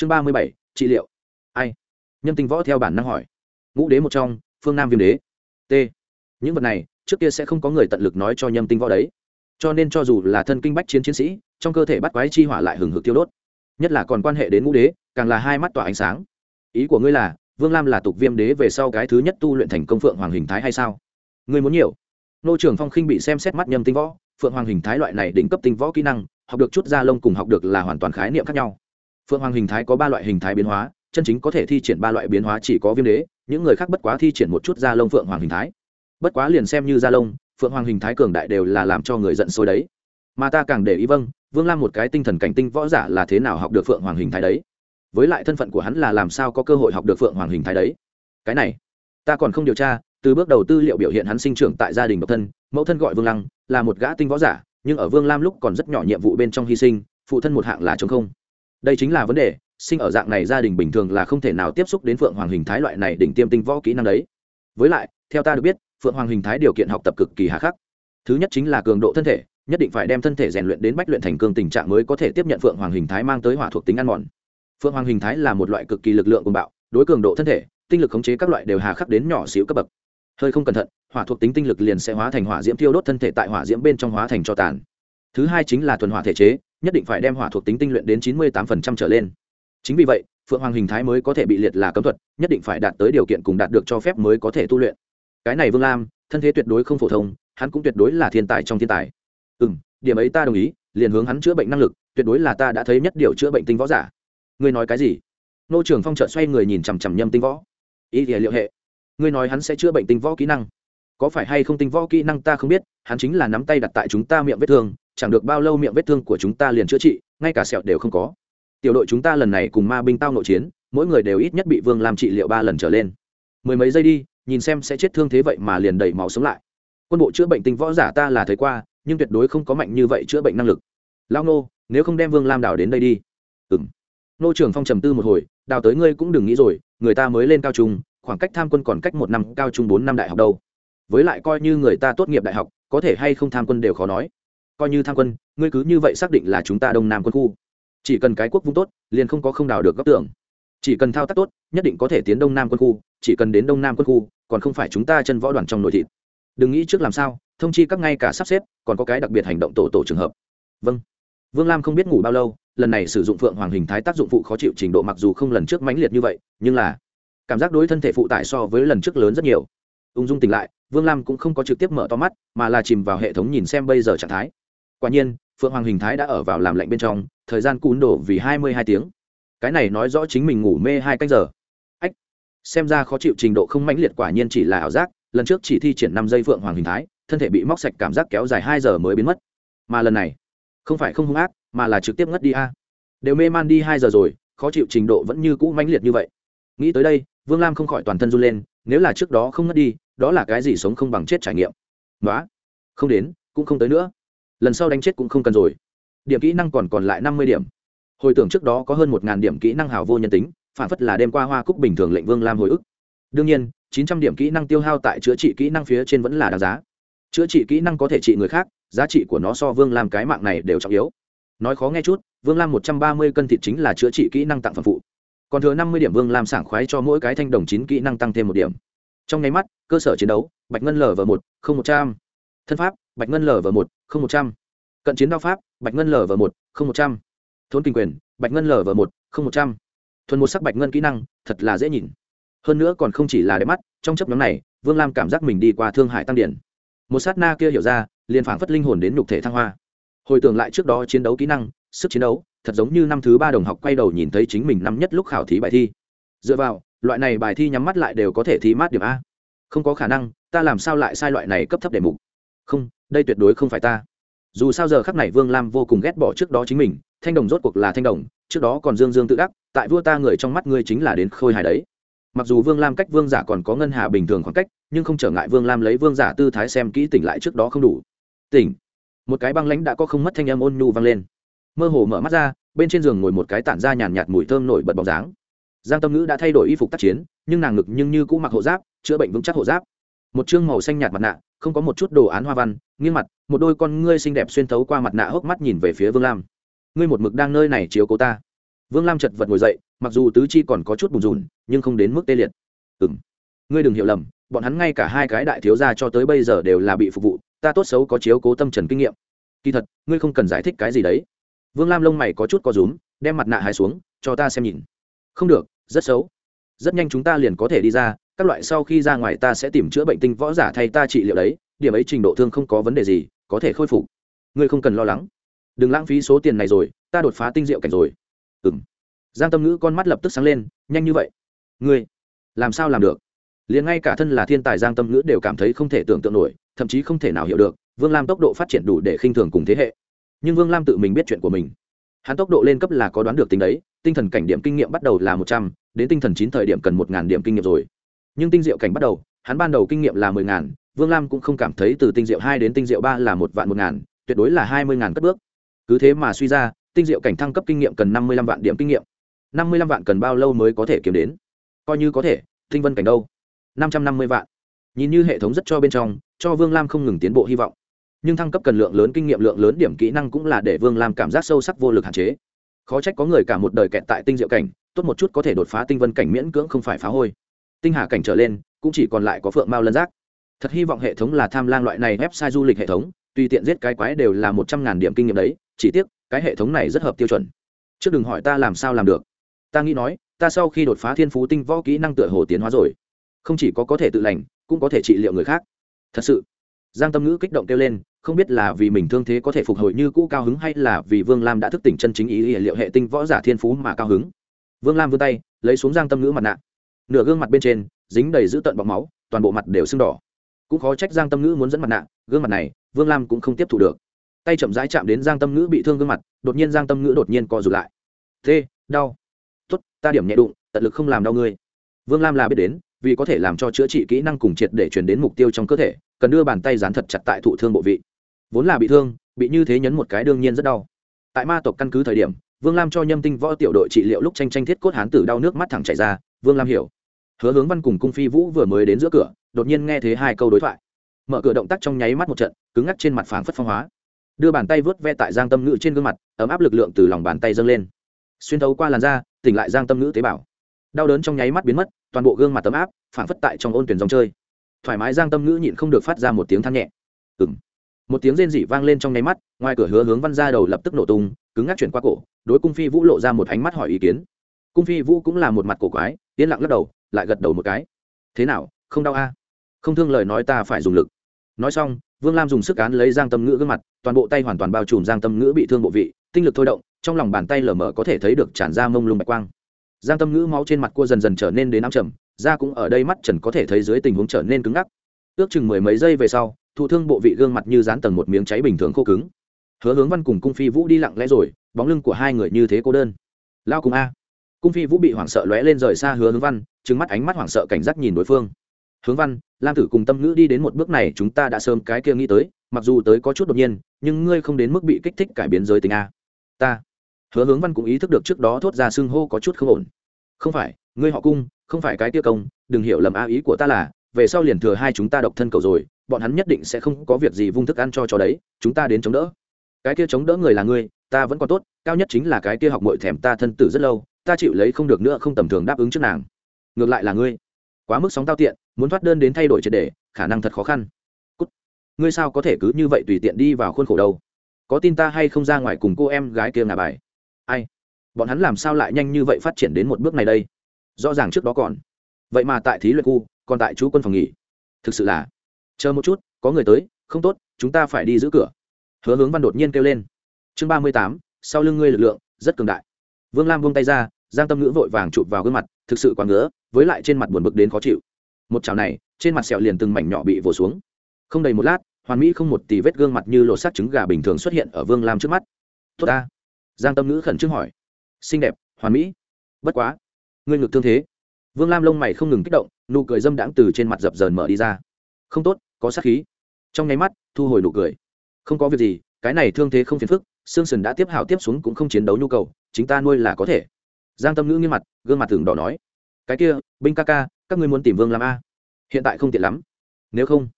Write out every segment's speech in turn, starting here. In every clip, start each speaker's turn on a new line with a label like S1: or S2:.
S1: chương ba mươi bảy, trị liệu. Ai? Nhân tinh võ theo bản năng hỏi. Ngũ đế một trong, phương nam viêm đế. T. Những vật này, trước kia sẽ không có người tận lực nói cho nhâm tinh võ đấy. Cho nên cho dù là thân kinh bách chiến chiến sĩ, trong cơ thể bắt quái chi hỏa lại hừng hực tiêu đốt. Nhất là còn quan hệ đến ngũ đế, càng là hai mắt tỏa ánh sáng. Ý của ngươi là, vương lam là tục viêm đế về sau cái thứ nhất tu luyện thành công phượng hoàng hình thái hay sao? Ngươi muốn nhiều. Nô trường phong khinh bị xem xét mắt nhâm tinh võ. Phượng hoàng hình thái loại này đỉnh cấp tinh võ kỹ năng, học được chút da lông cùng học được là hoàn toàn khái niệm khác nhau phượng hoàng hình thái có ba loại hình thái biến hóa, chân chính có thể thi triển ba loại biến hóa chỉ có viêm đế, những người khác bất quá thi triển một chút da lông phượng hoàng hình thái. Bất quá liền xem như da lông, phượng hoàng hình thái cường đại đều là làm cho người giận sôi đấy. Mà ta càng để ý vâng vương lam một cái tinh thần cảnh tinh võ giả là thế nào học được phượng hoàng hình thái đấy? Với lại thân phận của hắn là làm sao có cơ hội học được phượng hoàng hình thái đấy? Cái này, ta còn không điều tra, từ bước đầu tư liệu biểu hiện hắn sinh trưởng tại gia đình độc thân, mẫu thân gọi vương lăng, là một gã tinh võ giả, nhưng ở vương lam lúc còn rất nhỏ nhiệm vụ bên trong hy sinh, phụ thân một hạng là chống không đây chính là vấn đề, sinh ở dạng này gia đình bình thường là không thể nào tiếp xúc đến phượng hoàng hình thái loại này đỉnh tiêm tinh võ kỹ năng đấy. Với lại, theo ta được biết, phượng hoàng hình thái điều kiện học tập cực kỳ hà khắc. Thứ nhất chính là cường độ thân thể, nhất định phải đem thân thể rèn luyện đến bách luyện thành cương tình trạng mới có thể tiếp nhận phượng hoàng hình thái mang tới hỏa thuộc tính ăn mòn. Phượng hoàng hình thái là một loại cực kỳ lực lượng cùng bạo, đối cường độ thân thể, tinh lực khống chế các loại đều hà khắc đến nhỏ xíu cấp bậc. Hơi không cẩn thận, hỏa thuộc tính tinh lực liền sẽ hóa thành hỏa diễm tiêu đốt thân thể tại hỏa diễm bên trong hóa thành cho tàn. Thứ hai chính là thuần hỏa thể chế nhất định phải đem hỏa thuộc tính tinh luyện đến chín mươi tám trở lên. Chính vì vậy, phượng hoàng hình thái mới có thể bị liệt là cấm thuật, nhất định phải đạt tới điều kiện cùng đạt được cho phép mới có thể tu luyện. Cái này vương lam, thân thế tuyệt đối không phổ thông, hắn cũng tuyệt đối là thiên tài trong thiên tài. Ừ m điểm ấy ta đồng ý, liền hướng hắn chữa bệnh năng lực, tuyệt đối là ta đã thấy nhất điều chữa bệnh tinh võ giả. Ngươi nói cái gì? Nô trưởng phong chợt xoay người nhìn chằm chằm nhâm tinh võ. Ý nghĩa liệu hệ. Ngươi nói hắn sẽ chữa bệnh tinh võ kỹ năng. Có phải hay không tinh võ kỹ năng ta không biết, hắn chính là nắm tay đặt tại chúng ta miệng vết thương chẳng được bao lâu miệng vết thương của chúng ta liền chữa trị, ngay cả sẹo đều không có. Tiểu đội chúng ta lần này cùng ma binh tao nội chiến, mỗi người đều ít nhất bị vương làm trị liệu ba lần trở lên. Mười mấy giây đi, nhìn xem sẽ chết thương thế vậy mà liền đẩy máu sống lại. Quân bộ chữa bệnh tinh võ giả ta là thấy qua, nhưng tuyệt đối không có mạnh như vậy chữa bệnh năng lực. Lao nô, nếu không đem vương lam đào đến đây đi. Ừ m nô trưởng phong trầm tư một hồi, đào tới ngươi cũng đừng nghĩ rồi, người ta mới lên cao trung, khoảng cách tham quân còn cách một năm, cao trung bốn năm đại học đâu. Với lại coi như người ta tốt nghiệp đại học, có thể hay không tham quân đều khó nói coi như tham quân, ngươi cứ như vậy xác định là chúng ta đông nam quân khu. Chỉ cần cái quốc vung tốt, liền không có không đào được góc tưởng chỉ cần thao tác tốt, nhất định có thể tiến đông nam quân khu, chỉ cần đến đông nam quân khu, còn không phải chúng ta chân võ đoàn trong nội thịt. Đừng nghĩ trước làm sao, thông chi các ngay cả sắp xếp, còn có cái đặc biệt hành động tổ tổ trường hợp. Vâng. Vương lam không biết ngủ bao lâu, lần này sử dụng phượng hoàng hình thái tác dụng phụ khó chịu trình độ mặc dù không lần trước mãnh liệt như vậy, nhưng là cảm giác đối thân thể phụ tải so với lần trước lớn rất nhiều. Ung dung tỉnh lại, vương lam cũng không có trực tiếp mở to mắt, mà là chìm vào hệ thống nhìn xem bây giờ trạng thái quả nhiên, phượng hoàng hình thái đã ở vào làm lạnh bên trong, thời gian cún đổ vì hai mươi hai tiếng. Cái này nói rõ chính mình ngủ mê hai canh giờ. Ách, xem ra khó chịu trình độ không mãnh liệt quả nhiên chỉ là ảo giác, lần trước chỉ thi triển năm giây phượng hoàng hình thái, thân thể bị móc sạch cảm giác kéo dài hai giờ mới biến mất. Mà lần này, không phải không hung ác, mà là trực tiếp ngất đi a. Đều mê man đi hai giờ rồi, khó chịu trình độ vẫn như cũ mãnh liệt như vậy. Nghĩ tới đây, vương lam không khỏi toàn thân run lên, nếu là trước đó không ngất đi, đó là cái gì sống không bằng chết trải nghiệm. Đó không đến, cũng không tới nữa lần sau đánh chết cũng không cần rồi. Điểm kỹ năng còn còn lại năm mươi điểm. Hồi tưởng trước đó có hơn một điểm kỹ năng hào vô nhân tính, phản phất là đêm qua hoa cúc bình thường lệnh vương lam hồi ức. Đương nhiên, chín trăm điểm kỹ năng tiêu hao tại chữa trị kỹ năng phía trên vẫn là đáng giá. Chữa trị kỹ năng có thể trị người khác, giá trị của nó so vương lam cái mạng này đều trọng yếu. Nói khó nghe chút, vương lam một trăm ba mươi cân thịt chính là chữa trị kỹ năng tặng phẩm phụ. Còn thừa năm mươi điểm vương lam sảng khoái cho mỗi cái thanh đồng chín kỹ năng tăng thêm một điểm. Trong nháy mắt, cơ sở chiến đấu, bạch ngân lv một, không một trăm. Thân pháp bạch ngân lv một, không một trăm. Cận chiến đao pháp, bạch ngân lv một, không một trăm. Thôn kinh quyền, bạch ngân lv một, không một trăm. Thuần một sắc bạch ngân kỹ năng, thật là dễ nhìn. Hơn nữa còn không chỉ là đẹp mắt, trong chấp nhóm này, vương lam cảm giác mình đi qua thương hải tăng điển. Một sát na kia hiểu ra, liền phảng phất linh hồn đến nhục thể thăng hoa. Hồi tưởng lại trước đó chiến đấu kỹ năng, sức chiến đấu, thật giống như năm thứ ba đồng học quay đầu nhìn thấy chính mình năm nhất lúc khảo thí bài thi. Dựa vào, loại này bài thi nhắm mắt lại đều có thể thi mát điểm a. Không có khả năng, ta làm sao lại sai loại này cấp thấp đề mục? Không đây tuyệt đối không phải ta. Dù sao giờ khắc này vương lam vô cùng ghét bỏ trước đó chính mình, thanh đồng rốt cuộc là thanh đồng, trước đó còn dương dương tự đắc, tại vua ta người trong mắt ngươi chính là đến khôi hài đấy. Mặc dù vương lam cách vương giả còn có ngân hà bình thường khoảng cách, nhưng không trở ngại vương lam lấy vương giả tư thái xem kỹ tỉnh lại trước đó không đủ. Tỉnh. Một cái băng lãnh đã có không mất thanh âm ôn nhu vang lên. Mơ hồ mở mắt ra, bên trên giường ngồi một cái tản ra nhàn nhạt mùi thơm nổi bật bóng dáng. Giang tâm ngữ đã thay đổi y phục tác chiến, nhưng nàng ngực nhưng như cũ mặc hộ giáp, chữa bệnh vững chắc hộ giáp. Một chương màu xanh nhạt mặt nạ, không có một chút đồ án hoa văn nghiêng mặt, một đôi con ngươi xinh đẹp xuyên thấu qua mặt nạ hốc mắt nhìn về phía vương lam. Ngươi một mực đang nơi này chiếu cố ta. Vương lam chật vật ngồi dậy, mặc dù tứ chi còn có chút bùn rùn, nhưng không đến mức tê liệt. Ừ m ngươi đừng hiểu lầm, bọn hắn ngay cả hai cái đại thiếu gia cho tới bây giờ đều là bị phục vụ, ta tốt xấu có chiếu cố tâm trần kinh nghiệm. Kỳ thật, ngươi không cần giải thích cái gì đấy. Vương lam lông mày có chút có rúm, đem mặt nạ hai xuống, cho ta xem nhìn. Không được, rất xấu. Rất nhanh chúng ta liền có thể đi ra, các loại sau khi ra ngoài ta sẽ tìm chữa bệnh tinh võ giả thay ta trị liệu đấy điểm ấy trình độ thương không có vấn đề gì, có thể khôi phục. Ngươi không cần lo lắng. Đừng lãng phí số tiền này rồi, ta đột phá tinh diệu cảnh rồi. Ừ m giang tâm ngữ con mắt lập tức sáng lên, nhanh như vậy. Ngươi, làm sao làm được? Liền ngay cả thân là thiên tài giang tâm ngữ đều cảm thấy không thể tưởng tượng nổi, thậm chí không thể nào hiểu được, vương lam tốc độ phát triển đủ để khinh thường cùng thế hệ. Nhưng vương lam tự mình biết chuyện của mình. Hắn tốc độ lên cấp là có đoán được tính đấy, tinh thần cảnh điểm kinh nghiệm bắt đầu là một trăm, đến tinh thần chín thời điểm cần một ngàn điểm kinh nghiệm rồi. Nhưng tinh diệu cảnh bắt đầu, hắn ban đầu kinh nghiệm là mười ngàn vương lam cũng không cảm thấy từ tinh diệu hai đến tinh diệu ba là một vạn một ngàn, tuyệt đối là hai mươi ngàn cất bước. Cứ thế mà suy ra, tinh diệu cảnh thăng cấp kinh nghiệm cần năm mươi lăm vạn điểm kinh nghiệm. Năm mươi lăm vạn cần bao lâu mới có thể kiếm đến? Coi như có thể, tinh vân cảnh đâu? Năm trăm năm mươi vạn. Nhìn như hệ thống rất cho bên trong, cho vương lam không ngừng tiến bộ hy vọng. Nhưng thăng cấp cần lượng lớn kinh nghiệm, lượng lớn điểm kỹ năng cũng là để vương lam cảm giác sâu sắc vô lực hạn chế. Khó trách có người cả một đời kẹt tại tinh diệu cảnh, tốt một chút có thể đột phá tinh vân cảnh miễn cưỡng không phải phá hôi. Tinh hà cảnh trở lên, cũng chỉ còn lại có phượng mao lân giác thật hy vọng hệ thống là tham lang loại này website du lịch hệ thống, tùy tiện giết cái quái đều là một trăm ngàn điểm kinh nghiệm đấy, chỉ tiếc, cái hệ thống này rất hợp tiêu chuẩn. Trước đừng hỏi ta làm sao làm được. Ta nghĩ nói, ta sau khi đột phá thiên phú tinh võ kỹ năng tựa hồ tiến hóa rồi. Không chỉ có có thể tự lành, cũng có thể trị liệu người khác. Thật sự. Giang tâm ngữ kích động kêu lên, không biết là vì mình thương thế có thể phục hồi như cũ cao hứng hay là vì vương lam đã thức tỉnh chân chính ý ý liệu hệ tinh võ giả thiên phú mà cao hứng. Vương lam vươn tay, lấy xuống giang tâm ngữ mặt nạ. Nửa gương mặt bên trên, dính đầy dữ tợn bọc máu, toàn bộ mặt đều sưng đỏ cũng khó trách giang tâm ngữ muốn dẫn mặt nạ, gương mặt này, vương lam cũng không tiếp thu được. Tay chậm rãi chạm đến giang tâm ngữ bị thương gương mặt, đột nhiên giang tâm ngữ đột nhiên co rụt lại. Thế đau. Tốt, ta điểm nhẹ đụng, tận lực không làm đau ngươi. Vương lam là biết đến, vì có thể làm cho chữa trị kỹ năng cùng triệt để chuyển đến mục tiêu trong cơ thể, cần đưa bàn tay dán thật chặt tại thụ thương bộ vị. Vốn là bị thương, bị như thế nhấn một cái đương nhiên rất đau. Tại ma tộc căn cứ thời điểm, vương lam cho nhâm tinh võ tiểu đội trị liệu lúc tranh tranh thiết cốt hán tử đau nước mắt thẳng chảy ra, vương lam hiểu hứa hướng văn cùng cung phi vũ vừa mới đến giữa cửa, đột nhiên nghe thấy hai câu đối thoại. Mở cửa động tác trong nháy mắt một trận, cứng ngắc trên mặt phảng phất phong hóa. Đưa bàn tay vớt ve tại giang tâm ngữ trên gương mặt, ấm áp lực lượng từ lòng bàn tay dâng lên. Xuyên thấu qua làn da, tỉnh lại giang tâm ngữ tế bào. Đau đớn trong nháy mắt biến mất, toàn bộ gương mặt tấm áp, phảng phất tại trong ôn tuyển dòng chơi. Thoải mái giang tâm ngữ nhịn không được phát ra một tiếng than nhẹ. Ừng một tiếng rên rỉ vang lên trong nháy mắt, ngoài cửa hứa hướng văn ra đầu lập tức nổ tung, cứng ngắc chuyển qua cổ, đối cung phi vũ lộ ra một ánh mắt hỏi ý kiến. Cung phi vũ cũng là một mặt cổ quái, yên lặng lắc đầu lại gật đầu một cái. Thế nào, không đau a? Không thương lời nói ta phải dùng lực. Nói xong, vương lam dùng sức cán lấy giang tâm ngữ gương mặt, toàn bộ tay hoàn toàn bao trùm giang tâm ngữ bị thương bộ vị, tinh lực thôi động, trong lòng bàn tay lở mở có thể thấy được tràn ra mông lung bạch quang. Giang tâm ngữ máu trên mặt cua dần dần trở nên đến ám trầm, da cũng ở đây mắt trần có thể thấy dưới tình huống trở nên cứng ngắc. Ước chừng mười mấy giây về sau, thụ thương bộ vị gương mặt như dán tầng một miếng cháy bình thường khô cứng. Hứa hướng văn cùng cung phi vũ đi lặng lẽ rồi, bóng lưng của hai người như thế cô đơn. Lao cùng a cung phi vũ bị hoảng sợ lóe lên rời xa hứa hướng văn trứng mắt ánh mắt hoảng sợ cảnh giác nhìn đối phương. Hướng văn, lam tử cùng tâm ngữ đi đến một bước này, chúng ta đã sớm cái kia nghĩ tới, mặc dù tới có chút đột nhiên, nhưng ngươi không đến mức bị kích thích cải biến giới tính a. Ta. Hứa hướng văn cũng ý thức được trước đó thốt ra xưng hô có chút không ổn. Không phải, ngươi họ cung, không phải cái kia công, đừng hiểu lầm a, ý của ta là, về sau liền thừa hai chúng ta độc thân cầu rồi, bọn hắn nhất định sẽ không có việc gì vung thức ăn cho cho đấy, chúng ta đến chống đỡ. Cái kia chống đỡ người là ngươi, ta vẫn còn tốt, cao nhất chính là cái kia học mội thèm ta thân tử rất lâu ta chịu lấy không được nữa không tầm thường đáp ứng trước nàng. Ngược lại là ngươi. Quá mức sóng tao tiện, muốn thoát đơn đến thay đổi triệt đề khả năng thật khó khăn. Cút. ngươi sao có thể cứ như vậy tùy tiện đi vào khuôn khổ đâu? Có tin ta hay không ra ngoài cùng cô em gái kia ngà bài? Ai? Bọn hắn làm sao lại nhanh như vậy phát triển đến một bước này đây? Rõ ràng trước đó còn. Vậy mà tại thí luyện khu, còn tại chú quân phòng nghỉ. Thực sự là. Chờ một chút, có người tới, không tốt, chúng ta phải đi giữ cửa. Hứa hướng văn đột nhiên kêu lên. Chương ba mươi tám, sau lưng ngươi lực lượng, rất cường đại. Vương lam vung tay ra giang tâm ngữ vội vàng chụp vào gương mặt, thực sự quá ngứa, với lại trên mặt buồn bực đến khó chịu. Một chảo này, trên mặt sẹo liền từng mảnh nhỏ bị vồ xuống. Không đầy một lát, hoàn mỹ không một tì vết gương mặt như lột xác trứng gà bình thường xuất hiện ở vương lam trước mắt. Tốt ta. Giang tâm ngữ khẩn trương hỏi. Xinh đẹp, hoàn mỹ. Bất quá, ngươi ngực thương thế. Vương lam lông mày không ngừng kích động, nụ cười dâm đãng từ trên mặt dập dờn mở đi ra. Không tốt, có sát khí. Trong nháy mắt, thu hồi nụ cười. Không có việc gì, cái này thương thế không phiền phức sương sần đã tiếp hảo tiếp xuống cũng không chiến đấu nhu cầu, chính ta nuôi là có thể giang tâm ngữ nghiêm mặt, gương mặt thường đỏ nói, cái kia, binh ca ca, các ngươi muốn tìm vương lam a? Hiện tại không tiện lắm. Nếu không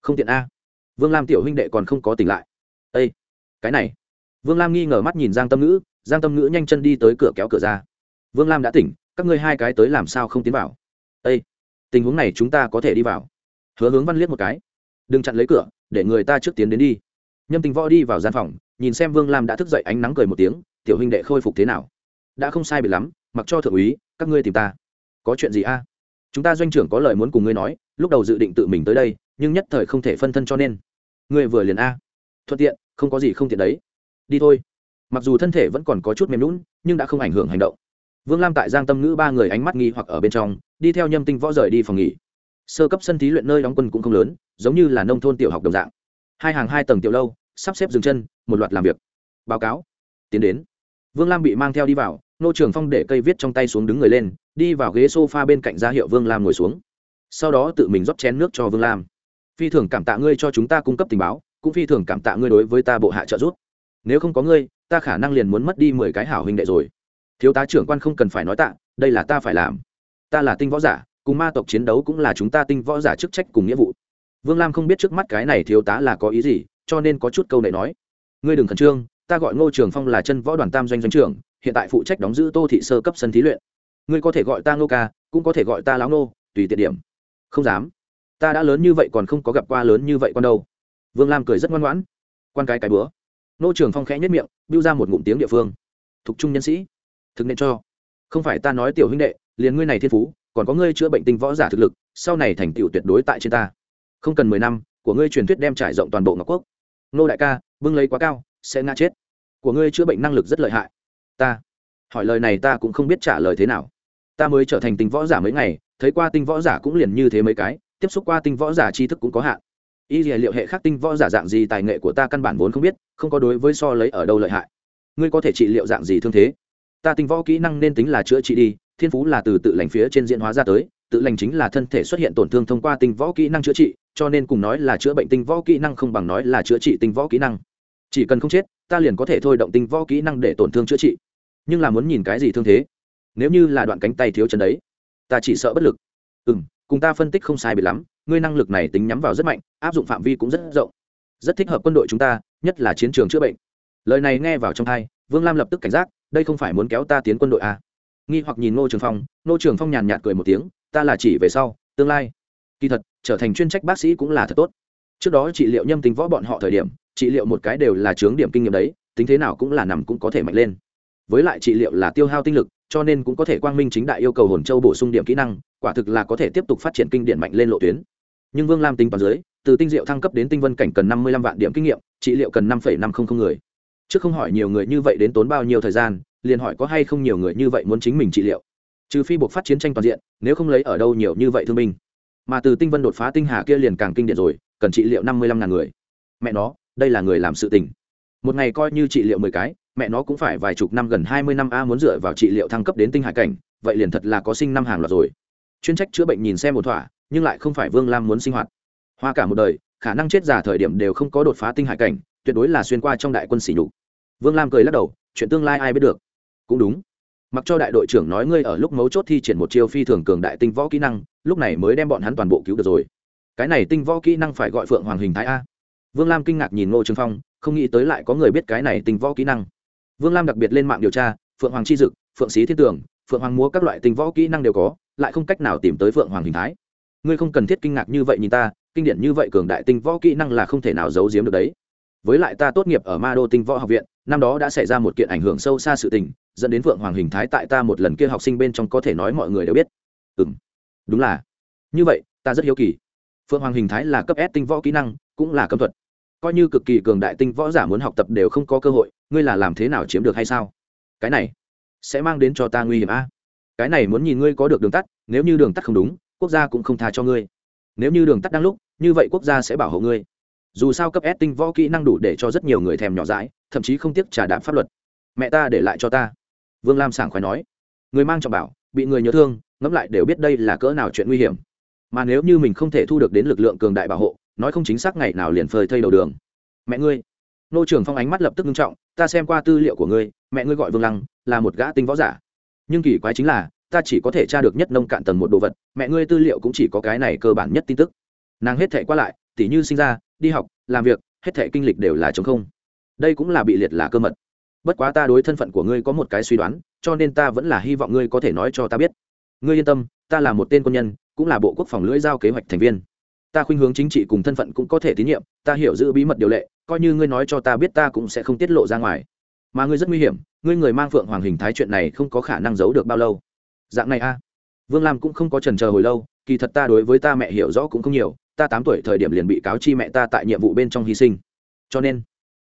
S1: không tiện a. Vương lam tiểu huynh đệ còn không có tỉnh lại. Ây cái này. Vương lam nghi ngờ mắt nhìn giang tâm ngữ, giang tâm ngữ nhanh chân đi tới cửa kéo cửa ra. Vương lam đã tỉnh, các ngươi hai cái tới làm sao không tiến vào? Â tình huống này chúng ta có thể đi vào. Hứa hướng văn liếc một cái. Đừng chặn lấy cửa, để người ta trước tiến đến đi. Nhâm tình võ đi vào gian phòng, nhìn xem vương lam đã thức dậy ánh nắng cười một tiếng, tiểu huynh đệ khôi phục thế nào? Đã không sai bị lắm, mặc cho thượng úy, các ngươi tìm ta. Có chuyện gì a? Chúng ta doanh trưởng có lời muốn cùng ngươi nói, lúc đầu dự định tự mình tới đây, nhưng nhất thời không thể phân thân cho nên. Ngươi vừa liền a. Thuận tiện, không có gì không tiện đấy. Đi thôi. Mặc dù thân thể vẫn còn có chút mềm lún nhưng đã không ảnh hưởng hành động. Vương lam tại giang tâm ngữ ba người ánh mắt nghi hoặc ở bên trong, đi theo nhâm tinh võ rời đi phòng nghỉ. Sơ cấp sân thí luyện nơi đóng quân cũng không lớn, giống như là nông thôn tiểu học đồng dạng. Hai hàng hai tầng tiểu lâu, sắp xếp dừng chân, một loạt làm việc. Báo cáo. Tiến đến. Vương lam bị mang theo đi vào nô trường phong để cây viết trong tay xuống đứng người lên, đi vào ghế s o f a bên cạnh ra hiệu vương lam ngồi xuống. Sau đó tự mình rót chén nước cho vương lam. Phi thường cảm tạ ngươi cho chúng ta cung cấp tình báo, cũng phi thường cảm tạ ngươi đối với ta bộ hạ trợ giúp. Nếu không có ngươi, ta khả năng liền muốn mất đi mười cái hảo huynh đệ rồi. Thiếu tá trưởng quan không cần phải nói tạ, đây là ta phải làm. Ta là tinh võ giả, cùng ma tộc chiến đấu cũng là chúng ta tinh võ giả chức trách cùng nghĩa vụ. Vương lam không biết trước mắt cái này thiếu tá là có ý gì, cho nên có chút câu này nói. Ngươi đừng khẩn trương, ta gọi ngô trường phong là chân võ đoàn tam doanh doanh trưởng hiện tại phụ trách đóng giữ tô thị sơ cấp sân thí luyện. Ngươi có thể gọi ta ngô ca, cũng có thể gọi ta lão ngô, tùy tiện điểm. Không dám. Ta đã lớn như vậy còn không có gặp qua lớn như vậy con đâu. Vương lam cười rất ngoan ngoãn. Quan cái cái bữa. Nô trường phong khẽ nhất miệng bưu ra một ngụm tiếng địa phương. Thục trung nhân sĩ, thực nên cho. Không phải ta nói tiểu huynh đệ, liền ngươi này thiên phú, còn có ngươi chữa bệnh tinh võ giả thực lực, sau này thành tựu tuyệt đối tại trên ta. Không cần mười năm, của ngươi truyền thuyết đem trải rộng toàn bộ ngọc quốc. Nô đại ca, bưng lấy quá cao, sẽ ngã chết. Của ngươi chữa bệnh năng lực rất lợi hại ta. Hỏi lời này ta cũng không biết trả lời thế nào. Ta mới trở thành tinh võ giả mấy ngày, thấy qua tinh võ giả cũng liền như thế mấy cái, tiếp xúc qua tinh võ giả tri thức cũng có hạn. Y liệu hệ khác tinh võ giả dạng gì tài nghệ của ta căn bản vốn không biết, không có đối với so lấy ở đâu lợi hại. Ngươi có thể trị liệu dạng gì thương thế? Ta tinh võ kỹ năng nên tính là chữa trị đi, thiên phú là từ tự lành phía trên diễn hóa ra tới, tự lành chính là thân thể xuất hiện tổn thương thông qua tinh võ kỹ năng chữa trị, cho nên cùng nói là chữa bệnh tinh võ kỹ năng không bằng nói là chữa trị tinh võ kỹ năng. Chỉ cần không chết, ta liền có thể thôi động tinh võ kỹ năng để tổn thương chữa trị nhưng là muốn nhìn cái gì thương thế? Nếu như là đoạn cánh tay thiếu chân đấy, ta chỉ sợ bất lực. Ừ m cùng ta phân tích không sai biệt lắm, ngươi năng lực này tính nhắm vào rất mạnh, áp dụng phạm vi cũng rất rộng. Rất thích hợp quân đội chúng ta, nhất là chiến trường chữa bệnh. Lời này nghe vào trong thai vương lam lập tức cảnh giác, đây không phải muốn kéo ta tiến quân đội à. nghi hoặc nhìn ngô trường phong, ngô trường phong nhàn nhạt cười một tiếng, ta là chỉ về sau, tương lai. Kỳ thật, trở thành chuyên trách bác sĩ cũng là thật tốt. Trước đó trị liệu nhâm tính võ bọn họ thời điểm, trị liệu một cái đều là chướng điểm kinh nghiệm đấy, tính thế nào cũng là nằm cũng có thể mạnh lên với lại trị liệu là tiêu hao tinh lực, cho nên cũng có thể quang minh chính đại yêu cầu hồn châu bổ sung điểm kỹ năng, quả thực là có thể tiếp tục phát triển kinh điển mạnh lên lộ tuyến. Nhưng vương lam tính toàn dưới, từ tinh diệu thăng cấp đến tinh vân cảnh cần năm mươi lăm vạn điểm kinh nghiệm, trị liệu cần năm phẩy năm không không người. Trước không hỏi nhiều người như vậy đến tốn bao nhiêu thời gian, liền hỏi có hay không nhiều người như vậy muốn chính mình trị liệu. Trừ phi buộc phát chiến tranh toàn diện, nếu không lấy ở đâu nhiều như vậy thương binh. Mà từ tinh vân đột phá tinh hà kia liền càng kinh điển rồi, cần trị liệu năm mươi lăm ngàn người. Mẹ nó, đây là người làm sự tình. Một ngày coi như trị liệu mười cái mẹ nó cũng phải vài chục năm gần hai mươi năm a muốn dựa vào trị liệu thăng cấp đến tinh hải cảnh, vậy liền thật là có sinh năm hàng loạt rồi. Chuyên trách chữa bệnh nhìn xem một thỏa, nhưng lại không phải vương lam muốn sinh hoạt. Hoa cả một đời, khả năng chết giả thời điểm đều không có đột phá tinh hải cảnh, tuyệt đối là xuyên qua trong đại quân sỉ nhục. Vương lam cười lắc đầu, chuyện tương lai ai biết được. Cũng đúng. Mặc cho đại đội trưởng nói ngươi ở lúc mấu chốt thi triển một chiêu phi thường cường đại tinh võ kỹ năng, lúc này mới đem bọn hắn toàn bộ cứu được rồi. Cái này tinh võ kỹ năng phải gọi phượng hoàng hình thái a. Vương lam kinh ngạc nhìn ngô trường phong, không nghĩ tới lại có người biết cái này tinh võ kỹ năng vương lam đặc biệt lên mạng điều tra, phượng hoàng chi dực, phượng Sĩ thiên tường, phượng hoàng múa các loại tinh võ kỹ năng đều có, lại không cách nào tìm tới phượng hoàng hình thái. Ngươi không cần thiết kinh ngạc như vậy nhìn ta, kinh điển như vậy cường đại tinh võ kỹ năng là không thể nào giấu giếm được đấy. Với lại ta tốt nghiệp ở ma đô tinh võ học viện, năm đó đã xảy ra một kiện ảnh hưởng sâu xa sự tình, dẫn đến phượng hoàng hình thái tại ta một lần kia học sinh bên trong có thể nói mọi người đều biết. Ừ m đúng là. Như vậy, ta rất hiếu kỳ. Phượng hoàng hình thái là cấp s tinh võ kỹ năng, cũng là cấm thuật. Coi như cực kỳ cường đại tinh võ giả muốn học tập đều không có cơ hội ngươi là làm thế nào chiếm được hay sao? Cái này sẽ mang đến cho ta nguy hiểm a. Cái này muốn nhìn ngươi có được đường tắt, nếu như đường tắt không đúng, quốc gia cũng không tha cho ngươi. Nếu như đường tắt đang lúc, như vậy quốc gia sẽ bảo hộ ngươi. Dù sao cấp s tinh võ kỹ năng đủ để cho rất nhiều người thèm nhỏ dãi, thậm chí không tiếc trả đạm pháp luật. Mẹ ta để lại cho ta. Vương lam sảng khoái nói. Người mang trọng bảo, bị người nhớ thương, ngẫm lại đều biết đây là cỡ nào chuyện nguy hiểm. Mà nếu như mình không thể thu được đến lực lượng cường đại bảo hộ, nói không chính xác ngày nào liền phơi thây đầu đường. Mẹ ngươi nô trưởng phong ánh mắt lập tức nghiêm trọng, ta xem qua tư liệu của ngươi, mẹ ngươi gọi vương lăng, là một gã tinh võ giả. Nhưng kỳ quái chính là, ta chỉ có thể tra được nhất nông cạn tầng một đồ vật, mẹ ngươi tư liệu cũng chỉ có cái này cơ bản nhất tin tức. Nàng hết thể qua lại, tỉ như sinh ra, đi học, làm việc, hết thể kinh lịch đều là chống không. Đây cũng là bị liệt là cơ mật. Bất quá ta đối thân phận của ngươi có một cái suy đoán, cho nên ta vẫn là hy vọng ngươi có thể nói cho ta biết. Ngươi yên tâm, ta là một tên quân nhân, cũng là bộ quốc phòng lưỡi giao kế hoạch thành viên ta khuynh hướng chính trị cùng thân phận cũng có thể tín nhiệm, ta hiểu giữ bí mật điều lệ, coi như ngươi nói cho ta biết ta cũng sẽ không tiết lộ ra ngoài. Mà ngươi rất nguy hiểm, ngươi người mang phượng hoàng hình thái chuyện này không có khả năng giấu được bao lâu. Dạng này a. Vương lam cũng không có trần chờ hồi lâu, kỳ thật ta đối với ta mẹ hiểu rõ cũng không nhiều, ta tám tuổi thời điểm liền bị cáo chi mẹ ta tại nhiệm vụ bên trong hy sinh. Cho nên,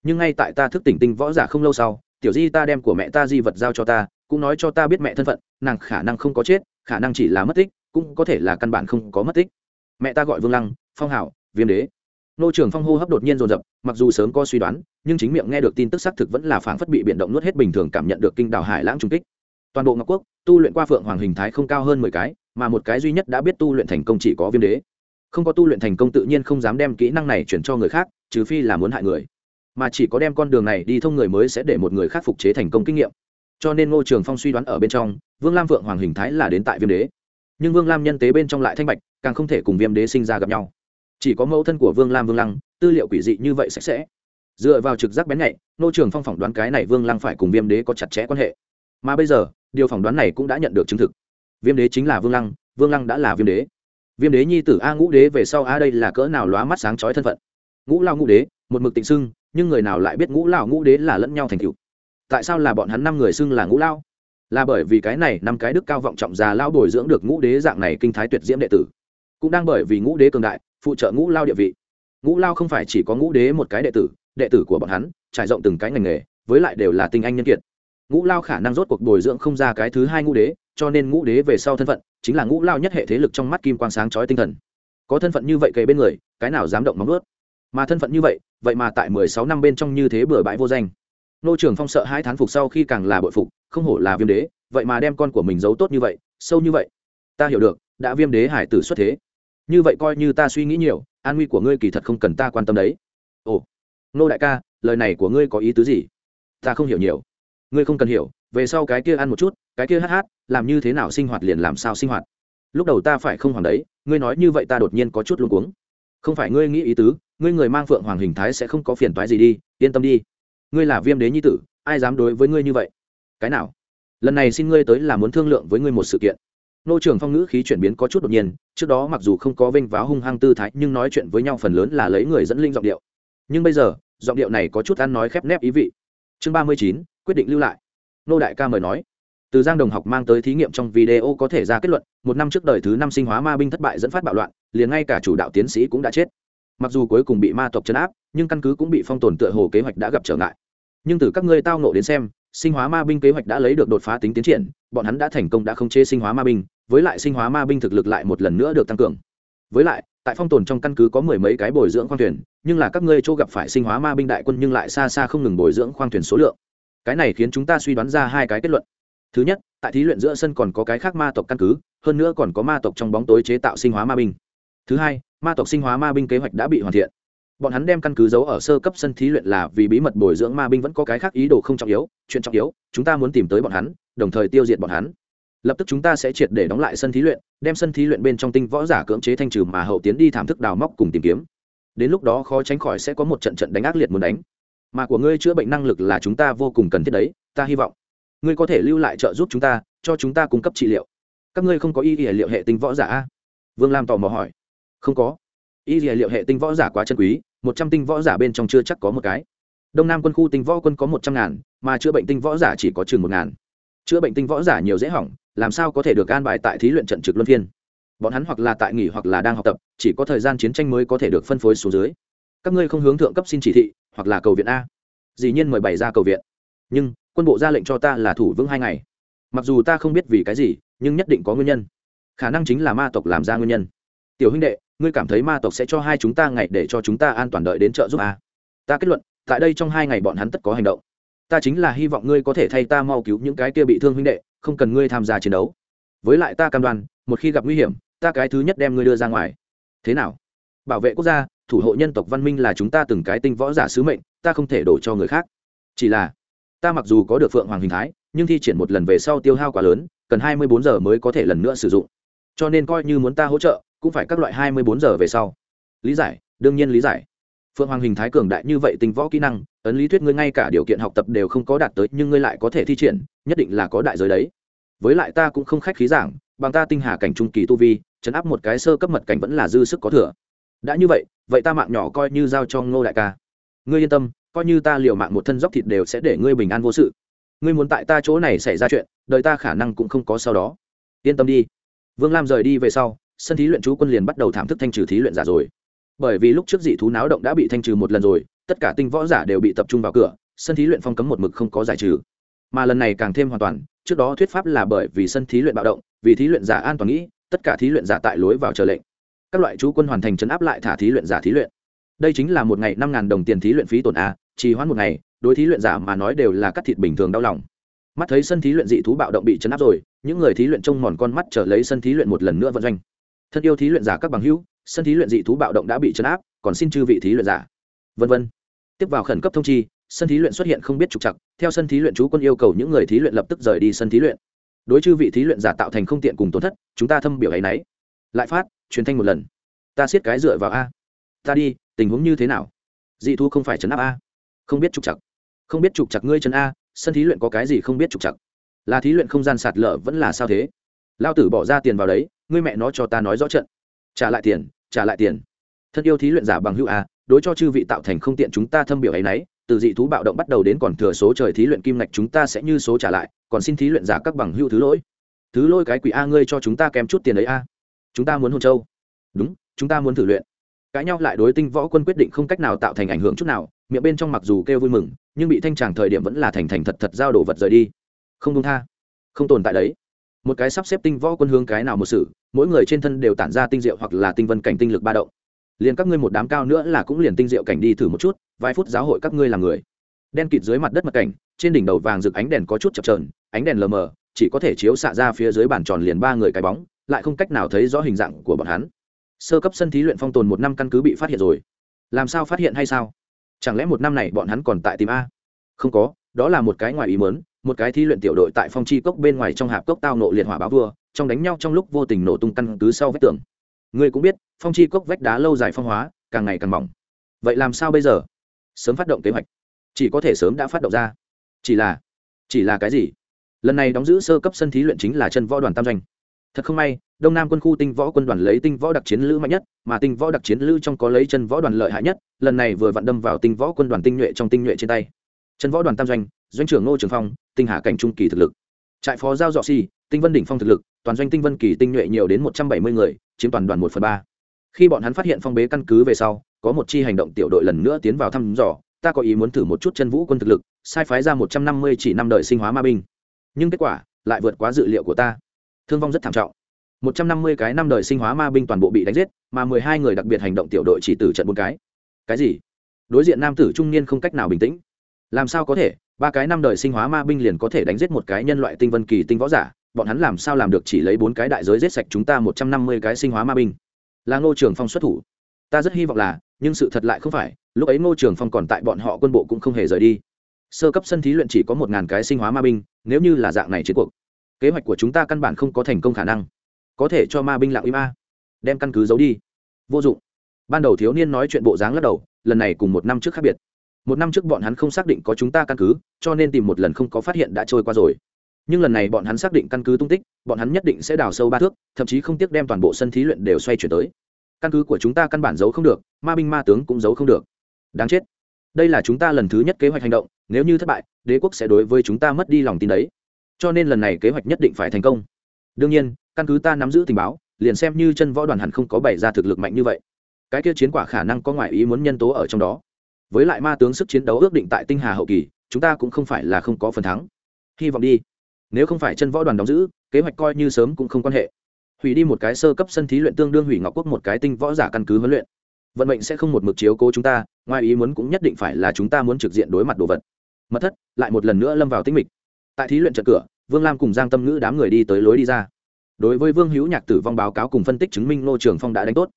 S1: nhưng ngay tại ta thức tỉnh tinh võ giả không lâu sau, tiểu di ta đem của mẹ ta di vật giao cho ta, cũng nói cho ta biết mẹ thân phận, nàng khả năng không có chết, khả năng chỉ là mất tích, cũng có thể là căn bản không có mất tích mẹ ta gọi vương lăng, phong hảo, viêm đế. Nô trưởng phong hô hấp đột nhiên rồn rập mặc dù sớm có suy đoán, nhưng chính miệng nghe được tin tức xác thực vẫn là phảng phất bị biện động nuốt hết bình thường cảm nhận được kinh đảo hải lãng trung kích. Toàn bộ ngọc quốc, tu luyện qua phượng hoàng hình thái không cao hơn mười cái, mà một cái duy nhất đã biết tu luyện thành công chỉ có viêm đế. Không có tu luyện thành công tự nhiên không dám đem kỹ năng này chuyển cho người khác, trừ phi là muốn hại người. Mà chỉ có đem con đường này đi thông người mới sẽ để một người khác phục chế thành công kinh nghiệm. Cho nên ngô trường phong suy đoán ở bên trong, vương lam vượng hoàng hình thái là đến tại viêm đế. Nhưng vương lam nhân tế bên trong lại thanh bạch càng không thể cùng viêm đế sinh ra gặp nhau. Chỉ có mẫu thân của vương lam vương lăng, tư liệu quỷ dị như vậy sạch sẽ. Dựa vào trực giác bén nhạy, nô trường phong phỏng đoán cái này vương lăng phải cùng viêm đế có chặt chẽ quan hệ. Mà bây giờ, điều phỏng đoán này cũng đã nhận được chứng thực. Viêm đế chính là vương lăng vương lăng đã là viêm đế. Viêm đế nhi tử a ngũ đế về sau a đây là cỡ nào lóa mắt sáng chói thân phận? Ngũ lao ngũ đế, một mực tịnh xưng nhưng người nào lại biết ngũ lao ngũ đế là lẫn nhau thành cựu tại sao là bọn hắn năm người xưng là ngũ lao? Là bởi vì cái này năm cái đức cao vọng trọng già lao bồi dưỡng được ngũ đế dạng này kinh thái tuyệt diễm đệ tử cũng đang bởi vì ngũ đế cường đại, phụ trợ ngũ lao địa vị. Ngũ lao không phải chỉ có ngũ đế một cái đệ tử đệ tử của bọn hắn, trải rộng từng cái ngành nghề, với lại đều là tinh anh nhân kiệt. Ngũ lao khả năng rốt cuộc bồi dưỡng không ra cái thứ hai ngũ đế, cho nên ngũ đế về sau thân phận, chính là ngũ lao nhất hệ thế lực trong mắt kim quang sáng chói tinh thần. Có thân phận như vậy kề bên người, cái nào dám động móng ướt mà thân phận như vậy vậy mà tại mười sáu năm bên trong như thế bừa bãi vô danh. Nô trưởng phong sợ hai thán phục sau khi càng là bội phục, không hổ là viêm đế, vậy mà đem con của mình giấu tốt như vậy, sâu như vậy. Ta hiểu được, đã viêm đế hải tử xuất thế như vậy coi như ta suy nghĩ nhiều, an nguy của ngươi kỳ thật không cần ta quan tâm đấy. Ồ nô đại ca, lời này của ngươi có ý tứ gì? Ta không hiểu nhiều. Ngươi không cần hiểu, về sau cái kia ăn một chút, cái kia hát hát, làm như thế nào sinh hoạt liền làm sao sinh hoạt. Lúc đầu ta phải không hoàng đấy, ngươi nói như vậy ta đột nhiên có chút luống cuống. Không phải ngươi nghĩ ý tứ, ngươi người mang phượng hoàng hình thái sẽ không có phiền toái gì đi, yên tâm đi. Ngươi là viêm đế nhi tử, ai dám đối với ngươi như vậy? Cái nào? Lần này xin ngươi tới là muốn thương lượng với ngươi một sự kiện nô trưởng phong ngữ khí chuyển biến có chút đột nhiên, trước đó mặc dù không có vênh váo hung hăng tư thái, nhưng nói chuyện với nhau phần lớn là lấy người dẫn linh giọng điệu. Nhưng bây giờ, giọng điệu này có chút ăn nói khép nép ý vị. Chương ba mươi chín, quyết định lưu lại. Nô đại ca mời nói. Từ giang đồng học mang tới thí nghiệm trong video có thể ra kết luận, một năm trước đời thứ năm sinh hóa ma binh thất bại dẫn phát bạo loạn, liền ngay cả chủ đạo tiến sĩ cũng đã chết. Mặc dù cuối cùng bị ma tộc chấn áp, nhưng căn cứ cũng bị phong tồn tựa hồ kế hoạch đã gặp trở ngại. Nhưng từ các ngươi tao nộ đến xem, sinh hóa ma binh kế hoạch đã lấy được đột phá tính tiến triển, bọn hắn đã thành công đã khống chế sinh hóa ma binh với lại sinh hóa ma binh thực lực lại một lần nữa được tăng cường. Với lại, tại phong tồn trong căn cứ có mười mấy cái bồi dưỡng khoang thuyền, nhưng là các ngươi chỗ gặp phải sinh hóa ma binh đại quân nhưng lại xa xa không ngừng bồi dưỡng khoang thuyền số lượng. Cái này khiến chúng ta suy đoán ra hai cái kết luận. Thứ nhất, tại thí luyện giữa sân còn có cái khác ma tộc căn cứ, hơn nữa còn có ma tộc trong bóng tối chế tạo sinh hóa ma binh. Thứ hai, ma tộc sinh hóa ma binh kế hoạch đã bị hoàn thiện. Bọn hắn đem căn cứ giấu ở sơ cấp sân thí luyện là vì bí mật bồi dưỡng ma binh vẫn có cái khác ý đồ không trọng yếu, chuyện trọng yếu, chúng ta muốn tìm tới bọn hắn, đồng thời tiêu diệt bọn hắn lập tức chúng ta sẽ triệt để đóng lại sân thí luyện, đem sân thí luyện bên trong tinh võ giả cưỡng chế thanh trừ mà hậu tiến đi thảm thức đào móc cùng tìm kiếm. Đến lúc đó khó tránh khỏi sẽ có một trận trận đánh ác liệt muốn đánh. Mà của ngươi chữa bệnh năng lực là chúng ta vô cùng cần thiết đấy, ta hy vọng. Ngươi có thể lưu lại trợ giúp chúng ta, cho chúng ta cung cấp trị liệu. Các ngươi không có y y liệu hệ tinh võ giả a? Vương lam tò mò hỏi. Không có. Y y liệu hệ tinh võ giả quá chân quý, một trăm tinh võ giả bên trong chưa chắc có một cái. Đông nam quân khu tinh võ quân có một trăm ngàn, mà chữa bệnh tinh võ giả chỉ có chừng một ngàn. Chữa bệnh tinh võ giả nhiều dễ hỏng làm sao có thể được an bài tại thí luyện trận trực luân phiên? Bọn hắn hoặc là tại nghỉ hoặc là đang học tập, chỉ có thời gian chiến tranh mới có thể được phân phối xuống dưới. Các ngươi không hướng thượng cấp xin chỉ thị, hoặc là cầu viện a. Dĩ nhiên mời bày ra cầu viện. Nhưng, quân bộ ra lệnh cho ta là thủ vững hai ngày. Mặc dù ta không biết vì cái gì, nhưng nhất định có nguyên nhân. Khả năng chính là ma tộc làm ra nguyên nhân. Tiểu huynh đệ, ngươi cảm thấy ma tộc sẽ cho hai chúng ta ngày để cho chúng ta an toàn đợi đến chợ giúp a. Ta kết luận, tại đây trong hai ngày bọn hắn tất có hành động ta chính là hy vọng ngươi có thể thay ta mau cứu những cái kia bị thương huynh đệ, không cần ngươi tham gia chiến đấu. Với lại ta cam đoan, một khi gặp nguy hiểm, ta cái thứ nhất đem ngươi đưa ra ngoài. Thế nào? Bảo vệ quốc gia, thủ hộ nhân tộc văn minh là chúng ta từng cái tinh võ giả sứ mệnh, ta không thể đổ cho người khác. Chỉ là, ta mặc dù có được phượng hoàng hình thái, nhưng thi triển một lần về sau tiêu hao quá lớn, cần hai mươi bốn giờ mới có thể lần nữa sử dụng. Cho nên coi như muốn ta hỗ trợ, cũng phải các loại hai mươi bốn giờ về sau. Lý giải, đương nhiên lý giải phượng hoàng hình thái cường đại như vậy tinh võ kỹ năng, ấn lý thuyết ngươi ngay cả điều kiện học tập đều không có đạt tới, nhưng ngươi lại có thể thi triển, nhất định là có đại giới đấy. Với lại ta cũng không khách khí giảng, bằng ta tinh hà cảnh trung kỳ tu vi, chấn áp một cái sơ cấp mật cảnh vẫn là dư sức có thừa. Đã như vậy vậy ta mạng nhỏ coi như giao cho ngô đại ca. Ngươi yên tâm, coi như ta liều mạng một thân dốc thịt đều sẽ để ngươi bình an vô sự. Ngươi muốn tại ta chỗ này xảy ra chuyện, đời ta khả năng cũng không có sau đó. Yên tâm đi. Vương lam rời đi về sau, sân thí luyện chú quân liền bắt đầu thảm thức thanh trừ thí luyện giả rồi bởi vì lúc trước dị thú náo động đã bị thanh trừ một lần rồi tất cả tinh võ giả đều bị tập trung vào cửa sân thí luyện phong cấm một mực không có giải trừ mà lần này càng thêm hoàn toàn trước đó thuyết pháp là bởi vì sân thí luyện bạo động vì thí luyện giả an toàn nghĩ tất cả thí luyện giả tại lối vào chờ lệnh các loại chú quân hoàn thành chấn áp lại thả thí luyện giả thí luyện đây chính là một ngày năm ngàn đồng tiền thí luyện phí tổn a trì hoãn một ngày đối thí luyện giả mà nói đều là cắt thịt bình thường đau lòng mắt thấy sân thí luyện dị thú bạo động bị chấn áp rồi những người thí luyện trông mòn con mắt trở lấy sân thí luyện một lần nữa vận doanh thân yêu thí luyện giả các bằng hữu sân thí luyện dị thú bạo động đã bị chấn áp, còn xin chư vị thí luyện giả. Vân vân. Tiếp vào khẩn cấp thông chi, sân thí luyện xuất hiện không biết trục chặt theo sân thí luyện chú quân yêu cầu những người thí luyện lập tức rời đi sân thí luyện. Đối chư vị thí luyện giả tạo thành không tiện cùng tổn thất, chúng ta thâm biểu ấy nấy. Lại phát, truyền thanh một lần. Ta siết cái dựa vào a. Ta đi, tình huống như thế nào? Dị thu không phải chấn áp a. Không biết trục chặt không biết trục chặt ngươi chấn a, sân thí luyện có cái gì không biết trục chặt là thí luyện không gian sạt lở vẫn là sao thế? Lao tử bỏ ra tiền vào đấy, ngươi mẹ nó cho ta nói rõ trận. Trả lại tiền trả lại tiền. Thân yêu thí luyện giả bằng hữu a, đối cho chư vị tạo thành không tiện chúng ta thâm biểu ấy nấy, từ dị thú bạo động bắt đầu đến còn thừa số trời thí luyện kim ngạch chúng ta sẽ như số trả lại, còn xin thí luyện giả các bằng hữu thứ lỗi. Thứ lỗi cái quỷ a ngươi cho chúng ta kém chút tiền đấy a. Chúng ta muốn hôn châu. Đúng, chúng ta muốn thử luyện. Cãi nhau lại đối tinh võ quân quyết định không cách nào tạo thành ảnh hưởng chút nào, miệng bên trong mặc dù kêu vui mừng, nhưng bị thanh tràng thời điểm vẫn là thành thành thật thật giao đồ vật rời đi. Không dung tha. Không tồn tại đấy. Một cái sắp xếp tinh võ quân hướng cái nào một sự mỗi người trên thân đều tản ra tinh diệu hoặc là tinh vân cảnh tinh lực ba động. Liền các ngươi một đám cao nữa là cũng liền tinh diệu cảnh đi thử một chút, vài phút giáo hội các ngươi làm người. Đen kịt dưới mặt đất mặt cảnh, trên đỉnh đầu vàng rực ánh đèn có chút chập trờn ánh đèn lờ mờ, chỉ có thể chiếu xạ ra phía dưới bàn tròn liền ba người cái bóng, lại không cách nào thấy rõ hình dạng của bọn hắn. Sơ cấp sân thí luyện phong tồn một năm căn cứ bị phát hiện rồi. Làm sao phát hiện hay sao? Chẳng lẽ một năm này bọn hắn còn tại tìm a? Không có, đó là một cái ngoài ý mớn một cái thí luyện tiểu đội tại phong chi cốc bên ngoài trong hạp cốc tao nộ liệt hỏa báo vua trong đánh nhau trong lúc vô tình nổ tung căn cứ sau vách tường. Ngươi cũng biết, phong chi cốc vách đá lâu dài phong hóa, càng ngày càng mỏng. Vậy làm sao bây giờ? Sớm phát động kế hoạch. Chỉ có thể sớm đã phát động ra. Chỉ là chỉ là cái gì? Lần này đóng giữ sơ cấp sân thí luyện chính là chân võ đoàn tam doanh. Thật không may, đông nam quân khu tinh võ quân đoàn lấy tinh võ đặc chiến lữ mạnh nhất, mà tinh võ đặc chiến lữ trong có lấy chân võ đoàn lợi hại nhất, lần này vừa vặn đâm vào tinh võ quân đoàn tinh nhuệ trong tinh nhuệ trên tay. Chân võ đoàn tam doanh doanh trưởng ngô trường phong, tinh hà cảnh trung kỳ thực lực. Trại phó giao dọ si tinh vân đỉnh phong thực lực, toàn doanh tinh vân kỳ tinh nhuệ nhiều đến một trăm bảy mươi người, chiếm toàn đoàn một phần ba. Khi bọn hắn phát hiện phong bế căn cứ về sau, có một chi hành động tiểu đội lần nữa tiến vào thăm dò, ta có ý muốn thử một chút chân vũ quân thực lực, sai phái ra một trăm năm mươi chỉ năm đời sinh hóa ma binh. Nhưng kết quả lại vượt quá dự liệu của ta. Thương vong rất thảm trọng. một trăm năm mươi cái năm đời sinh hóa ma binh toàn bộ bị đánh giết, mà mười hai người đặc biệt hành động tiểu đội chỉ tử trận bốn cái. Cái gì? Đối diện nam tử trung niên không cách nào bình tĩnh. Làm sao có thể? Ba cái năm đời sinh hóa ma binh liền có thể đánh giết một cái nhân loại tinh vân kỳ tinh võ giả? Bọn hắn làm sao làm được chỉ lấy bốn cái đại giới giết sạch chúng ta một trăm năm mươi cái sinh hóa ma binh? Là ngô trường phong xuất thủ. Ta rất hy vọng là, nhưng sự thật lại không phải, lúc ấy ngô trường phong còn tại bọn họ quân bộ cũng không hề rời đi. Sơ cấp sân thí luyện chỉ có một ngàn cái sinh hóa ma binh, nếu như là dạng này chiến cuộc, kế hoạch của chúng ta căn bản không có thành công khả năng. Có thể cho ma binh lặng im a. Đem căn cứ giấu đi. Vô dụng. Ban đầu thiếu niên nói chuyện bộ dáng lắc đầu, lần này cùng một năm trước khác biệt. Một năm trước bọn hắn không xác định có chúng ta căn cứ, cho nên tìm một lần không có phát hiện đã trôi qua rồi nhưng lần này bọn hắn xác định căn cứ tung tích, bọn hắn nhất định sẽ đào sâu ba thước, thậm chí không tiếc đem toàn bộ sân thí luyện đều xoay chuyển tới. Căn cứ của chúng ta căn bản giấu không được, ma binh ma tướng cũng giấu không được. Đáng chết. Đây là chúng ta lần thứ nhất kế hoạch hành động, nếu như thất bại, đế quốc sẽ đối với chúng ta mất đi lòng tin đấy. Cho nên lần này kế hoạch nhất định phải thành công. Đương nhiên, căn cứ ta nắm giữ tình báo, liền xem như chân võ đoàn hẳn không có bày ra thực lực mạnh như vậy. Cái kia chiến quả khả năng có ngoại ý muốn nhân tố ở trong đó. Với lại ma tướng sức chiến đấu ước định tại tinh hà hậu kỳ, chúng ta cũng không phải là không có phần thắng. Hy vọng đi nếu không phải chân võ đoàn đóng giữ, kế hoạch coi như sớm cũng không quan hệ. Hủy đi một cái sơ cấp sân thí luyện tương đương hủy ngọc quốc một cái tinh võ giả căn cứ huấn luyện. Vận mệnh sẽ không một mực chiếu cố chúng ta, ngoài ý muốn cũng nhất định phải là chúng ta muốn trực diện đối mặt đồ vật. Mất thất, lại một lần nữa lâm vào tinh mịch. Tại thí luyện trận cửa, vương lam cùng giang tâm ngữ đám người đi tới lối đi ra. Đối với vương hữu nhạc tử vong báo cáo cùng phân tích chứng minh nô trường phong đã đánh tốt.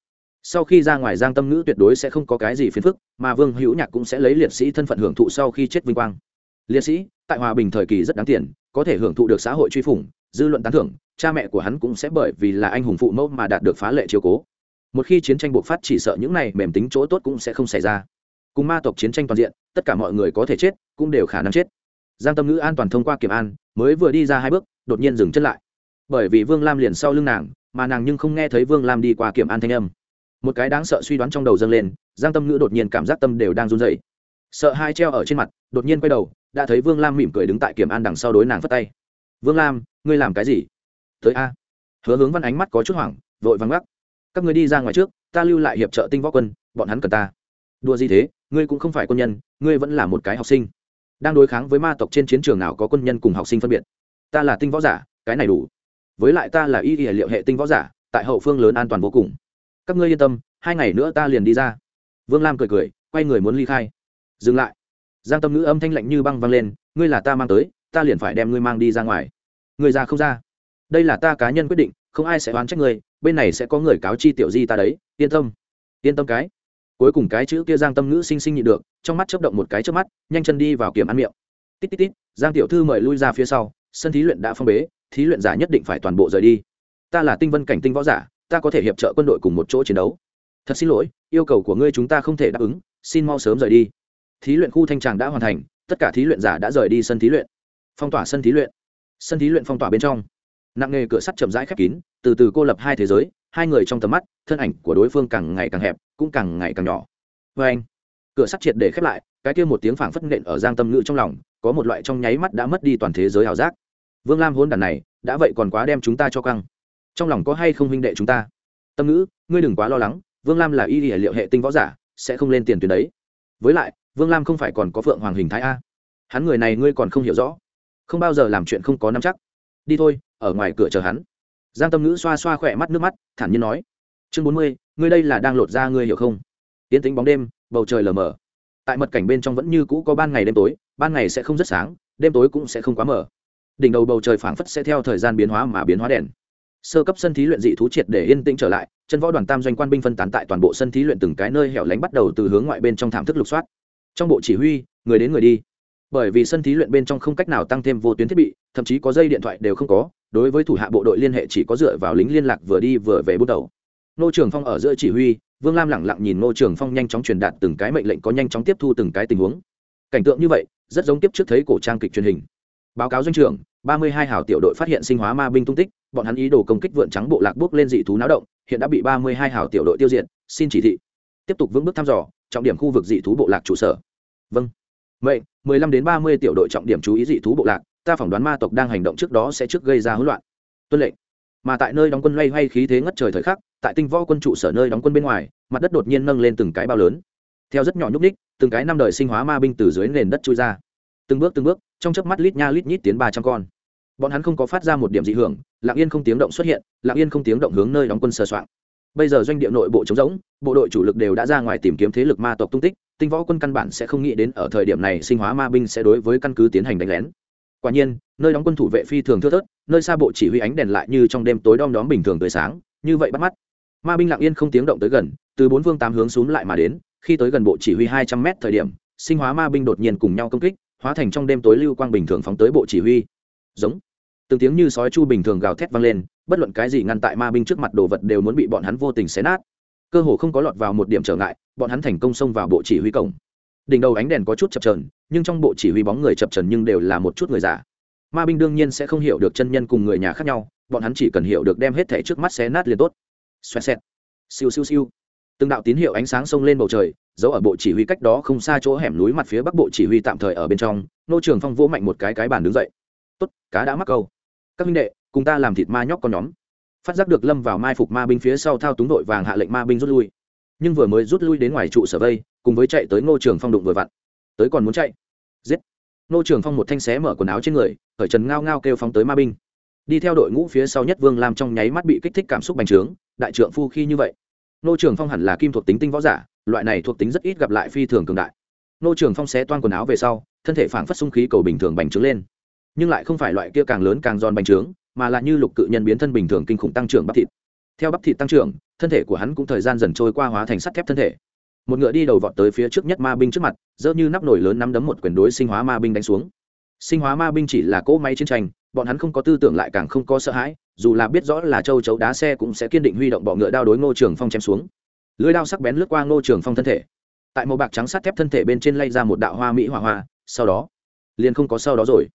S1: Sau khi ra ngoài giang tâm ngữ tuyệt đối sẽ không có cái gì phiền phức, mà vương hữu nhạc cũng sẽ lấy liệt sĩ thân phận hưởng thụ sau khi chết vinh quang. Liệt sĩ, tại hòa bình thời kỳ rất đáng tiền có thể hưởng thụ được xã hội truy phủng, dư luận tán thưởng, cha mẹ của hắn cũng sẽ bởi vì là anh hùng phụ mẫu mà đạt được phá lệ chiếu cố. Một khi chiến tranh bộc phát chỉ sợ những này mềm tính chỗ tốt cũng sẽ không xảy ra. Cùng ma tộc chiến tranh toàn diện, tất cả mọi người có thể chết, cũng đều khả năng chết. Giang tâm ngữ an toàn thông qua kiểm an, mới vừa đi ra hai bước, đột nhiên dừng chân lại. Bởi vì vương lam liền sau lưng nàng, mà nàng nhưng không nghe thấy vương lam đi qua kiểm an thanh âm. Một cái đáng sợ suy đoán trong đầu dâng lên, giang tâm ngữ đột nhiên cảm giác tâm đều đang run dậy sợ hai treo ở trên mặt, đột nhiên quay đầu đã thấy vương lam mỉm cười đứng tại kiểm an đằng sau đối nàng phất tay. Vương lam, ngươi làm cái gì? Tới a. Hứa hướng văn ánh mắt có chút hoảng, vội vắng gắt các ngươi đi ra ngoài trước, ta lưu lại hiệp trợ tinh võ quân, bọn hắn cần ta. Đùa gì thế, ngươi cũng không phải quân nhân, ngươi vẫn là một cái học sinh. Đang đối kháng với ma tộc trên chiến trường nào có quân nhân cùng học sinh phân biệt? Ta là tinh võ giả, cái này đủ. Với lại ta là y y liệu hệ tinh võ giả, tại hậu phương lớn an toàn vô cùng. Các ngươi yên tâm, hai ngày nữa ta liền đi ra. Vương lam cười cười, quay người muốn ly khai. Dừng lại giang tâm ngữ âm thanh lạnh như băng vang lên, ngươi là ta mang tới, ta liền phải đem ngươi mang đi ra ngoài. Ngươi ra không ra? Đây là ta cá nhân quyết định, không ai sẽ oán trách ngươi, bên này sẽ có người cáo chi tiểu di ta đấy, yên tâm. Yên tâm cái? Cuối cùng cái chữ kia giang tâm ngữ sinh sinh nhịn được, trong mắt chấp động một cái trước mắt, nhanh chân đi vào kiểm ăn miệng. Tít tít tít, giang tiểu thư mời lui ra phía sau, sân thí luyện đã phong bế, thí luyện giả nhất định phải toàn bộ rời đi. Ta là tinh vân cảnh tinh võ giả, ta có thể hiệp trợ quân đội cùng một chỗ chiến đấu. Thật xin lỗi, yêu cầu của ngươi chúng ta không thể đáp ứng, xin mau sớm rời đi thí luyện khu thanh tràng đã hoàn thành, tất cả thí luyện giả đã rời đi sân thí luyện. Phong tỏa sân thí luyện. Sân thí luyện phong tỏa bên trong. Nặng nghề cửa sắt chậm rãi khép kín, từ từ cô lập hai thế giới, hai người trong tầm mắt, thân ảnh của đối phương càng ngày càng hẹp, cũng càng ngày càng nhỏ. Vê anh, cửa sắt triệt để khép lại, cái kia một tiếng phảng phất nện ở giang tâm ngữ trong lòng, có một loại trong nháy mắt đã mất đi toàn thế giới ảo giác. Vương lam hôn đàn này, đã vậy còn quá đem chúng ta cho căng. Trong lòng có hay không huynh đệ chúng ta? Tâm ngữ, ngươi đừng quá lo lắng, vương lam là y hệ liệu hệ tinh võ giả, sẽ không lên tiền tuyến đấy. Với lại vương lam không phải còn có phượng hoàng hình thái a? Hắn người này ngươi còn không hiểu rõ. Không bao giờ làm chuyện không có nắm chắc. Đi thôi, ở ngoài cửa chờ hắn. Giang tâm ngữ xoa xoa khỏe mắt nước mắt, thản nhiên nói. Chương bốn mươi, ngươi đây là đang lột ra ngươi hiểu không? Tiến tính bóng đêm, bầu trời lờ mờ. Tại mật cảnh bên trong vẫn như cũ có ban ngày đêm tối, ban ngày sẽ không rất sáng, đêm tối cũng sẽ không quá mờ. Đỉnh đầu bầu trời phảng phất sẽ theo thời gian biến hóa mà biến hóa đèn. Sơ cấp sân thí luyện dị thú triệt để yên tĩnh trở lại, chân võ đoàn tam doanh quan binh phân tán tại toàn bộ sân thí luyện từng cái nơi hẻo lánh bắt đầu từ hướng ngoại bên trong thảm thức lục soát trong bộ chỉ huy, người đến người đi. Bởi vì sân thí luyện bên trong không cách nào tăng thêm vô tuyến thiết bị, thậm chí có dây điện thoại đều không có, đối với thủ hạ bộ đội liên hệ chỉ có dựa vào lính liên lạc vừa đi vừa về bút đầu. Nô trường phong ở giữa chỉ huy, vương lam lẳng lặng nhìn nô trường phong nhanh chóng truyền đạt từng cái mệnh lệnh có nhanh chóng tiếp thu từng cái tình huống. Cảnh tượng như vậy, rất giống tiếp trước thấy cổ trang kịch truyền hình. Báo cáo doanh trưởng, ba mươi hai hào tiểu đội phát hiện sinh hóa ma binh tung tích, bọn hắn ý đồ công kích vượn trắng bộ lạc bước lên dị thú náo động, hiện đã bị ba mươi hai hào tiểu đội tiêu diệt, xin chỉ thị. Tiếp tục vững bước thăm dò trọng điểm khu vực dị thú bộ lạc trụ sở. Vâng. Mệnh, mười lăm đến ba mươi tiểu đội trọng điểm chú ý dị thú bộ lạc, ta phỏng đoán ma tộc đang hành động trước đó sẽ trước gây ra hỗn loạn. Tuân lệnh. Mà tại nơi đóng quân loay hoay khí thế ngất trời thời khắc, tại tinh võ quân trụ sở nơi đóng quân bên ngoài, mặt đất đột nhiên nâng lên từng cái bao lớn. Theo rất nhỏ nhúc ních từng cái năm đời sinh hóa ma binh từ dưới nền đất trôi ra. Từng bước từng bước, trong chớp mắt lít nha lít nhít tiến ba trăm con. Bọn hắn không có phát ra một điểm dị hưởng lạng yên không tiếng động xuất hiện lạng yên không tiếng động hướng nơi đóng quân sơ soạng bây giờ doanh địa nội bộ chống rỗng, bộ đội chủ lực đều đã ra ngoài tìm kiếm thế lực ma tộc tung tích, tinh võ quân căn bản sẽ không nghĩ đến ở thời điểm này sinh hóa ma binh sẽ đối với căn cứ tiến hành đánh lén. Quả nhiên, nơi đóng quân thủ vệ phi thường thưa thớt, nơi xa bộ chỉ huy ánh đèn lại như trong đêm tối đom đóm bình thường tới sáng, như vậy bắt mắt. Ma binh lặng yên không tiếng động tới gần, từ bốn phương tám hướng xuống lại mà đến, khi tới gần bộ chỉ huy hai trăm mét thời điểm, sinh hóa ma binh đột nhiên cùng nhau công kích, hóa thành trong đêm tối lưu quang bình thường phóng tới bộ chỉ huy. Giống từng tiếng như sói chu bình thường gào thét vang lên, bất luận cái gì ngăn tại ma binh trước mặt đồ vật đều muốn bị bọn hắn vô tình xé nát. Cơ hồ không có lọt vào một điểm trở ngại, bọn hắn thành công xông vào bộ chỉ huy cổng. Đỉnh đầu ánh đèn có chút chập trờn nhưng trong bộ chỉ huy bóng người chập trần nhưng đều là một chút người giả ma binh đương nhiên sẽ không hiểu được chân nhân cùng người nhà khác nhau, bọn hắn chỉ cần hiểu được đem hết thẻ trước mắt xé nát liền tốt. Xoẹt xẹt. Siêu siêu siêu. Từng đạo tín hiệu ánh sáng xông lên bầu trời, giấu ở bộ chỉ huy cách đó không xa chỗ hẻm núi mặt phía bắc bộ chỉ huy tạm thời ở bên trong, nô trường phong vỗ mạnh một cái cái bàn đứng dậy. Tốt, cá đã mắc câu các minh đệ, cùng ta làm thịt ma nhóc con nhóm. Phát giác được lâm vào mai phục ma binh phía sau thao túng đội vàng hạ lệnh ma binh rút lui. Nhưng vừa mới rút lui đến ngoài trụ sở vây, cùng với chạy tới ngô trường phong đụng vừa vặn. Tới còn muốn chạy? Giết! Ngô trường phong một thanh xé mở quần áo trên người khởi trần ngao ngao kêu phóng tới ma binh. Đi theo đội ngũ phía sau nhất vương làm trong nháy mắt bị kích thích cảm xúc bành trướng, đại trượng phu khi như vậy. Ngô trường phong hẳn là kim thuộc tính tinh võ giả, loại này thuộc tính rất ít gặp lại phi thường cường đại. Ngô trường phong xé toan quần áo về sau, thân thể phảng phất sung khí cầu bình thường bành trướng lên nhưng lại không phải loại kia càng lớn càng giòn bành trướng, mà là như lục cự nhân biến thân bình thường kinh khủng tăng trưởng bắp thịt. Theo bắp thịt tăng trưởng, thân thể của hắn cũng thời gian dần trôi qua hóa thành sắt thép thân thể. Một ngựa đi đầu vọt tới phía trước nhất ma binh trước mặt dỡ như nắp nổi lớn nắm đấm một quyền đối sinh hóa ma binh đánh xuống. Sinh hóa ma binh chỉ là cỗ máy chiến tranh, bọn hắn không có tư tưởng lại càng không có sợ hãi, dù là biết rõ là châu chấu đá xe cũng sẽ kiên định huy động bọ ngựa đao đối ngô trường phong chém xuống. Lưới đao sắc bén lướt qua ngô trường phong thân thể. Tại màu bạc trắng sắt thép thân thể bên trên lay ra một đạo hoa mỹ hỏa hoa, sau đó, liền không có sau đó rồi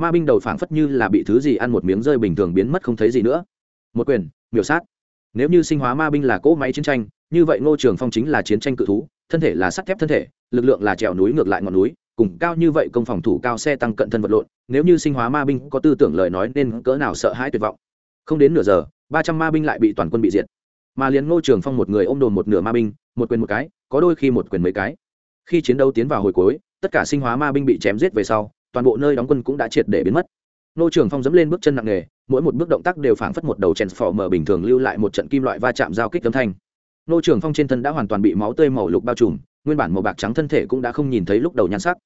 S1: ma binh đầu phảng phất như là bị thứ gì ăn một miếng rơi bình thường biến mất không thấy gì nữa. Một quyền, miểu sát. Nếu như sinh hóa ma binh là cỗ máy chiến tranh, như vậy ngô trường phong chính là chiến tranh cự thú, thân thể là sắt thép thân thể, lực lượng là trèo núi ngược lại ngọn núi, cùng cao như vậy công phòng thủ cao xe tăng cận thân vật lộn, nếu như sinh hóa ma binh có tư tưởng lời nói nên cỡ nào sợ hãi tuyệt vọng. Không đến nửa giờ, ba trăm ma binh lại bị toàn quân bị diệt. Mà liền ngô trường phong một người ôm đồn một nửa ma binh, một quyền một cái, có đôi khi một quyền mấy cái. Khi chiến đấu tiến vào hồi cuối, tất cả sinh hóa ma binh bị chém giết về sau toàn bộ nơi đóng quân cũng đã triệt để biến mất. Ngô trường phong dẫm lên bước chân nặng nề, mỗi một bước động tác đều phảng phất một đầu chèn phò mở bình thường lưu lại một trận kim loại va chạm giao kích âm thanh. Ngô trường phong trên thân đã hoàn toàn bị máu tươi màu lục bao trùm, nguyên bản màu bạc trắng thân thể cũng đã không nhìn thấy lúc đầu nhan sắc.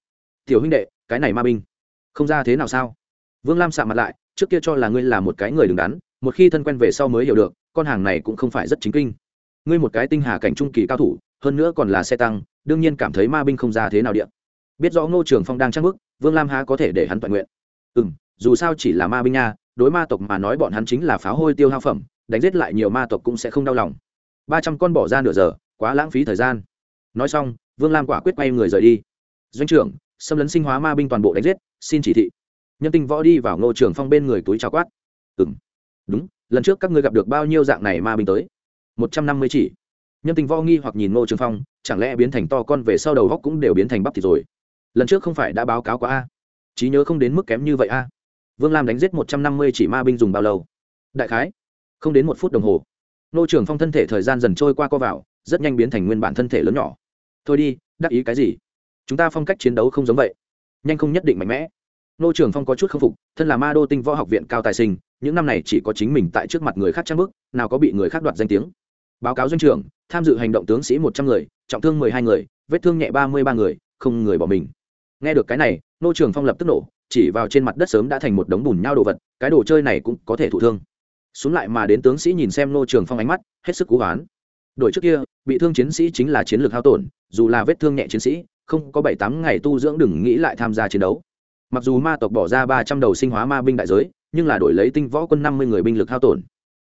S1: Tiểu huynh đệ, cái này ma binh, không ra thế nào sao? Vương lam sạ mặt lại, trước kia cho là ngươi là một cái người đứng đắn, một khi thân quen về sau mới hiểu được, con hàng này cũng không phải rất chính kinh. Ngươi một cái tinh hà cảnh trung kỳ cao thủ, hơn nữa còn là xe tăng, đương nhiên cảm thấy ma binh không ra thế nào điện biết rõ ngô trường phong đang trang bức vương lam há có thể để hắn toàn nguyện. Ừ m dù sao chỉ là ma binh nha, đối ma tộc mà nói bọn hắn chính là pháo hôi tiêu hao phẩm, đánh giết lại nhiều ma tộc cũng sẽ không đau lòng. Ba trăm con bỏ ra nửa giờ, quá lãng phí thời gian. Nói xong, vương lam quả quyết quay người rời đi. Doanh trưởng, xâm lấn sinh hóa ma binh toàn bộ đánh giết, xin chỉ thị. Nhân tinh võ đi vào ngô trường phong bên người túi trào quát. Ừ m đúng, lần trước các ngươi gặp được bao nhiêu dạng này ma binh tới? Một trăm năm mươi chỉ. Nhân tinh võ nghi hoặc nhìn ngô trường phong, chẳng lẽ biến thành to con về sau đầu góc cũng đều biến thành bắp thịt rồi? Lần trước không phải đã báo cáo quá a? Trí nhớ không đến mức kém như vậy a? Vương lam đánh giết một trăm năm mươi chỉ ma binh dùng bao lâu? Đại khái, không đến một phút đồng hồ. Nô trưởng phong thân thể thời gian dần trôi qua co vào, rất nhanh biến thành nguyên bản thân thể lớn nhỏ. Thôi đi, đắc ý cái gì? Chúng ta phong cách chiến đấu không giống vậy. Nhanh không nhất định mạnh mẽ. Nô trưởng phong có chút k phục, thân là ma đô tinh võ học viện cao tài sinh, những năm này chỉ có chính mình tại trước mặt người khác trang bức, nào có bị người khác đoạt danh tiếng. Báo cáo doanh trưởng, tham dự hành động tướng sĩ một trăm người, trọng thương mười hai người, vết thương nhẹ ba mươi ba người, không người bỏ mình nghe được cái này, nô trường phong lập tức nổ, chỉ vào trên mặt đất sớm đã thành một đống bùn nhau đồ vật, cái đồ chơi này cũng có thể thụ thương. Xuống lại mà đến tướng sĩ nhìn xem nô trường phong ánh mắt, hết sức cú hoán đội trước kia, bị thương chiến sĩ chính là chiến lược hao tổn, dù là vết thương nhẹ chiến sĩ, không có bảy tám ngày tu dưỡng đừng nghĩ lại tham gia chiến đấu. Mặc dù ma tộc bỏ ra ba trăm đầu sinh hóa ma binh đại giới, nhưng là đổi lấy tinh võ quân năm mươi người binh lực hao tổn.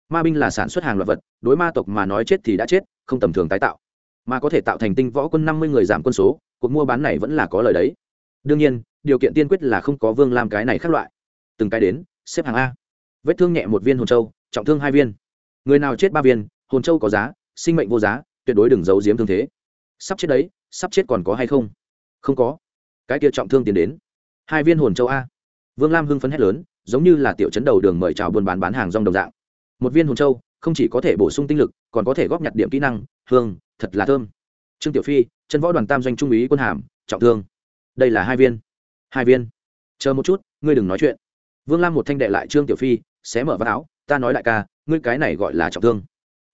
S1: Ma binh là sản xuất hàng loạt vật, đối ma tộc mà nói chết thì đã chết, không tầm thường tái tạo. Mà có thể tạo thành tinh võ quân năm mươi người giảm quân số, cuộc mua bán này vẫn là có lời đấy đương nhiên, điều kiện tiên quyết là không có vương lam cái này khác loại. Từng cái đến, xếp hàng a. Vết thương nhẹ một viên hồn châu, trọng thương hai viên. Người nào chết ba viên, hồn châu có giá, sinh mệnh vô giá, tuyệt đối đừng giấu giếm thương thế. Sắp chết đấy, sắp chết còn có hay không? Không có. Cái kia trọng thương tiến đến. Hai viên hồn châu a. Vương lam hưng phấn hét lớn, giống như là tiểu chấn đầu đường mời chào buôn bán bán hàng rong đồng dạng. Một viên hồn châu, không chỉ có thể bổ sung tinh lực, còn có thể góp nhặt điểm kỹ năng, hương, thật là thơm. Trương tiểu phi, chân võ đoàn tam doanh trung úy quân hàm, trọng thương đây là hai viên. Hai viên. Chờ một chút, ngươi đừng nói chuyện. Vương lam một thanh đệ lại trương tiểu phi, xé mở vác áo, ta nói đại ca, ngươi cái này gọi là trọng thương.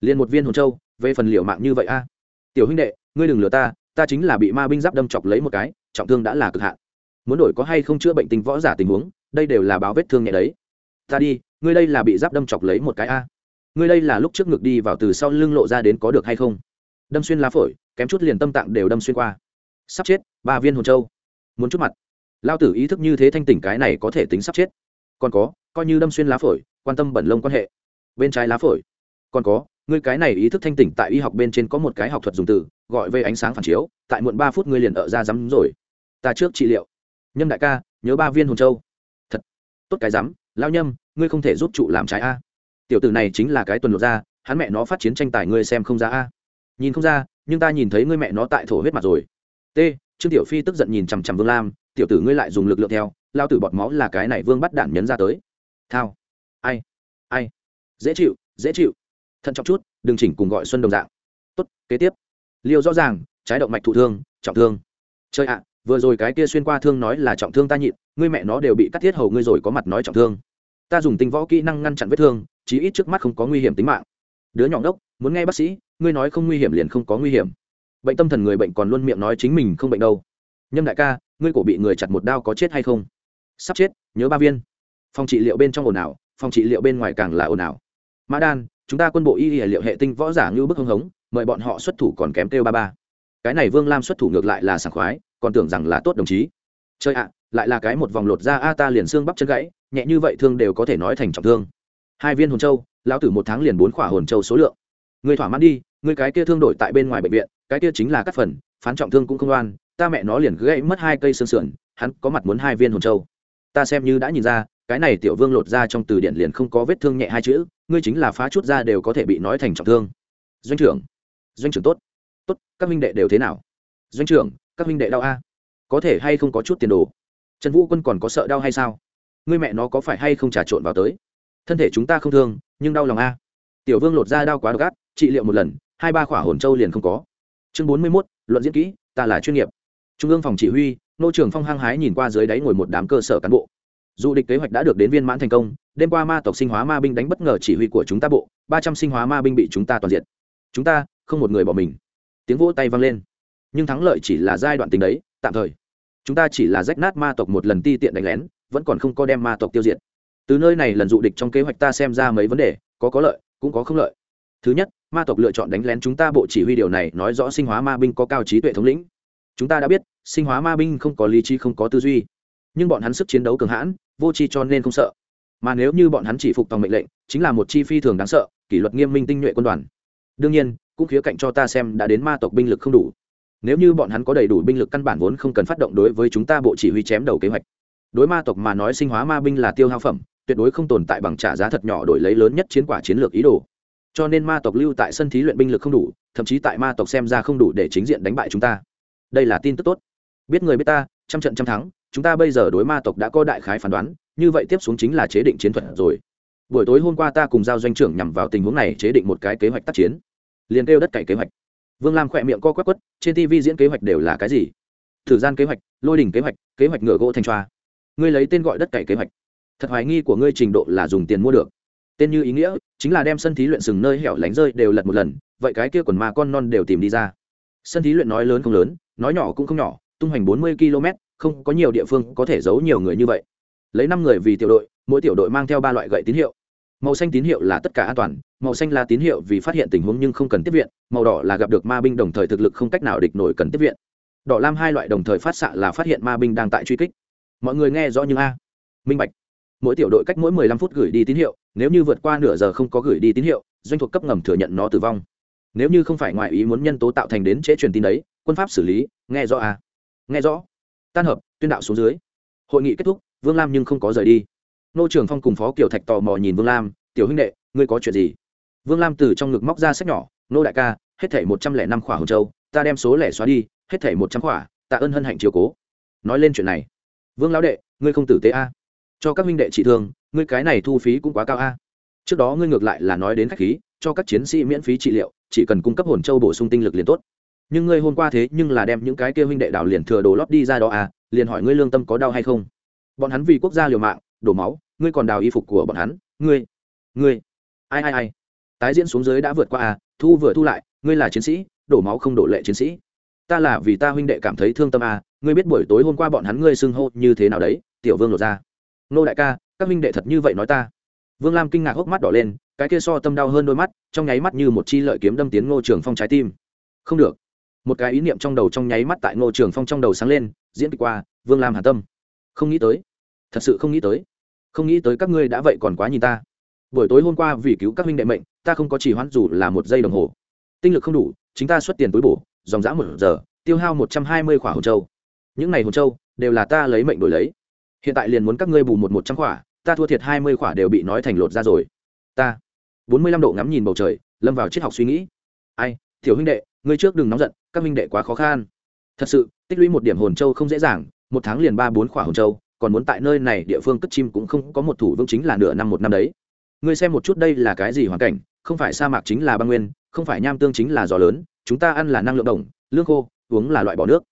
S1: Liền một viên hồn châu, về phần liệu mạng như vậy a. Tiểu huynh đệ, ngươi đừng lừa ta ta chính là bị ma binh giáp đâm chọc lấy một cái, trọng thương đã là cực hạn. Muốn đổi có hay không chữa bệnh tình võ giả tình huống, đây đều là báo vết thương nhẹ đấy. Ta đi, ngươi đây là bị giáp đâm chọc lấy một cái a. Ngươi đây là lúc trước ngực đi vào từ sau lưng lộ ra đến có được hay không? Đâm xuyên lá phổi, kém chút liền tâm tạng đều đâm xuyên qua. Sắp chết, ba viên hồn châu muốn chút mặt. Lao tử ý thức như thế thanh tỉnh cái này có thể tính sắp chết. Còn có, coi như đâm xuyên lá phổi, quan tâm bẩn lông quan hệ. Bên trái lá phổi. Còn có, ngươi cái này ý thức thanh tỉnh tại y học bên trên có một cái học thuật dùng từ, gọi về ánh sáng phản chiếu, tại muộn ba phút ngươi liền ở ra rắm rồi. Ta trước trị liệu. Nhâm đại ca, nhớ ba viên hồn châu. Thật. Tốt cái rắm, lao nhâm, ngươi không thể giúp trụ làm trái a. Tiểu tử này chính là cái tuần lột ra hắn mẹ nó phát chiến tranh tài ngươi xem không ra a. Nhìn không ra, nhưng ta nhìn thấy ngươi mẹ nó tại thổ huyết mặt rồi. T trương tiểu phi tức giận nhìn chằm chằm vương lam, tiểu tử ngươi lại dùng lực lượng theo, lao tử bọt máu là cái này vương bắt đạn nhấn ra tới. Thao. Ai ai. Dễ chịu dễ chịu. Thận trọng chút, đừng chỉnh cùng gọi xuân đồng dạng. Tốt, kế tiếp. Liều rõ ràng, trái động mạch thụ thương, trọng thương. Chơi ạ, vừa rồi cái kia xuyên qua thương nói là trọng thương ta nhịn, ngươi mẹ nó đều bị cắt thiết hầu ngươi rồi có mặt nói trọng thương. Ta dùng tinh võ kỹ năng ngăn chặn vết thương, chí ít trước mắt không có nguy hiểm tính mạng. Đứa nhỏ đốc muốn nghe bác sĩ, ngươi nói không nguy hiểm liền không có nguy hiểm bệnh tâm thần người bệnh còn luôn miệng nói chính mình không bệnh đâu. Nhâm đại ca, ngươi cổ bị người chặt một đao có chết hay không? Sắp chết, nhớ ba viên. Phòng trị liệu bên trong ồn ào, phòng trị liệu bên ngoài càng là ồn ào. Mã đan, chúng ta quân bộ y liệu hệ tinh võ giả như bức hưng hống, mời bọn họ xuất thủ còn kém kêu ba ba. Cái này vương lam xuất thủ ngược lại là sảng khoái, còn tưởng rằng là tốt đồng chí. Chơi ạ, lại là cái một vòng lột ra a, ta liền xương bắp chân gãy, nhẹ như vậy thương đều có thể nói thành trọng thương. Hai viên hồn châu, lão tử một tháng liền bốn khỏa hồn châu số lượng. Người thỏa mãn đi người cái kia thương đổi tại bên ngoài bệnh viện cái kia chính là cắt phần, phán trọng thương cũng không oan, ta mẹ nó liền gãy mất hai cây xương sườn, hắn có mặt muốn hai viên hồn châu. Ta xem như đã nhìn ra, cái này tiểu vương lột ra trong từ điển liền không có vết thương nhẹ hai chữ, ngươi chính là phá chút ra đều có thể bị nói thành trọng thương. Doanh trưởng doanh trưởng tốt. Tốt, các minh đệ đều thế nào? Doanh trưởng, các minh đệ đau a? Có thể hay không có chút tiền đồ? Trần vũ quân còn có sợ đau hay sao? Ngươi mẹ nó có phải hay không trà trộn vào tới? Thân thể chúng ta không thương, nhưng đau lòng a. Tiểu vương lột ra đau quá độc ác trị liệu một lần, hai ba khỏa hồn châu liền không có chương bốn mươi mốt, luận diễn kỹ, ta là chuyên nghiệp. Trung ương phòng chỉ huy, nô trưởng phong hăng hái nhìn qua dưới đáy ngồi một đám cơ sở cán bộ. Dù địch kế hoạch đã được đến viên mãn thành công, đêm qua ma tộc sinh hóa ma binh đánh bất ngờ chỉ huy của chúng ta bộ, ba trăm sinh hóa ma binh bị chúng ta toàn diện chúng ta, không một người bỏ mình. Tiếng vỗ tay vang lên. Nhưng thắng lợi chỉ là giai đoạn tình đấy, tạm thời. Chúng ta chỉ là rách nát ma tộc một lần ti tiện đánh lén, vẫn còn không có đem ma tộc tiêu diệt. Từ nơi này lần dụ địch trong kế hoạch ta xem ra mấy vấn đề, có có lợi, cũng có không lợi. Thứ nhất ma tộc lựa chọn đánh lén chúng ta bộ chỉ huy điều này nói rõ sinh hóa ma binh có cao trí tuệ thống lĩnh. Chúng ta đã biết, sinh hóa ma binh không có lý trí, không có tư duy. Nhưng bọn hắn sức chiến đấu cường hãn, vô tri cho nên không sợ. Mà nếu như bọn hắn chỉ phục tòng mệnh lệnh, chính là một chi phi thường đáng sợ, kỷ luật nghiêm minh tinh nhuệ quân đoàn. Đương nhiên, cũng khía cạnh cho ta xem đã đến ma tộc binh lực không đủ. Nếu như bọn hắn có đầy đủ binh lực căn bản vốn không cần phát động đối với chúng ta bộ chỉ huy chém đầu kế hoạch. Đối ma tộc mà nói, sinh hóa ma binh là tiêu hao phẩm, tuyệt đối không tồn tại bằng trả giá thật nhỏ đổi lấy lớn nhất chiến quả chiến lược ý đồ cho nên ma tộc lưu tại sân thí luyện binh lực không đủ, thậm chí tại ma tộc xem ra không đủ để chính diện đánh bại chúng ta. Đây là tin tức tốt. Biết người biết ta, trăm trận trăm thắng, chúng ta bây giờ đối ma tộc đã có đại khái phán đoán, như vậy tiếp xuống chính là chế định chiến thuật rồi. Buổi tối hôm qua ta cùng giao doanh trưởng nhằm vào tình huống này chế định một cái kế hoạch tác chiến. Liền kêu đất cày kế hoạch. Vương lam khỏe miệng co quét quất trên tv diễn kế hoạch đều là cái gì? Thử gian kế hoạch, lôi đình kế hoạch kế hoạch ngựa gỗ thanh tra ngươi lấy tên gọi đất cày kế hoạch. Thật hoài nghi của ngươi trình độ là dùng tiền mua được tên như ý nghĩa chính là đem sân thí luyện sừng nơi hẻo lánh rơi đều lật một lần, vậy cái kia quần ma con non đều tìm đi ra. Sân thí luyện nói lớn không lớn, nói nhỏ cũng không nhỏ, tung hoành bốn mươi km, không có nhiều địa phương có thể giấu nhiều người như vậy. Lấy năm người vì tiểu đội, mỗi tiểu đội mang theo ba loại gậy tín hiệu. Màu xanh tín hiệu là tất cả an toàn, màu xanh là tín hiệu vì phát hiện tình huống nhưng không cần tiếp viện, màu đỏ là gặp được ma binh đồng thời thực lực không cách nào địch nổi cần tiếp viện. Đỏ lam hai loại đồng thời phát xạ là phát hiện ma binh đang tại truy kích. Mọi người nghe rõ nhưng a? Minh bạch mỗi tiểu đội cách mỗi mười lăm phút gửi đi tín hiệu, nếu như vượt qua nửa giờ không có gửi đi tín hiệu, doanh thuộc cấp ngầm thừa nhận nó tử vong. Nếu như không phải ngoại ý muốn nhân tố tạo thành đến trễ truyền tin đấy, quân pháp xử lý, nghe rõ à? nghe rõ. Tan hợp, tuyên đạo xuống dưới. Hội nghị kết thúc, vương lam nhưng không có rời đi. Nô trưởng phong cùng phó kiều thạch tò mò nhìn vương lam, tiểu huynh đệ, ngươi có chuyện gì? Vương lam từ trong ngực móc ra sách nhỏ, nô đại ca, hết thảy một trăm lẻ năm khỏa hồn châu, ta đem số lẻ xóa đi, hết thảy một trăm khỏa, tạ ơn hân hạnh chiếu cố. Nói lên chuyện này. Vương lão đệ, ngươi không tử tế a cho các minh đệ trị thương, ngươi cái này thu phí cũng quá cao a. Trước đó ngươi ngược lại là nói đến khách khí, cho các chiến sĩ miễn phí trị liệu, chỉ cần cung cấp hồn châu bổ sung tinh lực liền tốt. Nhưng ngươi hôm qua thế nhưng là đem những cái kia huynh đệ đào liền thừa đồ lót đi ra đó à liền hỏi ngươi lương tâm có đau hay không? Bọn hắn vì quốc gia liều mạng, đổ máu, ngươi còn đào y phục của bọn hắn, ngươi ngươi, ai ai ai? Tái diễn xuống dưới đã vượt qua à thu vừa thu lại, ngươi là chiến sĩ, đổ máu không đổ lệ chiến sĩ. Ta là vì ta huynh đệ cảm thấy thương tâm à ngươi biết buổi tối hôm qua bọn hắn ngươi xưng hô như thế nào đấy, tiểu vương lột ra nô đại ca, các minh đệ thật như vậy nói ta? Vương lam kinh ngạc hốc mắt đỏ lên, cái kia so tâm đau hơn đôi mắt, trong nháy mắt như một chi lợi kiếm đâm tiến ngô trường phong trái tim. Không được. Một cái ý niệm trong đầu trong nháy mắt tại ngô trường phong trong đầu sáng lên, diễn kịch qua, vương lam hà tâm. Không nghĩ tới. Thật sự không nghĩ tới. Không nghĩ tới các ngươi đã vậy còn quá nhìn ta. Buổi tối hôm qua vì cứu các minh đệ mệnh, ta không có chỉ hoãn dù là một giây đồng hồ. Tinh lực không đủ, chính ta xuất tiền túi bổ, dòng dã một giờ, tiêu hao một trăm hai mươi khỏa hồn châu. Những n à y hồn châu đều là ta lấy mệnh đổi lấy hiện tại liền muốn các ngươi bù một một trăm khỏa, ta thua thiệt hai mươi khỏa đều bị nói thành lột ra rồi. Ta, bốn mươi lăm độ ngắm nhìn bầu trời, lâm vào triết học suy nghĩ. Ai thiểu huynh đệ, ngươi trước đừng nóng giận, các huynh đệ quá khó khăn. Thật sự, tích lũy một điểm hồn châu không dễ dàng, một tháng liền ba bốn khỏa hồn châu, còn muốn tại nơi này địa phương cất chim cũng không có một thủ vững chính là nửa năm một năm đấy. Ngươi xem một chút đây là cái gì hoàn cảnh, không phải sa mạc chính là băng nguyên, không phải nham tương chính là gió lớn, chúng ta ăn là năng lượng đồng, lương khô, uống là loại bỏ nước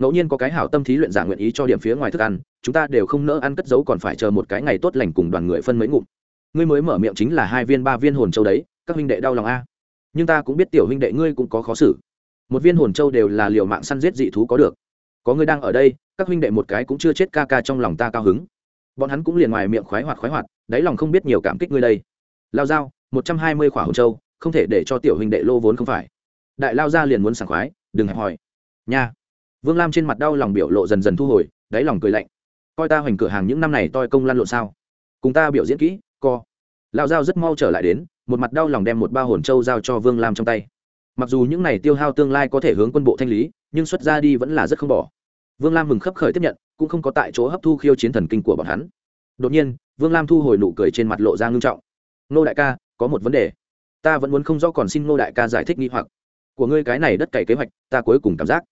S1: ngẫu nhiên có cái hảo tâm thí luyện giả nguyện ý cho điểm phía ngoài thức ăn, chúng ta đều không nỡ ăn cất giấu còn phải chờ một cái ngày tốt lành cùng đoàn người phân mấy ngụm. Ngươi mới mở miệng chính là hai viên ba viên hồn châu đấy, các huynh đệ đau lòng a. Nhưng ta cũng biết tiểu huynh đệ ngươi cũng có khó xử. Một viên hồn châu đều là liều mạng săn giết dị thú có được. Có ngươi đang ở đây, các huynh đệ một cái cũng chưa chết ca ca trong lòng ta cao hứng. Bọn hắn cũng liền ngoài miệng khoái hoạt khoái hoạt, đáy lòng không biết nhiều cảm kích ngươi đây. Lao dao một trăm hai mươi khỏa hồn châu, không thể để cho tiểu huynh đệ lô vốn không phải. Đại lao ra liền muốn sảng khoái, đừng hẹp hòi nha vương lam trên mặt đau lòng biểu lộ dần dần thu hồi, đáy lòng cười lạnh. Coi ta hoành cửa hàng những năm này toi công lan lộn sao? Cùng ta biểu diễn kỹ, co. Lao dao rất mau trở lại đến, một mặt đau lòng đem một ba hồn trâu giao cho vương lam trong tay. Mặc dù những này tiêu hao tương lai có thể hướng quân bộ thanh lý, nhưng xuất ra đi vẫn là rất không bỏ. Vương lam mừng khấp khởi tiếp nhận, cũng không có tại chỗ hấp thu khiêu chiến thần kinh của bọn hắn. Đột nhiên, vương lam thu hồi nụ cười trên mặt lộ ra ngưng trọng. Nô đại ca, có một vấn đề. Ta vẫn muốn không rõ còn xin nô đại ca giải thích nghi hoặc. Của ngươi cái này đất cày kế hoạch, ta cuối cùng cảm giác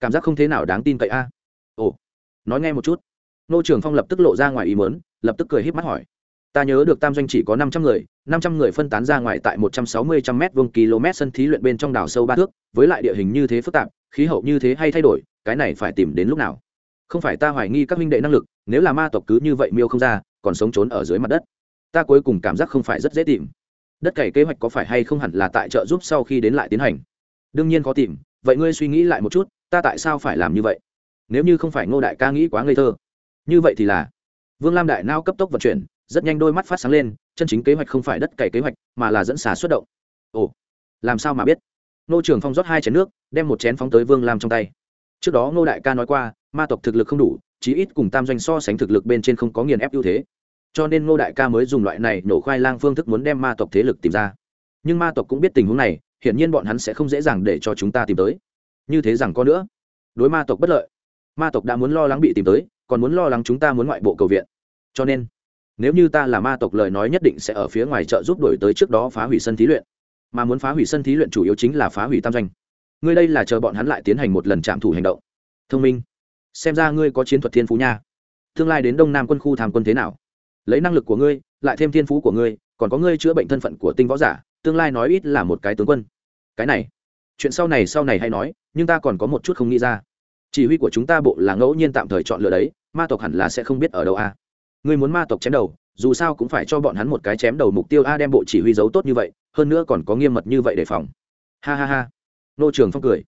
S1: cảm giác không thế nào đáng tin cậy a. Ồ, nói nghe một chút. Nô trường phong lập tức lộ ra ngoài ý mớn lập tức cười h í p mắt hỏi. Ta nhớ được tam doanh chỉ có năm trăm người, năm trăm người phân tán ra ngoài tại một trăm sáu mươi trăm m vuông km sân thí luyện bên trong đảo sâu ba thước, với lại địa hình như thế phức tạp, khí hậu như thế hay thay đổi, cái này phải tìm đến lúc nào? Không phải ta hoài nghi các minh đệ năng lực, nếu là ma tộc cứ như vậy miêu không ra, còn sống trốn ở dưới mặt đất. Ta cuối cùng cảm giác không phải rất dễ tìm. Đất cày kế hoạch có phải hay không hẳn là tại trợ giúp sau khi đến lại tiến hành? Đương nhiên khó tìm, vậy ngươi suy nghĩ lại một chút ta tại sao phải làm như vậy? Nếu như không phải ngô đại ca nghĩ quá ngây thơ. Như vậy thì là, vương lam đại nao cấp tốc vận chuyển, rất nhanh đôi mắt phát sáng lên, chân chính kế hoạch không phải đất cày kế hoạch, mà là dẫn xà xuất động. Ồ, làm sao mà biết? Nô trường phong rót hai chén nước, đem một chén phóng tới vương lam trong tay. Trước đó ngô đại ca nói qua, ma tộc thực lực không đủ, chí ít cùng tam doanh so sánh thực lực bên trên không có nghiền ép ưu thế. Cho nên ngô đại ca mới dùng loại này nổ khoai lang phương thức muốn đem ma tộc thế lực tìm ra. Nhưng ma tộc cũng biết tình huống này, hiển nhiên bọn hắn sẽ không dễ dàng để cho chúng ta tìm tới như thế rằng có nữa. Đối ma tộc bất lợi. Ma tộc đã muốn lo lắng bị tìm tới, còn muốn lo lắng chúng ta muốn ngoại bộ cầu viện. Cho nên, nếu như ta là ma tộc lời nói nhất định sẽ ở phía ngoài chợ giúp đổi tới trước đó phá hủy sân thí luyện. Mà muốn phá hủy sân thí luyện chủ yếu chính là phá hủy tam doanh ngươi đây là chờ bọn hắn lại tiến hành một lần trạm thủ hành động. Thông minh. Xem ra ngươi có chiến thuật thiên phú nha. Tương lai đến đông nam quân khu tham quân thế nào? Lấy năng lực của ngươi, lại thêm thiên phú của ngươi, còn có ngươi chữa bệnh thân phận của tinh võ giả, tương lai nói ít là một cái tướng quân. Cái này chuyện sau này sau này hay nói, nhưng ta còn có một chút không nghĩ ra. Chỉ huy của chúng ta bộ là ngẫu nhiên tạm thời chọn lựa đấy, ma tộc hẳn là sẽ không biết ở đâu a. Người muốn ma tộc chém đầu, dù sao cũng phải cho bọn hắn một cái chém đầu mục tiêu a đem bộ chỉ huy giấu tốt như vậy, hơn nữa còn có nghiêm mật như vậy đề phòng. Ha ha ha. Nô trường phong cười.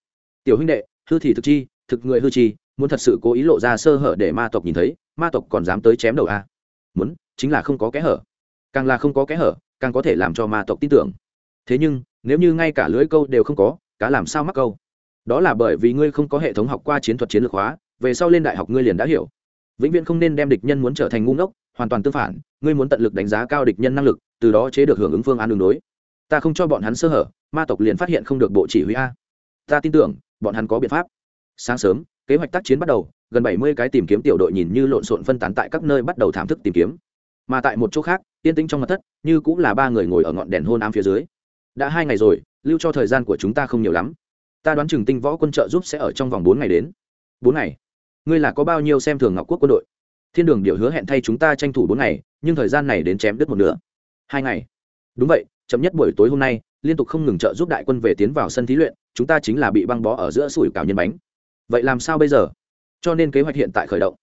S1: Tiểu huynh đệ, hư thì thực chi, thực người hư chi, muốn thật sự cố ý lộ ra sơ hở để ma tộc nhìn thấy, ma tộc còn dám tới chém đầu a? Muốn, chính là không có kẽ hở. Càng là không có kẽ hở, càng có thể làm cho ma tộc tin tưởng. Thế nhưng, nếu như ngay cả lưới câu đều không có cá làm sao mắc câu? Đó là bởi vì ngươi không có hệ thống học qua chiến thuật chiến lược hóa, về sau lên đại học ngươi liền đã hiểu. Vĩnh viễn không nên đem địch nhân muốn trở thành ngu ngốc, hoàn toàn tương phản, ngươi muốn tận lực đánh giá cao địch nhân năng lực, từ đó chế được hưởng ứng phương án đường đối. Ta không cho bọn hắn sơ hở, ma tộc liền phát hiện không được bộ chỉ huy a. Ta tin tưởng, bọn hắn có biện pháp. Sáng sớm, kế hoạch tác chiến bắt đầu, gần bảy mươi cái tìm kiếm tiểu đội nhìn như lộn xộn phân tán tại các nơi bắt đầu thảm thức tìm kiếm. Mà tại một chỗ khác tiên tĩnh trong mặt thất, như cũng là ba người ngồi ở ngọn đèn hôn ám phía dưới đã hai ngày rồi, lưu cho thời gian của chúng ta không nhiều lắm. Ta đoán chừng tinh võ quân trợ giúp sẽ ở trong vòng bốn ngày đến. Bốn ngày? Ngươi là có bao nhiêu xem thường ngọc quốc quân đội? Thiên đường điệu hứa hẹn thay chúng ta tranh thủ bốn ngày, nhưng thời gian này đến chém đứt một nửa. Hai ngày? Đúng vậy, chậm nhất buổi tối hôm nay, liên tục không ngừng trợ giúp đại quân về tiến vào sân thí luyện, chúng ta chính là bị băng bó ở giữa sủi cảo nhân bánh. Vậy làm sao bây giờ? Cho nên kế hoạch hiện tại khởi động.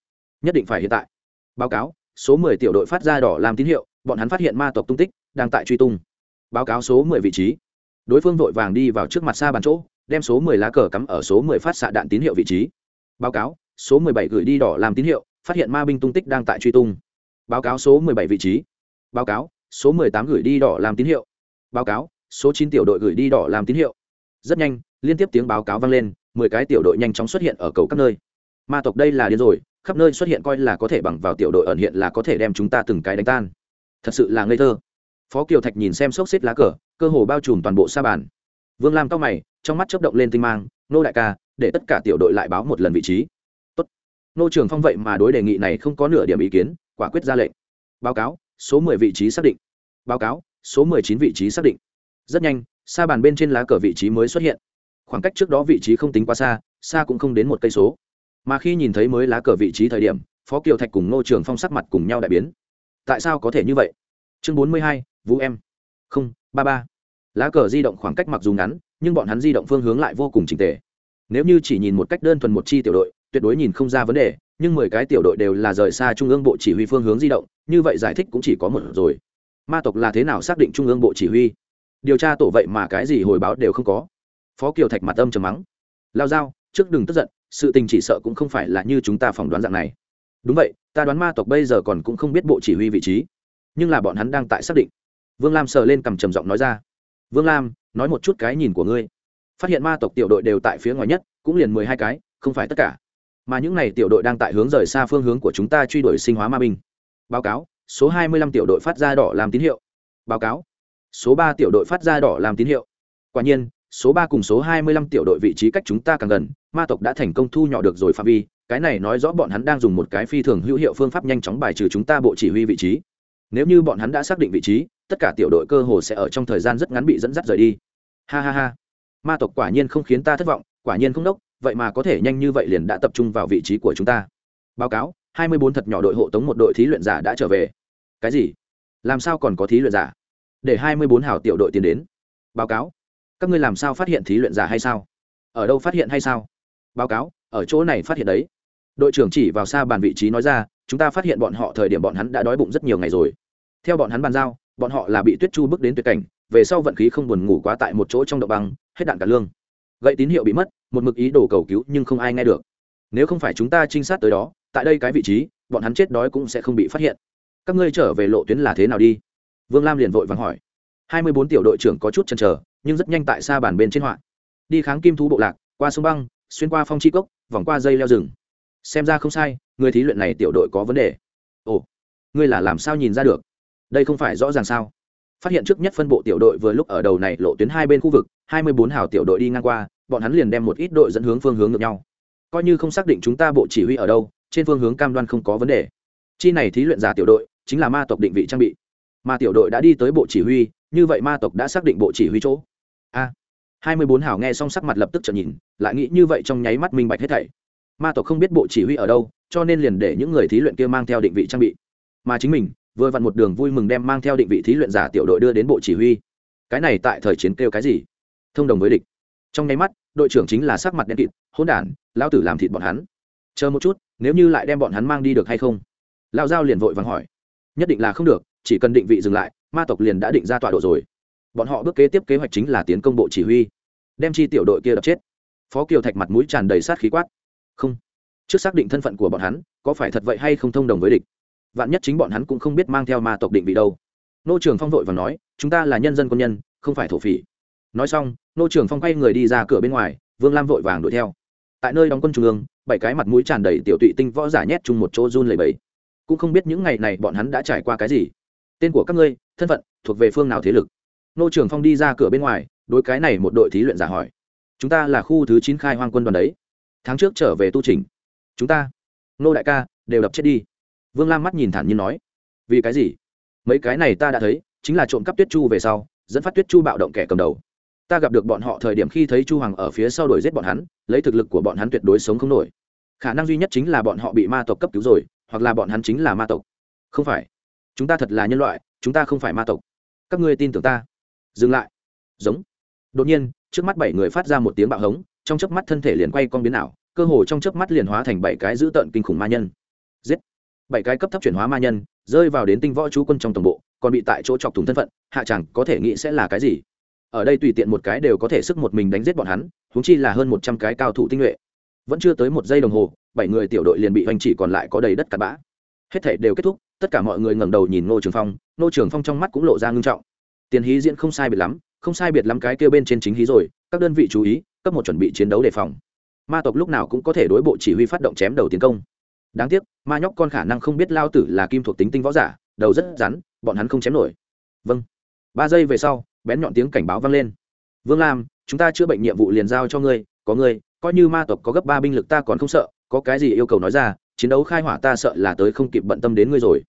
S1: Nhất định phải hiện tại. Báo cáo, số mười tiểu đội phát ra đỏ làm tín hiệu, bọn hắn phát hiện ma tộc tung tích, đang tại truy tung báo cáo số mười vị trí. Đối phương vội vàng đi vào trước mặt xa bàn chỗ, đem số mười lá cờ cắm ở số mười phát xạ đạn tín hiệu vị trí. Báo cáo, số mười bảy gửi đi đỏ làm tín hiệu, phát hiện ma binh tung tích đang tại truy tung. Báo cáo số mười bảy vị trí. Báo cáo, số mười tám gửi đi đỏ làm tín hiệu. Báo cáo, số chín tiểu đội gửi đi đỏ làm tín hiệu. Rất nhanh, liên tiếp tiếng báo cáo vang lên, mười cái tiểu đội nhanh chóng xuất hiện ở cầu các nơi. Ma tộc đây là điên rồi, khắp nơi xuất hiện coi là có thể bằng vào tiểu đội ẩn hiện là có thể đem chúng ta từng cái đánh tan. Thật sự là ngây thơ phó kiều thạch nhìn xem xốc xếp lá cờ, cơ hồ bao trùm toàn bộ sa bàn. Vương lam cao mày, trong mắt chớp động lên tinh mang, nô đại ca, để tất cả tiểu đội lại báo một lần vị trí. Tốt. nô trường phong vậy mà đối đề nghị này không có nửa điểm ý kiến, quả quyết ra lệnh. Báo cáo, số mười vị trí xác định. Báo cáo, số mười chín vị trí xác định. Rất nhanh, sa bàn bên trên lá cờ vị trí mới xuất hiện. Khoảng cách trước đó vị trí không tính quá xa xa cũng không đến một cây số. Mà khi nhìn thấy mới lá cờ vị trí thời điểm, phó kiều thạch cùng nô trường phong sắc mặt cùng nhau đại biến. Tại sao có thể như vậy? Chương bốn mươi hai vũ em. Không, ba ba. Lá cờ di động khoảng cách mặc dù ngắn, nhưng bọn hắn di động phương hướng lại vô cùng trình tề. Nếu như chỉ nhìn một cách đơn thuần một chi tiểu đội, tuyệt đối nhìn không ra vấn đề, nhưng mười cái tiểu đội đều là rời xa trung ương bộ chỉ huy phương hướng di động, như vậy giải thích cũng chỉ có một rồi. Ma tộc là thế nào xác định trung ương bộ chỉ huy? Điều tra tổ vậy mà cái gì hồi báo đều không có. Phó kiều thạch mặt âm trầm mắng. Lao dao trước đừng tức giận, sự tình chỉ sợ cũng không phải là như chúng ta phỏng đoán dạng này. Đúng vậy, ta đoán ma tộc bây giờ còn cũng không biết bộ chỉ huy vị trí, nhưng là bọn hắn đang tại xác định vương lam sờ lên cầm trầm giọng nói ra. Vương lam, nói một chút cái nhìn của ngươi. Phát hiện ma tộc tiểu đội đều tại phía ngoài nhất, cũng liền mười hai cái, không phải tất cả. Mà những n à y tiểu đội đang tại hướng rời xa phương hướng của chúng ta truy đuổi sinh hóa ma binh. Báo cáo, số hai mươi lăm tiểu đội phát ra đỏ làm tín hiệu. Báo cáo, số ba tiểu đội phát ra đỏ làm tín hiệu. Quả nhiên, số ba cùng số hai mươi lăm tiểu đội vị trí cách chúng ta càng gần, ma tộc đã thành công thu nhỏ được rồi phạm vi. Cái này nói rõ bọn hắn đang dùng một cái phi thường hữu hiệu phương pháp nhanh chóng bài trừ chúng ta bộ chỉ huy vị trí. Nếu như bọn hắn đã xác định vị trí tất cả tiểu đội cơ hồ sẽ ở trong thời gian rất ngắn bị dẫn dắt rời đi. Ha ha ha. Ma tộc quả nhiên không khiến ta thất vọng, quả nhiên không đốc, vậy mà có thể nhanh như vậy liền đã tập trung vào vị trí của chúng ta. Báo cáo, hai mươi bốn thật nhỏ đội hộ tống một đội thí luyện giả đã trở về. Cái gì? Làm sao còn có thí luyện giả? Để hai mươi bốn hảo tiểu đội tiến đến. Báo cáo, các ngươi làm sao phát hiện thí luyện giả hay sao? Ở đâu phát hiện hay sao? Báo cáo, ở chỗ này phát hiện đấy. Đội trưởng chỉ vào xa bàn vị trí nói ra, chúng ta phát hiện bọn họ thời điểm bọn hắn đã đói bụng rất nhiều ngày rồi. Theo bọn hắn bàn giao bọn họ là bị tuyết chu bước đến tuyệt cảnh, về sau vận khí không buồn ngủ quá tại một chỗ trong động băng, hết đạn cả lương. Gậy tín hiệu bị mất, một mực ý đồ cầu cứu nhưng không ai nghe được. Nếu không phải chúng ta trinh sát tới đó, tại đây cái vị trí, bọn hắn chết đói cũng sẽ không bị phát hiện. Các ngươi trở về lộ tuyến là thế nào đi? Vương lam liền vội vàng hỏi. Hai mươi bốn tiểu đội trưởng có chút chần chờ, nhưng rất nhanh tại xa bản bên trên họa. Đi kháng kim thú bộ lạc, qua sông băng, xuyên qua phong chi cốc, vòng qua dây leo rừng. Xem ra không sai, người thí luyện này tiểu đội có vấn đề. Ồ, ngươi là làm sao nhìn ra được? Đây không phải rõ ràng sao? Phát hiện trước nhất phân bộ tiểu đội vừa lúc ở đầu này lộ tuyến hai bên khu vực, hai mươi bốn hào tiểu đội đi ngang qua, bọn hắn liền đem một ít đội dẫn hướng phương hướng ngược nhau. Coi như không xác định chúng ta bộ chỉ huy ở đâu, trên phương hướng cam đoan không có vấn đề. Chi này thí luyện giả tiểu đội, chính là ma tộc định vị trang bị. Mà tiểu đội đã đi tới bộ chỉ huy, như vậy ma tộc đã xác định bộ chỉ huy chỗ. A, hai mươi bốn hào nghe xong sắc mặt lập tức trở nhìn, lại nghĩ như vậy trong nháy mắt minh bạch hết thảy. Ma tộc không biết bộ chỉ huy ở đâu, cho nên liền để những người thí luyện kia mang theo định vị trang bị. Mà chính mình vừa vặn một đường vui mừng đem mang theo định vị thí luyện giả tiểu đội đưa đến bộ chỉ huy. Cái này tại thời chiến kêu cái gì? Thông đồng với địch. Trong nháy mắt, đội trưởng chính là sắc mặt đen kịt hôn đản lao tử làm thịt bọn hắn. Chờ một chút, nếu như lại đem bọn hắn mang đi được hay không? Lao giao liền vội vàng hỏi. Nhất định là không được, chỉ cần định vị dừng lại, ma tộc liền đã định ra tọa độ rồi. Bọn họ bước kế tiếp kế hoạch chính là tiến công bộ chỉ huy. Đem chi tiểu đội kia đập chết. Phó kiều thạch mặt mũi tràn đầy sát khí quát. Không. Trước xác định thân phận của bọn hắn, có phải thật vậy hay không thông đồng với địch? Vạn nhất chính bọn hắn cũng không biết mang theo ma tộc định vị đâu. Nô trường phong vội và nói, chúng ta là nhân dân quân nhân, không phải thổ phỉ. Nói xong, nô trường phong quay người đi ra cửa bên ngoài, vương lam vội vàng đuổi theo. Tại nơi đóng quân trung ương, bảy cái mặt mũi tràn đầy tiểu tụy tinh võ giả nhét chung một chỗ run lầy bẫy cũng không biết những ngày này bọn hắn đã trải qua cái gì. Tên của các ngươi, thân phận, thuộc về phương nào thế lực? Nô trường phong đi ra cửa bên ngoài, đối cái này một đội thí luyện giả hỏi. Chúng ta là khu thứ chín khai hoang quân đoàn đấy. Tháng trước trở về tu trình chúng ta, nô đại ca, đều đập chết đi vương lam mắt nhìn thản nhiên nói, vì cái gì? Mấy cái này ta đã thấy, chính là trộm cắp tuyết chu về sau, dẫn phát tuyết chu bạo động kẻ cầm đầu. Ta gặp được bọn họ thời điểm khi thấy chu hoàng ở phía sau đuổi giết bọn hắn, lấy thực lực của bọn hắn tuyệt đối sống không nổi. Khả năng duy nhất chính là bọn họ bị ma tộc cấp cứu rồi, hoặc là bọn hắn chính là ma tộc. Không phải. Chúng ta thật là nhân loại, chúng ta không phải ma tộc. Các ngươi tin tưởng ta. Dừng lại. Giống. Đột nhiên, trước mắt bảy người phát ra một tiếng bạo hống, trong chớp mắt thân thể liền quay con biến ảo, cơ hồ trong chớp mắt liền hóa thành bảy cái dữ tợn kinh khủng ma nhân. Giết bảy cái cấp thấp chuyển hóa ma nhân, rơi vào đến tinh võ chú quân trong tổng bộ, còn bị tại chỗ chọc thủng thân phận, hạ chẳng có thể nghĩ sẽ là cái gì. Ở đây tùy tiện một cái đều có thể sức một mình đánh giết bọn hắn húng chi là hơn một trăm cái cao thủ tinh nhuệ. Vẫn chưa tới một giây đồng hồ, bảy người tiểu đội liền bị hoành chỉ còn lại có đầy đất cặn bã. Hết thể đều kết thúc, tất cả mọi người ngẩng đầu nhìn ngô trường phong, ngô trường phong trong mắt cũng lộ ra ngưng trọng. Tiền hí diễn không sai biệt lắm, không sai biệt lắm cái kêu bên trên chính hí rồi, các đơn vị chú ý, cấp một chuẩn bị chiến đấu đề phòng. Ma tộc lúc nào cũng có thể đối bộ chỉ huy phát động chém đầu tiến công đáng tiếc, ma nhóc con khả năng không biết lao tử là kim thuộc tính tinh võ giả, đầu rất rắn, bọn hắn không chém nổi. Vâng. Ba giây về sau, bén nhọn tiếng cảnh báo vang lên. Vương lam, chúng ta chữa bệnh nhiệm vụ liền giao cho ngươi, có ngươi, coi như ma tộc có gấp ba binh lực ta còn không sợ, có cái gì yêu cầu nói ra, chiến đấu khai hỏa ta sợ là tới không kịp bận tâm đến ngươi rồi.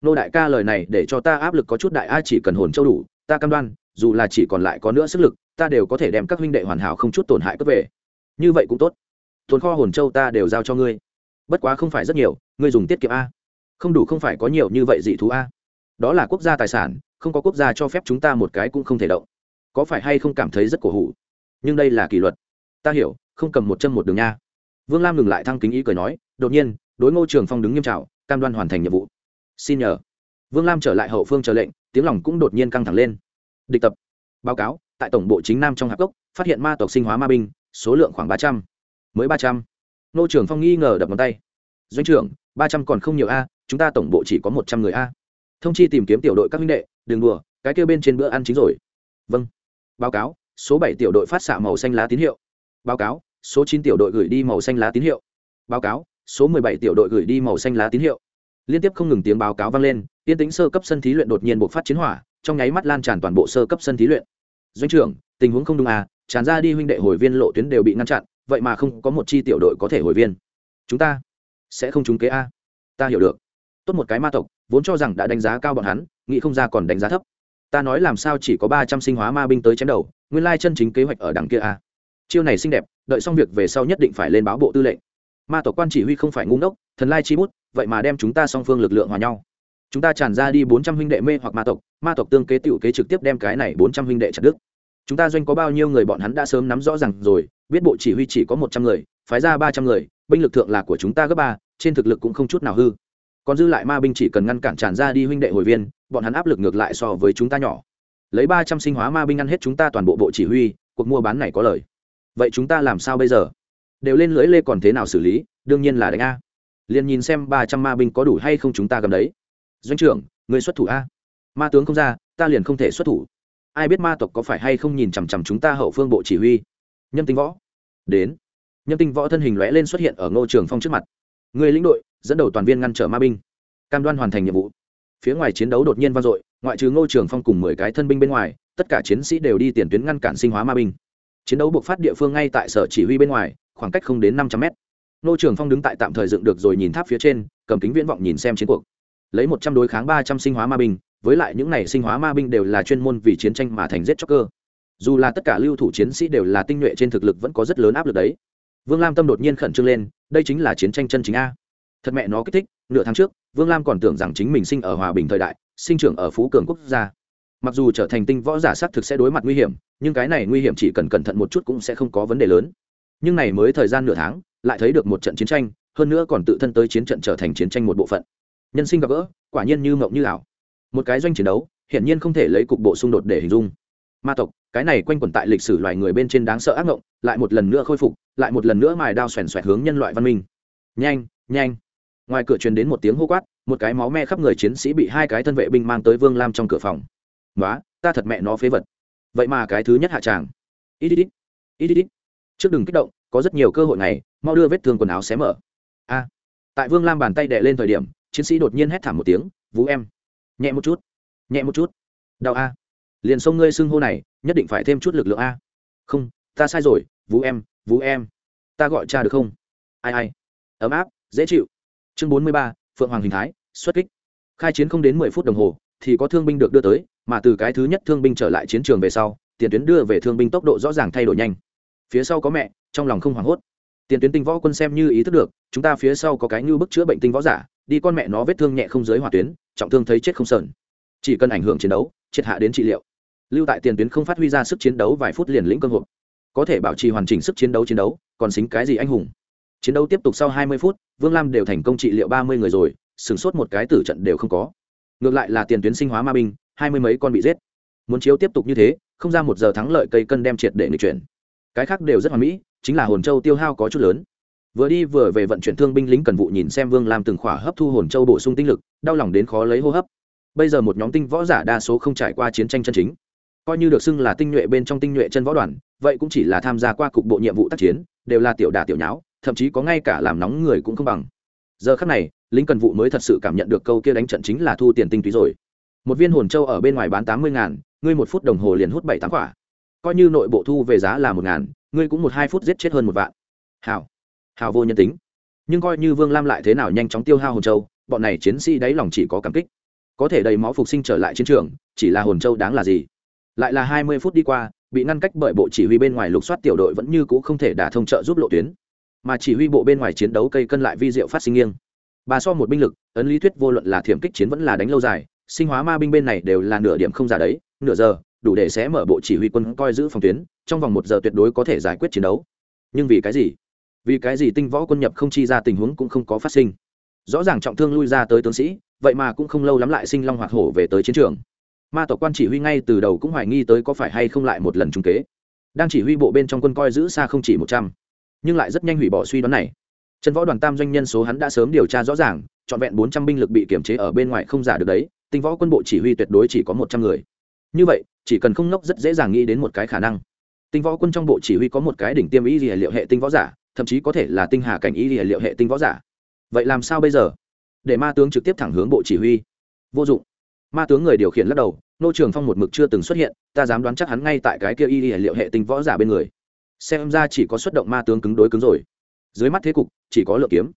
S1: Nô đại ca lời này để cho ta áp lực có chút đại a chỉ cần hồn châu đủ, ta cam đoan, dù là chỉ còn lại có nữa sức lực, ta đều có thể đem các huynh đệ hoàn hảo không chút tổn hại cất về. Như vậy cũng tốt. Tồn kho hồn châu ta đều giao cho ngươi bất quá không phải rất nhiều, ngươi dùng tiết kiệm a. Không đủ không phải có nhiều như vậy dị thú a. Đó là quốc gia tài sản, không có quốc gia cho phép chúng ta một cái cũng không thể động. Có phải hay không cảm thấy rất cổ hủ? Nhưng đây là kỷ luật. Ta hiểu, không cầm một chân một đường nha. Vương lam ngừng lại thăng kính ý cười nói, đột nhiên, đối ngô trường phong đứng nghiêm trào cam đoan hoàn thành nhiệm vụ. Xin nhờ. Vương lam trở lại hậu phương chờ lệnh, tiếng lòng cũng đột nhiên căng thẳng lên. Địch tập. Báo cáo, tại tổng bộ chính nam trong hạp cốc, phát hiện ma tộc sinh hóa ma binh, số lượng khoảng ba trăm. Mới ba trăm nô trưởng phong nghi ngờ đập ngón tay. Doanh trưởng, ba trăm còn không nhiều a, chúng ta tổng bộ chỉ có một trăm người a. Thông chi tìm kiếm tiểu đội các huynh đệ, đừng đùa, cái kêu bên trên bữa ăn chính rồi. Vâng. Báo cáo, số bảy tiểu đội phát xạ màu xanh lá tín hiệu. Báo cáo, số chín tiểu đội gửi đi màu xanh lá tín hiệu. Báo cáo, số mười bảy tiểu đội gửi đi màu xanh lá tín hiệu. Liên tiếp không ngừng tiếng báo cáo vang lên tiên tính sơ cấp sân thí luyện đột nhiên bộc phát chiến hỏa, trong nháy mắt lan tràn toàn bộ sơ cấp sân thí luyện. Doanh trưởng, tình huống không đúng à tràn ra đi huynh đệ hồi viên lộ tuyến đều bị ngăn chặn vậy mà không có một chi tiểu đội có thể hồi viên. Chúng ta sẽ không trúng kế a. Ta hiểu được. Tốt một cái ma tộc, vốn cho rằng đã đánh giá cao bọn hắn, nghĩ không ra còn đánh giá thấp. Ta nói làm sao chỉ có ba trăm sinh hóa ma binh tới chém đầu, nguyên lai chân chính kế hoạch ở đằng kia a. Chiêu này xinh đẹp, đợi xong việc về sau nhất định phải lên báo bộ tư lệnh. Ma tộc quan chỉ huy không phải ngu ngốc, thần lai chi bút, vậy mà đem chúng ta song phương lực lượng hòa nhau. Chúng ta tràn ra đi bốn trăm huynh đệ mê hoặc ma tộc ma tộc tương kế t i ể u kế trực tiếp đem cái này bốn trăm huynh đệ chặt đức chúng ta doanh có bao nhiêu người bọn hắn đã sớm nắm rõ r à n g rồi, biết bộ chỉ huy chỉ có một trăm người, phái ra ba trăm người, binh lực thượng là của chúng ta gấp ba, trên thực lực cũng không chút nào hư. Còn dư lại ma binh chỉ cần ngăn cản tràn ra đi huynh đệ hồi viên, bọn hắn áp lực ngược lại so với chúng ta nhỏ. Lấy ba trăm sinh hóa ma binh ăn hết chúng ta toàn bộ bộ chỉ huy, cuộc mua bán này có lời. Vậy chúng ta làm sao bây giờ? Đều lên lưới lê còn thế nào xử lý? Đương nhiên là đánh a. Liền nhìn xem ba trăm ma binh có đủ hay không chúng ta cầm đấy. Doanh trưởng, người xuất thủ a. Ma tướng không ra, ta liền không thể xuất thủ ai biết ma tộc có phải hay không nhìn chằm chằm chúng ta hậu phương bộ chỉ huy? Nhâm tinh võ. Đến. Nhâm tinh võ thân hình lóe lên xuất hiện ở ngô trường phong trước mặt. Người lĩnh đội, dẫn đầu toàn viên ngăn trở ma binh. Cam đoan hoàn thành nhiệm vụ. Phía ngoài chiến đấu đột nhiên vang dội, ngoại trừ ngô trường phong cùng mười cái thân binh bên ngoài, tất cả chiến sĩ đều đi tiền tuyến ngăn cản sinh hóa ma binh. Chiến đấu buộc phát địa phương ngay tại sở chỉ huy bên ngoài, khoảng cách không đến năm trăm mét. Ngô trường phong đứng tại tạm thời dựng được rồi nhìn tháp phía trên, cầm kính viễn vọng nhìn xem chiến cuộc. Lấy một trăm đối kháng, ba trăm sinh hóa ma binh với lại những này sinh hóa ma binh đều là chuyên môn vì chiến tranh mà thành giết chóc cơ. Dù là tất cả lưu thủ chiến sĩ đều là tinh nhuệ trên thực lực vẫn có rất lớn áp lực đấy. Vương lam tâm đột nhiên khẩn trương lên, đây chính là chiến tranh chân chính a. Thật mẹ nó kích thích, nửa tháng trước, vương lam còn tưởng rằng chính mình sinh ở hòa bình thời đại, sinh trưởng ở phú cường quốc gia. Mặc dù trở thành tinh võ giả s thực sẽ đối mặt nguy hiểm, nhưng cái này nguy hiểm chỉ cần cẩn thận một chút cũng sẽ không có vấn đề lớn. Nhưng này mới thời gian nửa tháng, lại thấy được một trận chiến tranh, hơn nữa còn tự thân tới chiến trận trở thành chiến tranh một bộ phận. Nhân sinh gặp gỡ, quả nhiên như mộng như ảo một cái doanh chiến đấu, hiển nhiên không thể lấy cục bộ xung đột để hình dung. Ma tộc, cái này quanh quẩn tại lịch sử loài người bên trên đáng sợ ác ngộng, lại một lần nữa khôi phục, lại một lần nữa mài đao xoèn xoẹt hướng nhân loại văn minh. Nhanh nhanh. Ngoài cửa truyền đến một tiếng hô quát, một cái máu me khắp người chiến sĩ bị hai cái thân vệ binh mang tới vương lam trong cửa phòng. Nói ta thật mẹ nó phế vật. Vậy mà cái thứ nhất hạ tràng. Ít ít ít ít ít. Trước đừng kích động, có rất nhiều cơ hội này, mau đưa vết thương quần áo xé mở. A. Tại vương lam bàn tay đè lên thời điểm, chiến sĩ đột nhiên hét thảm một tiếng, vũ em nhẹ một chút. Nhẹ một chút. Đau a. Liền sông ngươi xưng hô này, nhất định phải thêm chút lực lượng a. Không, ta sai rồi, vũ em vũ em. Ta gọi cha được không? Ai ai. Ấm áp, dễ chịu. Chương bốn mươi ba, phượng hoàng hình thái, xuất kích. Khai chiến không đến mười phút đồng hồ, thì có thương binh được đưa tới, mà từ cái thứ nhất thương binh trở lại chiến trường về sau, tiền tuyến đưa về thương binh tốc độ rõ ràng thay đổi nhanh. Phía sau có mẹ, trong lòng không hoảng hốt. Tiền tuyến tinh võ quân xem như ý thức được, chúng ta phía sau có cái như bức chữa bệnh tinh võ giả đi con mẹ nó vết thương nhẹ không dưới hỏa tuyến, trọng thương thấy chết không sờn. Chỉ cần ảnh hưởng chiến đấu, triệt hạ đến trị liệu. Lưu tại tiền tuyến không phát huy ra sức chiến đấu vài phút liền lĩnh cơ hội có thể bảo trì hoàn chỉnh sức chiến đấu chiến đấu, còn xính cái gì anh hùng? Chiến đấu tiếp tục sau hai mươi phút, vương lam đều thành công trị liệu ba mươi người rồi, sửng sốt một cái tử trận đều không có. Ngược lại là tiền tuyến sinh hóa ma binh, hai mươi mấy con bị giết. Muốn chiếu tiếp tục như thế, không ra một giờ thắng lợi cây cân đem triệt để nghịch chuyển. Cái khác đều rất hoàn mỹ, chính là hồn châu tiêu hao có chút lớn vừa đi vừa về vận chuyển thương binh lính cần vụ nhìn xem vương lam từng khỏa hấp thu hồn châu bổ sung tinh lực, đau lòng đến khó lấy hô hấp. Bây giờ một nhóm tinh võ giả đa số không trải qua chiến tranh chân chính, coi như được xưng là tinh nhuệ bên trong tinh nhuệ chân võ đoàn, vậy cũng chỉ là tham gia qua cục bộ nhiệm vụ tác chiến, đều là tiểu đà tiểu nháo, thậm chí có ngay cả làm nóng người cũng không bằng. Giờ khắc này, lính cần vụ mới thật sự cảm nhận được câu kia đánh trận chính là thu tiền tinh túy rồi. Một viên hồn châu ở bên ngoài bán tám mươi ngàn, ngươi một phút đồng hồ liền hút bảy tám quả. Coi như nội bộ thu về giá là một ngàn, ngươi cũng một hai phút giết chết hơn một vạn. Hảo hào vô nhân tính. Nhưng coi như vương lam lại thế nào nhanh chóng tiêu hao hồn châu, bọn này chiến sĩ đáy lòng chỉ có cảm kích. Có thể đầy máu phục sinh trở lại chiến trường, chỉ là hồn châu đáng là gì? Lại là hai mươi phút đi qua, bị ngăn cách bởi bộ chỉ huy bên ngoài lục soát tiểu đội vẫn như c ũ không thể đả thông trợ giúp lộ tuyến. Mà chỉ huy bộ bên ngoài chiến đấu cây cân lại vi diệu phát sinh nghiêng. Bà so một binh lực, ấn lý thuyết vô luận là thiểm kích chiến vẫn là đánh lâu dài, sinh hóa ma binh bên này đều là nửa điểm không giả đấy, nửa giờ, đủ để sẽ mở bộ chỉ huy quân coi giữ phòng tuyến, trong vòng một giờ tuyệt đối có thể giải quyết chiến đấu. Nhưng vì cái gì? Vì cái gì tinh võ quân nhập không chi ra tình huống cũng không có phát sinh. Rõ ràng trọng thương lui ra tới tướng sĩ, vậy mà cũng không lâu lắm lại sinh long hoạt hổ về tới chiến trường. Ma tộc quan chỉ huy ngay từ đầu cũng hoài nghi tới có phải hay không lại một lần trung kế. Đang chỉ huy bộ bên trong quân coi giữ xa không chỉ một trăm, nhưng lại rất nhanh hủy bỏ suy đoán này. Trần võ đoàn tam doanh nhân số hắn đã sớm điều tra rõ ràng, trọn vẹn bốn trăm binh lực bị kiểm chế ở bên ngoài không giả được đấy, tinh võ quân bộ chỉ huy tuyệt đối chỉ có một trăm người. Như vậy, chỉ cần không nốc rất dễ dàng nghĩ đến một cái khả năng. Tinh võ quân trong bộ chỉ huy có một cái đỉnh tiêm ý gì liệu hệ tinh võ giả thậm chí có thể là tinh hà cảnh y hệ liệu hệ tinh võ giả. Vậy làm sao bây giờ? Để ma tướng trực tiếp thẳng hướng bộ chỉ huy. Vô dụng. Ma tướng người điều khiển lắc đầu, nô trường phong một mực chưa từng xuất hiện, ta dám đoán chắc hắn ngay tại cái kia y liệu hệ tinh võ giả bên người. Xem ra chỉ có xuất động ma tướng cứng đối cứng rồi. Dưới mắt thế cục, chỉ có lựa kiếm.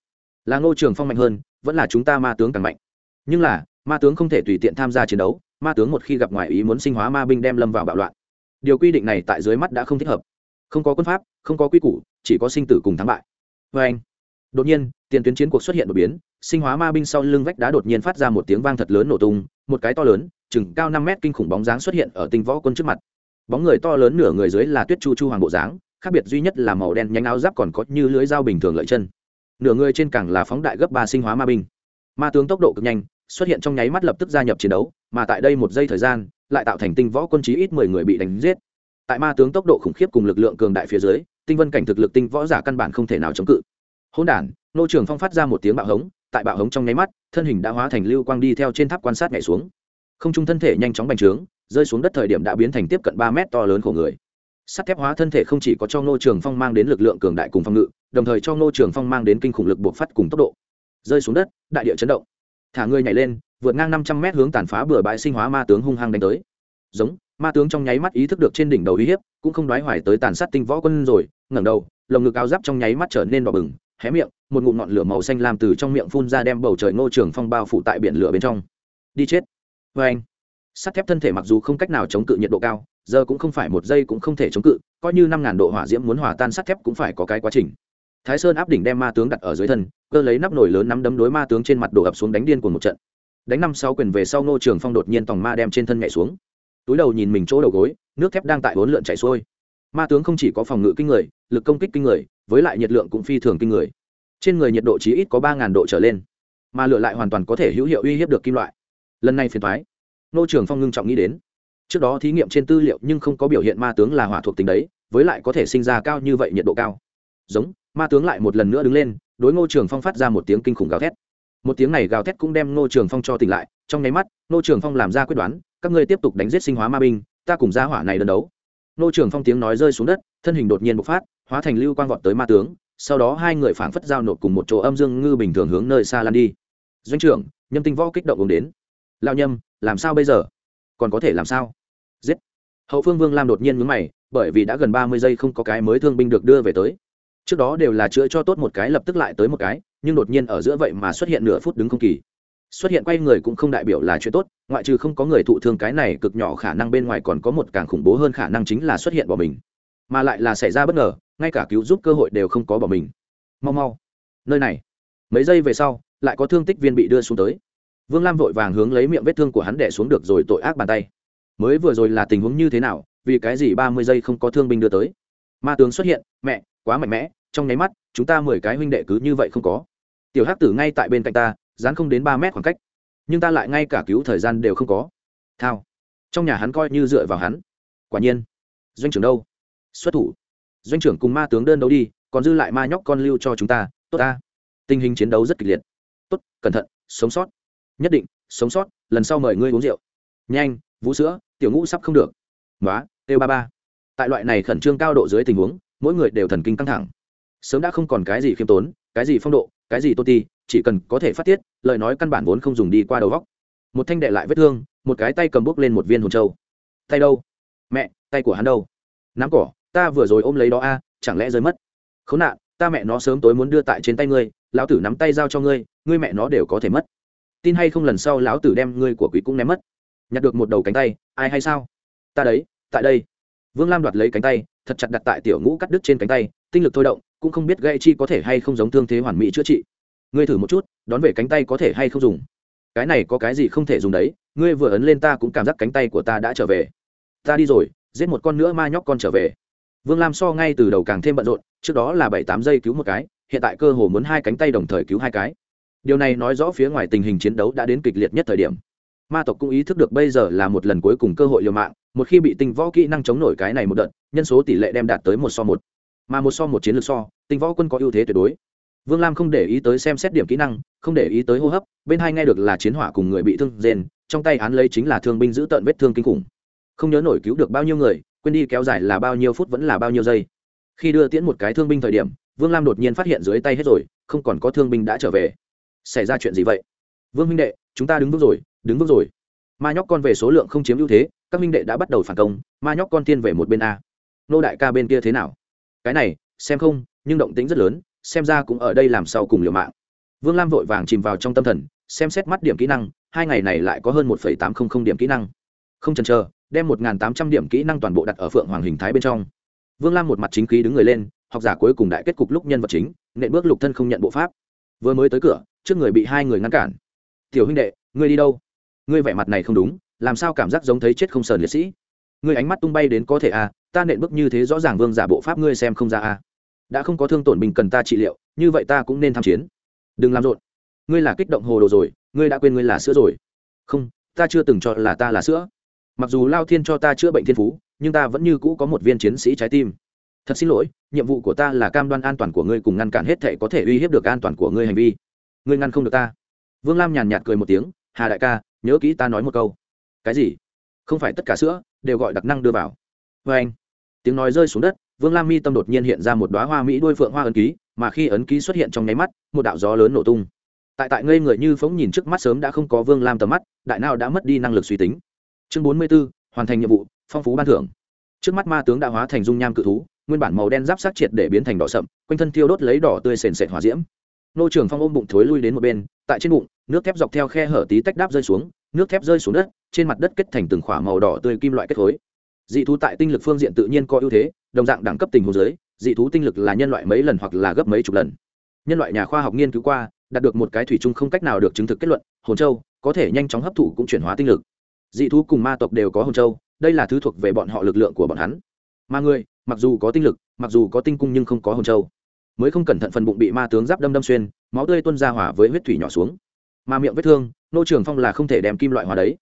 S1: Là ngô trường phong mạnh hơn, vẫn là chúng ta ma tướng càng mạnh. Nhưng là, ma tướng không thể tùy tiện tham gia chiến đấu, ma tướng một khi gặp ngoài ý muốn sinh hóa ma binh đem lâm vào bạo loạn. Điều quy định này tại dưới mắt đã không thích hợp không có quân pháp, không có quy củ, chỉ có sinh tử cùng thắng bại. Vê anh, đột nhiên, tiền tuyến chiến cuộc xuất hiện đột biến, sinh hóa ma binh sau lưng vách đá đột nhiên phát ra một tiếng vang thật lớn nổ tung, một cái to lớn, chừng cao năm mét kinh khủng bóng dáng xuất hiện ở tinh võ quân trước mặt. Bóng người to lớn nửa người dưới là tuyết chu chu hoàng bộ dáng, khác biệt duy nhất là màu đen nhánh áo giáp còn có như lưới dao bình thường lợi chân. Nửa người trên càng là phóng đại gấp ba sinh hóa ma binh. Ma tướng tốc độ cực nhanh, xuất hiện trong nháy mắt lập tức gia nhập chiến đấu, mà tại đây một giây thời gian, lại tạo thành tinh võ quân chí ít mười người bị đánh giết tại ma tướng tốc độ khủng khiếp cùng lực lượng cường đại phía dưới, tinh vân cảnh thực lực tinh võ giả căn bản không thể nào chống cự. Hỗn đản, nô trường phong phát ra một tiếng bạo hống, tại bạo hống trong nháy mắt, thân hình đã hóa thành lưu quang đi theo trên tháp quan sát nhảy xuống. Không trung thân thể nhanh chóng bành trướng, rơi xuống đất thời điểm đã biến thành tiếp cận ba mét to lớn của người. Sắt thép hóa thân thể không chỉ có cho ngô trường phong mang đến lực lượng cường đại cùng phong ngự, đồng thời cho ngô trường phong mang đến kinh khủng lực buộc phát cùng tốc độ. Rơi xuống đất, đại địa chấn động. Thả người nhảy lên, vượt ngang năm trăm mét hướng tàn phá bừa bãi sinh hóa ma tướng hung hăng đánh tới. Giống ma tướng trong nháy mắt ý thức được trên đỉnh đầu uy hiếp, cũng không đoái hoài tới tàn sát tinh võ quân rồi, ngẩng đầu, lồng ngực áo giáp trong nháy mắt trở nên đỏ bừng, hé miệng, một ngụm ngọn lửa màu xanh làm từ trong miệng phun ra đem bầu trời ngô trường phong bao phủ tại biển lửa bên trong. Đi chết. Vê anh, sắt thép thân thể mặc dù không cách nào chống cự nhiệt độ cao, giờ cũng không phải một giây cũng không thể chống cự, coi như năm ngàn độ hỏa diễm muốn hòa tan sắt thép cũng phải có cái quá trình. Thái sơn áp đỉnh đem ma tướng đặt ở dưới thân, cơ lấy nắp nổi lớn nắm đấm đối ma tướng trên mặt đổ ập xuống đánh điên của một trận. Đánh năm sáu quyền về sau ngô trường phong đột nhiên tòng ma đem trên thân nhảy xuống túi đầu nhìn mình chỗ đầu gối, nước thép đang tại bốn lượn chảy xuôi. Ma tướng không chỉ có phòng ngự kinh người, lực công kích kinh người, với lại nhiệt lượng cũng phi thường kinh người. Trên người nhiệt độ chí ít có ba độ trở lên, mà lửa lại hoàn toàn có thể hữu hiệu uy hiếp được kim loại. Lần này phiền thoái nô trường phong ngưng trọng nghĩ đến. Trước đó thí nghiệm trên tư liệu nhưng không có biểu hiện ma tướng là hỏa thuộc tính đấy, với lại có thể sinh ra cao như vậy nhiệt độ cao. Giống, ma tướng lại một lần nữa đứng lên, đối ngô trường phong phát ra một tiếng kinh khủng gào thét. Một tiếng này gào thét cũng đem ngô trường phong cho tỉnh lại, trong nháy mắt ngô trường phong làm ra quyết đoán các ngươi tiếp tục đánh giết sinh hóa ma binh, ta cùng gia hỏa này đơn đấu. Nô trưởng phong tiếng nói rơi xuống đất, thân hình đột nhiên bộc phát, hóa thành lưu quang vọt tới ma tướng, sau đó hai người phảng phất giao nộp cùng một chỗ âm dương ngư bình thường hướng nơi xa lan đi. Doanh trưởng, nhâm tinh võ kích động uống đến. Lao nhâm, làm sao bây giờ? Còn có thể làm sao? Giết. Hậu phương vương lam đột nhiên mướn mày, bởi vì đã gần ba mươi giây không có cái mới thương binh được đưa về tới. Trước đó đều là chữa cho tốt một cái lập tức lại tới một cái, nhưng đột nhiên ở giữa vậy mà xuất hiện nửa phút đứng không kỳ xuất hiện quay người cũng không đại biểu là chuyện tốt, ngoại trừ không có người thụ thương cái này cực nhỏ khả năng bên ngoài còn có một càng khủng bố hơn khả năng chính là xuất hiện bỏ mình. Mà lại là xảy ra bất ngờ, ngay cả cứu giúp cơ hội đều không có bỏ mình. Mau mau. Nơi này. Mấy giây về sau, lại có thương tích viên bị đưa xuống tới. Vương lam vội vàng hướng lấy miệng vết thương của hắn đẻ xuống được rồi tội ác bàn tay. Mới vừa rồi là tình huống như thế nào, vì cái gì ba mươi giây không có thương binh đưa tới? Ma tướng xuất hiện, mẹ, quá mạnh mẽ, trong nháy mắt, chúng ta mười cái huynh đệ cứ như vậy không có. Tiểu hắc tử ngay tại bên cạnh ta dán không đến ba mét khoảng cách. Nhưng ta lại ngay cả cứu thời gian đều không có. Thao. Trong nhà hắn coi như dựa vào hắn. Quả nhiên. Doanh trưởng đâu? Xuất thủ. Doanh trưởng cùng ma tướng đơn đấu đi, còn dư lại ma nhóc con lưu cho chúng ta. Tốt ta. Tình hình chiến đấu rất kịch liệt. Tốt, cẩn thận, sống sót. Nhất định, sống sót, lần sau mời ngươi uống rượu. Nhanh, vũ sữa, tiểu ngũ sắp không được. Nói têu ba ba. Tại loại này khẩn trương cao độ dưới tình huống, mỗi người đều thần kinh căng thẳng. Sớm đã không còn cái gì khiêm tốn, cái gì phong độ, cái gì tô ti chỉ cần có thể phát tiết, lời nói căn bản vốn không dùng đi qua đầu góc. Một thanh đệ lại vết thương, một cái tay cầm bốc lên một viên hồn trâu tay đâu? Mẹ, tay của hắn đâu? Nắm cỏ, ta vừa rồi ôm lấy đó a, chẳng lẽ rơi mất? Khốn nạn, ta mẹ nó sớm tối muốn đưa tại trên tay ngươi, lão tử nắm tay giao cho ngươi ngươi mẹ nó đều có thể mất. Tin hay không lần sau lão tử đem ngươi của quỷ cũng ném mất. Nhặt được một đầu cánh tay, ai hay sao? Ta đấy, tại đây. Vương lam đoạt lấy cánh tay, thật chặt đặt tại tiểu ngũ cắt đứt trên cánh tay, tinh lực thôi động, cũng không biết gây chi có thể hay không giống thương thế hoàn mỹ chữa trị ngươi thử một chút, đón về cánh tay có thể hay không dùng? Cái này có cái gì không thể dùng đấy, ngươi vừa ấn lên ta cũng cảm giác cánh tay của ta đã trở về. Ta đi rồi, giết một con nữa ma nhóc con trở về. Vương lam so ngay từ đầu càng thêm bận rộn, trước đó là bảy tám giây cứu một cái, hiện tại cơ hồ muốn hai cánh tay đồng thời cứu hai cái. Điều này nói rõ phía ngoài tình hình chiến đấu đã đến kịch liệt nhất thời điểm. Ma tộc cũng ý thức được bây giờ là một lần cuối cùng cơ hội liều mạng, một khi bị tinh võ kỹ năng chống nổi cái này một đợt, nhân số tỷ lệ đem đạt tới một so một. Mà một so một chiến lược so, tinh võ quân có ưu thế tuyệt đối vương lam không để ý tới xem xét điểm kỹ năng, không để ý tới hô hấp, bên hai nghe được là chiến hỏa cùng người bị thương rền trong tay án lấy chính là thương binh giữ tận vết thương kinh khủng. Không nhớ nổi cứu được bao nhiêu người, quên đi kéo dài là bao nhiêu phút vẫn là bao nhiêu giây. Khi đưa tiễn một cái thương binh thời điểm, vương lam đột nhiên phát hiện dưới tay hết rồi, không còn có thương binh đã trở về. Xảy ra chuyện gì vậy? Vương minh đệ, chúng ta đứng vững rồi, đứng vững rồi. Ma nhóc con về số lượng không chiếm ưu thế, các minh đệ đã bắt đầu phản công, ma nhóc con tiên về một bên a. Nô đại ca bên kia thế nào? Cái này, xem không, nhưng động tính rất lớn xem ra cũng ở đây làm sau cùng liều mạng. Vương lam vội vàng chìm vào trong tâm thần, xem xét mắt điểm kỹ năng, hai ngày này lại có hơn một tám trăm linh điểm kỹ năng. Không chần chờ, đem một tám trăm điểm kỹ năng toàn bộ đặt ở phượng hoàng hình thái bên trong. Vương lam một mặt chính khí đứng người lên, học giả cuối cùng đại kết cục lúc nhân vật chính, nện bước lục thân không nhận bộ pháp. Vừa mới tới cửa, trước người bị hai người ngăn cản. Tiểu huynh đệ, ngươi đi đâu? Ngươi vẻ mặt này không đúng, làm sao cảm giác giống thấy chết không sờn liệt sĩ? Ngươi ánh mắt tung bay đến có thể à ta nện bước như thế rõ ràng vương giả bộ pháp ngươi xem không ra à đã không có thương tổn bình cần ta trị liệu, như vậy ta cũng nên tham chiến. Đừng làm rộn. Ngươi là kích động hồ đồ rồi, ngươi đã quên ngươi là sữa rồi. Không, ta chưa từng cho là ta là sữa. Mặc dù lao thiên cho ta chữa bệnh thiên phú, nhưng ta vẫn như cũ có một viên chiến sĩ trái tim. Thật xin lỗi, nhiệm vụ của ta là cam đoan an toàn của ngươi cùng ngăn cản hết thệ có thể uy hiếp được an toàn của ngươi hành vi. Ngươi ngăn không được ta. Vương lam nhàn nhạt cười một tiếng, hà đại ca, nhớ kỹ ta nói một câu. Cái gì? Không phải tất cả sữa đều gọi đặc năng đưa vào. Vê anh tiếng nói rơi xuống đất vương lam mi tâm đột nhiên hiện ra một đoá hoa mỹ đuôi phượng hoa ấn ký, mà khi ấn ký xuất hiện trong nháy mắt, một đạo gió lớn nổ tung. Tại tại ngây người như phóng nhìn trước mắt sớm đã không có vương lam tầm mắt, đại nào đã mất đi năng lực suy tính. Chương bốn mươi b ố hoàn thành nhiệm vụ, phong phú ban thưởng. Trước mắt ma tướng đã hóa thành dung nham cự thú, nguyên bản màu đen giáp sát triệt để biến thành đỏ sậm, quanh thân tiêu đốt lấy đỏ tươi sền sệt hỏa diễm. Nô trưởng phong ôm bụng thối lui đến một bên, tại trên bụng, nước thép dọc theo khe hở tí tách đáp rơi xuống, nước thép rơi xuống đất, trên mặt đất kết thành từng khỏa màu đỏ tươi kim loại kết khối. Dị thú tại tinh lực phương diện tự nhiên có ưu thế đồng dạng đẳng cấp tình hồ dưới, dị thú tinh lực là nhân loại mấy lần hoặc là gấp mấy chục lần. Nhân loại nhà khoa học nghiên cứu qua, đạt được một cái thủy chung không cách nào được chứng thực kết luận, hồn châu có thể nhanh chóng hấp thụ cũng chuyển hóa tinh lực. Dị thú cùng ma tộc đều có hồn châu, đây là thứ thuộc về bọn họ lực lượng của bọn hắn. Mà người, mặc dù có tinh lực, mặc dù có tinh cung nhưng không có hồn châu. Mới không cẩn thận phần bụng bị ma tướng giáp đâm đâm xuyên, máu tươi tuôn ra hỏa với huyết thủy nhỏ xuống. Mà miệng vết thương, nô trường phong là không thể đem kim loại hóa đấy.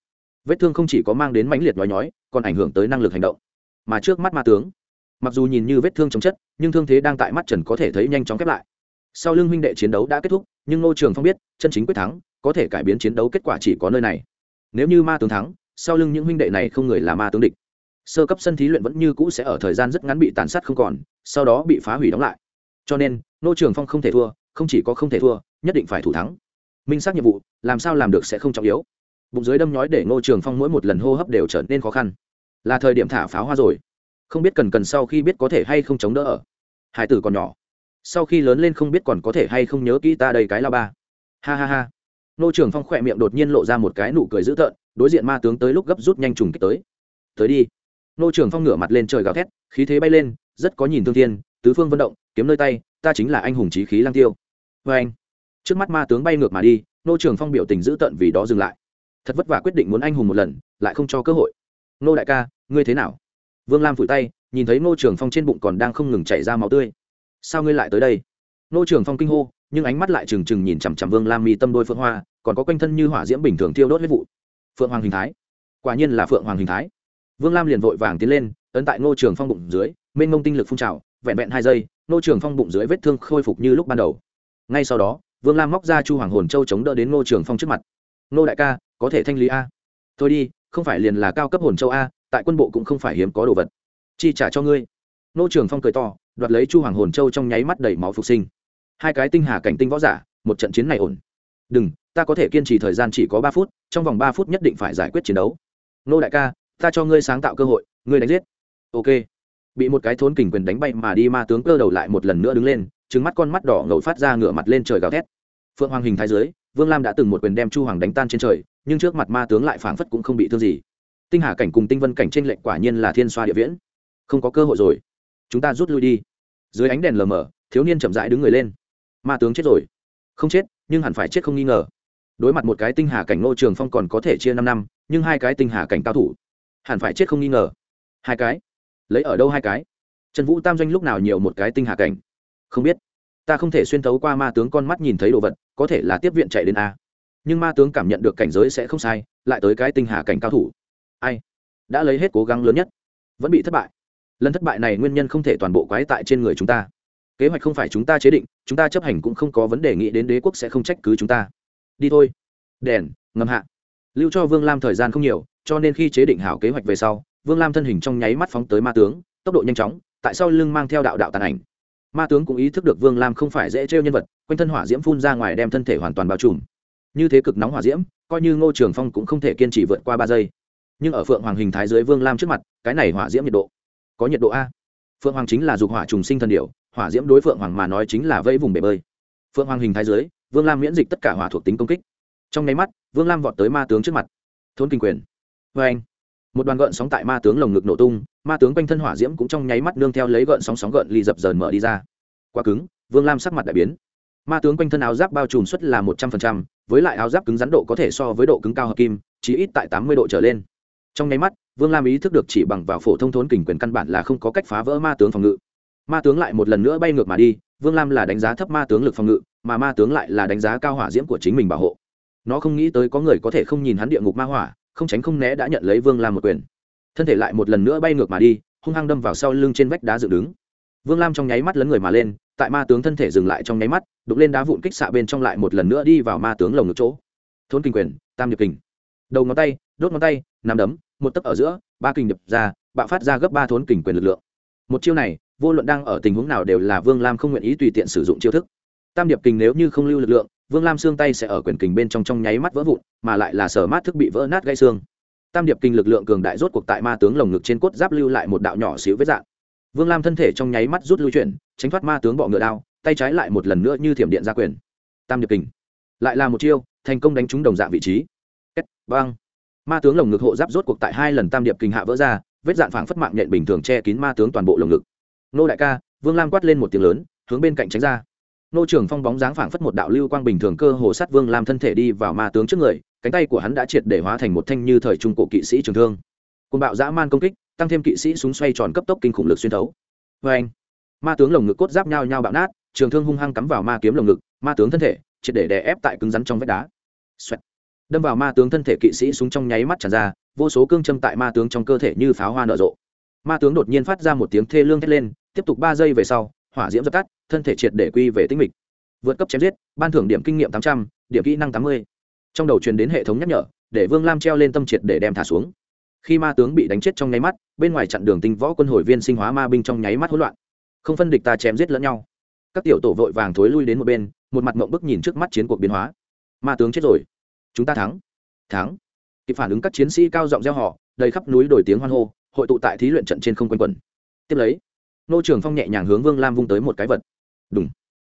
S1: Vết thương không chỉ có mang đến mãnh liệt nói nhói, còn ảnh hưởng tới năng lực hành động. Mà trước mắt ma tướng mặc dù nhìn như vết thương chống chất, nhưng thương thế đang tại mắt trần có thể thấy nhanh chóng khép lại. Sau lưng huynh đệ chiến đấu đã kết thúc, nhưng Ngô trường phong biết, chân chính quyết thắng, có thể cải biến chiến đấu kết quả chỉ có nơi này. Nếu như ma tướng thắng, sau lưng những huynh đệ này không người là ma tướng địch. Sơ cấp sân thí luyện vẫn như cũ sẽ ở thời gian rất ngắn bị tàn sát không còn, sau đó bị phá hủy đóng lại. Cho nên, Ngô trường phong không thể thua, không chỉ có không thể thua, nhất định phải thủ thắng. Minh xác nhiệm vụ, làm sao làm được sẽ không trọng yếu. Bụng dưới đâm nhói để ngô trường phong mỗi một lần hô hấp đều trở nên khó khăn. Là thời điểm thả pháo hoa rồi không biết cần cần sau khi biết có thể hay không chống đỡ ở. Hải tử còn nhỏ. Sau khi lớn lên không biết còn có thể hay không nhớ kỹ ta đây cái là ba. Ha ha ha. Nô trường phong khỏe miệng đột nhiên lộ ra một cái nụ cười dữ tợn, đối diện ma tướng tới lúc gấp rút nhanh trùng kích tới. Tới đi. Nô trường phong ngửa mặt lên trời gào thét, khí thế bay lên, rất có nhìn thương thiên, tứ phương vận động, kiếm nơi tay, ta chính là anh hùng trí khí lang tiêu. Vê anh. Trước mắt ma tướng bay ngược mà đi, nô trường phong biểu tình dữ tợn vì đó dừng lại. Thật vất vả quyết định muốn anh hùng một lần, lại không cho cơ hội. Nô đại ca, ngươi thế nào? Vương lam phủi tay, nhìn thấy Ngô trường phong trên bụng còn đang không ngừng chảy ra máu tươi. Sao ngươi lại tới đây? Ngô trường phong kinh hô, nhưng ánh mắt lại trừng trừng nhìn chằm chằm vương lam mi tâm đôi phượng hoa, còn có quanh thân như hỏa diễm bình thường thiêu đốt huyết vụ. Phượng hoàng hình thái. Quả nhiên là phượng hoàng hình thái. Vương lam liền vội vàng tiến lên, ấn tại Ngô trường phong bụng dưới, mênh mông tinh lực phun trào, vẹn vẹn hai giây, Ngô trường phong bụng dưới vết thương khôi phục như lúc ban đầu. Ngay sau đó, vương lam móc ra chu hoàng hồn châu chống đỡ đến ngô trường phong trước mặt. Ngô đại ca, có thể thanh lý a? Thôi đi, không phải liền là cao cấp hồn châu a tại quân bộ cũng không phải hiếm có đồ vật. Chi trả cho ngươi. Nô trường phong cười to, đoạt lấy chu hoàng hồn châu trong nháy mắt đầy máu phục sinh. Hai cái tinh hà cảnh tinh võ giả, một trận chiến này ổn. Đừng, ta có thể kiên trì thời gian chỉ có ba phút, trong vòng ba phút nhất định phải giải quyết chiến đấu. Nô đại ca, ta cho ngươi sáng tạo cơ hội, ngươi đánh giết. Ok. Bị một cái thốn kình quyền đánh bay mà đi, ma tướng cơ đầu lại một lần nữa đứng lên trứng mắt con mắt đỏ ngầu phát ra ngửa mặt lên trời gào thét. Phượng hoàng hình thái dưới, vương lam đã từng một quyền đem chu hoàng đánh tan trên trời, nhưng trước mặt ma tướng lại phảng phất cũng không bị thương gì tinh hà cảnh cùng tinh vân cảnh trên lệnh quả nhiên là thiên xoa địa viễn. Không có cơ hội rồi. Chúng ta rút lui đi. Dưới ánh đèn lờ mờ, thiếu niên chậm rãi đứng người lên. Ma tướng chết rồi. Không chết, nhưng hẳn phải chết không nghi ngờ. Đối mặt một cái tinh hà cảnh ngô trường phong còn có thể chia năm năm, nhưng hai cái tinh hà cảnh cao thủ, hẳn phải chết không nghi ngờ. Hai cái? Lấy ở đâu hai cái? Trần vũ tam doanh lúc nào nhiều một cái tinh hà cảnh? Không biết. Ta không thể xuyên thấu qua ma tướng con mắt nhìn thấy đồ vật, có thể là tiếp viện chạy đến a. Nhưng ma tướng cảm nhận được cảnh giới sẽ không sai, lại tới cái tinh hà cảnh cao thủ ai? Đã lấy hết cố gắng lớn nhất, vẫn bị thất bại. Lần thất bại này nguyên nhân không thể toàn bộ quái tại trên người chúng ta. Kế hoạch không phải chúng ta chế định, chúng ta chấp hành cũng không có vấn đề nghĩ đến đế quốc sẽ không trách cứ chúng ta. Đi thôi. Đèn, ngầm hạ. Lưu cho vương lam thời gian không nhiều, cho nên khi chế định hảo kế hoạch về sau, vương lam thân hình trong nháy mắt phóng tới ma tướng, tốc độ nhanh chóng, tại sao lưng mang theo đạo đạo tàn ảnh. Ma tướng cũng ý thức được vương lam không phải dễ trêu nhân vật, quanh thân hỏa diễm phun ra ngoài đem thân thể hoàn toàn bao trùm. Như thế cực nóng hỏa diễm, coi như ngô trường phong cũng không thể kiên trì vượt qua ba giây nhưng ở phượng hoàng hình thái dưới vương lam trước mặt, cái này hỏa diễm nhiệt độ có nhiệt độ a? Phượng hoàng chính là dục hỏa trùng sinh thần điệu hỏa diễm đối phượng hoàng mà nói chính là vây vùng bể bơi. Phượng hoàng hình thái dưới, vương lam miễn dịch tất cả hỏa thuộc tính công kích. Trong nháy mắt, vương lam vọt tới ma tướng trước mặt. Thôn kinh quyền. Vê anh. Một đoàn gợn sóng tại ma tướng lồng ngực nổ tung, ma tướng quanh thân hỏa diễm cũng trong nháy mắt nương theo lấy gợn sóng sóng gợn ly dập dờn mở đi ra. Quá cứng, vương lam sắc mặt đại biến. Ma tướng quanh thân áo giáp bao trùm suất là một trăm phần trăm, với lại áo giáp cứng rắn độ có thể so với độ cứng cao hợp kim chỉ ít tại tám mươi độ trở lên trong nháy mắt, vương lam ý thức được chỉ bằng vào phổ thông thốn kình quyền căn bản là không có cách phá vỡ ma tướng phòng ngự. Ma tướng lại một lần nữa bay ngược mà đi, vương lam là đánh giá thấp ma tướng lực phòng ngự, mà ma tướng lại là đánh giá cao hỏa diễm của chính mình bảo hộ. Nó không nghĩ tới có người có thể không nhìn hắn địa ngục ma hỏa, không tránh không né đã nhận lấy vương lam một quyền. Thân thể lại một lần nữa bay ngược mà đi, hung hăng đâm vào sau lưng trên vách đá dựng đứng. Vương lam trong nháy mắt lấn người mà lên, tại ma tướng thân thể dừng lại trong nháy mắt đục lên đá vụn kích xạ bên trong lại một lần nữa đi vào ma tướng lồng ngực chỗ. Thốn kinh quyền, tam điệp kình. Đầu ngón tay, đốt ngón tay nằm đấm một tấc ở giữa, ba kình đập ra, bạo phát ra gấp ba thốn kình quyền lực lượng. Một chiêu này, vô luận đang ở tình huống nào đều là vương lam không nguyện ý tùy tiện sử dụng chiêu thức. Tam điệp kình nếu như không lưu lực lượng, vương lam xương tay sẽ ở quyền kình bên trong trong nháy mắt vỡ vụn, mà lại là sở mát thức bị vỡ nát gãy xương. Tam điệp kinh lực lượng cường đại rốt cuộc tại ma tướng lồng ngực trên cốt giáp lưu lại một đạo nhỏ xíu vết dạng. Vương lam thân thể trong nháy mắt rút lui chuyển, tránh thoát ma tướng bọ ngựa đao, tay trái lại một lần nữa như thiểm điện ra quyền. Tam điệp kình. Lại là một chiêu, thành công đánh trúng đồng dạng vị trí. Kết, băng ma tướng lồng ngực hộ giáp rốt cuộc tại hai lần tam điệp kinh hạ vỡ ra, vết dạn phảng phất mạng nhện bình thường che kín ma tướng toàn bộ lồng ngực. Nô đại ca, vương lam quát lên một tiếng lớn, hướng bên cạnh tránh ra. Nô trưởng phong bóng dáng phảng phất một đạo lưu quang bình thường cơ hồ sát vương lam thân thể đi vào ma tướng trước người, cánh tay của hắn đã triệt để hóa thành một thanh như thời trung cổ kỵ sĩ trường thương. Côn bạo dã man công kích, tăng thêm kỵ sĩ súng xoay tròn cấp tốc kinh khủng lực xuyên thấu. Vê anh ma tướng lồng ngực cốt giáp nhau nhau bạo nát, trường thương hung hăng cắm vào ma kiếm lồng ngực, ma tướng thân thể triệt để đè ép tại cứng rắn trong vách đá. Xoẹt đâm vào ma tướng thân thể kỵ sĩ súng trong nháy mắt tràn ra, vô số cương châm tại ma tướng trong cơ thể như pháo hoa nở rộ. Ma tướng đột nhiên phát ra một tiếng thê lương thét lên, tiếp tục ba giây về sau, hỏa diễm dập tắt, thân thể triệt để quy về tinh mịch. Vượt cấp chém giết, ban thưởng điểm kinh nghiệm tám trăm, điểm kỹ năng tám mươi. Trong đầu truyền đến hệ thống nhắc nhở, để vương lam treo lên tâm triệt để đem thả xuống. Khi ma tướng bị đánh chết trong nháy mắt, bên ngoài chặn đường tinh võ quân hồi viên sinh hóa ma binh trong nháy mắt hỗn loạn. Không phân địch ta chém giết lẫn nhau. Các tiểu tổ vội vàng thối lui đến một bên, một mặt mộng bức nhìn trước mắt chiến cuộc biến hóa. Ma tướng chết rồi chúng ta thắng. Thắng. Kịp phản ứng các chiến sĩ cao giọng gieo họ đầy khắp núi đổi tiếng hoan hô, hội tụ tại thí luyện trận trên không quanh quẩn tiếp lấy, nô trường phong nhẹ nhàng hướng vương lam vung tới một cái vật. Đúng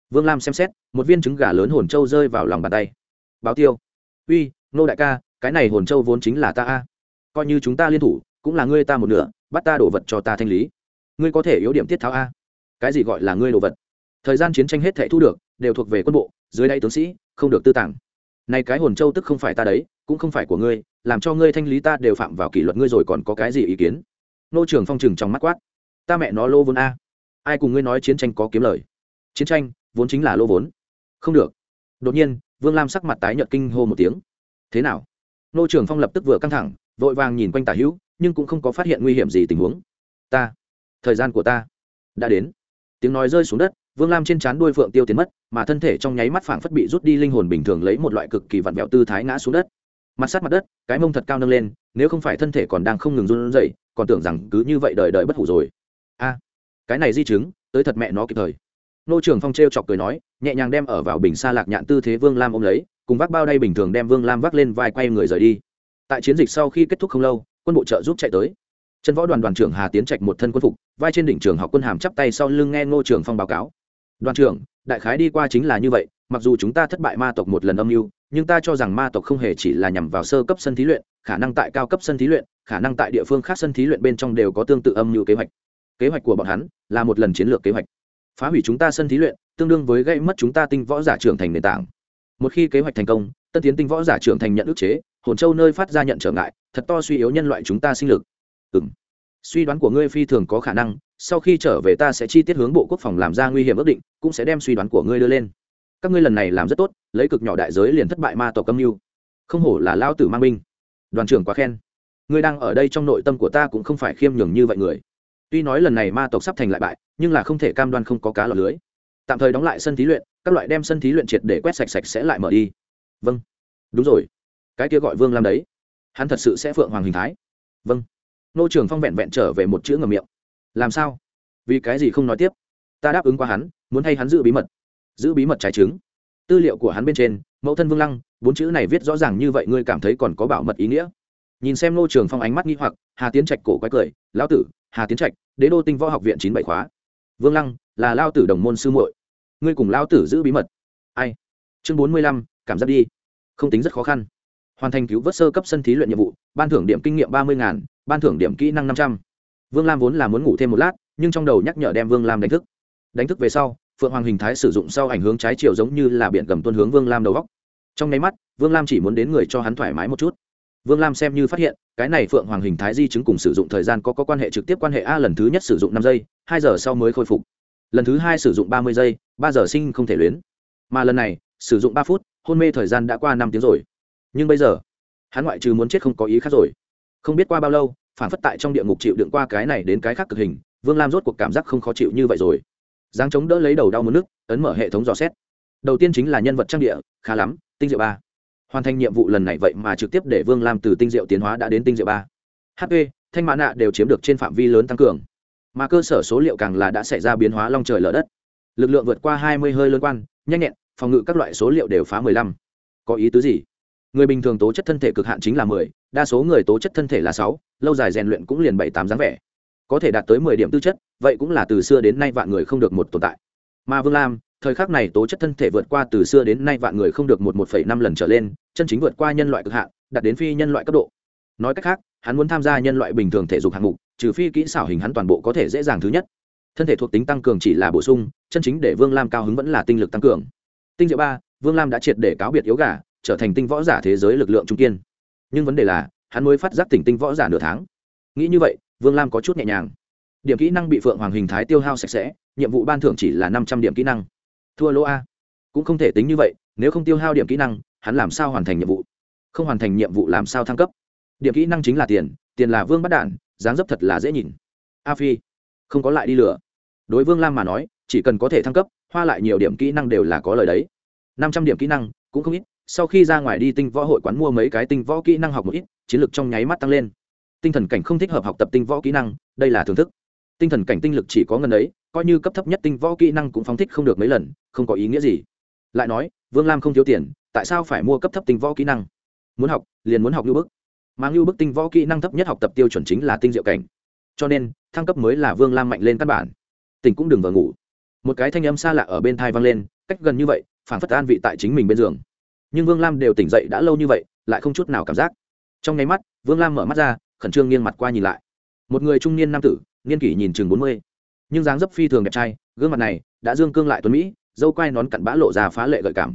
S1: vương lam xem xét, một viên trứng gà lớn hồn trâu rơi vào lòng bàn tay. Báo tiêu. Uy, nô đại ca, cái này hồn trâu vốn chính là ta a. Coi như chúng ta liên thủ, cũng là ngươi ta một nửa, bắt ta đổ vật cho ta thanh lý. Ngươi có thể yếu điểm tiết tháo a. Cái gì gọi là ngươi đồ vật? Thời gian chiến tranh hết thể thu được, đều thuộc về quân bộ, dưới đây tướng sĩ, không được tư tàng này cái hồn châu tức không phải ta đấy, cũng không phải của ngươi, làm cho ngươi thanh lý ta đều phạm vào kỷ luật ngươi rồi còn có cái gì ý kiến? Nô trưởng phong trừng trong mắt quát. Ta mẹ nó lô vốn a. Ai cùng ngươi nói chiến tranh có kiếm lời? Chiến tranh, vốn chính là lô vốn. Không được. Đột nhiên, vương lam sắc mặt tái nhợt kinh hô một tiếng. Thế nào? Nô trưởng phong lập tức vừa căng thẳng, vội vàng nhìn quanh tả hữu, nhưng cũng không có phát hiện nguy hiểm gì tình huống. Ta. Thời gian của ta đã đến. Tiếng nói rơi xuống đất vương lam trên trán đuôi phượng tiêu tiến mất, mà thân thể trong nháy mắt phảng phất bị rút đi linh hồn bình thường lấy một loại cực kỳ vặn vẹo tư thái ngã xuống đất. Mặt sát mặt đất, cái mông thật cao nâng lên, nếu không phải thân thể còn đang không ngừng run rẩy, còn tưởng rằng cứ như vậy đời đời bất hủ rồi. A, cái này di chứng, tới thật mẹ nó kịp thời. Nô Trường phong t chọc cười nói, nhẹ nhàng đem ở vào bình xa lạc nhạn tư thế vương lam ôm lấy, cùng vác bao đây bình thường đem vương lam vác lên vai quay người rời đi. Tại chiến dịch sau khi kết thúc không lâu, quân bộ trợ giúp chạy tới. Chân võ đoàn đoàn trưởng hà tiến trạch một thân quân phục, vai trên đỉnh trường học quân hàm chắp tay sau lưng nghe ngô trường phong báo cáo đoàn trưởng, đại khái đi qua chính là như vậy, mặc dù chúng ta thất bại ma tộc một lần âm mưu, nhưng ta cho rằng ma tộc không hề chỉ là nhằm vào sơ cấp sân thí luyện, khả năng tại cao cấp sân thí luyện, khả năng tại địa phương khác sân thí luyện bên trong đều có tương tự âm mưu kế hoạch. Kế hoạch của bọn hắn là một lần chiến lược kế hoạch. Phá hủy chúng ta sân thí luyện, tương đương với gây mất chúng ta tinh võ giả trưởng thành nền tảng. Một khi kế hoạch thành công, tân tiến tinh võ giả trưởng thành nhận ức chế, hồn châu nơi phát ra nhận trở ngại, thật to suy yếu nhân loại chúng ta sinh lực. Ừ m suy đoán của ngươi phi thường có khả năng, sau khi trở về ta sẽ chi tiết hướng bộ quốc phòng làm ra nguy hiểm ước định, cũng sẽ đem suy đoán của ngươi đưa lên. Các ngươi lần này làm rất tốt, lấy cực nhỏ đại giới liền thất bại ma tộc âm mưu. Không hổ là lao tử mang binh. Đoàn trưởng quá khen. Ngươi đang ở đây trong nội tâm của ta cũng không phải khiêm nhường như vậy người. Tuy nói lần này ma tộc sắp thành lại bại, nhưng là không thể cam đoan không có cá lọt lưới. Tạm thời đóng lại sân thí luyện, các loại đem sân thí luyện triệt để quét sạch sạch sẽ lại mở đi. Vâng. Đúng rồi. Cái kia gọi vương lam đấy. Hắn thật sự sẽ phượng hoàng hình thái. Vâng nô trường phong vẹn vẹn trở về một chữ ngầm miệng. Làm sao? Vì cái gì không nói tiếp? Ta đáp ứng qua hắn, muốn hay hắn giữ bí mật? Giữ bí mật trái chứng. Tư liệu của hắn bên trên, mẫu thân vương lăng, bốn chữ này viết rõ ràng như vậy ngươi cảm thấy còn có bảo mật ý nghĩa. Nhìn xem nô trường phong ánh mắt nghi hoặc, hà tiến trạch cổ quái cười, lão tử, hà tiến trạch, đế đô tinh võ học viện chín bảy khóa. Vương lăng, là lao tử đồng môn sư muội. Ngươi cùng lao tử giữ bí mật. Ai? Chương bốn mươi lăm, cảm giác đi. Không tính rất khó khăn hoàn thành cứu vớt sơ cấp sân thí luyện nhiệm vụ ban thưởng điểm kinh nghiệm ba mươi ngàn ban thưởng điểm kỹ năng năm trăm. Vương lam vốn là muốn ngủ thêm một lát nhưng trong đầu nhắc nhở đem vương lam đánh thức. Đánh thức về sau phượng hoàng hình thái sử dụng sau ảnh hướng trái chiều giống như là biển cầm tuân hướng vương lam đầu góc. Trong nháy mắt vương lam chỉ muốn đến người cho hắn thoải mái một chút. Vương lam xem như phát hiện cái này phượng hoàng hình thái di chứng cùng sử dụng thời gian có, có quan hệ trực tiếp quan hệ a lần thứ nhất sử dụng năm giây hai giờ sau mới khôi phục. Lần thứ hai sử dụng ba mươi giây ba giờ sinh không thể luyến. Mà lần này sử dụng ba phút hôn mê thời gian đã qua năm tiếng rồi nhưng bây giờ, hắn ngoại trừ muốn chết không có ý khác rồi. Không biết qua bao lâu, phản phất tại trong địa ngục chịu đựng qua cái này đến cái khác cực hình, vương lam rốt cuộc cảm giác không khó chịu như vậy rồi. Giáng chống đỡ lấy đầu đau mất nước ấn mở hệ thống dò xét. Đầu tiên chính là nhân vật trang địa, khá lắm, tinh diệu ba. Hoàn thành nhiệm vụ lần này vậy mà trực tiếp để vương lam từ tinh diệu tiến hóa đã đến tinh diệu ba. Hp thanh mã nạ đều chiếm được trên phạm vi lớn tăng cường. Mà cơ sở số liệu càng là đã xảy ra biến hóa long trời lở đất. Lực lượng vượt qua hai mươi hơi lớn quan, nhanh nhẹn, phòng ngự các loại số liệu đều phá mười lăm. Có ý tứ gì? Người bình thường tố chất thân thể cực hạn chính là mười, đa số người tố chất thân thể là sáu, lâu dài rèn luyện cũng liền bảy, tám dáng vẻ. Có thể đạt tới mười điểm tư chất, vậy cũng là từ xưa đến nay vạn người không được một tồn tại. Mà vương lam, thời khắc này tố chất thân thể vượt qua từ xưa đến nay vạn người không được một một phẩy năm lần trở lên, chân chính vượt qua nhân loại cực hạn, đạt đến phi nhân loại cấp độ. Nói cách khác, hắn muốn tham gia nhân loại bình thường thể dục hạng mục, trừ phi kỹ xảo hình hắn toàn bộ có thể dễ dàng thứ nhất. Thân thể thuộc tính tăng cường chỉ là bổ sung, chân chính để vương lam cao hứng vẫn là tinh lực tăng cường. Tinh diệu ba, vương lam đã triệt để cáo biệt yếu gà trở thành tinh võ giả thế giới lực lượng trung kiên. Nhưng vấn đề là, hắn mới phát giác tỉnh tinh võ giả nửa tháng. Nghĩ như vậy, vương lam có chút nhẹ nhàng. Điểm kỹ năng bị phượng hoàng hình thái tiêu hao sạch sẽ, nhiệm vụ ban thưởng chỉ là năm trăm điểm kỹ năng. Thua lỗ a. Cũng không thể tính như vậy, nếu không tiêu hao điểm kỹ năng, hắn làm sao hoàn thành nhiệm vụ? Không hoàn thành nhiệm vụ làm sao thăng cấp? Điểm kỹ năng chính là tiền tiền là vương bắt đản dáng dấp thật là dễ nhìn. A phi, không có lại đi lửa đối vương lam mà nói, chỉ cần có thể thăng cấp, hoa lại nhiều điểm kỹ năng đều là có lời đấy. Năm trăm điểm kỹ năng, cũng không ít sau khi ra ngoài đi tinh võ hội quán mua mấy cái tinh võ kỹ năng học một ít, chiến lược trong nháy mắt tăng lên. Tinh thần cảnh không thích hợp học tập tinh võ kỹ năng, đây là thưởng thức. Tinh thần cảnh tinh lực chỉ có ngần ấy, coi như cấp thấp nhất tinh võ kỹ năng cũng phóng thích không được mấy lần, không có ý nghĩa gì. Lại nói, vương lam không thiếu tiền, tại sao phải mua cấp thấp tinh võ kỹ năng? Muốn học, liền muốn học lưu bức. Mà lưu bức tinh võ kỹ năng thấp nhất học tập tiêu chuẩn chính là tinh diệu cảnh. Cho nên, thăng cấp mới là vương lam mạnh lên căn bản. Tỉnh cũng đừng vờ ngủ. Một cái thanh âm xa lạ ở bên thai vang lên, cách gần như vậy phản phất an vị tại chính mình bên giường nhưng vương lam đều tỉnh dậy đã lâu như vậy, lại không chút nào cảm giác. Trong nháy mắt, vương lam mở mắt ra, khẩn trương nghiêng mặt qua nhìn lại. Một người trung niên nam tử, niên kỷ nhìn chừng bốn mươi, nhưng dáng dấp phi thường đẹp trai, gương mặt này đã dương cương lại tuấn mỹ, dâu quai nón cặn bã lộ ra phá lệ gợi cảm.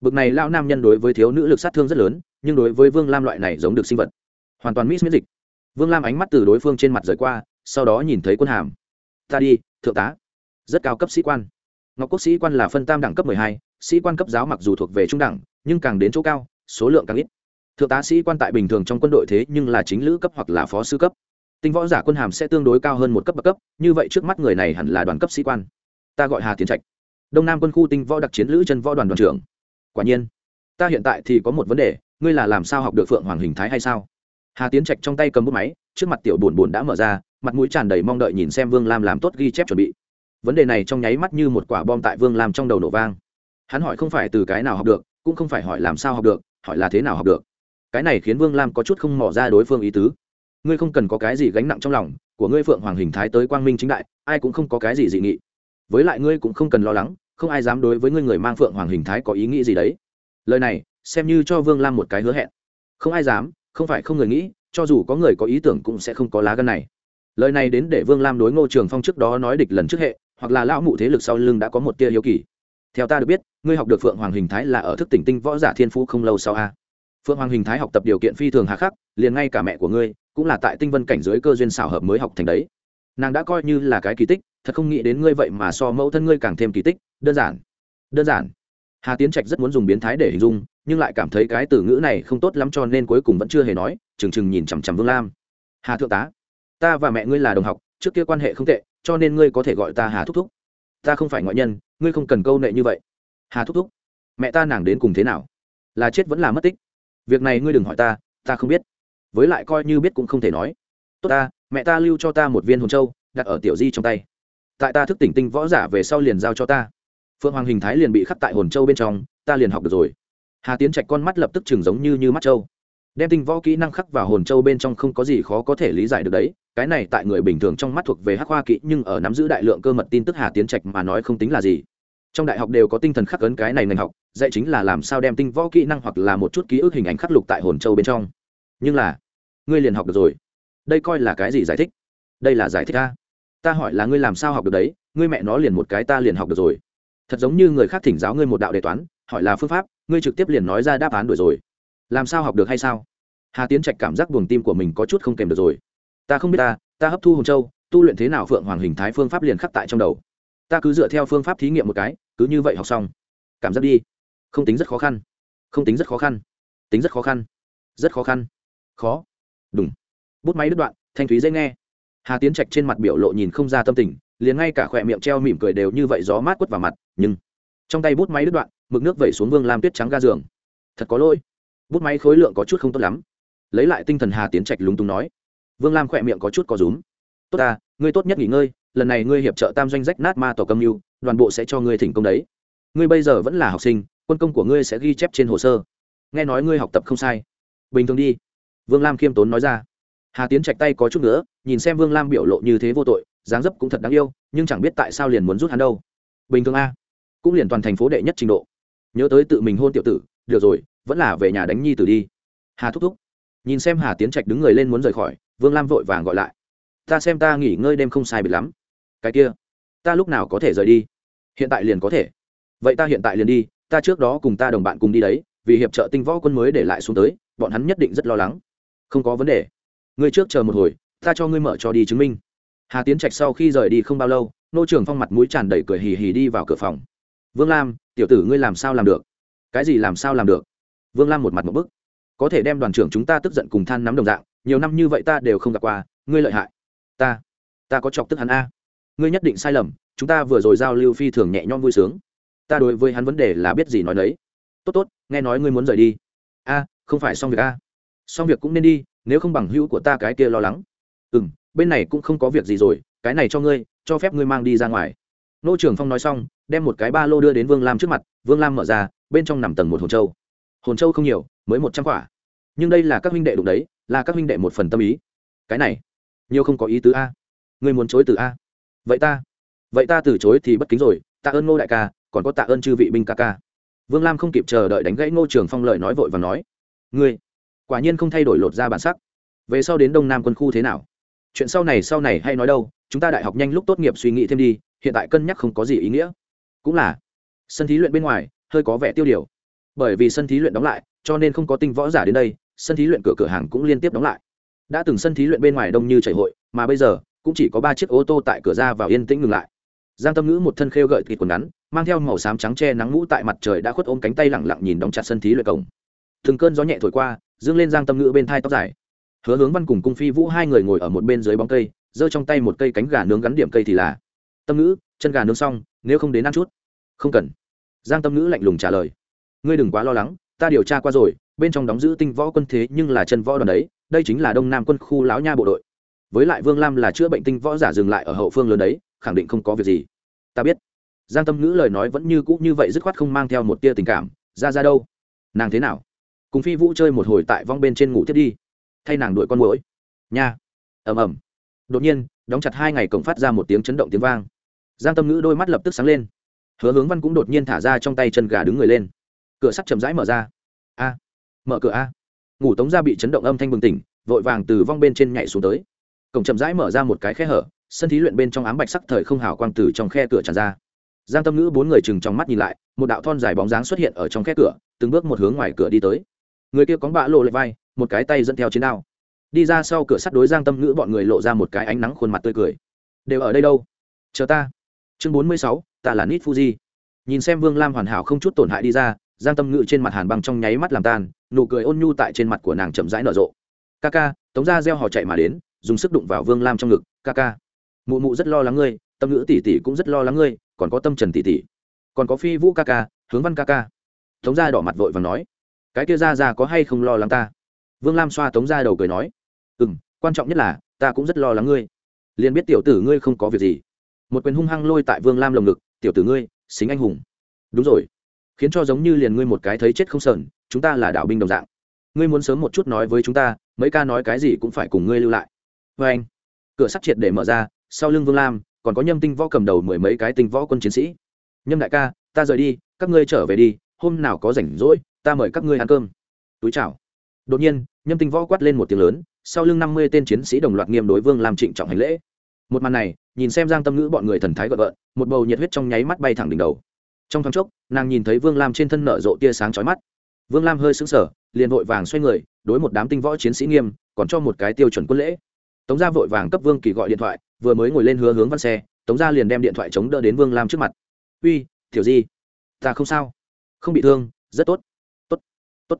S1: Bực này lao nam nhân đối với thiếu nữ lực sát thương rất lớn, nhưng đối với vương lam loại này giống được sinh vật, hoàn toàn miss miễn dịch. Vương lam ánh mắt từ đối phương trên mặt rời qua, sau đó nhìn thấy quân hàm. Ta đi, thượng tá. Rất cao cấp sĩ quan. Ngọc quốc sĩ quan là phân tam đẳng cấp mười hai, sĩ quan cấp giáo mặc dù thuộc về trung đẳng nhưng càng đến chỗ cao, số lượng càng ít. Thượng tá sĩ quan tại bình thường trong quân đội thế nhưng là chính lữ cấp hoặc là phó sư cấp. Tinh võ giả quân hàm sẽ tương đối cao hơn một cấp bậc cấp, như vậy trước mắt người này hẳn là đoàn cấp sĩ quan. Ta gọi hà tiến trạch. Đông nam quân khu tinh võ đặc chiến lữ chân võ đoàn đoàn trưởng. Quả nhiên, ta hiện tại thì có một vấn đề, ngươi là làm sao học được phượng hoàng hình thái hay sao? Hà tiến trạch trong tay cầm bút máy, trước mặt tiểu buồn buồn đã mở ra, mặt mũi tràn đầy mong đợi nhìn xem vương lam làm tốt ghi chép chuẩn bị. Vấn đề này trong nháy mắt như một quả bom tại vương lam trong đầu nổ vang. Hắn hỏi không phải từ cái nào học được cũng không phải hỏi làm sao học được, hỏi là thế nào học được. Cái này khiến vương lam có chút không mỏ ra đối phương ý tứ. Ngươi không cần có cái gì gánh nặng trong lòng, của ngươi phượng hoàng hình thái tới quang minh chính đại, ai cũng không có cái gì dị nghị. Với lại ngươi cũng không cần lo lắng, không ai dám đối với ngươi người mang phượng hoàng hình thái có ý nghĩ gì đấy. Lời này, xem như cho vương lam một cái hứa hẹn. Không ai dám, không phải không người nghĩ, cho dù có người có ý tưởng cũng sẽ không có lá gân này. Lời này đến để vương lam đối ngô trường phong trước đó nói địch lần trước hệ, hoặc là lão mụ thế lực sau lưng đã có một tia hiếu kỳ theo ta được biết, ngươi học được phượng hoàng hình thái là ở thức tỉnh tinh võ giả thiên phú không lâu sau a. Phượng hoàng hình thái học tập điều kiện phi thường hà khắc, liền ngay cả mẹ của ngươi, cũng là tại tinh vân cảnh giới cơ duyên xảo hợp mới học thành đấy. Nàng đã coi như là cái kỳ tích, thật không nghĩ đến ngươi vậy mà so mẫu thân ngươi càng thêm kỳ tích, đơn giản. Đơn giản. Hà tiến trạch rất muốn dùng biến thái để hình dung, nhưng lại cảm thấy cái từ ngữ này không tốt lắm cho nên cuối cùng vẫn chưa hề nói, chừng chừng nhìn chằm chằm vương lam. Hà thượng tá, ta và mẹ ngươi là đồng học, trước kia quan hệ không tệ, cho nên ngươi có thể gọi ta hà thúc thúc ta không phải ngoại nhân, ngươi không cần câu nệ như vậy. Hà thúc thúc, mẹ ta nàng đến cùng thế nào? Là chết vẫn là mất tích? Việc này ngươi đừng hỏi ta ta không biết. Với lại coi như biết cũng không thể nói. Tốt ta, mẹ ta lưu cho ta một viên hồn châu, đặt ở tiểu di trong tay. Tại ta thức tỉnh tinh võ giả về sau liền giao cho ta. Phượng hoàng hình thái liền bị khắc tại hồn châu bên trong, ta liền học được rồi. Hà tiến trạch con mắt lập tức chừng giống như như mắt trâu đem tinh võ kỹ năng khắc vào hồn châu bên trong không có gì khó có thể lý giải được đấy, cái này tại người bình thường trong mắt thuộc về hắc hoa kỹ, nhưng ở nắm giữ đại lượng cơ mật tin tức hà tiến trạch mà nói không tính là gì. Trong đại học đều có tinh thần khắc ấn cái này ngành học, dạy chính là làm sao đem tinh võ kỹ năng hoặc là một chút ký ức hình ảnh khắc lục tại hồn châu bên trong. Nhưng là, ngươi liền học được rồi. Đây coi là cái gì giải thích? Đây là giải thích ta ta hỏi là ngươi làm sao học được đấy, ngươi mẹ nó liền một cái ta liền học được rồi. Thật giống như người khác thỉnh giáo ngươi một đạo đề toán, hỏi là phương pháp, ngươi trực tiếp liền nói ra đáp án đuổi rồi làm sao học được hay sao? Hà tiến trạch cảm giác buồng tim của mình có chút không kèm được rồi. Ta không biết ta ta hấp thu hồn châu, tu luyện thế nào phượng hoàng hình thái phương pháp liền khắc tại trong đầu. Ta cứ dựa theo phương pháp thí nghiệm một cái, cứ như vậy học xong. Cảm giác đi. Không tính rất khó khăn. Không tính rất khó khăn. Tính rất khó khăn. Rất khó khăn. Khó. Đúng bút máy đứt đoạn, thanh thúy dễ nghe. Hà tiến trạch trên mặt biểu lộ nhìn không ra tâm tình, liền ngay cả khỏe miệng treo mỉm cười đều như vậy gió mát quất vào mặt, nhưng trong tay bút máy đứt đoạn, mực nước vẩy xuống vương lam tuyết trắng ga giường. Thật có lỗi bút máy khối lượng có chút không tốt lắm. Lấy lại tinh thần hà tiến trạch lúng túng nói. Vương lam khỏe miệng có chút có rúm. Tốt ta, ngươi tốt nhất nghỉ ngơi, lần này ngươi hiệp trợ tam doanh rách nát ma tổ cầm mưu, đoàn bộ sẽ cho ngươi thỉnh công đấy. Ngươi bây giờ vẫn là học sinh, quân công của ngươi sẽ ghi chép trên hồ sơ. Nghe nói ngươi học tập không sai. Bình thường đi. Vương lam khiêm tốn nói ra. Hà tiến trạch tay có chút nữa nhìn xem vương lam biểu lộ như thế vô tội, dáng dấp cũng thật đáng yêu, nhưng chẳng biết tại sao liền muốn rút hắn đâu. Bình thường a. Cũng liền toàn thành phố đệ nhất trình độ. Nhớ tới tự mình hôn tiểu tử, được rồi vẫn là về nhà đánh nhi tử đi. Hà thúc thúc. Nhìn xem hà tiến trạch đứng người lên muốn rời khỏi, vương lam vội vàng gọi lại. Ta xem ta nghỉ ngơi đêm không sai biệt lắm. Cái kia, ta lúc nào có thể rời đi? Hiện tại liền có thể. Vậy ta hiện tại liền đi, ta trước đó cùng ta đồng bạn cùng đi đấy, vì hiệp trợ tinh võ quân mới để lại xuống tới, bọn hắn nhất định rất lo lắng. Không có vấn đề. Ngươi trước chờ một hồi, ta cho ngươi mở cho đi chứng minh. Hà tiến trạch sau khi rời đi không bao lâu, nô trưởng phong mặt mũi tràn đầy cười hì hì đi vào cửa phòng. Vương lam, tiểu tử ngươi làm sao làm được? Cái gì làm sao làm được? Vương lam một mặt một bức. Có thể đem đoàn trưởng chúng ta tức giận cùng than nắm đồng dạng, nhiều năm như vậy ta đều không gặp qua, ngươi lợi hại. Ta ta có chọc tức hắn a. Ngươi nhất định sai lầm, chúng ta vừa rồi giao lưu phi thường nhẹ nhõm vui sướng. Ta đối với hắn vấn đề là biết gì nói đấy tốt tốt, nghe nói ngươi muốn rời đi. A, không phải xong việc a. Xong việc cũng nên đi, nếu không bằng hữu của ta cái kia lo lắng. Ừ m bên này cũng không có việc gì rồi, cái này cho ngươi, cho phép ngươi mang đi ra ngoài. Nô trưởng phong nói xong, đem một cái ba lô đưa đến vương lam trước mặt, vương lam mở ra, bên trong nằm tầng một hồn châu hồn châu không nhiều, mới một trăm quả. Nhưng đây là các huynh đệ đụng đấy, là các huynh đệ một phần tâm ý. Cái này, nhiều không có ý tứ a. Ngươi muốn chối từ a. Vậy ta vậy ta từ chối thì bất kính rồi, tạ ơn ngô đại ca, còn có tạ ơn chư vị binh ca ca. Vương lam không kịp chờ đợi đánh gãy ngô trường phong lợi nói vội và nói, ngươi, quả nhiên không thay đổi lột ra bản sắc. Về sau đến đông nam quân khu thế nào? Chuyện sau này sau này hay nói đâu, chúng ta đại học nhanh lúc tốt nghiệp suy nghĩ thêm đi, hiện tại cân nhắc không có gì ý nghĩa. Cũng là, sân thí luyện bên ngoài, hơi có vẻ tiêu điều bởi vì sân thí luyện đóng lại, cho nên không có tinh võ giả đến đây, sân thí luyện cửa cửa hàng cũng liên tiếp đóng lại. Đã từng sân thí luyện bên ngoài đông như chảy hội, mà bây giờ, cũng chỉ có ba chiếc ô tô tại cửa ra vào yên tĩnh ngừng lại. Giang tâm ngữ một thân khêu gợi thịt quần ngắn, mang theo màu xám trắng che nắng mũ tại mặt trời đã khuất ôm cánh tay lẳng lặng nhìn đóng chặt sân thí luyện cổng. Từng cơn gió nhẹ thổi qua, dương lên giang tâm ngữ bên thai tóc dài. Hứa hướng văn cùng cung phi vũ hai người ngồi ở một bên dưới bóng cây, giơ trong tay một cây cánh gà nướng gắn điểm cây thì là, tâm ngữ, chân gà nướng xong, nếu không đến ăn chút. Không cần. Giang tâm ngữ lạnh lùng trả lời ngươi đừng quá lo lắng, ta điều tra qua rồi, bên trong đóng giữ tinh võ quân thế nhưng là chân võ đoàn đấy, đây chính là đông nam quân khu láo nha bộ đội. Với lại vương lam là chữa bệnh tinh võ giả dừng lại ở hậu phương lớn đấy, khẳng định không có việc gì. Ta biết. Giang tâm ngữ lời nói vẫn như cũ như vậy dứt khoát không mang theo một tia tình cảm. Ra ra đâu? Nàng thế nào? Cùng phi vũ chơi một hồi tại vong bên trên ngủ tiếp đi. Thay nàng đuổi con mũi nha. Ầm ầm. Đột nhiên, đóng chặt hai ngày cổng phát ra một tiếng chấn động tiếng vang. Giang tâm ngữ đôi mắt lập tức sáng lên. Hứa hướng văn cũng đột nhiên thả ra trong tay chân gà đứng người lên cửa sắt chậm rãi mở ra. A, mở cửa a. Ngủ tống ra bị chấn động âm thanh bừng tỉnh, vội vàng từ vong bên trên nhảy xuống tới. Cổng chậm rãi mở ra một cái khe hở, sân thí luyện bên trong ám bạch sắc thời không hào quang từ trong khe cửa tràn ra. Giang tâm ngữ bốn người chừng trong mắt nhìn lại, một đạo thon dài bóng dáng xuất hiện ở trong khe cửa, từng bước một hướng ngoài cửa đi tới. Người kia có bạ lộ lệ vai, một cái tay dẫn theo chiến đao. Đi ra sau cửa sắt đối giang tâm ngữ bọn người lộ ra một cái ánh nắng khuôn mặt tươi cười. Đều ở đây đâu? Chờ ta. Chương bốn mươi sáu ta là nít fuji nhìn xem vương lam hoàn hảo không chút tổn hại đi ra giang tâm ngữ trên mặt hàn băng trong nháy mắt làm tan, nụ cười ôn nhu tại trên mặt của nàng chậm rãi nở rộ. Ca ca. Tống ra gieo họ chạy mà đến, dùng sức đụng vào vương lam trong ngực. Ca ca. Mụ mụ rất lo lắng ngươi, tâm ngữ tỷ tỷ cũng rất lo lắng ngươi, còn có tâm trần tỷ tỷ. Còn có phi vũ ca ca, hướng văn ca ca. Tống ra đỏ mặt vội và nói. Cái kia ra ra có hay không lo lắng ta? Vương lam xoa tống ra đầu cười nói. Ừ m quan trọng nhất là, ta cũng rất lo lắng ngươi. Liền biết tiểu tử ngươi không có việc gì. Một quyền hung hăng lôi tại vương lam lồng ngực. Tiểu tử ngươi, xính anh hùng. Đúng rồi khiến cho giống như liền ngươi một cái thấy chết không sờn, chúng ta là đạo binh đồng dạng. Ngươi muốn sớm một chút nói với chúng ta, mấy ca nói cái gì cũng phải cùng ngươi lưu lại. Vê anh. Cửa sắt triệt để mở ra, sau lưng vương lam, còn có nhâm tinh võ cầm đầu mười mấy cái tinh võ quân chiến sĩ. Nhâm đại ca, ta rời đi, các ngươi trở về đi, hôm nào có rảnh rỗi, ta mời các ngươi ăn cơm. Túi chào. Đột nhiên, nhâm tinh võ quát lên một tiếng lớn, sau lưng năm mươi tên chiến sĩ đồng loạt nghiêm đối vương làm trịnh trọng hành lễ. Một màn này, nhìn xem giang tâm ngữ bọn người thần thái gợn gợn, một bầu nhiệt huyết trong nháy mắt bay thẳng đỉnh đầu trong thoáng chốc, nàng nhìn thấy vương lam trên thân nở rộ tia sáng trói mắt. Vương lam hơi sững sờ, liền vội vàng xoay người, đối một đám tinh võ chiến sĩ nghiêm, còn cho một cái tiêu chuẩn quân lễ. Tống gia vội vàng cấp vương kỳ gọi điện thoại, vừa mới ngồi lên hứa hướng văn xe, tống gia liền đem điện thoại chống đỡ đến vương lam trước mặt. Uy, tiểu di, ta không sao. Không bị thương, rất tốt. Tốt tốt.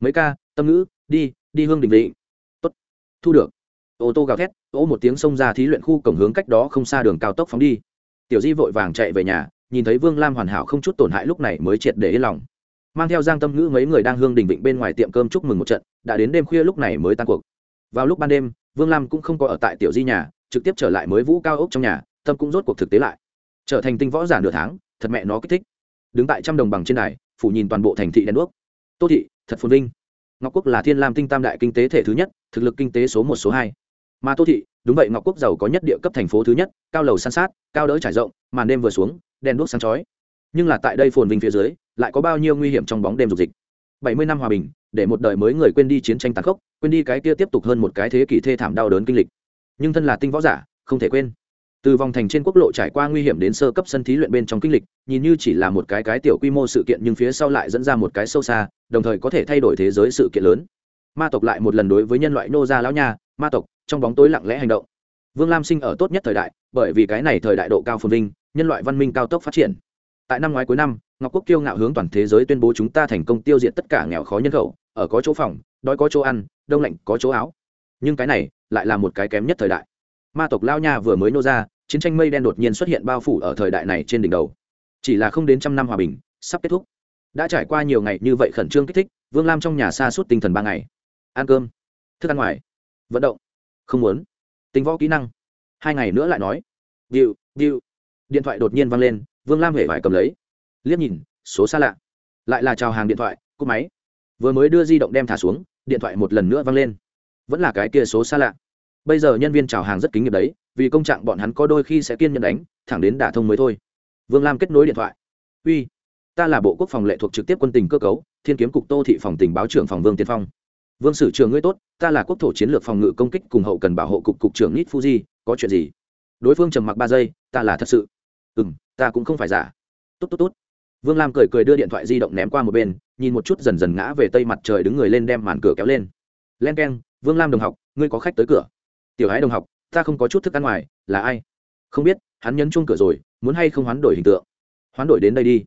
S1: Mấy ca, tâm ngữ, đi đi hương đình vị tốt, thu được. Ô tô gào thét ô một tiếng xông ra thí luyện khu cổng hướng cách đó không xa đường cao tốc phóng đi. Tiểu di vội vàng chạy về nhà nhìn thấy vương lam hoàn hảo không chút tổn hại lúc này mới triệt để yên lòng. Mang theo giang tâm ngữ mấy người đang hương đình vịnh bên ngoài tiệm cơm chúc mừng một trận, đã đến đêm khuya lúc này mới tan cuộc. Vào lúc ban đêm, vương lam cũng không có ở tại tiểu di nhà, trực tiếp trở lại mới vũ cao ốc trong nhà, tâm cũng rốt cuộc thực tế lại. Trở thành tinh võ giả nửa tháng, thật mẹ nó kích thích. Đứng tại trăm đồng bằng trên đài, phủ nhìn toàn bộ thành thị đèn đuốc. Tô thị, thật phồn vinh. Ngọc quốc là thiên lam tinh tam đại kinh tế thể thứ nhất, thực lực kinh tế số một, số hai. Mà tô thị, đúng vậy ngọc quốc giàu có nhất địa cấp thành phố thứ nhất, cao lầu san sát, cao đỡ trải rộng, màn đêm vừa xuống đèn đuốc sáng chói. Nhưng là tại đây phồn vinh phía dưới, lại có bao nhiêu nguy hiểm trong bóng đêm dục dịch. Bảy mươi năm hòa bình, để một đời mới người quên đi chiến tranh tàn khốc, quên đi cái kia tiếp tục hơn một cái thế kỷ thê thảm đau đớn kinh lịch. Nhưng thân là tinh võ giả, không thể quên. Từ vòng thành trên quốc lộ trải qua nguy hiểm đến sơ cấp sân thí luyện bên trong kinh lịch, nhìn như chỉ là một cái cái tiểu quy mô sự kiện nhưng phía sau lại dẫn ra một cái sâu xa, đồng thời có thể thay đổi thế giới sự kiện lớn. Ma tộc lại một lần đối với nhân loại nô gia lão nha, ma tộc, trong bóng tối lặng lẽ hành động. Vương lam sinh ở tốt nhất thời đại, bởi vì cái này thời đại độ cao phồn vinh nhân loại văn minh cao tốc phát triển. Tại năm ngoái cuối năm, ngọc quốc kiêu ngạo hướng toàn thế giới tuyên bố chúng ta thành công tiêu diệt tất cả nghèo khó nhân khẩu, ở có chỗ phòng, đói có chỗ ăn, đông lạnh có chỗ áo. Nhưng cái này lại là một cái kém nhất thời đại. Ma tộc lao nha vừa mới nô ra, chiến tranh mây đen đột nhiên xuất hiện bao phủ ở thời đại này trên đỉnh đầu. Chỉ là không đến trăm năm hòa bình, sắp kết thúc. Đã trải qua nhiều ngày như vậy khẩn trương kích thích, vương lam trong nhà xa suốt tinh thần ba ngày. Ăn cơm, thức ăn ngoài, vận động, không muốn. Tính võ kỹ năng. Hai ngày nữa lại nói. Điệu điệu điện thoại đột nhiên văng lên, vương lam hề phải cầm lấy. Liếc nhìn, số xa lạ. Lại là chào hàng điện thoại, cúp máy. Vừa mới đưa di động đem thả xuống, điện thoại một lần nữa văng lên. Vẫn là cái kia số xa lạ. Bây giờ nhân viên chào hàng rất kính nghiệp đấy, vì công trạng bọn hắn có đôi khi sẽ kiên nhẫn đánh, thẳng đến đả thông mới thôi. Vương lam kết nối điện thoại. Uy, ta là bộ quốc phòng lệ thuộc trực tiếp quân tình cơ cấu, thiên kiếm cục tô thị phòng tình báo trưởng phòng vương tiên phong. Vương sử trường ngươi tốt, ta là quốc thổ chiến lược phòng ngự công kích cùng hậu cần bảo hộ cục cục trưởng nít fuji, có chuyện gì? Đối phương trầm mặc ba giây, ta là thật sự ừ m ta cũng không phải giả. Tốt tốt tốt. Vương lam cười cười đưa điện thoại di động ném qua một bên, nhìn một chút dần dần ngã về tây mặt trời đứng người lên đem màn cửa kéo lên. Len k e n vương lam đồng học, ngươi có khách tới cửa. Tiểu hái đồng học, ta không có chút thức ăn ngoài, là ai? Không biết, hắn nhấn chuông cửa rồi, muốn hay không hoán đổi hình tượng? Hoán đổi đến đây đi.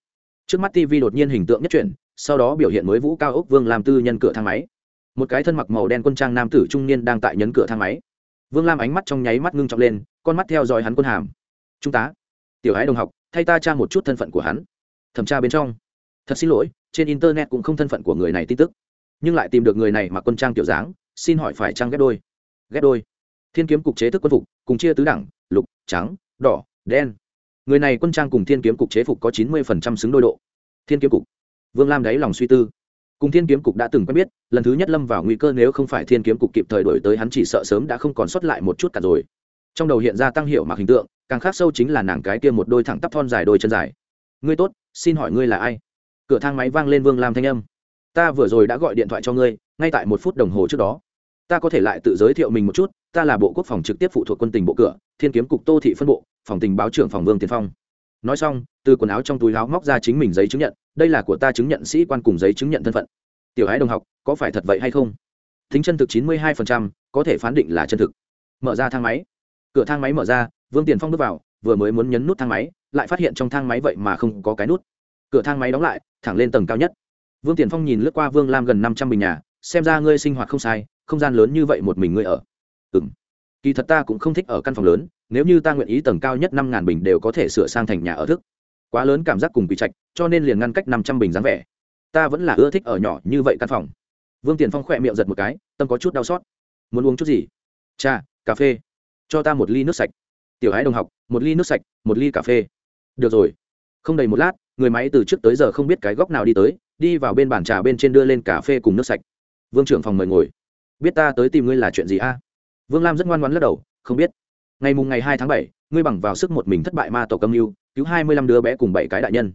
S1: Trước mắt tv đột nhiên hình tượng nhất chuyển, sau đó biểu hiện mới vũ cao ốc vương lam tư nhân cửa thang máy. Một cái thân mặc màu đen quân trang nam tử trung niên đang tại nhấn cửa thang máy. Vương lam ánh mắt trong nháy mắt ngưng trọng lên, con mắt theo dõi hắn quân hàm. Trung tá tiểu hái đồng học, thay ta tra một chút thân phận của hắn. Thẩm tra bên trong. Thật xin lỗi, trên internet cũng không thân phận của người này tin tức. Nhưng lại tìm được người này mặc quân trang kiểu dáng, xin hỏi phải trang ghép đôi? Ghép đôi. Thiên kiếm cục chế thức quân phục, cùng chia tứ đẳng, lục, trắng, đỏ, đen. Người này quân trang cùng thiên kiếm cục chế phục có chín mươi xứng đôi độ. Thiên kiếm cục. Vương lam đáy lòng suy tư. Cùng thiên kiếm cục đã từng quen biết, lần thứ nhất lâm vào nguy cơ nếu không phải thiên kiếm cục kịp thời đổi tới hắn chỉ sợ sớm đã không còn xuất lại một chút cả rồi trong đầu hiện ra tăng hiệu mặc hình tượng, càng khác sâu chính là nàng cái kia một đôi thẳng tắp thon dài đôi chân dài. Ngươi tốt, xin hỏi ngươi là ai? Cửa thang máy vang lên vương lam thanh âm. Ta vừa rồi đã gọi điện thoại cho ngươi, ngay tại một phút đồng hồ trước đó. Ta có thể lại tự giới thiệu mình một chút, ta là bộ quốc phòng trực tiếp phụ thuộc quân tình bộ cửa, thiên kiếm cục tô thị phân bộ, phòng tình báo trưởng phòng vương tiền phong. Nói xong, từ quần áo trong túi áo móc ra chính mình giấy chứng nhận, đây là của ta chứng nhận sĩ quan cùng giấy chứng nhận thân phận. Tiểu ái đồng học, có phải thật vậy hay không? Thính chân thực chín mươi hai có thể phán định là chân thực. Mở ra thang máy cửa thang máy mở ra, vương tiền phong bước vào, vừa mới muốn nhấn nút thang máy, lại phát hiện trong thang máy vậy mà không có cái nút. Cửa thang máy đóng lại, thẳng lên tầng cao nhất. Vương tiền phong nhìn lướt qua vương lam gần năm trăm bình nhà, xem ra ngươi sinh hoạt không sai, không gian lớn như vậy một mình ngươi ở. Ừ m kỳ thật ta cũng không thích ở căn phòng lớn, nếu như ta nguyện ý tầng cao nhất năm ngàn bình đều có thể sửa sang thành nhà ở thức. Quá lớn cảm giác cùng bị trạch, cho nên liền ngăn cách năm trăm bình dáng vẻ. Ta vẫn là ưa thích ở nhỏ như vậy căn phòng. Vương tiền phong khỏe miệng giật một cái, tâm có chút đau xót. Muốn uống chút gì? Cha, cà phê cho ta một ly nước sạch. Tiểu hái đồng học, một ly nước sạch, một ly cà phê. Được rồi. Không đầy một lát, người máy từ trước tới giờ không biết cái góc nào đi tới, đi vào bên bàn trà bên trên đưa lên cà phê cùng nước sạch. Vương trưởng phòng mời ngồi. Biết ta tới tìm ngươi là chuyện gì a? Vương lam rất ngoan ngoãn lắc đầu, không biết. Ngày mùng ngày hai tháng bảy, ngươi bằng vào sức một mình thất bại ma tổ cầm mưu cứu hai mươi lăm đứa bé cùng bảy cái đại nhân.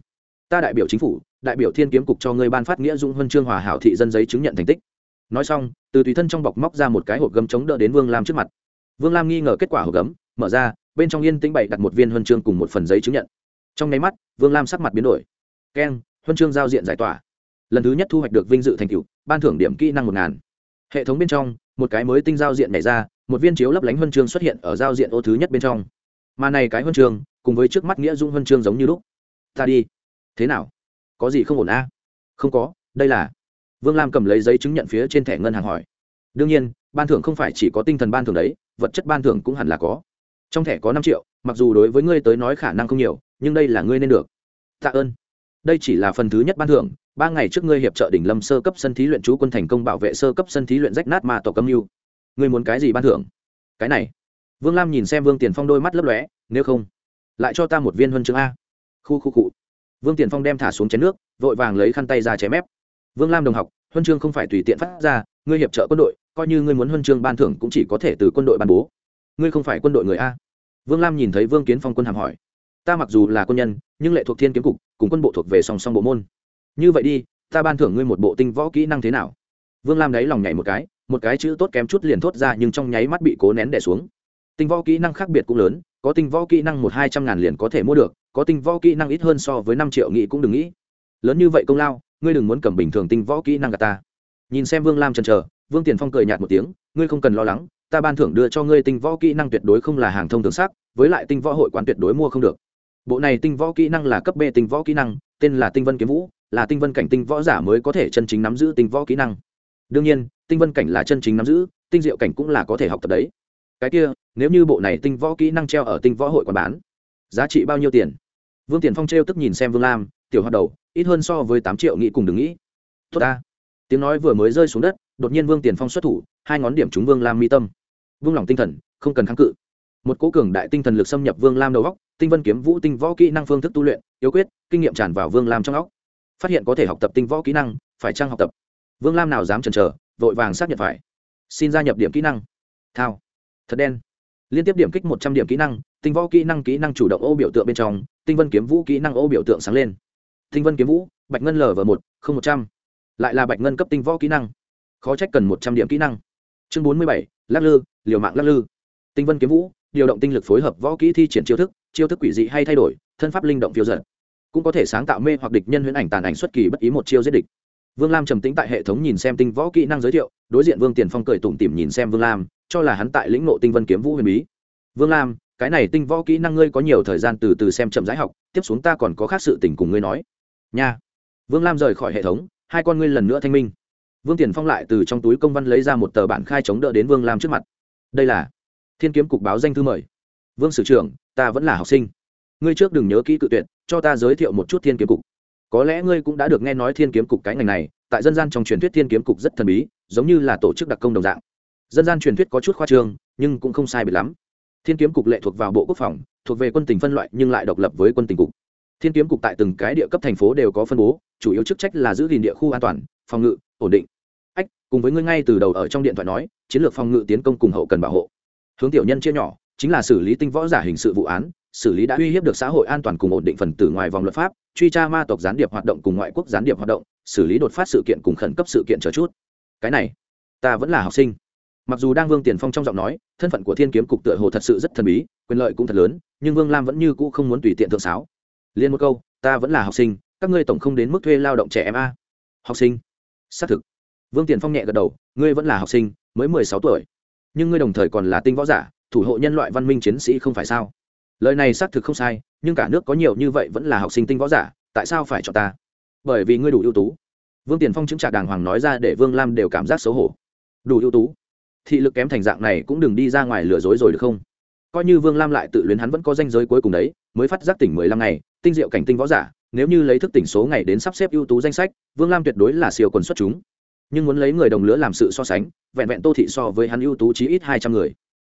S1: Ta đại biểu chính phủ, đại biểu thiên kiếm cục cho ngươi ban phát nghĩa dũng huân chương hòa hảo thị dân giấy chứng nhận thành tích. Nói xong, từ tùy thân trong bọc móc ra một cái hộp gấm chống đỡ đến vương lam trước mặt vương lam nghi ngờ kết quả hộp gấm, mở ra, bên trong yên tĩnh bày đặt một viên huân chương cùng một phần giấy chứng nhận. Trong nháy mắt, vương lam sắc mặt biến đổi. Keng, huân chương giao diện giải tỏa. Lần thứ nhất thu hoạch được vinh dự thành tựu, ban thưởng điểm kỹ năng một ngàn. Hệ thống bên trong, một cái mới tinh giao diện nhảy ra, một viên chiếu lấp lánh huân chương xuất hiện ở giao diện ô thứ nhất bên trong. Mà này cái huân chương, cùng với trước mắt nghĩa dung huân chương giống như lúc. Ta đi. Thế nào? Có gì không ổn a à? không có, đây là. Vương lam cầm lấy giấy chứng nhận phía trên thẻ ngân hàng hỏi. Đương nhiên ban thưởng không phải chỉ có tinh thần ban thưởng đấy, vật chất ban thưởng cũng hẳn là có. Trong thẻ có năm triệu, mặc dù đối với ngươi tới nói khả năng không nhiều, nhưng đây là ngươi nên được. Tạ ơn. Đây chỉ là phần thứ nhất ban thưởng, ba ngày trước ngươi hiệp trợ đỉnh lâm sơ cấp sân thí luyện chú quân thành công bảo vệ sơ cấp sân thí luyện rách nát mà tổ cấm mưu. Ngươi muốn cái gì ban thưởng? Cái này. Vương lam nhìn xem vương tiền phong đôi mắt lấp lóe, nếu không, lại cho ta một viên huân chương a. Khu khu cụ vương tiền phong đem thả xuống chén nước, vội vàng lấy khăn tay ra chém ép vương lam đồng học, huân chương không phải tùy tiện phát ra, ngươi hiệp trợ quân đội coi như ngươi muốn huân chương ban thưởng cũng chỉ có thể từ quân đội ban bố. Ngươi không phải quân đội người a. Vương lam nhìn thấy vương kiến phong quân hàm hỏi. Ta mặc dù là quân nhân, nhưng lệ thuộc thiên kiếm cục, cùng quân bộ thuộc về song song bộ môn. Như vậy đi, ta ban thưởng ngươi một bộ tinh võ kỹ năng thế nào? Vương lam đáy lòng nhảy một cái một cái chữ tốt kém chút liền thốt ra nhưng trong nháy mắt bị cố nén đẻ xuống. Tinh võ kỹ năng khác biệt cũng lớn, có tinh võ kỹ năng một hai trăm ngàn liền có thể mua được, có tinh võ kỹ năng ít hơn so với năm triệu nghị cũng đừng nghĩ. Lớn như vậy công lao, ngươi đừng muốn cầm bình thường tinh võ kỹ năng gà ta. Nhìn xem vương lam chần chờ vương tiền phong cười nhạt một tiếng, ngươi không cần lo lắng, ta ban thưởng đưa cho ngươi tinh võ kỹ năng tuyệt đối không là hàng thông thường sắc, với lại tinh võ hội quán tuyệt đối mua không được. Bộ này tinh võ kỹ năng là cấp b tinh võ kỹ năng, tên là tinh vân kiếm vũ, là tinh vân cảnh tinh võ giả mới có thể chân chính nắm giữ tinh võ kỹ năng. Đương nhiên, tinh vân cảnh là chân chính nắm giữ, tinh diệu cảnh cũng là có thể học tập đấy. Cái kia, nếu như bộ này tinh võ kỹ năng treo ở tinh võ hội quán bán, giá trị bao nhiêu tiền? Vương tiền phong t tức nhìn xem vương lam, tiểu hoạt đầu, ít hơn so với tám triệu, nghĩ cùng đừng nghĩ. Tốt ta. Tiếng nói vừa mới rơi xuống đất đột nhiên vương tiền phong xuất thủ, hai ngón điểm trúng vương lam mi tâm. Vương lòng tinh thần, không cần kháng cự. Một cố cường đại tinh thần lực xâm nhập vương lam đầu góc tinh vân kiếm vũ tinh võ kỹ năng phương thức tu luyện, yếu quyết, kinh nghiệm tràn vào vương lam trong óc. Phát hiện có thể học tập tinh võ kỹ năng, phải trang học tập? Vương lam nào dám chần chờ, vội vàng xác nhận phải. Xin gia nhập điểm kỹ năng. Thao. Thật đen. Liên tiếp điểm kích một trăm điểm kỹ năng, tinh võ kỹ năng kỹ năng chủ động ô biểu tượng bên trong, tinh vân kiếm vũ kỹ năng ô biểu tượng sáng lên. Tinh vân kiếm vũ, bạch ngân lv một không một trăm. Lại là bạch ngân cấp tinh võ kỹ năng khó trách cần một trăm điểm kỹ năng. Chương bốn mươi bảy, lắc lư, liều mạng lắc lư. Tinh vân kiếm vũ, điều động tinh lực phối hợp võ kỹ thi triển chiêu thức chiêu thức quỷ dị hay thay đổi, thân pháp linh động phiêu giật cũng có thể sáng tạo mê hoặc địch nhân huyễn ảnh tàn ảnh xuất kỳ bất ý một chiêu giết địch. Vương lam trầm tĩnh tại hệ thống nhìn xem tinh võ kỹ năng giới thiệu, đối diện vương tiền phong cười tủm tỉm nhìn xem vương lam, cho là hắn tại lĩnh nộ tinh vân kiếm vũ huyền bí. Vương lam, cái này tinh võ kỹ năng ngươi có nhiều thời gian từ từ xem chậm rãi học, tiếp xuống ta còn có khác sự tình cùng ngươi nói. Nha. Vương lam rời khỏi hệ thống, hai con ngươi lần nữa thanh minh vương tiền phong lại từ trong túi công văn lấy ra một tờ bản khai chống đỡ đến vương lam trước mặt. Đây là thiên kiếm cục báo danh thư mời. Vương sử trưởng, ta vẫn là học sinh. Ngươi trước đừng nhớ kỹ cự tuyệt, cho ta giới thiệu một chút thiên kiếm cục. Có lẽ ngươi cũng đã được nghe nói thiên kiếm cục cái ngành này, tại dân gian trong truyền thuyết thiên kiếm cục rất thần bí, giống như là tổ chức đặc công đồng dạng. Dân gian truyền thuyết có chút khoa trương, nhưng cũng không sai biệt lắm. Thiên kiếm cục lệ thuộc vào bộ quốc phòng, thuộc về quân tình phân loại, nhưng lại độc lập với quân tình cục. Thiên kiếm cục tại từng cái địa cấp thành phố đều có phân bố, chủ yếu chức trách là giữ gìn địa khu an toàn, phòng ngự, ổn định cùng với ngươi ngay từ đầu ở trong điện thoại nói, chiến lược phòng ngự tiến công cùng hậu cần bảo hộ. Hướng tiểu nhân chia nhỏ, chính là xử lý tinh võ giả hình sự vụ án, xử lý đã uy hiếp được xã hội an toàn cùng ổn định phần tử ngoài vòng luật pháp, truy tra ma tộc gián điệp hoạt động cùng ngoại quốc gián điệp hoạt động, xử lý đột phát sự kiện cùng khẩn cấp sự kiện chờ chút. Cái này, ta vẫn là học sinh. Mặc dù đang vương tiền phong trong giọng nói, thân phận của thiên kiếm cục tựa hồ thật sự rất thần bí, quyền lợi cũng thật lớn, nhưng vương lam vẫn như cũ không muốn tùy tiện thượng sáo. Liên một câu, ta vẫn là học sinh, các ngươi tổng không đến mức thuê lao động trẻ em a. Học sinh, xác thực vương tiền phong nhẹ gật đầu, ngươi vẫn là học sinh, mới mười sáu tuổi, nhưng ngươi đồng thời còn là tinh võ giả, thủ hộ nhân loại văn minh chiến sĩ không phải sao? Lời này xác thực không sai, nhưng cả nước có nhiều như vậy vẫn là học sinh tinh võ giả, tại sao phải chọn ta? Bởi vì ngươi đủ ưu tú. Vương tiền phong chứng trả đàng hoàng nói ra để vương lam đều cảm giác xấu hổ. Đủ ưu tú? Thị lực kém thành dạng này cũng đừng đi ra ngoài lừa dối rồi được không? Coi như vương lam lại tự luyến hắn vẫn có danh giới cuối cùng đấy, mới phát giác tỉnh mười lăm ngày, tinh diệu cảnh tinh võ giả, nếu như lấy thức tỉnh số ngày đến sắp xếp ưu tú danh sách, vương lam tuyệt đối là siêu quần xuất chúng nhưng muốn lấy người đồng lứa làm sự so sánh, vẹn vẹn tô thị so với hắn ưu tú chí ít hai trăm người.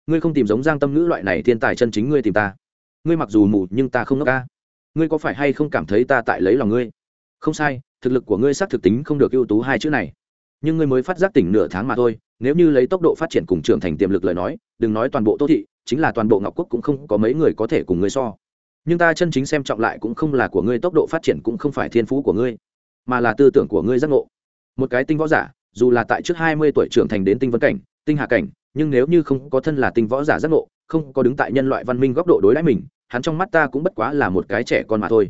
S1: Ngươi không tìm giống giang tâm ngữ loại này thiên tài chân chính ngươi tìm ta. Ngươi mặc dù mù nhưng ta không ngốc ca. Ngươi có phải hay không cảm thấy ta tại lấy lòng ngươi? Không sai, thực lực của ngươi xác thực tính không được ưu tú hai chữ này. Nhưng ngươi mới phát giác tỉnh nửa tháng mà thôi, nếu như lấy tốc độ phát triển cùng trưởng thành tiềm lực lời nói, đừng nói toàn bộ tô thị, chính là toàn bộ ngọc quốc cũng không có mấy người có thể cùng ngươi so. Nhưng ta chân chính xem trọng lại cũng không là của ngươi, tốc độ phát triển cũng không phải thiên phú của ngươi, mà là tư tưởng của ngươi giác ngộ một cái tinh võ giả, dù là tại trước hai mươi tuổi trưởng thành đến tinh vân cảnh, tinh hạ cảnh, nhưng nếu như không có thân là tinh võ giả giác ngộ, không có đứng tại nhân loại văn minh góc độ đối đãi mình, hắn trong mắt ta cũng bất quá là một cái trẻ con mà thôi.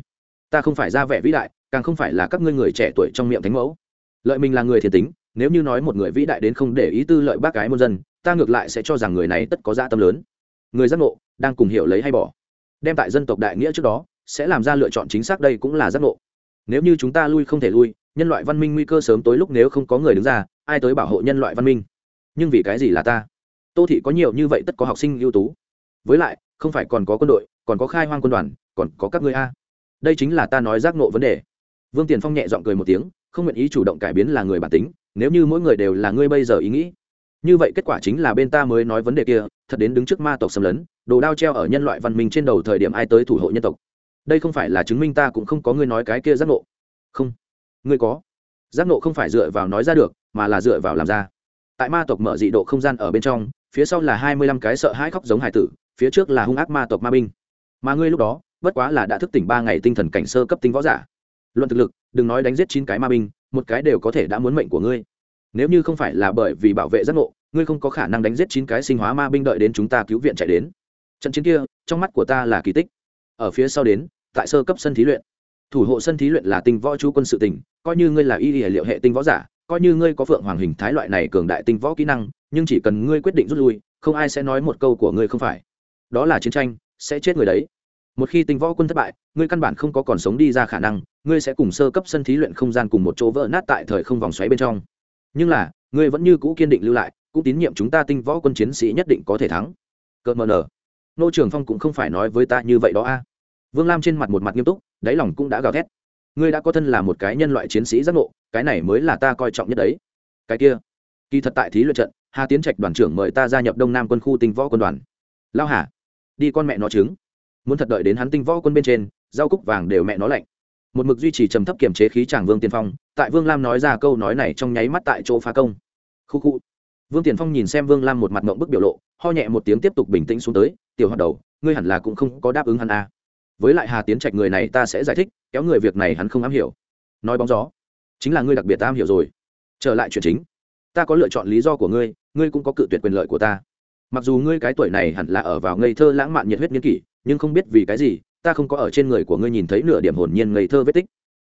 S1: Ta không phải ra vẻ vĩ đại, càng không phải là các ngươi người trẻ tuổi trong miệng thánh mẫu. Lợi mình là người thiệt tính, nếu như nói một người vĩ đại đến không để ý tư lợi bác gái muôn dân, ta ngược lại sẽ cho rằng người này tất có gia tâm lớn. Người giác ngộ, đang cùng hiểu lấy hay bỏ. Đem tại dân tộc đại nghĩa trước đó, sẽ làm ra lựa chọn chính xác đây cũng là giác ngộ. Nếu như chúng ta lui không thể lui nhân loại văn minh nguy cơ sớm tối lúc nếu không có người đứng ra, ai tới bảo hộ nhân loại văn minh? Nhưng vì cái gì là ta? Tô thị có nhiều như vậy tất có học sinh ưu tú. Với lại, không phải còn có quân đội, còn có khai hoang quân đoàn, còn có các ngươi a. Đây chính là ta nói giác nộ vấn đề. Vương tiền phong nhẹ g i ọ n g cười một tiếng, không nguyện ý chủ động cải biến là người bản tính, nếu như mỗi người đều là ngươi bây giờ ý nghĩ. Như vậy kết quả chính là bên ta mới nói vấn đề kia, thật đến đứng trước ma tộc xâm lấn, đồ đao treo ở nhân loại văn minh trên đầu thời điểm ai tới thủ hộ nhân tộc. Đây không phải là chứng minh ta cũng không có ngươi nói cái kia giác ngộ. Không ngươi có. Giác ngộ không phải dựa vào nói ra được, mà là dựa vào làm ra. Tại ma tộc mở dị độ không gian ở bên trong, phía sau là hai mươi lăm cái sợ hãi khóc giống hải tử, phía trước là hung ác ma tộc ma binh. Mà ngươi lúc đó, bất quá là đã thức tỉnh ba ngày tinh thần cảnh sơ cấp tinh võ giả. Luận thực lực, đừng nói đánh giết chín cái ma binh, một cái đều có thể đã muốn mệnh của ngươi. Nếu như không phải là bởi vì bảo vệ giác ngộ, ngươi không có khả năng đánh giết chín cái sinh hóa ma binh đợi đến chúng ta cứu viện chạy đến. Trận chiến kia, trong mắt của ta là kỳ tích. Ở phía sau đến, tại sơ cấp sân thí luyện. Thủ hộ sân thí luyện là tinh võ chú quân sự tỉnh coi như ngươi là y y liệu hệ tinh võ giả, coi như ngươi có phượng hoàng hình thái loại này cường đại tinh võ kỹ năng, nhưng chỉ cần ngươi quyết định rút lui, không ai sẽ nói một câu của ngươi không phải. Đó là chiến tranh, sẽ chết người đấy. Một khi tinh võ quân thất bại, ngươi căn bản không có còn sống đi ra khả năng, ngươi sẽ cùng sơ cấp sân thí luyện không gian cùng một chỗ vỡ nát tại thời không vòng xoáy bên trong. Nhưng là, ngươi vẫn như cũ kiên định lưu lại, cũng tín nhiệm chúng ta tinh võ quân chiến sĩ nhất định có thể thắng. Cợt mờ nở. Nô trường phong cũng không phải nói với ta như vậy đó a. Vương lam trên mặt một mặt nghiêm túc, đáy lòng cũng đã gào thét ngươi đã có thân là một cái nhân loại chiến sĩ giác ngộ, cái này mới là ta coi trọng nhất đấy. Cái kia, kỳ thật tại thí luyện trận, hà tiến trạch đoàn trưởng mời ta gia nhập đông nam quân khu tinh võ quân đoàn. Lao hà, đi con mẹ nó trứng. Muốn thật đợi đến hắn tinh võ quân bên trên, rau cúc vàng đều mẹ nó lạnh. Một mực duy trì trầm thấp kiềm chế khí tràng vương tiên phong, tại vương lam nói ra câu nói này trong nháy mắt tại chỗ phá công. Khu khu. Vương tiền phong nhìn xem vương lam một mặt mộng bức biểu lộ, ho nhẹ một tiếng tiếp tục bình tĩnh xuống tới, tiểu hoạt đầu, ngươi hẳn là cũng không có đáp ứng hắn à với lại hà tiến trạch người này ta sẽ giải thích, kéo người việc này hắn không am hiểu. Nói bóng gió, chính là ngươi đặc biệt ta am hiểu rồi. Trở lại chuyện chính, ta có lựa chọn lý do của ngươi ngươi cũng có cự tuyệt quyền lợi của ta. Mặc dù ngươi cái tuổi này hẳn là ở vào ngây thơ lãng mạn nhiệt huyết nghiên kỷ, nhưng không biết vì cái gì, ta không có ở trên người của ngươi nhìn thấy nửa điểm hồn nhiên ngây thơ vết tích.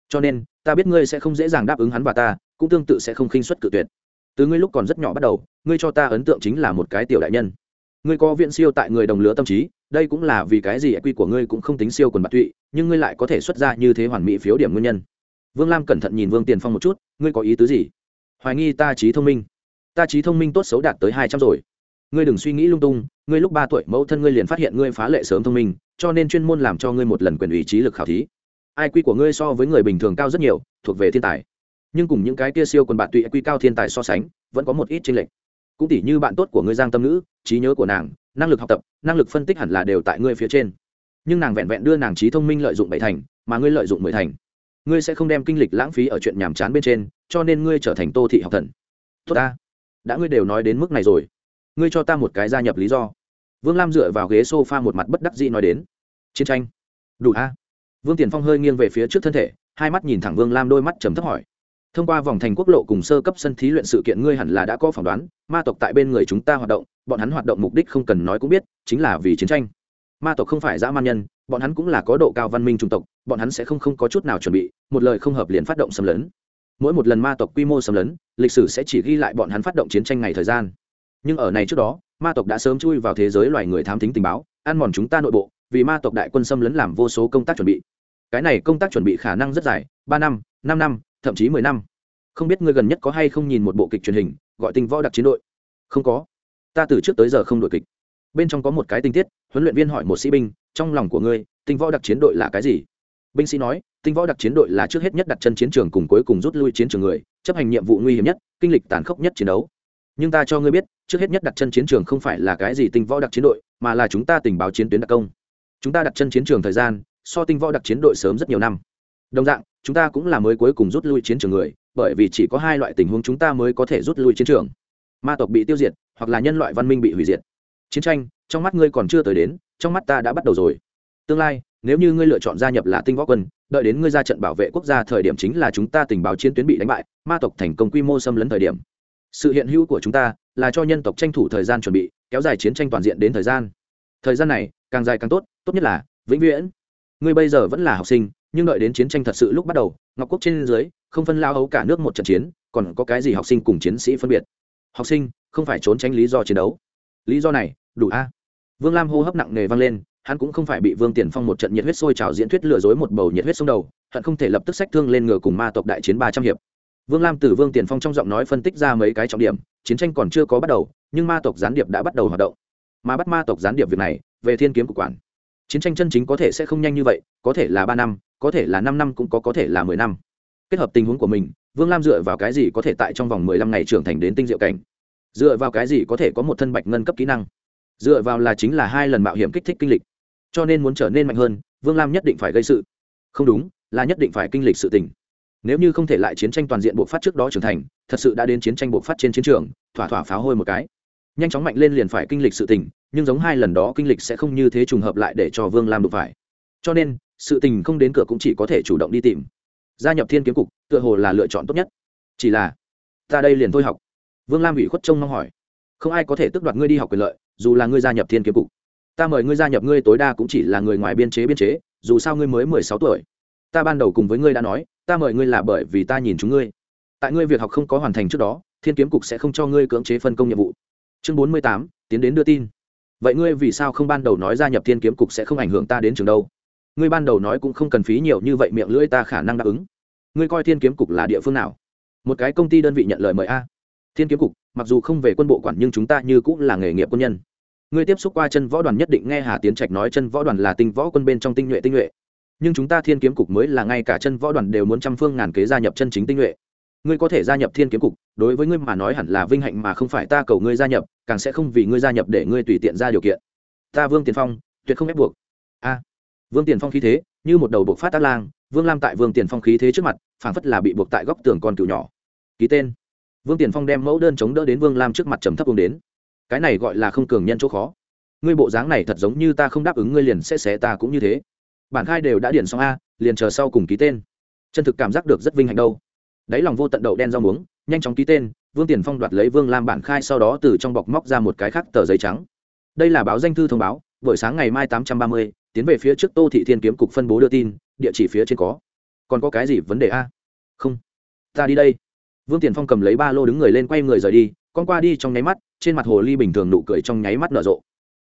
S1: Cho nên, ta biết ngươi sẽ không dễ dàng đáp ứng hắn và ta, cũng tương tự sẽ không khinh xuất cự tuyệt. Từ ngươi lúc còn rất nhỏ bắt đầu, ngươi cho ta ấn tượng chính là một cái tiểu đại nhân ngươi có viện siêu tại người đồng lứa tâm trí, đây cũng là vì cái gì quy của ngươi cũng không tính siêu quần bạc tụy, nhưng ngươi lại có thể xuất ra như thế hoàn mỹ phiếu điểm nguyên nhân. Vương lam cẩn thận nhìn vương tiền phong một chút, ngươi có ý tứ gì? Hoài nghi ta trí thông minh. Ta trí thông minh tốt xấu đạt tới hai trăm rồi. Ngươi đừng suy nghĩ lung tung, ngươi lúc ba tuổi mẫu thân ngươi liền phát hiện ngươi phá lệ sớm thông minh, cho nên chuyên môn làm cho ngươi một lần quyền ủy trí lực khảo thí. Ai quy của ngươi so với người bình thường cao rất nhiều, thuộc về thiên tài. Nhưng cùng những cái kia siêu quần bạn tụy quy cao thiên tài so sánh, vẫn có một ít chênh lệch cũng tỉ như bạn tốt của ngươi giang tâm nữ trí nhớ của nàng, năng lực học tập, năng lực phân tích hẳn là đều tại ngươi phía trên. Nhưng nàng vẹn vẹn đưa nàng trí thông minh lợi dụng bảy thành, mà ngươi lợi dụng mười thành. Ngươi sẽ không đem kinh lịch lãng phí ở chuyện nhàm chán bên trên, cho nên ngươi trở thành tô thị học thần. Tốt ta. Đã ngươi đều nói đến mức này rồi. Ngươi cho ta một cái gia nhập lý do. Vương lam dựa vào ghế s o f a một mặt bất đắc dĩ nói đến. Chiến tranh. Đủ a. Vương tiền phong hơi nghiêng về phía trước thân thể, hai mắt nhìn thẳng vương lam, đôi mắt trầm thấp hỏi thông qua vòng thành quốc lộ cùng sơ cấp sân thí luyện sự kiện ngươi hẳn là đã có phỏng đoán, ma tộc tại bên người chúng ta hoạt động, bọn hắn hoạt động mục đích không cần nói cũng biết, chính là vì chiến tranh. Ma tộc không phải dã man nhân, bọn hắn cũng là có độ cao văn minh trung tộc, bọn hắn sẽ không không có chút nào chuẩn bị, một lời không hợp liền phát động xâm lấn. Mỗi một lần ma tộc quy mô xâm lấn, lịch sử sẽ chỉ ghi lại bọn hắn phát động chiến tranh ngày thời gian. Nhưng ở này trước đó, ma tộc đã sớm chui vào thế giới loài người thám thính tình báo, ăn mòn chúng ta nội bộ, vì ma tộc đại quân xâm lấn làm vô số công tác chuẩn bị. Cái này công tác chuẩn bị khả năng rất dài, ba năm năm năm thậm chí mười năm. Không biết ngươi gần nhất có hay không nhìn một bộ kịch truyền hình, gọi tinh võ đặc chiến đội? Không có. Ta từ trước tới giờ không đổi kịch. Bên trong có một cái tình tiết, huấn luyện viên hỏi một sĩ binh, trong lòng của ngươi, tinh võ đặc chiến đội là cái gì? Binh sĩ nói, tinh võ đặc chiến đội là trước hết nhất đặt chân chiến trường cùng cuối cùng rút lui chiến trường người, chấp hành nhiệm vụ nguy hiểm nhất, kinh lịch tàn khốc nhất chiến đấu. Nhưng ta cho ngươi biết, trước hết nhất đặt chân chiến trường không phải là cái gì tinh võ đặc chiến đội, mà là chúng ta tình báo chiến tuyến đặc công. Chúng ta đặt chân chiến trường thời gian, so tinh võ đặc chiến đội sớm rất nhiều năm. Đồng dạng chúng ta cũng là mới cuối cùng rút lui chiến trường người, bởi vì chỉ có hai loại tình huống chúng ta mới có thể rút lui chiến trường. Ma tộc bị tiêu diệt, hoặc là nhân loại văn minh bị hủy diệt. Chiến tranh, trong mắt ngươi còn chưa tới đến, trong mắt ta đã bắt đầu rồi. Tương lai, nếu như ngươi lựa chọn gia nhập là tinh võ quân, đợi đến ngươi ra trận bảo vệ quốc gia thời điểm chính là chúng ta tình báo chiến tuyến bị đánh bại, ma tộc thành công quy mô xâm lấn thời điểm. Sự hiện hữu của chúng ta là cho nhân tộc tranh thủ thời gian chuẩn bị, kéo dài chiến tranh toàn diện đến thời gian. Thời gian này, càng dài càng tốt tốt nhất là vĩnh viễn. Ngươi bây giờ vẫn là học sinh nhưng đợi đến chiến tranh thật sự lúc bắt đầu, ngọc quốc trên dưới, không phân lao hấu cả nước một trận chiến, còn có cái gì học sinh cùng chiến sĩ phân biệt? Học sinh, không phải trốn tránh lý do chiến đấu. Lý do này, đủ a? Vương lam hô hấp nặng nề vang lên, hắn cũng không phải bị vương tiền phong một trận nhiệt huyết sôi trào diễn thuyết lừa dối một bầu nhiệt huyết sông đầu, hận không thể lập tức sách thương lên ngựa cùng ma tộc đại chiến ba trăm hiệp. Vương lam từ vương tiền phong trong giọng nói phân tích ra mấy cái trọng điểm, chiến tranh còn chưa có bắt đầu, nhưng ma tộc gián điệp đã bắt đầu hoạt động. Mà bắt ma tộc gián điệp việc này, về thiên kiếm của quản. Chiến tranh chân chính có thể sẽ không nhanh như vậy, có thể là ba năm có thể là năm năm cũng có có thể là mười năm. Kết hợp tình huống của mình, vương lam dựa vào cái gì có thể tại trong vòng mười lăm ngày trưởng thành đến tinh diệu cảnh? Dựa vào cái gì có thể có một thân bạch ngân cấp kỹ năng? Dựa vào là chính là hai lần mạo hiểm kích thích kinh lịch. Cho nên muốn trở nên mạnh hơn, vương lam nhất định phải gây sự. Không đúng, là nhất định phải kinh lịch sự tình. Nếu như không thể lại chiến tranh toàn diện bộ phát trước đó trưởng thành, thật sự đã đến chiến tranh bộ phát trên chiến trường, thỏa thỏa pháo hôi một cái. Nhanh chóng mạnh lên liền phải kinh lịch sự tình, nhưng giống hai lần đó kinh lịch sẽ không như thế trùng hợp lại để cho vương lam đụng phải. Cho nên sự tình không đến cửa cũng chỉ có thể chủ động đi tìm. Gia nhập thiên kiếm cục, tựa hồ là lựa chọn tốt nhất. Chỉ là, ta đây liền thôi học. Vương lam ủy khuất trông mong hỏi. Không ai có thể tước đoạt ngươi đi học quyền lợi, dù là ngươi gia nhập thiên kiếm cục. Ta mời ngươi gia nhập ngươi tối đa cũng chỉ là người ngoài biên chế biên chế, dù sao ngươi mới mười sáu tuổi. Ta ban đầu cùng với ngươi đã nói, ta mời ngươi là bởi vì ta nhìn chúng ngươi. Tại ngươi việc học không có hoàn thành trước đó, thiên kiếm cục sẽ không cho ngươi cưỡng chế phân công nhiệm vụ. Chương bốn mươi tám, tiến đến đưa tin. Vậy ngươi vì sao không ban đầu nói gia nhập thiên kiếm cục sẽ không ảnh hưởng ta đến trường đâu? Ngươi ban đầu nói cũng không cần phí nhiều như vậy miệng lưỡi ta khả năng đáp ứng. Ngươi coi thiên kiếm cục là địa phương nào? Một cái công ty đơn vị nhận lời mời a. Thiên kiếm cục, mặc dù không về quân bộ quản nhưng chúng ta như cũng là nghề nghiệp quân nhân. Ngươi tiếp xúc qua chân võ đoàn nhất định nghe hà tiến trạch nói chân võ đoàn là tinh võ quân bên trong tinh nhuệ tinh nhuệ. Nhưng chúng ta thiên kiếm cục mới là ngay cả chân võ đoàn đều muốn trăm phương ngàn kế gia nhập chân chính tinh nhuệ. Ngươi có thể gia nhập thiên kiếm cục, đối với ngươi mà nói hẳn là vinh hạnh mà không phải ta cầu ngươi gia nhập, càng sẽ không vì ngươi gia nhập để ngươi tùy tiện ra điều kiện. Ta vương tiền phong, tuyệt không ép buộc. A vương tiền phong khí thế, như một đầu buộc phát tác lang, vương lam tại vương tiền phong khí thế trước mặt, phảng phất là bị buộc tại góc tường con cựu nhỏ. Ký tên. Vương tiền phong đem mẫu đơn chống đỡ đến vương lam trước mặt trầm thấp uống đến. Cái này gọi là không cường nhân chỗ khó. Ngươi bộ dáng này thật giống như ta không đáp ứng ngươi liền sẽ xé ta cũng như thế. Bản khai đều đã điển xong a, liền chờ sau cùng ký tên. Chân thực cảm giác được rất vinh hạnh đâu. Đáy lòng vô tận đậu đen rau muống, nhanh chóng ký tên, vương tiền phong đoạt lấy vương lam bản khai sau đó từ trong bọc móc ra một cái khác tờ giấy trắng. Đây là báo danh thư thông báo, buổi sáng ngày mai tám trăm ba mươi tiến về phía trước tô thị thiên kiếm cục phân bố đưa tin, địa chỉ phía trên có. Còn có cái gì vấn đề a? Không. Ta đi đây. Vương tiền phong cầm lấy ba lô đứng người lên quay người rời đi, con qua đi trong nháy mắt, trên mặt hồ ly bình thường nụ cười trong nháy mắt nở rộ.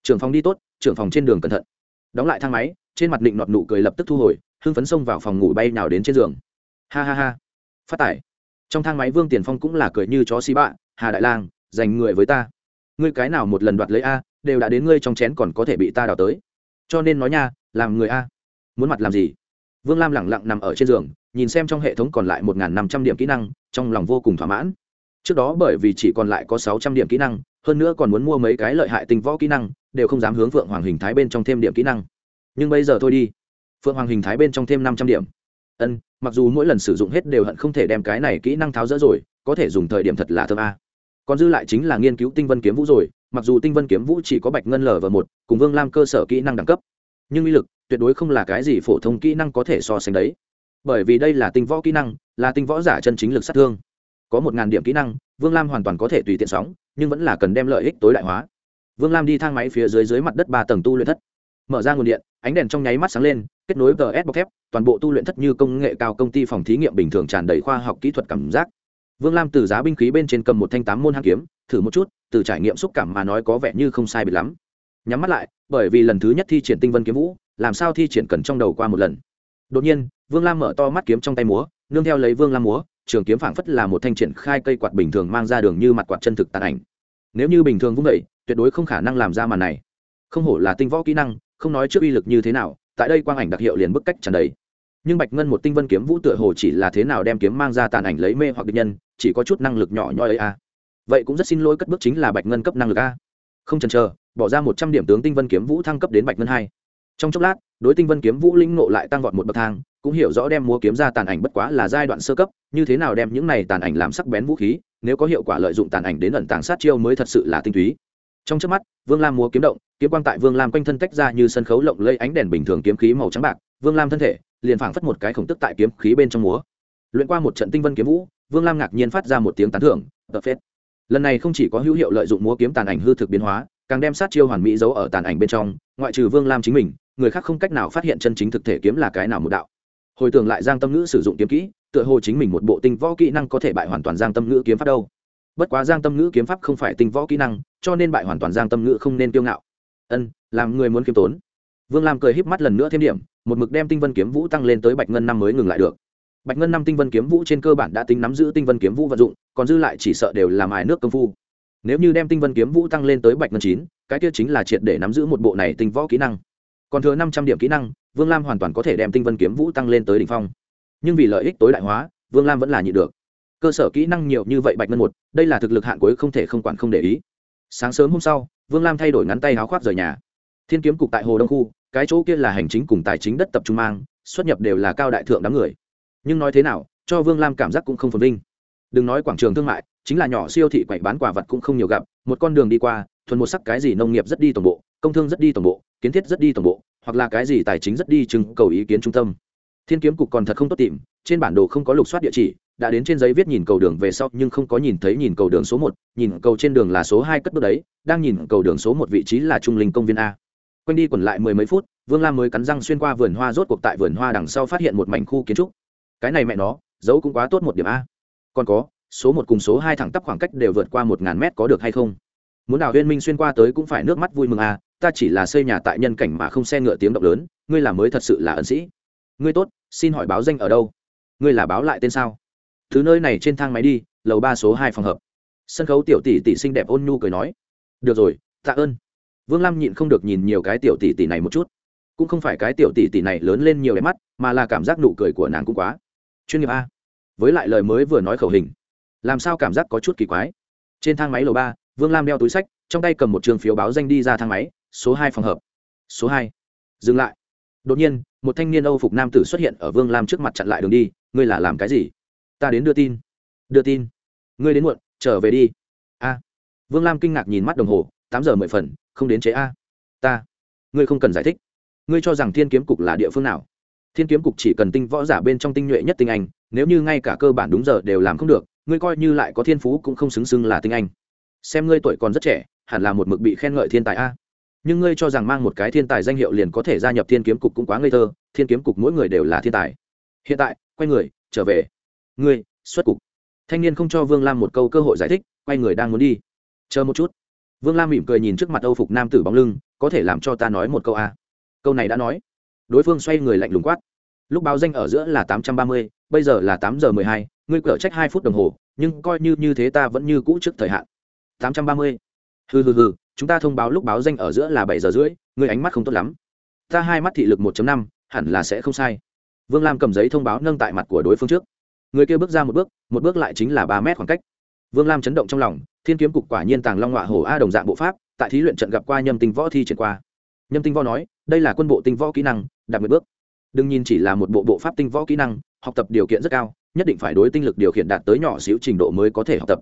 S1: Trưởng phòng đi tốt, trưởng phòng trên đường cẩn thận. Đóng lại thang máy, trên mặt định nọt nụ cười lập tức thu hồi, hưng phấn xông vào phòng ngủ bay nào đến trên giường. Ha ha ha. Phát tải. Trong thang máy vương tiền phong cũng là cười như chó xí bạ, hà đại lang dành người với ta. Ngươi cái nào một lần đoạt lấy a, đều đã đến ngươi trong chén còn có thể bị ta đào tới cho nên nói nha, làm người a. Muốn mặt làm gì? Vương lam lẳng lặng nằm ở trên giường, nhìn xem trong hệ thống còn lại một n g h n năm trăm điểm kỹ năng, trong lòng vô cùng thỏa mãn. Trước đó bởi vì chỉ còn lại có sáu trăm điểm kỹ năng, hơn nữa còn muốn mua mấy cái lợi hại tinh võ kỹ năng, đều không dám hướng phượng hoàng hình thái bên trong thêm điểm kỹ năng. Nhưng bây giờ thôi đi. Phượng hoàng hình thái bên trong thêm năm trăm điểm. Ân, mặc dù mỗi lần sử dụng hết đều hận không thể đem cái này kỹ năng tháo rỡ rồi, có thể dùng thời điểm thật là thơm a. Còn dư lại chính là nghiên cứu tinh vân kiếm vũ rồi mặc dù tinh vân kiếm vũ chỉ có bạch ngân lở và một, cùng vương lam cơ sở kỹ năng đẳng cấp, nhưng uy lực tuyệt đối không là cái gì phổ thông kỹ năng có thể so sánh đấy. Bởi vì đây là tinh võ kỹ năng, là tinh võ giả chân chính lực sát thương. Có một ngàn điểm kỹ năng, vương lam hoàn toàn có thể tùy tiện sóng, nhưng vẫn là cần đem lợi ích tối đại hóa. Vương lam đi thang máy phía dưới dưới mặt đất ba tầng tu luyện thất. Mở ra nguồn điện, ánh đèn trong nháy mắt sáng lên, kết nối gs bọc thép, toàn bộ tu luyện thất như công nghệ cao công ty phòng thí nghiệm bình thường tràn đầy khoa học kỹ thuật cảm giác vương lam từ giá binh khí bên trên cầm một thanh tám môn hang kiếm, thử một chút, từ trải nghiệm xúc cảm mà nói có vẻ như không sai biệt lắm. Nhắm mắt lại, bởi vì lần thứ nhất thi triển tinh vân kiếm vũ, làm sao thi triển cần trong đầu qua một lần. Đột nhiên, vương lam mở to mắt kiếm trong tay múa, nương theo lấy vương lam múa, trường kiếm phảng phất là một thanh triển khai cây quạt bình thường mang ra đường như mặt quạt chân thực tàn ảnh. Nếu như bình thường vung vậy tuyệt đối không khả năng làm ra màn này. Không hổ là tinh võ kỹ năng, không nói trước uy lực như thế nào, tại đây quang ảnh đặc hiệu liền bức cách tràn đầy. Nhưng bạch ngân một tinh vân kiếm vũ tựa hồ chỉ là thế nào đem kiếm mang ra tàn ảnh lấy mê hoặc địch nhân chỉ có chút năng lực nhỏ nhoi ấy a vậy cũng rất xin lỗi, cất bước chính là bạch ngân cấp năng lực a. Không chần chờ, bỏ ra một trăm điểm tướng tinh vân kiếm vũ thăng cấp đến bạch ngân hai. Trong chốc lát, đối tinh vân kiếm vũ linh nộ lại tăng vọt một bậc thang, cũng hiểu rõ đem múa kiếm ra tàn ảnh bất quá là giai đoạn sơ cấp, như thế nào đem những này tàn ảnh làm sắc bén vũ khí, nếu có hiệu quả lợi dụng tàn ảnh đến ẩn tàng sát chiêu mới thật sự là tinh túy. Trong trước mắt, vương lam múa kiếm động, kiếm quang tại vương lam quanh thân tách ra như sân khấu lộng lây ánh đèn bình thường kiếm khí màu trắng bạc, vương lam thân thể liền phảng phất một cái khổng tức tại kiếm khí bên trong múa. Luyện qua một trận tinh vân kiếm vũ vương lam ngạc nhiên phát ra một tiếng tán thưởng tập phết. Lần này không chỉ có hữu hiệu lợi dụng múa kiếm tàn ảnh hư thực biến hóa, càng đem sát chiêu hoàn mỹ giấu ở tàn ảnh bên trong, ngoại trừ vương lam chính mình, người khác không cách nào phát hiện chân chính thực thể kiếm là cái nào một đạo. Hồi tưởng lại giang tâm ngữ sử dụng kiếm kỹ, tựa hồ chính mình một bộ tinh võ kỹ năng có thể bại hoàn toàn giang tâm ngữ kiếm pháp đâu. Bất quá giang tâm ngữ kiếm pháp không phải tinh võ kỹ năng, cho nên bại hoàn toàn giang tâm ngữ không nên kiêu ngạo. Ân, làm người muốn kiếm tốn. Vương lam cười híp mắt lần nữa thêm điểm, một mực đem tinh vân kiếm vũ tăng lên tới bạch ngân năm mới ngừng lại được bạch ngân năm tinh vân kiếm vũ trên cơ bản đã tính nắm giữ tinh vân kiếm vũ vận dụng, còn dư lại chỉ sợ đều làm mài nước công phu. Nếu như đem tinh vân kiếm vũ tăng lên tới bạch ngân chín, cái kia chính là triệt để nắm giữ một bộ này tinh võ kỹ năng. Còn thừa năm trăm điểm kỹ năng, vương lam hoàn toàn có thể đem tinh vân kiếm vũ tăng lên tới đ ỉ n h phong. Nhưng vì lợi ích tối đại hóa, vương lam vẫn là nhị được. Cơ sở kỹ năng nhiều như vậy bạch ngân một, đây là thực lực hạn cuối không thể không quản không để ý. Sáng sớm hôm sau, vương lam thay đổi ngắn tay áo khoác rời nhà. Thiên kiếm cục tại hồ đông khu, cái chỗ kia là hành chính cùng tài chính đất tập trung mang, xuất nhập đều là cao đại thượng đám người nhưng nói thế nào, cho vương lam cảm giác cũng không phồn vinh. Đừng nói quảng trường thương mại, chính là nhỏ siêu thị quậy bán quả vật cũng không nhiều gặp, một con đường đi qua, thuần một sắc cái gì nông nghiệp rất đi tổng bộ, công thương rất đi tổng bộ, kiến thiết rất đi tổng bộ, hoặc là cái gì tài chính rất đi chừng cầu ý kiến trung tâm. Thiên kiếm cục còn thật không tốt tìm, trên bản đồ không có lục soát địa chỉ, đã đến trên giấy viết nhìn cầu đường về sau, nhưng không có nhìn thấy nhìn cầu đường số một, nhìn cầu trên đường là số hai cất bước đấy, đang nhìn cầu đường số một vị trí là trung linh công viên a. Quanh đi quẩn lại mười mấy phút, vương lam mới cắn răng xuyên qua vườn hoa rốt cuộc tại vườn hoa đằng sau phát hiện một mảnh khu kiến trúc cái này mẹ nó, dấu cũng quá tốt một điểm a. Còn có, số một cùng số hai thẳng tắp khoảng cách đều vượt qua một ngàn mét có được hay không? Muốn đào huyên minh xuyên qua tới cũng phải nước mắt vui mừng a, ta chỉ là xây nhà tại nhân cảnh mà không xe ngựa tiếng động lớn, ngươi là mới thật sự là ẩn sĩ. Ngươi tốt, xin hỏi báo danh ở đâu? Ngươi là báo lại tên sao? Thứ nơi này trên thang máy đi, lầu ba số hai phòng hợp. Sân khấu tiểu tỷ tỷ xinh đẹp ôn nhu cười nói. Được rồi, tạ ơn. Vương lam nhịn không được nhìn nhiều cái tiểu tỷ tỷ này một chút. Cũng không phải cái tiểu tỷ tỷ này lớn lên nhiều đẹp mắt, mà là cảm giác nụ cười của nàng cũng quá chuyên nghiệp a. Với lại lời mới vừa nói khẩu hình, làm sao cảm giác có chút kỳ quái. Trên thang máy lầu ba, vương lam đeo túi sách, trong tay cầm một trường phiếu báo danh đi ra thang máy, số hai phòng hợp. Số hai. Dừng lại. Đột nhiên, một thanh niên âu phục nam tử xuất hiện ở vương lam trước mặt chặn lại đường đi, ngươi là làm cái gì? Ta đến đưa tin. Đưa tin? Ngươi đến muộn, trở về đi. A. Vương lam kinh ngạc nhìn mắt đồng hồ, tám giờ mười phần, không đến chế a. Ta, ngươi không cần giải thích. Ngươi cho rằng thiên kiếm cục là địa phương nào? Thiên kiếm cục chỉ cần tinh võ giả bên trong tinh nhuệ nhất tinh anh, nếu như ngay cả cơ bản đúng giờ đều làm không được, ngươi coi như lại có thiên phú cũng không xứng xưng là tinh anh. Xem ngươi tuổi còn rất trẻ, hẳn là một mực bị khen ngợi thiên tài a. Nhưng ngươi cho rằng mang một cái thiên tài danh hiệu liền có thể gia nhập thiên kiếm cục cũng quá ngây thơ, thiên kiếm cục mỗi người đều là thiên tài. Hiện tại, quay người, trở về. Ngươi, xuất cục. Thanh niên không cho vương lam một câu cơ hội giải thích, quay người đang muốn đi. Chờ một chút. Vương lam mỉm cười nhìn trước mặt âu phục nam tử bóng lưng, có thể làm cho ta nói một câu a. Câu này đã nói đối phương xoay người lạnh lùng quát. Lúc báo danh ở giữa là tám trăm ba mươi, bây giờ là tám giờ mười hai, ngươi cở trách hai phút đồng hồ, nhưng coi như như thế ta vẫn như cũ trước thời hạn. Tám trăm ba mươi. Hừ hừ hừ, chúng ta thông báo lúc báo danh ở giữa là bảy giờ rưỡi, ngươi ánh mắt không tốt lắm. Ta hai mắt thị lực một năm, hẳn là sẽ không sai. Vương lam cầm giấy thông báo nâng tại mặt của đối phương trước. Người kia bước ra một bước một bước lại chính là ba mét khoảng cách. Vương lam chấn động trong lòng, thiên kiếm cục quả nhiên tàng long họa hổ a đồng dạng bộ pháp, tại thí luyện trận gặp qua nhâm tinh võ thi triển qua. Nhâm tinh võ nói, đây là quân bộ tinh võ kỹ năng đạt một bước. Đừng nhìn chỉ là một bộ bộ pháp tinh võ kỹ năng, học tập điều kiện rất cao, nhất định phải đối tinh lực điều khiển đạt tới nhỏ xíu trình độ mới có thể học tập.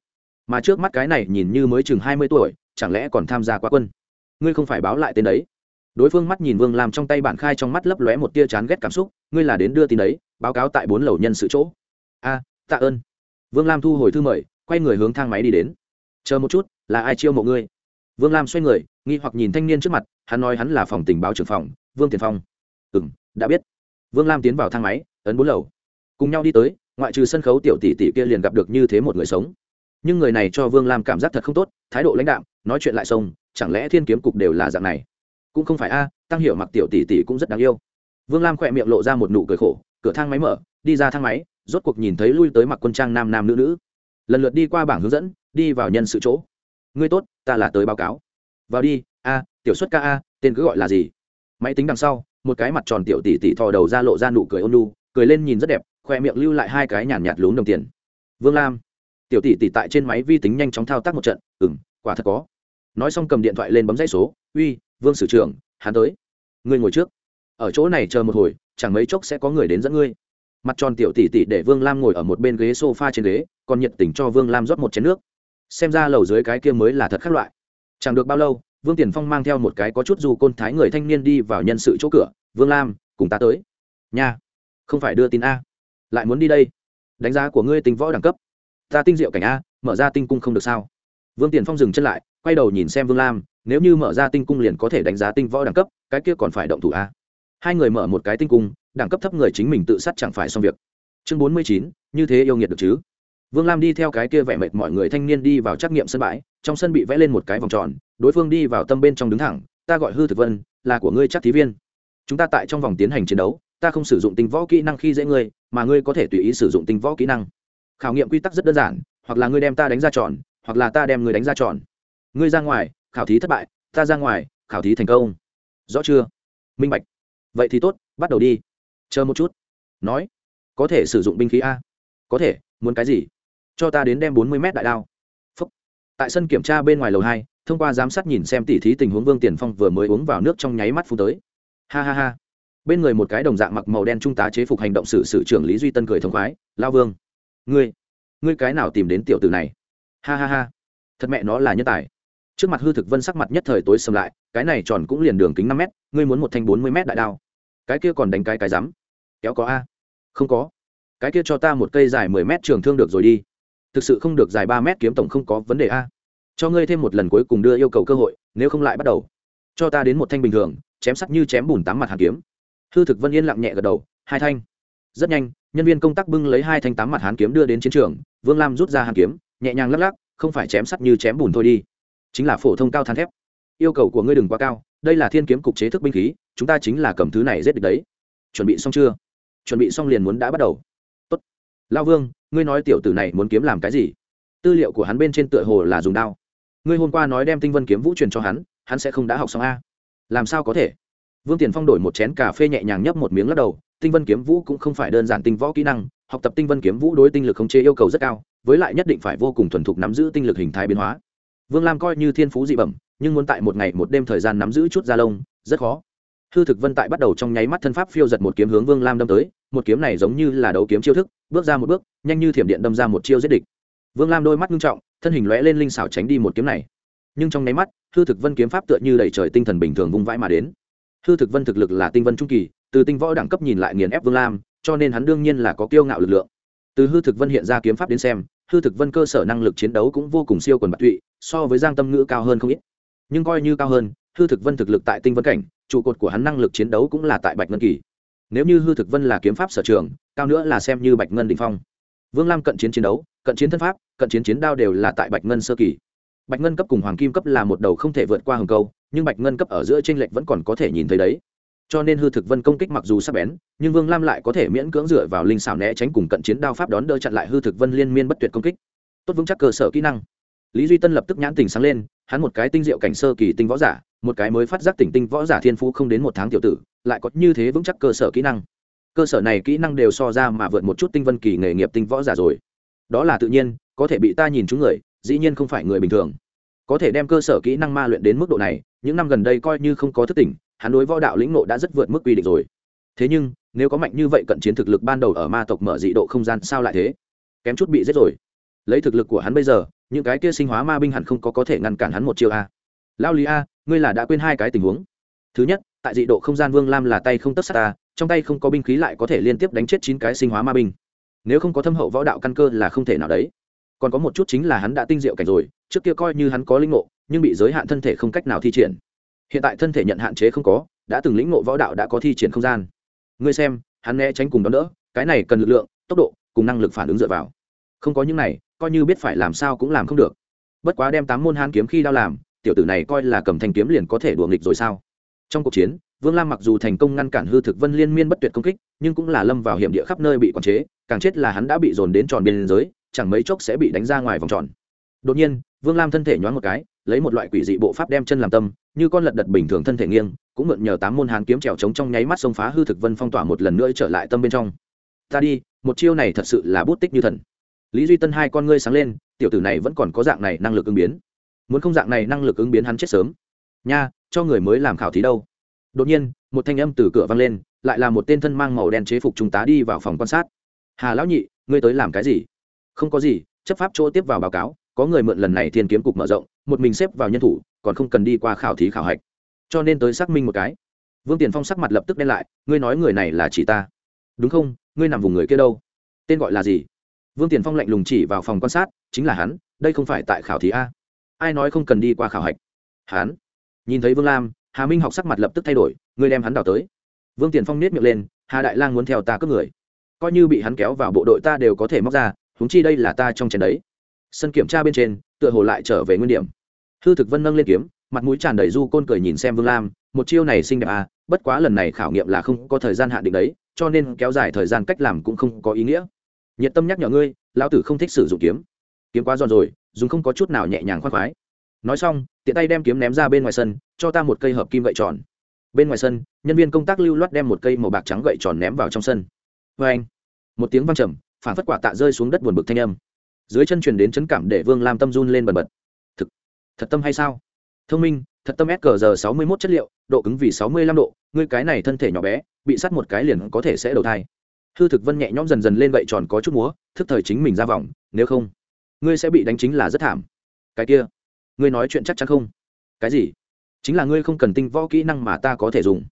S1: Mà trước mắt cái này nhìn như mới chừng hai mươi tuổi, chẳng lẽ còn tham gia quá quân? Ngươi không phải báo lại tên đấy. Đối phương mắt nhìn vương làm trong tay bản khai trong mắt lấp lóe một tia chán ghét cảm xúc, ngươi là đến đưa tin đấy, báo cáo tại bốn lầu nhân sự chỗ. A, tạ ơn. Vương lam thu hồi thư mời, quay người hướng thang máy đi đến. Chờ một chút, là ai chiêu mộ ngươi? Vương lam xoay người, nghi hoặc nhìn thanh niên trước mặt, hắn nói hắn là phòng tình báo trưởng phòng, vương tiền phong ừ m đã biết. Vương lam tiến vào thang máy, ấn bốn lầu. Cùng nhau đi tới, ngoại trừ sân khấu tiểu tỷ tỷ kia liền gặp được như thế một người sống. Nhưng người này cho vương lam cảm giác thật không tốt, thái độ lãnh đạm, nói chuyện lại sông, chẳng lẽ thiên kiếm cục đều là dạng này? Cũng không phải a, tăng hiểu mặc tiểu tỷ tỷ cũng rất đáng yêu. Vương lam khỏe miệng lộ ra một nụ cười khổ, cửa thang máy mở, đi ra thang máy, rốt cuộc nhìn thấy lui tới mặc quân trang nam nam nữ nữ. Lần lượt đi qua bảng hướng dẫn, đi vào nhân sự chỗ. Ngươi tốt, ta là tới báo cáo. Vào đi, a, tiểu xuất ca a, tên cứ gọi là gì? Máy tính đằng sau một cái mặt tròn tiểu tỷ tỷ thò đầu ra lộ ra nụ cười ôn nhu, cười lên nhìn rất đẹp khoe miệng lưu lại hai cái nhàn nhạt, nhạt lún đồng tiền. Vương lam tiểu tỷ tỷ tại trên máy vi tính nhanh chóng thao tác một trận ừ m quả thật có. Nói xong cầm điện thoại lên bấm dãy số uy vương sử trưởng hắn tới. Ngươi ngồi trước. Ở chỗ này chờ một hồi chẳng mấy chốc sẽ có người đến dẫn ngươi. Mặt tròn tiểu tỷ tỷ để vương lam ngồi ở một bên ghế s o f a trên ghế còn nhiệt tình cho vương lam rót một chén nước. Xem ra lầu dưới cái kia mới là thật khác loại. Chẳng được bao lâu vương tiền phong mang theo một cái có chút dù côn thái người thanh niên đi vào nhân sự chỗ cửa. Vương lam, cùng ta tới. Nha, không phải đưa tin a. Lại muốn đi đây. Đánh giá của ngươi tính võ đẳng cấp. Ta tinh diệu cảnh a, mở ra tinh cung không được sao? Vương tiền phong dừng chân lại, quay đầu nhìn xem vương lam, nếu như mở ra tinh cung liền có thể đánh giá tinh võ đẳng cấp, cái kia còn phải động thủ a. Hai người mở một cái tinh cung, đẳng cấp thấp người chính mình tự sát chẳng phải xong việc. Chương bốn mươi chín, như thế yêu nghiệt được chứ? Vương lam đi theo cái kia vẻ mệt mọi người thanh niên đi vào trắc nghiệm sân bãi, trong sân bị vẽ lên một cái vòng tròn đối phương đi vào tâm bên trong đứng thẳng, ta gọi hư thực vân, là của ngươi chắc thí viên. Chúng ta tại trong vòng tiến hành chiến đấu, ta không sử dụng tinh võ kỹ năng khi dễ ngươi, mà ngươi có thể tùy ý sử dụng tinh võ kỹ năng. Khảo nghiệm quy tắc rất đơn giản, hoặc là ngươi đem ta đánh ra tròn, hoặc là ta đem ngươi đánh ra tròn. Ngươi ra ngoài, khảo thí thất bại, ta ra ngoài, khảo thí thành công. Rõ chưa? Minh bạch. Vậy thì tốt, bắt đầu đi. Chờ một chút. Nói. Có thể sử dụng binh khí a. Có thể, muốn cái gì? Cho ta đến đem bốn mươi mét đại đao. Phúc. tại sân kiểm tra bên ngoài lầu hai thông qua giám sát nhìn xem tỉ thí tình huống vương tiền phong vừa mới uống vào nước trong nháy mắt phút tới. Ha ha ha. Bên người một cái đồng dạng mặc màu đen trung tá chế phục hành động sử sử trưởng lý duy tân cười thông khoái lao vương, ngươi ngươi cái nào tìm đến tiểu tử này? Ha ha ha. Thật mẹ nó là nhân tài. Trước mặt hư thực vân sắc mặt nhất thời tối xâm lại, cái này tròn cũng liền đường kính năm mét, ngươi muốn một thanh bốn mươi mét đại đao. Cái kia còn đánh cái cái rắm. Kéo có a? Không có. Cái kia cho ta một cây dài mười mét trường thương được rồi đi. Thực sự không được dài ba mét kiếm tổng không có vấn đề a cho ngươi thêm một lần cuối cùng đưa yêu cầu cơ hội, nếu không lại bắt đầu. Cho ta đến một thanh bình thường, chém sắt như chém bùn tám mặt hàn kiếm. Hư thực vân yên lặng nhẹ gật đầu, hai thanh. Rất nhanh, nhân viên công tác bưng lấy hai thanh tám mặt hàn kiếm đưa đến chiến trường, vương lam rút ra hàn kiếm, nhẹ nhàng lắc lắc, không phải chém sắt như chém bùn thôi đi. Chính là phổ thông cao than thép. Yêu cầu của ngươi đừng quá cao, đây là thiên kiếm cục chế thức binh khí, chúng ta chính là cầm thứ này giết địch đấy. Chuẩn bị xong chưa? Chuẩn bị xong liền muốn đã bắt đầu. Tốt. Lao vương, ngươi nói tiểu tử này muốn kiếm làm cái gì? Tư liệu của hắn bên trên tựa hồ là dùng đao ngươi hôm qua nói đem tinh vân kiếm vũ truyền cho hắn hắn sẽ không đã học xong a. Làm sao có thể? Vương tiền phong đổi một chén cà phê nhẹ nhàng nhấp một miếng lắc đầu, tinh vân kiếm vũ cũng không phải đơn giản tinh võ kỹ năng, học tập tinh vân kiếm vũ đối tinh lực khống chế yêu cầu rất cao, với lại nhất định phải vô cùng thuần thục nắm giữ tinh lực hình thái biến hóa. Vương lam coi như thiên phú dị bẩm, nhưng muốn tại một ngày một đêm thời gian nắm giữ chút da lông, rất khó. Hư thực vân tại bắt đầu trong nháy mắt thân pháp phiêu giật một kiếm hướng vương lam đâm tới, một kiếm này giống như là đấu kiếm chiêu thức, bước ra một bước, nhanh như thiểm điện đâm ra một chiêu giết địch. Vương lam đôi mắt nghiêm trọng thân hình lóe lên linh xảo tránh đi một kiếm này. Nhưng trong nháy mắt, hư thực vân kiếm pháp tựa như đẩy trời tinh thần bình thường vung vãi mà đến. Hư thực vân thực lực là tinh vân trung kỳ, từ tinh võ đẳng cấp nhìn lại nghiền ép vương lam, cho nên hắn đương nhiên là có kiêu ngạo lực lượng. Từ hư thực vân hiện ra kiếm pháp đến xem, hư thực vân cơ sở năng lực chiến đấu cũng vô cùng siêu quần bạc tụy, so với giang tâm ngữ cao hơn không ít. Nhưng coi như cao hơn, hư thực vân thực lực tại tinh vân cảnh, trụ cột của hắn năng lực chiến đấu cũng là tại bạch ngân kỳ. Nếu như hư thực vân là kiếm pháp sở trường, cao nữa là xem như bạch ngân đình phong. Vương lam cận chiến chiến đấu cận chiến thân pháp, cận chiến chiến đao đều là tại bạch ngân sơ kỳ. Bạch ngân cấp cùng hoàng kim cấp là một đầu không thể vượt qua hầm câu, nhưng bạch ngân cấp ở giữa tranh lệch vẫn còn có thể nhìn thấy đấy. Cho nên hư thực vân công kích mặc dù sắc bén, nhưng vương lam lại có thể miễn cưỡng dựa vào linh xảo né tránh cùng cận chiến đao pháp đón đỡ chặn lại hư thực vân liên miên bất tuyệt công kích. Tốt vững chắc cơ sở kỹ năng. Lý duy tân lập tức nhãn tình sáng lên, hắn một cái tinh diệu cảnh sơ kỳ tinh võ giả, một cái mới phát giác tỉnh tinh võ giả thiên phú không đến một tháng tiểu tử, lại có như thế vững chắc cơ sở kỹ năng. Cơ sở này kỹ năng đều so ra mà vượt một chút tinh vân kỳ nghề nghiệp tinh võ giả rồi đó là tự nhiên, có thể bị ta nhìn chúng người, dĩ nhiên không phải người bình thường. Có thể đem cơ sở kỹ năng ma luyện đến mức độ này, những năm gần đây coi như không có thức tỉnh, hắn đối võ đạo lĩnh nộ đã rất vượt mức quy định rồi. Thế nhưng, nếu có mạnh như vậy cận chiến thực lực ban đầu ở ma tộc mở dị độ không gian sao lại thế? Kém chút bị giết rồi. Lấy thực lực của hắn bây giờ, những cái kia sinh hóa ma binh hẳn không có có thể ngăn cản hắn một chiêu a. Lao lý a, ngươi là đã quên hai cái tình huống. Thứ nhất, tại dị độ không gian vương lam là tay không tất sát ta, trong tay không có binh khí lại có thể liên tiếp đánh chết chín cái sinh hóa ma binh nếu không có thâm hậu võ đạo căn cơ là không thể nào đấy. Còn có một chút chính là hắn đã tinh diệu cảnh rồi, trước kia coi như hắn có linh ngộ, nhưng bị giới hạn thân thể không cách nào thi triển. Hiện tại thân thể nhận hạn chế không có, đã từng lĩnh ngộ võ đạo đã có thi triển không gian. Ngươi xem, hắn né tránh cùng đón đỡ, cái này cần lực lượng, tốc độ, cùng năng lực phản ứng dựa vào. Không có những này, coi như biết phải làm sao cũng làm không được. Bất quá đem tám môn hán kiếm khi đao làm, tiểu tử này coi là cầm thanh kiếm liền có thể đùa nghịch rồi sao? Trong cuộc chiến vương lam mặc dù thành công ngăn cản hư thực vân liên miên bất tuyệt công kích, nhưng cũng là lâm vào hiểm địa khắp nơi bị quản chế, càng chết là hắn đã bị dồn đến tròn biên giới, chẳng mấy chốc sẽ bị đánh ra ngoài vòng tròn. Đột nhiên, vương lam thân thể nhoáng một cái, lấy một loại quỷ dị bộ pháp đem chân làm tâm, như con lật đật bình thường thân thể nghiêng, cũng mượn nhờ tám môn hàn kiếm trèo trống trong nháy mắt xông phá hư thực vân phong tỏa một lần nữa trở lại tâm bên trong. Ta đi, một chiêu này thật sự là bút tích như thần. Lý duy tân hai con ngươi sáng lên, tiểu tử này vẫn còn có dạng này năng lực ứng biến. Muốn không dạng này năng lực ứng biến hắn chết sớm. Nha, cho người mới làm khảo thí đâu? Đột nhiên, một thanh âm từ cửa vang lên, lại là một tên thân mang màu đen chế phục trung tá đi vào phòng quan sát. Hà lão nhị, ngươi tới làm cái gì? Không có gì, chấp pháp chỗ tiếp vào báo cáo, có người mượn lần này thiên kiếm cục mở rộng, một mình xếp vào nhân thủ, còn không cần đi qua khảo thí khảo hạch. Cho nên tới xác minh một cái. Vương tiền phong sắc mặt lập tức đen lại, ngươi nói người này là chỉ ta. Đúng không? Ngươi nằm vùng người kia đâu? Tên gọi là gì? Vương tiền phong lạnh lùng chỉ vào phòng quan sát, chính là hắn, đây không phải tại khảo thí a. Ai nói không cần đi qua khảo hạch? Hắn. Nhìn thấy vương lam hà minh học sắc mặt lập tức thay đổi ngươi đem hắn đào tới vương tiền phong nết miệng lên hà đại lang muốn theo ta cướp người coi như bị hắn kéo vào bộ đội ta đều có thể móc ra húng chi đây là ta trong chén đấy sân kiểm tra bên trên tựa hồ lại trở về nguyên điểm hư thực vân nâng lên kiếm mặt mũi tràn đầy du côn cười nhìn xem vương lam một chiêu này xinh đẹp à bất quá lần này khảo nghiệm là không có thời gian hạn định đấy cho nên kéo dài thời gian cách làm cũng không có ý nghĩa nhiệt tâm nhắc nhở ngươi, lão tử không thích sử dụng kiếm. Kiếm quá giòn rồi, dùng không có chút nào nhẹ nhàng khoan khoái nói xong, tiện tay đem kiếm ném ra bên ngoài sân, cho ta một cây hợp kim gậy tròn. Bên ngoài sân, nhân viên công tác lưu loát đem một cây màu bạc trắng gậy tròn ném vào trong sân. Vê anh, một tiếng văng trầm, phản phất quả tạ rơi xuống đất buồn bực thanh âm. Dưới chân truyền đến chấn cảm để vương lam tâm run lên bần bật. Thực, thật tâm hay sao? Thông minh, thật tâm s giờ sáu mươi mốt chất liệu, độ cứng vì sáu mươi lăm độ, ngươi cái này thân thể nhỏ bé, bị sắt một cái liền có thể sẽ đầu thai. Hư thực vân nhẹ nhõm dần dần lên gậy tròn có chút múa, thức thời chính mình ra vòng, nếu không, ngươi sẽ bị đánh chính là rất thảm. Cái kia ngươi nói chuyện chắc chắn không? Cái gì? Chính là ngươi không cần tinh võ kỹ năng mà ta có thể dùng.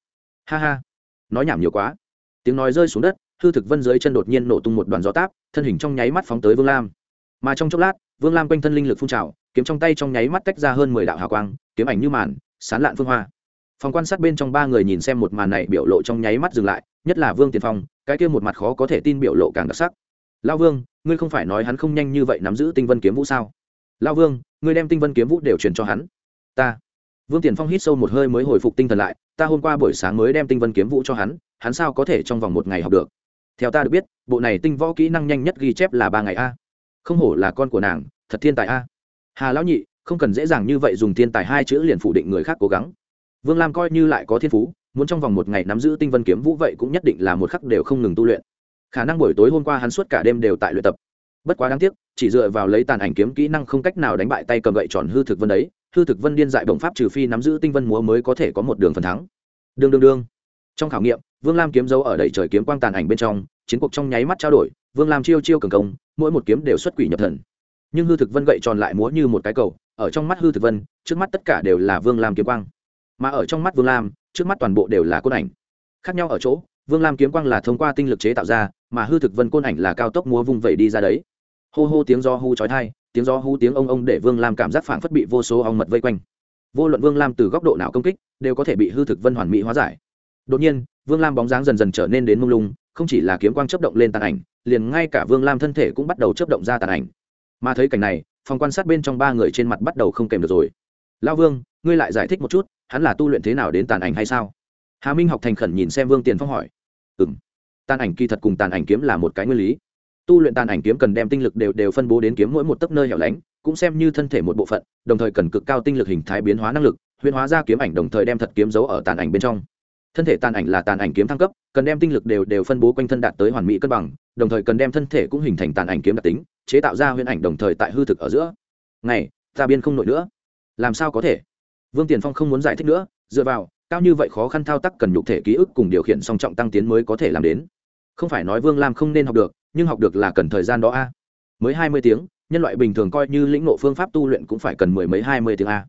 S1: Ha ha. Nói nhảm nhiều quá. Tiếng nói rơi xuống đất, hư thực vân dưới chân đột nhiên nổ tung một đoàn gió táp, thân hình trong nháy mắt phóng tới vương lam. Mà trong chốc lát, vương lam quanh thân linh lực phun trào, kiếm trong tay trong nháy mắt tách ra hơn mười đạo hào quang, kiếm ảnh như màn, sán lạn phương hoa. Phòng quan sát bên trong ba người nhìn xem một màn này biểu lộ trong nháy mắt dừng lại, nhất là vương tiền phong, cái kia một mặt khó có thể tin biểu lộ càng đặc sắc. Lao vương, ngươi không phải nói hắn không nhanh như vậy nắm giữ tinh vân kiếm vũ sao? Lao vương ngươi đem tinh vân kiếm vũ đều truyền cho hắn. Ta. Vương tiền phong hít sâu một hơi mới hồi phục tinh thần lại, ta hôm qua buổi sáng mới đem tinh vân kiếm vũ cho hắn hắn sao có thể trong vòng một ngày học được? Theo ta được biết, bộ này tinh võ kỹ năng nhanh nhất ghi chép là ba ngày a. Không hổ là con của nàng, thật thiên tài a. Hà lão nhị, không cần dễ dàng như vậy dùng thiên tài hai chữ liền phủ định người khác cố gắng. Vương lam coi như lại có thiên phú, muốn trong vòng một ngày nắm giữ tinh vân kiếm vũ vậy cũng nhất định là một khắc đều không ngừng tu luyện. Khả năng buổi tối hôm qua hắn suốt cả đêm đều tại luyện tập bất quá đáng tiếc, chỉ dựa vào lấy tàn ảnh kiếm kỹ năng không cách nào đánh bại tay cầm gậy tròn hư thực vân đấy, hư thực vân điên dại bổng pháp trừ phi nắm giữ tinh vân múa mới có thể có một đường phần thắng. Đương đương đương. Trong khảo nghiệm, vương lam kiếm dấu ở đầy trời kiếm quang tàn ảnh bên trong, chiến cuộc trong nháy mắt trao đổi, vương lam chiêu chiêu cường công, mỗi một kiếm đều xuất quỷ nhập thần. Nhưng hư thực vân gậy tròn lại múa như một cái cầu, ở trong mắt hư thực vân, trước mắt tất cả đều là vương lam kiếm quang. Mà ở trong mắt vương lam, trước mắt toàn bộ đều là côn ảnh. Khác nhau ở chỗ, vương lam kiếm quang là thông qua tinh lực chế tạo ra, mà hư thực vân côn ảnh là cao tốc múa vung vẩy đi ra đấy hô hô tiếng do hu trói thai tiếng do hu tiếng ông ông để vương lam cảm giác phảng phất bị vô số ong mật vây quanh. Vô luận vương lam từ góc độ nào công kích, đều có thể bị hư thực vân hoàn mỹ hóa giải. Đột nhiên, vương lam bóng dáng dần dần trở nên đến mông lung, không chỉ là kiếm quang chấp động lên tàn ảnh, liền ngay cả vương lam thân thể cũng bắt đầu chấp động ra tàn ảnh. Mà thấy cảnh này, phòng quan sát bên trong ba người trên mặt bắt đầu không kèm được rồi. Lao vương, ngươi lại giải thích một chút, hắn là tu luyện thế nào đến tàn ảnh hay sao? Hà minh học thành khẩn nhìn xem vương tiền phong hỏi. Ừ m tàn ảnh kỳ thật cùng tàn ảnh kiếm là một cái nguyên lý tu luyện tàn ảnh kiếm cần đem tinh lực đều đều phân bố đến kiếm mỗi một tấc nơi hẻo lánh cũng xem như thân thể một bộ phận đồng thời cần cực cao tinh lực hình thái biến hóa năng lực huyễn hóa ra kiếm ảnh đồng thời đem thật kiếm giấu ở tàn ảnh bên trong. Thân thể tàn ảnh là tàn ảnh kiếm thăng cấp cần đem tinh lực đều đều phân bố quanh thân đạt tới hoàn mỹ cân bằng đồng thời cần đem thân thể cũng hình thành tàn ảnh kiếm đặc tính chế tạo ra huyễn ảnh đồng thời tại hư thực ở giữa. Này, ta biên không nổi nữa. Làm sao có thể? Vương tiền phong không muốn giải thích nữa dựa vào cao như vậy khó khăn thao tác cần nhục thể ký ức cùng điều khiển song trọng tăng tiến mới có thể làm đến. Không phải nói vương lam không nên học được nhưng học được là cần thời gian đó a. Mới hai mươi tiếng, nhân loại bình thường coi như lĩnh ngộ phương pháp tu luyện cũng phải cần mười mấy hai mươi tiếng a.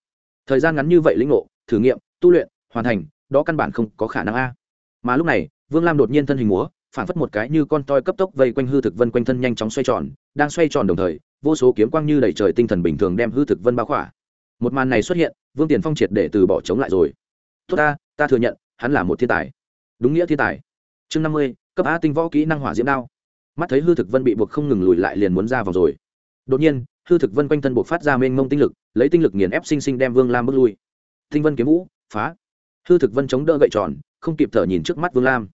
S1: Thời gian ngắn như vậy lĩnh ngộ, thử nghiệm, tu luyện, hoàn thành, đó căn bản không có khả năng a. Mà lúc này, vương lam đột nhiên thân hình múa, phản phất một cái như con toi cấp tốc vây quanh hư thực vân quanh thân nhanh chóng xoay tròn, đang xoay tròn đồng thời, vô số kiếm quang như đầy trời tinh thần bình thường đem hư thực vân bao khỏa. Một màn này xuất hiện, vương tiền phong triệt để từ bỏ chống lại rồi. Tốt ta ta thừa nhận, hắn là một thiên tài. Đúng nghĩa thiên tài. Chương năm mươi, cấp a tinh võ kỹ năng hỏa diễm đao mắt thấy hư thực vân bị buộc không ngừng lùi lại liền muốn ra vòng rồi. Đột nhiên, hư thực vân quanh thân buộc phát ra mênh mông tinh lực, lấy tinh lực nghiền ép sinh sinh đem vương lam bước lui. Tinh vân kiếm vũ, phá. Hư thực vân chống đỡ gậy tròn, không kịp thở nhìn trước mắt vương lam.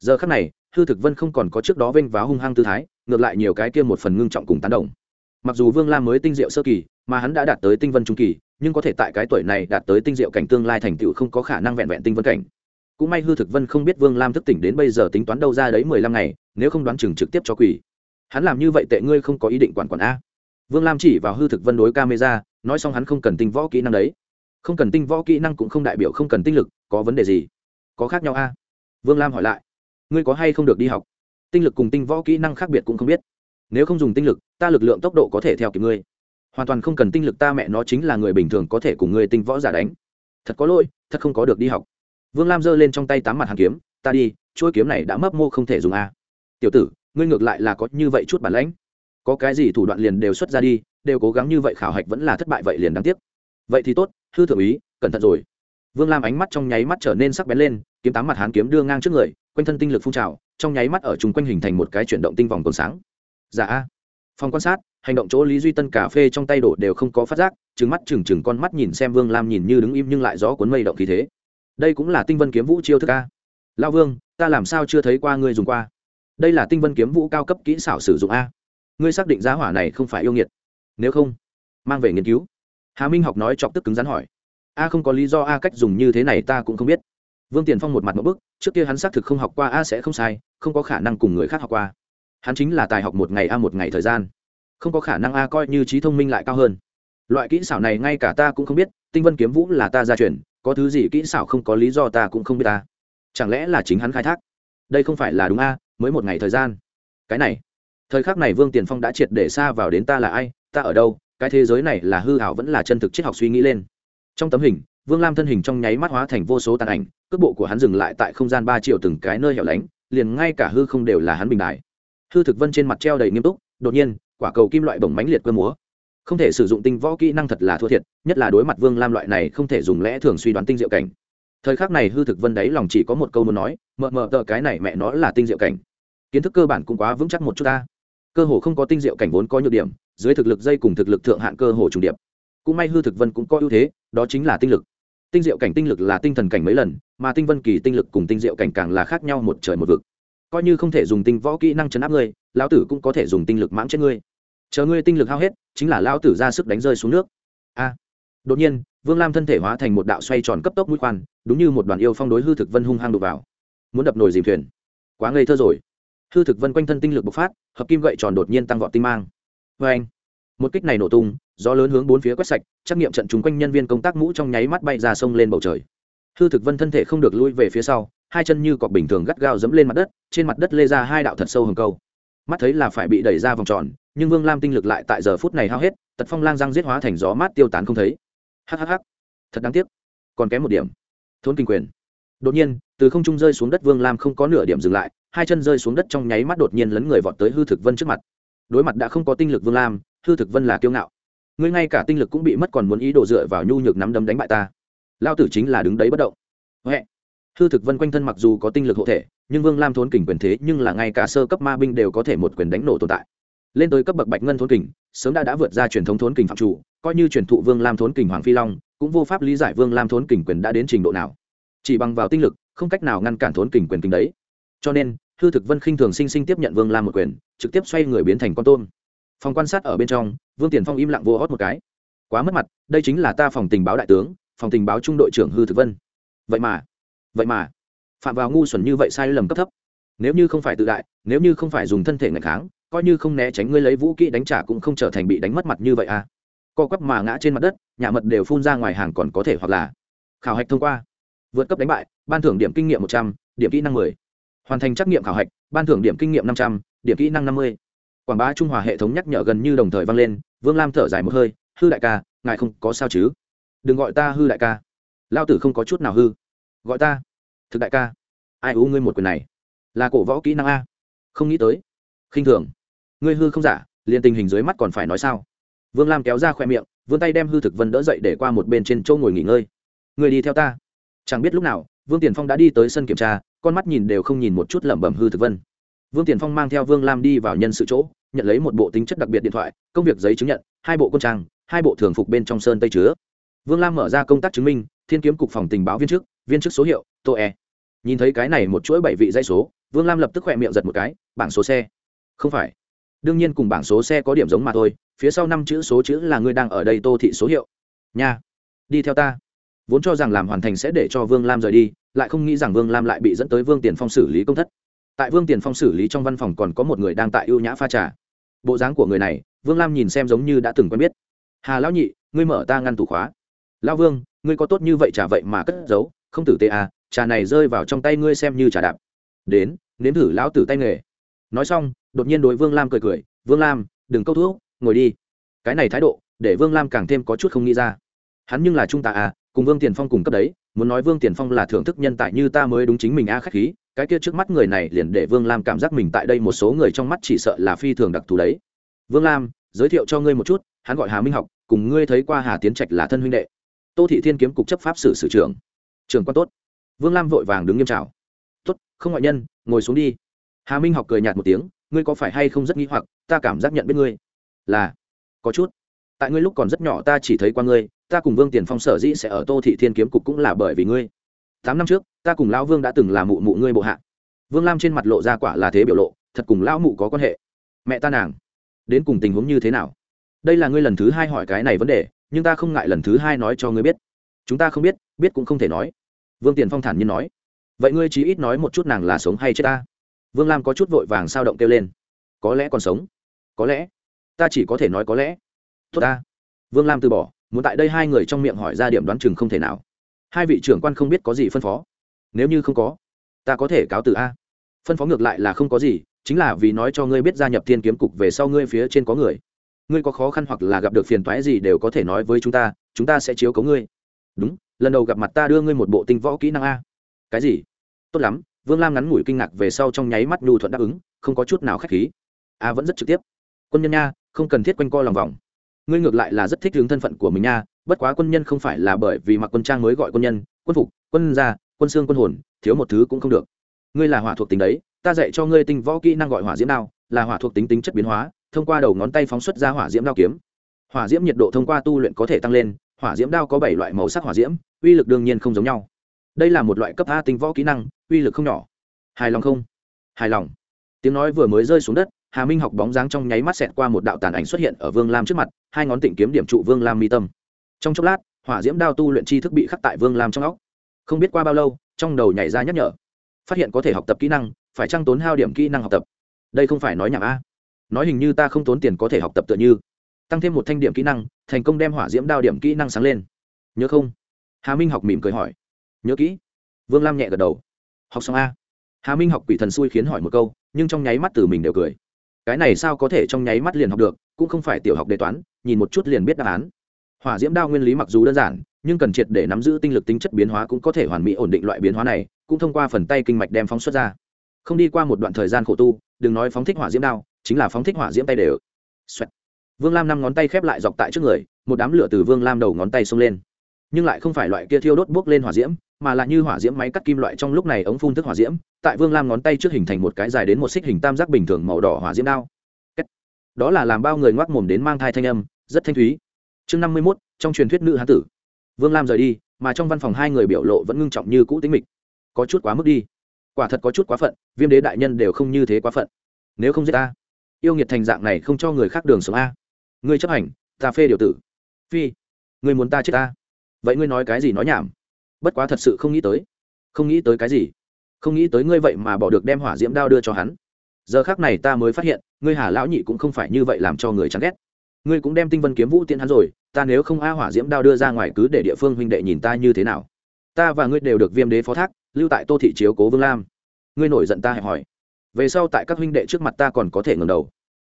S1: Giờ khắc này, hư thực vân không còn có trước đó vênh váo hung hăng tư thái, ngược lại nhiều cái kia một phần ngưng trọng cùng tán đồng. Mặc dù vương lam mới tinh diệu sơ kỳ, mà hắn đã đạt tới tinh vân trung kỳ, nhưng có thể tại cái tuổi này đạt tới tinh diệu cảnh tương lai thành tựu không có khả năng vẹn vẹn tinh vân cảnh. Cũng may hư thực vân không biết vương lam thức tỉnh đến bây giờ tính toán đâu ra đấy mười lăm ngày nếu không đoán chừng trực tiếp cho quỷ. Hắn làm như vậy tệ ngươi không có ý định quản quản a. Vương lam chỉ vào hư thực vân đối camera, nói xong hắn không cần tinh võ kỹ năng đấy. Không cần tinh võ kỹ năng cũng không đại biểu không cần tinh lực, có vấn đề gì? Có khác nhau a. Vương lam hỏi lại. Ngươi có hay không được đi học? Tinh lực cùng tinh võ kỹ năng khác biệt cũng không biết. Nếu không dùng tinh lực, ta lực lượng tốc độ có thể theo kịp ngươi. Hoàn toàn không cần tinh lực ta mẹ nó chính là người bình thường có thể cùng ngươi tinh võ giả đánh. Thật có lỗi, thật không có được đi học. Vương lam giơ lên trong tay tám mặt hàn kiếm. Ta đi, chuỗi kiếm này đã mấp mô không thể dùng a tiểu tử, ngươi ngược lại là có như vậy chút bản lãnh. Có cái gì thủ đoạn liền đều xuất ra đi, đều cố gắng như vậy khảo hạch vẫn là thất bại vậy liền đáng tiếc. Vậy thì tốt, hư thượng úy, cẩn thận rồi. Vương lam ánh mắt trong nháy mắt trở nên sắc bén lên, kiếm tám mặt hán kiếm đưa ngang trước người, quanh thân tinh lực phun trào, trong nháy mắt ở chung quanh hình thành một cái chuyển động tinh vòng còn sáng. Dạ a. Phòng quan sát, hành động chỗ lý duy tân cà phê trong tay đổ đều không có phát giác trứng mắt trừng trừng con mắt nhìn xem vương lam nhìn như đứng im nhưng lại gió cuốn mây động khí thế. Đây cũng là tinh vân kiếm vũ chiêu thức a. Lao vương, ta làm sao chưa thấy qua ngươi dùng qua? Đây là tinh vân kiếm vũ cao cấp kỹ xảo sử dụng a. Ngươi xác định giá hỏa này không phải yêu nghiệt? Nếu không, mang về nghiên cứu. Hà minh học nói chọc tức cứng rắn hỏi. A, không có lý do a, cách dùng như thế này ta cũng không biết. Vương tiền phong một mặt một bức, trước kia hắn xác thực không học qua a sẽ không sai, không có khả năng cùng người khác học qua. Hắn chính là tài học một ngày a một ngày thời gian. Không có khả năng a coi như trí thông minh lại cao hơn. Loại kỹ xảo này ngay cả ta cũng không biết, tinh vân kiếm vũ là ta gia truyền, có thứ gì kỹ xảo không có lý do ta cũng không biết ta chẳng lẽ là chính hắn khai thác? Đây không phải là đúng a mới một ngày thời gian. Cái này, thời khắc này vương tiền phong đã triệt để xa vào đến ta là ai, ta ở đâu, cái thế giới này là hư hảo vẫn là chân thực triết học suy nghĩ lên. Trong tấm hình, vương lam thân hình trong nháy mắt hóa thành vô số tàn ảnh, cước bộ của hắn dừng lại tại không gian ba triệu từng cái nơi hẻo lánh, liền ngay cả hư không đều là hắn bình đại. Hư thực vân trên mặt treo đầy nghiêm túc, đột nhiên, quả cầu kim loại bổng mánh liệt cơ múa. Không thể sử dụng tinh võ kỹ năng thật là thua thiệt, nhất là đối mặt vương lam loại này không thể dùng lẽ thường suy đoán tinh diệu cảnh thời khắc này hư thực vân đáy lòng chỉ có một câu muốn nói, mờ mờ tờ cái này mẹ nó là tinh diệu cảnh. Kiến thức cơ bản cũng quá vững chắc một chút ta. Cơ hồ không có tinh diệu cảnh vốn có nhược điểm, dưới thực lực dây cùng thực lực thượng hạn cơ hồ trùng điệp. Cũng may hư thực vân cũng có ưu thế, đó chính là tinh lực. Tinh diệu cảnh tinh lực là tinh thần cảnh mấy lần, mà tinh vân kỳ tinh lực cùng tinh diệu cảnh càng là khác nhau một trời một vực. Coi như không thể dùng tinh võ kỹ năng chấn áp ngươi, lão tử cũng có thể dùng tinh lực mãng chết ngươi. Chờ ngươi tinh lực hao hết, chính là lão tử ra sức đánh rơi xuống nước. A. Đột nhiên, vương lam thân thể hóa thành một đạo xoay tròn cấp tốc mũi khoan đúng như một đoàn yêu phong đối hư thực vân hung hăng đục vào. Muốn đập nồi dìm thuyền. Quá ngây thơ rồi. Hư thực vân quanh thân tinh lực bộc phát, hợp kim gậy tròn đột nhiên tăng vọt tinh mang. Vê anh, một kích này nổ tung, gió lớn hướng bốn phía quét sạch, trắc nghiệm trận chung quanh nhân viên công tác mũ trong nháy mắt bay ra sông lên bầu trời. Hư thực vân thân thể không được lui về phía sau, hai chân như cọc bình thường gắt gao dẫm lên mặt đất, trên mặt đất lê ra hai đạo thật sâu hầm câu. Mắt thấy là phải bị đẩy ra vòng tròn, nhưng vương lam tinh lực lại tại giờ phút này hao hết, tật phong lang răng giết hóa thành gió mát tiêu tán không thấy. Hhh thật đáng tiếc. Còn kém một điểm thốn kinh quyền. Đột nhiên, từ không trung rơi xuống đất vương lam không có nửa điểm dừng lại, hai chân rơi xuống đất trong nháy mắt đột nhiên lấn người vọt tới hư thực vân trước mặt. Đối mặt đã không có tinh lực vương lam, hư thực vân là kiêu ngạo. Ngươi ngay cả tinh lực cũng bị mất còn muốn ý đồ dựa vào nhu nhược nắm đấm đánh bại ta. Lao tử chính là đứng đấy bất động. Huệ. Hư thực vân quanh thân mặc dù có tinh lực hộ thể, nhưng vương lam thốn kình quyền thế nhưng là ngay cả sơ cấp ma binh đều có thể một quyền đánh nổ tồn tại. Lên tới cấp bậc bạch ngân thốn kình, sớm đã đã vượt ra truyền thống thốn kình phạm chủ, coi như truyền thụ vương lam thốn kình hoàng phi long cũng vô pháp lý giải vương lam thốn kình quyền đã đến trình độ nào. Chỉ bằng vào tinh lực, không cách nào ngăn cản thốn kình quyền kinh đấy. Cho nên, hư thực vân khinh thường sinh sinh tiếp nhận vương lam một quyền, trực tiếp xoay người biến thành con tôm. Phòng quan sát ở bên trong, vương tiền phong im lặng vô hót một cái. Quá mất mặt, đây chính là ta phòng tình báo đại tướng, phòng tình báo trung đội trưởng hư thực vân. Vậy mà vậy mà, phạm vào ngu xuẩn như vậy sai lầm cấp thấp. Nếu như không phải tự đại, nếu như không phải dùng thân thể ngày kháng, coi như không né tránh ngươi lấy vũ kỹ đánh trả cũng không trở thành bị đánh mất mặt như vậy à co quắp mà ngã trên mặt đất, nhà mật đều phun ra ngoài hàng còn có thể hoặc là khảo hạch thông qua. Vượt cấp đánh bại, ban thưởng điểm kinh nghiệm một trăm, điểm kỹ năng mười. Hoàn thành trắc nghiệm khảo hạch, ban thưởng điểm kinh nghiệm năm trăm, điểm kỹ năng năm mươi. Quảng bá trung hòa hệ thống nhắc nhở gần như đồng thời vang lên, vương lam thở dài một hơi, hư đại ca, ngài không có sao chứ? Đừng gọi ta hư đại ca. Lao tử không có chút nào hư. Gọi ta? Thực đại ca? Ai u ngươi một quyền này? Là cổ võ kỹ năng a. Không nghĩ tới. Khinh thường. Ngươi hư không giả, liền tình hình dưới mắt còn phải nói sao? Vương lam kéo ra khoe miệng, vươn tay đem hư thực vân đỡ dậy để qua một bên trên châu ngồi nghỉ ngơi. Người đi theo ta. Chẳng biết lúc nào, vương tiền phong đã đi tới sân kiểm tra, con mắt nhìn đều không nhìn một chút lẩm bẩm hư thực vân. Vương tiền phong mang theo vương lam đi vào nhân sự chỗ, nhận lấy một bộ tính chất đặc biệt điện thoại, công việc giấy chứng nhận, hai bộ quân trang, hai bộ thường phục bên trong sơn tây chứa. Vương lam mở ra công tác chứng minh, thiên kiếm cục phòng tình báo viên chức viên chức số hiệu, tô e. Nhìn thấy cái này một chuỗi bảy vị dây số, vương lam lập tức khỏe miệng giật một cái, bảng số xe. Không phải đương nhiên cùng bảng số xe có điểm giống mà thôi, phía sau năm chữ số chữ là ngươi đang ở đây tô thị số hiệu. Nha, đi theo ta. Vốn cho rằng làm hoàn thành sẽ để cho vương lam rời đi, lại không nghĩ rằng vương lam lại bị dẫn tới vương tiền phong xử lý công thất. Tại vương tiền phong xử lý trong văn phòng còn có một người đang tại ưu nhã pha trà. Bộ dáng của người này, vương lam nhìn xem giống như đã từng quen biết. Hà lão nhị, ngươi mở ta ngăn tủ khóa. Lão vương, ngươi có tốt như vậy trà vậy mà cất giấu, không tử tê à trà này rơi vào trong tay ngươi xem như trà đạp. Đến, nếm thử lão tử tay nghề. Nói xong đột nhiên đối vương lam cười cười, vương lam, đừng câu thuốc ngồi đi. Cái này thái độ, để vương lam càng thêm có chút không nghĩ ra. Hắn nhưng là trung tạ à cùng vương tiền phong cùng cấp đấy, muốn nói vương tiền phong là thưởng thức nhân tại như ta mới đúng chính mình a à khách khí, cái kia trước mắt người này liền để vương lam cảm giác mình tại đây một số người trong mắt chỉ sợ là phi thường đặc thù đấy. Vương lam, giới thiệu cho ngươi một chút, hắn gọi hà minh học, cùng ngươi thấy qua hà tiến trạch là thân huynh đệ. Tô thị thiên kiếm cục chấp pháp sử sử trưởng. Trường quan tốt. Vương lam vội vàng đứng nghiêm trào tốt, không ngoại nhân, ngồi xuống đi. Hà minh học cười nhạt một tiếng ngươi có phải hay không rất nghi hoặc, ta cảm giác nhận biết ngươi là có chút. Tại ngươi lúc còn rất nhỏ ta chỉ thấy qua ngươi, ta cùng vương tiền phong sở dĩ sẽ ở tô thị thiên kiếm cục cũng là bởi vì ngươi. Tám năm trước, ta cùng lão vương đã từng là mụ mụ ngươi bộ hạ. Vương lam trên mặt lộ ra quả là thế biểu lộ, thật cùng lão mụ có quan hệ. Mẹ ta nàng, đến cùng tình huống như thế nào? Đây là ngươi lần thứ hai hỏi cái này vấn đề, nhưng ta không ngại lần thứ hai nói cho ngươi biết. Chúng ta không biết biết cũng không thể nói. Vương tiền phong thản nhiên nói. Vậy ngươi chí ít nói một chút nàng là sống hay chết ta vương lam có chút vội vàng sao động kêu lên. Có lẽ còn sống. Có lẽ. Ta chỉ có thể nói có lẽ. Tốt ta. Vương lam từ bỏ, muốn tại đây hai người trong miệng hỏi ra điểm đoán chừng không thể nào. Hai vị trưởng quan không biết có gì phân phó. Nếu như không có, ta có thể cáo từ a. Phân phó ngược lại là không có gì, chính là vì nói cho ngươi biết gia nhập thiên kiếm cục về sau ngươi phía trên có người. Ngươi có khó khăn hoặc là gặp được phiền toái gì đều có thể nói với chúng ta chúng ta sẽ chiếu cấu ngươi. Đúng, lần đầu gặp mặt ta đưa ngươi một bộ tinh võ kỹ năng a. Cái gì? Tốt lắm vương lam ngắn ngủi kinh ngạc về sau trong nháy mắt nhu thuận đáp ứng, không có chút nào k h á c h khí. A vẫn rất trực tiếp. Quân nhân nha, không cần thiết quanh co lòng vòng. Ngươi ngược lại là rất thích hướng thân phận của mình nha, bất quá quân nhân không phải là bởi vì mặc quân trang mới gọi quân nhân, quân phục, quân gia quân xương quân hồn, thiếu một thứ cũng không được. Ngươi là hỏa thuộc tính đấy, ta dạy cho ngươi tinh võ kỹ năng gọi hỏa diễm đao, là hỏa thuộc tính tính chất biến hóa, thông qua đầu ngón tay phóng xuất ra hỏa diễm đao kiếm. Hỏa diễm nhiệt độ thông qua tu luyện có thể tăng lên, hỏa diễm đao có bảy loại màu sắc hỏa diễm, uy lực đương nhiên không giống nhau đây là một loại cấp a tinh võ kỹ năng, uy lực không nhỏ. Hài lòng không? Hài lòng. Tiếng nói vừa mới rơi xuống đất, hà minh học bóng dáng trong nháy mắt xẹt qua một đạo tàn ảnh xuất hiện ở vương lam trước mặt, hai ngón tịnh kiếm điểm trụ vương lam mi tâm. Trong chốc lát, hỏa diễm đao tu luyện chi thức bị khắc tại vương lam trong óc. Không biết qua bao lâu, trong đầu nhảy ra nhắc nhở. Phát hiện có thể học tập kỹ năng, phải trăng tốn hao điểm kỹ năng học tập. Đây không phải nói nhảm a. Nói hình như ta không tốn tiền có thể học tập tựa như. Tăng thêm một thanh điểm kỹ năng, thành công đem hỏa diễm đao điểm kỹ năng sáng lên. Nhớ không? Hà minh học mỉm cười hỏi nhớ kỹ. Vương lam nhẹ gật đầu. Học xong a. Hà minh học quỷ thần xui khiến hỏi một câu, nhưng trong nháy mắt từ mình đều cười. Cái này sao có thể trong nháy mắt liền học được, cũng không phải tiểu học đề toán, nhìn một chút liền biết đáp án. Hỏa diễm đao nguyên lý mặc dù đơn giản, nhưng cần triệt để nắm giữ tinh lực tính chất biến hóa cũng có thể hoàn mỹ ổn định loại biến hóa này, cũng thông qua phần tay kinh mạch đem phóng xuất ra. Không đi qua một đoạn thời gian khổ tu, đừng nói phóng thích hỏa diễm đao, chính là phóng thích hỏa diễm tay đều. Xoẹt. vương lam năm ngón tay khép lại dọc tại trước người, một đám lửa từ vương lam đầu ngón tay xông lên. Nhưng lại không phải loại kia thiêu đốt bốc lên hỏa diễm mà là như hỏa diễm máy cắt kim loại trong lúc này ống phun thức hỏa diễm, tại vương lam ngón tay trước hình thành một cái dài đến một xích hình tam giác bình thường màu đỏ hỏa diễm đao. Đó là làm bao người ngoác mồm đến mang thai thanh âm, rất thanh thúy. Chương năm mươi mốt, trong truyền thuyết nữ hán tử. Vương lam rời đi, mà trong văn phòng hai người biểu lộ vẫn ngưng trọng như cũ tính mịch. Có chút quá mức đi. Quả thật có chút quá phận, viêm đế đại nhân đều không như thế quá phận. Nếu không giết ta, yêu nghiệt thành dạng này không cho người khác đường sống a. Ngươi chấp hành, ta phê điều tử. Phi, ngươi muốn ta chết ta? Vậy ngươi nói cái gì nói nhảm? Bất quá thật sự không nghĩ tới. Không nghĩ tới cái gì? Không nghĩ tới ngươi vậy mà bỏ được đem hỏa diễm đao đưa cho hắn. Giờ khác này ta mới phát hiện, ngươi hà lão nhị cũng không phải như vậy làm cho người chán ghét. Ngươi cũng đem tinh vân kiếm vũ tiễn hắn rồi, ta nếu không a hỏa diễm đao đưa ra ngoài cứ để địa phương huynh đệ nhìn ta như thế nào. Ta và ngươi đều được viêm đế phó thác, lưu tại tô thị chiếu cố vương lam. Ngươi nổi giận ta hẹp hỏi. Về sau tại các huynh đệ trước mặt ta còn có thể ngẩng đầu.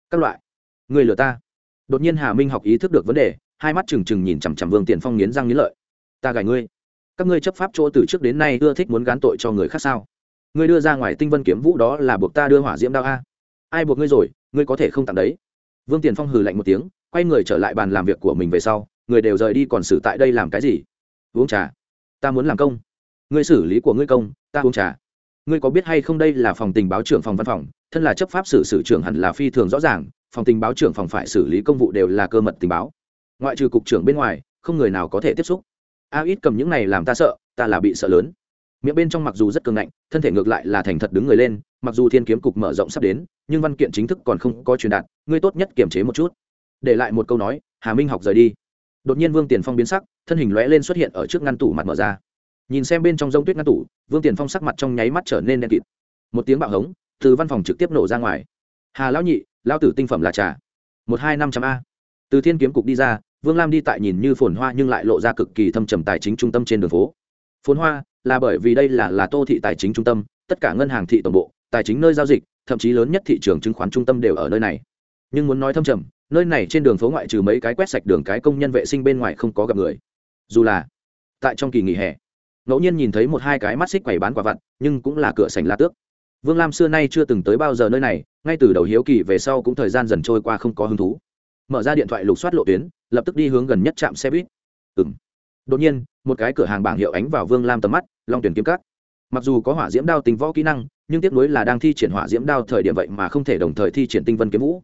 S1: Các loại. Ngươi lừa ta. Đột nhiên hà minh học ý thức được vấn đề, hai mắt trừng trừng nhìn chằm chằm vương tiền phong nghiến răng nghiến lợi. Ta gài ngươi các ngươi chấp pháp chỗ từ trước đến nay ưa thích muốn gán tội cho người khác sao? Ngươi đưa ra ngoài tinh vân kiếm vũ đó là buộc ta đưa hỏa diễm đao a. Ai buộc ngươi rồi, ngươi có thể không tặng đấy. Vương tiền phong hừ lạnh một tiếng, quay người trở lại bàn làm việc của mình về sau, người đều rời đi còn xử tại đây làm cái gì? Uống trà. Ta muốn làm công. Ngươi xử lý của ngươi công, ta uống trà. Ngươi có biết hay không đây là phòng tình báo trưởng phòng văn phòng, thân là chấp pháp xử xử trưởng hẳn là phi thường rõ ràng, phòng tình báo trưởng phòng phải xử lý công vụ đều là cơ mật tình báo. Ngoại trừ cục trưởng bên ngoài, không người nào có thể tiếp xúc a ít cầm những này làm ta sợ, ta là bị sợ lớn. Miệng bên trong mặc dù rất cường ngạnh, thân thể ngược lại là thành thật đứng người lên, mặc dù thiên kiếm cục mở rộng sắp đến, nhưng văn kiện chính thức còn không có truyền đạt, ngươi tốt nhất kiềm chế một chút. Để lại một câu nói, hà minh học rời đi. Đột nhiên vương tiền phong biến sắc, thân hình lóe lên xuất hiện ở trước ngăn tủ mặt mở ra. Nhìn xem bên trong g tuyết ngăn tủ, vương tiền phong sắc mặt trong nháy mắt trở nên đen kịt. Một tiếng bạo hống, từ văn phòng trực tiếp nổ ra ngoài. Hà lão nhị lao tử tinh phẩm là trà. Một hai năm trăm a. Từ thiên kiếm cục đi ra vương lam đi tại nhìn như phồn hoa nhưng lại lộ ra cực kỳ thâm trầm tài chính trung tâm trên đường phố. Phồn hoa là bởi vì đây là là tô thị tài chính trung tâm, tất cả ngân hàng thị tổng bộ, tài chính nơi giao dịch, thậm chí lớn nhất thị trường chứng khoán trung tâm đều ở nơi này. Nhưng muốn nói thâm trầm, nơi này trên đường phố ngoại trừ mấy cái quét sạch đường cái công nhân vệ sinh bên ngoài không có gặp người. Dù là tại trong kỳ nghỉ hè, ngẫu nhiên nhìn thấy một hai cái mắt xích quầy bán quả vặt, nhưng cũng là cửa sành la tước. Vương lam xưa nay chưa từng tới bao giờ nơi này, ngay từ đầu hiếu kỳ về sau cũng thời gian dần trôi qua không có hứng thú mở ra điện thoại lục soát lộ tuyến, lập tức đi hướng gần nhất trạm xe buýt. Ừng đột nhiên, một cái cửa hàng bảng hiệu ánh vào vương lam tầm mắt, long tuyển kiếm cắt. Mặc dù có hỏa diễm đao tính võ kỹ năng, nhưng tiếc nuối là đang thi triển hỏa diễm đao thời điểm vậy mà không thể đồng thời thi triển tinh vân kiếm vũ.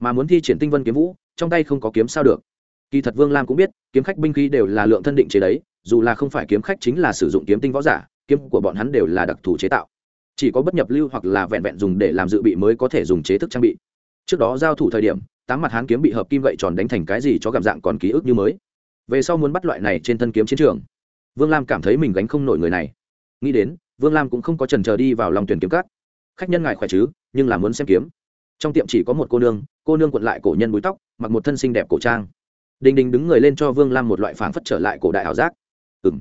S1: Mà muốn thi triển tinh vân kiếm vũ, trong tay không có kiếm sao được. Kỳ thật vương lam cũng biết, kiếm khách binh khí đều là lượng thân định chế đấy, dù là không phải kiếm khách chính là sử dụng kiếm tinh võ giả, kiếm của bọn hắn đều là đặc thù chế tạo. Chỉ có bất nhập lưu hoặc là vẹn vẹn dùng để làm dự bị mới có thể dùng chế thức trang bị. Trước đó giao thủ thời điểm tám mặt hán kiếm bị hợp kim gậy tròn đánh thành cái gì cho gặm dạng còn ký ức như mới. Về sau muốn bắt loại này trên thân kiếm chiến trường, vương lam cảm thấy mình gánh không nổi người này. Nghĩ đến, vương lam cũng không có trần trờ đi vào lòng tuyển kiếm cắt khách nhân ngài khỏe chứ, nhưng là muốn xem kiếm. Trong tiệm chỉ có một cô nương cô nương quận lại cổ nhân búi tóc, mặc một thân xinh đẹp cổ trang. Đình đình đứng người lên cho vương lam một loại phảng phất trở lại cổ đại ảo giác. Ừ m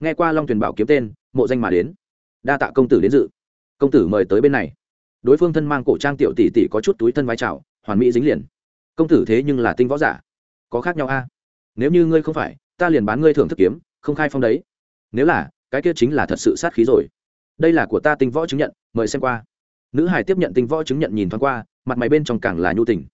S1: nghe qua long thuyền bảo kiếm tên, mộ danh mà đến. Đa tạ công tử đến dự. Công tử mời tới bên này. Đối phương thân mang cổ trang tiểu tỷ tỷ có chút túi thân vai trào hoàn mỹ dính liền công tử thế nhưng là tinh võ giả. Có khác nhau a? Nếu như ngươi không phải, ta liền bán ngươi thưởng thức kiếm, không khai phong đấy. Nếu là, cái kia chính là thật sự sát khí rồi. Đây là của ta tinh võ chứng nhận, mời xem qua. Nữ hải tiếp nhận tinh võ chứng nhận nhìn thoáng qua, mặt mày bên trong càng là nhu tình.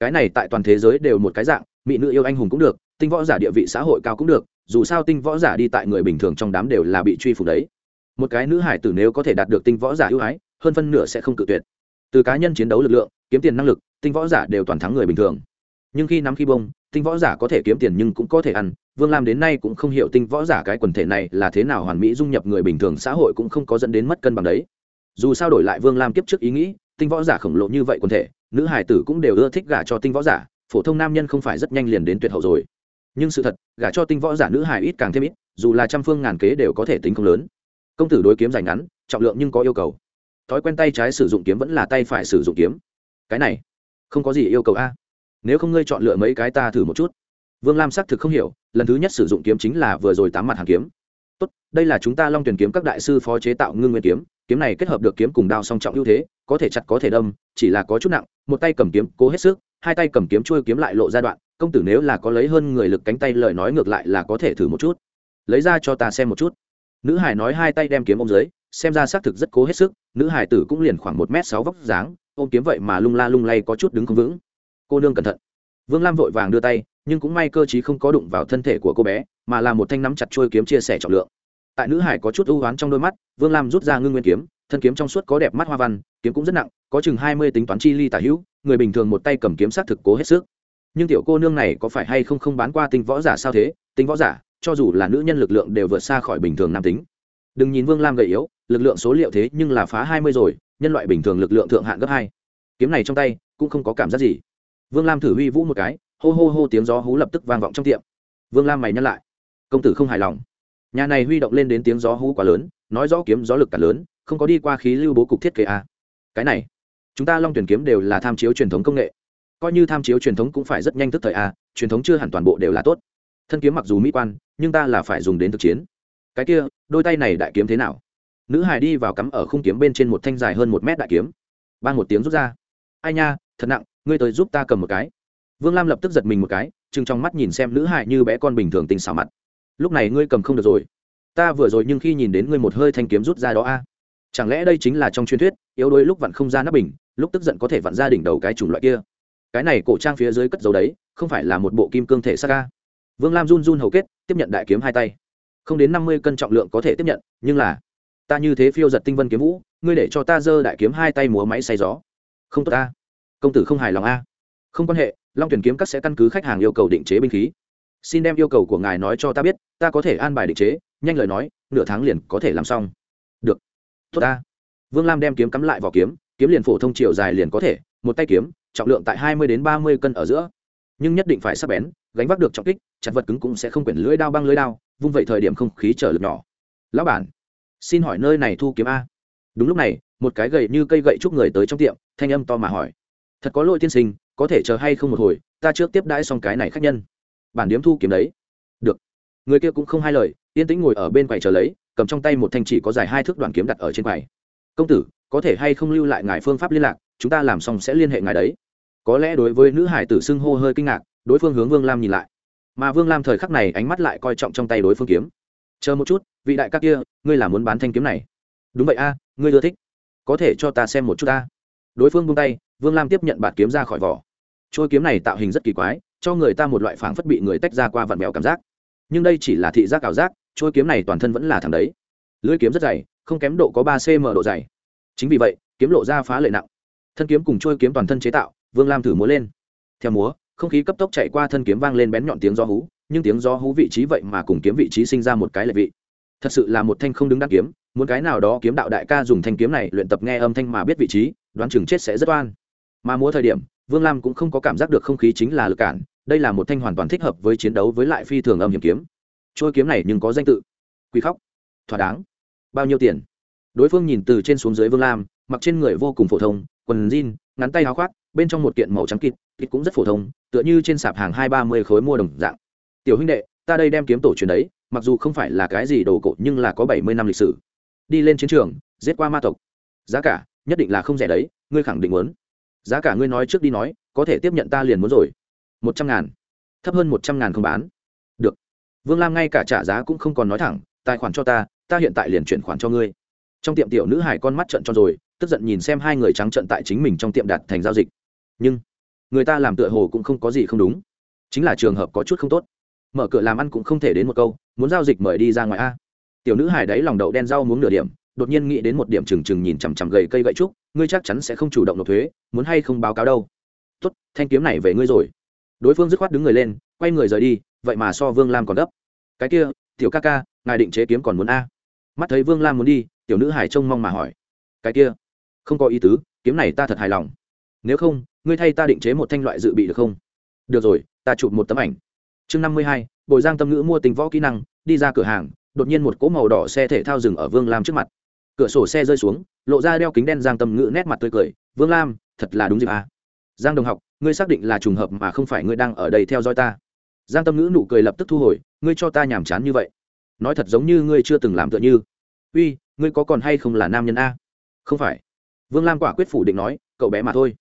S1: Cái này tại toàn thế giới đều một cái dạng, mỹ nữ yêu anh hùng cũng được, tinh võ giả địa vị xã hội cao cũng được, dù sao tinh võ giả đi tại người bình thường trong đám đều là bị truy phục đấy. Một cái nữ hải tử nếu có thể đạt được tinh võ giả ưu ái, hơn phân nửa sẽ không cự tuyệt. Từ cá nhân chiến đấu lực lượng, kiếm tiền năng lực tinh võ giả đều toàn thắng người bình thường. Nhưng khi nắm khi bông, tinh võ giả có thể kiếm tiền nhưng cũng có thể ăn. Vương lam đến nay cũng không hiểu tinh võ giả cái quần thể này là thế nào hoàn mỹ dung nhập người bình thường xã hội cũng không có dẫn đến mất cân bằng đấy. Dù sao đổi lại vương lam kiếp trước ý nghĩ, tinh võ giả khổng lồ như vậy quần thể, nữ hải tử cũng đều ưa thích gả cho tinh võ giả, phổ thông nam nhân không phải rất nhanh liền đến tuyệt hậu rồi. Nhưng sự thật, gả cho tinh võ giả nữ hải ít càng thêm ít, dù là trăm phương ngàn kế đều có thể tính không lớn. Công tử đối kiếm dài ngắn, trọng lượng nhưng có yêu cầu. Thói quen tay trái sử dụng kiếm vẫn là tay phải sử dụng kiếm. Cái này không có gì yêu cầu a. Nếu không ngươi chọn lựa mấy cái ta thử một chút. Vương lam xác thực không hiểu, lần thứ nhất sử dụng kiếm chính là vừa rồi tám mặt hàng kiếm. Tốt, đây là chúng ta long tuyển kiếm các đại sư phó chế tạo ngưng nguyên kiếm kiếm này kết hợp được kiếm cùng đao song trọng ưu thế, có thể chặt có thể đâm, chỉ là có chút nặng, một tay cầm kiếm cố hết sức, hai tay cầm kiếm chui kiếm lại lộ ra đoạn, công tử nếu là có lấy hơn người lực cánh tay lời nói ngược lại là có thể thử một chút. Lấy ra cho ta xem một chút. Nữ hải nói hai tay đem kiếm ôm dưới xem ra xác thực rất cố hết sức, nữ hải tử cũng liền khoảng một m sáu vóc dáng, ôm kiếm vậy mà lung la lung lay có chút đứng không vững. Cô nương cẩn thận. Vương lam vội vàng đưa tay, nhưng cũng may cơ chí không có đụng vào thân thể của cô bé, mà là một thanh nắm chặt trôi kiếm chia sẻ trọng lượng. Tại nữ hải có chút ưu oán trong đôi mắt, vương lam rút ra ngưng nguyên kiếm, thân kiếm trong suốt có đẹp mắt hoa văn, kiếm cũng rất nặng, có chừng hai mươi tính toán chi ly tả hữu, người bình thường một tay cầm kiếm sát thực cố hết sức. Nhưng tiểu cô nương này có phải hay không không bán qua tinh võ giả sao thế? Tinh võ giả, cho dù là nữ nhân lực lượng đều vượt xa khỏi bình thường nam tính. Đừng nhìn vương lam gầy yếu lực lượng số liệu thế nhưng là phá hai mươi rồi nhân loại bình thường lực lượng thượng hạn gấp hai. Kiếm này trong tay cũng không có cảm giác gì. Vương lam thử huy vũ một cái hô hô hô tiếng gió hú lập tức vang vọng trong tiệm. Vương lam mày nhắc lại. Công tử không hài lòng. Nhà này huy động lên đến tiếng gió hú quá lớn nói rõ kiếm gió lực cả lớn không có đi qua khí lưu bố cục thiết kế a à. cái này chúng ta long tuyển kiếm đều là tham chiếu truyền thống công nghệ. Coi như tham chiếu truyền thống cũng phải rất nhanh tức thời a à, truyền thống chưa hẳn toàn bộ đều là tốt. Thân kiếm mặc dù mỹ quan nhưng ta là phải dùng đến thực chiến. Cái kia đôi tay này đại kiếm thế nào? Nữ hải đi vào cắm ở khung kiếm bên trên một thanh dài hơn một mét đại kiếm. Ban một tiếng rút ra. Ai nha, thật nặng, ngươi tới giúp ta cầm một cái. Vương lam lập tức giật mình một cái chừng trong mắt nhìn xem nữ hải như bé con bình thường tình xảo mặt. Lúc này ngươi cầm không được rồi. Ta vừa rồi nhưng khi nhìn đến ngươi một hơi thanh kiếm rút ra đó a. Chẳng lẽ đây chính là trong truyền thuyết, yếu đuối lúc vặn không ra nắp bình, lúc tức giận có thể vặn ra đỉnh đầu cái chủng loại kia. Cái này cổ trang phía dưới cất dấu đấy, không phải là một bộ kim cương thể sa vương lam run run hầu kết, tiếp nhận đại kiếm hai tay. Không đến năm mươi cân trọng lượng có thể tiếp nhận, nhưng là ta như thế phiêu giật tinh vân kiếm vũ, ngươi để cho ta giơ đại kiếm hai tay múa máy xay gió. Không tốt ta. Công tử không hài lòng a. Không quan hệ, long tuyển kiếm các sẽ căn cứ khách hàng yêu cầu định chế binh khí. Xin đem yêu cầu của ngài nói cho ta biết, ta có thể an bài định chế, nhanh lời nói, nửa tháng liền có thể làm xong. Được. Tốt ta. Vương lam đem kiếm cắm lại vào kiếm kiếm liền phổ thông chiều dài liền có thể, một tay kiếm, trọng lượng tại hai mươi đến ba mươi cân ở giữa. Nhưng nhất định phải sắp bén, gánh vác được trọng kích, chặt vật cứng cũng sẽ không quyển lưỡi đao băng lưỡi đao, vung vậy thời điểm không khí trở lực nhỏ. Lão bản xin hỏi nơi này thu kiếm a? Đúng lúc này, một cái gậy như cây gậy chúc người tới trong tiệm, thanh âm to mà hỏi. Thật có lỗi tiên sinh, có thể chờ hay không một hồi, ta trước tiếp đãi xong cái này khách nhân. Bản điếm thu kiếm đấy. Được. Người kia cũng không hai lời, yên tĩnh ngồi ở bên quầy chờ lấy, cầm trong tay một thanh chỉ có dài hai thước đoạn kiếm đặt ở trên quầy. Công tử, có thể hay không lưu lại ngài phương pháp liên lạc, chúng ta làm xong sẽ liên hệ ngài đấy. Có lẽ đối với nữ hải tử xưng hô hơi kinh ngạc, đối phương hướng vương lam nhìn lại. Mà vương lam thời khắc này ánh mắt lại coi trọng trong tay đối phương kiếm chờ một chút, vị đại ca kia, ngươi là muốn bán thanh kiếm này. Đúng vậy a, ngươi ưa thích. Có thể cho ta xem một chút ta. Đối phương buông tay, vương lam tiếp nhận bạt kiếm ra khỏi vỏ. Trôi kiếm này tạo hình rất kỳ quái, cho người ta một loại phảng phất bị người tách ra qua vặn vẹo cảm giác. Nhưng đây chỉ là thị giác ảo giác, trôi kiếm này toàn thân vẫn là thẳng đấy. Lưỡi kiếm rất dày, không kém độ có ba cm độ dày. Chính vì vậy, kiếm lộ ra phá lệ nặng. Thân kiếm cùng trôi kiếm toàn thân chế tạo, vương lam thử múa lên. Theo múa, không khí cấp tốc chạy qua thân kiếm vang lên bén nhọn tiếng do hú nhưng tiếng gió hú vị trí vậy mà cùng kiếm vị trí sinh ra một cái lệ vị. Thật sự là một thanh không đứng đắc kiếm, muốn cái nào đó kiếm đạo đại ca dùng thanh kiếm này luyện tập nghe âm thanh mà biết vị trí, đoán chừng chết sẽ rất oan. Mà múa thời điểm, vương lam cũng không có cảm giác được không khí chính là lực cản, đây là một thanh hoàn toàn thích hợp với chiến đấu với lại phi thường âm hiểm kiếm. Trôi kiếm này nhưng có danh tự quý khóc. Thỏa đáng. Bao nhiêu tiền? Đối phương nhìn từ trên xuống dưới vương lam, mặc trên người vô cùng phổ thông, quần jean, ngắn tay áo khoác, bên trong một kiện màu trắng kịt kịt cũng rất phổ thông, tựa như trên sạp hàng hai ba mươi khối mua đồng dạng tiểu huynh đệ, ta đây đem kiếm tổ truyền đấy, mặc dù không phải là cái gì đồ cổ, nhưng là có bảy mươi năm lịch sử. Đi lên chiến trường, giết qua ma tộc. Giá cả, nhất định là không rẻ đấy, ngươi khẳng định muốn. Giá cả ngươi nói trước đi nói, có thể tiếp nhận ta liền muốn rồi. Một trăm ngàn. Thấp hơn một trăm ngàn không bán. Được. Vương lam ngay cả trả giá cũng không còn nói thẳng, tài khoản cho ta ta hiện tại liền chuyển khoản cho ngươi. Trong tiệm tiểu nữ hải con mắt trận cho rồi, tức giận nhìn xem hai người trắng trận tại chính mình trong tiệm đặt thành giao dịch. Nhưng, người ta làm tựa hồ cũng không có gì không đúng. Chính là trường hợp có chút không tốt mở cửa làm ăn cũng không thể đến một câu, muốn giao dịch mời đi ra ngoài a. Tiểu nữ hải đấy lòng đậu đen rau muốn nửa điểm, đột nhiên nghĩ đến một điểm trừng trừng nhìn chằm chằm gầy cây gậy trúc, ngươi chắc chắn sẽ không chủ động nộp thuế, muốn hay không báo cáo đâu. Tốt, thanh kiếm này về ngươi rồi. Đối phương dứt khoát đứng người lên, quay người rời đi, vậy mà so vương lam còn gấp. Cái kia, tiểu ca ca, ngài định chế kiếm còn muốn a? Mắt thấy vương lam muốn đi, tiểu nữ hải trông mong mà hỏi. Cái kia, không có ý tứ, kiếm này ta thật hài lòng. Nếu không, ngươi thay ta định chế một thanh loại dự bị được không? Được rồi, ta chụp một tấm ảnh chương năm mươi hai, bồi giang tâm ngữ mua tình võ kỹ năng, đi ra cửa hàng, đột nhiên một cỗ màu đỏ xe thể thao dừng ở vương lam trước mặt. Cửa sổ xe rơi xuống, lộ ra đeo kính đen giang tâm ngữ nét mặt tươi cười, vương lam, thật là đúng dịp à. giang đồng học, ngươi xác định là trùng hợp mà không phải ngươi đang ở đây theo dõi ta. Giang tâm ngữ nụ cười lập tức thu hồi, ngươi cho ta nhàm chán như vậy. Nói thật giống như ngươi chưa từng làm tựa như. Uy, ngươi có còn hay không là nam nhân a? Không phải. Vương lam quả quyết phủ định nói, cậu bé mà thôi.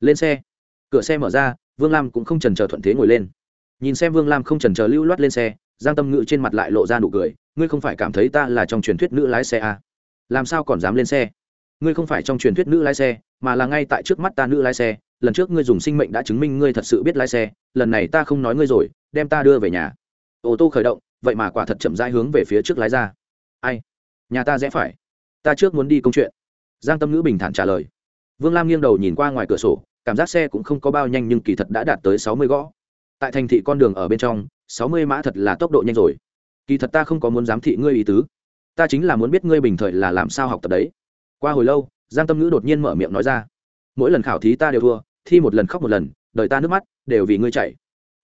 S1: Lên xe. Cửa xe mở ra, vương lam cũng không trần chờ thuận thế ngồi lên nhìn xem vương lam không trần chờ lưu loát lên xe, giang tâm ngữ trên mặt lại lộ ra nụ cười, ngươi không phải cảm thấy ta là trong truyền thuyết nữ lái xe à? làm sao còn dám lên xe? Ngươi không phải trong truyền thuyết nữ lái xe, mà là ngay tại trước mắt ta nữ lái xe, lần trước ngươi dùng sinh mệnh đã chứng minh ngươi thật sự biết lái xe, lần này ta không nói ngươi rồi, đem ta đưa về nhà. Ô tô khởi động, vậy mà quả thật chậm rãi hướng về phía trước lái ra. Ai? Nhà ta rẽ phải. Ta trước muốn đi công chuyện. Giang tâm ngữ bình thản trả lời. Vương lam nghiêng đầu nhìn qua ngoài cửa sổ, cảm giác xe cũng không có bao nhanh nhưng kỳ thật đã đạt tới sáu mươi gõ tại thành thị con đường ở bên trong, sáu mươi mã thật là tốc độ nhanh rồi. Kỳ thật ta không có muốn giám thị ngươi ý tứ. Ta chính là muốn biết ngươi bình thời là làm sao học tập đấy. Qua hồi lâu, giang tâm ngữ đột nhiên mở miệng nói ra. Mỗi lần khảo thí ta đều thua, thi một lần khóc một lần đợi ta nước mắt, đều vì ngươi chạy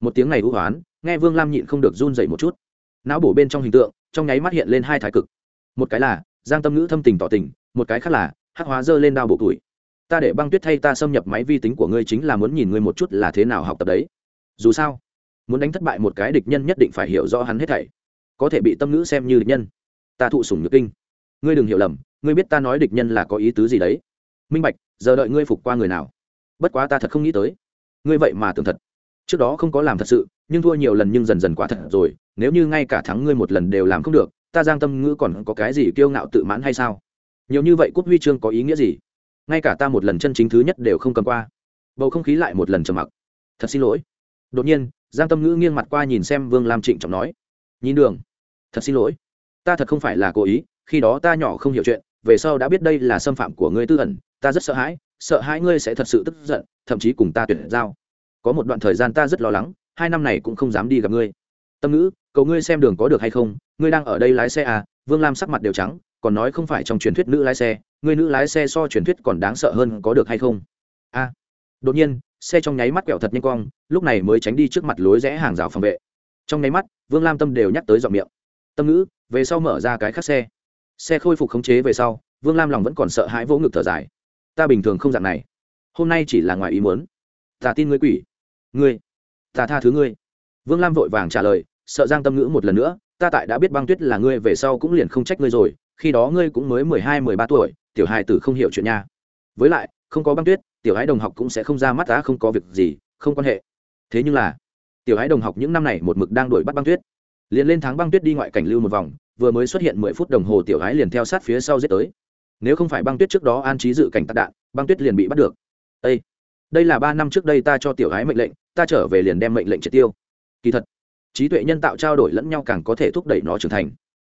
S1: một tiếng này hữu hoán, nghe vương lam nhịn không được run dậy một chút. Não bổ bên trong hình tượng, trong nháy mắt hiện lên hai thái cực. Một cái là, giang tâm ngữ thâm tình tỏ tình, một cái khác là, hắc hóa dơ lên đao bổ tuổi ta để băng tuyết thay ta xâm nhập máy vi tính của ngươi chính là muốn nhìn ngươi một chút là thế nào học tập đấy dù sao, muốn đánh thất bại một cái địch nhân nhất định phải hiểu rõ hắn hết thảy, có thể bị tâm ngữ xem như địch nhân. Ta thụ sủng nhược kinh. Ngươi đừng hiểu lầm, ngươi biết ta nói địch nhân là có ý tứ gì đấy. Minh bạch, giờ đợi ngươi phục qua người nào? Bất quá ta thật không nghĩ tới. Ngươi vậy mà tưởng thật. Trước đó không có làm thật sự, nhưng thua nhiều lần nhưng dần dần quả thật rồi, nếu như ngay cả thắng ngươi một lần đều làm không được, ta giang tâm ngữ còn có cái gì kiêu ngạo tự mãn hay sao? Nhiều như vậy cúp huy chương có ý nghĩa gì? Ngay cả ta một lần chân chính thứ nhất đều không cầm qua. Bầu không khí lại một lần trầm mặc. Thật xin lỗi đột nhiên, giang tâm ngữ nghiêng mặt qua nhìn xem vương lam trịnh trọng nói, nhìn đường. Thật xin lỗi. Ta thật không phải là cố ý, khi đó ta nhỏ không hiểu chuyện, về sau đã biết đây là xâm phạm của ngươi tư ẩn, ta rất sợ hãi sợ hãi ngươi sẽ thật sự tức giận, thậm chí cùng ta tuyển giao. Có một đoạn thời gian ta rất lo lắng, hai năm này cũng không dám đi gặp ngươi. Tâm ngữ, cầu ngươi xem đường có được hay không? Ngươi đang ở đây lái xe à? Vương lam sắc mặt đều trắng, còn nói không phải trong truyền thuyết nữ lái xe, ngươi nữ lái xe so truyền thuyết còn đáng sợ hơn có được hay không? A. Đột nhiên xe trong nháy mắt quẹo thật nhanh cong, lúc này mới tránh đi trước mặt lối rẽ hàng rào phòng vệ. Trong nháy mắt, vương lam tâm đều nhắc tới giọng miệng. Tâm ngữ, về sau mở ra cái khác xe. Xe khôi phục khống chế về sau, vương lam lòng vẫn còn sợ hãi vỗ ngực thở dài. Ta bình thường không dạng này. Hôm nay chỉ là ngoài ý muốn. Ta tin ngươi quỷ. Ngươi. Ta tha thứ ngươi. Vương lam vội vàng trả lời, sợ giang tâm ngữ một lần nữa, ta tại đã biết băng tuyết là ngươi về sau cũng liền không trách ngươi rồi, khi đó ngươi cũng mới mười hai, mười ba tuổi, tiểu hài tử không hiểu chuyện nha. Với lại không có băng tuyết, tiểu hái đồng học cũng sẽ không ra mắt đã không có việc gì, không quan hệ. Thế nhưng là, tiểu hái đồng học những năm này một mực đang đuổi bắt băng tuyết. Liền lên tháng băng tuyết đi ngoại cảnh lưu một vòng, vừa mới xuất hiện mười phút đồng hồ tiểu hái liền theo sát phía sau giết tới. Nếu không phải băng tuyết trước đó an trí dự cảnh tạc đạn, băng tuyết liền bị bắt được. Ê! đây là ba năm trước đây ta cho tiểu hái mệnh lệnh, ta trở về liền đem mệnh lệnh triệt tiêu. Kỳ thật, trí tuệ nhân tạo trao đổi lẫn nhau càng có thể thúc đẩy nó trưởng thành.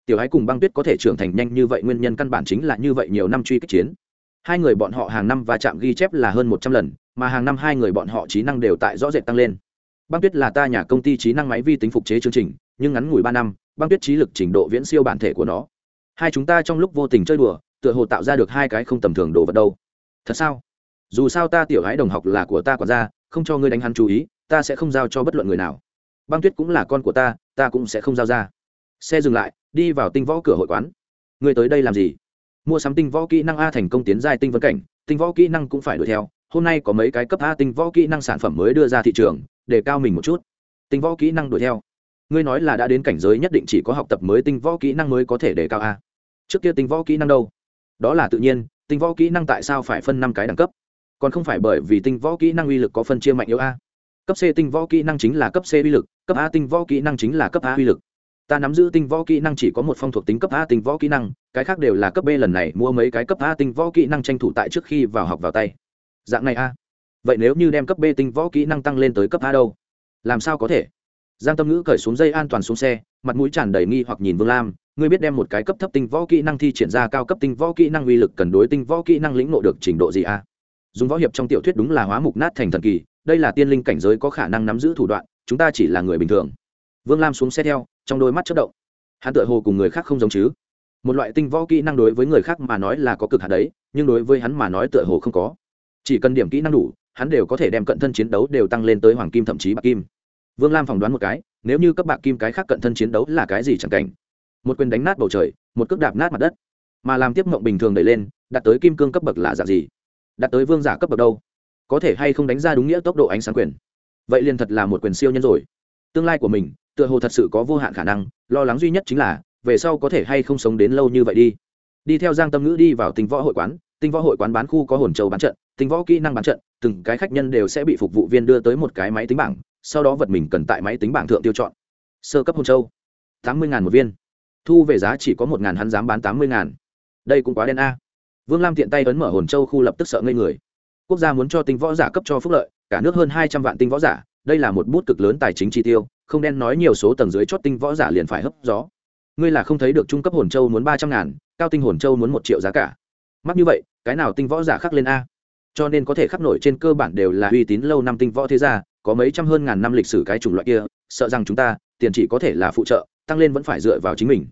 S1: Tiểu hái cùng băng tuyết có thể trưởng thành nhanh như vậy, nguyên nhân căn bản chính là như vậy nhiều năm truy kích chiến hai người bọn họ hàng năm va chạm ghi chép là hơn một trăm lần, mà hàng năm hai người bọn họ trí năng đều tại rõ rệt tăng lên. Băng tuyết là ta nhà công ty trí năng máy vi tính phục chế chương trình, nhưng ngắn ngủi ba năm, băng tuyết trí lực trình độ viễn siêu bản thể của nó. Hai chúng ta trong lúc vô tình chơi đùa, tựa hồ tạo ra được hai cái không tầm thường đồ vật đâu. Thật sao? Dù sao ta tiểu gái đồng học là của ta quản gia, không cho ngươi đánh hắn chú ý, ta sẽ không giao cho bất luận người nào. Băng tuyết cũng là con của ta ta cũng sẽ không giao ra. Xe dừng lại, đi vào tinh võ cửa hội quán. Ngươi tới đây làm gì? Mua sắm tinh võ kỹ năng a thành công tiến giai tinh vân cảnh tinh võ kỹ năng cũng phải đuổi theo hôm nay có mấy cái cấp a tinh võ kỹ năng sản phẩm mới đưa ra thị trường để cao mình một chút tinh võ kỹ năng đuổi theo ngươi nói là đã đến cảnh giới nhất định chỉ có học tập mới tinh võ kỹ năng mới có thể để cao a trước kia tinh võ kỹ năng đâu đó là tự nhiên tinh võ kỹ năng tại sao phải phân năm cái đẳng cấp còn không phải bởi vì tinh võ kỹ năng uy lực có phân chia mạnh yếu a cấp c tinh võ kỹ năng chính là cấp c uy lực cấp a tinh võ kỹ năng chính là cấp a uy lực ta nắm giữ tinh võ kỹ năng chỉ có một phong thuộc tính cấp a tinh võ kỹ năng, cái khác đều là cấp b lần này mua mấy cái cấp a tinh võ kỹ năng tranh thủ tại trước khi vào học vào tay. Dạng này a. Vậy nếu như đem cấp b tinh võ kỹ năng tăng lên tới cấp a đâu? Làm sao có thể? Giang tâm ngữ cởi xuống dây an toàn xuống xe, mặt mũi tràn đầy nghi hoặc nhìn vương lam, ngươi biết đem một cái cấp thấp tinh võ kỹ năng thi triển ra cao cấp tinh võ kỹ năng uy lực cần đối tinh võ kỹ năng lĩnh nộ được trình độ gì a? Dùng võ hiệp trong tiểu thuyết đúng là hóa mục nát thành thần kỳ, đây là tiên linh cảnh giới có khả năng nắm giữ thủ đoạn, chúng ta chỉ là người bình thường. Vương lam xuống xe theo trong đôi mắt chất động. Hắn tựa hồ cùng người khác không giống chứ. Một loại tinh võ kỹ năng đối với người khác mà nói là có cực hạt đấy, nhưng đối với hắn mà nói tựa hồ không có. Chỉ cần điểm kỹ năng đủ, hắn đều có thể đem cận thân chiến đấu đều tăng lên tới hoàng kim thậm chí bạc kim. Vương lam phỏng đoán một cái, nếu như các bạc kim cái khác cận thân chiến đấu là cái gì chẳng cảnh? Một quyền đánh nát bầu trời, một cước đạp nát mặt đất. Mà làm tiếp mộng bình thường đẩy lên, đạt tới kim cương cấp bậc là dạng gì? Đạt tới vương giả cấp bậc đâu? Có thể hay không đánh ra đúng nghĩa tốc độ ánh sáng quyền? Vậy liền thật là một quyền siêu nhân rồi. Tương lai của mình tựa hồ thật sự có vô hạn khả năng, lo lắng duy nhất chính là, về sau có thể hay không sống đến lâu như vậy đi. Đi theo giang tâm ngữ đi vào tinh võ hội quán, tinh võ hội quán bán khu có hồn châu bán trận, tinh võ kỹ năng bán trận, từng cái khách nhân đều sẽ bị phục vụ viên đưa tới một cái máy tính bảng, sau đó vật mình cần tại máy tính bảng thượng tiêu chọn. Sơ cấp hồn châu, tám mươi một viên. Thu về giá chỉ có một hắn dám bán tám mươi đây cũng quá đen a. Vương lam tiện tay ấn mở hồn châu khu lập tức sợ ngây người. Quốc gia muốn cho tinh võ giả cấp cho phúc lợi, cả nước hơn hai trăm vạn tinh võ giả đây là một bút cực lớn tài chính chi tiêu, không đen nói nhiều số tầng dưới chót tinh võ giả liền phải hấp gió. Ngươi là không thấy được trung cấp hồn châu muốn ba trăm ngàn, cao tinh hồn châu muốn một triệu giá cả. Mắc như vậy, cái nào tinh võ giả khắc lên a? Cho nên có thể khắc nổi trên cơ bản đều là uy tín lâu năm tinh võ thế gia, có mấy trăm hơn ngàn năm lịch sử cái chủng loại kia, sợ rằng chúng ta, tiền chỉ có thể là phụ trợ, tăng lên vẫn phải dựa vào chính mình.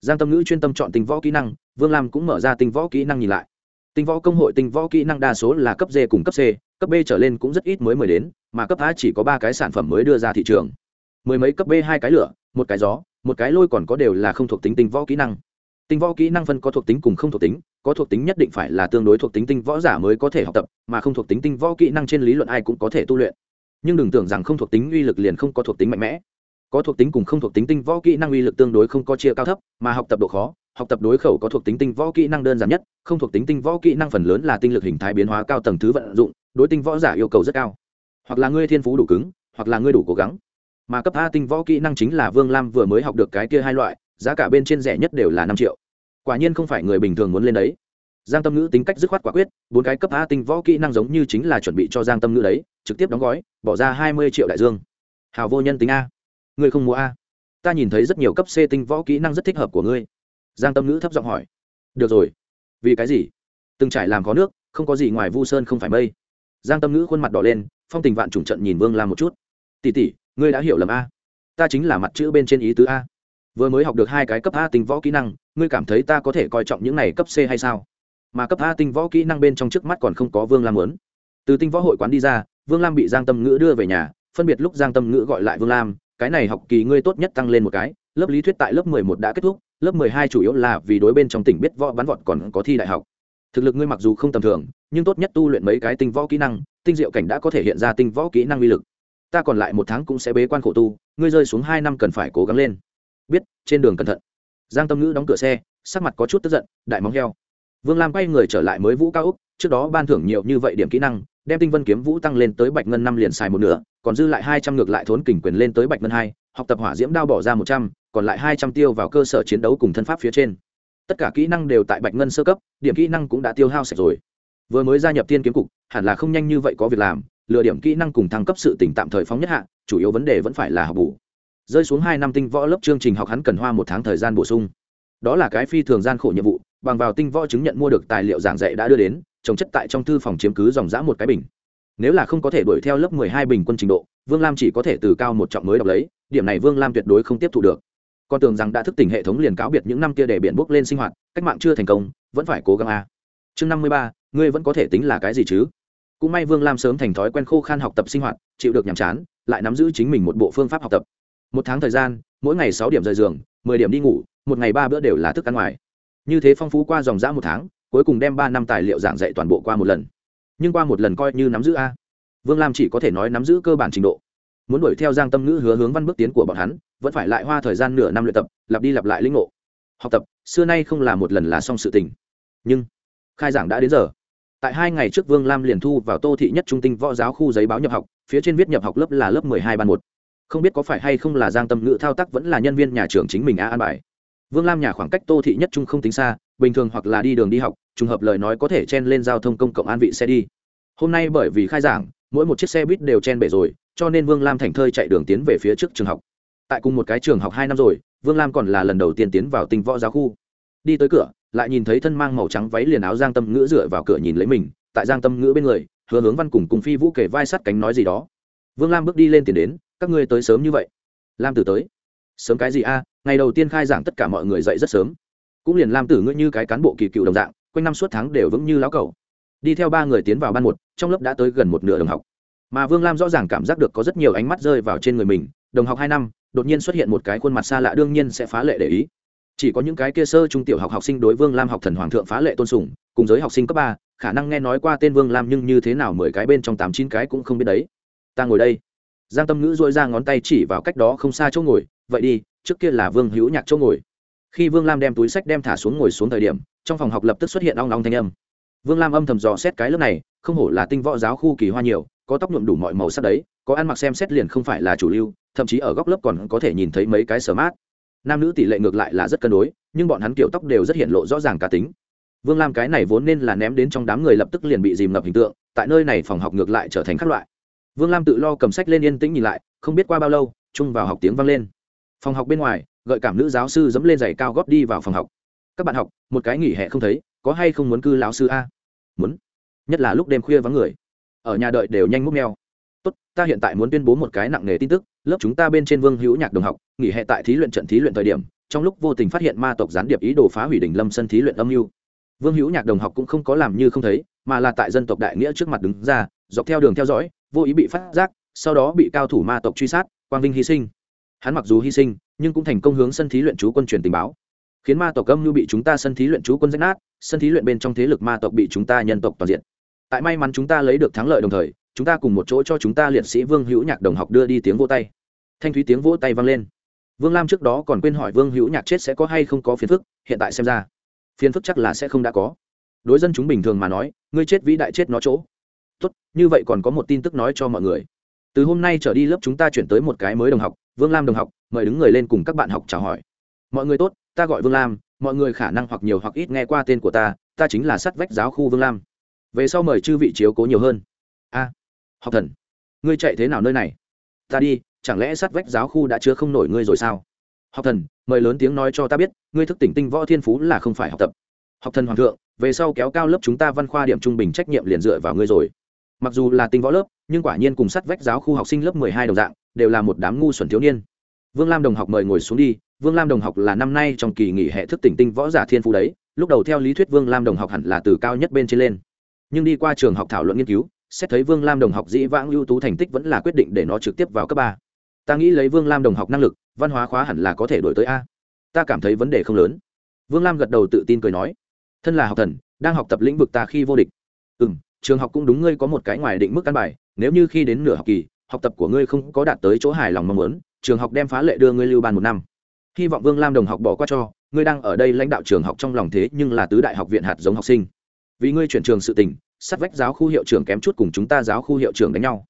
S1: Giang tâm ngữ chuyên tâm chọn tinh võ kỹ năng, vương lam cũng mở ra tinh võ kỹ năng nhìn lại. Tinh võ công hội tinh võ kỹ năng đa số là cấp d cùng cấp c, cấp b trở lên cũng rất ít mới mới đến mà cấp a chỉ có ba cái sản phẩm mới đưa ra thị trường mười mấy cấp b hai cái lửa một cái gió một cái lôi còn có đều là không thuộc tính tinh võ kỹ năng tinh võ kỹ năng phân có thuộc tính cùng không thuộc tính có thuộc tính nhất định phải là tương đối thuộc tính tinh võ giả mới có thể học tập mà không thuộc tính tinh võ kỹ năng trên lý luận ai cũng có thể tu luyện nhưng đừng tưởng rằng không thuộc tính uy lực liền không có thuộc tính mạnh mẽ có thuộc tính cùng không thuộc tính tinh võ kỹ năng uy lực tương đối không có chia cao thấp mà học tập độ khó học tập đối khẩu có thuộc tính tinh võ kỹ năng đơn giản nhất không thuộc tính tinh võ kỹ năng phần lớn là tinh lực hình thái biến hóa cao tầng thứ vận dụng đối tinh võ giả yêu cầu rất cao hoặc là ngươi thiên phú đủ cứng, hoặc là ngươi đủ cố gắng. Mà cấp a tinh võ kỹ năng chính là vương lam vừa mới học được cái kia hai loại, giá cả bên trên rẻ nhất đều là năm triệu. Quả nhiên không phải người bình thường muốn lên đấy. Giang tâm ngữ tính cách dứt khoát quả quyết, bốn cái cấp a tinh võ kỹ năng giống như chính là chuẩn bị cho giang tâm ngữ đấy, trực tiếp đóng gói, bỏ ra hai mươi triệu đại dương. Hào vô nhân tính a. Ngươi không mua a. Ta nhìn thấy rất nhiều cấp c tinh võ kỹ năng rất thích hợp của ngươi. Giang tâm ngữ thấp giọng hỏi. Được rồi. Vì cái gì? Từng trải làm có nước, không có gì ngoài vu sơn không phải mây. Giang tâm ngữ khuôn mặt đỏ lên phong tình vạn trùng trận nhìn vương lam một chút. Tỉ tỉ ngươi đã hiểu lầm a. Ta chính là mặt chữ bên trên ý tứ a. Vừa mới học được hai cái cấp a tinh võ kỹ năng, ngươi cảm thấy ta có thể coi trọng những này cấp c hay sao? Mà cấp a tinh võ kỹ năng bên trong trước mắt còn không có vương lam muốn. Từ tinh võ hội quán đi ra, vương lam bị giang tâm ngữ đưa về nhà, phân biệt lúc giang tâm ngữ gọi lại vương lam, cái này học kỳ ngươi tốt nhất tăng lên một cái, lớp lý thuyết tại lớp mười một đã kết thúc, lớp mười hai chủ yếu là vì đối bên trong tỉnh biết võ bắn vọt còn có thi đại học. Thực lực ngươi mặc dù không tầm thường, nhưng tốt nhất tu luyện mấy cái tinh võ kỹ năng tinh diệu cảnh đã có thể hiện ra tinh võ kỹ năng uy lực. Ta còn lại một tháng cũng sẽ bế quan khổ tu, ngươi rơi xuống hai năm cần phải cố gắng lên. Biết, trên đường cẩn thận. Giang tâm ngữ đóng cửa xe, sắc mặt có chút tức giận, đại móng heo. Vương lam quay người trở lại mới vũ cao úc, trước đó ban thưởng nhiều như vậy điểm kỹ năng, đem tinh vân kiếm vũ tăng lên tới bạch ngân năm liền xài một nửa, còn dư lại hai trăm ngược lại thốn kình quyền lên tới bạch ngân hai, học tập hỏa diễm đao bỏ ra một trăm, còn lại hai trăm tiêu vào cơ sở chiến đấu cùng thân pháp phía trên. Tất cả kỹ năng đều tại bạch ngân sơ cấp, điểm kỹ năng cũng đã tiêu hao sạch rồi. Vừa mới gia nhập tiên kiếm cục hẳn là không nhanh như vậy có việc làm lựa điểm kỹ năng cùng thăng cấp sự tỉnh tạm thời phóng nhất hạ, chủ yếu vấn đề vẫn phải là học bù. Rơi xuống hai năm tinh võ lớp chương trình học hắn cần hoa một tháng thời gian bổ sung. Đó là cái phi thường gian khổ nhiệm vụ, bằng vào tinh võ chứng nhận mua được tài liệu giảng dạy đã đưa đến, trồng chất tại trong thư phòng chiếm cứ dòng dã một cái bình. Nếu là không có thể đuổi theo lớp mười hai bình quân trình độ, vương lam chỉ có thể từ cao một trọng mới đọc lấy, điểm này vương lam tuyệt đối không tiếp thu được. Con tưởng rằng đã thức tỉnh hệ thống liền cáo biệt những năm kia để biển bốc lên sinh hoạt, cách mạng chưa thành công, vẫn phải cố gắng a. Chương năm mươi ba, ngươi vẫn có thể tính là cái gì chứ? Cũng may vương lam sớm thành thói quen khô khan học tập sinh hoạt, chịu được nhàm chán, lại nắm giữ chính mình một bộ phương pháp học tập. Một tháng thời gian, mỗi ngày sáu điểm rời giường, mười điểm đi ngủ, một ngày ba bữa đều là thức ăn ngoài. Như thế phong phú qua dòng dã một tháng, cuối cùng đem ba năm tài liệu giảng dạy toàn bộ qua một lần. Nhưng qua một lần coi như nắm giữ a. Vương lam chỉ có thể nói nắm giữ cơ bản trình độ. Muốn đuổi theo giang tâm ngữ hứa hướng văn bước tiến của bọn hắn, vẫn phải lại hoa thời gian nửa năm luyện tập, lặp đi lặp lại linh ngộ. Học tập, xưa nay không là một lần là xong sự tình. Nhưng, khai giảng đã đến giờ tại hai ngày trước vương lam liền thu vào tô thị nhất trung tinh võ giáo khu giấy báo nhập học, phía trên viết nhập học lớp là lớp mười hai ban một. Không biết có phải hay không là giang tâm ngữ thao tác vẫn là nhân viên nhà trường chính mình a an bài. Vương lam nhà khoảng cách tô thị nhất trung không tính xa, bình thường hoặc là đi đường đi học, trùng hợp lời nói có thể chen lên giao thông công cộng an vị xe đi. Hôm nay bởi vì khai giảng, mỗi một chiếc xe buýt đều chen bể rồi, cho nên vương lam thành thơi chạy đường tiến về phía trước trường học. Tại cùng một cái trường học hai năm rồi, vương lam còn là lần đầu tiên tiến vào tinh võ giáo khu đi tới cửa, lại nhìn thấy thân mang màu trắng váy liền áo giang tâm ngữ dựa vào cửa nhìn lấy mình, tại giang tâm ngữ bên người, hứa hướng văn cùng cùng phi vũ kể vai sắt cánh nói gì đó. Vương lam bước đi lên tiền đến, các ngươi tới sớm như vậy. Lam tử tới. Sớm cái gì a? Ngày đầu tiên khai giảng tất cả mọi người dậy rất sớm. Cũng liền lam tử ngươi như cái cán bộ kỳ cựu đồng dạng, quanh năm suốt tháng đều vững như lão cầu đi theo ba người tiến vào ban một, trong lớp đã tới gần một nửa đồng học. Mà vương lam rõ ràng cảm giác được có rất nhiều ánh mắt rơi vào trên người mình, đồng học hai năm, đột nhiên xuất hiện một cái khuôn mặt xa lạ đương nhiên sẽ phá lệ để ý chỉ có những cái kia sơ trung tiểu học học sinh đối vương lam học thần hoàng thượng phá lệ tôn sùng, cùng giới học sinh cấp ba, khả năng nghe nói qua tên vương lam nhưng như thế nào mười cái bên trong tám chín cái cũng không biết đấy. Ta ngồi đây. Giang tâm ngữ dội ra ngón tay chỉ vào cách đó không xa chỗ ngồi, vậy đi, trước kia là vương hữu nhạc chỗ ngồi. Khi vương lam đem túi sách đem thả xuống ngồi xuống thời điểm, trong phòng học lập tức xuất hiện long long thanh âm. Vương lam âm thầm dò xét cái lớp này, không hổ là tinh võ giáo khu kỳ hoa nhiều, có tóc nhuộm đủ mọi màu sắc đấy, có ăn mặc xem xét liền không phải là chủ lưu, thậm chí ở góc lớp còn có thể nhìn thấy mấy cái sở mát nam nữ tỷ lệ ngược lại là rất cân đối, nhưng bọn hắn kiểu tóc đều rất hiện lộ rõ ràng cá tính. Vương lam cái này vốn nên là ném đến trong đám người lập tức liền bị dìm ngập hình tượng, tại nơi này phòng học ngược lại trở thành các loại. Vương lam tự lo cầm sách lên yên tĩnh nhìn lại, không biết qua bao lâu, chung vào học tiếng vang lên. Phòng học bên ngoài, gợi cảm nữ giáo sư dẫm lên giày cao góp đi vào phòng học. Các bạn học, một cái nghỉ hè không thấy, có hay không muốn cư lão sư a? Muốn. Nhất là lúc đêm khuya vắng người. Ở nhà đợi đều nhanh múc neo tốt, ta hiện tại muốn tuyên bố một cái nặng nề tin tức, lớp chúng ta bên trên vương hữu nhạc đồng học, nghỉ hè tại thí luyện trận thí luyện thời điểm, trong lúc vô tình phát hiện ma tộc gián điệp ý đồ phá hủy đỉnh lâm sân thí luyện âm mưu. Vương hữu nhạc đồng học cũng không có làm như không thấy, mà là tại dân tộc đại nghĩa trước mặt đứng ra, dọc theo đường theo dõi, vô ý bị phát giác, sau đó bị cao thủ ma tộc truy sát, quang vinh hy sinh. Hắn mặc dù hy sinh, nhưng cũng thành công hướng sân thí luyện chú quân truyền tình báo. Khiến ma tộc âm mưu bị chúng ta sân thí luyện chú quân rách nát, sân thí luyện bên trong thế lực ma tộc bị chúng ta nhân tộc toàn diện. Tại may mắn chúng ta lấy được thắng lợi đồng thời chúng ta cùng một chỗ cho chúng ta liệt sĩ vương hữu nhạc đồng học đưa đi tiếng vỗ tay. Thanh thúy tiếng vỗ tay vang lên. Vương lam trước đó còn quên hỏi vương hữu nhạc chết sẽ có hay không có phiền phức, hiện tại xem ra, phiền phức chắc là sẽ không đã có. Đối dân chúng bình thường mà nói, ngươi chết vĩ đại chết nó chỗ. Tốt, như vậy còn có một tin tức nói cho mọi người. Từ hôm nay trở đi lớp chúng ta chuyển tới một cái mới đồng học, vương lam đồng học, mời đứng người lên cùng các bạn học chào hỏi. Mọi người tốt, ta gọi vương lam, mọi người khả năng hoặc nhiều hoặc ít nghe qua tên của ta ta chính là sắt vách giáo khu vương lam. Về sau mời chư vị chiếu cố nhiều hơn. A học thần, ngươi chạy thế nào nơi này? Ta đi, chẳng lẽ sát vách giáo khu đã chưa không nổi ngươi rồi sao? Học thần, mời lớn tiếng nói cho ta biết, ngươi thức tỉnh tinh võ thiên phú là không phải học tập. Học thần hoàng thượng, về sau kéo cao lớp chúng ta văn khoa điểm trung bình trách nhiệm liền dựa vào ngươi rồi. Mặc dù là tinh võ lớp, nhưng quả nhiên cùng sát vách giáo khu học sinh lớp mười hai đồng dạng, đều là một đám ngu xuẩn thiếu niên. Vương lam đồng học mời ngồi xuống đi, vương lam đồng học là năm nay trong kỳ nghỉ hệ thức tỉnh tinh võ giả thiên phú đấy, lúc đầu theo lý thuyết vương lam đồng học hẳn là từ cao nhất bên trên lên. Nhưng đi qua trường học thảo luận nghiên cứu xét thấy vương lam đồng học dĩ vãng ưu tú thành tích vẫn là quyết định để nó trực tiếp vào cấp ba. Ta nghĩ lấy vương lam đồng học năng lực văn hóa khóa hẳn là có thể đổi tới a. Ta cảm thấy vấn đề không lớn. Vương lam gật đầu tự tin cười nói thân là học thần đang học tập lĩnh vực ta khi vô địch. Ừm, trường học cũng đúng ngươi có một cái ngoài định mức căn bài nếu như khi đến nửa học kỳ học tập của ngươi không có đạt tới chỗ hài lòng mong muốn trường học đem phá lệ đưa ngươi lưu ban một năm. Hy vọng vương lam đồng học bỏ qua cho ngươi đang ở đây lãnh đạo trường học trong lòng thế nhưng là tứ đại học viện hạt giống học sinh. Vì ngươi chuyển trường sự tình sát vách giáo khu hiệu trưởng kém chút cùng chúng ta giáo khu hiệu trưởng đánh nhau.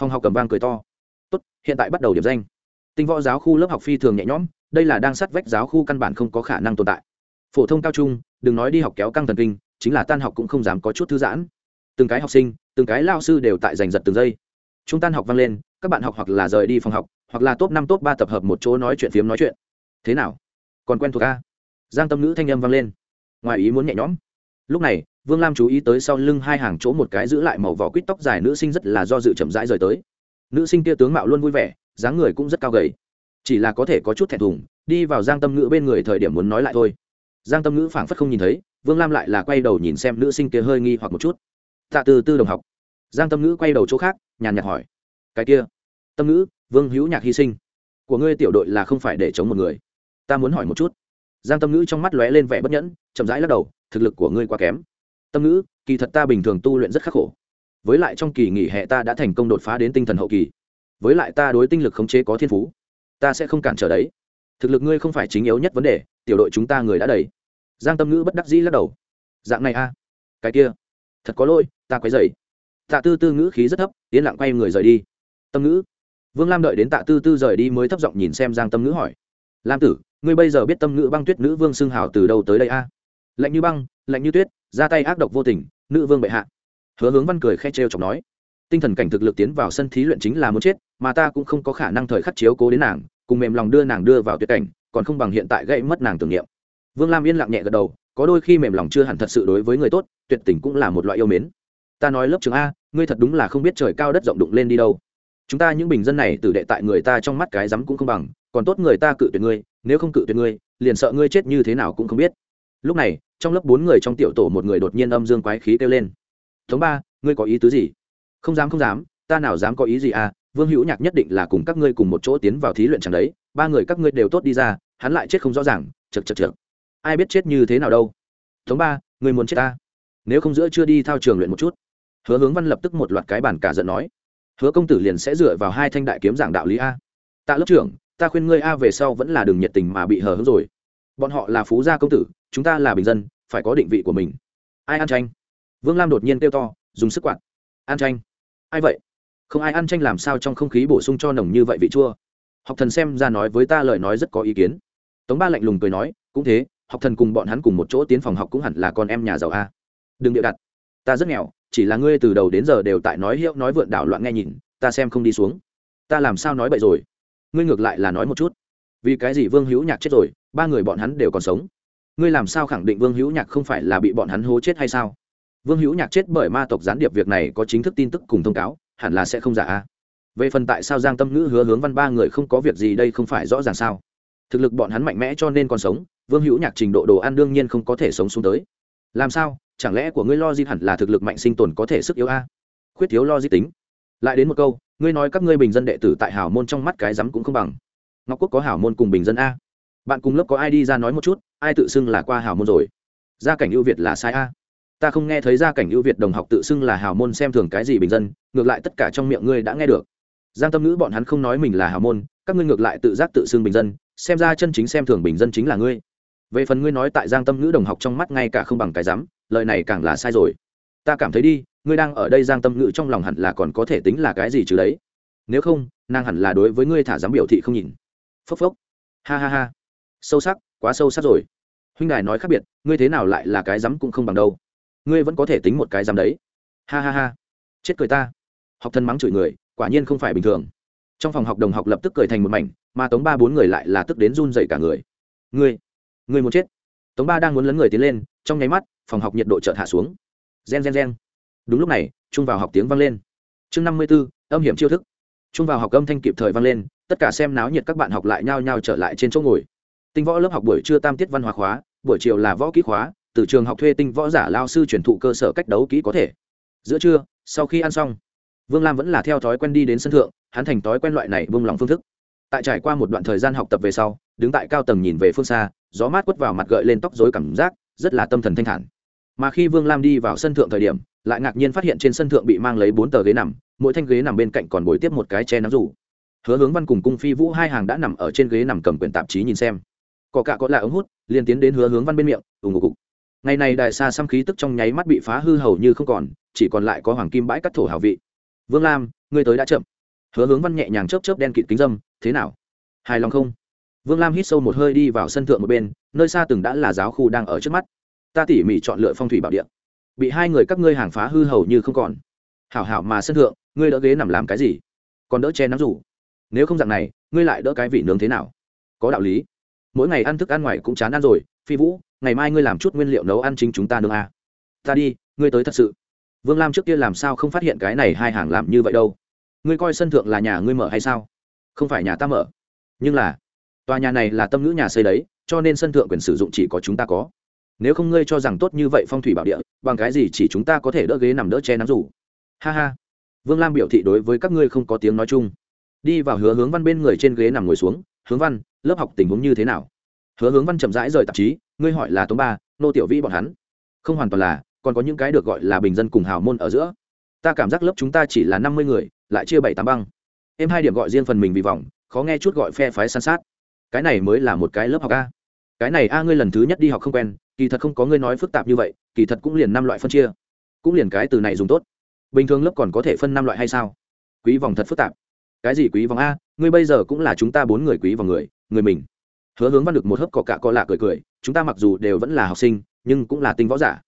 S1: Phòng học cầm vang cười to. Tốt, hiện tại bắt đầu điểm danh. Tinh võ giáo khu lớp học phi thường nhẹ nhõm, đây là đang sát vách giáo khu căn bản không có khả năng tồn tại. Phổ thông cao trung, đừng nói đi học kéo căng thần kinh, chính là tan học cũng không dám có chút thư giãn. Từng cái học sinh, từng cái lao sư đều tại giành giật từng giây. Chúng tan học vang lên, các bạn học hoặc là rời đi phòng học, hoặc là top năm, top ba tập hợp một chỗ nói chuyện phiếm nói chuyện. Thế nào? Còn quen thuộc a giang tâm ngữ thanh âm vang lên. Ngoài ý muốn nhẹ nhõm. Lúc này vương lam chú ý tới sau lưng hai hàng chỗ một cái giữ lại màu vỏ quýt tóc dài nữ sinh rất là do dự chậm rãi rời tới. Nữ sinh kia tướng mạo luôn vui vẻ, dáng người cũng rất cao gầy. Chỉ là có thể có chút thẹn thùng, đi vào giang tâm ngữ bên người thời điểm muốn nói lại thôi. Giang tâm ngữ phảng phất không nhìn thấy, vương lam lại là quay đầu nhìn xem nữ sinh kia hơi nghi hoặc một chút. Tạ từ tư đồng học. Giang tâm ngữ quay đầu chỗ khác, nhàn nhạt hỏi. Cái kia? Tâm ngữ, vương hữu nhạc hy sinh. Của ngươi tiểu đội là không phải để chống một người. Ta muốn hỏi một chút. Giang tâm ngữ trong mắt lóe lên vẻ bất nhẫn, chậm rãi lắc đầu, thực lực của ngươi quá kém tâm ngữ, kỳ thật ta bình thường tu luyện rất khắc khổ. Với lại trong kỳ nghỉ hè ta đã thành công đột phá đến tinh thần hậu kỳ. Với lại ta đối tinh lực khống chế có thiên phú. Ta sẽ không cản trở đấy. Thực lực ngươi không phải chính yếu nhất vấn đề, tiểu đội chúng ta người đã đầy. Giang tâm ngữ bất đắc dĩ lắc đầu. Dạng này a. Cái kia. Thật có lỗi, ta quấy dày tạ tư tư ngữ khí rất thấp, yên lặng quay người rời đi. Tâm ngữ. Vương lam đợi đến tạ tư tư rời đi mới thấp giọng nhìn xem giang tâm ngữ hỏi. Lam tử, ngươi bây giờ biết tâm ngữ băng tuyết nữ vương xưng hào từ đâu tới đây a? Lạnh như băng, lạnh như tuyết ra tay ác độc vô tình, nữ vương bệ hạ. Hứa hướng văn cười khe trêu chọc nói, tinh thần cảnh thực lực tiến vào sân thí luyện chính là muốn chết, mà ta cũng không có khả năng thời khắc chiếu cố đến nàng, cùng mềm lòng đưa nàng đưa vào tuyệt cảnh, còn không bằng hiện tại gây mất nàng tưởng niệm. Vương lam yên lặng nhẹ gật đầu, có đôi khi mềm lòng chưa hẳn thật sự đối với người tốt, tuyệt tình cũng là một loại yêu mến. Ta nói lớp trường a, ngươi thật đúng là không biết trời cao đất rộng đụng lên đi đâu. Chúng ta những bình dân này tử đệ tại người ta trong mắt cái rắm cũng không bằng, còn tốt người ta cự tuyệt ngươi, nếu không cự tuyệt ngươi, liền sợ ngươi chết như thế nào cũng không biết. Lúc này trong lớp bốn người trong tiểu tổ một người đột nhiên âm dương quái khí kêu lên. Thống ba, ngươi có ý tứ gì? Không dám không dám, ta nào dám có ý gì à? Vương hữu nhạc nhất định là cùng các ngươi cùng một chỗ tiến vào thí luyện chẳng đấy, ba người các ngươi đều tốt đi ra, hắn lại chết không rõ ràng chật chật chật ai biết chết như thế nào đâu. Thống ba người muốn chết ta? Nếu không giữa chưa đi thao trường luyện một chút. Hứa hướng văn lập tức một loạt cái bản cả giận nói. Hứa công tử liền sẽ dựa vào hai thanh đại kiếm giảng đạo lý a. Tạ lớp trưởng, ta khuyên ngươi a về sau vẫn là đường nhiệt tình mà bị hờ hững rồi. Bọn họ là phú gia công tử chúng ta là bình dân, phải có định vị của mình. Ai ăn tranh vương lam đột nhiên kêu to, dùng sức quạt. Ăn tranh ai vậy? Không ai ăn tranh làm sao trong không khí bổ sung cho nồng như vậy vị chua? Học thần xem ra nói với ta lời nói rất có ý kiến. Tống ba lạnh lùng cười nói, cũng thế, học thần cùng bọn hắn cùng một chỗ tiến phòng học cũng hẳn là con em nhà giàu a. Đừng bịa đặt. Ta rất nghèo, chỉ là ngươi từ đầu đến giờ đều tại nói hiệu, nói vượn đảo loạn nghe nhìn, ta xem không đi xuống. Ta làm sao nói bậy rồi? Ngươi ngược lại là nói một chút. Vì cái gì vương hữu nhạc chết rồi, ba người bọn hắn đều còn sống ngươi làm sao khẳng định vương hữu nhạc không phải là bị bọn hắn hố chết hay sao? Vương hữu nhạc chết bởi ma tộc gián điệp việc này có chính thức tin tức cùng thông cáo, hẳn là sẽ không giả a. Về phần tại sao giang tâm ngữ hứa hướng văn ba người không có việc gì đây không phải rõ ràng sao? Thực lực bọn hắn mạnh mẽ cho nên còn sống, vương hữu nhạc trình độ đồ ăn đương nhiên không có thể sống xuống tới. Làm sao? Chẳng lẽ của ngươi lo di hẳn là thực lực mạnh sinh tồn có thể sức yếu a? Khuyết thiếu lo di tính. Lại đến một câu, ngươi nói các ngươi bình dân đệ tử tại hảo môn trong mắt cái rắm cũng không bằng. Ngọc quốc có hảo môn cùng bình dân a bạn cùng lớp có ai đi ra nói một chút, ai tự xưng là qua hào môn rồi? Gia cảnh ưu việt là sai a. Ta không nghe thấy gia cảnh ưu việt đồng học tự xưng là hào môn xem thường cái gì bình dân, ngược lại tất cả trong miệng ngươi đã nghe được. Giang tâm ngữ bọn hắn không nói mình là hào môn, các ngươi ngược lại tự giác tự xưng bình dân, xem ra chân chính xem thường bình dân chính là ngươi. Về phần ngươi nói tại giang tâm ngữ đồng học trong mắt ngay cả không bằng cái dám lời này càng là sai rồi. Ta cảm thấy đi, ngươi đang ở đây giang tâm ngữ trong lòng hẳn là còn có thể tính là cái gì chứ đấy? Nếu không, nàng hẳn là đối với ngươi thả dám biểu thị không nhìn. Phốc phốc. Ha ha ha sâu sắc, quá sâu sắc rồi. Huynh đài nói khác biệt, ngươi thế nào lại là cái dám cũng không bằng đâu. Ngươi vẫn có thể tính một cái dám đấy. Ha ha ha. Chết cười ta. Học thân mắng chửi người, quả nhiên không phải bình thường. Trong phòng học đồng học lập tức cười thành một mảnh, mà tống ba bốn người lại là tức đến run dậy cả người. Ngươi ngươi muốn chết. Tống ba đang muốn lấn người tiến lên, trong nháy mắt, phòng học nhiệt độ chợt hạ xuống. Gen gen gen. Đúng lúc này trung vào học tiếng vang lên. Chương năm mươi b ố âm hiểm chiêu thức. Trung vào học âm thanh kịp thời vang lên, tất cả xem náo nhiệt các bạn học lại nhao nhao trở lại trên chỗ ngồi tinh võ lớp học buổi trưa tam tiết văn hóa khóa, buổi chiều là võ kỹ khóa, từ trường học thuê tinh võ giả lao sư truyền thụ cơ sở cách đấu kỹ có thể. Giữa trưa, sau khi ăn xong, vương lam vẫn là theo thói quen đi đến sân thượng, hắn thành thói quen loại này bông lòng phương thức. Tại trải qua một đoạn thời gian học tập về sau, đứng tại cao tầng nhìn về phương xa, gió mát quất vào mặt gợi lên tóc dối cảm giác, rất là tâm thần thanh thản. Mà khi vương lam đi vào sân thượng thời điểm, lại ngạc nhiên phát hiện trên sân thượng bị mang lấy bốn tờ ghế nằm, mỗi thanh ghế nằm bên cạnh còn bồi tiếp một cái che nắm rủ. Hứa hướng văn cùng cung phi vũ hai hàng đã nằm ở trên ghế nằm cầm quyển tạp chí nhìn xem có cả có là ống hút, liền tiến đến hứa hướng văn bên miệng ủng ngục cục ngày này đại xa xăm khí tức trong nháy mắt bị phá hư hầu như không còn, chỉ còn lại có hoàng kim bãi cắt thổ hào vị. Vương lam, ngươi tới đã chậm. Hứa hướng văn nhẹ nhàng chớp chớp đen kịt kính dâm, thế nào? Hài lòng không? Vương lam hít sâu một hơi đi vào sân thượng một bên, nơi xa từng đã là giáo khu đang ở trước mắt. Ta tỉ mỉ chọn lựa phong thủy bảo địa. Bị hai người các ngươi hàng phá hư hầu như không còn. Hảo hảo mà sân thượng, ngươi đỡ ghế nằm làm cái gì? Còn đỡ che nắm rủ. Nếu không dạng này, ngươi lại đỡ cái vị nướng thế nào? Có đạo lý mỗi ngày ăn thức ăn ngoài cũng chán ăn rồi, phi vũ, ngày mai ngươi làm chút nguyên liệu nấu ăn chính chúng ta nương à. ta đi, ngươi tới thật sự. Vương lam trước kia làm sao không phát hiện cái này hai hàng làm như vậy đâu. Ngươi coi sân thượng là nhà ngươi mở hay sao? Không phải nhà ta mở. Nhưng là, tòa nhà này là tâm ngữ nhà xây đấy, cho nên sân thượng quyền sử dụng chỉ có chúng ta có. Nếu không ngươi cho rằng tốt như vậy phong thủy bảo địa, bằng cái gì chỉ chúng ta có thể đỡ ghế nằm đỡ che nắm rủ ha ha. Vương lam biểu thị đối với các ngươi không có tiếng nói chung. Đi vào hứa hướng văn bên người trên ghế nằm ngồi xuống, hướng văn lớp học tình huống như thế nào? Hứa hướng văn chậm rãi rời tạp chí, ngươi hỏi là tống ba, nô tiểu vĩ bọn hắn. Không hoàn toàn là, còn có những cái được gọi là bình dân cùng hào môn ở giữa. Ta cảm giác lớp chúng ta chỉ là năm mươi người, lại chia bảy tám băng. Em hai điểm gọi riêng phần mình vì vòng, khó nghe chút gọi phe phái san sát. Cái này mới là một cái lớp học a. Cái này a ngươi lần thứ nhất đi học không quen, kỳ thật không có ngươi nói phức tạp như vậy, kỳ thật cũng liền năm loại phân chia. Cũng liền cái từ này dùng tốt. Bình thường lớp còn có thể phân năm loại hay sao? Quý vòng thật phức tạp. Cái gì quý vòng a? Ngươi bây giờ cũng là chúng ta bốn người quý vòng người người mình. Hứa hướng văn được một hớp cỏ cạ cọ lạ cười cười, chúng ta mặc dù đều vẫn là học sinh, nhưng cũng là tinh võ giả.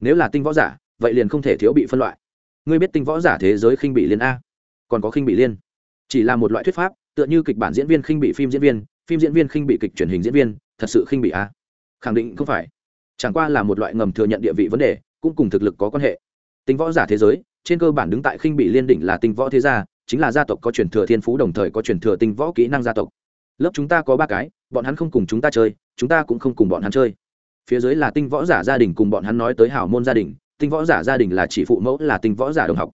S1: Nếu là tinh võ giả, vậy liền không thể thiếu bị phân loại. Ngươi biết tinh võ giả thế giới khinh bị liên a. Còn có khinh bị liên. Chỉ là một loại thuyết pháp, tựa như kịch bản diễn viên khinh bị phim diễn viên, phim diễn viên khinh bị kịch truyền hình diễn viên, thật sự khinh bị a. Khẳng định không phải. Chẳng qua là một loại ngầm thừa nhận địa vị vấn đề, cũng cùng thực lực có quan hệ. Tinh võ giả thế giới, trên cơ bản đứng tại khinh bị liên đỉnh là tinh võ thế gia, chính là gia tộc có truyền thừa thiên phú đồng thời có truyền thừa tinh võ kỹ năng gia tộc lớp chúng ta có ba cái, bọn hắn không cùng chúng ta chơi, chúng ta cũng không cùng bọn hắn chơi. Phía dưới là tinh võ giả gia đình cùng bọn hắn nói tới hảo môn gia đình, tinh võ giả gia đình là chỉ phụ mẫu, là tinh võ giả đồng học.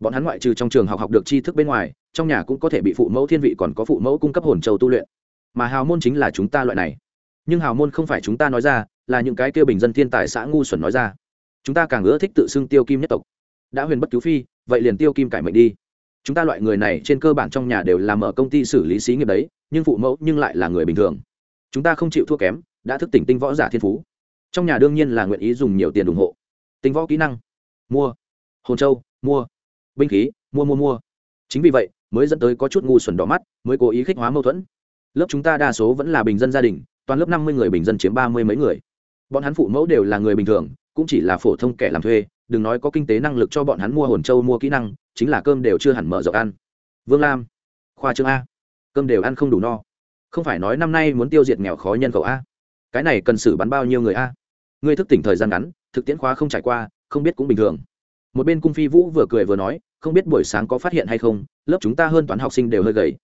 S1: Bọn hắn ngoại trừ trong trường học học được tri thức bên ngoài, trong nhà cũng có thể bị phụ mẫu thiên vị còn có phụ mẫu cung cấp hồn châu tu luyện. Mà hào môn chính là chúng ta loại này. Nhưng hào môn không phải chúng ta nói ra, là những cái kêu bình dân thiên tài xã ngu xuẩn nói ra. Chúng ta càng ưa thích tự xưng tiêu kim nhất tộc. Đã huyền bất cứu phi, vậy liền tiêu kim cải mệnh đi. Chúng ta loại người này trên cơ bản trong nhà đều làm ở công ty xử lý xí nghiệp đấy nhưng phụ mẫu nhưng lại là người bình thường. Chúng ta không chịu thua kém, đã thức tỉnh tinh võ giả thiên phú. Trong nhà đương nhiên là nguyện ý dùng nhiều tiền ủng hộ. Tinh võ kỹ năng. Mua. Hồn châu, mua. Binh khí, mua mua mua. Chính vì vậy, mới dẫn tới có chút ngu xuẩn đỏ mắt, mới cố ý khích hóa mâu thuẫn. Lớp chúng ta đa số vẫn là bình dân gia đình, toàn lớp năm mươi người bình dân chiếm ba mươi mấy người. Bọn hắn phụ mẫu đều là người bình thường, cũng chỉ là phổ thông kẻ làm thuê, đừng nói có kinh tế năng lực cho bọn hắn mua hồn châu, mua kỹ năng, chính là cơm đều chưa hẳn mở rộng ăn. Vương lam, khoa trương a cơm đều ăn không đủ no. Không phải nói năm nay muốn tiêu diệt nghèo khó nhân khẩu a. Cái này cần xử bắn bao nhiêu người a? Ngươi thức tỉnh thời gian ngắn, thực tiễn khóa không trải qua, không biết cũng bình thường. Một bên cung phi vũ vừa cười vừa nói, không biết buổi sáng có phát hiện hay không, lớp chúng ta hơn toán học sinh đều hơi gầy.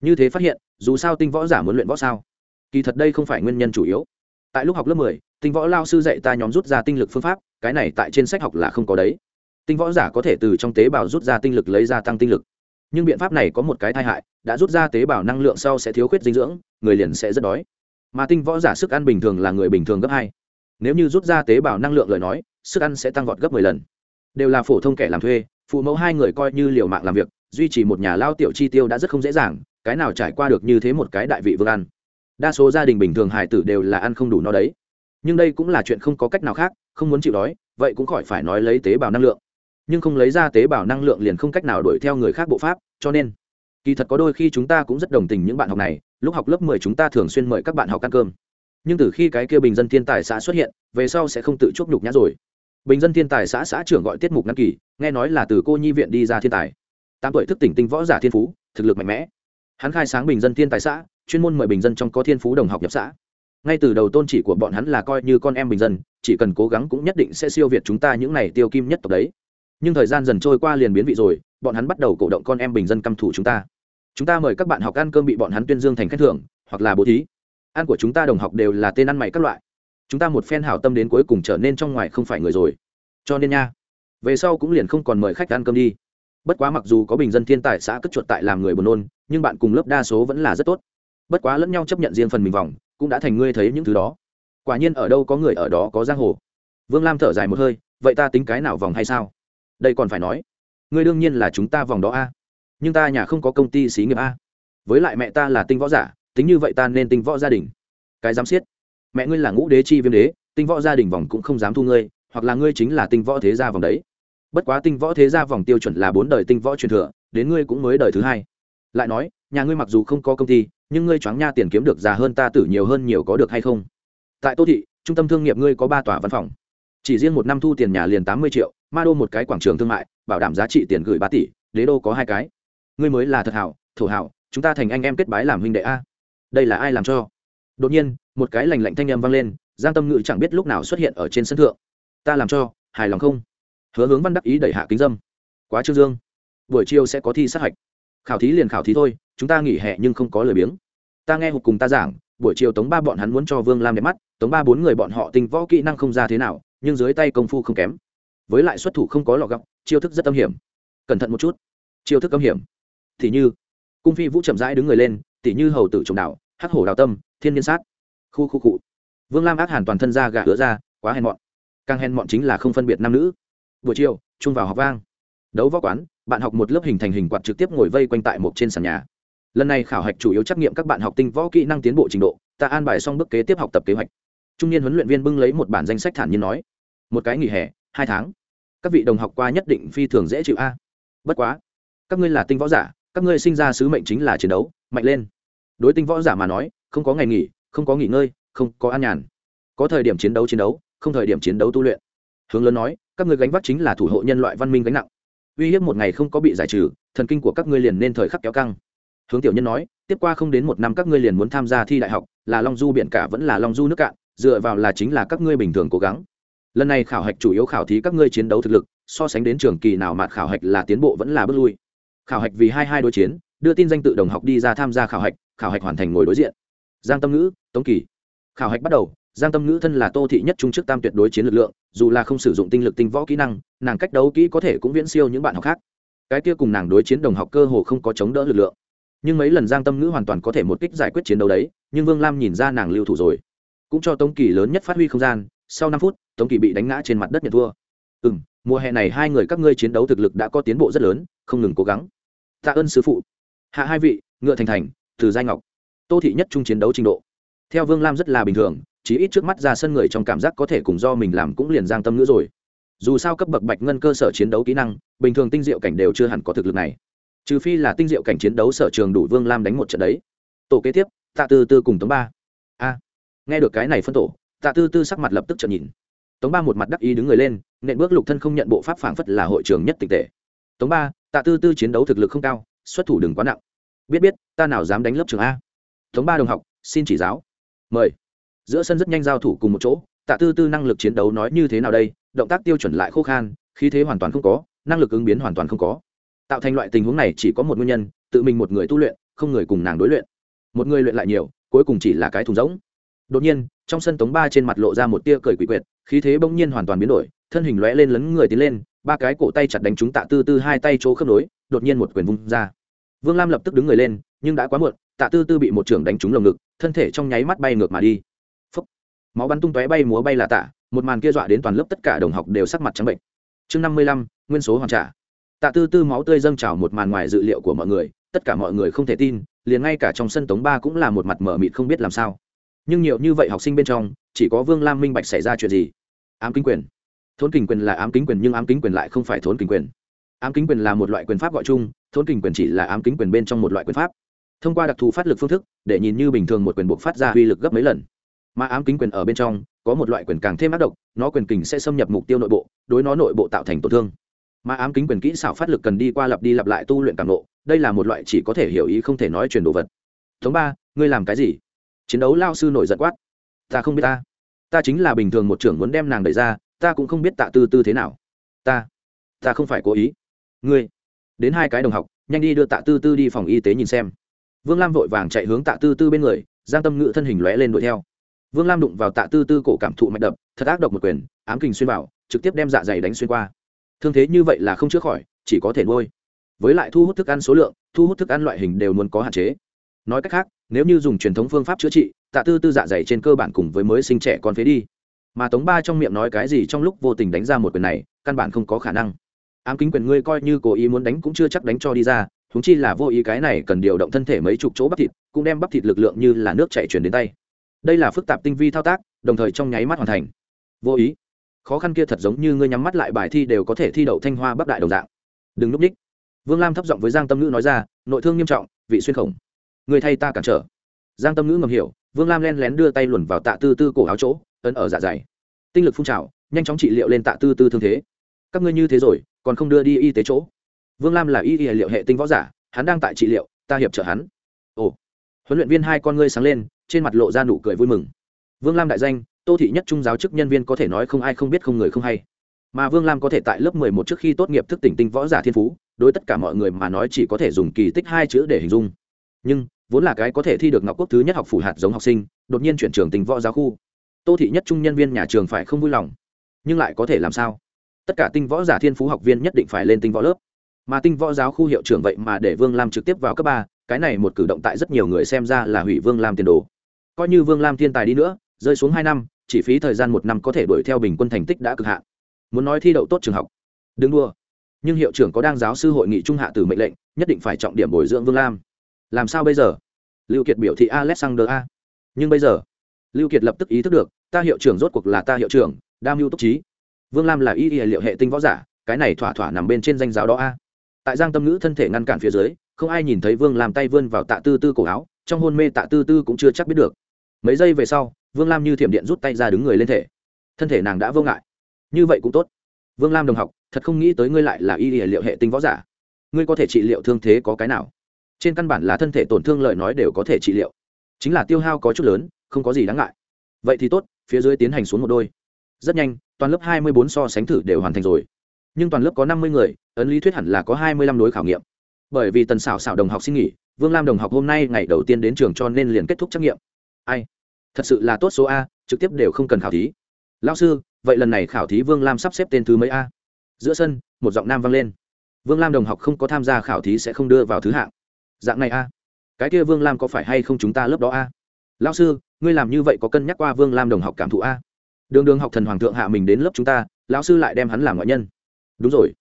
S1: Như thế phát hiện, dù sao tinh võ giả muốn luyện võ sao? Kỳ thật đây không phải nguyên nhân chủ yếu. Tại lúc học lớp mười, tinh võ lao sư dạy ta nhóm rút ra tinh lực phương pháp, cái này tại trên sách học là không có đấy. Tinh võ giả có thể từ trong tế bào rút ra tinh lực lấy ra tăng tinh lực nhưng biện pháp này có một cái tai hại, đã rút ra tế bào năng lượng sau sẽ thiếu khuyết dinh dưỡng, người liền sẽ rất đói. Mà tinh võ giả sức ăn bình thường là người bình thường gấp hai. Nếu như rút ra tế bào năng lượng lời nói, sức ăn sẽ tăng vọt gấp mười lần. Đều là phổ thông kẻ làm thuê, phụ mẫu hai người coi như liều mạng làm việc, duy trì một nhà lao tiểu chi tiêu đã rất không dễ dàng, cái nào trải qua được như thế một cái đại vị vương ăn. Đa số gia đình bình thường hải tử đều là ăn không đủ no đấy. Nhưng đây cũng là chuyện không có cách nào khác, không muốn chịu đói, vậy cũng khỏi phải nói lấy tế bào năng lượng nhưng không lấy ra tế bào năng lượng liền không cách nào đuổi theo người khác bộ pháp, cho nên, kỳ thật có đôi khi chúng ta cũng rất đồng tình những bạn học này, lúc học lớp mười chúng ta thường xuyên mời các bạn học ăn cơm. Nhưng từ khi cái kia bình dân thiên tài xã xuất hiện, về sau sẽ không tự chuốc nhục nhã rồi. Bình dân thiên tài xã xã trưởng gọi tiết mục ngăn kỳ, nghe nói là từ cô nhi viện đi ra thiên tài. Tám tuổi thức tỉnh tinh võ giả thiên phú, thực lực mạnh mẽ. Hắn khai sáng bình dân thiên tài xã, chuyên môn mời bình dân trong có thiên phú đồng học nhập xã. Ngay từ đầu tôn chỉ của bọn hắn là coi như con em bình dân, chỉ cần cố gắng cũng nhất định sẽ siêu việt chúng ta những này tiêu kim nhất tộc đấy nhưng thời gian dần trôi qua liền biến vị rồi, bọn hắn bắt đầu cổ động con em bình dân căm thủ chúng ta. Chúng ta mời các bạn học ăn cơm bị bọn hắn tuyên dương thành khen thưởng, hoặc là bố thí. Ăn của chúng ta đồng học đều là tên ăn mày các loại. Chúng ta một phen hảo tâm đến cuối cùng trở nên trong ngoài không phải người rồi. Cho nên nha, về sau cũng liền không còn mời khách ăn cơm đi. Bất quá mặc dù có bình dân thiên tài xã cất chuột tại làm người buồn nôn, nhưng bạn cùng lớp đa số vẫn là rất tốt. Bất quá lẫn nhau chấp nhận riêng phần mình vòng, cũng đã thành ngươi thấy những thứ đó. Quả nhiên ở đâu có người ở đó có giang hồ. Vương lam thở dài một hơi, vậy ta tính cái nào vòng hay sao? Đây còn phải nói. Ngươi đương nhiên là chúng ta vòng đó a. Nhưng ta nhà không có công ty xí nghiệp a. Với lại mẹ ta là tinh võ giả, tính như vậy ta nên tinh võ gia đình. Cái dám siết mẹ ngươi là ngũ đế chi viêm đế, tinh võ gia đình vòng cũng không dám thu ngươi, hoặc là ngươi chính là tinh võ thế gia vòng đấy. Bất quá tinh võ thế gia vòng tiêu chuẩn là bốn đời tinh võ truyền thừa, đến ngươi cũng mới đời thứ hai. Lại nói, nhà ngươi mặc dù không có công ty, nhưng ngươi choáng nha tiền kiếm được già hơn ta tử nhiều hơn nhiều có được hay không? Tại tô thị, trung tâm thương nghiệp ngươi có ba tòa văn phòng. Chỉ riêng một năm thu tiền nhà liền tám mươi triệu ma đô một cái quảng trường thương mại, bảo đảm giá trị tiền gửi ba tỷ, đế đô có hai cái. Ngươi mới là thật hảo, thổ hảo, chúng ta thành anh em kết bái làm huynh đệ a. Đây là ai làm cho? Đột nhiên, một cái lành lạnh thanh â m vang lên, giang tâm Ngự chẳng biết lúc nào xuất hiện ở trên sân thượng. Ta làm cho, hài lòng không? Hứa hướng văn đắc ý đẩy hạ kính dâm. Quá trương dương. Buổi chiều sẽ có thi sát hạch. Khảo thí liền khảo thí thôi, chúng ta nghỉ hè nhưng không có lời biếng. Ta nghe hụt cùng ta giảng, buổi chiều tống ba bọn hắn muốn cho vương lam đẹp mắt, tống ba bốn người bọn họ tình võ kỹ năng không ra thế nào, nhưng dưới tay công phu không kém với lại xuất thủ không có lọ gọc chiêu thức rất âm hiểm. Cẩn thận một chút. Chiêu thức âm hiểm. Thì như, cung phi vũ chậm rãi đứng người lên, tỉ như hầu tử trồng đảo hắc hổ đào tâm, thiên nhiên sát. Khu khu cụ vương lam ác hàn toàn thân ra gà ứa ra, quá hèn mọn. Càng hèn mọn chính là không phân biệt nam nữ. Buổi chiều trung vào học vang. Đấu võ quán, bạn học một lớp hình thành hình quạt trực tiếp ngồi vây quanh tại một trên sàn nhà. Lần này khảo hạch chủ yếu trắc nghiệm các bạn học tinh võ kỹ năng tiến bộ trình độ, ta an bài xong bước kế tiếp học tập kế hoạch. Trung niên huấn luyện viên bưng lấy một bản danh sách thản nhiên nói. Một cái nghỉ hè hai tháng. Các vị đồng học qua nhất định phi thường dễ chịu a. Bất quá, các ngươi là tinh võ giả, các ngươi sinh ra sứ mệnh chính là chiến đấu, mạnh lên. Đối tinh võ giả mà nói, không có ngày nghỉ, không có nghỉ ngơi, không có an nhàn. Có thời điểm chiến đấu chiến đấu, không thời điểm chiến đấu tu luyện. Hướng lớn nói, các ngươi gánh vác chính là thủ hộ nhân loại văn minh gánh nặng. Uy hiếp một ngày không có bị giải trừ, thần kinh của các ngươi liền nên thời khắc kéo căng. Hướng tiểu nhân nói, tiếp qua không đến một năm các ngươi liền muốn tham gia thi đại học, là long du biển cả vẫn là long du nước cạn, dựa vào là chính là các ngươi bình thường cố gắng lần này khảo hạch chủ yếu khảo thí các ngươi chiến đấu thực lực, so sánh đến trường kỳ nào mà khảo hạch là tiến bộ vẫn là bước lui. Khảo hạch vì hai hai đối chiến, đưa tin danh tự đồng học đi ra tham gia khảo hạch khảo hạch hoàn thành ngồi đối diện. Giang tâm ngữ, tống kỳ. Khảo hạch bắt đầu, giang tâm ngữ thân là tô thị nhất trung chức tam tuyệt đối chiến lực lượng, dù là không sử dụng tinh lực tinh võ kỹ năng, nàng cách đấu kỹ có thể cũng viễn siêu những bạn học khác. Cái kia cùng nàng đối chiến đồng học cơ hồ không có chống đỡ lực lượng. Nhưng mấy lần giang tâm ngữ hoàn toàn có thể một kích giải quyết chiến đấu đấy, nhưng vương lam nhìn ra nàng lưu thủ rồi. Cũng cho tống kỳ lớn nhất phát huy không gian, sau năm phút tống kỳ bị đánh ngã trên mặt đất nhận thua. Ừ m mùa hè này hai người các ngươi chiến đấu thực lực đã có tiến bộ rất lớn, không ngừng cố gắng. Tạ ơn sứ phụ. Hạ hai vị, ngựa thành thành, từ giai ngọc. Tô thị nhất trung chiến đấu trình độ. Theo vương lam rất là bình thường chỉ ít trước mắt ra sân người trong cảm giác có thể cùng do mình làm cũng liền giang tâm nữa rồi. Dù sao cấp bậc bạch ngân cơ sở chiến đấu kỹ năng, bình thường tinh diệu cảnh đều chưa hẳn có thực lực này. Trừ phi là tinh diệu cảnh chiến đấu sở trường đủ vương lam đánh một trận đấy. Tổ kế tiếp, tạ tư tư cùng tống ba. A. Nghe được cái này phân tổ, tạ tư tư sắc mặt lập tức trận nhìn tống ba một mặt đắc ý đứng người lên, nện bước lục thân không nhận bộ pháp phảng phất là hội trưởng nhất tịch tệ. Tống ba, tạ tư tư chiến đấu thực lực không cao, xuất thủ đừng quá nặng. Biết biết, ta nào dám đánh lớp trường a? Tống ba đồng học, xin chỉ giáo. Mời. Giữa sân rất nhanh giao thủ cùng một chỗ, tạ tư tư năng lực chiến đấu nói như thế nào đây? Động tác tiêu chuẩn lại khô khan, khí thế hoàn toàn không có, năng lực ứng biến hoàn toàn không có. Tạo thành loại tình huống này chỉ có một nguyên nhân, tự mình một người tu luyện, không người cùng nàng đối luyện. Một người luyện lại nhiều, cuối cùng chỉ là cái thùng rỗng. Đột nhiên, trong sân tống ba trên mặt lộ ra một tia cười quỷ quyệt khí thế bỗng nhiên hoàn toàn biến đổi, thân hình lóe lên lấn người tiến lên, ba cái cổ tay chặt đánh chúng tạ tư tư hai tay chỗ khớp nối, đột nhiên một quyền vung ra. Vương lam lập tức đứng người lên, nhưng đã quá muộn, tạ tư tư bị một trưởng đánh trúng lồng ngực, thân thể trong nháy mắt bay ngược mà đi. Phúc. máu bắn tung tóe bay múa bay là tạ, một màn kia dọa đến toàn lớp tất cả đồng học đều sắc mặt trắng bệnh. Chương năm mươi lăm, nguyên số hoàn trả. Tạ tư tư máu tươi dâng trào một màn ngoài dự liệu của mọi người, tất cả mọi người không thể tin, liền ngay cả trong sân tống ba cũng là một mặt mở mịt không biết làm sao nhưng nhiều như vậy học sinh bên trong, chỉ có vương lam minh bạch xảy ra chuyện gì? Ám kính quyền. Thốn kình quyền là ám kính quyền, nhưng ám kính quyền lại không phải thốn kình quyền. Ám kính quyền là một loại quyền pháp gọi chung, thốn kình quyền chỉ là ám kính quyền bên trong một loại quyền pháp. Thông qua đặc thù phát lực phương thức, để nhìn như bình thường một quyền buộc phát ra uy lực gấp mấy lần. Mà ám kính quyền ở bên trong, có một loại quyền càng thêm ác độc, nó quyền kình sẽ xâm nhập mục tiêu nội bộ, đối nó nội bộ tạo thành tổn thương. Mà ám kính quyền kỹ xảo phát lực cần đi qua lặp đi lặp lại tu luyện càng lộ, đây là một loại chỉ có thể hiểu ý không thể nói truyền đồ vật. Thứ ba, ngươi làm cái gì? Chiến đấu lao sư nổi giận quát. Ta không biết ta. Ta chính là bình thường một trưởng muốn đem nàng đẩy ra, ta cũng không biết tạ tư tư thế nào. Ta ta không phải cố ý. Ngươi, đến hai cái đồng học, nhanh đi đưa tạ tư tư đi phòng y tế nhìn xem. Vương lam vội vàng chạy hướng tạ tư tư bên người, giang tâm ngự thân hình lóe lên đuổi theo. Vương lam đụng vào tạ tư tư cổ cảm thụ mạch đập, thật ác độc một quyền, ám kình xuyên vào, trực tiếp đem dạ dày đánh xuyên qua. Thương thế như vậy là không chữa khỏi, chỉ có thể nuôi. Với lại thu hút thức ăn số lượng, thu hút thức ăn loại hình đều muốn có hạn chế. Nói cách khác nếu như dùng truyền thống phương pháp chữa trị, tạ tư tư dạ dày trên cơ bản cùng với mới sinh trẻ con phế đi. Mà tống ba trong miệng nói cái gì trong lúc vô tình đánh ra một quyền này, căn bản không có khả năng. Ám kính quyền ngươi coi như cố ý muốn đánh cũng chưa chắc đánh cho đi ra húng chi là vô ý cái này cần điều động thân thể mấy chục chỗ bắp thịt, cũng đem bắp thịt lực lượng như là nước chạy chuyển đến tay. Đây là phức tạp tinh vi thao tác, đồng thời trong nháy mắt hoàn thành. Vô ý. Khó khăn kia thật giống như ngươi nhắm mắt lại bài thi đều có thể thi đậu thanh hoa bắc đại đồng dạng. Đừng núp ních. Vương lam thấp giọng với giang tâm ngữ nói ra, nội thương nghiêm trọng, vị xuyên khổng người thay ta cản trở. Giang tâm ngữ ngầm hiểu, vương lam len lén đưa tay luồn vào tạ tư tư cổ áo chỗ, ấn ở dạ dày. Tinh lực phun trào, nhanh chóng trị liệu lên tạ tư tư thương thế. Các ngươi như thế rồi, còn không đưa đi y tế chỗ. Vương lam là y y liệu hệ tinh võ giả, hắn đang tại trị liệu, ta hiệp trợ hắn. Ồ. Huấn luyện viên hai con ngươi sáng lên, trên mặt lộ ra nụ cười vui mừng. Vương lam đại danh, tô thị nhất trung giáo chức nhân viên có thể nói không ai không biết không người không hay. Mà vương lam có thể tại lớp mười một trước khi tốt nghiệp thức tỉnh tinh võ giả thiên phú, đối tất cả mọi người mà nói chỉ có thể dùng kỳ tích hai chữ để hình dung. Nhưng vốn là cái có thể thi được ngọc quốc thứ nhất học phủ hạt giống học sinh, đột nhiên chuyển trường tinh võ giáo khu. Tô thị nhất trung nhân viên nhà trường phải không vui lòng. Nhưng lại có thể làm sao? Tất cả tinh võ giả thiên phú học viên nhất định phải lên tinh võ lớp. Mà tinh võ giáo khu hiệu trưởng vậy mà để vương lam trực tiếp vào cấp ba, cái này một cử động tại rất nhiều người xem ra là hủy vương lam tiền đồ. Coi như vương lam thiên tài đi nữa, rơi xuống hai năm, chỉ phí thời gian một năm có thể đuổi theo bình quân thành tích đã cực hạn. Muốn nói thi đậu tốt trường học, đừng đua nhưng hiệu trưởng có đang giáo sư hội nghị trung hạ từ mệnh lệnh, nhất định phải trọng điểm bồi dưỡng vương lam làm sao bây giờ? Lưu kiệt biểu thị alexander a. Nhưng bây giờ, lưu kiệt lập tức ý thức được, ta hiệu trưởng rốt cuộc là ta hiệu trưởng, đam mưu túc trí. Vương lam là y y liệu hệ tinh võ giả, cái này thỏa thỏa nằm bên trên danh giáo đó a. Tại giang tâm ngữ thân thể ngăn cản phía dưới, không ai nhìn thấy vương làm tay vươn vào tạ tư tư cổ áo, trong hôn mê tạ tư tư cũng chưa chắc biết được. Mấy giây về sau, vương lam như thiểm điện rút tay ra đứng người lên thể. Thân thể nàng đã vô ngại. Như vậy cũng tốt. Vương lam đồng học, thật không nghĩ tới ngươi lại là y liệu hệ tinh võ giả. Ngươi có thể trị liệu thương thế có cái nào? Trên căn bản là thân thể tổn thương lời nói đều có thể trị liệu. Chính là tiêu hao có chút lớn, không có gì đáng ngại. Vậy thì tốt, phía dưới tiến hành xuống một đôi. Rất nhanh, toàn lớp hai mươi bốn so sánh thử đều hoàn thành rồi. Nhưng toàn lớp có năm mươi người, ấn lý thuyết hẳn là có hai mươi lăm đối khảo nghiệm. Bởi vì tần xảo xảo đồng học xin nghỉ, vương lam đồng học hôm nay ngày đầu tiên đến trường cho nên liền kết thúc trắc nghiệm. Ai? Thật sự là tốt số a, trực tiếp đều không cần khảo thí. Lao sư, vậy lần này khảo thí vương lam sắp xếp tên thứ mấy a? Giữa sân, một giọng nam vang lên. Vương lam đồng học không có tham gia khảo thí sẽ không đưa vào thứ hạng dạng này a? Cái kia vương lam có phải hay không chúng ta lớp đó a? Lao sư, ngươi làm như vậy có cân nhắc qua vương lam đồng học cảm thụ a? Đường đường học thần hoàng thượng hạ mình đến lớp chúng ta, lão sư lại đem hắn làm ngoại nhân. Đúng rồi.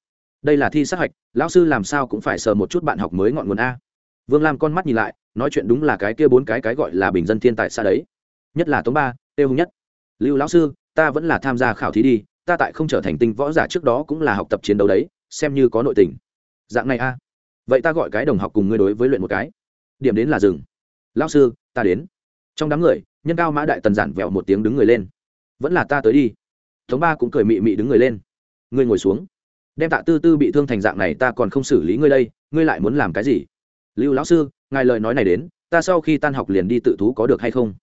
S1: Đây là thi sát hạch, lão sư làm sao cũng phải sờ một chút bạn học mới ngọn nguồn a? Vương lam con mắt nhìn lại, nói chuyện đúng là cái kia bốn cái cái gọi là bình dân thiên tài xa đấy. Nhất là tống ba tiêu hùng nhất. Lưu lão sư, ta vẫn là tham gia khảo thí đi, ta tại không trở thành tinh võ giả trước đó cũng là học tập chiến đấu đấy, xem như có nội tình. Dạng này a? Vậy ta gọi cái đồng học cùng ngươi đối với luyện một cái. Điểm đến là rừng lão sư, ta đến. Trong đám người, nhân cao mã đại tần giản vẹo một tiếng đứng người lên. Vẫn là ta tới đi. Tống ba cũng cười mị mị đứng người lên. Ngươi ngồi xuống. Đem tạ tư tư bị thương thành dạng này ta còn không xử lý ngươi đây, ngươi lại muốn làm cái gì? Lưu lão sư, ngài lời nói này đến, ta sau khi tan học liền đi tự thú có được hay không?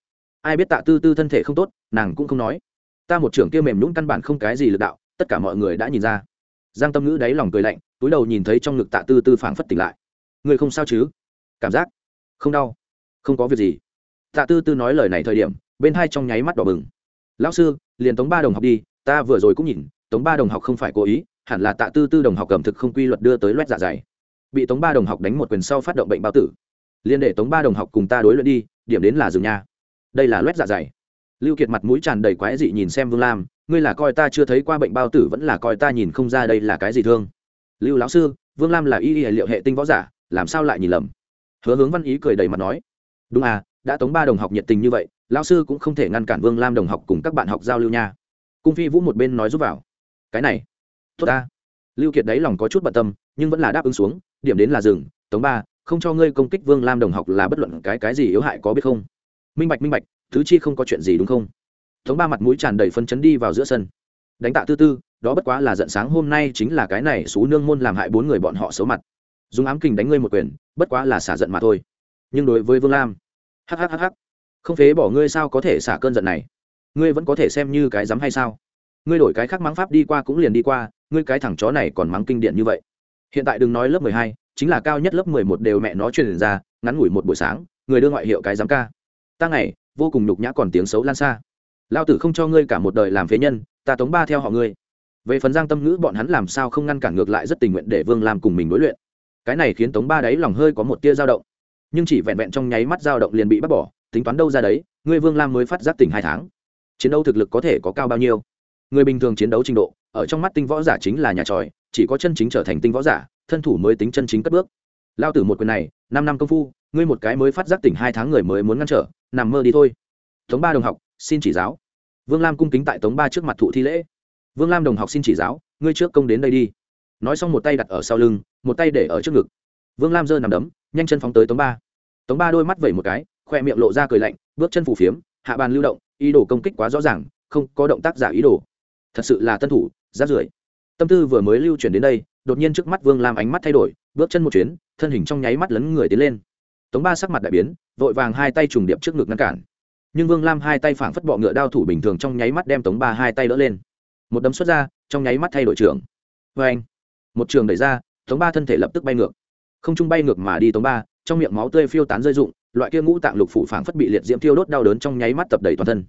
S1: Ai biết tạ tư tư thân thể không tốt, nàng cũng không nói. Ta một trưởng kia mềm nhũng căn bản không cái gì lực đạo, tất cả mọi người đã nhìn ra giang tâm ngữ đáy lòng cười lạnh, túi đầu nhìn thấy trong ngực tạ tư tư phảng phất tỉnh lại. Người không sao chứ? Cảm giác? Không đau? Không có việc gì. Tạ tư tư nói lời này thời điểm, bên hai trong nháy mắt đỏ bừng. Lão sư, liền tống ba đồng học đi, ta vừa rồi cũng nhìn, tống ba đồng học không phải cố ý, hẳn là tạ tư tư đồng học cầm thực không quy luật đưa tới loét dạ dày. Bị tống ba đồng học đánh một quyền sau phát động bệnh bao tử. Liên để tống ba đồng học cùng ta đối luận đi, điểm đến là rừng nha. Đây là loét dạ dày. Lưu kiệt mặt mũi tràn đầy quái dị nhìn xem vương lam ngươi là coi ta chưa thấy qua bệnh bao tử vẫn là coi ta nhìn không ra đây là cái gì thương. Lưu lão sư, vương lam là y y liệu hệ tinh võ giả, làm sao lại nhìn lầm? Hứa hướng văn ý cười đầy mặt nói. Đúng à đã tống ba đồng học nhiệt tình như vậy, lão sư cũng không thể ngăn cản vương lam đồng học cùng các bạn học giao lưu nha. Cung phi vũ một bên nói giúp vào. Cái này, tốt ta. Lưu kiệt đấy lòng có chút bận tâm, nhưng vẫn là đáp ứng xuống, điểm đến là rừng tống ba, không cho ngươi công kích vương lam đồng học là bất luận cái cái gì yếu hại có biết không? Minh bạch minh bạch, thứ chi không có chuyện gì đúng không? Tống ba mặt mũi tràn đầy phân chấn đi vào giữa sân. Đánh tạ tư tư, đó bất quá là giận sáng hôm nay chính là cái này xú nương môn làm hại bốn người bọn họ xấu mặt. Dùng ám kình đánh ngươi một quyền, bất quá là xả giận mà thôi. Nhưng đối với vương lam hhhh không phế bỏ ngươi sao có thể xả cơn giận này? Ngươi vẫn có thể xem như cái dám hay sao? Ngươi đổi cái khác mắng pháp đi qua cũng liền đi qua, ngươi cái thằng chó này còn mắng kinh điển như vậy. Hiện tại đừng nói lớp mười hai, chính là cao nhất lớp mười một đều mẹ nó truyền ra, ngắn ngủi một buổi sáng, người đưa ngoại hiệu cái dám ca. Ta ngày, vô cùng nhục nhã còn tiếng xấu lan xa lao tử không cho ngươi cả một đời làm phế nhân, ta tống ba theo họ ngươi. Về phần giang tâm ngữ, bọn hắn làm sao không ngăn cản ngược lại rất tình nguyện để vương làm cùng mình đối luyện. Cái này khiến tống ba đấy lòng hơi có một tia dao động. Nhưng chỉ vẹn vẹn trong nháy mắt dao động liền bị bắt bỏ, tính toán đâu ra đấy, ngươi vương lam mới phát giác tỉnh hai tháng. Chiến đấu thực lực có thể có cao bao nhiêu? Người bình thường chiến đấu trình độ, ở trong mắt tinh võ giả chính là nhà tròi, chỉ có chân chính trở thành tinh võ giả, thân thủ mới tính chân chính cất bước. Lao tử một quyền này, năm năm công phu, ngươi một cái mới phát giác tỉnh hai tháng người mới muốn ngăn trở, nằm mơ đi thôi. Tống ba đồng học, xin chỉ giáo vương lam cung kính tại tống ba trước mặt thụ thi lễ. Vương lam đồng học xin chỉ giáo, ngươi trước công đến đây đi. Nói xong một tay đặt ở sau lưng, một tay để ở trước ngực. Vương lam giơ nằm đấm, nhanh chân phóng tới tống ba. Tống ba đôi mắt vẩy một cái, khoe miệng lộ ra cười lạnh, bước chân phủ phiếm, hạ bàn lưu động, ý đồ công kích quá rõ ràng, không có động tác giả ý đồ. Thật sự là tân thủ, rát rưởi. Tâm tư vừa mới lưu chuyển đến đây, đột nhiên trước mắt vương lam ánh mắt thay đổi, bước chân một chuyến, thân hình trong nháy mắt lấn người tiến lên. Tống ba sắc mặt đại biến, vội vàng hai tay trùng điệp trước ngực ngăn cản nhưng vương lam hai tay phảng phất bọ ngựa đao thủ bình thường trong nháy mắt đem tống ba hai tay đỡ lên một đấm xuất ra trong nháy mắt thay đổi trường vê anh một trường đẩy ra tống ba thân thể lập tức bay ngược không trung bay ngược mà đi tống ba trong miệng máu tươi phiêu tán rơi rụng loại kia ngũ tạng lục phủ phảng phất bị liệt diễm thiêu đốt đau đớn trong nháy mắt tập đầy toàn thân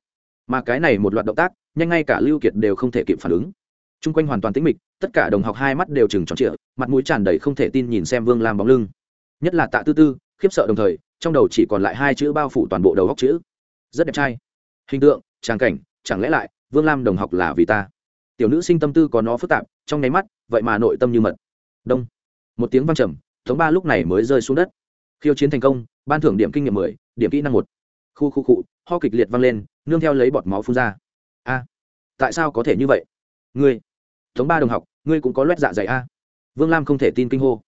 S1: mà cái này một loạt động tác nhanh ngay cả lưu kiệt đều không thể kịp phản ứng t r u n g quanh hoàn toàn tĩnh mịch tất cả đồng học hai mắt đều chừng tròn trịa mặt mũi tràn đầy không thể tin nhìn xem vương lam bóng lưng nhất là tạ tư tư khiếp sợ đồng thời trong đầu chỉ còn lại hai chữ bao phủ toàn bộ đầu góc chữ rất đẹp trai. Hình tượng, tràng cảnh, chẳng lẽ lại, vương lam đồng học là vì ta? Tiểu nữ sinh tâm tư có nó phức tạp, trong nháy mắt, vậy mà nội tâm như mật. Đông. Một tiếng văng trầm thống ba lúc này mới rơi xuống đất. Khiêu chiến thành công, ban thưởng điểm kinh nghiệm mười, điểm kỹ năng một. Khu khu cụ ho kịch liệt văng lên, nương theo lấy bọt máu phun ra. A. Tại sao có thể như vậy? Ngươi. Thống ba đồng học, ngươi cũng có loét dạ dày a. Vương lam không thể tin kinh hô.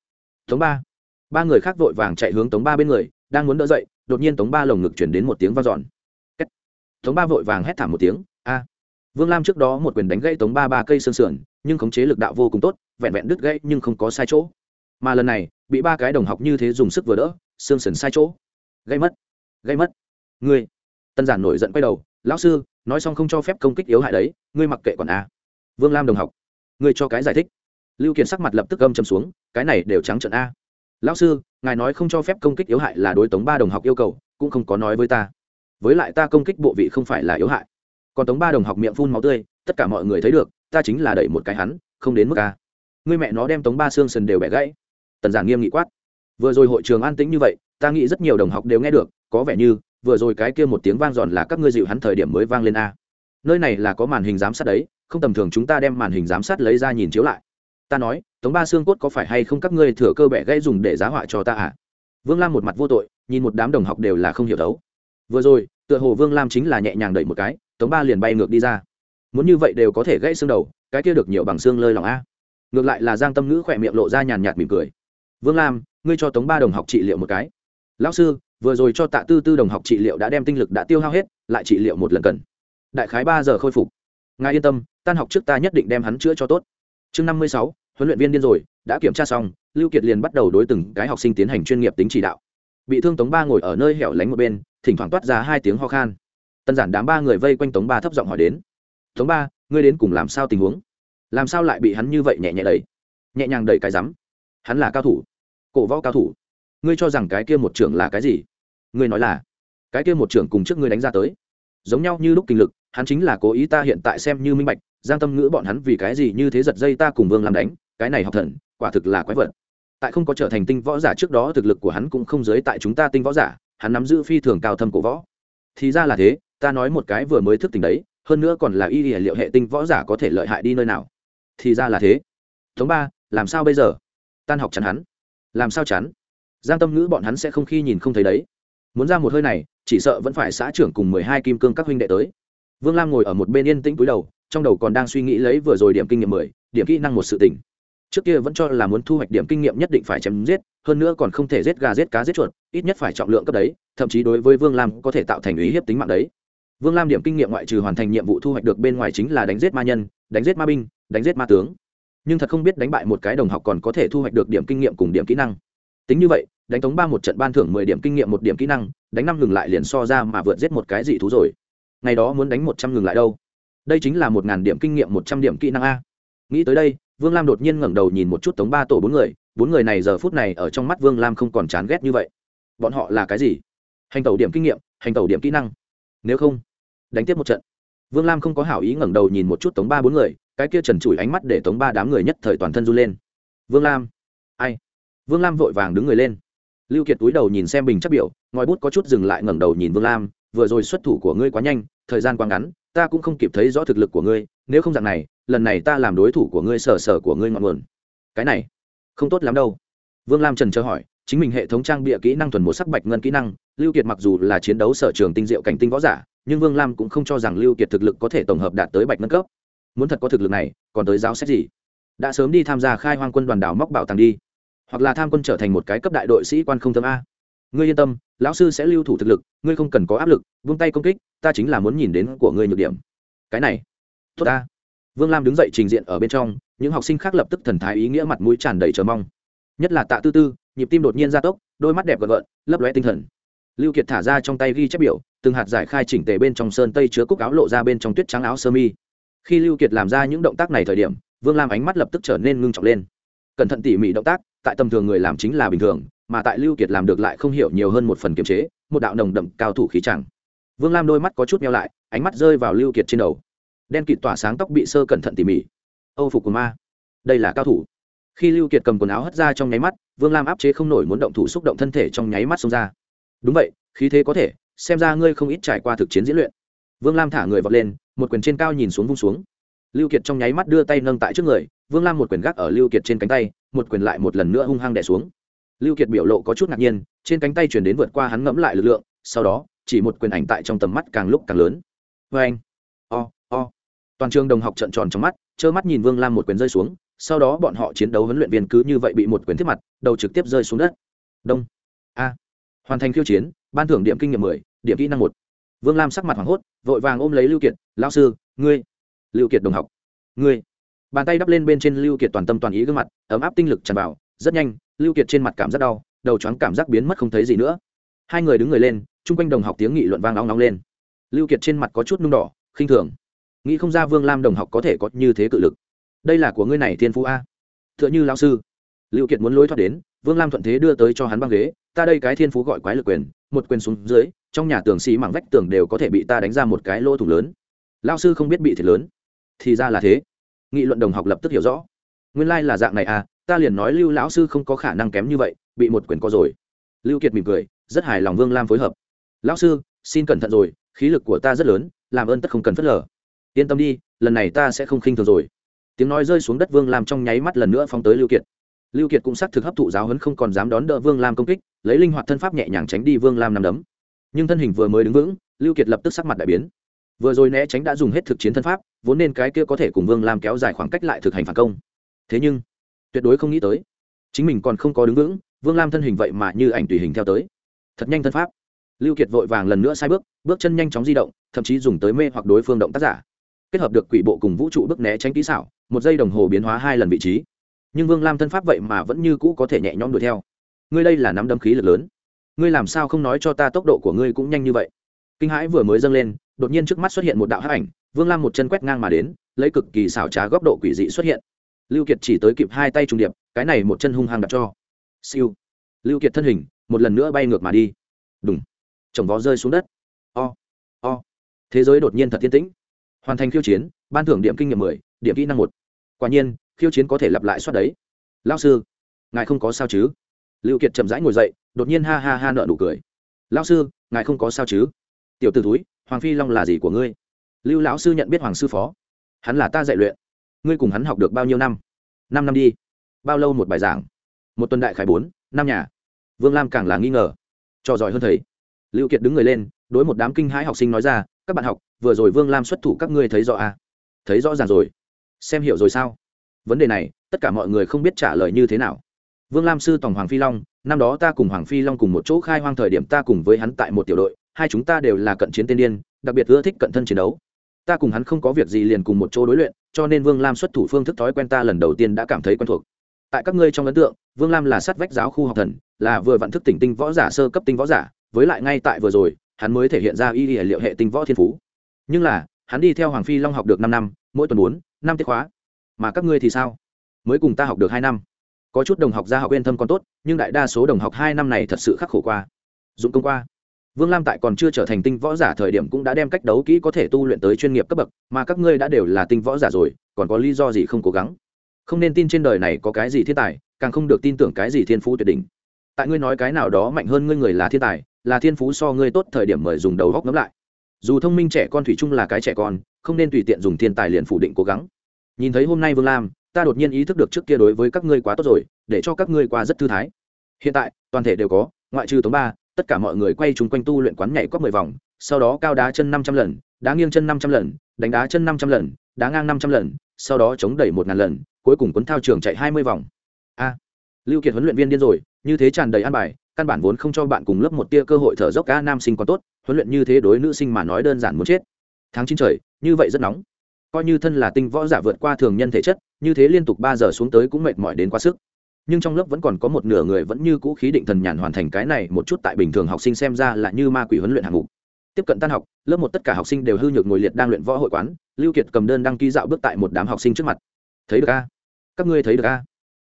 S1: Thống ba. Ba người khác vội vàng chạy hướng tống ba bên người, đang muốn đỡ dậy, đột nhiên tống ba lồng ngực chuyển đến một tiếng v a giòn tống ba vội vàng hét thảm một tiếng, a, vương lam trước đó một quyền đánh gãy tống ba ba cây sơn sườn, nhưng khống chế lực đạo vô cùng tốt, vẹn vẹn đứt gãy nhưng không có sai chỗ. Mà lần này, bị ba cái đồng học như thế dùng sức vừa đỡ, xương sườn sai chỗ. Gây mất gây mất. Ngươi. Tân giản nổi giận quay đầu, lão sư, nói xong không cho phép công kích yếu hại đấy, ngươi mặc kệ còn a. Vương lam đồng học, ngươi cho cái giải thích. Lưu kiệt sắc mặt lập tức gâm châm xuống, cái này đều trắng trận a. Lão sư, ngài nói không cho phép công kích yếu hại là đối tống ba đồng học yêu cầu, cũng không có nói với ta với lại ta công kích bộ vị không phải là yếu hại. Còn tống ba đồng học miệng phun máu tươi, tất cả mọi người thấy được, ta chính là đẩy một cái hắn, không đến mức à. ca người mẹ nó đem tống ba xương sần đều bẻ gãy. Tần giản nghiêm nghị quát. Vừa rồi hội trường an tĩnh như vậy, ta nghĩ rất nhiều đồng học đều nghe được, có vẻ như, vừa rồi cái kia một tiếng vang giòn là các ngươi dịu hắn thời điểm mới vang lên a. Nơi này là có màn hình giám sát đấy, không tầm thường chúng ta đem màn hình giám sát lấy ra nhìn chiếu lại. Ta nói, tống ba xương cốt có phải hay không các ngươi thừa cơ bẻ gãy dùng để giá họa cho ta à? Vương lam một mặt vô tội, nhìn một đám đồng học đều là không hiểu đấu vừa rồi tựa hồ vương lam chính là nhẹ nhàng đẩy một cái, tống ba liền bay ngược đi ra. Muốn như vậy đều có thể gãy xương đầu, cái kia được nhiều bằng xương lơi lòng a. Ngược lại là giang tâm ngữ khỏe miệng lộ ra nhàn nhạt mỉm cười. Vương lam, ngươi cho tống ba đồng học trị liệu một cái. Lão sư, vừa rồi cho tạ tư tư đồng học trị liệu đã đem tinh lực đã tiêu hao hết, lại trị liệu một lần cần. Đại khái ba giờ khôi phục. Ngài yên tâm, tan học trước ta nhất định đem hắn chữa cho tốt. Chương năm mươi sáu, huấn luyện viên điên rồi, đã kiểm tra xong, lưu kiệt liền bắt đầu đối từng cái học sinh tiến hành chuyên nghiệp tính chỉ đạo. Bị thương tống ba ngồi ở nơi hẻo lánh một bên thỉnh thoảng toát ra hai tiếng ho khan. Tân giản đám ba người vây quanh tống ba thấp giọng hỏi đến, tống ba, ngươi đến cùng làm sao tình huống? Làm sao lại bị hắn như vậy nhẹ nhẹ đẩy? Nhẹ nhàng đẩy cái rắm? Hắn là cao thủ, cổ võ cao thủ. Ngươi cho rằng cái kia một trưởng là cái gì? Ngươi nói là, cái kia một trưởng cùng trước ngươi đánh ra tới, giống nhau như lúc kinh lực, hắn chính là cố ý ta hiện tại xem như minh bạch, giang tâm ngữ bọn hắn vì cái gì như thế giật dây ta cùng vương làm đánh, cái này học thần, quả thực là quái vật. Tại không có trở thành tinh võ giả trước đó thực lực của hắn cũng không giới tại chúng ta tinh võ giả hắn nắm giữ phi thường cao thâm cổ võ. Thì ra là thế, ta nói một cái vừa mới thức tỉnh đấy, hơn nữa còn là y liệu hệ tinh võ giả có thể lợi hại đi nơi nào. Thì ra là thế. Thống ba, làm sao bây giờ? Tan học chắn hắn. Làm sao chắn? Giang tâm ngữ bọn hắn sẽ không khi nhìn không thấy đấy. Muốn ra một hơi này, chỉ sợ vẫn phải xã trưởng cùng mười hai kim cương các huynh đệ tới. Vương lam ngồi ở một bên yên tĩnh cúi đầu, trong đầu còn đang suy nghĩ lấy vừa rồi điểm kinh nghiệm mười, điểm kỹ năng một sự tỉnh trước kia vẫn cho là muốn thu hoạch điểm kinh nghiệm nhất định phải chém giết, hơn nữa còn không thể giết gà giết cá giết chuột, ít nhất phải trọng lượng cấp đấy, thậm chí đối với vương lam có thể tạo thành ý hiếp tính mạng đấy. Vương lam điểm kinh nghiệm ngoại trừ hoàn thành nhiệm vụ thu hoạch được bên ngoài chính là đánh giết ma nhân, đánh giết ma binh, đánh giết ma tướng. Nhưng thật không biết đánh bại một cái đồng học còn có thể thu hoạch được điểm kinh nghiệm cùng điểm kỹ năng. Tính như vậy, đánh tống ba một trận ban thưởng mười điểm kinh nghiệm một điểm kỹ năng, đánh năm ngừng lại liền so ra mà vượt giết một cái dị thú rồi. Ngày đó muốn đánh một trăm ngừng lại đâu? Đây chính là một ngàn điểm kinh nghiệm một trăm điểm kỹ năng a. Nghĩ tới đây vương lam đột nhiên ngẩng đầu nhìn một chút tống ba tổ bốn người bốn người này giờ phút này ở trong mắt vương lam không còn chán ghét như vậy. Bọn họ là cái gì? Hành tẩu điểm kinh nghiệm, hành tẩu điểm kỹ năng. Nếu không, đánh tiếp một trận. Vương lam không có hảo ý ngẩng đầu nhìn một chút tống ba bốn người, cái kia trần trụi ánh mắt để tống ba đám người nhất thời toàn thân run lên. Vương lam, ai? Vương lam vội vàng đứng người lên. Lưu kiệt túi đầu nhìn xem bình chắc biểu, ngòi bút có chút dừng lại ngẩng đầu nhìn vương lam, vừa rồi xuất thủ của ngươi quá nhanh, thời gian quá ngắn, ta cũng không kịp thấy rõ thực lực của ngươi nếu không dạng này, lần này ta làm đối thủ của ngươi sở sở của ngươi ngọn nguồn. Cái này, không tốt lắm đâu. Vương lam trần chờ hỏi, chính mình hệ thống trang bịa kỹ năng thuần một sắc bạch ngân kỹ năng, lưu kiệt mặc dù là chiến đấu sở trường tinh diệu cảnh tinh võ giả, nhưng vương lam cũng không cho rằng lưu kiệt thực lực có thể tổng hợp đạt tới bạch ngân cấp. Muốn thật có thực lực này, còn tới giáo xét gì? Đã sớm đi tham gia khai hoang quân đoàn đảo móc bảo tàng đi. Hoặc là tham quân trở thành một cái cấp đại đội sĩ quan không thâm a. Ngươi yên tâm, lão sư sẽ lưu thủ thực lực, ngươi không cần có áp lực, vung tay công kích, ta chính là muốn nhìn đến của ngươi nhược điểm. Cái này tốt ta. Vương lam đứng dậy trình diện ở bên trong, những học sinh khác lập tức thần thái ý nghĩa mặt mũi tràn đầy chờ mong. Nhất là tạ tư tư, nhịp tim đột nhiên gia tốc, đôi mắt đẹp gợn gợn, lấp lóe tinh thần. Lưu kiệt thả ra trong tay ghi chép biểu, từng hạt giải khai chỉnh tề bên trong sơn tây chứa cúc áo lộ ra bên trong tuyết trắng áo sơ mi. Khi lưu kiệt làm ra những động tác này thời điểm, vương lam ánh mắt lập tức trở nên ngưng trọng lên. Cẩn thận tỉ mỉ động tác, tại tầm thường người làm chính là bình thường, mà tại lưu kiệt làm được lại không hiểu nhiều hơn một phần kiềm chế, một đạo nồng đậm cao thủ khí chẳng. Vương lam đôi mắt có chút meo lại, ánh mắt rơi vào lưu kiệt trên đầu đen kịt tỏa sáng tóc bị sơ cẩn thận tỉ mỉ. Âu phục của ma. Đây là cao thủ. Khi lưu kiệt cầm quần áo hất ra trong nháy mắt, vương lam áp chế không nổi muốn động thủ xúc động thân thể trong nháy mắt xông ra. Đúng vậy, khí thế có thể, xem ra ngươi không ít trải qua thực chiến diễn luyện. Vương lam thả người vọt lên, một quyền trên cao nhìn xuống vung xuống. Lưu kiệt trong nháy mắt đưa tay nâng tại trước người, vương lam một quyền gác ở lưu kiệt trên cánh tay, một quyền lại một lần nữa hung hăng đè xuống. Lưu kiệt biểu lộ có chút ngạc nhiên, trên cánh tay chuyển đến vượt qua hắn ngẫm lại lực lượng, sau đó, chỉ một quyền ảnh tại trong tầm mắt càng lúc càng lớn. Vê anh toàn trường đồng học trận tròn trong mắt, trơ mắt nhìn vương lam một quyền rơi xuống, sau đó bọn họ chiến đấu huấn luyện viên cứ như vậy bị một quyền thiết mặt, đầu trực tiếp rơi xuống đất. Đông. A. Hoàn thành khiêu chiến, ban thưởng điểm kinh nghiệm mười, điểm kỹ năng một. Vương lam sắc mặt hoảng hốt, vội vàng ôm lấy lưu kiệt lao sư, ngươi. Lưu kiệt đồng học, ngươi. Bàn tay đắp lên bên trên lưu kiệt toàn tâm toàn ý gương mặt, ấm áp tinh lực tràn vào, rất nhanh, lưu kiệt trên mặt cảm giác đau, đầu chóng cảm giác biến mất không thấy gì nữa. Hai người đứng người lên, chung quanh đồng học tiếng nghị luận vang nóng nóng lên. Lưu kiệt trên mặt có chút nung đỏ, khinh thường nghĩ không ra vương lam đồng học có thể có như thế cự lực. Đây là của ngươi này thiên phú a. T như lão sư. Lưu kiệt muốn lối thoát đến, vương lam thuận thế đưa tới cho hắn băng ghế. Ta đây cái thiên phú gọi quái lực quyền, một quyền xuống dưới, trong nhà tường xì mảng vách tường đều có thể bị ta đánh ra một cái lỗ thủng lớn. Lao sư không biết bị thiệt lớn. Thì ra là thế. Nghị luận đồng học lập tức hiểu rõ. Nguyên lai、like、là dạng này à ta liền nói lưu lão sư không có khả năng kém như vậy, bị một quyền có rồi. Lưu kiệt mỉm cười, rất hài lòng vương lam phối hợp. Lão sư, xin cẩn thận rồi, khí lực của ta rất lớn, làm ơn tất không cần phớt lờ yên tâm đi, lần này ta sẽ không khinh thường rồi. Tiếng nói rơi xuống đất vương lam trong nháy mắt lần nữa phóng tới lưu kiệt. Lưu kiệt cũng xác thực hấp thụ giáo huấn không còn dám đón đỡ vương lam công kích, lấy linh hoạt thân pháp nhẹ nhàng tránh đi vương lam nằm đấm. Nhưng thân hình vừa mới đứng vững, lưu kiệt lập tức sắc mặt đại biến. Vừa rồi né tránh đã dùng hết thực chiến thân pháp, vốn nên cái kia có thể cùng vương lam kéo dài khoảng cách lại thực hành phản công. Thế nhưng, tuyệt đối không nghĩ tới, chính mình còn không có đứng vững, vương lam thân hình vậy mà như ảnh tùy hình theo tới. Thật nhanh thân pháp. Lưu kiệt vội vàng lần nữa sai bước bước chân nhanh chóng di động, thậm chí dùng tới mê hoặc đối phương động tác giả kết hợp được quỷ bộ cùng vũ trụ bước né tránh kỹ xảo, một giây đồng hồ biến hóa hai lần vị trí. Nhưng vương lam thân pháp vậy mà vẫn như cũ có thể nhẹ nhõm đuổi theo. Ngươi đây là nắm đấm khí lực lớn. Ngươi làm sao không nói cho ta tốc độ của ngươi cũng nhanh như vậy? Kinh hãi vừa mới dâng lên, đột nhiên trước mắt xuất hiện một đạo hắc ảnh, vương lam một chân quét ngang mà đến, lấy cực kỳ xảo trá góc độ quỷ dị xuất hiện. Lưu kiệt chỉ tới kịp hai tay trùng điệp, cái này một chân hung hăng đặt cho. Siêu. Lưu kiệt thân hình, một lần nữa bay ngược mà đi. Đúng chồng vó rơi xuống đất. O. O. Thế giới đột nhiên thật thiên tĩnh hoàn thành khiêu chiến, ban thưởng điểm kinh nghiệm mười, điểm kỹ năng một. Quả nhiên, khiêu chiến có thể lặp lại soát đấy. Lao sư, ngài không có sao chứ? Lưu kiệt chậm rãi ngồi dậy, đột nhiên ha ha ha nợ nụ cười. Lao sư, ngài không có sao chứ? Tiểu t ử túi hoàng phi long là gì của ngươi? Lưu lão sư nhận biết hoàng sư phó. Hắn là ta dạy luyện. Ngươi cùng hắn học được bao nhiêu năm? Năm năm đi. Bao lâu một bài giảng? Một tuần đại khải bốn, năm nhà. Vương lam càng là nghi ngờ. Trò giỏi hơn thầy lưu kiệt đứng người lên, đối một đám kinh hãi học sinh nói ra, các bạn học, vừa rồi vương lam xuất thủ các ngươi thấy rõ à? thấy rõ ràng rồi. Xem hiểu rồi sao? Vấn đề này, tất cả mọi người không biết trả lời như thế nào. Vương lam sư tòng hoàng phi long, năm đó ta cùng hoàng phi long cùng một chỗ khai hoang thời điểm ta cùng với hắn tại một tiểu đội, hai chúng ta đều là cận chiến tiên điên, đặc biệt ưa thích cận thân chiến đấu. Ta cùng hắn không có việc gì liền cùng một chỗ đối luyện, cho nên vương lam xuất thủ phương thức thói quen ta lần đầu tiên đã cảm thấy quen thuộc. Tại các ngươi trong ấn tượng, vương lam là sát vách giáo khu học thần, là vừa vạn thức tỉnh tinh võ giả, sơ cấp tinh võ giả với lại ngay tại vừa rồi, hắn mới thể hiện ra y liệu hệ tinh võ thiên phú. Nhưng là, hắn đi theo hoàng phi long học được năm năm, mỗi tuần bốn, năm tiết khóa. Mà các ngươi thì sao? Mới cùng ta học được hai năm. Có chút đồng học ra học yên thâm còn tốt, nhưng đại đa số đồng học hai năm này thật sự khắc khổ qua. Dụng công qua. Vương lam tại còn chưa trở thành tinh võ giả thời điểm cũng đã đem cách đấu kỹ có thể tu luyện tới chuyên nghiệp cấp bậc, mà các ngươi đã đều là tinh võ giả rồi, còn có lý do gì không cố gắng? Không nên tin trên đời này có cái gì thiên tài, càng không được tin tưởng cái gì thiên phú tuyệt đỉnh. Tại ngươi nói cái nào đó mạnh hơn ngươi người là thiên tài là thiên phú so ngươi tốt thời điểm mời dùng đầu góc ngấm lại. Dù thông minh trẻ con thủy chung là cái trẻ con, không nên tùy tiện dùng thiên tài liền phủ định cố gắng. Nhìn thấy hôm nay vương lam, ta đột nhiên ý thức được trước kia đối với các ngươi quá tốt rồi, để cho các ngươi qua rất thư thái. Hiện tại, toàn thể đều có, ngoại trừ tống ba, tất cả mọi người quay chung quanh tu luyện quán nhảy cóc mười vòng, sau đó cao đá chân năm trăm lần, đá nghiêng chân năm trăm lần, đánh đá chân năm trăm lần, đá ngang năm trăm lần, sau đó chống đẩy một ngàn lần, cuối cùng cuốn thao trường chạy hai mươi vòng. A, lưu kiệt huấn luyện viên điên rồi, như thế tràn đầy an bài căn bản vốn không cho bạn cùng lớp một tia cơ hội thở dốc ca nam sinh còn tốt, huấn luyện như thế đối nữ sinh mà nói đơn giản muốn chết. Tháng chín trời, như vậy rất nóng. Coi như thân là tinh võ giả vượt qua thường nhân thể chất, như thế liên tục ba giờ xuống tới cũng mệt mỏi đến quá sức. Nhưng trong lớp vẫn còn có một nửa người vẫn như cũ khí định thần nhàn hoàn thành cái này một chút tại bình thường học sinh xem ra là như ma quỷ huấn luyện hạng mục. Tiếp cận tan học, lớp một tất cả học sinh đều hư nhược ngồi liệt đang luyện võ hội quán, lưu kiệt cầm đơn đăng ký dạo bước tại một đám học sinh trước mặt. Thấy được a? Các ngươi thấy được a?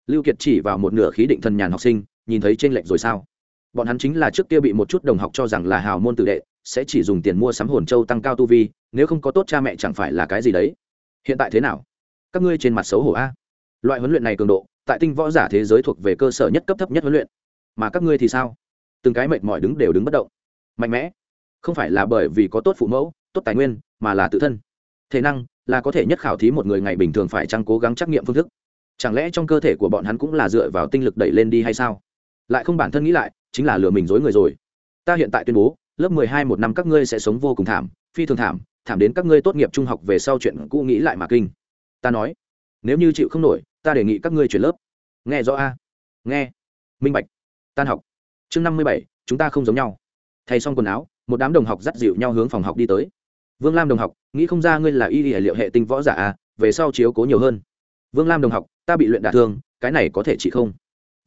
S1: Lưu kiệt chỉ vào một nửa khí định thần nhàn học sinh, nhìn thấy trên lệnh rồi sao? Bọn hắn chính là trước kia bị một chút đồng học cho rằng là hào môn tự đệ, sẽ chỉ dùng tiền mua sắm hồn châu tăng cao tu vi, nếu không có tốt cha mẹ chẳng phải là cái gì đấy. Hiện tại thế nào? Các ngươi trên mặt xấu hổ a. Loại huấn luyện này cường độ, tại tinh võ giả thế giới thuộc về cơ sở nhất cấp thấp nhất huấn luyện. Mà các ngươi thì sao? Từng cái mệt mỏi đứng đều đứng bất động. Mạnh mẽ. Không phải là bởi vì có tốt phụ mẫu, tốt tài nguyên, mà là tự thân. Thể năng là có thể nhất khảo thí một người ngày bình thường phải chăng cố gắng trắc nghiệm phương thức. Chẳng lẽ trong cơ thể của bọn hắn cũng là dựa vào tinh lực đẩy lên đi hay sao? Lại không bản thân nghĩ lại, chính là lừa mình dối người rồi. Ta hiện tại tuyên bố, lớp mười hai một năm các ngươi sẽ sống vô cùng thảm, phi thường thảm thảm đến các ngươi tốt nghiệp trung học về sau chuyện cũ nghĩ lại mà kinh. Ta nói, nếu như chịu không nổi, ta đề nghị các ngươi chuyển lớp. Nghe rõ a? Nghe. Minh bạch. Tan học. Chương năm mươi bảy, chúng ta không giống nhau. Thay xong quần áo, một đám đồng học dắt dịu nhau hướng phòng học đi tới. Vương lam đồng học, nghĩ không ra ngươi là y hệ liệu hệ tinh võ giả a, về sau chiếu cố nhiều hơn. Vương lam đồng học, ta bị luyện đả thương, cái này có thể trị không?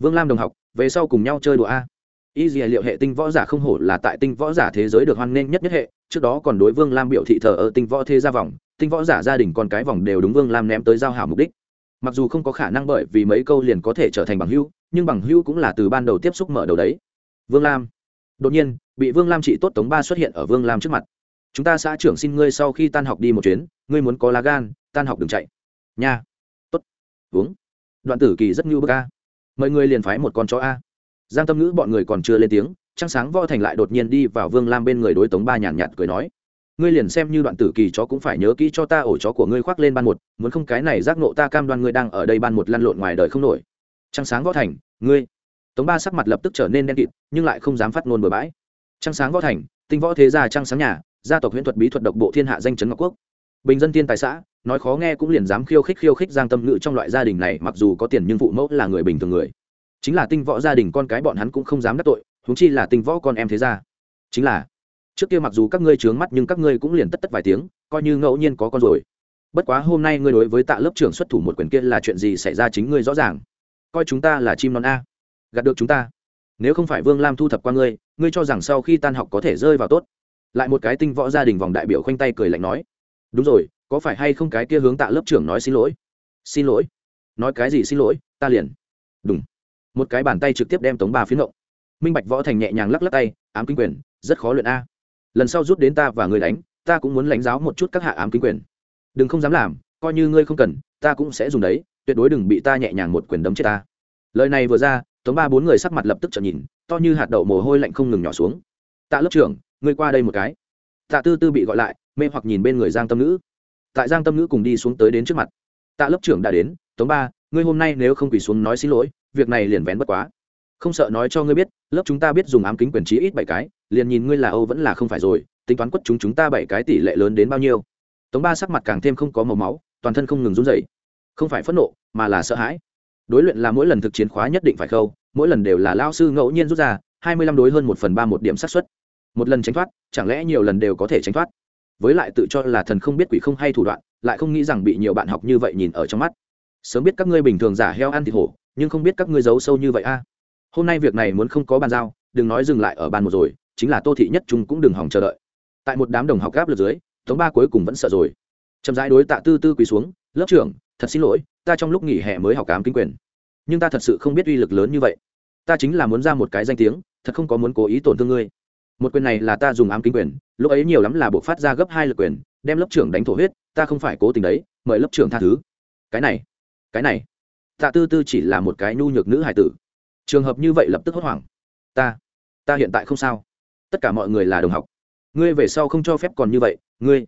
S1: Vương lam đồng học về sau cùng nhau chơi đùa a. Y dì liệu hệ tinh võ giả không hổ là tại tinh võ giả thế giới được hoan nghênh nhất nhất hệ trước đó còn đối vương lam biểu thị thờ ở tinh võ thế gia vòng tinh võ giả gia đình con cái vòng đều đúng vương lam ném tới giao hảo mục đích. Mặc dù không có khả năng bởi vì mấy câu liền có thể trở thành bằng hữu, nhưng bằng hữu cũng là từ ban đầu tiếp xúc mở đầu đấy. Vương lam. Đột nhiên bị vương lam trị tốt tống ba xuất hiện ở vương lam trước mặt. Chúng ta xã trưởng xin ngươi sau khi tan học đi một chuyến ngươi muốn có lá gan tan học đừng chạy. Nha. Tốt. Uống. Đoạn tử kỳ rất như bơ ca mời người liền phái một con chó a. Giang tâm ngữ bọn người còn chưa lên tiếng trăng sáng võ thành lại đột nhiên đi vào vương lam bên người đối tống ba nhàn nhạt, nhạt cười nói ngươi liền xem như đoạn tử kỳ chó cũng phải nhớ kỹ cho ta ổ chó của ngươi khoác lên ban một muốn không cái này giác nộ ta cam đoan ngươi đang ở đây ban một lăn lộn ngoài đời không nổi. Trăng sáng võ thành ngươi. Tống ba sắc mặt lập tức trở nên đen kịt nhưng lại không dám phát ngôn bừa bãi. Trăng sáng võ thành tinh võ thế gia trăng sáng nhà gia tộc huyễn thuật bí thuật độc bộ thiên hạ danh chấn ngọc quốc. Bình dân tiên tài xã nói khó nghe cũng liền dám khiêu khích khiêu khích giang tâm ngữ trong loại gia đình này, mặc dù có tiền nhưng phụ mẫu là người bình thường người. Chính là tinh võ gia đình con cái bọn hắn cũng không dám đắc tội húng chi là tinh võ con em thế gia. Chính là, trước kia mặc dù các ngươi trướng mắt nhưng các ngươi cũng liền tất tất vài tiếng, coi như ngẫu nhiên có con rồi. Bất quá hôm nay ngươi đối với tạ lớp trưởng xuất thủ một quyền kia là chuyện gì xảy ra chính ngươi rõ ràng. Coi chúng ta là chim non a. Gạt được chúng ta. Nếu không phải vương lam thu thập qua ngươi ngươi cho rằng sau khi tan học có thể rơi vào tốt. Lại một cái tinh võ gia đình vòng đại biểu khoanh tay cười lạnh nói. Đúng rồi có phải hay không cái kia hướng tạ lớp trưởng nói xin lỗi? Xin lỗi. Nói cái gì xin lỗi, ta liền. Đúng một cái bàn tay trực tiếp đem tống ba phiến động minh bạch võ thành nhẹ nhàng lắc lắc tay, ám kinh quyền, rất khó luyện a. Lần sau rút đến ta và người đánh, ta cũng muốn lãnh giáo một chút các hạ ám kinh quyền. Đừng không dám làm, coi như ngươi không cần, ta cũng sẽ dùng đấy, tuyệt đối đừng bị ta nhẹ nhàng một quyền đấm chết ta. Lời này vừa ra, tống ba bốn người sắc mặt lập tức trợn nhìn, to như hạt đậu mồ hôi lạnh không ngừng nhỏ xuống. Tạ lớp trưởng, ngươi qua đây một cái. Tạ tư tư bị gọi lại, mê hoặc nhìn bên người giang tâm nữ tại giang tâm nữ cùng đi xuống tới đến trước mặt. Tạ lớp trưởng đã đến, tống ba, ngươi hôm nay nếu không quỳ xuống nói xin lỗi, việc này liền vén bất quá. Không sợ nói cho ngươi biết, lớp chúng ta biết dùng ám kính quyền trí ít bảy cái, liền nhìn ngươi là âu vẫn là không phải rồi, tính toán quất chúng chúng ta bảy cái tỷ lệ lớn đến bao nhiêu. Tống ba sắc mặt càng thêm không có màu máu, toàn thân không ngừng run dậy không phải phẫn nộ, mà là sợ hãi. Đối luyện là mỗi lần thực chiến khóa nhất định phải khâu, mỗi lần đều là lao sư ngẫu nhiên rút ra, hai mươi lăm đối hơn một phần ba một điểm xác suất. Một lần tránh thoát, chẳng lẽ nhiều lần đều có thể tránh thoát? Với lại tự cho là thần không biết quỷ không hay thủ đoạn, lại không nghĩ rằng bị nhiều bạn học như vậy nhìn ở trong mắt. Sớm biết các ngươi bình thường giả heo ăn thịt hổ, nhưng không biết các ngươi giấu sâu như vậy a. Hôm nay việc này muốn không có bàn giao, đừng nói dừng lại ở bàn một rồi, chính là tô thị nhất chúng cũng đừng hỏng chờ đợi. Tại một đám đồng học gáp lượt dưới, tống ba cuối cùng vẫn sợ rồi. Chậm rãi đối tạ tư tư quỳ xuống, lớp trưởng, thật xin lỗi, ta trong lúc nghỉ hè mới học cám kinh quyền. Nhưng ta thật sự không biết uy lực lớn như vậy. Ta chính là muốn ra một cái danh tiếng, thật không có muốn cố ý tổn thương ngươi một quyền này là ta dùng ám kính quyền, lúc ấy nhiều lắm là buộc phát ra gấp hai lực quyền, đem lớp trưởng đánh thổ huyết, ta không phải cố tình đấy, mời lớp trưởng tha thứ. Cái này cái này. Tạ tư tư chỉ là một cái nhu nhược nữ hải tử. Trường hợp như vậy lập tức hốt hoảng. Ta ta hiện tại không sao. Tất cả mọi người là đồng học. Ngươi về sau không cho phép còn như vậy, ngươi.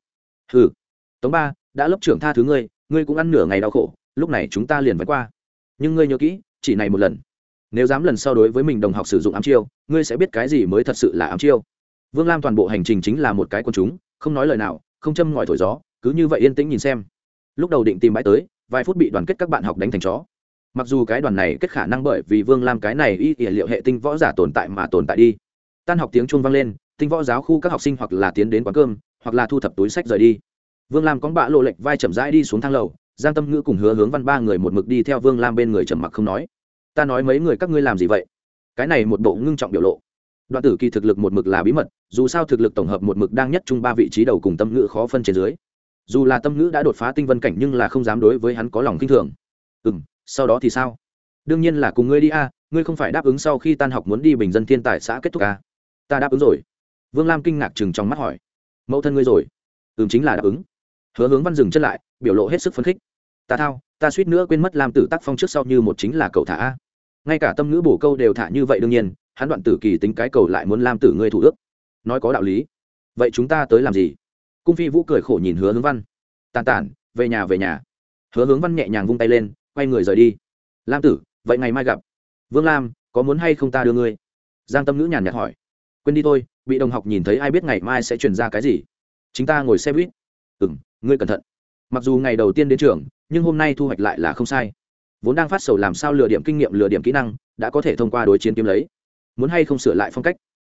S1: Ừ tống ba, đã lớp trưởng tha thứ ngươi ngươi cũng ăn nửa ngày đau khổ, lúc này chúng ta liền vượt qua. Nhưng ngươi nhớ kỹ, chỉ này một lần nếu dám lần sau đối với mình đồng học sử dụng ám chiêu, ngươi sẽ biết cái gì mới thật sự là ám chiêu. Vương lam toàn bộ hành trình chính là một cái quần chúng, không nói lời nào, không châm ngòi thổi gió, cứ như vậy yên tĩnh nhìn xem. Lúc đầu định tìm bãi tới, vài phút bị đoàn kết các bạn học đánh thành chó. Mặc dù cái đoàn này kết khả năng bởi vì vương lam cái này y ỉa liệu hệ tinh võ giả tồn tại mà tồn tại đi. Tan học tiếng chuông vang lên, tinh võ giáo khu các học sinh hoặc là tiến đến quán cơm, hoặc là thu thập túi sách rời đi. Vương lam cóng bạ lộ lệch vai chậm rãi đi xuống thang lầu, giang tâm ngữ cùng hứa hướng văn ba người một mực đi theo vương lam bên người trầm mặc không nói ta nói mấy người các ngươi làm gì vậy? Cái này một bộ ngưng trọng biểu lộ. Đoạn tử kỳ thực lực một mực là bí mật, dù sao thực lực tổng hợp một mực đang nhất chung ba vị trí đầu cùng tâm ngữ khó phân trên dưới. Dù là tâm ngữ đã đột phá tinh vân cảnh nhưng là không dám đối với hắn có lòng k i n h thường. Ừ m sau đó thì sao? Đương nhiên là cùng ngươi đi a, ngươi không phải đáp ứng sau khi tan học muốn đi bình dân thiên tài xã kết thúc a? Ta đáp ứng rồi. Vương lam kinh ngạc chừng trong mắt hỏi. Mẫu thân ngươi rồi. Ừ chính là đáp ứng. Hứa hướng văn dừng chân lại, biểu lộ hết sức phấn khích. Ta thao, ta suýt nữa quên mất làm tử tác phong trước sau như một chính là cậu thả a ngay cả tâm ngữ bổ câu đều thả như vậy đương nhiên, hắn đoạn tử kỳ tính cái cầu lại muốn lam tử ngươi thủ ước. Nói có đạo lý. Vậy chúng ta tới làm gì? Cung phi vũ cười khổ nhìn hứa hướng văn. Tàn tản, về nhà về nhà. Hứa hướng văn nhẹ nhàng vung tay lên, quay người rời đi. Lam tử, vậy ngày mai gặp. Vương lam, có muốn hay không ta đưa ngươi? Giang tâm ngữ nhàn nhạt hỏi. Quên đi thôi, bị đồng học nhìn thấy ai biết ngày mai sẽ truyền ra cái gì? Chính ta ngồi xe buýt. Ừ m ngươi cẩn thận. Mặc dù ngày đầu tiên đến trường, nhưng hôm nay thu hoạch lại là không sai vốn đang phát sầu làm sao lừa điểm kinh nghiệm, lừa điểm kỹ năng, đã có thể thông qua đối chiến kiếm lấy. Muốn hay không sửa lại phong cách?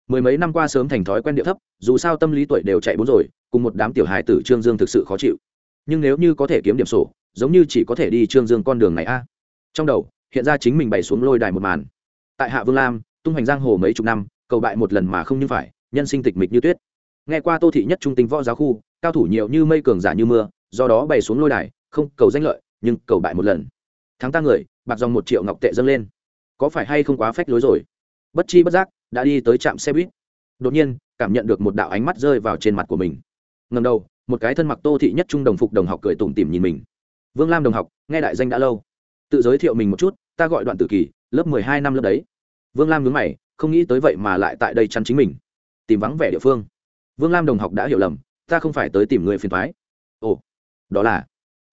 S1: Mười mấy năm qua sớm thành thói quen điệu thấp, dù sao tâm lý tuổi đều chạy bốn rồi, cùng một đám tiểu hài tử trương dương thực sự khó chịu. Nhưng nếu như có thể kiếm điểm sổ, giống như chỉ có thể đi trương dương con đường này a. Trong đầu, hiện ra chính mình bày xuống lôi đài một màn. Tại hạ vương lam, tung hoành giang hồ mấy chục năm, cầu bại một lần mà không như phải, nhân sinh tịch mịch như tuyết. Nghe qua tô thị nhất trung tinh võ giáo khu, cao thủ nhiều như mây cường giả như mưa, do đó bày xuống lôi đài, không cầu danh lợi, nhưng cầu bại một lần thắng ta người, bạc dòng một triệu ngọc tệ dâng lên. Có phải hay không quá phách lối rồi? Bất chi bất giác, đã đi tới trạm xe buýt. Đột nhiên, cảm nhận được một đạo ánh mắt rơi vào trên mặt của mình. Ngầm đầu, một cái thân mặc tô thị nhất trung đồng phục đồng học cười tủm tỉm nhìn mình. Vương lam đồng học, nghe đại danh đã lâu. Tự giới thiệu mình một chút, ta gọi đoạn tử kỳ, lớp mười hai năm lớp đấy. Vương lam nhướng mày, không nghĩ tới vậy mà lại tại đây chắn chính mình. Tìm vắng vẻ địa phương. Vương lam đồng học đã hiểu lầm, ta không phải tới tìm người phiền thoái ồ, đó là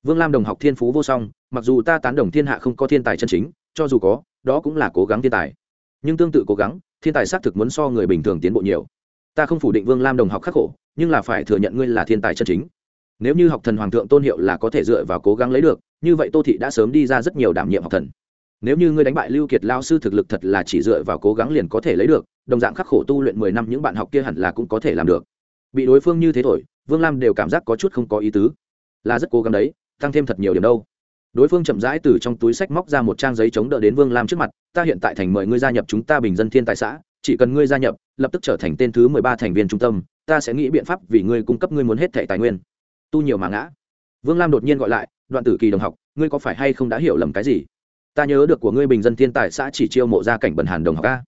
S1: vương lam đồng học thiên phú vô song, mặc dù ta tán đồng thiên hạ không có thiên tài chân chính, cho dù có, đó cũng là cố gắng thiên tài. Nhưng tương tự cố gắng, thiên tài xác thực muốn so người bình thường tiến bộ nhiều. Ta không phủ định vương lam đồng học khắc khổ, nhưng là phải thừa nhận ngươi là thiên tài chân chính. Nếu như học thần hoàng thượng tôn hiệu là có thể dựa vào cố gắng lấy được, như vậy tô thị đã sớm đi ra rất nhiều đảm nhiệm học thần. Nếu như ngươi đánh bại lưu kiệt lao sư thực lực thật là chỉ dựa vào cố gắng liền có thể lấy được, đồng dạng khắc khổ tu luyện mười năm những bạn học kia hẳn là cũng có thể làm được. Bị đối phương như thế thổi, vương lam đều cảm giác có chút không có ý tứ. Là rất cố gắng đấy tăng thêm thật nhiều điểm đâu. Đối phương chậm rãi từ trong túi sách móc ra một trang giấy chống đỡ đến vương lam trước mặt, ta hiện tại thành mời ngươi gia nhập chúng ta bình dân thiên tài xã, chỉ cần ngươi gia nhập, lập tức trở thành tên thứ mười ba thành viên trung tâm, ta sẽ nghĩ biện pháp vì ngươi cung cấp ngươi muốn hết thẻ tài nguyên. Tu nhiều mà ngã. Vương lam đột nhiên gọi lại, đoạn tử kỳ đồng học, ngươi có phải hay không đã hiểu lầm cái gì? Ta nhớ được của ngươi bình dân thiên tài xã chỉ chiêu mộ gia cảnh bần hàn đồng học a.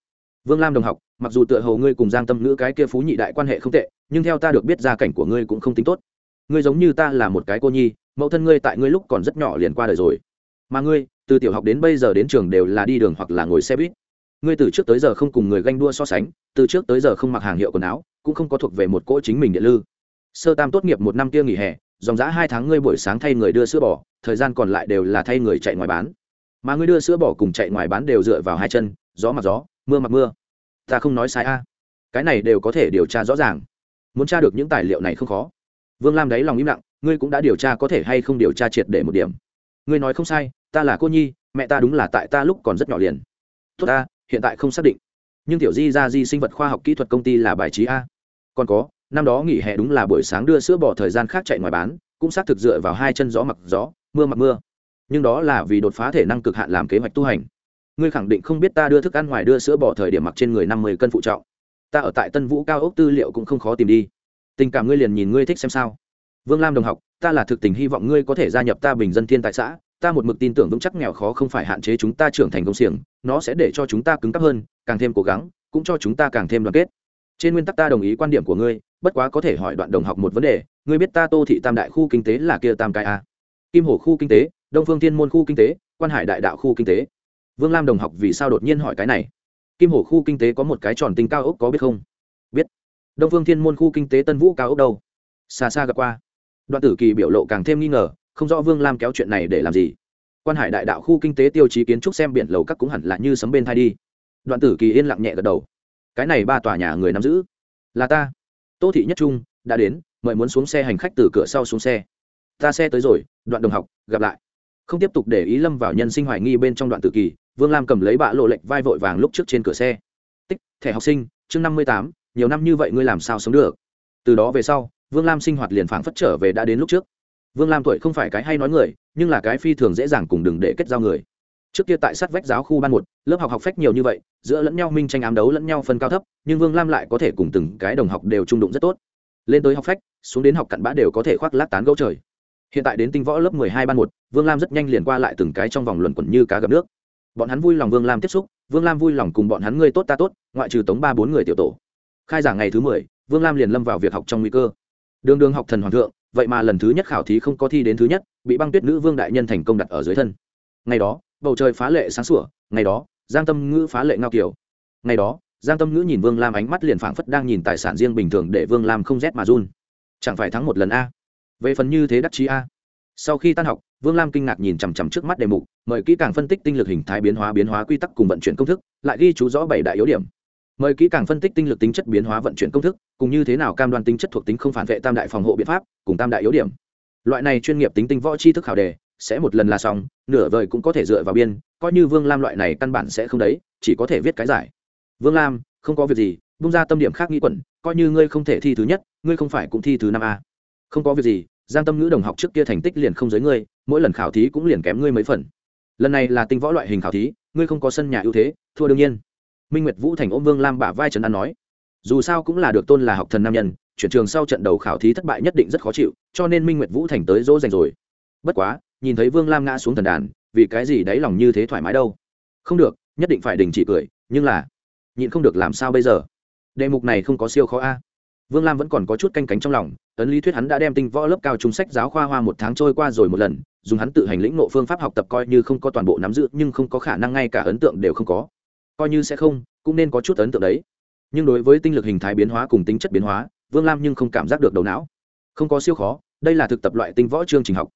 S1: Vương lam đồng học, mặc dù tựa hầu ngươi cùng giang tâm ngữ cái kia phú nhị đại quan hệ không tệ, nhưng theo ta được biết gia cảnh của ngươi cũng không tính tốt ngươi giống như ta là một cái cô nhi, mẫu thân ngươi tại ngươi lúc còn rất nhỏ liền qua đời rồi. Mà ngươi, từ tiểu học đến bây giờ đến trường đều là đi đường hoặc là ngồi xe buýt. Ngươi từ trước tới giờ không cùng người ganh đua so sánh, từ trước tới giờ không mặc hàng hiệu quần áo, cũng không có thuộc về một cỗ chính mình điện lư. Sơ tam tốt nghiệp một năm kia nghỉ hè, dòng giã hai tháng ngươi buổi sáng thay người đưa sữa bò, thời gian còn lại đều là thay người chạy ngoài bán. Mà ngươi đưa sữa bò cùng chạy ngoài bán đều dựa vào hai chân, gió mặc gió, mưa mặc mưa. Ta không nói sai a. Cái này đều có thể điều tra rõ ràng. Muốn tra được những tài liệu này không khó vương lam đáy lòng im lặng, ngươi cũng đã điều tra có thể hay không điều tra triệt để một điểm. Ngươi nói không sai, ta là cô nhi, mẹ ta đúng là tại ta lúc còn rất nhỏ liền. Tốt ta, hiện tại không xác định. Nhưng tiểu di ra di sinh vật khoa học kỹ thuật công ty là bài trí a. Còn có, năm đó nghỉ hè đúng là buổi sáng đưa sữa bỏ thời gian khác chạy ngoài bán, cũng xác thực dựa vào hai chân gió mặc gió, mưa mặc mưa. Nhưng đó là vì đột phá thể năng cực hạn làm kế hoạch tu hành. Ngươi khẳng định không biết ta đưa thức ăn ngoài đưa sữa bỏ thời điểm mặc trên người năm mươi cân phụ trọng. Ta ở tại tân vũ cao ốc tư liệu cũng không khó tìm đi tình cảm ngươi liền nhìn ngươi thích xem sao. Vương lam đồng học, ta là thực tình hy vọng ngươi có thể gia nhập ta bình dân thiên tại xã. Ta một mực tin tưởng vững chắc nghèo khó không phải hạn chế chúng ta trưởng thành công xiềng. Nó sẽ để cho chúng ta cứng cắp hơn, càng thêm cố gắng, cũng cho chúng ta càng thêm đoàn kết. Trên nguyên tắc ta đồng ý quan điểm của ngươi, bất quá có thể hỏi đoạn đồng học một vấn đề. Ngươi biết ta tô thị tam đại khu kinh tế là kia tam cái a? Kim hồ khu kinh tế, đông phương thiên môn khu kinh tế, quan hải đại đạo khu kinh tế. Vương lam đồng học vì sao đột nhiên hỏi cái này? Kim hồ khu kinh tế có một cái tròn tinh cao ốc có biết không? Đông phương thiên môn khu kinh tế tân vũ cao ốc đâu? Xa xa gặp qua. Đoạn tử kỳ biểu lộ càng thêm nghi ngờ, không rõ vương lam kéo chuyện này để làm gì. Quan hải đại đạo khu kinh tế tiêu chí kiến trúc xem biển lầu các cũng hẳn là như sấm bên thai đi. Đoạn tử kỳ yên lặng nhẹ gật đầu. Cái này ba tòa nhà người nắm giữ. Là ta. Tô thị nhất trung, đã đến, mời muốn xuống xe hành khách từ cửa sau xuống xe. Ta xe tới rồi, đoạn đồng học, gặp lại. Không tiếp tục để ý lâm vào nhân sinh hoài nghi bên trong đoạn tự kỳ, vương lam cầm lấy bạ lộ lệnh vai vội vàng lúc trước trên cửa xe. Tích, thẻ học sinh, chương năm mươi tám nhiều năm như vậy ngươi làm sao sống được? Từ đó về sau, vương lam sinh hoạt liền phảng phất trở về đã đến lúc trước. Vương lam tuổi không phải cái hay nói người, nhưng là cái phi thường dễ dàng cùng đừng để kết giao người. Trước kia tại sát vách giáo khu ban một, lớp học học phách nhiều như vậy, giữa lẫn nhau minh tranh ám đấu lẫn nhau phân cao thấp, nhưng vương lam lại có thể cùng từng cái đồng học đều trung đụng rất tốt. Lên tới học phách, xuống đến học cặn bã đều có thể khoác lác tán gẫu trời. Hiện tại đến tinh võ lớp mười hai ban một, vương lam rất nhanh liền qua lại từng cái trong vòng luẩn quẩn như cá gặp nước. Bọn hắn vui lòng vương lam tiếp xúc, vương lam vui lòng cùng bọn hắn ngươi tốt ta tốt, ngoại trừ tống ba bốn người tiểu tổ khai giảng ngày thứ mười, vương lam liền lâm vào việc học trong nguy cơ. Đường đường học thần hoàng thượng, vậy mà lần thứ nhất khảo thí không có thi đến thứ nhất, bị băng tuyết nữ vương đại nhân thành công đặt ở dưới thân. Ngày đó, bầu trời phá lệ sáng sủa, ngày đó, giang tâm ngữ phá lệ ngao kiểu ngày đó, giang tâm ngữ nhìn vương lam ánh mắt liền phảng phất đang nhìn tài sản riêng bình thường để vương lam không rét mà run. Chẳng phải thắng một lần a? Về phần như thế đắc chí a? Sau khi tan học, vương lam kinh ngạc nhìn chằm chằm trước mắt đề mục, mời kỹ càng phân tích tinh lực hình thái biến hóa biến hóa quy tắc cùng vận chuyển công thức, lại ghi chú rõ bảy đại yếu điểm mời kỹ càng phân tích tinh lực tính chất biến hóa vận chuyển công thức, cùng như thế nào cam đoan tính chất thuộc tính không phản vệ tam đại phòng hộ biện pháp, cùng tam đại yếu điểm. Loại này chuyên nghiệp tính tinh võ tri thức khảo đề, sẽ một lần là xong, nửa vời cũng có thể dựa vào biên, coi như vương lam loại này căn bản sẽ không đấy, chỉ có thể viết cái giải. Vương lam, không có việc gì, bung ra tâm điểm khác nghĩ quẩn, coi như ngươi không thể thi thứ nhất, ngươi không phải cũng thi thứ năm a. Không có việc gì, giang tâm ngữ đồng học trước kia thành tích liền không giới ngươi, mỗi lần khảo thí cũng liền kém ngươi mấy phần. Lần này là tinh võ loại hình khảo thí, ngươi không có sân nhà ưu thế, thua đương nhiên minh nguyệt vũ thành ôm vương lam bả vai trấn an nói dù sao cũng là được tôn là học thần nam nhân chuyển trường sau trận đầu khảo thí thất bại nhất định rất khó chịu cho nên minh nguyệt vũ thành tới dỗ dành rồi bất quá nhìn thấy vương lam ngã xuống thần đàn vì cái gì đáy lòng như thế thoải mái đâu không được nhất định phải đình chỉ cười nhưng là nhịn không được làm sao bây giờ đề mục này không có siêu khó a vương lam vẫn còn có chút canh cánh trong lòng ấn lý thuyết hắn đã đem tinh võ lớp cao trung sách giáo khoa hoa một tháng trôi qua rồi một lần dùng hắn tự hành lĩnh nộ phương pháp học tập coi như không có toàn bộ nắm giữ nhưng không có khả năng ngay cả ấn tượng đều không có coi như sẽ không, cũng nên có chút ấn tượng đấy. Nhưng đối với tinh lực hình thái biến hóa cùng tính chất biến hóa, vương lam nhưng không cảm giác được đầu não. Không có siêu khó, đây là thực tập loại tinh võ chương trình học.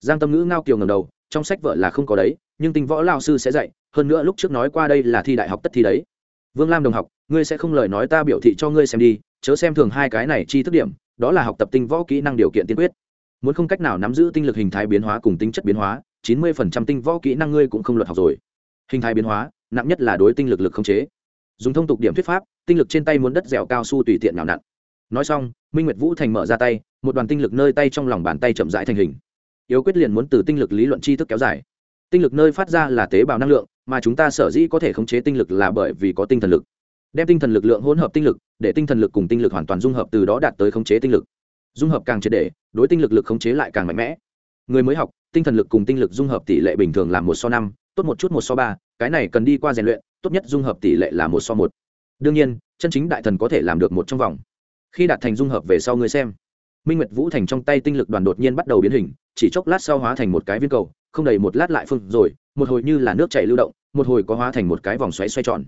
S1: Giang tâm ngữ ngao kiều ngầm đầu, trong sách vợ là không có đấy, nhưng tinh võ lao sư sẽ dạy, hơn nữa lúc trước nói qua đây là thi đại học tất thi đấy. Vương lam đồng học, ngươi sẽ không lời nói ta biểu thị cho ngươi xem đi, chớ xem thường hai cái này chi thức điểm, đó là học tập tinh võ kỹ năng điều kiện tiên quyết. Muốn không cách nào nắm giữ tinh lực hình thái biến hóa cùng tính chất biến hóa, chín mươi phần trăm tinh võ kỹ năng ngươi cũng không luật học rồi. Hình thái biến hóa nặng nhất là đối tinh lực lực không chế. Dùng thông tục điểm thuyết pháp, tinh lực trên tay muốn đất dẻo cao su tùy tiện nào nặn. Nói xong, minh nguyệt vũ thành mở ra tay, một đoàn tinh lực nơi tay trong lòng bàn tay chậm rãi thành hình. Yếu quyết liền muốn từ tinh lực lý luận tri thức kéo dài. Tinh lực nơi phát ra là tế bào năng lượng, mà chúng ta sở dĩ có thể khống chế tinh lực là bởi vì có tinh thần lực. Đem tinh thần lực lượng hỗn hợp tinh lực, để tinh thần lực cùng tinh lực hoàn toàn dung hợp từ đó đạt tới khống chế tinh lực. Dung hợp càng triệt để, đối tinh lực lực khống chế lại càng mạnh mẽ. Người mới học, tinh thần lực cùng tinh lực dung hợp tỷ lệ bình thường là một so năm tốt một chút một so ba, cái này cần đi qua rèn luyện, tốt nhất dung hợp tỷ lệ là một so một. Đương nhiên, chân chính đại thần có thể làm được một trong vòng. Khi đạt thành dung hợp về sau người xem. Minh nguyệt vũ thành trong tay tinh lực đoàn đột nhiên bắt đầu biến hình, chỉ chốc lát sau hóa thành một cái viên cầu, không đầy một lát lại phương rồi, một hồi như là nước chảy lưu động, một hồi có hóa thành một cái vòng xoáy xoay tròn.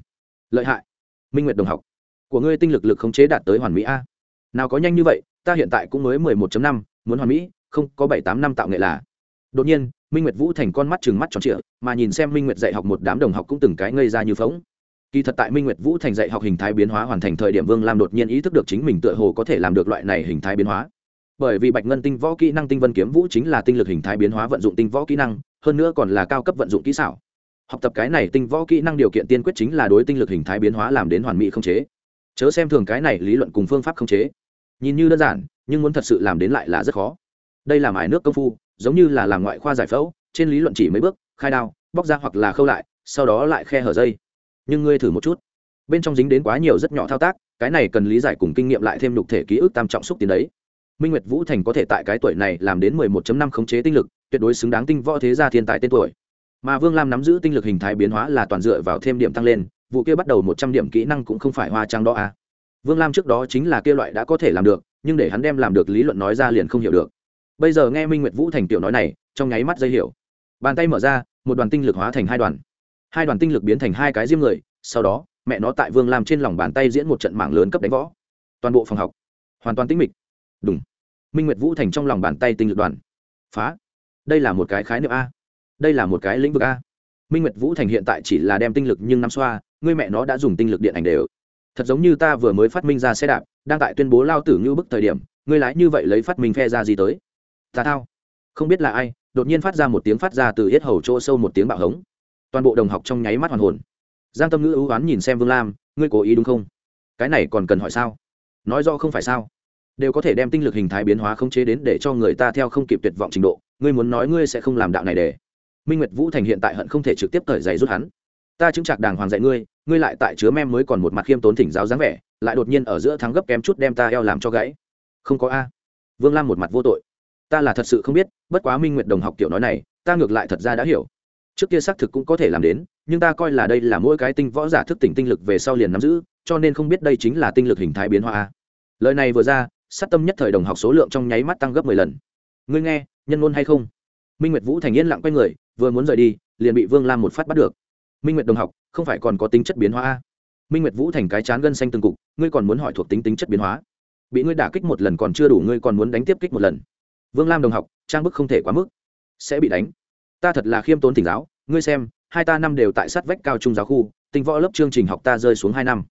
S1: Lợi hại. Minh nguyệt đồng học. Của ngươi tinh lực lực khống chế đạt tới hoàn mỹ a. Nào có nhanh như vậy, ta hiện tại cũng mới mười một năm, muốn hoàn mỹ, không có bảy tám năm tạo nghệ là. Đột nhiên minh nguyệt vũ thành con mắt chừng mắt tròn trịa, mà nhìn xem minh nguyệt dạy học một đám đồng học cũng từng cái ngây ra như phóng kỳ thật tại minh nguyệt vũ thành dạy học hình thái biến hóa hoàn thành thời điểm vương lam đột nhiên ý thức được chính mình tựa hồ có thể làm được loại này hình thái biến hóa. Bởi vì bạch ngân tinh võ kỹ năng tinh vân kiếm vũ chính là tinh lực hình thái biến hóa vận dụng tinh võ kỹ năng, hơn nữa còn là cao cấp vận dụng kỹ xảo. Học tập cái này tinh võ kỹ năng điều kiện tiên quyết chính là đối tinh lực hình thái biến hóa làm đến hoàn mỹ không chế. Chớ xem thường cái này lý luận cùng phương pháp không chế. Nhìn như đơn giản, nhưng muốn thật sự làm đến lại là rất khó. Đây là mài nước công phu giống như là làm ngoại khoa giải phẫu, trên lý luận chỉ mấy bước, khai đao, bóc ra hoặc là khâu lại, sau đó lại khe hở dây. Nhưng ngươi thử một chút. Bên trong dính đến quá nhiều rất nhỏ thao tác, cái này cần lý giải cùng kinh nghiệm lại thêm nhục thể ký ức tam trọng xúc tiến đấy. Minh nguyệt vũ thành có thể tại cái tuổi này làm đến mười 11 năm khống chế tinh lực, tuyệt đối xứng đáng tinh võ thế gia thiên tài tên tuổi. Mà vương lam nắm giữ tinh lực hình thái biến hóa là toàn dựa vào thêm điểm tăng lên, vụ kia bắt đầu một trăm điểm kỹ năng cũng không phải hoa trang đó à. vương lam trước đó chính là kia loại đã có thể làm được, nhưng để hắn đem làm được lý luận nói ra liền không hiểu được bây giờ nghe minh nguyệt vũ thành tiểu nói này, trong nháy mắt dây hiểu. Bàn tay mở ra, một đoàn tinh lực hóa thành hai đoàn. Hai đoàn tinh lực biến thành hai cái diêm người, sau đó, mẹ nó tại vương làm trên lòng bàn tay diễn một trận mạng lớn cấp đánh võ. Toàn bộ phòng học, hoàn toàn tĩnh mịch. Đúng minh nguyệt vũ thành trong lòng bàn tay tinh lực đoàn. Phá. Đây là một cái khái niệm a. Đây là một cái lĩnh vực a. Minh nguyệt vũ thành hiện tại chỉ là đem tinh lực nhưng năm xoa, ngươi mẹ nó đã dùng tinh lực điện ảnh đều. Thật giống như ta vừa mới phát minh ra xe đạp, đang tại tuyên bố lao tử như bức thời điểm, ngươi lái như vậy lấy phát minh phe ra gì tới? Ta thao. Không biết là ai, đột nhiên phát ra một tiếng phát ra từ hết hầu chỗ sâu một tiếng bạo hống. Toàn bộ đồng học trong nháy mắt hoàn hồn. Giang tâm ngữ ưu oán nhìn xem vương lam, ngươi cố ý đúng không? Cái này còn cần hỏi sao? Nói do không phải sao? Đều có thể đem tinh lực hình thái biến hóa khống chế đến để cho người ta theo không kịp tuyệt vọng trình độ, ngươi muốn nói ngươi sẽ không làm đạo này để. Minh nguyệt vũ thành hiện tại hận không thể trực tiếp cởi giày rút hắn. Ta chứng chạc đàng hoàng dạy ngươi ngươi lại tại chứa mem mới còn một mặt khiêm tốn thỉnh giáo dáng vẻ, lại đột nhiên ở giữa thắng gấp kém chút đem ta eo làm cho gãy. Không có a. Vương lam một mặt vô tội ta là thật sự không biết, bất quá minh nguyệt đồng học kiểu nói này, ta ngược lại thật ra đã hiểu. Trước kia xác thực cũng có thể làm đến, nhưng ta coi là đây là mỗi cái tinh võ giả thức tỉnh tinh lực về sau liền nắm giữ, cho nên không biết đây chính là tinh lực hình thái biến hóa lời này vừa ra, sát tâm nhất thời đồng học số lượng trong nháy mắt tăng gấp mười lần. Ngươi nghe, nhân ngôn hay không? Minh nguyệt vũ thành yên lặng quay người, vừa muốn rời đi, liền bị vương lam một phát bắt được. Minh nguyệt đồng học, không phải còn có tính chất biến hóa a? Minh nguyệt vũ thành cái chán gân xanh từng cục, ngươi còn muốn hỏi thuộc tính tính chất biến hóa. Bị ngươi đả kích một lần còn chưa đủ, ngươi còn muốn đánh tiếp kích một lần vương lam đồng học, trang bức không thể quá mức. Sẽ bị đánh. Ta thật là khiêm tốn thỉnh giáo, ngươi xem, hai ta năm đều tại sát vách cao trung giáo khu, tinh võ lớp chương trình học ta rơi xuống hai năm.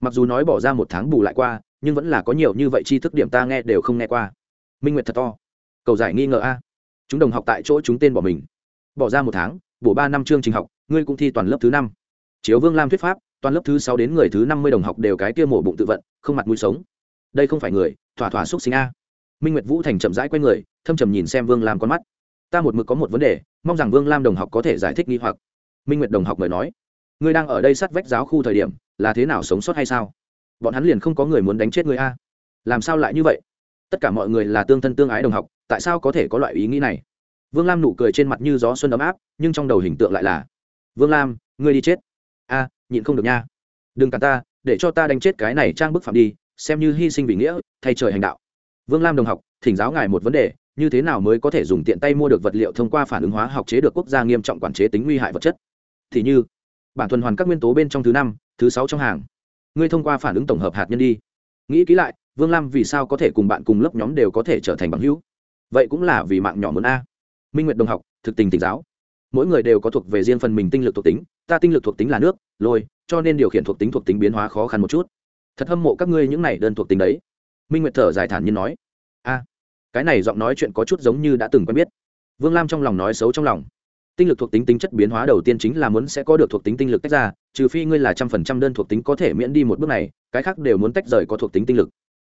S1: Mặc dù nói bỏ ra một tháng bù lại qua, nhưng vẫn là có nhiều như vậy tri thức điểm ta nghe đều không nghe qua. Minh nguyệt thật to. Cầu giải nghi ngờ a. Chúng đồng học tại chỗ chúng tên bỏ mình. Bỏ ra một tháng, bổ ba năm chương trình học, ngươi cũng thi toàn lớp thứ năm. Chiếu vương lam thuyết pháp, toàn lớp thứ sáu đến người thứ năm mươi đồng học đều cái kia mổ bụng tự vận, không mặt mũi sống. Đây không phải người, thỏa thỏa xúc sinh a minh nguyệt vũ thành chậm rãi q u a y người, thâm trầm nhìn xem vương lam con mắt. Ta một mực có một vấn đề, mong rằng vương lam đồng học có thể giải thích nghi hoặc. Minh nguyệt đồng học mời nói, ngươi đang ở đây sát vách giáo khu thời điểm, là thế nào sống sót hay sao? Bọn hắn liền không có người muốn đánh chết người a. Làm sao lại như vậy? Tất cả mọi người là tương thân tương ái đồng học, tại sao có thể có loại ý nghĩ này? Vương lam nụ cười trên mặt như gió xuân ấm áp, nhưng trong đầu hình tượng lại là, vương lam, ngươi đi chết. A, nhịn không được nha. Đừng cả ta, để cho ta đánh chết cái này trang bức phạm đi, xem như hy sinh vì nghĩa, thay trời hành đạo vương lam đồng học, thỉnh giáo ngài một vấn đề, như thế nào mới có thể dùng tiện tay mua được vật liệu thông qua phản ứng hóa học chế được quốc gia nghiêm trọng quản chế tính nguy hại vật chất? Thì như, bản tuần hoàn các nguyên tố bên trong thứ năm, thứ sáu trong hàng. Ngươi thông qua phản ứng tổng hợp hạt nhân đi. Nghĩ kỹ lại, vương lam vì sao có thể cùng bạn cùng lớp nhóm đều có thể trở thành bằng hữu? Vậy cũng là vì mạng nhỏ muốn a. Minh nguyệt đồng học, thực tình tỉnh giáo. Mỗi người đều có thuộc về riêng phần mình tinh lực thuộc tính, ta tinh lực thuộc tính là nước, lôi, cho nên điều khiển thuộc tính thuộc tính biến hóa khó khăn một chút. Thật hâm mộ các ngươi những này đơn thuộc tính đấy minh nguyệt thở dài thản nhiên nói, a, cái này giọng nói chuyện có chút giống như đã từng quen biết. Vương lam trong lòng nói xấu trong lòng. Tinh lực thuộc tính tính chất biến hóa đầu tiên chính là muốn sẽ có được thuộc tính tinh lực tách ra, trừ phi ngươi là trăm phần trăm đơn thuộc tính có thể miễn đi một bước này, cái khác đều muốn tách rời có thuộc tính tinh lực.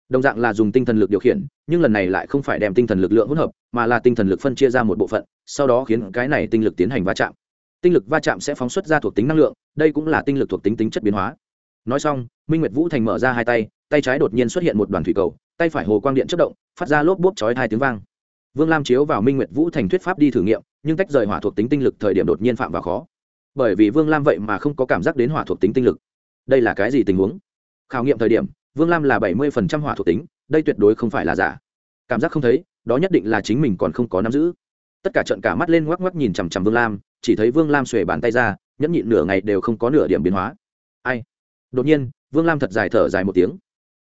S1: Đồng dạng là dùng tinh thần lực điều khiển, nhưng lần này lại không phải đem tinh thần lực lượng hỗn hợp, mà là tinh thần lực phân chia ra một bộ phận, sau đó khiến cái này tinh lực tiến hành va chạm. Tinh lực va chạm sẽ phóng xuất ra thuộc tính năng lượng, đây cũng là tinh lực thuộc tính tính chất biến hóa. Nói xong, minh nguyệt vũ thành mở ra hai tay tay trái đột nhiên xuất hiện một đoàn thủy cầu, tay phải hồ quang điện chất động, phát ra lốp bốp chói hai tiếng vang. Vương lam chiếu vào minh nguyệt vũ thành thuyết pháp đi thử nghiệm, nhưng tách rời hỏa thuộc tính tinh lực thời điểm đột nhiên phạm vào khó. Bởi vì vương lam vậy mà không có cảm giác đến hỏa thuộc tính tinh lực. Đây là cái gì tình huống? Khảo nghiệm thời điểm, vương lam là bảy mươi hỏa thuộc tính, đây tuyệt đối không phải là giả. Cảm giác không thấy, đó nhất định là chính mình còn không có nắm giữ. Tất cả trận cả mắt lên ngoắc ngoắc nhìn chằm chằm vương lam, chỉ thấy vương lam xuề bàn tay ra, nhẫn nhịn nửa ngày đều không có nửa điểm biến hóa. Ai? Đột nhiên, vương lam thật dài thở dài một tiếng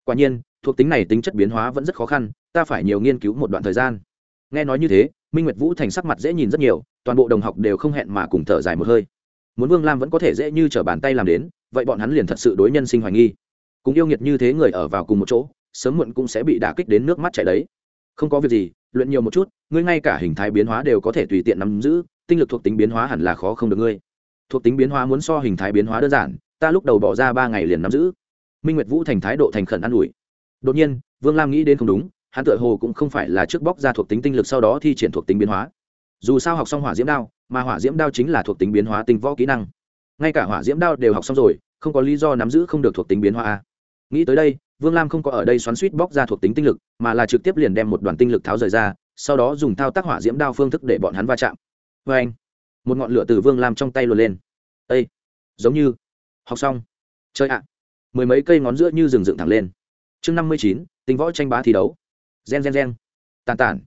S1: quả nhiên, thuộc tính này tính chất biến hóa vẫn rất khó khăn, ta phải nhiều nghiên cứu một đoạn thời gian. Nghe nói như thế, minh nguyệt vũ thành sắc mặt dễ nhìn rất nhiều, toàn bộ đồng học đều không hẹn mà cùng thở dài một hơi. Muốn vương lam vẫn có thể dễ như t r ở bàn tay làm đến, vậy bọn hắn liền thật sự đối nhân sinh hoài nghi. Cùng yêu nghiệt như thế người ở vào cùng một chỗ, sớm muộn cũng sẽ bị đả kích đến nước mắt chảy đấy. Không có việc gì, luyện nhiều một chút, ngươi ngay cả hình thái biến hóa đều có thể tùy tiện nắm giữ, tinh lực thuộc tính biến hóa hẳn là khó không được ngươi. Thuộc tính biến hóa muốn so hình thái biến hóa đơn giản, ta lúc đầu bỏ ra ba ngày liền nắm giữ minh nguyệt vũ thành thái độ thành khẩn an ủi. Đột nhiên, vương lam nghĩ đến không đúng, hắn tựa hồ cũng không phải là trước bóc ra thuộc tính tinh lực sau đó thi triển thuộc tính biến hóa. Dù sao học xong hỏa diễm đao, mà hỏa diễm đao chính là thuộc tính biến hóa tinh võ kỹ năng. Ngay cả hỏa diễm đao đều học xong rồi, không có lý do nắm giữ không được thuộc tính biến hóa nghĩ tới đây, vương lam không có ở đây xoắn suýt bóc ra thuộc tính tinh lực, mà là trực tiếp liền đem một đoàn tinh lực tháo rời ra, sau đó dùng thao tác hỏa diễm đao phương thức để bọn hắn va chạm. Vê anh một ngọn lửa từ vương lam trong tay luồn lên. Ây giống như! Học xong. Chơi ạ! Mười mấy cây ngón giữa như rừng dựng thẳng lên. Chương năm mươi chín tính võ tranh bá thi đấu. Gen gen gen. Tàn tản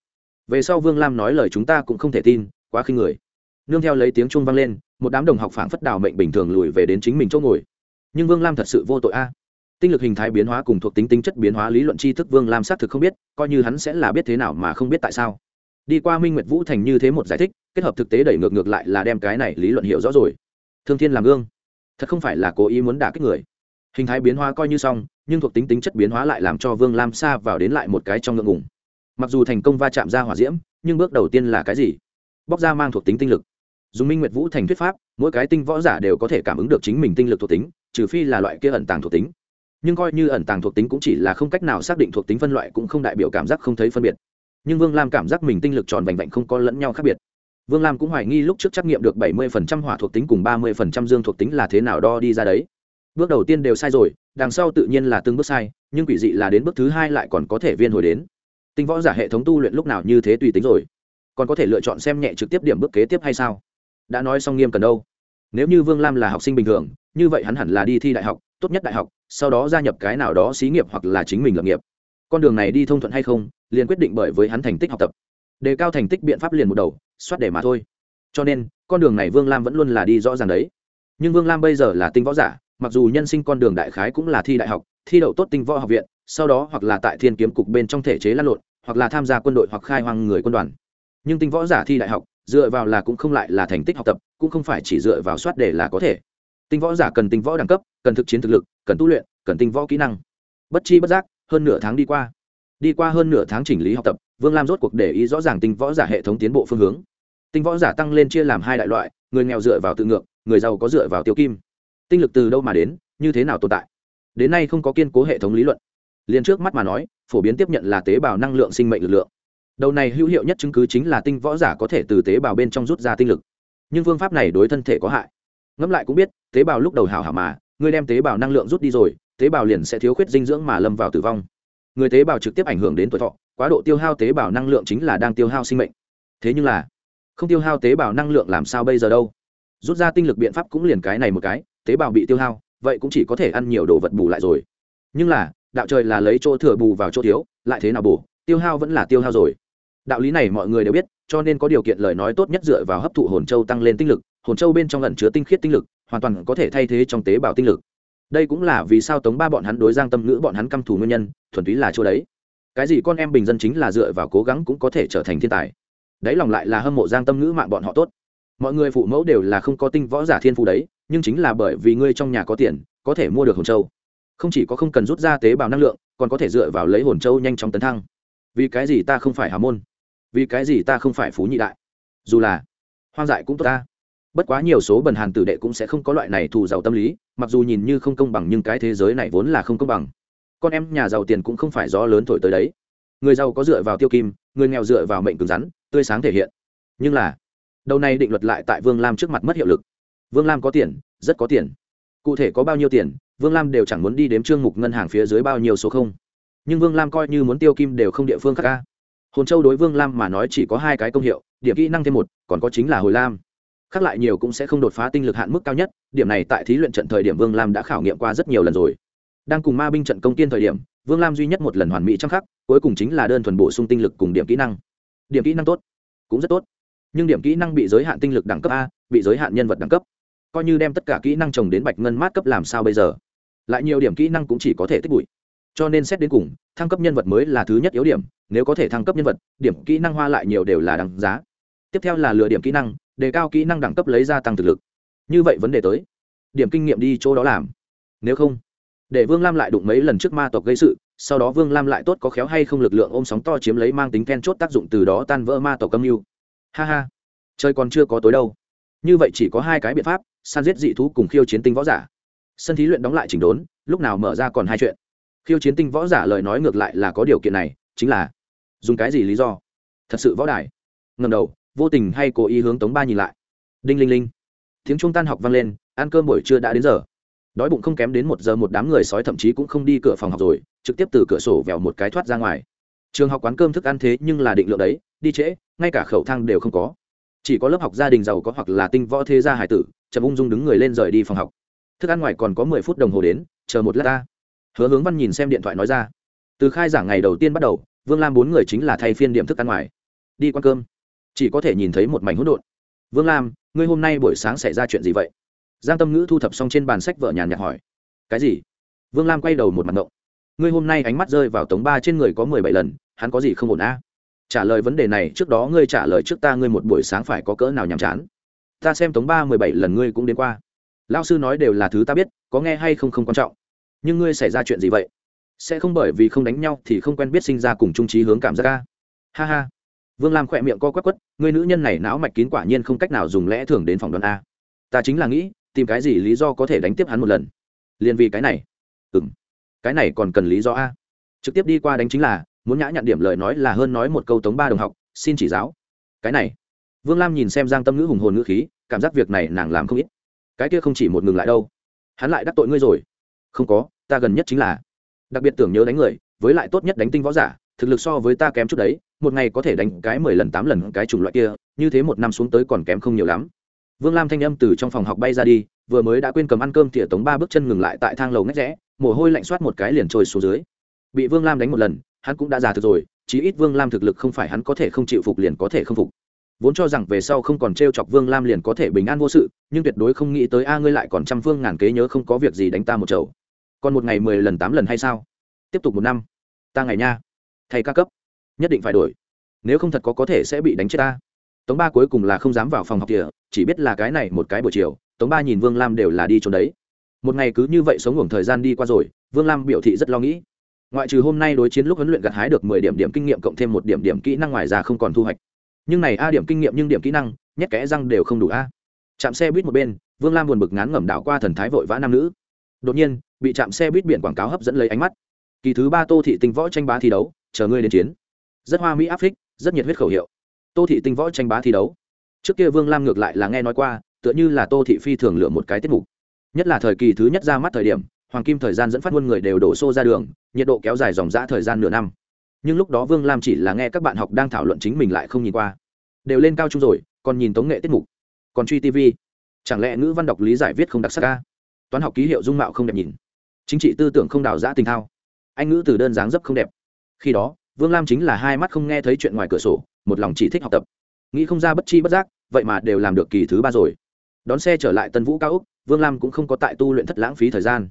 S1: về sau vương lam nói lời chúng ta cũng không thể tin, quá khinh người. Nương theo lấy tiếng chuông vang lên, một đám đồng học phảng phất đào mệnh bình thường lùi về đến chính mình chỗ ngồi. Nhưng vương lam thật sự vô tội a. Tinh lực hình thái biến hóa cùng thuộc tính tính chất biến hóa lý luận tri thức vương lam xác thực không biết, coi như hắn sẽ là biết thế nào mà không biết tại sao. Đi qua minh nguyệt vũ thành như thế một giải thích, kết hợp thực tế đẩy ngược ngược lại là đem cái này lý luận hiểu rõ rồi. Thương thiên làm gương. Thật không phải là cố ý muốn đả kích người hình thái biến hóa coi như xong, nhưng thuộc tính tính chất biến hóa lại làm cho vương lam xa vào đến lại một cái trong ngượng ngùng. Mặc dù thành công va chạm ra hỏa diễm, nhưng bước đầu tiên là cái gì? Bóc ra mang thuộc tính tinh lực. Dùng minh nguyệt vũ thành thuyết pháp, mỗi cái tinh võ giả đều có thể cảm ứng được chính mình tinh lực thuộc tính, trừ phi là loại kia ẩn tàng thuộc tính. Nhưng coi như ẩn tàng thuộc tính cũng chỉ là không cách nào xác định thuộc tính phân loại cũng không đại biểu cảm giác không thấy phân biệt. Nhưng vương lam cảm giác mình tinh lực tròn vành vạnh không có lẫn nhau khác biệt. Vương lam cũng hoài nghi lúc trước trắc nghiệm được bảy mươi hỏa thuộc tính cùng ba mươi dương thuộc tính là thế nào đo đi ra đấy bước đầu tiên đều sai rồi, đằng sau tự nhiên là từng bước sai, nhưng quỷ dị là đến bước thứ hai lại còn có thể viên hồi đến. Tinh võ giả hệ thống tu luyện lúc nào như thế tùy tính rồi? Còn có thể lựa chọn xem nhẹ trực tiếp điểm bước kế tiếp hay sao? Đã nói xong nghiêm cần đâu? Nếu như vương lam là học sinh bình thường, như vậy hắn hẳn là đi thi đại học, tốt nhất đại học, sau đó gia nhập cái nào đó xí nghiệp hoặc là chính mình lập nghiệp. Con đường này đi thông thuận hay không, liền quyết định bởi với hắn thành tích học tập. Đề cao thành tích biện pháp liền một đầu, soát để mà thôi. Cho nên, con đường này vương lam vẫn luôn là đi rõ ràng đấy. Nhưng vương lam bây giờ là tinh võ giả mặc dù nhân sinh con đường đại khái cũng là thi đại học, thi đậu tốt tinh võ học viện, sau đó hoặc là tại thiên kiếm cục bên trong thể chế lăn lộn, hoặc là tham gia quân đội hoặc khai hoang người quân đoàn. Nhưng tinh võ giả thi đại học, dựa vào là cũng không lại là thành tích học tập, cũng không phải chỉ dựa vào soát để là có thể. Tinh võ giả cần tinh võ đẳng cấp, cần thực chiến thực lực, cần tu luyện, cần tinh võ kỹ năng. Bất chi bất giác, hơn nửa tháng đi qua. Đi qua hơn nửa tháng chỉnh lý học tập, vương lam rốt cuộc để ý rõ ràng tinh võ giả hệ thống tiến bộ phương hướng. Tinh võ giả tăng lên chia làm hai đại loại, người nghèo dựa vào tự ngược, người giàu có dựa vào tiêu kim tinh lực từ đâu mà đến, như thế nào tồn tại? Đến nay không có kiên cố hệ thống lý luận. Liền trước mắt mà nói, phổ biến tiếp nhận là tế bào năng lượng sinh mệnh lực lượng. Đầu này hữu hiệu nhất chứng cứ chính là tinh võ giả có thể từ tế bào bên trong rút ra tinh lực. Nhưng phương pháp này đối thân thể có hại. Ngẫm lại cũng biết, tế bào lúc đầu hảo hảo mà, người đem tế bào năng lượng rút đi rồi, tế bào liền sẽ thiếu khuyết dinh dưỡng mà lâm vào tử vong. Người tế bào trực tiếp ảnh hưởng đến tuổi thọ, quá độ tiêu hao tế bào năng lượng chính là đang tiêu hao sinh mệnh. Thế nhưng là, không tiêu hao tế bào năng lượng làm sao bây giờ đâu? Rút ra tinh lực biện pháp cũng liền cái này một cái tế bào bị tiêu hao, vậy cũng chỉ có thể ăn nhiều đồ vật bù lại rồi. Nhưng là, đạo trời là lấy chỗ thừa bù vào chỗ thiếu, lại thế nào bù, tiêu hao vẫn là tiêu hao rồi. Đạo lý này mọi người đều biết, cho nên có điều kiện lời nói tốt nhất dựa vào hấp thụ hồn châu tăng lên tinh lực, hồn châu bên trong lẩn chứa tinh khiết tinh lực, hoàn toàn có thể thay thế trong tế bào tinh lực. Đây cũng là vì sao tống ba bọn hắn đối giang tâm ngữ bọn hắn căm thù nguyên nhân, thuần túy là chỗ đấy. Cái gì con em bình dân chính là dựa vào cố gắng cũng có thể trở thành thiên tài. Đấy lòng lại là hâm mộ giang tâm ngữ mạng bọn họ tốt. Mọi người phụ mẫu đều là không có tinh võ giả thiên phú đấy nhưng chính là bởi vì ngươi trong nhà có tiền, có thể mua được hồn châu. Không chỉ có không cần rút ra tế bào năng lượng, còn có thể dựa vào lấy hồn châu nhanh chóng tấn thăng. Vì cái gì ta không phải hà môn? Vì cái gì ta không phải phú nhị đại? Dù là hoang dại cũng tốt ta. Bất quá nhiều số bần hàn tử đệ cũng sẽ không có loại này thù giàu tâm lý, mặc dù nhìn như không công bằng nhưng cái thế giới này vốn là không công bằng. Con em nhà giàu tiền cũng không phải gió lớn thổi tới đấy. Người giàu có dựa vào tiêu kim, người nghèo dựa vào mệnh cứng rắn, tươi sáng thể hiện. Nhưng là, đầu này định luật lại tại vương lam trước mặt mất hiệu lực vương lam có tiền, rất có tiền. Cụ thể có bao nhiêu tiền, vương lam đều chẳng muốn đi đếm trương mục ngân hàng phía dưới bao nhiêu số không. Nhưng vương lam coi như muốn tiêu kim đều không địa phương khác ca hồn châu đối vương lam mà nói chỉ có hai cái công hiệu, điểm kỹ năng thêm một, còn có chính là hồi lam. Khác lại nhiều cũng sẽ không đột phá tinh lực hạn mức cao nhất, điểm này tại thí luyện trận thời điểm vương lam đã khảo nghiệm qua rất nhiều lần rồi. Đang cùng ma binh trận công tiên thời điểm, vương lam duy nhất một lần hoàn mỹ trong khắc, cuối cùng chính là đơn thuần bổ sung tinh lực cùng điểm kỹ năng. Điểm kỹ năng tốt, cũng rất tốt. Nhưng điểm kỹ năng bị giới hạn tinh lực đẳng cấp a, bị giới hạn nhân vật đẳng cấp coi như đem tất cả kỹ năng trồng đến bạch ngân mát cấp làm sao bây giờ? Lại nhiều điểm kỹ năng cũng chỉ có thể tích bụi. Cho nên xét đến cùng, thăng cấp nhân vật mới là thứ nhất yếu điểm, nếu có thể thăng cấp nhân vật, điểm kỹ năng hoa lại nhiều đều là đằng giá. Tiếp theo là lựa điểm kỹ năng, đề cao kỹ năng đẳng cấp lấy ra tăng thực lực. Như vậy vấn đề tới. Điểm kinh nghiệm đi chỗ đó làm. Nếu không, để vương lam lại đụng mấy lần trước ma tộc gây sự, sau đó vương lam lại tốt có khéo hay không lực lượng ôm sóng to chiếm lấy mang tính then chốt tác dụng từ đó tan vỡ ma tộc âm mưu. Ha ha. Chơi còn chưa có tối đâu. Như vậy chỉ có hai cái biện pháp san giết dị thú cùng khiêu chiến tinh võ giả. Sân thí luyện đóng lại chỉnh đốn, lúc nào mở ra còn hai chuyện. Khiêu chiến tinh võ giả lời nói ngược lại là có điều kiện này, chính là dùng cái gì lý do? Thật sự võ đài. Ngầm đầu, vô tình hay cố ý hướng tống ba nhìn lại. Đinh linh linh. Tiếng trung tan học vang lên, ăn cơm buổi trưa đã đến giờ. Đói bụng không kém đến một giờ một đám người sói thậm chí cũng không đi cửa phòng học rồi, trực tiếp từ cửa sổ vèo một cái thoát ra ngoài. Trường học quán cơm thức ăn thế nhưng là định lượng đấy, đi trễ, ngay cả khẩu thang đều không có chỉ có lớp học gia đình giàu có hoặc là tinh võ thế gia hải tử chậm ung dung đứng người lên rời đi phòng học. Thức ăn ngoài còn có mười phút đồng hồ đến, chờ một lát ta. Hứa hướng văn nhìn xem điện thoại nói ra. Từ khai giảng ngày đầu tiên bắt đầu, vương lam bốn người chính là thay phiên điểm thức ăn ngoài. Đi quan cơm. Chỉ có thể nhìn thấy một mảnh hỗn độn. Vương lam, ngươi hôm nay buổi sáng xảy ra chuyện gì vậy? Giang tâm ngữ thu thập xong trên bàn sách vợ nhàn nhạt hỏi. Cái gì? Vương lam quay đầu một mặt ngộng. Ngươi hôm nay ánh mắt rơi vào tống ba trên người có mười bảy lần, hắn có gì không ổn a? Trả lời vấn đề này trước đó ngươi trả lời trước ta ngươi một buổi sáng phải có cỡ nào nhàm chán. Ta xem tống ba mười bảy lần ngươi cũng đến qua. Lao sư nói đều là thứ ta biết, có nghe hay không không quan trọng. Nhưng ngươi xảy ra chuyện gì vậy? Sẽ không bởi vì không đánh nhau thì không quen biết sinh ra cùng trung trí hướng cảm giác ca ha ha. Vương lam khỏe miệng co quắc quất người nữ nhân này não mạch kín quả nhiên không cách nào dùng lẽ thường đến phòng đoàn a. Ta chính là nghĩ, tìm cái gì lý do có thể đánh tiếp hắn một lần? Liền vì cái này. Ừ m cái này còn cần lý do a. Trực tiếp đi qua đánh chính là muốn nhã nhặn điểm lời nói là hơn nói một câu tống ba đồng học, xin chỉ giáo. Cái này, vương lam nhìn xem giang tâm ngữ hùng hồn ngữ khí, cảm giác việc này nàng làm không ít. Cái kia không chỉ một ngừng lại đâu. Hắn lại đắc tội ngươi rồi. Không có, ta gần nhất chính là, đặc biệt tưởng nhớ đánh người, với lại tốt nhất đánh tinh võ giả, thực lực so với ta kém chút đấy, một ngày có thể đánh cái mười lần tám lần cái chủng loại kia, như thế một năm xuống tới còn kém không nhiều lắm. Vương lam thanh âm từ trong phòng học bay ra đi, vừa mới đã quên cầm ăn cơm tỉa tống ba bước chân ngừng lại tại thang lầu ngách rẽ, mồ hôi lạnh soát một cái liền trôi xuống dưới. Bị vương lam đánh một lần hắn cũng đã già thực rồi, chí ít vương lam thực lực không phải hắn có thể không chịu phục liền có thể không phục. Vốn cho rằng về sau không còn t r e o chọc vương lam liền có thể bình an vô sự, nhưng tuyệt đối không nghĩ tới a ngươi lại còn trăm phương ngàn kế nhớ không có việc gì đánh ta một chầu. Còn một ngày mười lần tám lần hay sao? Tiếp tục một năm. Ta ngày nha. Thay ca cấp. Nhất định phải đổi. Nếu không thật có có thể sẽ bị đánh chết ta. Tống ba cuối cùng là không dám vào phòng học kìa, chỉ biết là cái này một cái buổi chiều, tống ba nhìn vương lam đều là đi trốn đấy. Một ngày cứ như vậy sống ngủ thời gian đi qua rồi, vương lam biểu thị rất lo nghĩ ngoại trừ hôm nay đối chiến lúc huấn luyện gặt hái được mười điểm điểm kinh nghiệm cộng thêm một điểm điểm kỹ năng ngoài ra không còn thu hoạch. Nhưng này a điểm kinh nghiệm nhưng điểm kỹ năng, nhét kẽ răng đều không đủ a. Chạm xe buýt một bên, vương lam buồn bực ngán ngẩm đảo qua thần thái vội vã nam nữ. Đột nhiên, bị chạm xe buýt biển quảng cáo hấp dẫn lấy ánh mắt. Kỳ thứ ba tô thị tinh võ tranh bá thi đấu, chờ ngươi đến chiến. Rất hoa mỹ áp phích, rất nhiệt huyết khẩu hiệu. Tô thị tinh võ tranh bá thi đấu. Trước kia vương lam ngược lại là nghe nói qua, tựa như là tô thị phi thường lựa một cái tiết mục. Nhất là thời kỳ thứ nhất ra mắt thời điểm hoàng kim thời gian dẫn phát muôn người đều đổ xô ra đường, nhiệt độ kéo dài dòng dã thời gian nửa năm. Nhưng lúc đó vương lam chỉ là nghe các bạn học đang thảo luận chính mình lại không nhìn qua. Đều lên cao trung rồi, còn nhìn tống nghệ tiết mục. Còn truy tv chẳng lẽ ngữ văn đọc lý giải viết không đặc sắc ca? Toán học ký hiệu dung mạo không đẹp nhìn. Chính trị tư tưởng không đào giã tình thao. Anh ngữ từ đơn dáng dấp không đẹp. Khi đó, vương lam chính là hai mắt không nghe thấy chuyện ngoài cửa sổ, một lòng chỉ thích học tập. Nghĩ không ra bất chi bất giác, vậy mà đều làm được kỳ thứ ba rồi. Đón xe trở lại tân vũ cao úc vương lam cũng không có tại tu luyện thất lãng phí thời gian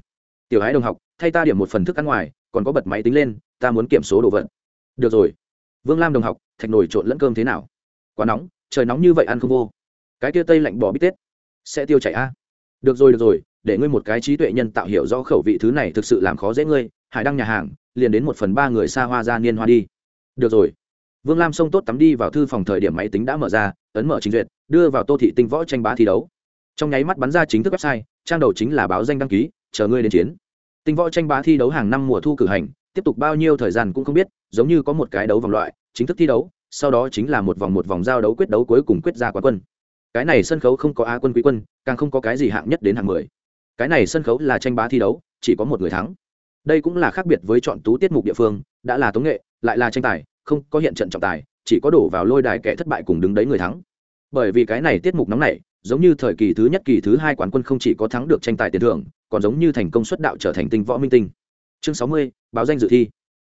S1: tiểu hái đồng học, thay ta điểm một phần thức ăn ngoài, còn có bật máy tính lên, ta muốn kiểm số đồ vật. Được rồi. Vương lam đồng học, thạch nổi trộn lẫn cơm thế nào? Quá nóng, trời nóng như vậy ăn không vô. Cái kia tây lạnh bỏ bít tết, sẽ tiêu chảy a. Được rồi được rồi, để ngươi một cái trí tuệ nhân tạo hiểu rõ khẩu vị thứ này thực sự làm khó dễ ngươi, hải đăng nhà hàng, liền đến một phần ba người xa hoa ra niên hoa đi. Được rồi. Vương lam xông tốt tắm đi vào thư phòng thời điểm máy tính đã mở ra, ấn mở trình duyệt, đưa vào tô thị tinh võ tranh bá thi đấu. Trong nháy mắt bắn ra chính thức website, trang đầu chính là báo danh đăng ký chờ ngươi đến chiến. Tinh võ tranh bá thi đấu hàng năm mùa thu cử hành, tiếp tục bao nhiêu thời gian cũng không biết, giống như có một cái đấu vòng loại, chính thức thi đấu, sau đó chính là một vòng một vòng giao đấu quyết đấu cuối cùng quyết ra quán quân. Cái này sân khấu không có á quân quý quân, càng không có cái gì hạng nhất đến hạng mười. Cái này sân khấu là tranh bá thi đấu, chỉ có một người thắng. Đây cũng là khác biệt với chọn tú tiết mục địa phương, đã là tống nghệ, lại là tranh tài, không có hiện trận trọng tài, chỉ có đổ vào lôi đài kẻ thất bại cùng đứng đấy người thắng. Bởi vì cái này tiết mục nóng này giống như thời kỳ thứ nhất, kỳ thứ hai quán quân không chỉ có thắng được tranh tài tiền thưởng, còn giống như thành công xuất đạo trở thành tinh võ minh tinh. Chương sáu mươi, báo danh dự thi.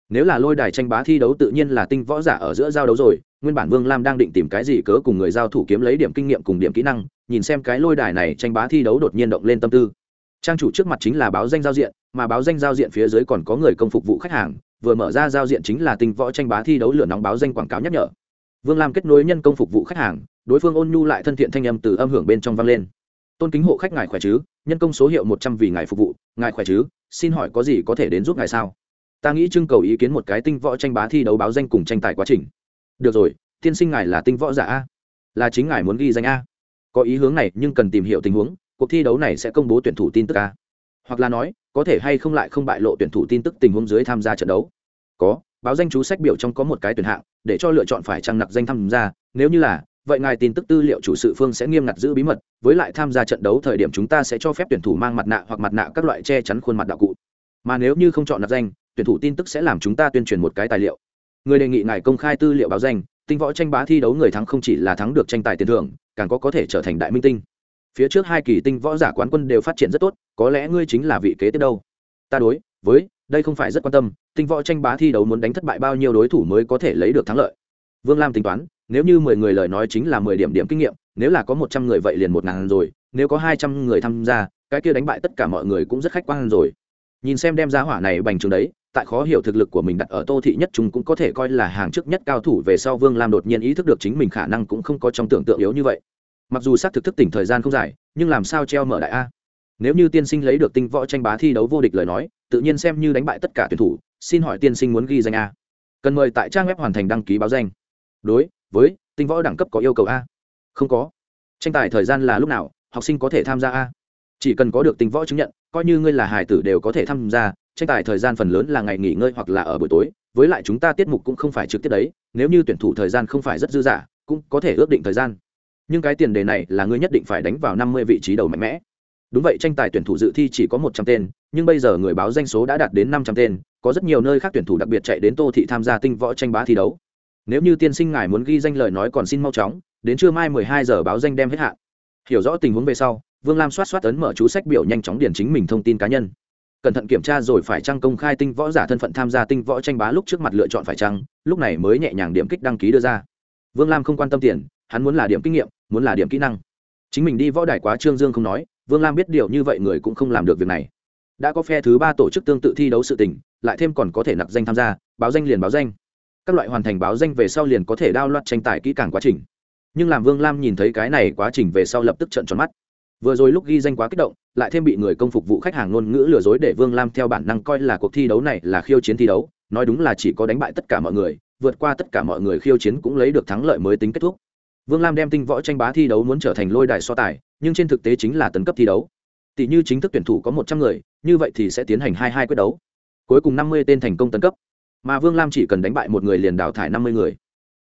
S1: Nếu là lôi đài tranh bá thi đấu tự nhiên là tinh võ giả ở giữa giao đấu rồi, nguyên bản vương lam đang định tìm cái gì cớ cùng người giao thủ kiếm lấy điểm kinh nghiệm cùng điểm kỹ năng, nhìn xem cái lôi đài này tranh bá thi đấu đột nhiên động lên tâm tư. Trang chủ trước mặt chính là báo danh giao diện, mà báo danh giao diện phía dưới còn có người công phục vụ khách hàng, vừa mở ra giao diện chính là tinh võ tranh bá thi đấu lửa nóng báo danh quảng cáo nhắc nhở. Vương lam kết nối nhân công phục vụ khách hàng đối phương ôn nhu lại thân thiện thanh âm từ âm hưởng bên trong vang lên. Tôn kính hộ khách ngài khỏe chứ? Nhân công số hiệu một trăm vì ngài phục vụ, ngài khỏe chứ? Xin hỏi có gì có thể đến giúp ngài sao? Ta nghĩ trưng cầu ý kiến một cái tinh võ tranh bá thi đấu báo danh cùng tranh tài quá trình. Được rồi, tiên sinh ngài là tinh võ giả a. Là chính ngài muốn ghi danh a. Có ý hướng này nhưng cần tìm hiểu tình huống, cuộc thi đấu này sẽ công bố tuyển thủ tin tức a. Hoặc là nói, có thể hay không lại không bại lộ tuyển thủ tin tức tình huống dưới tham gia trận đấu. Có, báo danh chú sách biểu trong có một cái tuyển hạng, để cho lựa chọn phải trăng nặc danh tham gia, nếu như là vậy ngài tin tức tư liệu chủ sự phương sẽ nghiêm ngặt giữ bí mật, với lại tham gia trận đấu thời điểm chúng ta sẽ cho phép tuyển thủ mang mặt nạ hoặc mặt nạ các loại che chắn khuôn mặt đạo cụ. Mà nếu như không chọn nạp danh, tuyển thủ tin tức sẽ làm chúng ta tuyên truyền một cái tài liệu. Người đề nghị ngài công khai tư liệu báo danh, tinh võ tranh bá thi đấu người thắng không chỉ là thắng được tranh tài tiền thưởng, càng có có thể trở thành đại minh tinh. Phía trước hai kỳ tinh võ giả quán quân đều phát triển rất tốt, có lẽ ngươi chính là vị kế tiếp đâu. Ta đối, với, đây không phải rất quan tâm, tinh võ tranh bá thi đấu muốn đánh thất bại bao nhiêu đối thủ mới có thể lấy được thắng lợi. Vương lam tính toán nếu như mười người lời nói chính là mười điểm điểm kinh nghiệm, nếu là có một trăm người vậy liền một ngàn rồi, nếu có hai trăm người tham gia, cái kia đánh bại tất cả mọi người cũng rất khách quan rồi. Nhìn xem đem giá hỏa này bành trường đấy, tại khó hiểu thực lực của mình đặt ở tô thị nhất chúng cũng có thể coi là hàng trước nhất cao thủ về sau vương lam đột nhiên ý thức được chính mình khả năng cũng không có trong tưởng tượng yếu như vậy. Mặc dù xác thực thức tỉnh thời gian không dài, nhưng làm sao treo mở đại a? Nếu như tiên sinh lấy được tinh võ tranh bá thi đấu vô địch lời nói, tự nhiên xem như đánh bại tất cả tuyển thủ, xin hỏi tiên sinh muốn ghi danh a? Cần mời tại trang web hoàn thành đăng ký báo danh. Đối với tinh võ đẳng cấp có yêu cầu a? Không có. Tranh tài thời gian là lúc nào, học sinh có thể tham gia a? Chỉ cần có được tinh võ chứng nhận, coi như ngươi là hải tử đều có thể tham gia. Tranh tài thời gian phần lớn là ngày nghỉ ngơi hoặc là ở buổi tối. Với lại chúng ta tiết mục cũng không phải trực tiếp đấy. Nếu như tuyển thủ thời gian không phải rất dư dả, cũng có thể ước định thời gian. Nhưng cái tiền đề này là ngươi nhất định phải đánh vào năm mươi vị trí đầu mạnh mẽ. Đúng vậy, tranh tài tuyển thủ dự thi chỉ có một trăm tên, nhưng bây giờ người báo danh số đã đạt đến năm trăm tên. Có rất nhiều nơi khác tuyển thủ đặc biệt chạy đến tô thị tham gia tinh võ tranh bá thi đấu nếu như tiên sinh ngài muốn ghi danh lời nói còn xin mau chóng, đến trưa mai mười hai giờ báo danh đem hết hạn. Hiểu rõ tình huống về sau, vương lam soát soát ấn mở chú sách biểu nhanh chóng điền chính mình thông tin cá nhân. Cẩn thận kiểm tra rồi phải trăng công khai tinh võ giả thân phận tham gia tinh võ tranh bá lúc trước mặt lựa chọn phải trăng lúc này mới nhẹ nhàng điểm kích đăng ký đưa ra. Vương lam không quan tâm tiền, hắn muốn là điểm kinh nghiệm, muốn là điểm kỹ năng. Chính mình đi võ đài quá trương dương không nói, vương lam biết điều như vậy người cũng không làm được việc này. Đã có phe thứ ba tổ chức tương tự thi đấu sự tình, lại thêm còn có thể nặc danh tham gia, báo danh liền báo danh các loại hoàn thành báo danh về sau liền có thể đao loạt tranh tài kỹ càng quá trình. Nhưng làm vương lam nhìn thấy cái này quá trình về sau lập tức trận tròn mắt. Vừa rồi lúc ghi danh quá kích động, lại thêm bị người công phục vụ khách hàng ngôn ngữ lừa dối để vương lam theo bản năng coi là cuộc thi đấu này là khiêu chiến thi đấu, nói đúng là chỉ có đánh bại tất cả mọi người, vượt qua tất cả mọi người khiêu chiến cũng lấy được thắng lợi mới tính kết thúc. Vương lam đem tinh võ tranh bá thi đấu muốn trở thành lôi đài so tài, nhưng trên thực tế chính là tấn cấp thi đấu. Tỷ như chính thức tuyển thủ có một trăm người, như vậy thì sẽ tiến hành hai hai quyết đấu. Cuối cùng năm mươi tên thành công tấn cấp mà vương lam chỉ cần đánh bại một người liền đào thải năm mươi người.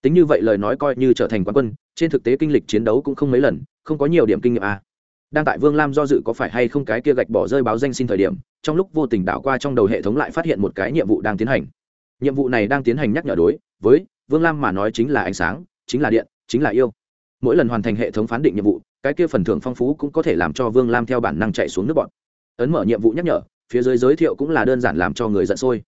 S1: Tính như vậy lời nói coi như trở thành quán quân, trên thực tế kinh lịch chiến đấu cũng không mấy lần, không có nhiều điểm kinh nghiệm a à. đang tại vương lam do dự có phải hay không cái kia gạch bỏ rơi báo danh xin thời điểm, trong lúc vô tình đảo qua trong đầu hệ thống lại phát hiện một cái nhiệm vụ đang tiến hành. Nhiệm vụ này đang tiến hành nhắc nhở đối với vương lam mà nói chính là ánh sáng, chính là điện, chính là yêu. Mỗi lần hoàn thành hệ thống phán định nhiệm vụ, cái kia phần thưởng phong phú cũng có thể làm cho vương lam theo bản năng chạy xuống nước bọn ấn mở nhiệm vụ nhắc nhở, phía dưới giới thiệu cũng là đơn giản làm cho người giận sôi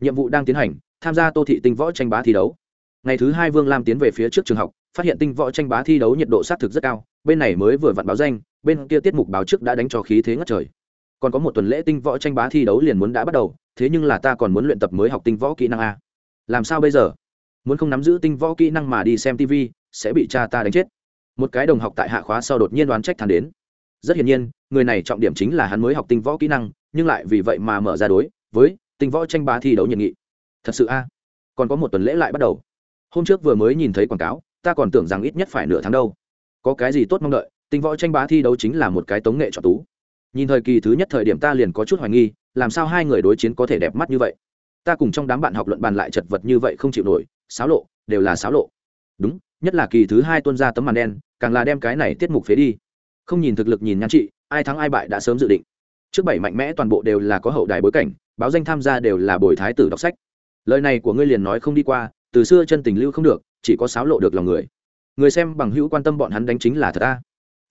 S1: nhiệm vụ đang tiến hành, tham gia tô thị tinh võ tranh bá thi đấu. Ngày thứ hai vương lam tiến về phía trước trường học, phát hiện tinh võ tranh bá thi đấu nhiệt độ xác thực rất cao, bên này mới vừa vặn báo danh, bên kia tiết mục báo trước đã đánh cho khí thế ngất trời. Còn có một tuần lễ tinh võ tranh bá thi đấu liền muốn đã bắt đầu, thế nhưng là ta còn muốn luyện tập mới học tinh võ kỹ năng a. Làm sao bây giờ? Muốn không nắm giữ tinh võ kỹ năng mà đi xem tv sẽ bị cha ta đánh chết. Một cái đồng học tại hạ khóa sau đột nhiên đoán trách thắn đến. Rất hiển nhiên, người này trọng điểm chính là hắn mới học tinh võ kỹ năng, nhưng lại vì vậy mà mở ra đối với tinh võ tranh bá thi đấu nhiệt nghị. Thật sự a, còn có một tuần lễ lại bắt đầu. Hôm trước vừa mới nhìn thấy quảng cáo, ta còn tưởng rằng ít nhất phải nửa tháng đâu. Có cái gì tốt mong đợi, tinh võ tranh bá thi đấu chính là một cái tống nghệ trọn tú. Nhìn thời kỳ thứ nhất thời điểm ta liền có chút hoài nghi, làm sao hai người đối chiến có thể đẹp mắt như vậy? Ta cùng trong đám bạn học luận bàn lại chật vật như vậy không chịu nổi, xáo lộ, đều là xáo lộ. Đúng, nhất là kỳ thứ hai tuân ra tấm màn đen, càng là đem cái này tiết mục phế đi. Không nhìn thực lực nhìn nhan trị, ai thắng ai bại đã sớm dự định. Trước bảy mạnh mẽ toàn bộ đều là có hậu đài bối cảnh báo danh tham gia đều là bồi thái tử đọc sách. Lời này của ngươi liền nói không đi qua, từ xưa chân tình lưu không được, chỉ có sáo lộ được lòng người. Người xem bằng hữu quan tâm bọn hắn đánh chính là thật ta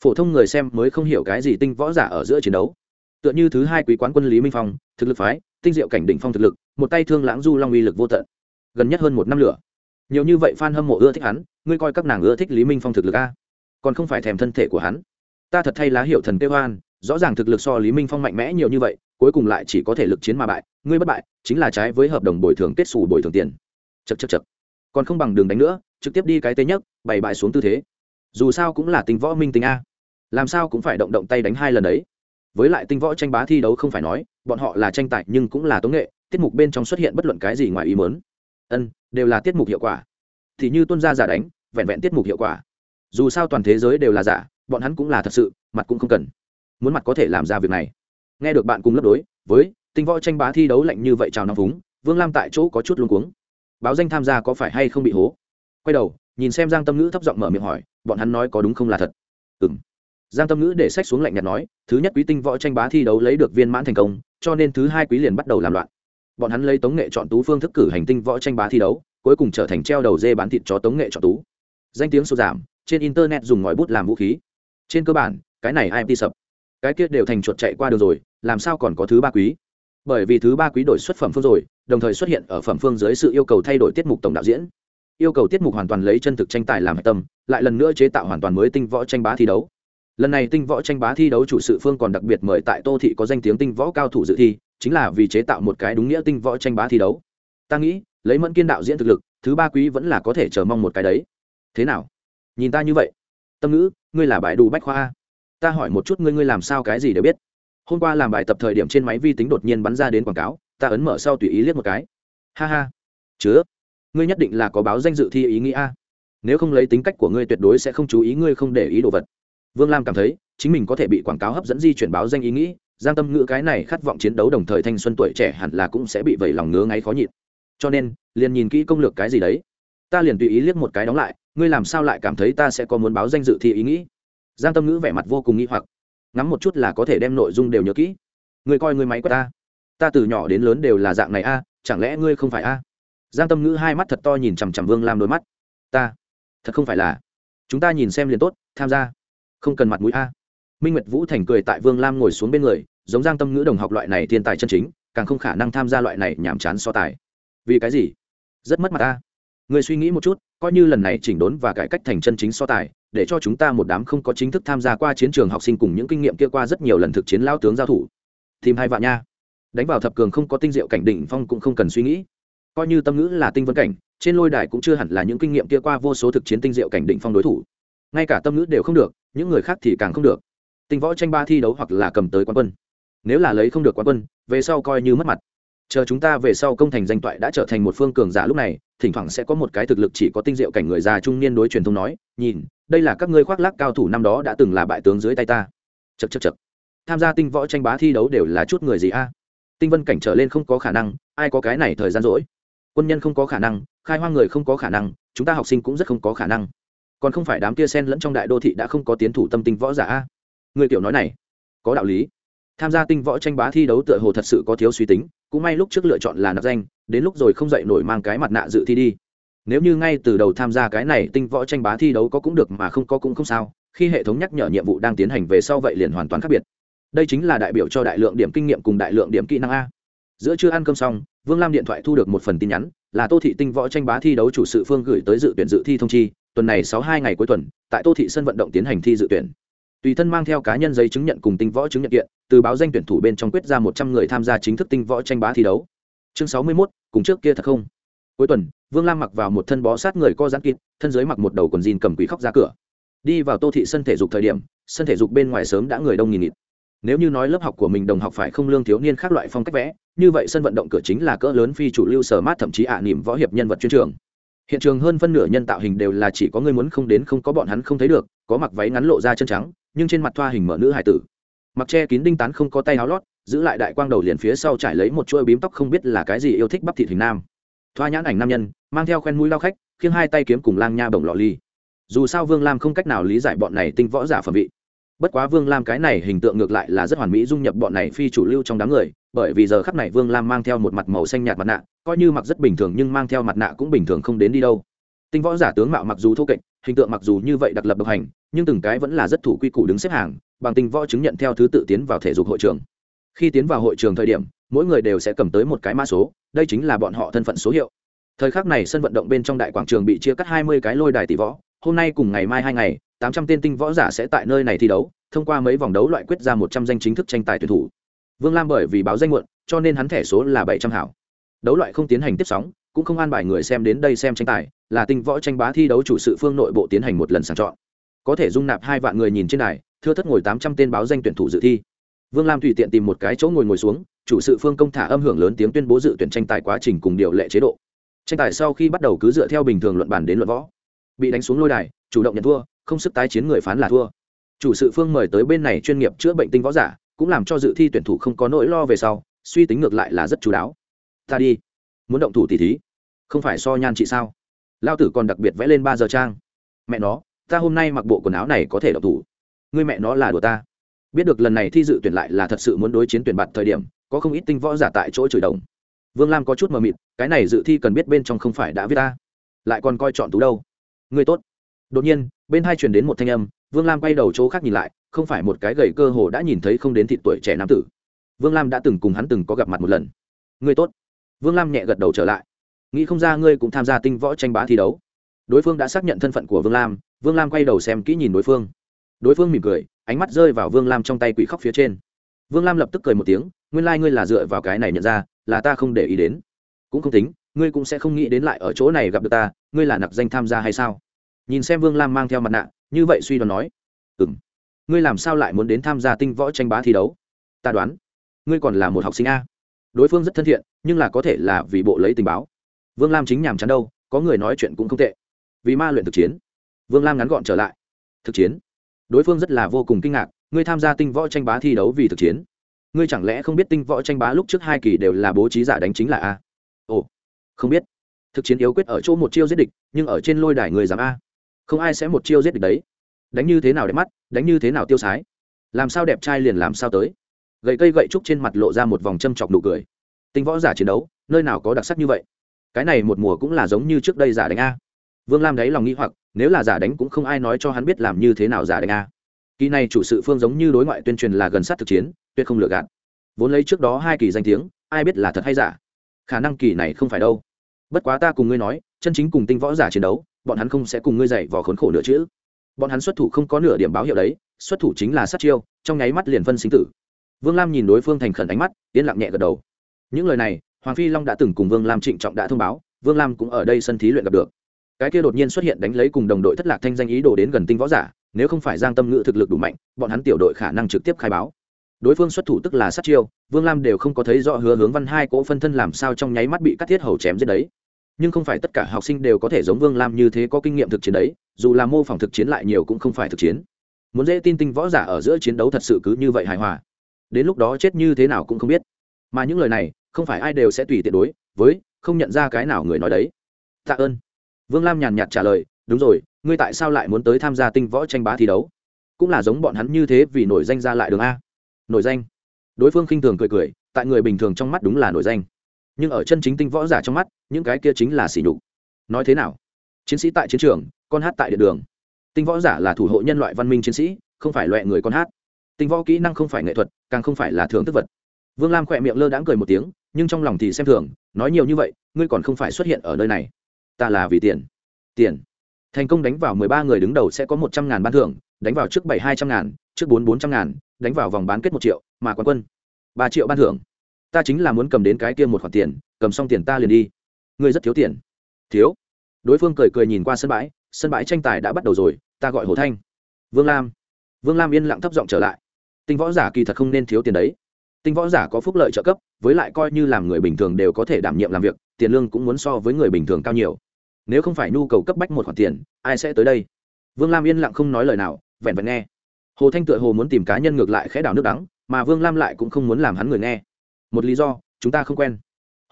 S1: phổ thông người xem mới không hiểu cái gì tinh võ giả ở giữa chiến đấu. Tựa như thứ hai quý quán quân lý minh phong, thực lực phái, tinh diệu cảnh đỉnh phong thực lực, một tay thương lãng du long uy lực vô tận. Gần nhất hơn một năm lửa. Nhiều như vậy f a n hâm mộ ưa thích hắn, ngươi coi các nàng ưa thích lý minh phong thực lực a. Còn không phải thèm thân thể của hắn. Ta thật thay lá hiệu thần tê hoan rõ ràng thực lực so lý minh phong mạnh mẽ nhiều như vậy cuối cùng lại chỉ có thể lực chiến mà bại, ngươi bất bại, chính là trái với hợp đồng bồi thường kết xù bồi thường tiền. Chật chật chật còn không bằng đường đánh nữa, trực tiếp đi cái tê nhất, bày bại xuống tư thế. Dù sao cũng là tình võ minh tình a. Làm sao cũng phải động động tay đánh hai lần đấy. Với lại tinh võ tranh bá thi đấu không phải nói, bọn họ là tranh tài nhưng cũng là tống nghệ, tiết mục bên trong xuất hiện bất luận cái gì ngoài ý mớn ân, đều là tiết mục hiệu quả. Thì như tuân gia giả đánh, vẹn vẹn tiết mục hiệu quả. Dù sao toàn thế giới đều là giả, bọn hắn cũng là thật sự, mặt cũng không cần. Muốn mặt có thể làm ra việc này nghe được bạn cùng lớp đối, với tinh võ tranh bá thi đấu lạnh như vậy chào năm phúng, vương lam tại chỗ có chút luôn cuống. Báo danh tham gia có phải hay không bị hố? Quay đầu, nhìn xem giang tâm ngữ thấp giọng mở miệng hỏi, bọn hắn nói có đúng không là thật? Ừ m giang tâm ngữ để sách xuống lạnh nhạt nói, thứ nhất quý tinh võ tranh bá thi đấu lấy được viên mãn thành công, cho nên thứ hai quý liền bắt đầu làm loạn. Bọn hắn lấy tống nghệ chọn tú phương thức cử hành tinh võ tranh bá thi đấu, cuối cùng trở thành treo đầu dê bán thịt cho tống nghệ chọn tú. Danh tiếng sụt giảm, trên internet dùng ngòi bút làm vũ khí. Trên cơ bản, cái này ai đi sập? Cái kia đều thành chuột chạy qua đường rồi, làm sao còn có thứ ba quý? Bởi vì thứ ba quý đổi xuất phẩm phương rồi, đồng thời xuất hiện ở phẩm phương dưới sự yêu cầu thay đổi tiết mục tổng đạo diễn. Yêu cầu tiết mục hoàn toàn lấy chân thực tranh tài làm hạch tâm, lại lần nữa chế tạo hoàn toàn mới tinh võ tranh bá thi đấu. Lần này tinh võ tranh bá thi đấu chủ sự phương còn đặc biệt mời tại tô thị có danh tiếng tinh võ cao thủ dự thi, chính là vì chế tạo một cái đúng nghĩa tinh võ tranh bá thi đấu. Ta nghĩ, lấy mẫn kiên đạo diễn thực lực, thứ ba quý vẫn là có thể chờ mong một cái đấy. Thế nào? Nhìn ta như vậy. Tâm ngữ, ngươi là bãi đủ bách khoa ta hỏi một chút ngươi ngươi làm sao cái gì đều biết? Hôm qua làm bài tập thời điểm trên máy vi tính đột nhiên bắn ra đến quảng cáo, ta ấn mở sau tùy ý liếc một cái. Ha ha. Chứa. Ngươi nhất định là có báo danh dự thi ý nghĩa nếu không lấy tính cách của ngươi tuyệt đối sẽ không chú ý ngươi, không để ý đồ vật. Vương lam cảm thấy, chính mình có thể bị quảng cáo hấp dẫn di chuyển báo danh ý nghĩ, giang tâm ngữ cái này khát vọng chiến đấu đồng thời thanh xuân tuổi trẻ hẳn là cũng sẽ bị vẩy lòng ngứa ngáy khó nhịn. Cho nên, liền nhìn kỹ công lược cái gì đấy. Ta liền tùy ý liếc một cái đóng lại, ngươi làm sao lại cảm thấy ta sẽ có muốn báo danh dự thi ý nghĩ? Giang tâm ngữ vẻ mặt vô cùng nghi hoặc. Ngắm một chút là có thể đem nội dung đều nhớ kỹ. Người coi người máy của ta. Ta từ nhỏ đến lớn đều là dạng này a, chẳng lẽ ngươi không phải a? Giang tâm ngữ hai mắt thật to nhìn chằm chằm vương lam đôi mắt. Ta, thật không phải là. Chúng ta nhìn xem liền tốt, tham gia. Không cần mặt mũi a. Minh nguyệt vũ thành cười tại vương lam ngồi xuống bên người, giống giang tâm ngữ đồng học loại này thiên tài chân chính, càng không khả năng tham gia loại này nhàm chán so tài. Vì cái gì? Rất mất mặt ta người suy nghĩ một chút coi như lần này chỉnh đốn và cải cách thành chân chính so tài, để cho chúng ta một đám không có chính thức tham gia qua chiến trường học sinh cùng những kinh nghiệm kia qua rất nhiều lần thực chiến lao tướng giao thủ. Tìm hai vạn nha. Đánh vào thập cường không có tinh diệu cảnh đỉnh phong cũng không cần suy nghĩ. Coi như tâm ngữ là tinh vân cảnh, trên lôi đài cũng chưa hẳn là những kinh nghiệm kia qua vô số thực chiến tinh diệu cảnh đỉnh phong đối thủ. Ngay cả tâm ngữ đều không được, những người khác thì càng không được. Tinh võ tranh ba thi đấu hoặc là cầm tới quán quân. Nếu là lấy không được quán quân, về sau coi như mất mặt. Chờ chúng ta về sau công thành danh toại đã trở thành một phương cường giả lúc này thỉnh thoảng sẽ có một cái thực lực chỉ có tinh diệu cảnh người già trung niên đối truyền thông nói, nhìn, đây là các ngươi khoác lác cao thủ năm đó đã từng là bại tướng dưới tay ta. Chật chật chật tham gia tinh võ tranh bá thi đấu đều là chút người gì a? Tinh vân cảnh trở lên không có khả năng, ai có cái này thời gian rỗi? Quân nhân không có khả năng, khai hoang người không có khả năng, chúng ta học sinh cũng rất không có khả năng. Còn không phải đám kia sen lẫn trong đại đô thị đã không có tiến thủ tâm tinh võ giả a? Người tiểu nói này, có đạo lý. Tham gia tinh võ tranh bá thi đấu tựa hồ thật sự có thiếu suy tính, cũng may lúc trước lựa chọn là nạp danh đến lúc rồi không dậy nổi mang cái mặt nạ dự thi đi. Nếu như ngay từ đầu tham gia cái này tinh võ tranh bá thi đấu có cũng được mà không có cũng không sao, khi hệ thống nhắc nhở nhiệm vụ đang tiến hành về sau vậy liền hoàn toàn khác biệt. Đây chính là đại biểu cho đại lượng điểm kinh nghiệm cùng đại lượng điểm kỹ năng a. Giữa chưa ăn cơm xong, vương lam điện thoại thu được một phần tin nhắn, là tô thị tinh võ tranh bá thi đấu chủ sự phương gửi tới dự tuyển dự thi thông chi, tuần này sáu hai ngày cuối tuần, tại tô thị sân vận động tiến hành thi dự tuyển. Tùy thân mang theo cá nhân giấy chứng nhận cùng tinh võ chứng nhận kiện, từ báo danh tuyển thủ bên trong quyết ra một trăm người tham gia chính thức tinh võ tranh bá thi đấu chương sáu mươi mốt, cùng trước kia thật không? Cuối tuần, vương lam mặc vào một thân bó sát người co giãn kịt thân dưới mặc một đầu quần jean cầm quý khóc ra cửa. Đi vào tô thị sân thể dục thời điểm, sân thể dục bên ngoài sớm đã người đông nghìn nghịt. Nếu như nói lớp học của mình đồng học phải không lương thiếu niên khác loại phong cách vẽ, như vậy sân vận động cửa chính là cỡ lớn phi chủ lưu sở mát thậm chí ạ niềm võ hiệp nhân vật chuyên trường. Hiện trường hơn phân nửa nhân tạo hình đều là chỉ có người muốn không đến không có bọn hắn không thấy được, có mặc váy ngắn lộ ra chân trắng, nhưng trên mặt thoa hình mở nữ hải tử. Mặc che kín đinh tán không có tay áo lót giữ lại đại quang đầu liền phía sau trải lấy một chuỗi bím tóc không biết là cái gì yêu thích bắp thịt hình nam. Thoa nhãn ảnh nam nhân, mang theo khoen mũi lao khách, khiêng hai tay kiếm cùng lang nha bồng lò ly. Dù sao vương lam không cách nào lý giải bọn này tinh võ giả phẩm vị. Bất quá vương lam cái này hình tượng ngược lại là rất hoàn mỹ dung nhập bọn này phi chủ lưu trong đám người, bởi vì giờ khắp này vương lam mang theo một mặt màu xanh nhạt mặt nạ, coi như mặc rất bình thường nhưng mang theo mặt nạ cũng bình thường không đến đi đâu. Tinh võ giả tướng mạo mặc dù thô kệch, hình tượng mặc dù như vậy đặc lập độc hành, nhưng từng cái vẫn là rất thủ quy củ đứng xếp hàng, bằng tinh võ chứng nhận theo thứ tự tiến vào thể dục hội trường khi tiến vào hội trường thời điểm, mỗi người đều sẽ cầm tới một cái mã số, đây chính là bọn họ thân phận số hiệu. Thời khắc này sân vận động bên trong đại quảng trường bị chia cắt hai mươi cái lôi đài tỷ võ, hôm nay cùng ngày mai hai ngày, tám trăm tên tinh võ giả sẽ tại nơi này thi đấu, thông qua mấy vòng đấu loại quyết ra một trăm danh chính thức tranh tài tuyển thủ. Vương lam bởi vì báo danh muộn, cho nên hắn thẻ số là bảy trăm hảo. Đấu loại không tiến hành tiếp sóng, cũng không an bài người xem đến đây xem tranh tài, là tinh võ tranh bá thi đấu chủ sự phương nội bộ tiến hành một lần sàng chọn. Có thể dung nạp hai vạn người nhìn trên đài, thưa thất ngồi tám trăm tên báo danh tuyển thủ dự thi vương lam tùy tiện tìm một cái chỗ ngồi ngồi xuống, chủ sự phương công thả âm hưởng lớn tiếng tuyên bố dự tuyển tranh tài quá trình cùng điều lệ chế độ. Tranh tài sau khi bắt đầu cứ dựa theo bình thường luận bàn đến luận võ. Bị đánh xuống lôi đài, chủ động nhận thua, không sức tái chiến người phán là thua. Chủ sự phương mời tới bên này chuyên nghiệp chữa bệnh tinh võ giả, cũng làm cho dự thi tuyển thủ không có nỗi lo về sau, suy tính ngược lại là rất chú đáo. Ta đi. Muốn động thủ tỷ thí. Không phải so nhan chị sao? Lao tử còn đặc biệt vẽ lên ba giờ trang. Mẹ nó, ta hôm nay mặc bộ quần áo này có thể động thủ. Người mẹ nó là đùa ta biết được lần này thi dự tuyển lại là thật sự muốn đối chiến tuyển bạt thời điểm, có không ít tinh võ giả tại chỗ chửi đồng. Vương lam có chút mờ mịt, cái này dự thi cần biết bên trong không phải đã viết ta, lại còn coi chọn tú đâu. Người tốt. Đột nhiên, bên hai truyền đến một thanh âm, vương lam quay đầu chỗ khác nhìn lại, không phải một cái gầy cơ hồ đã nhìn thấy không đến thịt tuổi trẻ nam tử. Vương lam đã từng cùng hắn từng có gặp mặt một lần. Người tốt. Vương lam nhẹ gật đầu trở lại. Nghĩ không ra ngươi cũng tham gia tinh võ tranh bá thi đấu. Đối phương đã xác nhận thân phận của vương lam vương lam quay đầu xem kỹ nhìn đối phương. Đối phương mỉm cười ánh mắt rơi vào vương lam trong tay quỷ khóc phía trên. Vương lam lập tức cười một tiếng, nguyên lai、like、ngươi là dựa vào cái này nhận ra, là ta không để ý đến. Cũng không tính, ngươi cũng sẽ không nghĩ đến lại ở chỗ này gặp được ta, ngươi là nặc danh tham gia hay sao? Nhìn xem vương lam mang theo mặt nạ, như vậy suy đoán nói ừ m ngươi làm sao lại muốn đến tham gia tinh võ tranh bá thi đấu? Ta đoán, ngươi còn là một học sinh a. Đối phương rất thân thiện, nhưng là có thể là vì bộ lấy tình báo. Vương lam chính nhàm chán đâu, có người nói chuyện cũng không tệ. Vì ma luyện thực chiến. Vương lam ngắn gọn trở lại. Thực chiến? Đối phương rất là vô cùng kinh ngạc, ngươi tham gia tinh võ tranh bá thi đấu vì thực chiến. Ngươi chẳng lẽ không biết tinh võ tranh bá lúc trước hai kỳ đều là bố trí giả đánh chính là a? Ồ, không biết. Thực chiến yếu quyết ở chỗ một chiêu giết địch, nhưng ở trên lôi đài người dám a? Không ai sẽ một chiêu giết địch đấy. Đánh như thế nào đẹp mắt, đánh như thế nào tiêu sái. Làm sao đẹp trai liền làm sao tới. Gậy cây gậy trúc trên mặt lộ ra một vòng châm chọc nụ cười. Tinh võ giả chiến đấu, nơi nào có đặc sắc như vậy? Cái này một mùa cũng là giống như trước đây giả đánh a. Vương lam đáy lòng nghĩ hoặc nếu là giả đánh cũng không ai nói cho hắn biết làm như thế nào giả đánh a. Kỳ này chủ sự phương giống như đối ngoại tuyên truyền là gần sát thực chiến, tuyệt không lừa gạt. Vốn lấy trước đó hai kỳ danh tiếng, ai biết là thật hay giả. Khả năng kỳ này không phải đâu. Bất quá ta cùng ngươi nói, chân chính cùng tinh võ giả chiến đấu, bọn hắn không sẽ cùng ngươi dạy vò khốn khổ nữa chứ. Bọn hắn xuất thủ không có nửa điểm báo hiệu đấy, xuất thủ chính là sát chiêu, trong nháy mắt liền phân sinh tử. Vương lam nhìn đối phương thành khẩn ánh mắt, yên lặng nhẹ gật đầu. Những lời này, hoàng phi long đã từng cùng vương lam trịnh trọng đã thông báo, vương lam cũng ở đây sân thí luyện gặp được cái kia đột nhiên xuất hiện đánh lấy cùng đồng đội thất lạc thanh danh ý đồ đến gần tinh võ giả, nếu không phải giang tâm ngữ thực lực đủ mạnh, bọn hắn tiểu đội khả năng trực tiếp khai báo. Đối phương xuất thủ tức là sát chiêu, vương lam đều không có thấy rõ hứa hướng văn hai cỗ phân thân làm sao trong nháy mắt bị cắt thiết hầu chém giết đấy. Nhưng không phải tất cả học sinh đều có thể giống vương lam như thế có kinh nghiệm thực chiến đấy, dù là mô phỏng thực chiến lại nhiều cũng không phải thực chiến. Muốn dễ tin tinh võ giả ở giữa chiến đấu thật sự cứ như vậy hài hòa, đến lúc đó chết như thế nào cũng không biết. Mà những lời này, không phải ai đều sẽ tùy tiện đối với, không nhận ra cái nào người nói đấy. Tạ ơn vương lam nhàn nhạt trả lời, đúng rồi, ngươi tại sao lại muốn tới tham gia tinh võ tranh bá thi đấu? Cũng là giống bọn hắn như thế vì nổi danh ra lại đường a. Nổi danh. Đối phương khinh thường cười cười, tại người bình thường trong mắt đúng là nổi danh. Nhưng ở chân chính tinh võ giả trong mắt, những cái kia chính là sỉ nhục. Nói thế nào? Chiến sĩ tại chiến trường, con hát tại địa đường. Tinh võ giả là thủ hộ nhân loại văn minh chiến sĩ, không phải loại người con hát. Tinh võ kỹ năng không phải nghệ thuật, càng không phải là thường thức vật. Vương lam khỏe miệng lơ đãng cười một tiếng, nhưng trong lòng thì xem thường, nói nhiều như vậy, ngươi còn không phải xuất hiện ở nơi này ta là vì tiền. Tiền. Thành công đánh vào mười ba người đứng đầu sẽ có một trăm ngàn ban thưởng, đánh vào trước bảy hai trăm ngàn, trước bốn bốn trăm ngàn, đánh vào vòng bán kết một triệu, mà quán quân, ba triệu ban thưởng. Ta chính là muốn cầm đến cái kia một khoản tiền, cầm xong tiền ta liền đi. Ngươi rất thiếu tiền. Thiếu. Đối phương cười cười nhìn qua sân bãi sân bãi tranh tài đã bắt đầu rồi, ta gọi hồ thanh. Vương lam. Vương lam yên lặng thấp giọng trở lại. Tinh võ giả kỳ thật không nên thiếu tiền đấy. Tinh võ giả có phúc lợi trợ cấp, với lại coi như làm người bình thường đều có thể đảm nhiệm làm việc tiền lương cũng muốn so với người bình thường cao nhiều. Nếu không phải nhu cầu cấp bách một khoản tiền, ai sẽ tới đây? Vương lam yên lặng không nói lời nào, vẹn vẹn nghe. Hồ thanh tựa hồ muốn tìm cá nhân ngược lại khẽ đảo nước đắng, mà vương lam lại cũng không muốn làm hắn người nghe. Một lý do, chúng ta không quen.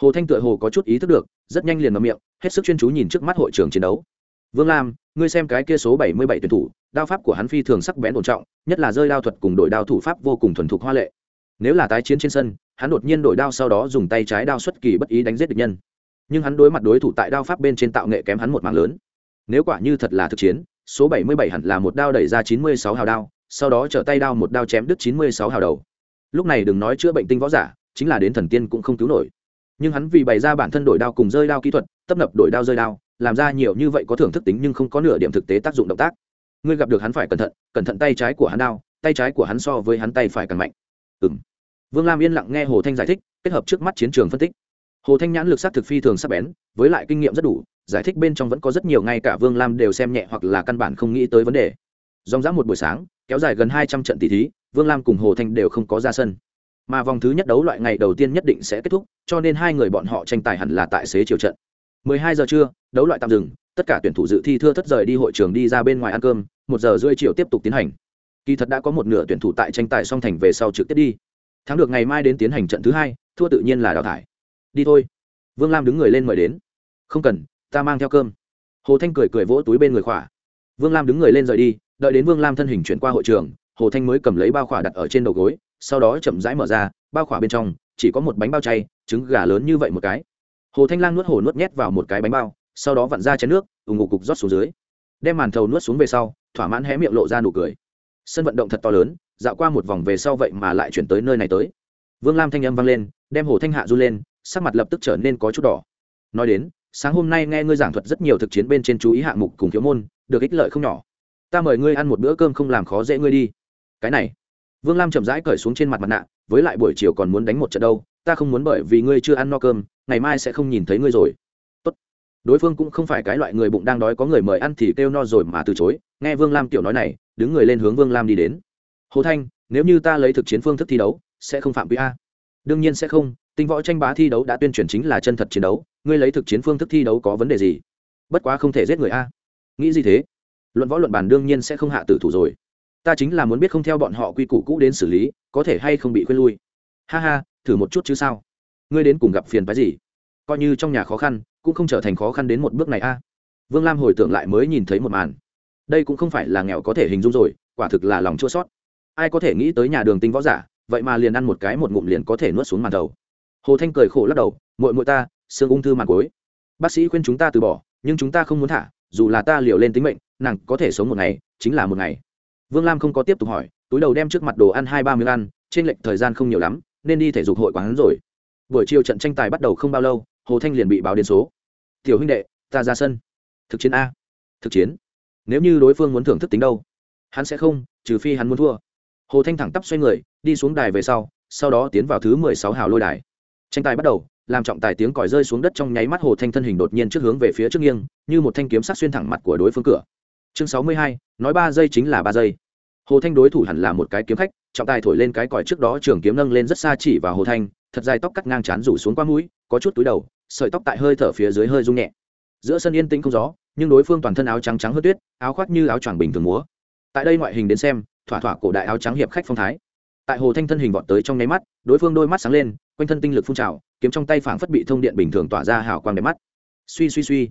S1: Hồ thanh tựa hồ có chút ý thức được, rất nhanh liền mở miệng, hết sức chuyên chú nhìn trước mắt hội trường chiến đấu. Vương lam, ngươi xem cái kia số bảy mươi bảy tuyển thủ, đao pháp của hắn phi thường sắc bén ổn trọng, nhất là rơi đao thuật cùng đội đao thủ pháp vô cùng thuần thục hoa lệ. Nếu là tái chiến trên sân, hắn đột nhiên đổi đao sau đó dùng tay trái đao xuất kỳ bất ý đánh giết địch nhân nhưng hắn đối mặt đối thủ tại đao pháp bên trên tạo nghệ kém hắn một mạng lớn. Nếu quả như thật là thực chiến, số bảy mươi bảy hẳn là một đao đẩy ra chín mươi sáu hào đao, sau đó trở tay đao một đao chém đứt chín mươi sáu hào đầu. Lúc này đừng nói chữa bệnh tinh võ giả, chính là đến thần tiên cũng không cứu nổi. Nhưng hắn vì bày ra bản thân đổi đao cùng rơi đao kỹ thuật, tấp nập đổi đao rơi đao, làm ra nhiều như vậy có thưởng thức tính nhưng không có nửa điểm thực tế tác dụng động tác. Ngươi gặp được hắn phải cẩn thận cẩn thận tay trái của hắn đao, tay trái của hắn so với hắn tay phải càng mạnh. Ừ m vương lam yên lặng nghe hồ thanh giải thích, kết hợp trước mắt chiến trường phân tích hồ thanh nhãn lực s á t thực phi thường sắc bén, với lại kinh nghiệm rất đủ, giải thích bên trong vẫn có rất nhiều ngay cả vương lam đều xem nhẹ hoặc là căn bản không nghĩ tới vấn đề. Dòng dã một buổi sáng, kéo dài gần hai trăm trận tỷ thí, vương lam cùng hồ thanh đều không có ra sân. Mà vòng thứ nhất đấu loại ngày đầu tiên nhất định sẽ kết thúc, cho nên hai người bọn họ tranh tài hẳn là tại xế chiều trận. 12 giờ trưa, đấu loại tạm dừng, tất cả tuyển thủ dự thi thưa thất rời đi hội trường đi ra bên ngoài ăn cơm, một giờ rưỡi chiều tiếp tục tiến hành. Kỳ thật đã có một nửa tuyển thủ tại tranh tài song thành về sau trực tiếp đi. Thắng được ngày mai đến tiến hành trận thứ hai, thua tự nhiên là đào thải đi thôi. Vương lam đứng người lên mời đến. Không cần, ta mang theo cơm. Hồ thanh cười cười vỗ túi bên người khỏa. Vương lam đứng người lên rời đi, đợi đến vương lam thân hình chuyển qua hội trường, hồ thanh mới cầm lấy bao khỏa đặt ở trên đầu gối, sau đó chậm rãi mở ra, bao khỏa bên trong, chỉ có một bánh bao chay, trứng gà lớn như vậy một cái. Hồ thanh lang nuốt hồ nuốt nhét vào một cái bánh bao, sau đó vặn ra chén nước ủng ngục cục rót xuống dưới. Đem màn thầu nuốt xuống về sau, thỏa mãn hé miệng lộ ra nụ cười. Sân vận động thật to lớn, dạo qua một vòng về sau vậy mà lại chuyển tới nơi này tới. Vương lam thanh âm vang lên, đem hồ thanh hạ du lên sắc mặt lập tức trở nên có chút đỏ. Nói đến, sáng hôm nay nghe ngươi giảng thuật rất nhiều thực chiến bên trên chú ý hạng mục cùng thiếu môn, được ích lợi không nhỏ. Ta mời ngươi ăn một bữa cơm không làm khó dễ ngươi đi. Cái này, vương lam chậm rãi cởi xuống trên mặt mặt nạ, với lại buổi chiều còn muốn đánh một trận đâu, ta không muốn bởi vì ngươi chưa ăn no cơm, ngày mai sẽ không nhìn thấy ngươi rồi. Tốt. đối phương cũng không phải cái loại người bụng đang đói có người mời ăn thì kêu no rồi mà từ chối, nghe vương lam tiểu nói này, đứng người lên hướng vương lam đi đến. Hồ thanh, nếu như ta lấy thực chiến phương thức thi đấu, sẽ không phạm quy a. Đương nhiên sẽ không tinh võ tranh bá thi đấu đã tuyên truyền chính là chân thật chiến đấu, ngươi lấy thực chiến phương thức thi đấu có vấn đề gì? Bất quá không thể giết người a. Nghĩ gì thế? Luận võ luận bàn đương nhiên sẽ không hạ tử thủ rồi. Ta chính là muốn biết không theo bọn họ quy củ cũ đến xử lý, có thể hay không bị khuyên lui. Ha ha, thử một chút chứ sao? Ngươi đến cùng gặp phiền phái gì? Coi như trong nhà khó khăn, cũng không trở thành khó khăn đến một bước này a. Vương lam hồi tưởng lại mới nhìn thấy một màn. Đây cũng không phải là nghèo có thể hình dung rồi, quả thực là lòng chua sót ai có thể nghĩ tới nhà đường tinh võ giả, vậy mà liền ăn một cái một ngụm liền có thể nuốt xuống màn đầu hồ thanh cười khổ lắc đầu, muội muội ta xương ung thư màn cối bác sĩ khuyên chúng ta từ bỏ, nhưng chúng ta không muốn thả, dù là ta liều lên tính mệnh, nàng có thể sống một ngày, chính là một ngày. Vương lam không có tiếp tục hỏi, túi đầu đem trước mặt đồ ăn hai ba miếng ăn, trên lệnh thời gian không nhiều lắm, nên đi thể dục hội quán rồi. Buổi chiều trận tranh tài bắt đầu không bao lâu, hồ thanh liền bị báo đến số. Tiểu huynh đệ, ta ra sân. Thực chiến a. Thực chiến? Nếu như đối phương muốn thưởng thức tính đâu? Hắn sẽ không, trừ phi hắn muốn thua. Hồ thanh thẳng tắp xoay người, đi xuống đài về sau sau đó tiến vào thứ mười sáu hào lôi đài tranh tài bắt đầu, làm trọng tài tiếng còi rơi xuống đất trong nháy mắt hồ thanh thân hình đột nhiên trước hướng về phía trước nghiêng, như một thanh kiếm sắc xuyên thẳng mặt của đối phương cửa. Chương sáu mươi hai, nói ba giây chính là ba giây. Hồ thanh đối thủ hẳn là một cái kiếm khách, trọng tài thổi lên cái còi trước đó trường kiếm nâng lên rất xa chỉ vào hồ thanh, thật dài tóc cắt ngang chán rủ xuống qua mũi, có chút túi đầu, sợi tóc tại hơi thở phía dưới hơi rung nhẹ. Giữa sân yên tĩnh không gió, nhưng đối phương toàn thân áo trắng trắng hớt tuyết, áo khoác như áo choàng bình thường múa. Tại đây ngoại hình đến xem, thỏa thỏa cổ đại áo trắng hiệp khách phong thái tại hồ thanh thân hình vọt tới trong nháy mắt, đối phương đôi mắt sáng lên, quanh thân tinh lực phun trào, kiếm trong tay phảng phất bị thông điện bình thường tỏa ra hào quang đẹp mắt. Suy suy suy.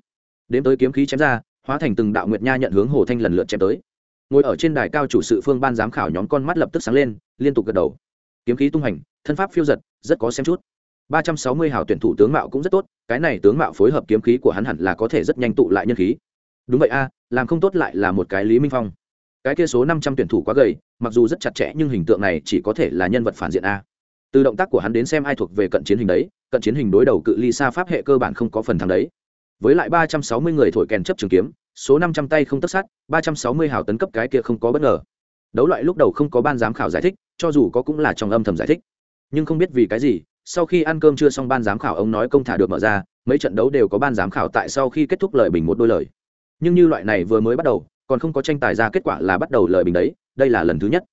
S1: Đếm tới kiếm khí chém ra, hóa thành từng đạo nguyệt nha nhận hướng hồ thanh lần lượt chém tới. Ngồi ở trên đài cao chủ sự phương ban giám khảo nhóm con mắt lập tức sáng lên, liên tục gật đầu. Kiếm khí tung hành, thân pháp phiêu giật, rất có xem chút. Ba trăm sáu mươi hào tuyển thủ tướng mạo cũng rất tốt, cái này tướng mạo phối hợp kiếm khí của hắn hẳn là có thể rất nhanh tụ lại nhân khí. Đúng vậy a, làm không tốt lại là một cái lý minh phong cái kia số năm trăm tuyển thủ quá gầy, mặc dù rất chặt chẽ, nhưng hình tượng này chỉ có thể là nhân vật phản diện a. Từ động tác của hắn đến xem ai thuộc về cận chiến hình đấy, cận chiến hình đối đầu cự ly xa pháp hệ cơ bản không có phần thắng đấy. Với lại ba trăm sáu mươi người thổi kèn chấp trường kiếm, số năm trăm tay không tất sát, ba trăm sáu mươi hào tấn cấp cái kia không có bất ngờ. Đấu loại lúc đầu không có ban giám khảo giải thích, cho dù có cũng là trong âm thầm giải thích. Nhưng không biết vì cái gì, sau khi ăn cơm chưa xong ban giám khảo ông nói công thả được mở ra, mấy trận đấu đều có ban giám khảo tại sau khi kết thúc lời bình một đôi lời. Nhưng như loại này vừa mới bắt đầu còn không có tranh tài ra kết quả là bắt đầu lời bình đấy, đây là lần thứ nhất.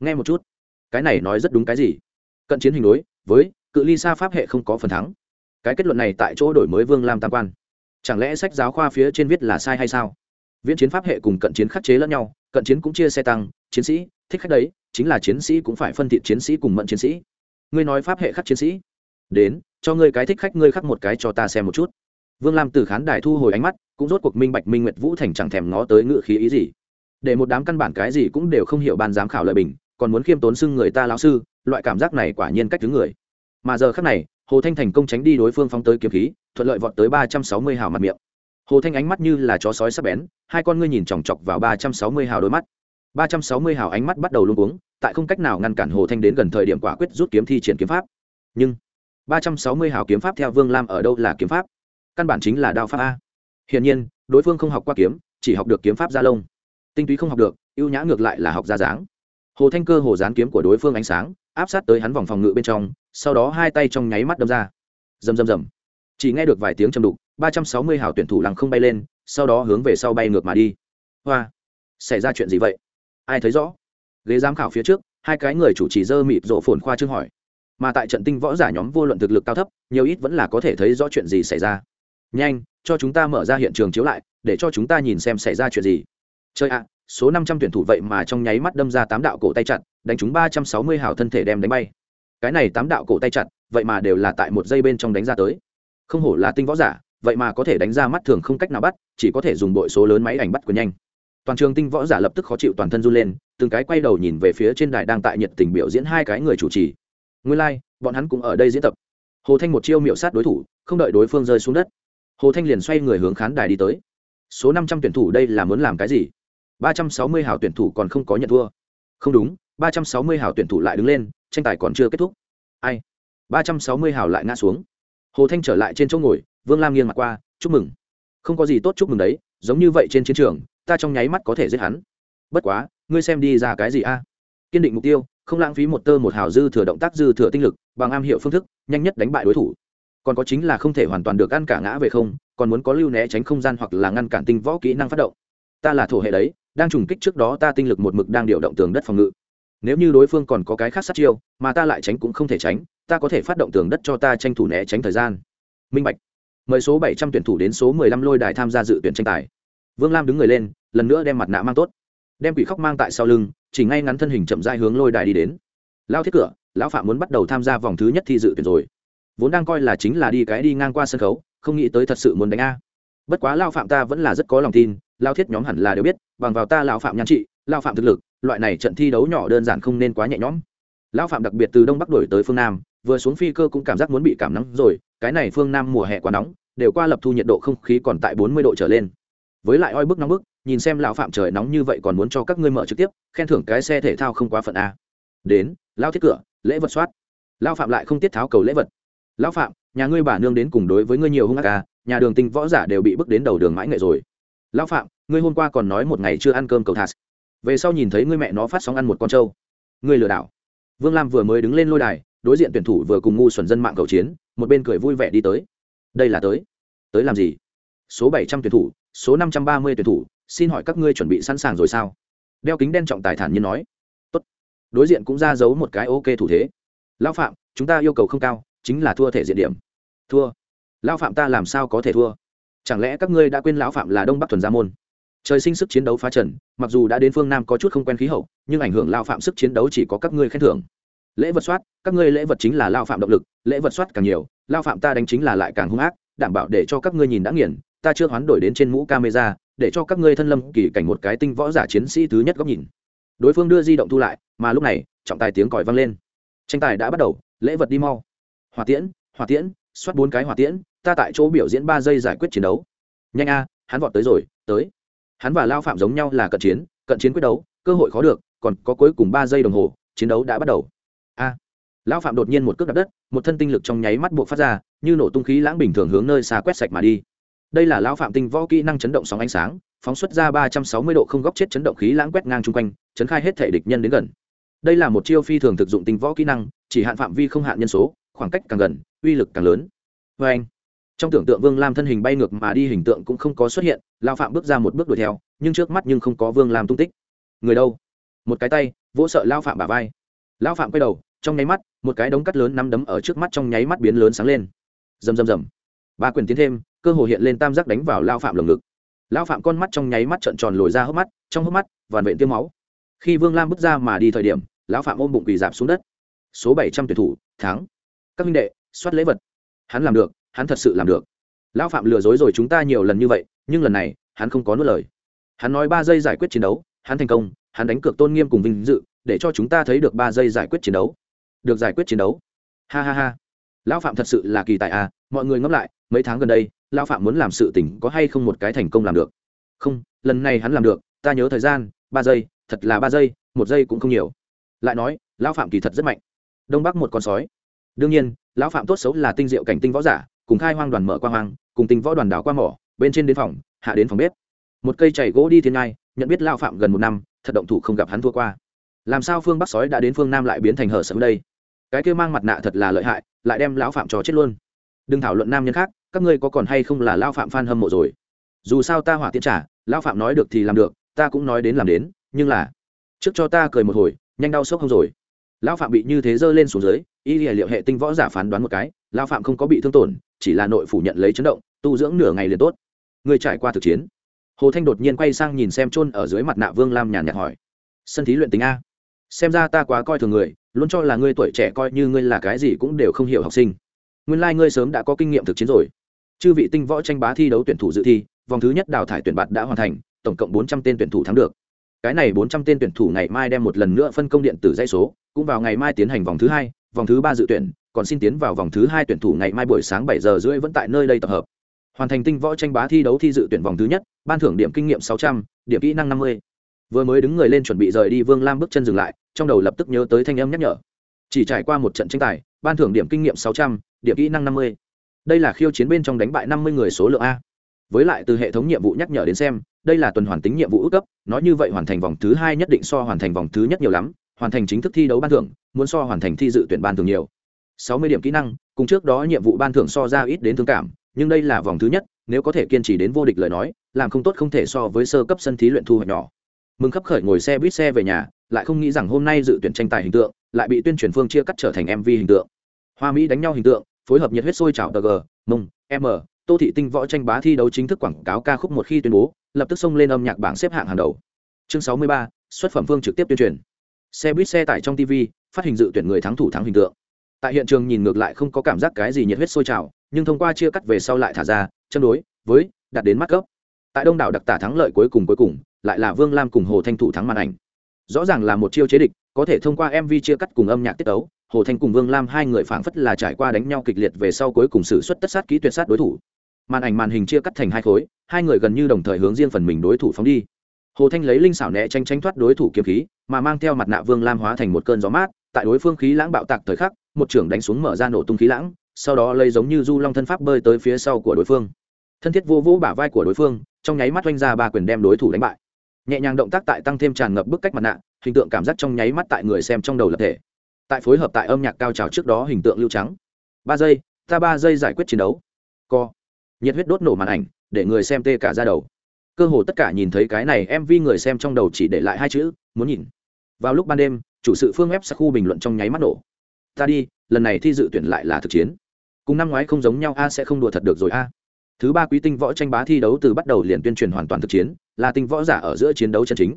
S1: Nghe một chút. Cái này nói rất đúng cái gì? Cận chiến hình đối, với cự ly xa pháp hệ không có phần thắng. Cái kết luận này tại chỗ đổi mới vương lam tam quan. Chẳng lẽ sách giáo khoa phía trên viết là sai hay sao? Viễn chiến pháp hệ cùng cận chiến khắc chế lẫn nhau, cận chiến cũng chia xe tăng, chiến sĩ, thích khách đấy, chính là chiến sĩ cũng phải phân thiện chiến sĩ cùng mận chiến sĩ. Ngươi nói pháp hệ khắc chiến sĩ? Đến, cho ngươi cái thích khách, ngươi khắc một cái cho ta xem một chút vương lam từ khán đài thu hồi ánh mắt, cũng rốt cuộc minh bạch minh nguyệt vũ thành chẳng thèm ngó tới ngự khí ý gì. Để một đám căn bản cái gì cũng đều không hiểu ban giám khảo lợi bình, còn muốn khiêm tốn xưng người ta lão sư, loại cảm giác này quả nhiên cách thứ người. Mà giờ khác này, hồ thanh thành công tránh đi đối phương phóng tới kiếm khí, thuận lợi vọt tới ba trăm sáu mươi hào mặt miệng. Hồ thanh ánh mắt như là chó sói sắp bén, hai con ngươi nhìn chòng chọc vào ba trăm sáu mươi hào đôi mắt. ba trăm sáu mươi hào ánh mắt bắt đầu luôn uống tại không cách nào ngăn cản hồ thanh đến gần thời điểm quả quyết rút kiếm thi triển kiếm pháp. Nhưng ba trăm sáu mươi hào kiếm pháp theo vương lam ở đâu là kiếm pháp? Căn bản chính là đao pháp a. Hiển nhiên, đối phương không học qua kiếm, chỉ học được kiếm pháp gia lông. Tinh túy không học được, ưu nhã ngược lại là học ra dáng. Hồ thanh cơ hồ dán kiếm của đối phương ánh sáng, áp sát tới hắn vòng phòng ngự bên trong, sau đó hai tay trong nháy mắt đâm ra. Rầm rầm rầm. Chỉ nghe được vài tiếng châm đục, ba trăm sáu mươi hào tuyển thủ lặng không bay lên, sau đó hướng về sau bay ngược mà đi. Hoa! Xảy ra chuyện gì vậy? Ai thấy rõ? Ghế giám khảo phía trước, hai cái người chủ trì dơ mịt rộ phồn khoa chương hỏi. Mà tại trận tinh võ giả nhóm vô luận thực lực cao thấp, nhiều ít vẫn là có thể thấy rõ chuyện gì xảy ra nhanh cho chúng ta mở ra hiện trường chiếu lại để cho chúng ta nhìn xem xảy ra chuyện gì. Chơi ạ số năm trăm tuyển thủ vậy mà trong nháy mắt đâm ra tám đạo cổ tay chặt đánh chúng ba trăm sáu mươi hào thân thể đem đánh bay. Cái này tám đạo cổ tay chặt vậy mà đều là tại một giây bên trong đánh ra tới. Không hổ là tinh võ giả vậy mà có thể đánh ra mắt thường không cách nào bắt chỉ có thể dùng bội số lớn máy ảnh bắt của nhanh. Toàn trường tinh võ giả lập tức khó chịu toàn thân run lên từng cái quay đầu nhìn về phía trên đài đang tại nhiệt tình biểu diễn hai cái người chủ trì. Nguyên lai、like, bọn hắn cũng ở đây diễn tập. Hồ thanh một chiêu miệu sát đối thủ không đợi đối phương rơi xuống đất hồ thanh liền xoay người hướng khán đài đi tới. Số năm trăm tuyển thủ đây là muốn làm cái gì? Ba trăm sáu mươi hảo tuyển thủ còn không có nhận thua. Không đúng, ba trăm sáu mươi hảo tuyển thủ lại đứng lên, tranh tài còn chưa kết thúc. Ai? Ba trăm sáu mươi hảo lại ngã xuống. Hồ thanh trở lại trên chỗ ngồi, vương lam nghiêng mặt qua, chúc mừng. Không có gì tốt chúc mừng đấy, giống như vậy trên chiến trường, ta trong nháy mắt có thể giết hắn. Bất quá, ngươi xem đi ra cái gì a? Kiên định mục tiêu, không lãng phí một tơ một hào dư thừa động tác dư thừa tinh lực, bằng am hiểu phương thức, nhanh nhất đánh bại đối thủ còn có chính là không thể hoàn toàn được ăn cả ngã về không, còn muốn có lưu né tránh không gian hoặc là ngăn cản tinh võ kỹ năng phát động. Ta là thổ hệ đấy, đang trùng kích trước đó ta tinh lực một mực đang điều động tường đất phòng ngự. Nếu như đối phương còn có cái khác sát chiêu, mà ta lại tránh cũng không thể tránh, ta có thể phát động tường đất cho ta tranh thủ né tránh thời gian. Minh bạch. Mời số bảy trăm tuyển thủ đến số mười lăm lôi đài tham gia dự tuyển tranh tài. Vương lam đứng người lên, lần nữa đem mặt nạ mang tốt. Đem quỷ khóc mang tại sau lưng, chỉ ngay ngắn thân hình chậm dai hướng lôi đài đi đến. Lao thiết cửa, lão phạm muốn bắt đầu tham gia vòng thứ nhất thi dự tuyển rồi vốn đang coi là chính là đi cái đi ngang qua sân khấu, không nghĩ tới thật sự muốn đánh a. Bất quá lao phạm ta vẫn là rất có lòng tin, lao thiết nhóm hẳn là đều biết, bằng vào ta lao phạm nhan trị, lao phạm thực lực, loại này trận thi đấu nhỏ đơn giản không nên quá nhẹ nhõm. Lao phạm đặc biệt từ đông bắc đổi tới phương nam, vừa xuống phi cơ cũng cảm giác muốn bị cảm nắng rồi, cái này phương nam mùa hè quá nóng, đều qua lập thu nhiệt độ không khí còn tại bốn mươi độ trở lên. Với lại oi bức nóng bức, nhìn xem lão phạm trời nóng như vậy còn muốn cho các ngươi mở trực tiếp, khen thưởng cái xe thể thao không quá phận a. Đến, lao thiết cửa, lễ vật soát. Lao phạm lại không tiết tháo cầu lễ vật lão phạm, nhà ngươi bà nương đến cùng đối với ngươi nhiều hung ác à nhà đường tinh võ giả đều bị bước đến đầu đường mãi nghệ rồi. Lão phạm, ngươi hôm qua còn nói một ngày chưa ăn cơm cầu thạt về sau nhìn thấy ngươi mẹ nó phát sóng ăn một con trâu. Ngươi lừa đảo. Vương lam vừa mới đứng lên lôi đài, đối diện tuyển thủ vừa cùng ngu xuẩn dân mạng cầu chiến, một bên cười vui vẻ đi tới. Đây là tới. Tới làm gì? Số bảy trăm tuyển thủ, số năm trăm ba mươi tuyển thủ, xin hỏi các ngươi chuẩn bị sẵn sàng rồi sao? Đeo kính đen trọng tài thản nhiên nói. Tốt. đối diện cũng ra giấu một cái ok thủ thế. Lão phạm, chúng ta yêu cầu không cao chính là thua thể diện điểm. Thua. Lão phạm ta làm sao có thể thua? Chẳng lẽ các ngươi đã quên lão phạm là đông bắc thuần gia môn? Trời sinh sức chiến đấu phá trần, mặc dù đã đến phương nam có chút không quen khí hậu, nhưng ảnh hưởng lao phạm sức chiến đấu chỉ có các ngươi khen thưởng. Lễ vật soát, các ngươi lễ vật chính là lao phạm động lực, lễ vật soát càng nhiều lao phạm ta đánh chính là lại càng hung ác, đảm bảo để cho các ngươi nhìn đã nghiền, ta chưa hoán đổi đến trên mũ camera, để cho các ngươi thân lâm kỳ cảnh một cái tinh võ giả chiến sĩ thứ nhất góc nhìn. Đối phương đưa di động thu lại, mà lúc này, trọng tài tiếng còi vang lên. Tranh tài đã bắt đầu, lễ vật đi mau hỏa tiễn hỏa tiễn, soát bốn cái hỏa tiễn, ta tại chỗ biểu diễn ba giây giải quyết chiến đấu. Nhanh a, hắn vọt tới rồi, tới. Hắn và lao phạm giống nhau là cận chiến cận chiến quyết đấu, cơ hội khó được, còn có cuối cùng ba giây đồng hồ, chiến đấu đã bắt đầu. A. Lao phạm đột nhiên một cước đập đất, một thân tinh lực trong nháy mắt buộc phát ra, như nổ tung khí lãng bình thường hướng nơi xa quét sạch mà đi. Đây là lao phạm tinh võ kỹ năng chấn động sóng ánh sáng, phóng xuất ra ba trăm sáu mươi độ không góc chết chấn động khí lãng quét ngang chung quanh, chấn khai hết thể địch nhân đến gần. Đây là một chiêu phi thường thực dụng tinh võ kỹ năng, chỉ hạn phạm vi không hạn nhân số khoảng cách càng gần, uy lực càng lớn. Vê anh, trong tưởng tượng vương lam thân hình bay ngược mà đi hình tượng cũng không có xuất hiện lao phạm bước ra một bước đuổi theo, nhưng trước mắt nhưng không có vương lam tung tích. Người đâu? Một cái tay, vỗ sợ lao phạm bả vai. Lao phạm quay đầu, trong nháy mắt, một cái đống cắt lớn nắm đấm ở trước mắt trong nháy mắt biến lớn sáng lên. Rầm rầm rầm. Ba quyền tiến thêm, cơ hồ hiện lên tam giác đánh vào lao phạm lồng ngực. Lao phạm con mắt trong nháy mắt trợn tròn lồi ra hốc mắt, trong hốc mắt vằn vện tiêu máu. Khi vương lam bước ra mà đi thời điểm, lão phạm ôm bụng quỳ dạp xuống đất. Số bảy trăm tuyển thủ, thắng các minh đệ, soát lễ vật. Hắn làm được, hắn thật sự làm được. Lão phạm lừa dối rồi chúng ta nhiều lần như vậy, nhưng lần này, hắn không có nuốt lời. Hắn nói ba giây giải quyết chiến đấu, hắn thành công, hắn đánh cược tôn nghiêm cùng vinh dự, để cho chúng ta thấy được ba giây giải quyết chiến đấu. Được giải quyết chiến đấu. Ha ha ha. Lão phạm thật sự là kỳ tài à mọi người ngẫm lại, mấy tháng gần đây, lão phạm muốn làm sự tỉnh có hay không một cái thành công làm được? Không, lần này hắn làm được, ta nhớ thời gian, ba giây, thật là ba giây, một giây cũng không nhiều. Lại nói, lão phạm kỳ thật rất mạnh. Đông bắc một con sói đương nhiên, lão phạm tốt xấu là tinh diệu cảnh tinh võ giả, cùng khai hoang đoàn mở qua hoang, cùng tinh võ đoàn đảo qua mỏ, bên trên đến phòng, hạ đến phòng bếp. Một cây chảy gỗ đi thiên ngai, nhận biết lao phạm gần một năm, thật động thủ không gặp hắn thua qua. Làm sao phương bắc sói đã đến phương nam lại biến thành hở sớm đây? Cái kia mang mặt nạ thật là lợi hại, lại đem lão phạm trò chết luôn. Đừng thảo luận nam nhân khác, các ngươi có còn hay không là lao phạm phan hâm mộ rồi? Dù sao ta hỏa tiễn trả, lão phạm nói được thì làm được, ta cũng nói đến làm đến, nhưng là, trước cho ta cười một hồi, nhanh đau sốc không rồi. Lão phạm bị như thế giơ lên xuống dưới y liệu hệ tinh võ giả phán đoán một cái, lão phạm không có bị thương tổn, chỉ là nội phủ nhận lấy chấn động, tu dưỡng nửa ngày liền tốt. Người trải qua thực chiến. Hồ thanh đột nhiên quay sang nhìn xem chôn ở dưới mặt nạ vương lam nhàn nhạt hỏi. Sân thí luyện tính a. Xem ra ta quá coi thường người, luôn cho là ngươi tuổi trẻ coi như ngươi là cái gì cũng đều không hiểu học sinh. Nguyên lai、like、ngươi sớm đã có kinh nghiệm thực chiến rồi. Chư vị tinh võ tranh bá thi đấu tuyển thủ dự thi, vòng thứ nhất đào thải tuyển bạt đã hoàn thành, tổng cộng bốn trăm tên tuyển thủ thắng được. Cái này bốn trăm tên tuyển thủ ngày mai đem một lần nữa phân công điện tử dây số, cũng vào ngày mai tiến hành vòng thứ hai vòng thứ ba dự tuyển, còn xin tiến vào vòng thứ hai tuyển thủ ngày mai buổi sáng bảy giờ rưỡi vẫn tại nơi đây tập hợp. Hoàn thành tinh võ tranh bá thi đấu thi dự tuyển vòng thứ nhất, ban thưởng điểm kinh nghiệm sáu trăm, điểm kỹ năng năm mươi. Vừa mới đứng người lên chuẩn bị rời đi vương lam bước chân dừng lại, trong đầu lập tức nhớ tới thanh âm nhắc nhở. Chỉ trải qua một trận tranh tài, ban thưởng điểm kinh nghiệm sáu trăm, điểm kỹ năng năm mươi. Đây là khiêu chiến bên trong đánh bại năm mươi người số lượng a. Với lại từ hệ thống nhiệm vụ nhắc nhở đến xem, đây là tuần hoàn tính nhiệm vụ ước cấp, nói như vậy hoàn thành vòng thứ hai nhất định so hoàn thành vòng thứ nhất nhiều lắm, hoàn thành chính thức thi đấu ban thưởng muốn so hoàn thành thi dự tuyển ban thưởng nhiều. Sáu mươi điểm kỹ năng cùng trước đó nhiệm vụ ban thưởng so ra ít đến thương cảm nhưng đây là vòng thứ nhất nếu có thể kiên trì đến vô địch lời nói làm không tốt không thể so với sơ cấp sân thí luyện thu hoạch nhỏ. Mừng khắp khởi ngồi xe buýt xe về nhà lại không nghĩ rằng hôm nay dự tuyển tranh tài hình tượng lại bị tuyên truyền phương chia cắt trở thành mv hình tượng. Hoa mỹ đánh nhau hình tượng phối hợp nhiệt huyết sôi trào tg mông m tô thị tinh võ tranh bá thi đấu chính thức quảng cáo ca khúc một khi tuyên bố lập tức xông lên âm nhạc bảng xếp hạng hàng đầu. Chương 63, xuất phẩm phương trực tiếp tuyên truyền. Xe buýt xe tải trong tv phát hình dự tuyển người thắng thủ thắng hình tượng. Tại hiện trường nhìn ngược lại không có cảm giác cái gì nhiệt huyết sôi trào, nhưng thông qua chia cắt về sau lại thả ra, chân đối, với, đạt đến mắt cấp. Tại đông đảo đặc tả thắng lợi cuối cùng cuối cùng, lại là vương lam cùng hồ thanh thủ thắng màn ảnh. Rõ ràng là một chiêu chế địch, có thể thông qua mv chia cắt cùng âm nhạc tiết ấu hồ thanh cùng vương lam hai người phảng phất là trải qua đánh nhau kịch liệt về sau cuối cùng xử suất tất sát kỹ tuyệt sát đối thủ. Màn ảnh màn hình chia cắt thành hai khối, hai người gần như đồng thời hướng riêng phần mình đối thủ phóng đi. Hồ thanh lấy linh xảo né tranh tranh thoát đối thủ kiếm khí, mà mang theo mặt nạ vương lam hóa thành một cơn gió mát tại đối phương khí lãng bạo tạc thời khắc, một trưởng đánh xuống mở ra nổ tung khí lãng, sau đó lấy giống như du long thân pháp bơi tới phía sau của đối phương. Thân thiết vô vũ bả vai của đối phương, trong nháy mắt oanh ra ba quyền đem đối thủ đánh bại. Nhẹ nhàng động tác tại tăng thêm tràn ngập bức cách mặt nạ, hình tượng cảm giác trong nháy mắt tại người xem trong đầu lập thể. Tại phối hợp tại âm nhạc cao trào trước đó hình tượng lưu trắng. Ba giây, ta ba giây giải quyết chiến đấu. Co. Nhiệt huyết đốt nổ màn ảnh, để người xem tê cả ra đầu. Cơ hồ tất cả nhìn thấy cái này mv người xem trong đầu chỉ để lại hai chữ, muốn nhìn. Vào lúc ban đêm chủ sự phương ép sắc khu bình luận trong nháy mắt nổ. Ta đi, lần này thi dự tuyển lại là thực chiến. Cùng năm ngoái không giống nhau, a sẽ không đùa thật được rồi, a. Thứ ba quý tinh võ tranh bá thi đấu từ bắt đầu liền tuyên truyền hoàn toàn thực chiến, là tinh võ giả ở giữa chiến đấu chân chính.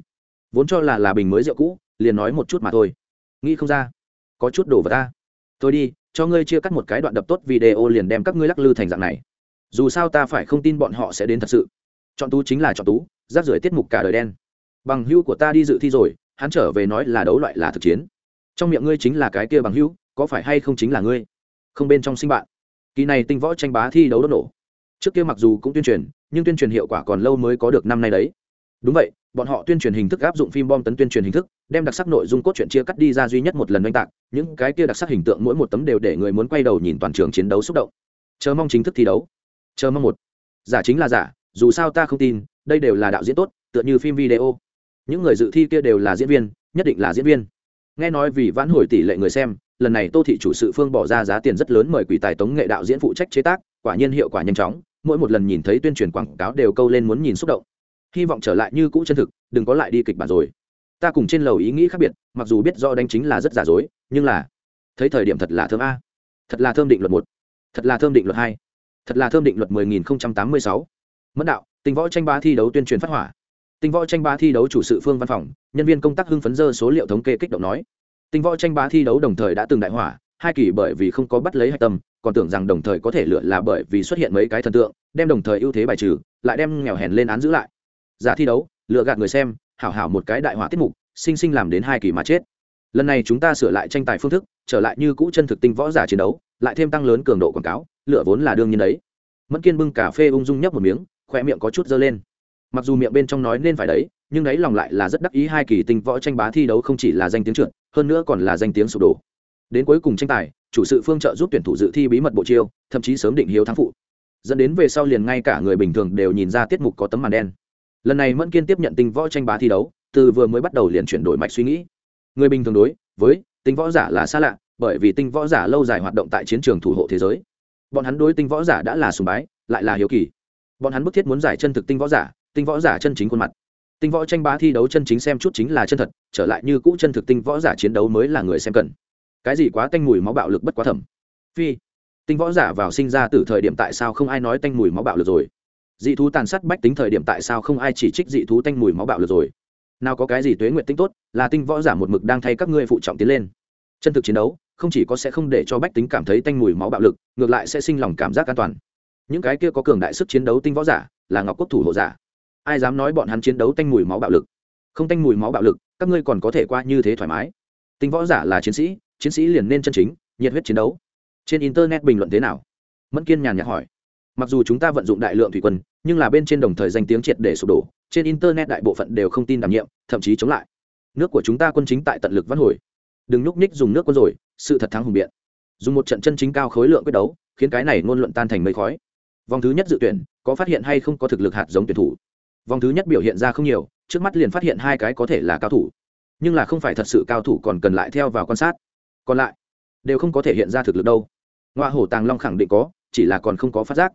S1: Vốn cho là là bình mới rượu cũ, liền nói một chút mà thôi. Nghĩ không ra, có chút đổ vào ta tôi đi, cho ngươi chia cắt một cái đoạn đập tốt video liền đem các ngươi lắc lư thành dạng này. Dù sao ta phải không tin bọn họ sẽ đến thật sự. Chọn tú chính là chọn tú, rác rưởi tiết mục cả đời đen. Bằng hưu của ta đi dự thi rồi hắn trở về nói là đấu loại là thực chiến. Trong miệng ngươi chính là cái kia bằng hữu, có phải hay không chính là ngươi? Không bên trong sinh bạn. Kỳ này tinh võ tranh bá thi đấu đốt nổ. Trước kia mặc dù cũng tuyên truyền nhưng tuyên truyền hiệu quả còn lâu mới có được năm nay đấy. Đúng vậy bọn họ tuyên truyền hình thức áp dụng phim bom tấn tuyên truyền hình thức đem đặc sắc nội dung cốt truyện chia cắt đi ra duy nhất một lần oanh tạc những cái kia đặc sắc hình tượng mỗi một tấm đều để người muốn quay đầu nhìn toàn trường chiến đấu xúc động. Chờ mong chính thức thi đấu. Chờ mong một. Giả chính là giả dù sao ta không tin đây đều là đạo diễn tốt tựa như phim video những người dự thi kia đều là diễn viên, nhất định là diễn viên. Nghe nói vì vãn hồi tỷ lệ người xem, lần này tô thị chủ sự phương bỏ ra giá tiền rất lớn mời quỷ tài tống nghệ đạo diễn phụ trách chế tác, quả nhiên hiệu quả nhanh chóng, mỗi một lần nhìn thấy tuyên truyền quảng cáo đều câu lên muốn nhìn xúc động. Hy vọng trở lại như cũ chân thực, đừng có lại đi kịch bản rồi. Ta cùng trên lầu ý nghĩ khác biệt, mặc dù biết do đánh chính là rất giả dối, nhưng là, thấy thời điểm thật là thơm a. Thật là thơm định luật một. Thật là thơm định luật hai. Thật là thơm định luật mười nghìn tám mươi sáu. Mất đạo, tình võ tranh ba thi đấu tuyên truyền phát hỏa tinh võ tranh ba thi đấu chủ sự phương văn phòng, nhân viên công tác hưng phấn dơ số liệu thống kê kích động nói. Tinh võ tranh ba thi đấu đồng thời đã từng đại hỏa, hai kỳ bởi vì không có bắt lấy hạch tâm, còn tưởng rằng đồng thời có thể lựa là bởi vì xuất hiện mấy cái thần tượng, đem đồng thời ưu thế bài trừ, lại đem nghèo hèn lên án giữ lại. Giả thi đấu, lựa gạt người xem, hảo hảo một cái đại hỏa tiết mục, sinh sinh làm đến hai kỳ mà chết. Lần này chúng ta sửa lại tranh tài phương thức, trở lại như cũ chân thực tinh võ giả chiến đấu, lại thêm tăng lớn cường độ quảng cáo, lựa vốn là đương nhiên đấy. Mẫn kiên bưng cà phê ung dung nhấp một miếng, khoe miệng có chút dơ lên mặc dù miệng bên trong nói nên phải đấy, nhưng đấy lòng lại là rất đắc ý hai kỳ tinh võ tranh bá thi đấu không chỉ là danh tiếng trượt, hơn nữa còn là danh tiếng sụp đổ. Đến cuối cùng tranh tài, chủ sự phương trợ giúp tuyển thủ dự thi bí mật bộ chiêu, thậm chí sớm định hiếu thắng phụ. Dẫn đến về sau liền ngay cả người bình thường đều nhìn ra tiết mục có tấm màn đen. Lần này mẫn kiên tiếp nhận tinh võ tranh bá thi đấu, từ vừa mới bắt đầu liền chuyển đổi mạch suy nghĩ. Người bình thường đối với tinh võ giả là xa lạ, bởi vì tinh võ giả lâu dài hoạt động tại chiến trường thủ hộ thế giới. Bọn hắn đối tinh võ giả đã là sùng bái, lại là hiếu kỳ. Bọn hắn bức thiết muốn giải chân thực tinh võ giả tinh võ giả chân chính khuôn mặt. Tinh võ tranh bá thi đấu chân chính xem chút chính là chân thật, trở lại như cũ chân thực tinh võ giả chiến đấu mới là người xem cần. Cái gì quá tanh mùi máu bạo lực bất quá thẩm. Phi, tinh võ giả vào sinh ra từ thời điểm tại sao không ai nói tanh mùi máu bạo lực rồi? Dị thú tàn sát bách tính thời điểm tại sao không ai chỉ trích dị thú tanh mùi máu bạo lực rồi? Nào có cái gì tuế nguyện tinh tốt, là tinh võ giả một mực đang thay các ngươi phụ trọng tiến lên. Chân thực chiến đấu, không chỉ có sẽ không để cho bách tính cảm thấy tanh mùi máu bạo lực, ngược lại sẽ sinh lòng cảm giác an toàn. Những cái kia có cường đại sức chiến đấu tinh võ giả, là ngọc quốc thủ hộ giả ai dám nói bọn hắn chiến đấu tanh mùi máu bạo lực. Không tanh mùi máu bạo lực, các ngươi còn có thể qua như thế thoải mái. Tinh võ giả là chiến sĩ chiến sĩ liền nên chân chính, nhiệt huyết chiến đấu. Trên internet bình luận thế nào? Mẫn kiên nhàn nhạt hỏi. Mặc dù chúng ta vận dụng đại lượng thủy quân, nhưng là bên trên đồng thời danh tiếng triệt để sụp đổ, trên internet đại bộ phận đều không tin đảm nhiệm, thậm chí chống lại. Nước của chúng ta quân chính tại tận lực văn hồi. Đừng nhúc ních dùng nước quân rồi, sự thật thắng hùng biện. Dùng một trận chân chính cao khối lượng quyết đấu, khiến cái này ngôn luận tan thành mây khói. Vòng thứ nhất dự tuyển, có phát hiện hay không có thực lực hạt giống tuyển thủ? Vòng thứ nhất biểu hiện ra không nhiều, trước mắt liền phát hiện hai cái có thể là cao thủ. Nhưng là không phải thật sự cao thủ còn cần lại theo vào quan sát. Còn lại, đều không có thể hiện ra thực lực đâu. Ngoa hổ tàng long khẳng định có, chỉ là còn không có phát giác.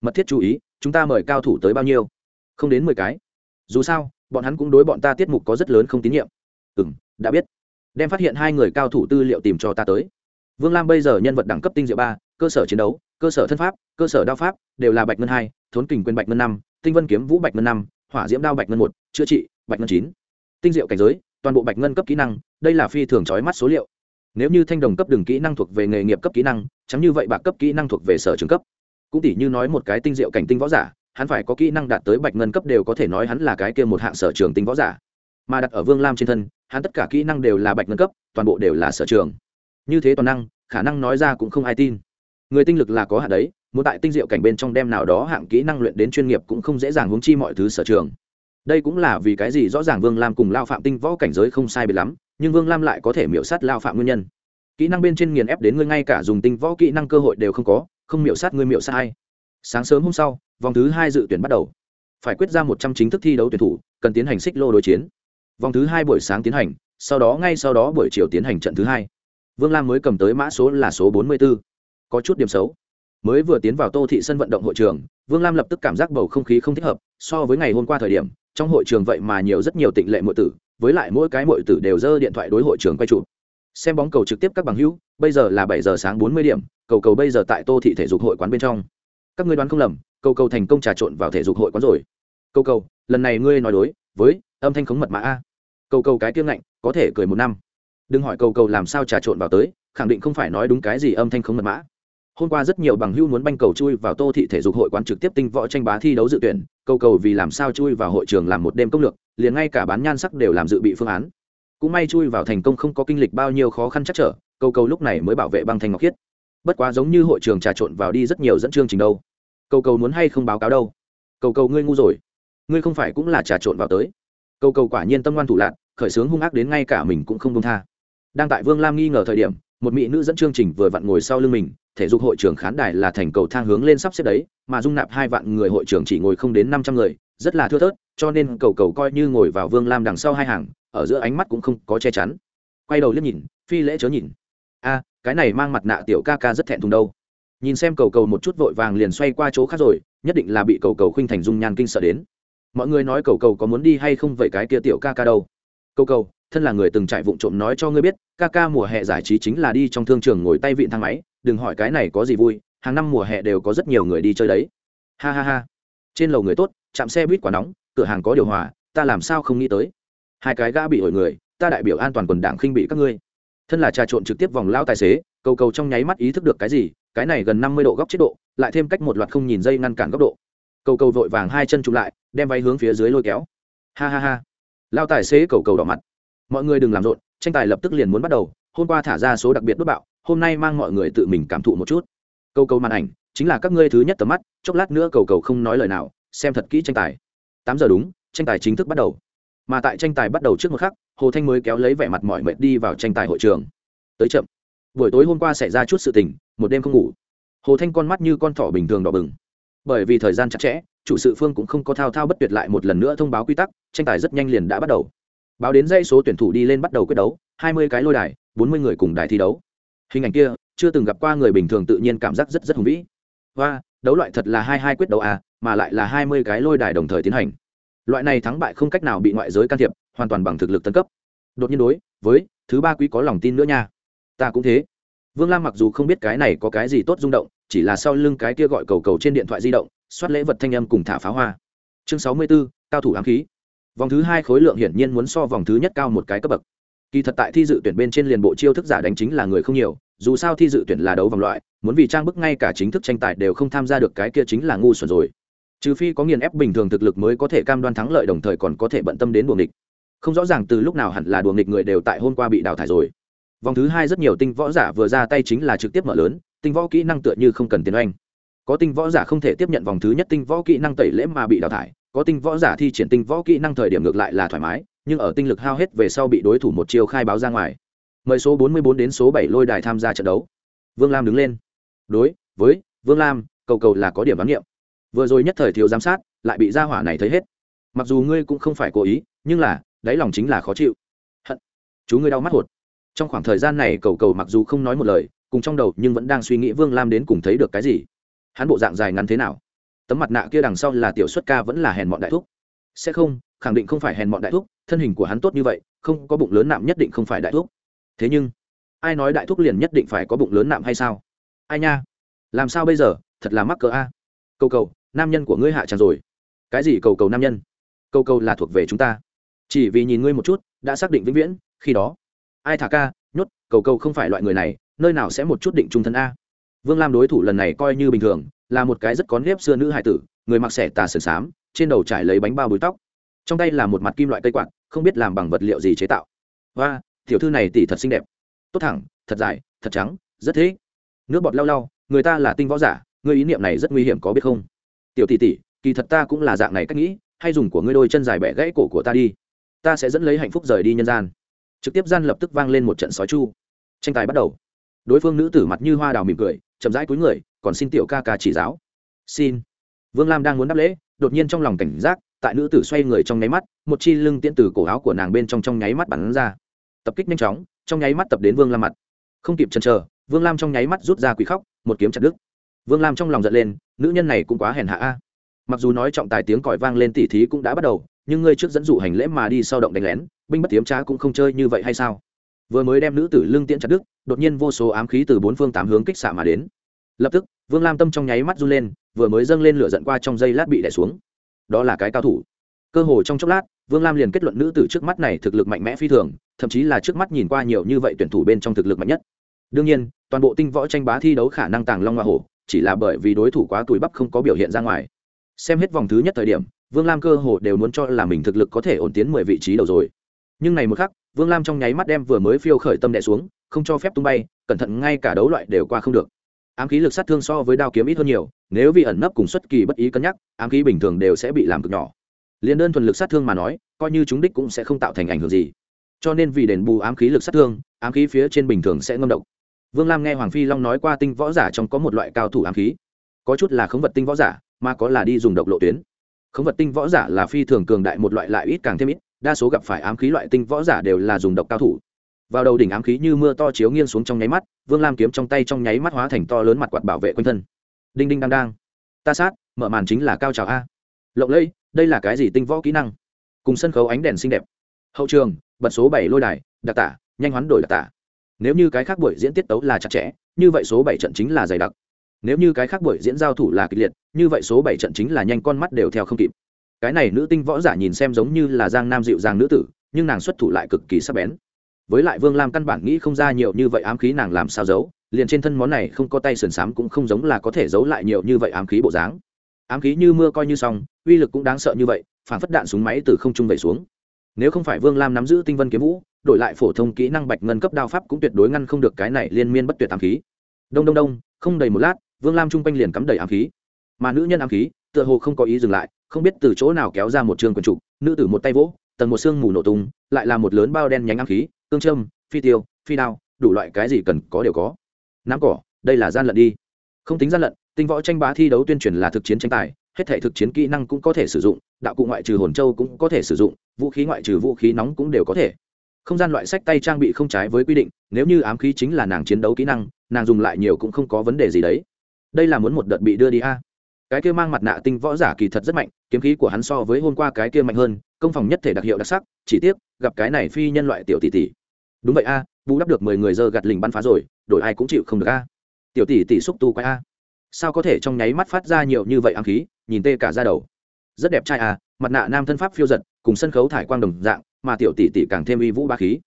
S1: Mật thiết chú ý, chúng ta mời cao thủ tới bao nhiêu? Không đến mười cái. Dù sao, bọn hắn cũng đối bọn ta tiết mục có rất lớn không tín nhiệm. Ừ m đã biết. Đem phát hiện hai người cao thủ tư liệu tìm cho ta tới. Vương lam bây giờ nhân vật đẳng cấp tinh diệu ba, cơ sở chiến đấu, cơ sở thân pháp, cơ sở đao pháp, đều là bạch ngân hai, thốn kình quyền bạch ngân năm, tinh vân kiếm vũ bạch ngân năm hỏa diễm đao bạch ngân một, chữa trị, bạch ngân chín. Tinh diệu cảnh giới, toàn bộ bạch ngân cấp kỹ năng, đây là phi thường trói mắt số liệu. Nếu như thanh đồng cấp đường kỹ năng thuộc về nghề nghiệp cấp kỹ năng, chẳng như vậy bạc cấp kỹ năng thuộc về sở trường cấp. Cũng tỷ như nói một cái tinh diệu cảnh tinh võ giả, hắn phải có kỹ năng đạt tới bạch ngân cấp đều có thể nói hắn là cái kia một hạng sở trường tinh võ giả. Mà đặt ở vương lam trên thân, hắn tất cả kỹ năng đều là bạch ngân cấp, toàn bộ đều là sở trường. Như thế toàn năng, khả năng nói ra cũng không ai tin. Người tinh lực là có hạn đấy muốn tại tinh diệu cảnh bên trong đem nào đó hạng kỹ năng luyện đến chuyên nghiệp cũng không dễ dàng hướng chi mọi thứ sở trường. Đây cũng là vì cái gì rõ ràng vương lam cùng lao phạm tinh võ cảnh giới không sai biệt lắm, nhưng vương lam lại có thể miễu sát lao phạm nguyên nhân. Kỹ năng bên trên nghiền ép đến ngươi ngay cả dùng tinh võ kỹ năng cơ hội đều không có, không miễu sát ngươi miễu sát hay sáng sớm hôm sau, vòng thứ hai dự tuyển bắt đầu. Phải quyết ra một trăm chính thức thi đấu tuyển thủ, cần tiến hành xích lô đối chiến. Vòng thứ hai buổi sáng tiến hành, sau đó ngay sau đó buổi chiều tiến hành trận thứ hai. Vương lam mới cầm tới mã số là số bốn mươi b ố có chút điểm xấu mới vừa tiến vào tô thị sân vận động hội trường, vương lam lập tức cảm giác bầu không khí không thích hợp, so với ngày hôm qua thời điểm, trong hội trường vậy mà nhiều rất nhiều tịnh lệ mọi tử, với lại mỗi cái mọi tử đều dơ điện thoại đối hội trường quay chụp. Xem bóng cầu trực tiếp các bằng hữu, bây giờ là bảy giờ sáng bốn mươi điểm, cầu cầu bây giờ tại tô thị thể dục hội quán bên trong. Các ngươi đoán không lầm, cầu cầu thành công trà trộn vào thể dục hội quán rồi. Cầu cầu, lần này ngươi nói đối với âm thanh khống mật mã a. Cầu cầu cái kiêng lạnh có thể cười một năm. Đừng hỏi cầu cầu làm sao trà trộn vào tới, khẳng định không phải nói đúng cái gì âm thanh khống mật mã hôm qua rất nhiều bằng hưu muốn banh cầu chui vào tô thị thể dục hội quán trực tiếp tinh võ tranh bá thi đấu dự tuyển, cầu cầu vì làm sao chui vào hội trường làm một đêm công lược, liền ngay cả bán nhan sắc đều làm dự bị phương án. Cũng may chui vào thành công không có kinh lịch bao nhiêu khó khăn chắc trở, cầu cầu lúc này mới bảo vệ băng thanh ngọc khiết. Bất quá giống như hội trường trà trộn vào đi rất nhiều dẫn chương trình đâu. Cầu cầu muốn hay không báo cáo đâu? Cầu cầu ngươi ngu rồi. Ngươi không phải cũng là trà trộn vào tới. Cầu cầu quả nhiên tâm ngoan thủ lạc khởi sướng hung ác đến ngay cả mình cũng không công tha. Đang tại vương lam nghi ngờ thời điểm một mỹ nữ dẫn chương trình vừa vặn ngồi sau lưng mình, thể dục hội trưởng khán đài là thành cầu thang hướng lên sắp xếp đấy, mà dung nạp hai vạn người hội trưởng chỉ ngồi không đến năm trăm người, rất là thưa thớt, cho nên cầu cầu coi như ngồi vào vương lam đằng sau hai hàng, ở giữa ánh mắt cũng không có che chắn. Quay đầu liếc nhìn, phi lễ chớ nhìn. A, cái này mang mặt nạ tiểu ca ca rất thẹn thùng đâu. Nhìn xem cầu cầu một chút vội vàng liền xoay qua chỗ khác rồi, nhất định là bị cầu cầu khinh thành dung nhan kinh sợ đến. Mọi người nói cầu cầu có muốn đi hay không vậy cái kia tiểu ca ca đâu cầu cầu, thân là người từng trải vụng trộm nói cho ngươi biết, ca ca mùa hè giải trí chính là đi trong thương trường ngồi tay vịn thang máy, đừng hỏi cái này có gì vui, hàng năm mùa hè đều có rất nhiều người đi chơi đấy. Ha ha ha. Trên lầu người tốt, chạm xe buýt quả nóng, cửa hàng có điều hòa, ta làm sao không nghĩ tới. Hai cái gã bị ổi người, ta đại biểu an toàn quần đảng khinh bị các ngươi. Thân là trà trộn trực tiếp vòng lao tài xế, cầu cầu trong nháy mắt ý thức được cái gì, cái này gần năm mươi độ góc chế độ, lại thêm cách một loạt không nhìn dây ngăn cản góc độ. Cầu cầu vội vàng hai chân chụm lại, đem váy hướng phía dưới lôi kéo. Ha ha ha lao tài xế cầu cầu đỏ mặt. Mọi người đừng làm rộn, tranh tài lập tức liền muốn bắt đầu, hôm qua thả ra số đặc biệt đốt bạo, hôm nay mang mọi người tự mình cảm thụ một chút. Cầu cầu màn ảnh, chính là các ngươi thứ nhất tầm mắt, chốc lát nữa cầu cầu không nói lời nào, xem thật kỹ tranh tài. Tám giờ đúng, tranh tài chính thức bắt đầu. Mà tại tranh tài bắt đầu trước một khắc, hồ thanh mới kéo lấy vẻ mặt mọi mệt đi vào tranh tài hội trường. Tới chậm. Buổi tối hôm qua xảy ra chút sự tình, một đêm không ngủ. Hồ thanh con mắt như con thỏ bình thường đỏ bừng. Bởi vì thời gian chặt chẽ chủ sự phương cũng không có thao thao bất tuyệt lại một lần nữa thông báo quy tắc, tranh tài rất nhanh liền đã bắt đầu. Báo đến dây số tuyển thủ đi lên bắt đầu quyết đấu, hai mươi cái lôi đài, bốn mươi người cùng đài thi đấu. Hình ảnh kia, chưa từng gặp qua người bình thường tự nhiên cảm giác rất rất hùng vĩ. Và đấu loại thật là hai hai quyết đấu à mà lại là hai mươi cái lôi đài đồng thời tiến hành. Loại này thắng bại không cách nào bị ngoại giới can thiệp, hoàn toàn bằng thực lực tân cấp. Đột nhiên đối với thứ ba quý có lòng tin nữa nha. Ta cũng thế. Vương lam mặc dù không biết cái này có cái gì tốt rung động, chỉ là sau lưng cái kia gọi cầu cầu trên điện thoại di động soát lễ vật thanh âm cùng thả pháo hoa. Chương sáu mươi b ố cao thủ ám khí. Vòng thứ hai khối lượng hiển nhiên muốn so vòng thứ nhất cao một cái cấp bậc. Kỳ thật tại thi dự tuyển bên trên liền bộ chiêu thức giả đánh chính là người không nhiều, dù sao thi dự tuyển là đấu vòng loại, muốn vì trang bức ngay cả chính thức tranh tài đều không tham gia được cái kia chính là ngu xuẩn rồi. Trừ phi có nghiền ép bình thường thực lực mới có thể cam đoan thắng lợi đồng thời còn có thể bận tâm đến buồng địch không rõ ràng từ lúc nào hẳn là đuồng địch người đều tại hôm qua bị đào thải rồi. Vòng thứ hai rất nhiều tinh võ giả vừa ra tay chính là trực tiếp mở lớn, tinh võ kỹ năng tựa như không cần tiền oanh có tinh võ giả không thể tiếp nhận vòng thứ nhất tinh võ kỹ năng tẩy lễ mà bị đào thải, có tinh võ giả thi triển tinh võ kỹ năng thời điểm ngược lại là thoải mái, nhưng ở tinh lực hao hết về sau bị đối thủ một chiều khai báo ra ngoài. Mời số 44 đến số 7 lôi đài tham gia trận đấu. Vương lam đứng lên. Đối với vương lam, cầu cầu là có điểm bán nghiệm. Vừa rồi nhất thời thiếu giám sát, lại bị gia hỏa này thấy hết. Mặc dù ngươi cũng không phải cố ý, nhưng là, đáy lòng chính là khó chịu. Hận. Chú ngươi đau mắt hột. Trong khoảng thời gian này cầu cầu mặc dù không nói một lời, cùng trong đầu nhưng vẫn đang suy nghĩ vương lam đến cùng thấy được cái gì hắn bộ dạng dài ngắn thế nào? Tấm mặt nạ kia đằng sau là tiểu xuất ca vẫn là hèn mọn đại thúc? Sẽ không, khẳng định không phải hèn mọn đại thúc, thân hình của hắn tốt như vậy, không có bụng lớn nạm nhất định không phải đại thúc. Thế nhưng, ai nói đại thúc liền nhất định phải có bụng lớn nạm hay sao? Ai nha? Làm sao bây giờ? Thật là mắc cỡ a. Cầu cầu, nam nhân của ngươi hạ tràn rồi. Cái gì cầu cầu nam nhân? Cầu cầu là thuộc về chúng ta. Chỉ vì nhìn ngươi một chút, đã xác định vĩnh viễn, khi đó. Ai thả ca, nhốt, cầu cầu không phải loại người này, nơi nào sẽ một chút định trung thân a? Vương lam đối thủ lần này coi như bình thường, là một cái rất có nếp xưa nữ hải tử, người mặc xẻ tà sườn xám, trên đầu trải lấy bánh bao búi tóc. Trong tay là một mặt kim loại cây quạt, không biết làm bằng vật liệu gì chế tạo. Và tiểu thư này tỷ thật xinh đẹp. Tốt thẳng, thật dài, thật trắng, rất thế. Nước bọt lau lau, người ta là tinh võ giả, người ý niệm này rất nguy hiểm có biết không? Tiểu tỷ tỷ, kỳ thật ta cũng là dạng này cách nghĩ, hay dùng của ngươi đôi chân dài bẻ gãy cổ của ta đi. Ta sẽ dẫn lấy hạnh phúc rời đi nhân gian. Trực tiếp gian lập tức vang lên một trận sói chu. Tranh tài bắt đầu. Đối phương nữ tử mặt như hoa đào mỉm cười chậm rãi cúi người, còn xin tiểu ca ca chỉ giáo. Xin. Vương lam đang muốn đáp lễ, đột nhiên trong lòng cảnh giác, tại nữ tử xoay người trong nháy mắt, một chi lưng tiễn từ cổ áo của nàng bên trong trong nháy mắt bắn ra. Tập kích nhanh chóng, trong nháy mắt tập đến vương lam mặt. Không kịp chần chờ, vương lam trong nháy mắt rút ra quỷ khóc, một kiếm chặt đứt. Vương lam trong lòng giận lên, nữ nhân này cũng quá hèn hạ a. Mặc dù nói trọng tài tiếng còi vang lên tỉ thí cũng đã bắt đầu, nhưng ngươi trước dẫn dụ hành lễ mà đi sau động đánh lén, binh bất tiếm trá cũng không chơi như vậy hay sao? Vừa mới đem nữ tử lưng tiễn chặt đứt đột nhiên vô số ám khí từ bốn phương tám hướng kích xạ mà đến. Lập tức, vương lam tâm trong nháy mắt run lên, vừa mới dâng lên lửa giận qua trong giây lát bị đẻ xuống. Đó là cái cao thủ. Cơ hồ trong chốc lát, vương lam liền kết luận nữ tử trước mắt này thực lực mạnh mẽ phi thường, thậm chí là trước mắt nhìn qua nhiều như vậy tuyển thủ bên trong thực lực mạnh nhất. Đương nhiên, toàn bộ tinh võ tranh bá thi đấu khả năng tàng long hoa hổ, chỉ là bởi vì đối thủ quá tuổi bắp không có biểu hiện ra ngoài. Xem hết vòng thứ nhất thời điểm, vương lam cơ hồ đều muốn cho là mình thực lực có thể ổn tiến mười vị trí đầu rồi. Nhưng này một khắc vương lam trong nháy mắt đem vừa mới phiêu khởi tâm đẻ xuống, không cho phép tung bay, cẩn thận ngay cả đấu loại đều qua không được. Ám khí lực sát thương so với đao kiếm ít hơn nhiều, nếu vì ẩn nấp cùng xuất kỳ bất ý cân nhắc, ám khí bình thường đều sẽ bị làm cực nhỏ. Liền đơn thuần lực sát thương mà nói, coi như chúng đích cũng sẽ không tạo thành ảnh hưởng gì. Cho nên vì đền bù ám khí lực sát thương, ám khí phía trên bình thường sẽ ngâm độc. Vương lam nghe hoàng phi long nói qua tinh võ giả trong có một loại cao thủ ám khí. Có chút là khống vật tinh võ giả, mà có là đi dùng độc lộ tuyến. Khống vật tinh võ giả là phi thường cường đại, một loại lại ít càng thêm ít đa số gặp phải ám khí loại tinh võ giả đều là dùng độc cao thủ. Vào đầu đỉnh ám khí như mưa to chiếu nghiêng xuống trong nháy mắt, vương lam kiếm trong tay trong nháy mắt hóa thành to lớn mặt quạt bảo vệ quanh thân. Đinh đinh đang đang. Ta sát, mở màn chính là cao trào a. Lộng lẫy, đây là cái gì tinh võ kỹ năng? Cùng sân khấu ánh đèn xinh đẹp. Hậu trường, bật số bảy lôi đài, đặc tả, nhanh hoán đổi đặc tả. Nếu như cái khác buổi diễn tiết tấu là chặt chẽ, như vậy số bảy trận chính là dày đặc. Nếu như cái khác buổi diễn giao thủ là kịch liệt, như vậy số bảy trận chính là nhanh con mắt đều theo không kịp cái này nữ tinh võ giả nhìn xem giống như là giang nam dịu dàng nữ tử, nhưng nàng xuất thủ lại cực kỳ sắc bén. Với lại vương lam căn bản nghĩ không ra nhiều như vậy ám khí nàng làm sao giấu, liền trên thân món này không có tay sườn xám cũng không giống là có thể giấu lại nhiều như vậy ám khí bộ dáng. Ám khí như mưa coi như xong, uy lực cũng đáng sợ như vậy, phản phất đạn súng máy từ không trung vẩy xuống. Nếu không phải vương lam nắm giữ tinh vân kiếm vũ, đổi lại phổ thông kỹ năng bạch ngân cấp đao pháp cũng tuyệt đối ngăn không được cái này liên miên bất tuyệt ám khí. Đông đông đông, không đầy một lát, vương lam chung quanh liền cắm đầy ám khí mà nữ nhân ám khí, tựa hồ không có ý dừng lại, không biết từ chỗ nào kéo ra một trường quần trục, nữ tử một tay vỗ, tầng một xương mù nổ tung, lại là một lớn bao đen nhánh ám khí tương trâm phi tiêu, phi đao, đủ loại cái gì cần có đều có. Nắm cỏ, đây là gian lận đi. Không tính gian lận, tinh võ tranh bá thi đấu tuyên truyền là thực chiến tranh tài, hết thể thực chiến kỹ năng cũng có thể sử dụng, đạo cụ ngoại trừ hồn châu cũng có thể sử dụng, vũ khí ngoại trừ vũ khí nóng cũng đều có thể. Không gian loại sách tay trang bị không trái với quy định, nếu như ám khí chính là nàng chiến đấu kỹ năng, nàng dùng lại nhiều cũng không có vấn đề gì đấy. Đây là muốn một đợt bị đưa đi a cái kia mang mặt nạ tinh võ giả kỳ thật rất mạnh, kiếm khí của hắn so với hôm qua cái kia mạnh hơn, công phòng nhất thể đặc hiệu đặc sắc, chỉ tiếc, gặp cái này phi nhân loại tiểu tỷ tỷ. Đúng vậy a, bù đắp được mười người dơ gạt lình bắn phá rồi, đổi ai cũng chịu không được a. Tiểu tỷ tỷ xúc tu quay a. Sao có thể trong nháy mắt phát ra nhiều như vậy ám khí, nhìn tê cả ra đầu. Rất đẹp trai a, mặt nạ nam thân pháp phiêu giật, cùng sân khấu thải quang đồng dạng, mà tiểu tỷ tỷ càng thêm uy vũ ba khí.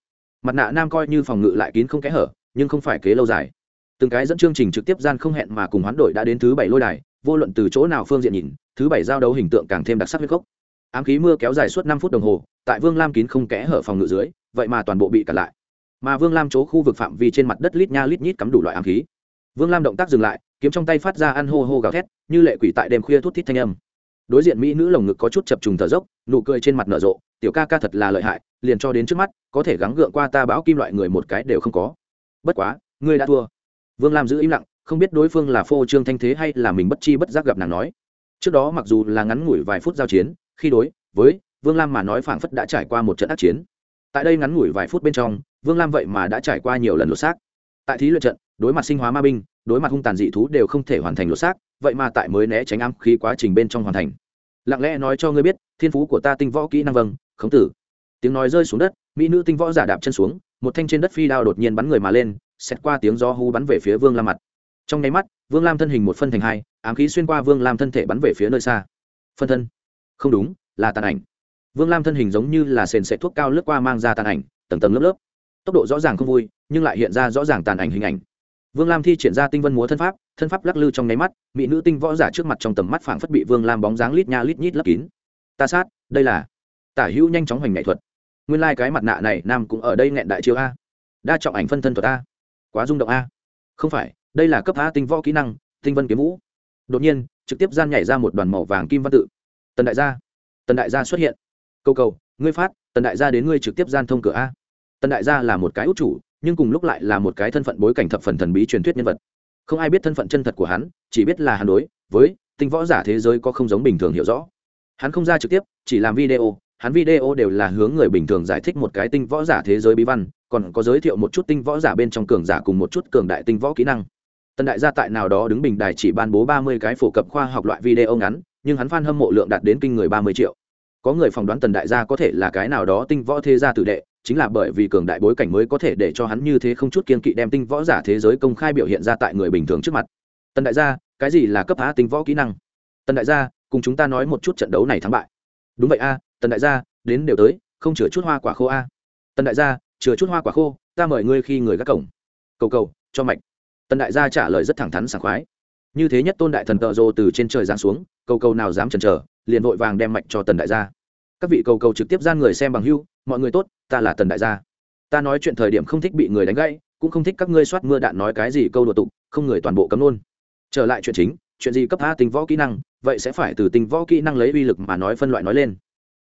S1: Mặt nạ nam coi như phòng ngự lại kín không kẽ hở, nhưng không phải kế lâu dài. Từng cái dẫn chương trình trực tiếp gian không hẹn mà cùng hoán đổi đã đến thứ bảy lôi đài vô luận từ chỗ nào phương diện nhìn, thứ bảy giao đấu hình tượng càng thêm đặc sắc huyết cốc ám khí mưa kéo dài suốt năm phút đồng hồ, tại vương lam kín không kẽ hở phòng ngự dưới, vậy mà toàn bộ bị cản lại. Mà vương lam chỗ khu vực phạm vi trên mặt đất lít nha lít nhít cắm đủ loại ám khí. Vương lam động tác dừng lại, kiếm trong tay phát ra ăn hô hô gào thét, như lệ quỷ tại đêm khuya thút thít thanh âm. Đối diện mỹ nữ lồng ngực có chút chập trùng thở dốc, nụ cười trên mặt nở rộ, tiểu ca ca thật là lợi hại, liền cho đến trước mắt, có thể gắng gượng qua ta bão kim loại người một cái đều không có. Bất quá, ngươi đã thua. Vương lam giữ im lặng không biết đối phương là phô trương thanh thế hay là mình bất chi bất giác gặp nàng nói. Trước đó mặc dù là ngắn ngủi vài phút giao chiến, khi đối với vương lam mà nói phảng phất đã trải qua một trận ác chiến. Tại đây ngắn ngủi vài phút bên trong, vương lam vậy mà đã trải qua nhiều lần lột xác. Tại thí luyện trận, đối mặt sinh hóa ma binh, đối mặt hung tàn dị thú đều không thể hoàn thành lột xác, vậy mà tại mới né tránh ám khí quá trình bên trong hoàn thành. Lặng lẽ nói cho ngươi biết, thiên phú của ta tinh võ kỹ năng vâng khống tử. Tiếng nói rơi xuống đất, mỹ nữ tinh võ giả đạp chân xuống, một thanh trên đất phi đao đột nhiên bắn người mà lên xét qua tiếng gió hú bắn về phía vương lam mặt trong nháy mắt, vương lam thân hình một phân thành hai, ám khí xuyên qua vương lam thân thể bắn về phía nơi xa. Phân thân? Không đúng, là tàn ảnh. Vương lam thân hình giống như là sền sệ thuốc cao lướt qua mang ra tàn ảnh, tầng tầng lớp lớp. Tốc độ rõ ràng không vui, nhưng lại hiện ra rõ ràng tàn ảnh hình ảnh. Vương lam thi triển ra tinh vân múa thân pháp thân pháp lắc lư trong nháy mắt, mỹ nữ tinh võ giả trước mặt trong tầm mắt phảng phất bị vương lam bóng dáng lít nha lít nhít lấp kín. Ta sát, đây là tả hữu nhanh chóng hoành nghệ thuật. Nguyên lai、like、cái mặt nạ này nam cũng ở đây nghẹn đại chiếu a. Đa trọng ảnh phân thân thuật a. Quá rung động a. Không phải đây là cấp a tinh võ kỹ năng, tinh vân kiếm vũ. Đột nhiên, trực tiếp gian nhảy ra một đoàn màu vàng kim văn tự. Tần đại gia, tần đại gia xuất hiện. Câu cầu, ngươi phát, tần đại gia đến ngươi trực tiếp gian thông cửa a. Tần đại gia là một cái út chủ, nhưng cùng lúc lại là một cái thân phận bối cảnh thập phần thần bí truyền thuyết nhân vật. Không ai biết thân phận chân thật của hắn, chỉ biết là hắn đối với tinh võ giả thế giới có không giống bình thường hiểu rõ. Hắn không ra trực tiếp, chỉ làm video, hắn video đều là hướng người bình thường giải thích một cái tinh võ giả thế giới bí văn, còn có giới thiệu một chút tinh võ giả bên trong cường giả cùng một chút cường đại tinh võ kỹ năng tần đại gia tại nào đó đứng bình đài chỉ ban bố ba mươi cái phổ cập khoa học loại video ngắn, nhưng hắn fan hâm mộ lượng đạt đến kinh người ba mươi triệu. Có người phỏng đoán tần đại gia có thể là cái nào đó tinh võ thế gia tử đệ, chính là bởi vì cường đại bối cảnh mới có thể để cho hắn như thế không chút kiên kỵ đem tinh võ giả thế giới công khai biểu hiện ra tại người bình thường trước mặt. Tần đại gia, cái gì là cấp á tinh võ kỹ năng? Tần đại gia, cùng chúng ta nói một chút trận đấu này thắng bại. Đúng vậy a, tần đại gia, đến đều tới, không chừa chút hoa quả khô a. Tần đại gia, chừa chút hoa quả khô, ta mời ngươi khi người gác cổng. Cầu cầu, cho mạch tần đại gia trả lời rất thẳng thắn sảng khoái. Như thế nhất tôn đại thần tợ rồ từ trên trời giáng xuống, cầu cầu nào dám chần chờ, liền vội vàng đem mạch cho tần đại gia. Các vị cầu cầu trực tiếp gian người xem bằng hưu, mọi người tốt, ta là tần đại gia. Ta nói chuyện thời điểm không thích bị người đánh gãy, cũng không thích các ngươi soát mưa đạn nói cái gì câu đùa tục, không người toàn bộ cấm luôn. Trở lại chuyện chính, chuyện gì cấp a tinh võ kỹ năng, vậy sẽ phải từ tinh võ kỹ năng lấy uy lực mà nói phân loại nói lên.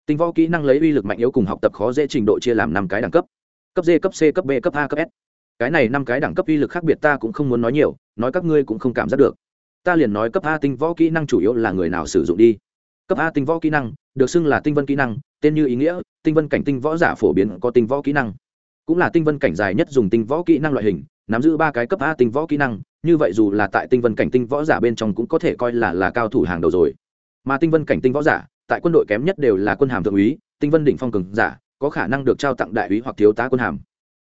S1: Tinh võ kỹ năng lấy uy lực mạnh yếu cùng học tập khó dễ trình độ chia làm năm cái đẳng cấp. Cấp d, cấp c, cấp b, cấp a, cấp s cái này năm cái đẳng cấp uy lực khác biệt ta cũng không muốn nói nhiều, nói các ngươi cũng không cảm giác được. Ta liền nói cấp a tinh võ kỹ năng chủ yếu là người nào sử dụng đi. Cấp a tinh võ kỹ năng, được xưng là tinh vân kỹ năng, tên như ý nghĩa, tinh vân cảnh tinh võ giả phổ biến có tinh võ kỹ năng. Cũng là tinh vân cảnh dài nhất dùng tinh võ kỹ năng loại hình, nắm giữ ba cái cấp a tinh võ kỹ năng, như vậy dù là tại tinh vân cảnh tinh võ giả bên trong cũng có thể coi là là cao thủ hàng đầu rồi. Mà tinh vân cảnh tinh võ giả, tại quân đội kém nhất đều là quân hàm thượng úy, tinh vân đỉnh phong cường giả, có khả năng được trao tặng đại úy hoặc thiếu tá quân hàm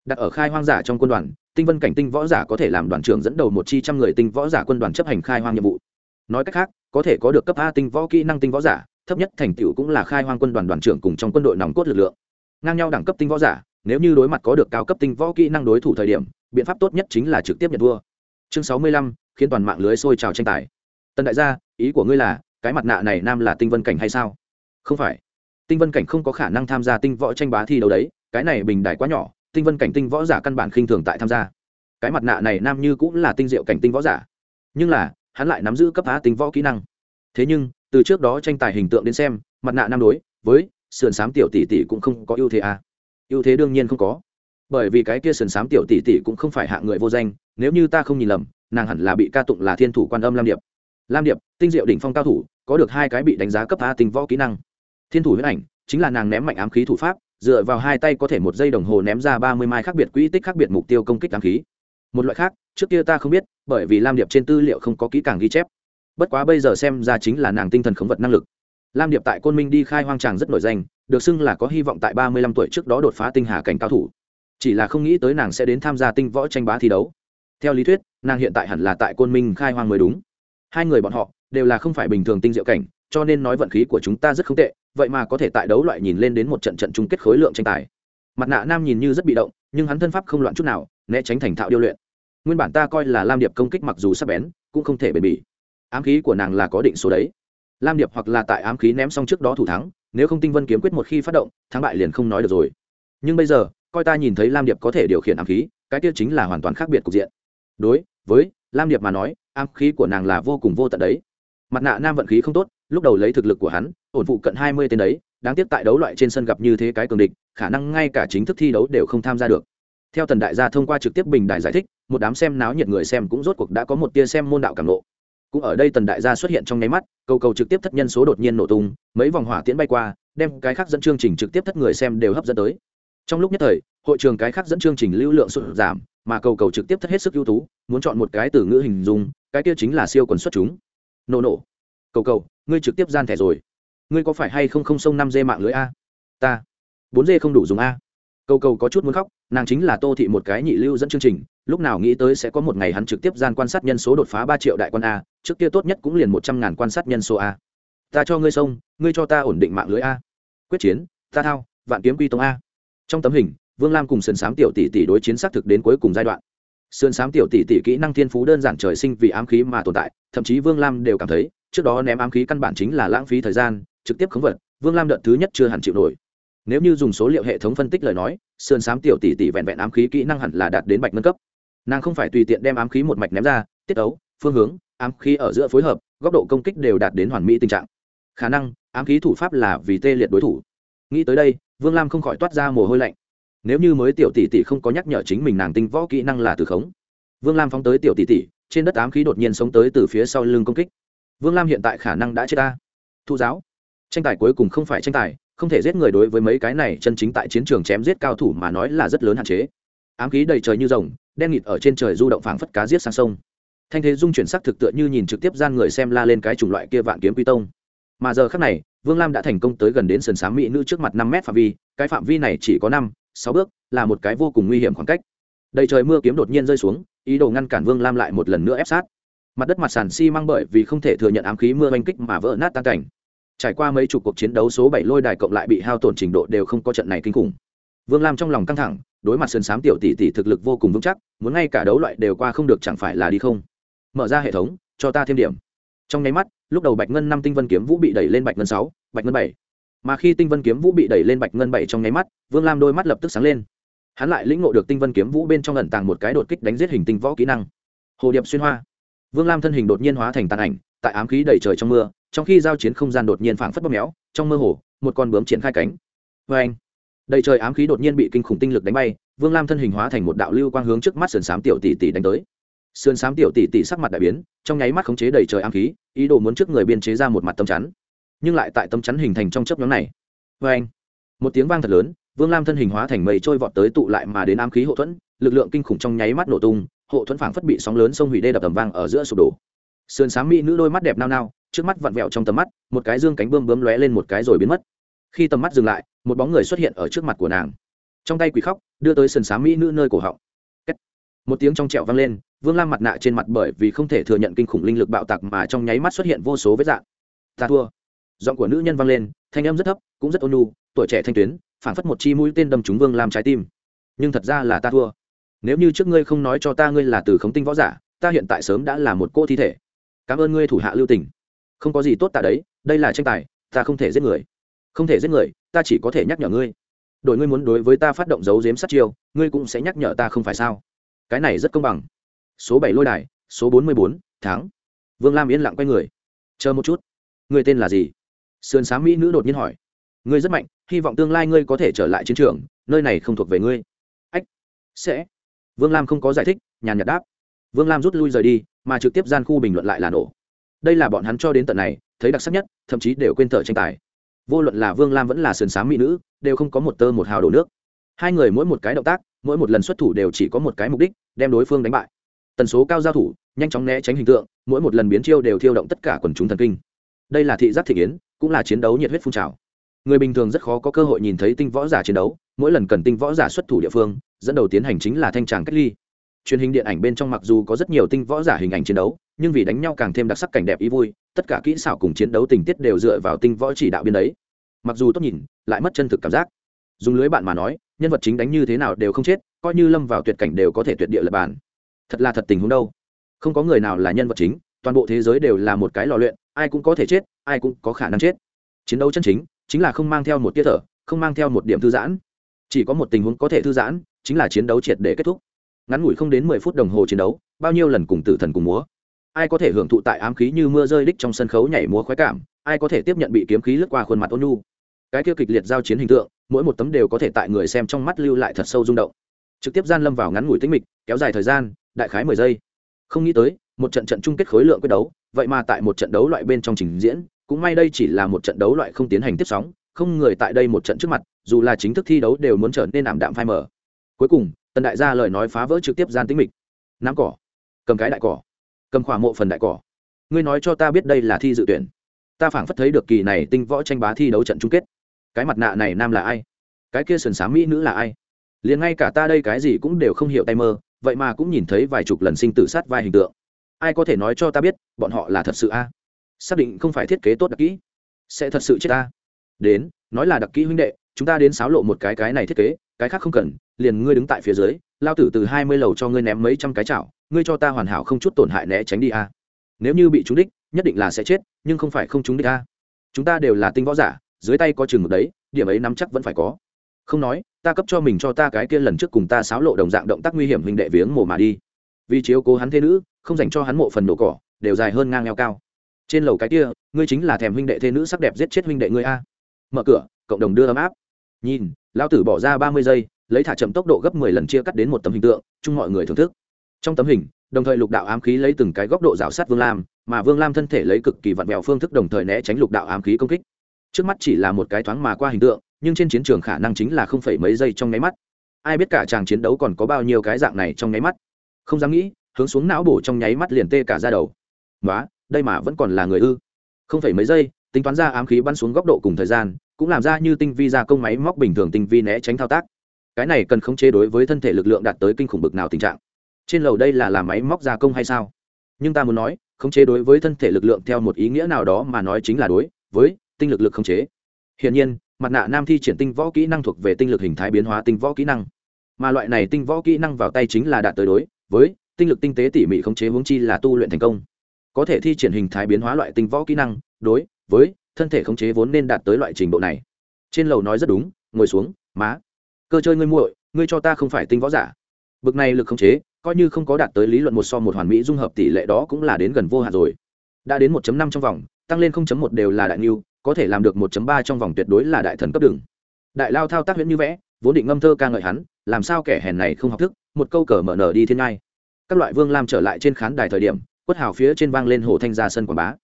S1: đặt ở khai hoang giả trong quân đoàn, tinh vân cảnh tinh võ giả có thể làm đoàn trưởng dẫn đầu một chi trăm người tinh võ giả quân đoàn chấp hành khai hoang nhiệm vụ. Nói cách khác, có thể có được cấp a tinh võ kỹ năng tinh võ giả, thấp nhất thành tựu cũng là khai hoang quân đoàn đoàn trưởng cùng trong quân đội nòng cốt lực lượng. Ngang nhau đẳng cấp tinh võ giả, nếu như đối mặt có được cao cấp tinh võ kỹ năng đối thủ thời điểm, biện pháp tốt nhất chính là trực tiếp nhận vua. chương sáu mươi lăm, khiến toàn mạng lưới sôi trào tranh tài. Tân đại gia, ý của ngươi là, cái mặt nạ này nam là tinh vân cảnh hay sao? Không phải. Tinh vân cảnh không có khả năng tham gia tinh võ tranh bá thi đấu đấy, cái này bình đại quá nhỏ tinh vân cảnh tinh võ giả căn bản khinh thường tại tham gia. Cái mặt nạ này nam như cũng là tinh diệu cảnh tinh võ giả. Nhưng là, hắn lại nắm giữ cấp á tinh võ kỹ năng. Thế nhưng, từ trước đó tranh tài hình tượng đến xem, mặt nạ nam đối với sườn xám tiểu tỷ tỷ cũng không có ưu thế à. ưu thế đương nhiên không có. Bởi vì cái kia sườn xám tiểu tỷ tỷ cũng không phải hạ người vô danh, nếu như ta không nhìn lầm, nàng hẳn là bị ca tụng là thiên thủ quan âm lam điệp. Lam điệp, tinh diệu đỉnh phong cao thủ, có được hai cái bị đánh giá cấp a tinh võ kỹ năng. Thiên thủ huyết ảnh chính là nàng ném mạnh ám khí thủ pháp dựa vào hai tay có thể một giây đồng hồ ném ra ba mươi mai khác biệt quỹ tích khác biệt mục tiêu công kích ám khí. Một loại khác, trước kia ta không biết, bởi vì lam điệp trên tư liệu không có kỹ càng ghi chép. Bất quá bây giờ xem ra chính là nàng tinh thần khống vật năng lực. Lam điệp tại côn minh đi khai hoang tràng rất nổi danh, được xưng là có hy vọng tại ba mươi lăm tuổi trước đó đột phá tinh hà cảnh cao thủ. Chỉ là không nghĩ tới nàng sẽ đến tham gia tinh võ tranh bá thi đấu. Theo lý thuyết, nàng hiện tại hẳn là tại côn minh khai hoang mới đúng. Hai người bọn họ đều là không phải bình thường tinh diệu cảnh cho nên nói vận khí của chúng ta rất không tệ, vậy mà có thể tại đấu loại nhìn lên đến một trận trận chung kết khối lượng tranh tài. Mặt nạ nam nhìn như rất bị động, nhưng hắn thân pháp không loạn chút nào, né tránh thành thạo điêu luyện. Nguyên bản ta coi là lam điệp công kích mặc dù sắp bén, cũng không thể bền bỉ. Ám khí của nàng là có định số đấy. Lam điệp hoặc là tại ám khí ném xong trước đó thủ thắng, nếu không tinh vân kiếm quyết một khi phát động, thắng bại liền không nói được rồi. Nhưng bây giờ, coi ta nhìn thấy lam điệp có thể điều khiển ám khí, cái tiêu chính là hoàn toàn khác biệt cục diện. Đối với lam điệp mà nói, ám khí của nàng là vô cùng vô tận đấy. Mặt nạ nam vận khí không tốt lúc đầu lấy thực lực của hắn, ổn phụ cận hai mươi tên đấy, đáng tiếc tại đấu loại trên sân gặp như thế cái cường địch, khả năng ngay cả chính thức thi đấu đều không tham gia được. Theo tần đại gia thông qua trực tiếp bình đài giải thích, một đám xem náo nhiệt người xem cũng rốt cuộc đã có một tia xem môn đạo cảm lộ cũng ở đây tần đại gia xuất hiện trong nháy mắt, cầu cầu trực tiếp thất nhân số đột nhiên nổ tung, mấy vòng hỏa tiễn bay qua, đem cái khác dẫn chương trình trực tiếp thất người xem đều hấp dẫn tới. Trong lúc nhất thời, hội trường cái khác dẫn chương trình lưu lượng sụt giảm, mà cầu cầu trực tiếp thất hết sức ưu tú, muốn chọn một cái từ ngữ hình dung, cái kia chính là siêu quần xuất chúng. Nổ nổ. Cầu cầu ngươi trực tiếp gian thẻ rồi. Ngươi có phải hay không không sông năm dê mạng lưới a? Ta. Bốn dê không đủ dùng a. Câu cầu có chút muốn khóc, nàng chính là tô thị một cái nhị lưu dẫn chương trình, lúc nào nghĩ tới sẽ có một ngày hắn trực tiếp gian quan sát nhân số đột phá ba triệu đại quan a, trước kia tốt nhất cũng liền một trăm ngàn quan sát nhân số a. Ta cho ngươi sông ngươi cho ta ổn định mạng lưới a. Quyết chiến, ta thao, vạn kiếm quy tông a. Trong tấm hình, vương lam cùng sườn sám tiểu tỷ tỷ đối chiến xác thực đến cuối cùng giai đoạn. Sườn sám tiểu tỷ tỷ kỹ năng thiên phú đơn giản trời sinh vì ám khí mà tồn tại, thậm chí vương lam đều cảm thấy trước đó ném ám khí căn bản chính là lãng phí thời gian, trực tiếp khống vật, vương lam đợt thứ nhất chưa hẳn chịu nổi. Nếu như dùng số liệu hệ thống phân tích lời nói, sườn sám tiểu tỷ tỷ vẹn vẹn ám khí kỹ năng hẳn là đạt đến bạch nâng cấp. Nàng không phải tùy tiện đem ám khí một mạch ném ra, tiết ấu, phương hướng, ám khí ở giữa phối hợp, góc độ công kích đều đạt đến hoàn mỹ tình trạng. Khả năng, ám khí thủ pháp là vì tê liệt đối thủ. Nghĩ tới đây, vương lam không khỏi toát ra mồ hôi lạnh. Nếu như mới tiểu tỷ tỷ không có nhắc nhở chính mình nàng tinh võ kỹ năng là từ khống, vương lam phóng tới tiểu tỷ tỷ, trên đất ám khí đột nhiên sống tới từ phía sau lưng công kích vương lam hiện tại khả năng đã chết ta. Thu giáo, tranh tài cuối cùng không phải tranh tài, không thể giết người đối với mấy cái này chân chính tại chiến trường chém giết cao thủ mà nói là rất lớn hạn chế. Ám khí đầy trời như rồng, đen nghịt ở trên trời du động phảng phất cá giết sang sông. Thanh thế dung chuyển sắc thực tựa như nhìn trực tiếp gian người xem la lên cái chủng loại kia vạn kiếm quy tông. Mà giờ khác này, vương lam đã thành công tới gần đến sườn sáng mỹ nữ trước mặt năm mét phạm vi, cái phạm vi này chỉ có năm, sáu bước, là một cái vô cùng nguy hiểm khoảng cách. Đầy trời mưa kiếm đột nhiên rơi xuống, ý đồ ngăn cản vương lam lại một lần nữa ép sát mặt đất mặt sàn xi măng bởi vì không thể thừa nhận ám khí mưa oanh kích mà vỡ nát tan cảnh. Trải qua mấy chục cuộc chiến đấu số bảy lôi đài cộng lại bị hao tổn trình độ đều không có trận này kinh khủng. Vương lam trong lòng căng thẳng, đối mặt sườn s á m tiểu tỷ tỷ thực lực vô cùng vững chắc, muốn ngay cả đấu loại đều qua không được chẳng phải là đi không? Mở ra hệ thống, cho ta thêm điểm. Trong nháy mắt, lúc đầu bạch ngân năm tinh vân kiếm vũ bị đẩy lên bạch ngân sáu, bạch ngân bảy. Mà khi tinh vân kiếm vũ bị đẩy lên bạch ngân bảy trong nháy mắt, vương lam đôi mắt lập tức sáng lên. Hắn lại lĩnh ngộ được tinh vân kiếm vũ bên trong ẩn tàng một cái đột kích đánh giết hình tinh võ kỹ năng. Hồ điệp xuyên hoa vương lam thân hình đột nhiên hóa thành tàn ảnh, tại ám khí đầy trời trong mưa, trong khi giao chiến không gian đột nhiên phảng phất bóp méo, trong mơ hồ, một con bướm triển khai cánh. Vê anh đầy trời ám khí đột nhiên bị kinh khủng tinh lực đánh bay, vương lam thân hình hóa thành một đạo lưu quang hướng trước mắt sườn xám tiểu tỷ tỷ đánh tới. Sườn xám tiểu tỷ tỷ sắc mặt đại biến, trong nháy mắt khống chế đầy trời ám khí, ý đồ muốn trước người biên chế ra một mặt tâm chắn. Nhưng lại tại tâm chắn hình thành trong chớp nhóm này. Vê anh một tiếng vang thật lớn, vương lam thân hình hóa thành mây trôi vọt tới tụ lại mà đến ám khí hộ thuẫn, lực lượng kinh khủng trong nháy mắt nổ tung hộ thuẫn phảng phất bị sóng lớn sông hủy đê đập tầm vang ở giữa sụp đổ. Sườn xám mỹ nữ đôi mắt đẹp nao nao, trước mắt vặn vẹo trong tầm mắt, một cái dương cánh bơm bướm lóe lên một cái rồi biến mất. Khi tầm mắt dừng lại, một bóng người xuất hiện ở trước mặt của nàng. Trong tay quỷ khóc, đưa tới sườn xám mỹ nữ nơi cổ họng. Một tiếng trong trẹo vang lên, vương lam mặt nạ trên mặt bởi vì không thể thừa nhận kinh khủng linh lực bạo tạc mà trong nháy mắt xuất hiện vô số vết dạng. Ta thua. Giọng của nữ nhân vang lên, thanh âm rất thấp, cũng rất ônu tuổi trẻ thanh tuyến phản phất một chi mũi tên đâm trúng vương lam trái tim. Nhưng thật ra là ta thua nếu như trước ngươi không nói cho ta ngươi là từ khống tinh võ giả, ta hiện tại sớm đã là một cô thi thể. Cảm ơn ngươi thủ hạ lưu tình. Không có gì tốt tạ đấy, đây là tranh tài, ta không thể giết người. Không thể giết người, ta chỉ có thể nhắc nhở ngươi. Đội ngươi muốn đối với ta phát động dấu dếm sát chiêu, ngươi cũng sẽ nhắc nhở ta không phải sao? Cái này rất công bằng. Số bảy lôi đài, số bốn mươi bốn tháng vương lam yên lặng quay người. Chờ một chút. Ngươi tên là gì? Sườn sáng mỹ nữ đột nhiên hỏi. Ngươi rất mạnh, hy vọng tương lai ngươi có thể trở lại chiến trường, nơi này không thuộc về ngươi. Ách, sẽ vương lam không có giải thích, nhàn nhạt đáp. Vương lam rút lui rời đi, mà trực tiếp gian khu bình luận lại là nổ. Đây là bọn hắn cho đến tận này, thấy đặc sắc nhất, thậm chí đều quên thở tranh tài. Vô luận là vương lam vẫn là sườn xám mỹ nữ, đều không có một tơ một hào đổ nước. Hai người mỗi một cái động tác, mỗi một lần xuất thủ đều chỉ có một cái mục đích, đem đối phương đánh bại. Tần số cao giao thủ, nhanh chóng né tránh hình tượng, mỗi một lần biến chiêu đều thiêu động tất cả quần chúng thần kinh. Đây là thị giác thị kiến, cũng là chiến đấu nhiệt huyết phun trào người bình thường rất khó có cơ hội nhìn thấy tinh võ giả chiến đấu, mỗi lần cần tinh võ giả xuất thủ địa phương, dẫn đầu tiến hành chính là thanh tràng cách ly. Truyền hình điện ảnh bên trong mặc dù có rất nhiều tinh võ giả hình ảnh chiến đấu, nhưng vì đánh nhau càng thêm đặc sắc cảnh đẹp ý vui, tất cả kỹ xảo cùng chiến đấu tình tiết đều dựa vào tinh võ chỉ đạo biên đấy. Mặc dù tốt nhìn, lại mất chân thực cảm giác. Dùng lưới bạn mà nói, nhân vật chính đánh như thế nào đều không chết, coi như lâm vào tuyệt cảnh đều có thể tuyệt địa lập bàn. Thật là thật tình huống đâu. Không có người nào là nhân vật chính, toàn bộ thế giới đều là một cái lò luyện, ai cũng có thể chết, ai cũng có khả năng chết. Chiến đấu chân chính chính là không mang theo một tia thở, không mang theo một điểm thư giãn. Chỉ có một tình huống có thể thư giãn, chính là chiến đấu triệt để kết thúc. Ngắn ngủi không đến mười phút đồng hồ chiến đấu, bao nhiêu lần cùng tử thần cùng múa. Ai có thể hưởng thụ tại ám khí như mưa rơi đích trong sân khấu nhảy múa khoái cảm, ai có thể tiếp nhận bị kiếm khí lướt qua khuôn mặt ôn nhu. Cái kia kịch liệt giao chiến hình tượng, mỗi một tấm đều có thể tại người xem trong mắt lưu lại thật sâu rung động. Trực tiếp gian lâm vào ngắn ngủi tĩnh mịch, kéo dài thời gian, đại khái mười giây. Không nghĩ tới, một trận trận chung kết khối lượng quyết đấu, vậy mà tại một trận đấu loại bên trong trình diễn cũng may đây chỉ là một trận đấu loại không tiến hành tiếp sóng, không người tại đây một trận trước mặt, dù là chính thức thi đấu đều muốn trở nên ảm đạm phai mờ. Cuối cùng, tần đại gia lời nói phá vỡ trực tiếp gian tính mịch. Nắm cỏ, cầm cái đại cỏ, cầm khỏa mộ phần đại cỏ. Ngươi nói cho ta biết đây là thi dự tuyển. Ta phảng phất thấy được kỳ này tinh võ tranh bá thi đấu trận chung kết. Cái mặt nạ này nam là ai? Cái kia sườn xám mỹ nữ là ai? Liền ngay cả ta đây cái gì cũng đều không hiểu tay mơ, vậy mà cũng nhìn thấy vài chục lần sinh tử sát vai hình tượng. Ai có thể nói cho ta biết, bọn họ là thật sự a? Xác định không phải thiết kế tốt đặc kỹ. Sẽ thật sự chết ta. Đến, nói là đặc kỹ huynh đệ, chúng ta đến xáo lộ một cái cái này thiết kế, cái khác không cần, liền ngươi đứng tại phía dưới, lao tử từ hai mươi lầu cho ngươi ném mấy trăm cái chảo, ngươi cho ta hoàn hảo không chút tổn hại né tránh đi a. Nếu như bị trúng đích, nhất định là sẽ chết, nhưng không phải không trúng đích a. Chúng ta đều là tinh võ giả, dưới tay có chừng một đấy, điểm ấy nắm chắc vẫn phải có. Không nói, ta cấp cho mình cho ta cái kia lần trước cùng ta xáo lộ đồng dạng động tác nguy hiểm huynh đệ viếng mồ mà đi. Vì chiếu cố hắn thế nữ, không dành cho hắn mộ phần nổ cỏ, đều dài hơn ngang eo cao trên lầu cái kia, ngươi chính là thèm huynh đệ thế nữ sắc đẹp giết chết huynh đệ ngươi a. Mở cửa, cộng đồng đưa ấm áp. Nhìn lao tử bỏ ra ba mươi giây, lấy thả chậm tốc độ gấp mười lần chia cắt đến một tấm hình tượng, chung mọi người thưởng thức. Trong tấm hình, đồng thời lục đạo ám khí lấy từng cái góc độ rào sát vương lam, mà vương lam thân thể lấy cực kỳ vặn vẹo phương thức đồng thời né tránh lục đạo ám khí công kích. Trước mắt chỉ là một cái thoáng mà qua hình tượng, nhưng trên chiến trường khả năng chính là không phải mấy giây trong nháy mắt. Ai biết cả chàng chiến đấu còn có bao nhiêu cái dạng này trong nháy mắt. Không dám nghĩ, hướng xuống não bổ trong nháy mắt liền tê cả ra đầu. Nói đây mà vẫn còn là người ư? Không phải mấy giây, tính toán ra ám khí bắn xuống góc độ cùng thời gian, cũng làm ra như tinh vi ra công máy móc bình thường tinh vi né tránh thao tác. Cái này cần khống chế đối với thân thể lực lượng đạt tới kinh khủng bực nào tình trạng? Trên lầu đây là làm máy móc gia công hay sao? Nhưng ta muốn nói, khống chế đối với thân thể lực lượng theo một ý nghĩa nào đó mà nói chính là đối với tinh lực lực khống chế. Hiển nhiên, mặt nạ nam thi triển tinh võ kỹ năng thuộc về tinh lực hình thái biến hóa tinh võ kỹ năng. Mà loại này tinh võ kỹ năng vào tay chính là đạt tới đối với tinh lực tinh tế tỉ mỉ khống chế hướng chi là tu luyện thành công có thể thi triển hình thái biến hóa loại tinh võ kỹ năng, đối với thân thể khống chế vốn nên đạt tới loại trình độ này. Trên lầu nói rất đúng, ngồi xuống, má. Cơ chơi ngươi muội, ngươi cho ta không phải tinh võ giả. Bực này lực khống chế, coi như không có đạt tới lý luận một so một hoàn mỹ dung hợp tỷ lệ đó cũng là đến gần vô hạn rồi. Đã đến 1 năm trong vòng, tăng lên 0.1 đều là đại lưu, có thể làm được 1.3 trong vòng tuyệt đối là đại thần cấp đường. Đại lao thao tác huyễn như vẽ, vốn định ngâm thơ ca ngợi hắn, làm sao kẻ hèn này không học thức, một câu cờ mở nở đi thiên ngai. Các loại vương lam trở lại trên khán đài thời điểm quất hào phía trên vang lên hồ thanh ra sân quảng bá.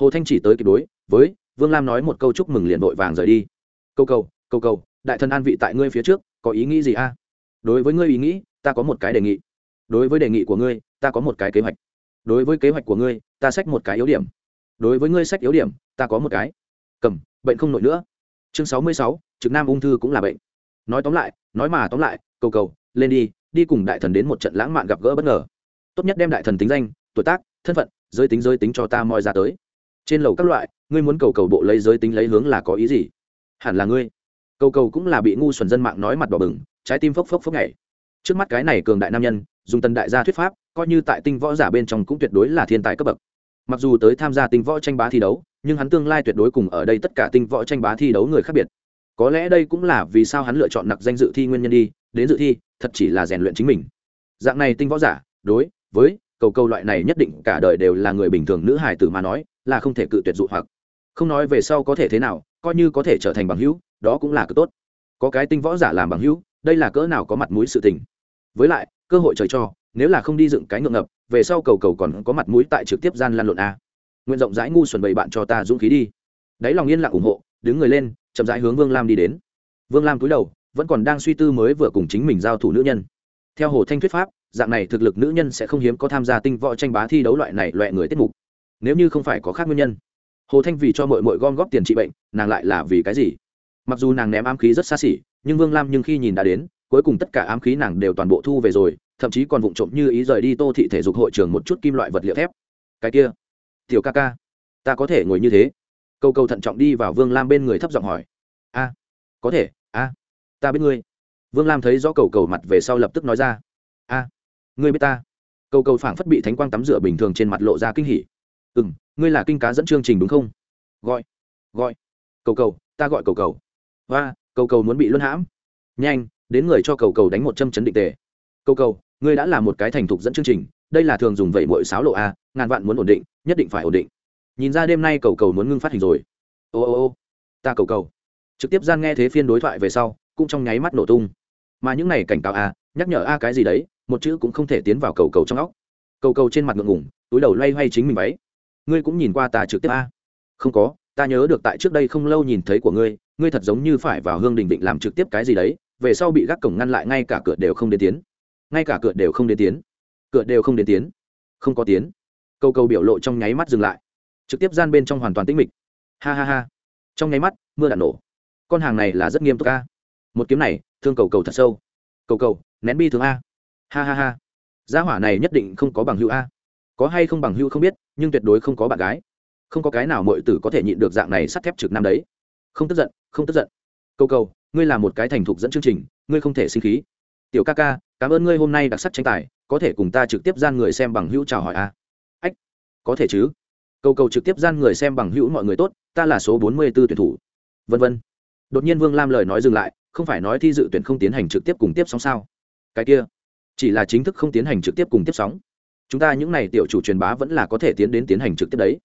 S1: Hồ thanh chỉ tới kịp đối với vương lam nói một câu chúc mừng liền vội vàng rời đi. Câu cầu câu cầu, đại thần an vị tại ngươi phía trước, có ý nghĩ gì a? Đối với ngươi ý nghĩ, ta có một cái đề nghị. Đối với đề nghị của ngươi, ta có một cái kế hoạch. Đối với kế hoạch của ngươi, ta sách một cái yếu điểm. Đối với ngươi sách yếu điểm, ta có một cái. Cầm, bệnh không nổi nữa. Chương sáu mươi sáu, trực nam ung thư cũng là bệnh. Nói tóm lại, nói mà tóm lại, cầu cầu, lên đi đi cùng đại thần đến một trận lãng mạn gặp gỡ bất ngờ. Tốt nhất đem đại thần tính danh tuổi tác, thân phận, giới tính giới tính cho ta moi ra tới. Trên lầu các loại, ngươi muốn cầu cầu bộ lấy giới tính lấy hướng là có ý gì? Hẳn là ngươi. Cầu cầu cũng là bị ngu xuẩn dân mạng nói mặt đỏ bừng, trái tim phốc phốc phốc nhảy. Trước mắt cái này cường đại nam nhân, dùng tần đại gia thuyết pháp, coi như tại tinh võ giả bên trong cũng tuyệt đối là thiên tài cấp bậc. Mặc dù tới tham gia tinh võ tranh bá thi đấu, nhưng hắn tương lai tuyệt đối cùng ở đây tất cả tinh võ tranh bá thi đấu người khác biệt. Có lẽ đây cũng là vì sao hắn lựa chọn nặc danh dự thi nguyên nhân đi, đến dự thi, thật chỉ là rèn luyện chính mình. Dạng này tinh võ giả, đối với cầu câu loại này nhất định cả đời đều là người bình thường nữ hài tử mà nói, là không thể cự tuyệt dụ hoặc. Không nói về sau có thể thế nào, coi như có thể trở thành bằng hữu, đó cũng là cực tốt. Có cái tinh võ giả làm bằng hữu, đây là cỡ nào có mặt mũi sự tình. Với lại, cơ hội trời cho, nếu là không đi dựng cái ngượng ngập, về sau cầu cầu còn có mặt mũi tại trực tiếp gian lan lộn a. Nguyện rộng rãi ngu xuẩn bày bạn cho ta dũng khí đi. Đáy lòng yên lặng ủng hộ, đứng người lên, chậm rãi hướng vương lam đi đến. Vương lam cúi đầu, vẫn còn đang suy tư mới vừa cùng chính mình giao thủ nữ nhân. Theo hồ thanh thuyết pháp dạng này thực lực nữ nhân sẽ không hiếm có tham gia tinh võ tranh bá thi đấu loại này loại người tiết mục. Nếu như không phải có khác nguyên nhân. Hồ thanh vì cho mọi mội gom góp tiền trị bệnh, nàng lại là vì cái gì? Mặc dù nàng ném ám khí rất xa xỉ, nhưng vương lam nhưng khi nhìn đã đến, cuối cùng tất cả ám khí nàng đều toàn bộ thu về rồi, thậm chí còn vụng trộm như ý rời đi tô thị thể dục hội trường một chút kim loại vật liệu thép. Cái kia, tiểu ca ca, ta có thể ngồi như thế? Câu câu thận trọng đi vào vương lam bên người thấp giọng hỏi. A, có thể, a, ta biết ngươi. Vương lam thấy rõ cầu cầu mặt về sau lập tức nói ra. A ngươi biết ta? Cầu cầu phảng phất bị thánh quang tắm rửa bình thường trên mặt lộ ra kinh hỉ. Ừ m ngươi là kinh cá dẫn chương trình đúng không? Gọi gọi. Cầu cầu, ta gọi cầu cầu. Và cầu cầu muốn bị luân hãm. Nhanh, đến người cho cầu cầu đánh một châm chấn định tề. Cầu cầu, ngươi đã là một cái thành thục dẫn chương trình, đây là thường dùng vậy mỗi sáo lộ a, ngàn vạn muốn ổn định, nhất định phải ổn định. Nhìn ra đêm nay cầu cầu muốn ngưng phát hình rồi. Ô ô ô, ta cầu cầu. Trực tiếp gian nghe thế phiên đối thoại về sau, cũng trong nháy mắt nổ tung. Mà những này cảnh cáo a, nhắc nhở a cái gì đấy? Một chữ cũng không thể tiến vào cầu cầu trong óc. Cầu cầu trên mặt ngượng ngủng túi đầu loay hoay chính mình váy. Ngươi cũng nhìn qua ta trực tiếp a? Không có, ta nhớ được tại trước đây không lâu nhìn thấy của ngươi ngươi thật giống như phải vào hương đình định làm trực tiếp cái gì đấy, về sau bị gác cổng ngăn lại ngay cả cửa đều không đến tiến. Ngay cả cửa đều không đến tiến. Cửa đều không đến tiến. Không có tiến. Câu câu biểu lộ trong nháy mắt dừng lại. Trực tiếp gian bên trong hoàn toàn tĩnh mịch. Ha ha ha. Trong nháy mắt, mưa đạn nổ. Con hàng này là rất nghiêm túc a. Một kiếm này, thương cầu cầu thật sâu. Cầu cầu, nén bi thương a ha ha ha. Gia hỏa này nhất định không có bằng hữu a. Có hay không bằng hữu không biết, nhưng tuyệt đối không có bạn gái. Không có cái nào mọi tử có thể nhịn được dạng này sắt thép trực nam đấy. Không tức giận, không tức giận. Câu cầu, ngươi là một cái thành thục dẫn chương trình, ngươi không thể sinh khí. Tiểu ca ca, cảm ơn ngươi hôm nay đặc sắc tranh tài, có thể cùng ta trực tiếp gian người xem bằng hữu chào hỏi a. Ách, có thể chứ. Câu cầu trực tiếp gian người xem bằng hữu mọi người tốt, ta là số bốn mươi b ố tuyển thủ. Vân vân. Đột nhiên vương lam lời nói dừng lại, không phải nói thi dự tuyển không tiến hành trực tiếp cùng tiếp sóng sao. Cái kia chỉ là chính thức không tiến hành trực tiếp cùng tiếp sóng. Chúng ta những n à y tiểu chủ truyền bá vẫn là có thể tiến đến tiến hành trực tiếp đấy.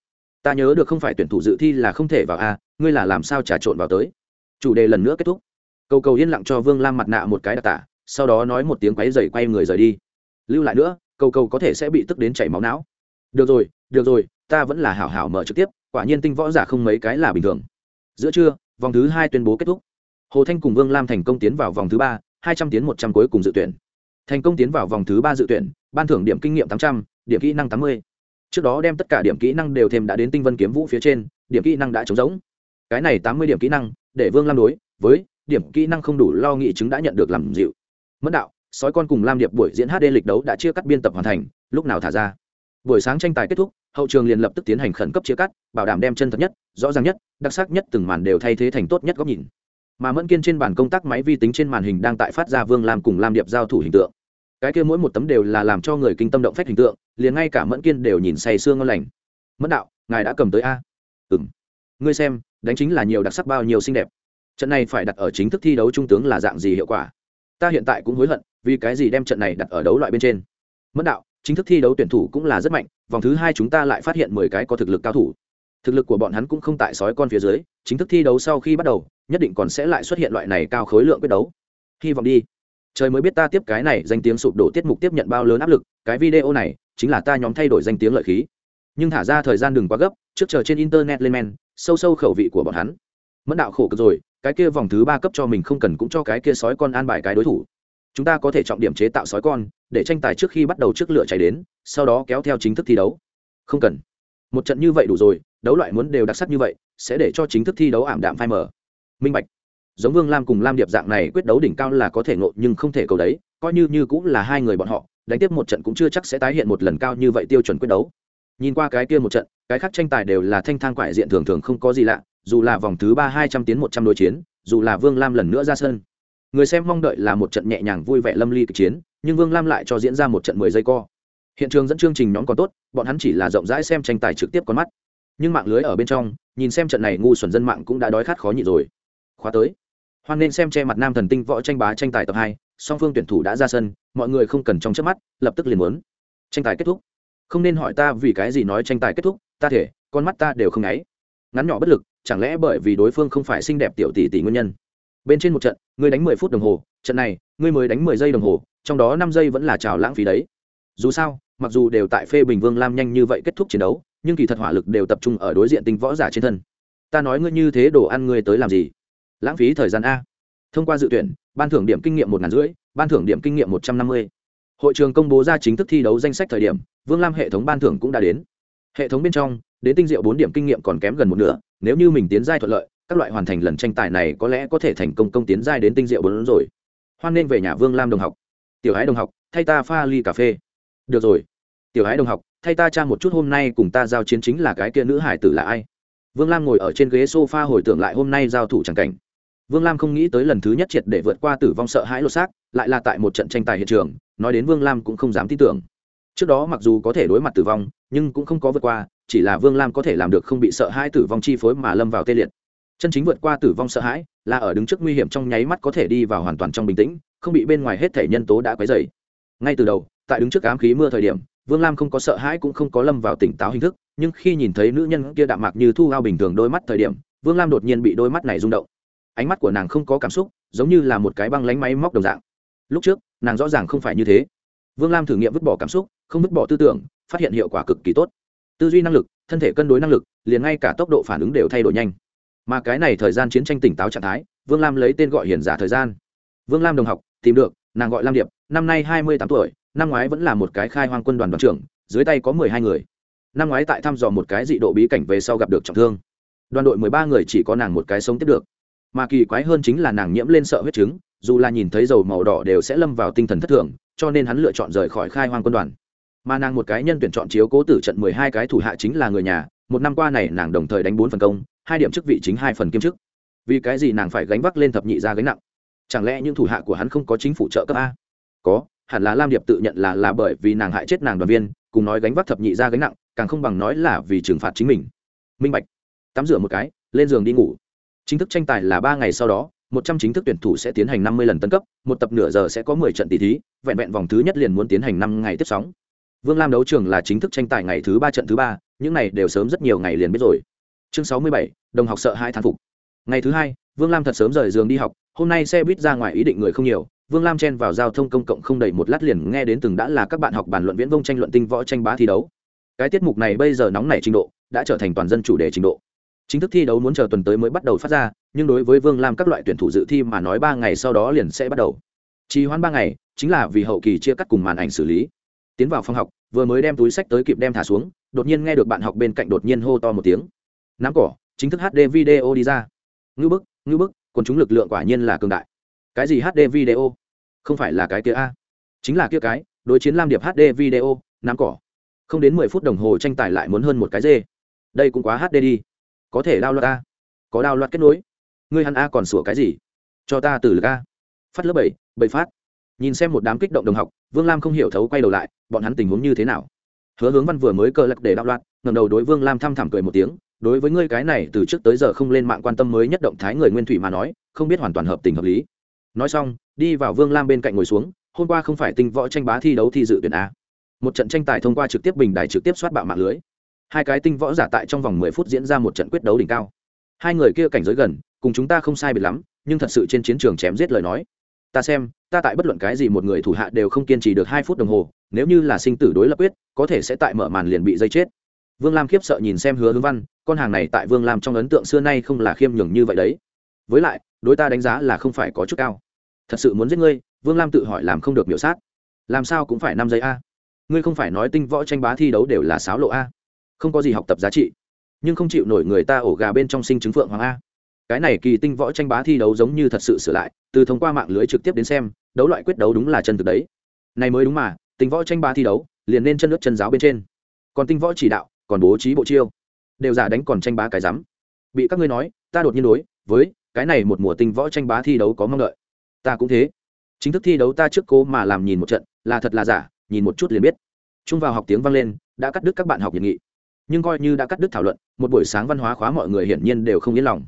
S1: Ta nhớ được không phải tuyển thủ dự thi là không thể vào a, ngươi là làm sao trà trộn vào tới? Chủ đề lần nữa kết thúc. Cầu cầu yên lặng cho vương lam mặt nạ một cái đặc tả, sau đó nói một tiếng quáy dày quay người rời đi. Lưu lại nữa, cầu cầu có thể sẽ bị tức đến chảy máu não. Được rồi được rồi, ta vẫn là hảo hảo mở trực tiếp, quả nhiên tinh võ giả không mấy cái là bình thường. Giữa trưa, vòng thứ hai tuyên bố kết thúc. Hồ thanh cùng vương lam thành công tiến vào vòng thứ ba, hai trăm tiến một trăm cuối cùng dự tuyển thành công tiến vào vòng thứ ba dự tuyển, ban thưởng điểm kinh nghiệm tám trăm, điểm kỹ năng tám mươi. Trước đó đem tất cả điểm kỹ năng đều thêm đã đến tinh vân kiếm vũ phía trên, điểm kỹ năng đã trống rỗng. Cái này tám mươi điểm kỹ năng, để vương lam đối với điểm kỹ năng không đủ lo nghị chứng đã nhận được làm dịu. Mẫn đạo, sói con cùng lam điệp buổi diễn hd lịch đấu đã chia cắt biên tập hoàn thành, lúc nào thả ra? Buổi sáng tranh tài kết thúc, hậu trường liền lập tức tiến hành khẩn cấp chia cắt, bảo đảm đem chân thật nhất, rõ ràng nhất, đặc sắc nhất từng màn đều thay thế thành tốt nhất góc nhìn. Mà mẫn kiên trên bàn công tác máy vi tính trên màn hình đang tại phát ra vương lam cùng lam điệp giao thủ hình tượng cái kia mỗi một tấm đều là làm cho người kinh tâm động phách hình tượng, liền ngay cả mẫn kiên đều nhìn say sương ngon lành. Mẫn đạo, ngài đã cầm tới a? Ừ m ngươi xem, đánh chính là nhiều đặc sắc bao nhiêu xinh đẹp. Trận này phải đặt ở chính thức thi đấu trung tướng là dạng gì hiệu quả? Ta hiện tại cũng hối hận, vì cái gì đem trận này đặt ở đấu loại bên trên. Mẫn đạo, chính thức thi đấu tuyển thủ cũng là rất mạnh, vòng thứ hai chúng ta lại phát hiện mười cái có thực lực cao thủ. Thực lực của bọn hắn cũng không tại sói con phía dưới, chính thức thi đấu sau khi bắt đầu, nhất định còn sẽ lại xuất hiện loại này cao khối lượng quyết đấu. Hy vọng đi trời mới biết ta tiếp cái này danh tiếng sụp đổ tiết mục tiếp nhận bao lớn áp lực, cái video này chính là ta nhóm thay đổi danh tiếng lợi khí. Nhưng thả ra thời gian đừng quá gấp, trước chờ trên internet lên men, sâu sâu khẩu vị của bọn hắn. Mẫn đạo khổ cực rồi, cái kia vòng thứ ba cấp cho mình không cần cũng cho cái kia sói con an bài cái đối thủ. Chúng ta có thể trọng điểm chế tạo sói con, để tranh tài trước khi bắt đầu trước lửa cháy đến, sau đó kéo theo chính thức thi đấu. Không cần. Một trận như vậy đủ rồi, đấu loại muốn đều đặc sắc như vậy, sẽ để cho chính thức thi đấu ảm đạm phai mờ. Minh bạch giống vương lam cùng lam điệp dạng này quyết đấu đỉnh cao là có thể ngộ nhưng không thể cầu đấy, coi như như cũng là hai người bọn họ, đánh tiếp một trận cũng chưa chắc sẽ tái hiện một lần cao như vậy tiêu chuẩn quyết đấu. Nhìn qua cái kia một trận, cái khác tranh tài đều là thanh thang quại diện thường thường không có gì lạ, dù là vòng thứ ba hai trăm tiến một trăm đối chiến, dù là vương lam lần nữa ra sân. Người xem mong đợi là một trận nhẹ nhàng vui vẻ lâm ly kịch chiến, nhưng vương lam lại cho diễn ra một trận mười giây co. Hiện trường dẫn chương trình nhóm còn tốt, bọn hắn chỉ là rộng rãi xem tranh tài trực tiếp con mắt. Nhưng mạng lưới ở bên trong, nhìn xem trận này ngu xuẩn dân mạng cũng đã đói khát khó nhịn rồi. Khóa tới hoan nên xem che mặt nam thần tinh võ tranh bá tranh tài tập hai, song phương tuyển thủ đã ra sân, mọi người không cần trong chớp mắt, lập tức liền muốn. Tranh tài kết thúc. Không nên hỏi ta vì cái gì nói tranh tài kết thúc, ta thể, con mắt ta đều không ngáy ngắn nhỏ bất lực, chẳng lẽ bởi vì đối phương không phải xinh đẹp tiểu tỷ tỷ nguyên nhân? Bên trên một trận, ngươi đánh mười phút đồng hồ, trận này, ngươi mới đánh mười giây đồng hồ, trong đó năm giây vẫn là trào lãng phí đấy. Dù sao, mặc dù đều tại phê bình vương lam nhanh như vậy kết thúc chiến đấu, nhưng kỳ thật hỏa lực đều tập trung ở đối diện tinh võ giả trên thân. Ta nói ngươi như thế đồ ăn ngươi tới làm gì? Lãng phí thời gian a. Thông qua dự tuyển, ban thưởng điểm kinh nghiệm một ngàn rưỡi, ban thưởng điểm kinh nghiệm một trăm năm mươi. Hội trường công bố ra chính thức thi đấu danh sách thời điểm, vương lam hệ thống ban thưởng cũng đã đến. Hệ thống bên trong, đến tinh diệu bốn điểm kinh nghiệm còn kém gần một nửa, nếu như mình tiến giai thuận lợi, các loại hoàn thành lần tranh tài này có lẽ có thể thành công công tiến giai đến tinh diệu bốn rồi. Hoan nên về nhà vương lam đồng học. Tiểu hái đồng học, thay ta pha ly cà phê. Được rồi. Tiểu hái đồng học, thay ta cha một chút hôm nay cùng ta giao chiến chính là cái kia nữ hải tử là ai? Vương lam ngồi ở trên ghế s o f a hồi tưởng lại hôm nay giao thủ c h ẳ n g cảnh vương lam không nghĩ tới lần thứ nhất triệt để vượt qua tử vong sợ hãi lột xác, lại là tại một trận tranh tài hiện trường, nói đến vương lam cũng không dám tin tưởng. Trước đó mặc dù có thể đối mặt tử vong, nhưng cũng không có vượt qua, chỉ là vương lam có thể làm được không bị sợ hãi tử vong chi phối mà lâm vào tê liệt. Chân chính vượt qua tử vong sợ hãi là ở đứng trước nguy hiểm trong nháy mắt có thể đi vào hoàn toàn trong bình tĩnh, không bị bên ngoài hết thể nhân tố đã quấy rầy. ngay từ đầu, tại đứng trước ám khí mưa thời điểm, vương lam không có sợ hãi cũng không có lâm vào tỉnh táo hình thức, nhưng khi nhìn thấy nữ nhân kia đạm mạc như thu ao bình thường đôi mắt thời điểm, vương lam đột nhiên bị đôi mắt này rung động ánh mắt của nàng không có cảm xúc, giống như là một cái băng lánh máy móc đồng dạng. Lúc trước, nàng rõ ràng không phải như thế. Vương lam thử nghiệm vứt bỏ cảm xúc, không vứt bỏ tư tưởng, phát hiện hiệu quả cực kỳ tốt. Tư duy năng lực, thân thể cân đối năng lực, liền ngay cả tốc độ phản ứng đều thay đổi nhanh. Mà cái này thời gian chiến tranh tỉnh táo trạng thái, vương lam lấy tên gọi hiền giả thời gian. Vương lam đồng học, tìm được, nàng gọi lam điệp, năm nay hai mươi tám tuổi, năm ngoái vẫn là một cái khai hoang quân đoàn đoàn trưởng, dưới tay có mười hai người. Năm ngoái tại thăm dò một cái dị độ bí cảnh về sau gặp được trọng thương. Đoàn đội mười ba người chỉ có nàng một cái sống tiếp được mà kỳ quái hơn chính là nàng nhiễm lên sợ huyết chứng, dù là nhìn thấy dầu màu đỏ đều sẽ lâm vào tinh thần thất thường, cho nên hắn lựa chọn rời khỏi khai hoang quân đoàn. Mà nàng một cái nhân tuyển chọn chiếu cố tử trận mười hai cái thủ hạ chính là người nhà, một năm qua này nàng đồng thời đánh bốn phần công, hai điểm chức vị chính hai phần kiêm chức. Vì cái gì nàng phải gánh vác lên thập nhị ra gánh nặng? Chẳng lẽ những thủ hạ của hắn không có chính phủ trợ cấp a? Có, hẳn là lam điệp tự nhận là là bởi vì nàng hại chết nàng đoàn viên, cùng nói gánh vác thập nhị ra gánh nặng, càng không bằng nói là vì trừng phạt chính mình. Minh bạch, tắm rửa một cái, lên giường đi ngủ chính thức tranh tài là ba ngày sau đó, một trăm chính thức tuyển thủ sẽ tiến hành năm mươi lần tân cấp, một tập nửa giờ sẽ có mười trận tỷ thí, vẹn vẹn vòng thứ nhất liền muốn tiến hành năm ngày tiếp sóng. Vương lam đấu trường là chính thức tranh tài ngày thứ ba trận thứ ba, những này đều sớm rất nhiều ngày liền biết rồi. Chương sáu mươi bảy, đồng học sợ hai thán phục. Ngày thứ hai, vương lam thật sớm rời giường đi học, hôm nay xe buýt ra ngoài ý định người không nhiều, vương lam chen vào giao thông công cộng không đầy một lát liền nghe đến từng đã là các bạn học bàn luận viễn vông tranh luận tinh võ tranh bá thi đấu. Cái tiết mục này bây giờ nóng nảy trình độ, đã trở thành toàn dân chủ đề trình độ chính thức thi đấu muốn chờ tuần tới mới bắt đầu phát ra, nhưng đối với vương lam các loại tuyển thủ dự thi mà nói ba ngày sau đó liền sẽ bắt đầu. Trì hoãn ba ngày, chính là vì hậu kỳ chia cắt cùng màn ảnh xử lý. Tiến vào phòng học, vừa mới đem túi sách tới kịp đem thả xuống, đột nhiên nghe được bạn học bên cạnh đột nhiên hô to một tiếng. Nắm cỏ, chính thức hd video đi ra. Ngư bức ngư bức còn chúng lực lượng quả nhiên là cường đại. Cái gì hd video? Không phải là cái kia a? Chính là kia cái, đối chiến lam điệp hd video, nắm cỏ. Không đến mười phút đồng hồ tranh tài lại muốn hơn một cái dê. Đây cũng quá hd đi có thể đao loạt a? Có đao loạt kết nối. Ngươi hắn a còn sủa cái gì? Cho ta từ lực a. Phát lớp bảy bảy phát. Nhìn xem một đám kích động đồng học vương lam không hiểu thấu quay đầu lại bọn hắn tình huống như thế nào? Hứa hướng văn vừa mới cơ lắc để đạo loạn, ngầm đầu đối vương lam thăm thẳm cười một tiếng đối với ngươi cái này từ trước tới giờ không lên mạng quan tâm mới nhất động thái người nguyên thủy mà nói không biết hoàn toàn hợp tình hợp lý. Nói xong đi vào vương lam bên cạnh ngồi xuống hôm qua không phải tinh võ tranh bá thi đấu thi dự tuyển a. Một trận tranh tài thông qua trực tiếp bình đài trực tiếp soát bạo mạng lưới hai cái tinh võ giả tại trong vòng mười phút diễn ra một trận quyết đấu đỉnh cao. Hai người kia cảnh giới gần, cùng chúng ta không sai biệt lắm, nhưng thật sự trên chiến trường chém giết lời nói. Ta xem, ta tại bất luận cái gì một người thủ hạ đều không kiên trì được hai phút đồng hồ, nếu như là sinh tử đối lập quyết, có thể sẽ tại mở màn liền bị dây chết. Vương lam khiếp sợ nhìn xem hứa hướng văn, con hàng này tại vương lam trong ấn tượng xưa nay không là khiêm nhường như vậy đấy. Với lại, đối ta đánh giá là không phải có chút cao. Thật sự muốn giết ngươi, vương lam tự hỏi làm không được biểu sát. Làm sao cũng phải năm giây a. Ngươi không phải nói tinh võ tranh bá thi đấu đều là sáo lộ a không có gì học tập giá trị, nhưng không chịu nổi người ta ổ gà bên trong sinh chứng phượng hoàng a. Cái này kỳ tinh võ tranh bá thi đấu giống như thật sự sửa lại, từ thông qua mạng lưới trực tiếp đến xem, đấu loại quyết đấu đúng là chân thực đấy. Này mới đúng mà, tinh võ tranh bá thi đấu, liền nên chân nước chân giáo bên trên. Còn tinh võ chỉ đạo, còn bố trí bộ chiêu. Đều giả đánh còn tranh bá cái rắm. Bị các ngươi nói, ta đột nhiên đối với cái này một mùa tinh võ tranh bá thi đấu có mong đợi. Ta cũng thế. Chính thức thi đấu ta trước cố mà làm nhìn một trận, là thật là giả, nhìn một chút liền biết. Trung vào học tiếng vang lên, đã cắt đứt các bạn học nhiệt nghị nhưng coi như đã cắt đứt thảo luận, một buổi sáng văn hóa khóa mọi người hiển nhiên đều không yên lòng.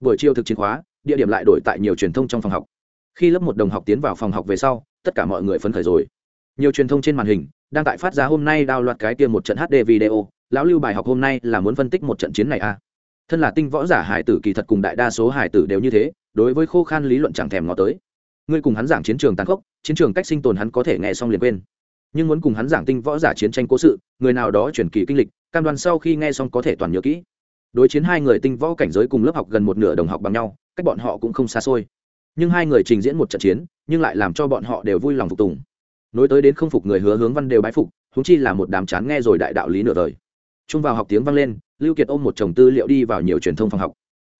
S1: Buổi chiều thực chiến khóa, địa điểm lại đổi tại nhiều truyền thông trong phòng học. Khi lớp một đồng học tiến vào phòng học về sau, tất cả mọi người phấn khởi rồi. Nhiều truyền thông trên màn hình đang tại phát ra hôm nay đao loạt cái kia một trận hd video, lão lưu bài học hôm nay là muốn phân tích một trận chiến này a. À. thân là tinh võ giả hải tử kỳ thật cùng đại đa số hải tử đều như thế, đối với khô khan lý luận chẳng thèm ngó tới. Ngươi cùng hắn giảng chiến trường tàn khốc, chiến trường cách sinh tồn hắn có thể nghe xong liền quên. Nhưng muốn cùng hắn giảng tinh võ giả chiến tranh cố sự, người nào đó chuyển kỳ kinh lịch cam đoan sau khi nghe xong có thể toàn nhớ kỹ. Đối chiến hai người tinh võ cảnh giới cùng lớp học gần một nửa đồng học bằng nhau, cách bọn họ cũng không xa xôi. Nhưng hai người trình diễn một trận chiến, nhưng lại làm cho bọn họ đều vui lòng phục tùng. Nối tới đến không phục người hứa hướng văn đều bái phục húng chi là một đám chán nghe rồi đại đạo lý nửa đời. Chung vào học tiếng vang lên, lưu kiệt ôm một chồng tư liệu đi vào nhiều truyền thông phòng học.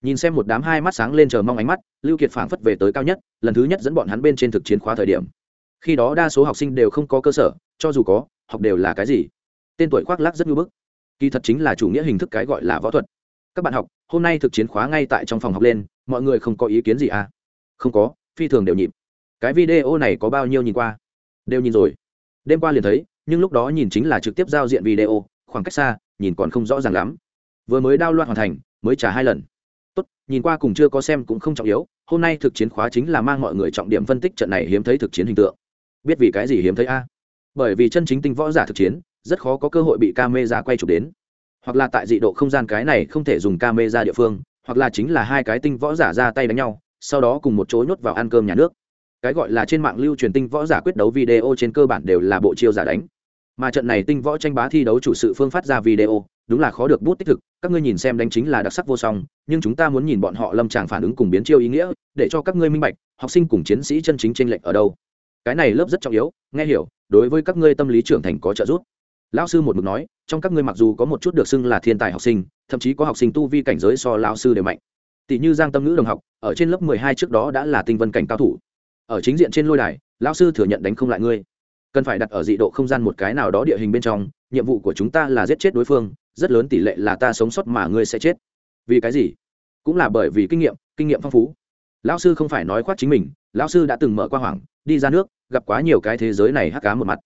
S1: Nhìn xem một đám hai mắt sáng lên chờ mong ánh mắt, lưu kiệt phảng phất về tới cao nhất, lần thứ nhất dẫn bọn hắn bên trên thực chiến khóa thời điểm. Khi đó đa số học sinh đều không có cơ sở, cho dù có, học đều là cái gì? Tên tuổi khoác lác rất ngưỡng bức kỳ thật chính là chủ nghĩa hình thức cái gọi là võ thuật. Các bạn học, hôm nay thực chiến khóa ngay tại trong phòng học lên, mọi người không có ý kiến gì à? Không có, phi thường đều nhịp. Cái video này có bao nhiêu nhìn qua? Đều nhìn rồi. Đêm qua liền thấy, nhưng lúc đó nhìn chính là trực tiếp giao diện video, khoảng cách xa, nhìn còn không rõ ràng lắm. Vừa mới đao loạn hoàn thành, mới trả hai lần. Tốt, nhìn qua cùng chưa có xem cũng không trọng yếu, hôm nay thực chiến khóa chính là mang mọi người trọng điểm phân tích trận này hiếm thấy thực chiến hình tượng. Biết vì cái gì hiếm thấy a? Bởi vì chân chính tinh võ giả thực chiến rất khó có cơ hội bị camera quay chụp đến. Hoặc là tại dị độ không gian cái này không thể dùng camera địa phương, hoặc là chính là hai cái tinh võ giả ra tay đánh nhau, sau đó cùng một chỗ nhốt vào ăn cơm nhà nước. Cái gọi là trên mạng lưu truyền tinh võ giả quyết đấu video trên cơ bản đều là bộ chiêu giả đánh. Mà trận này tinh võ tranh bá thi đấu chủ sự phương phát ra video, đúng là khó được bút tích thực, các ngươi nhìn xem đánh chính là đặc sắc vô song, nhưng chúng ta muốn nhìn bọn họ lâm tràng phản ứng cùng biến chiêu ý nghĩa, để cho các ngươi minh bạch, học sinh cùng chiến sĩ chân chính tranh lệch ở đâu. Cái này lớp rất trọng yếu, nghe hiểu, đối với các ngươi tâm lý trưởng thành có trợ giúp lão sư một mực nói, trong các ngươi mặc dù có một chút được xưng là thiên tài học sinh, thậm chí có học sinh tu vi cảnh giới so lão sư đều mạnh. Tỷ như giang tâm ngữ đồng học, ở trên lớp mười hai trước đó đã là tinh vân cảnh cao thủ. Ở chính diện trên lôi đài, lão sư thừa nhận đánh không lại ngươi. Cần phải đặt ở dị độ không gian một cái nào đó địa hình bên trong, nhiệm vụ của chúng ta là giết chết đối phương, rất lớn tỷ lệ là ta sống sót mà ngươi sẽ chết. Vì cái gì? Cũng là bởi vì kinh nghiệm kinh nghiệm phong phú. Lão sư không phải nói khoác chính mình, lão sư đã từng mở qua hoảng, đi ra nước, gặp quá nhiều cái thế giới này hắc cá một mặt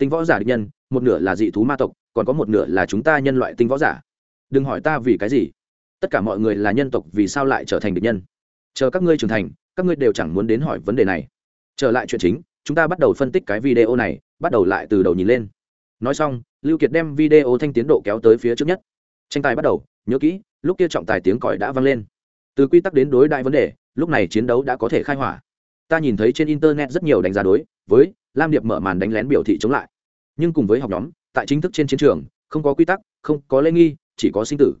S1: tinh võ giả địch nhân, một nửa là dị thú ma tộc, còn có một nửa là chúng ta nhân loại tinh võ giả. Đừng hỏi ta vì cái gì. Tất cả mọi người là nhân tộc, vì sao lại trở thành địch nhân? Chờ các ngươi trưởng thành, các ngươi đều chẳng muốn đến hỏi vấn đề này. Trở lại chuyện chính, chúng ta bắt đầu phân tích cái video này, bắt đầu lại từ đầu nhìn lên. Nói xong, lưu kiệt đem video thanh tiến độ kéo tới phía trước nhất. Tranh tài bắt đầu, nhớ kỹ, lúc kia trọng tài tiếng còi đã vang lên. Từ quy tắc đến đối đại vấn đề, lúc này chiến đấu đã có thể khai hỏa. Ta nhìn thấy trên internet rất nhiều đánh giá đối, với lam điệp mở màn đánh lén biểu thị chống lại. Nhưng cùng với học nhóm, tại chính thức trên chiến trường, không có quy tắc, không có lễ nghi, chỉ có sinh tử.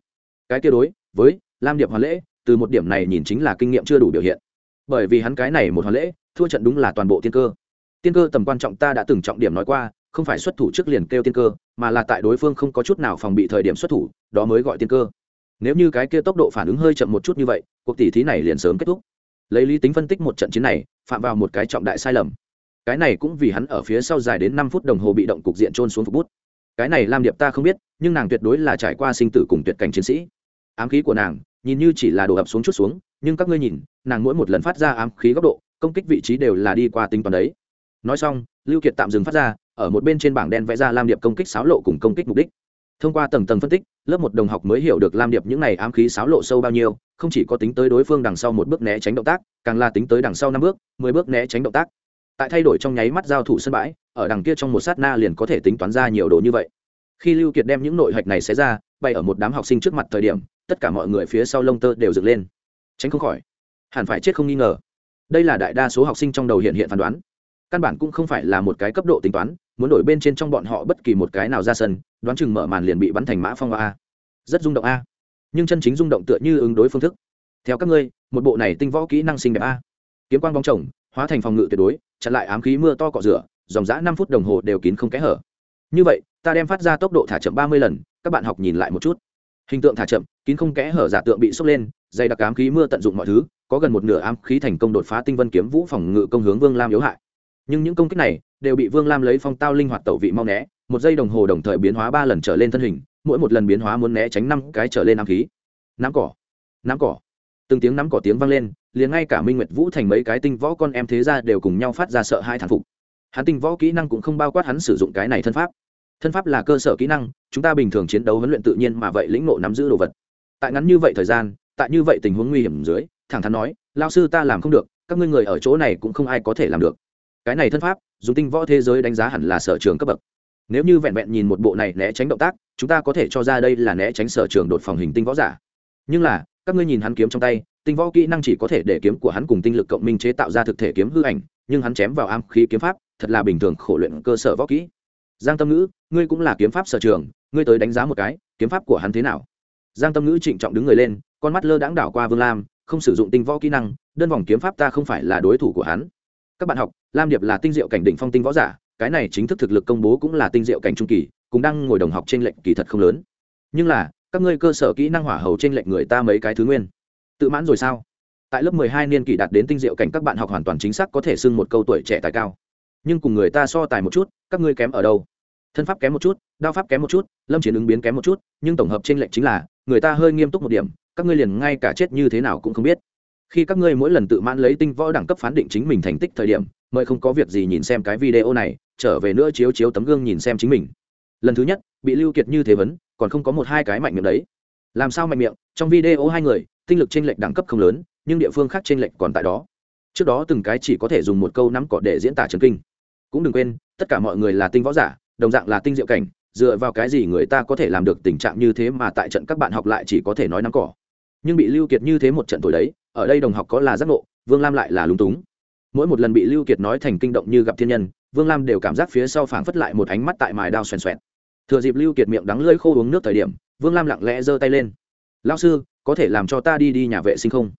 S1: Cái kia đối với lam điệp hoàn lễ, từ một điểm này nhìn chính là kinh nghiệm chưa đủ biểu hiện. Bởi vì hắn cái này một hoàn lễ, thua trận đúng là toàn bộ tiên cơ. Tiên cơ tầm quan trọng ta đã từng trọng điểm nói qua, không phải xuất thủ trước liền kêu tiên cơ, mà là tại đối phương không có chút nào phòng bị thời điểm xuất thủ, đó mới gọi tiên cơ. Nếu như cái kia tốc độ phản ứng hơi chậm một chút như vậy, cuộc tỷ thí này liền sớm kết thúc. Lấy lý tính phân tích một trận chiến này, phạm vào một cái trọng đại sai lầm cái này cũng vì hắn ở phía sau dài đến năm phút đồng hồ bị động cục diện trôn xuống phục bút. Cái này lam điệp ta không biết, nhưng nàng tuyệt đối là trải qua sinh tử cùng tuyệt cảnh chiến sĩ. Ám khí của nàng, nhìn như chỉ là đổ ập xuống chút xuống, nhưng các ngươi nhìn, nàng mỗi một lần phát ra ám khí góc độ, công kích vị trí đều là đi qua tính toán đấy. Nói xong, lưu kiệt tạm dừng phát ra, ở một bên trên bảng đen vẽ ra lam điệp công kích sáo lộ cùng công kích mục đích. Thông qua tầng tầng phân tích, lớp một đồng học mới hiểu được lam điệp những này ám khí sáo lộ sâu bao nhiêu, không chỉ có tính tới đối phương đằng sau một bước né tránh động tác, càng là tính tới đằng sau năm bước, mười bước né tránh động tác tại thay đổi trong nháy mắt giao thủ sân bãi, ở đằng kia trong một sát na liền có thể tính toán ra nhiều đồ như vậy. Khi lưu kiệt đem những nội hạch này xé ra, bay ở một đám học sinh trước mặt thời điểm, tất cả mọi người phía sau lông tơ đều dựng lên. Tránh không khỏi, hẳn phải chết không nghi ngờ. Đây là đại đa số học sinh trong đầu hiện hiện phán đoán. Căn bản cũng không phải là một cái cấp độ tính toán, muốn đổi bên trên trong bọn họ bất kỳ một cái nào ra sân, đoán chừng mở màn liền bị bắn thành mã phong a. Rất rung động a. Nhưng chân chính rung động tựa như ứng đối phương thức. Theo các ngươi, một bộ này tinh võ kỹ năng sinh đẹp a. Kiếm quang bóng chồng hóa thành phòng ngự tuyệt đối, chặn lại ám khí mưa to cọ rửa, dòng dã năm phút đồng hồ đều kín không kẽ hở. Như vậy, ta đem phát ra tốc độ thả chậm ba mươi lần, các bạn học nhìn lại một chút. Hình tượng thả chậm, kín không kẽ hở giả tượng bị sốc lên, dày đặc ám khí mưa tận dụng mọi thứ, có gần một nửa ám khí thành công đột phá tinh vân kiếm vũ phòng ngự công hướng vương lam yếu hại. Nhưng những công kích này đều bị vương lam lấy phong tao linh hoạt tẩu vị mau né, một giây đồng hồ đồng thời biến hóa ba lần trở lên thân hình, mỗi một lần biến hóa muốn né tránh năm cái trở lên ám khí. Nắm cỏ nắm cỏ. Từng tiếng nắm cỏ tiếng vang lên liền ngay cả minh nguyệt vũ thành mấy cái tinh võ con em thế ra đều cùng nhau phát ra sợ hai thản phục. Hắn tinh võ kỹ năng cũng không bao quát hắn sử dụng cái này thân pháp. Thân pháp là cơ sở kỹ năng, chúng ta bình thường chiến đấu huấn luyện tự nhiên mà vậy lĩnh nộ nắm giữ đồ vật. Tại ngắn như vậy thời gian, tại như vậy tình huống nguy hiểm dưới, thẳng thắn nói lao sư ta làm không được, các ngươi người ở chỗ này cũng không ai có thể làm được. Cái này thân pháp, dùng tinh võ thế giới đánh giá hẳn là sở trường cấp bậc. Nếu như vẹn vẹn nhìn một bộ này né tránh động tác, chúng ta có thể cho ra đây là né tránh sở trường đột phòng hình tinh võ giả. Nhưng là, các ngươi nhìn hắn kiếm trong tay tinh võ kỹ năng chỉ có thể để kiếm của hắn cùng tinh lực cộng minh chế tạo ra thực thể kiếm hư ảnh, nhưng hắn chém vào am khí kiếm pháp, thật là bình thường khổ luyện cơ sở võ kỹ. Giang tâm ngữ, ngươi cũng là kiếm pháp sở trường, ngươi tới đánh giá một cái, kiếm pháp của hắn thế nào? Giang tâm ngữ trịnh trọng đứng người lên, con mắt lơ đãng đảo qua vương lam, không sử dụng tinh võ kỹ năng, đơn vòng kiếm pháp ta không phải là đối thủ của hắn. Các bạn học, lam điệp là tinh diệu cảnh đỉnh phong tinh võ giả, cái này chính thức thực lực công bố cũng là tinh diệu cảnh trung kỳ cũng đang ngồi đồng học trên lệnh kỳ thật không lớn. Nhưng là, các ngươi cơ sở kỹ năng hỏa hầu trên lệnh người ta mấy cái thứ nguyên tự mãn rồi sao? Tại lớp mười hai niên kỷ đạt đến tinh diệu cảnh các bạn học hoàn toàn chính xác có thể xưng một câu tuổi trẻ tài cao. Nhưng cùng người ta so tài một chút, các ngươi kém ở đâu? Thân pháp kém một chút, đao pháp kém một chút, lâm chiến ứng biến kém một chút, nhưng tổng hợp trên lệnh chính là, người ta hơi nghiêm túc một điểm, các ngươi liền ngay cả chết như thế nào cũng không biết. Khi các ngươi mỗi lần tự mãn lấy tinh võ đẳng cấp phán định chính mình thành tích thời điểm, mời không có việc gì nhìn xem cái video này, trở về nữa chiếu chiếu tấm gương nhìn xem chính mình. Lần thứ nhất, bị lưu kiệt như thế vấn, còn không có một hai cái mạnh miệng đấy. Làm sao mạnh miệng? Trong video hai người tinh lực trên lệnh đẳng cấp không lớn, nhưng địa phương khác trên lệnh còn tại đó. Trước đó từng cái chỉ có thể dùng một câu nắm cỏ để diễn tả trần kinh. Cũng đừng quên, tất cả mọi người là tinh võ giả, đồng dạng là tinh diệu cảnh, dựa vào cái gì người ta có thể làm được tình trạng như thế mà tại trận các bạn học lại chỉ có thể nói nắm cỏ. Nhưng bị lưu kiệt như thế một trận tuổi đấy, ở đây đồng học có là giác ngộ, vương lam lại là lúng túng. Mỗi một lần bị lưu kiệt nói thành kinh động như gặp thiên nhân, vương lam đều cảm giác phía sau phảng phất lại một ánh mắt tại mài đao xoèn xoèn. thừa dịp lưu kiệt miệng đắng lưỡi khô uống nước thời điểm, vương lam lặng lẽ giơ tay lên. Lao sư có thể làm cho ta đi đi nhà vệ sinh không?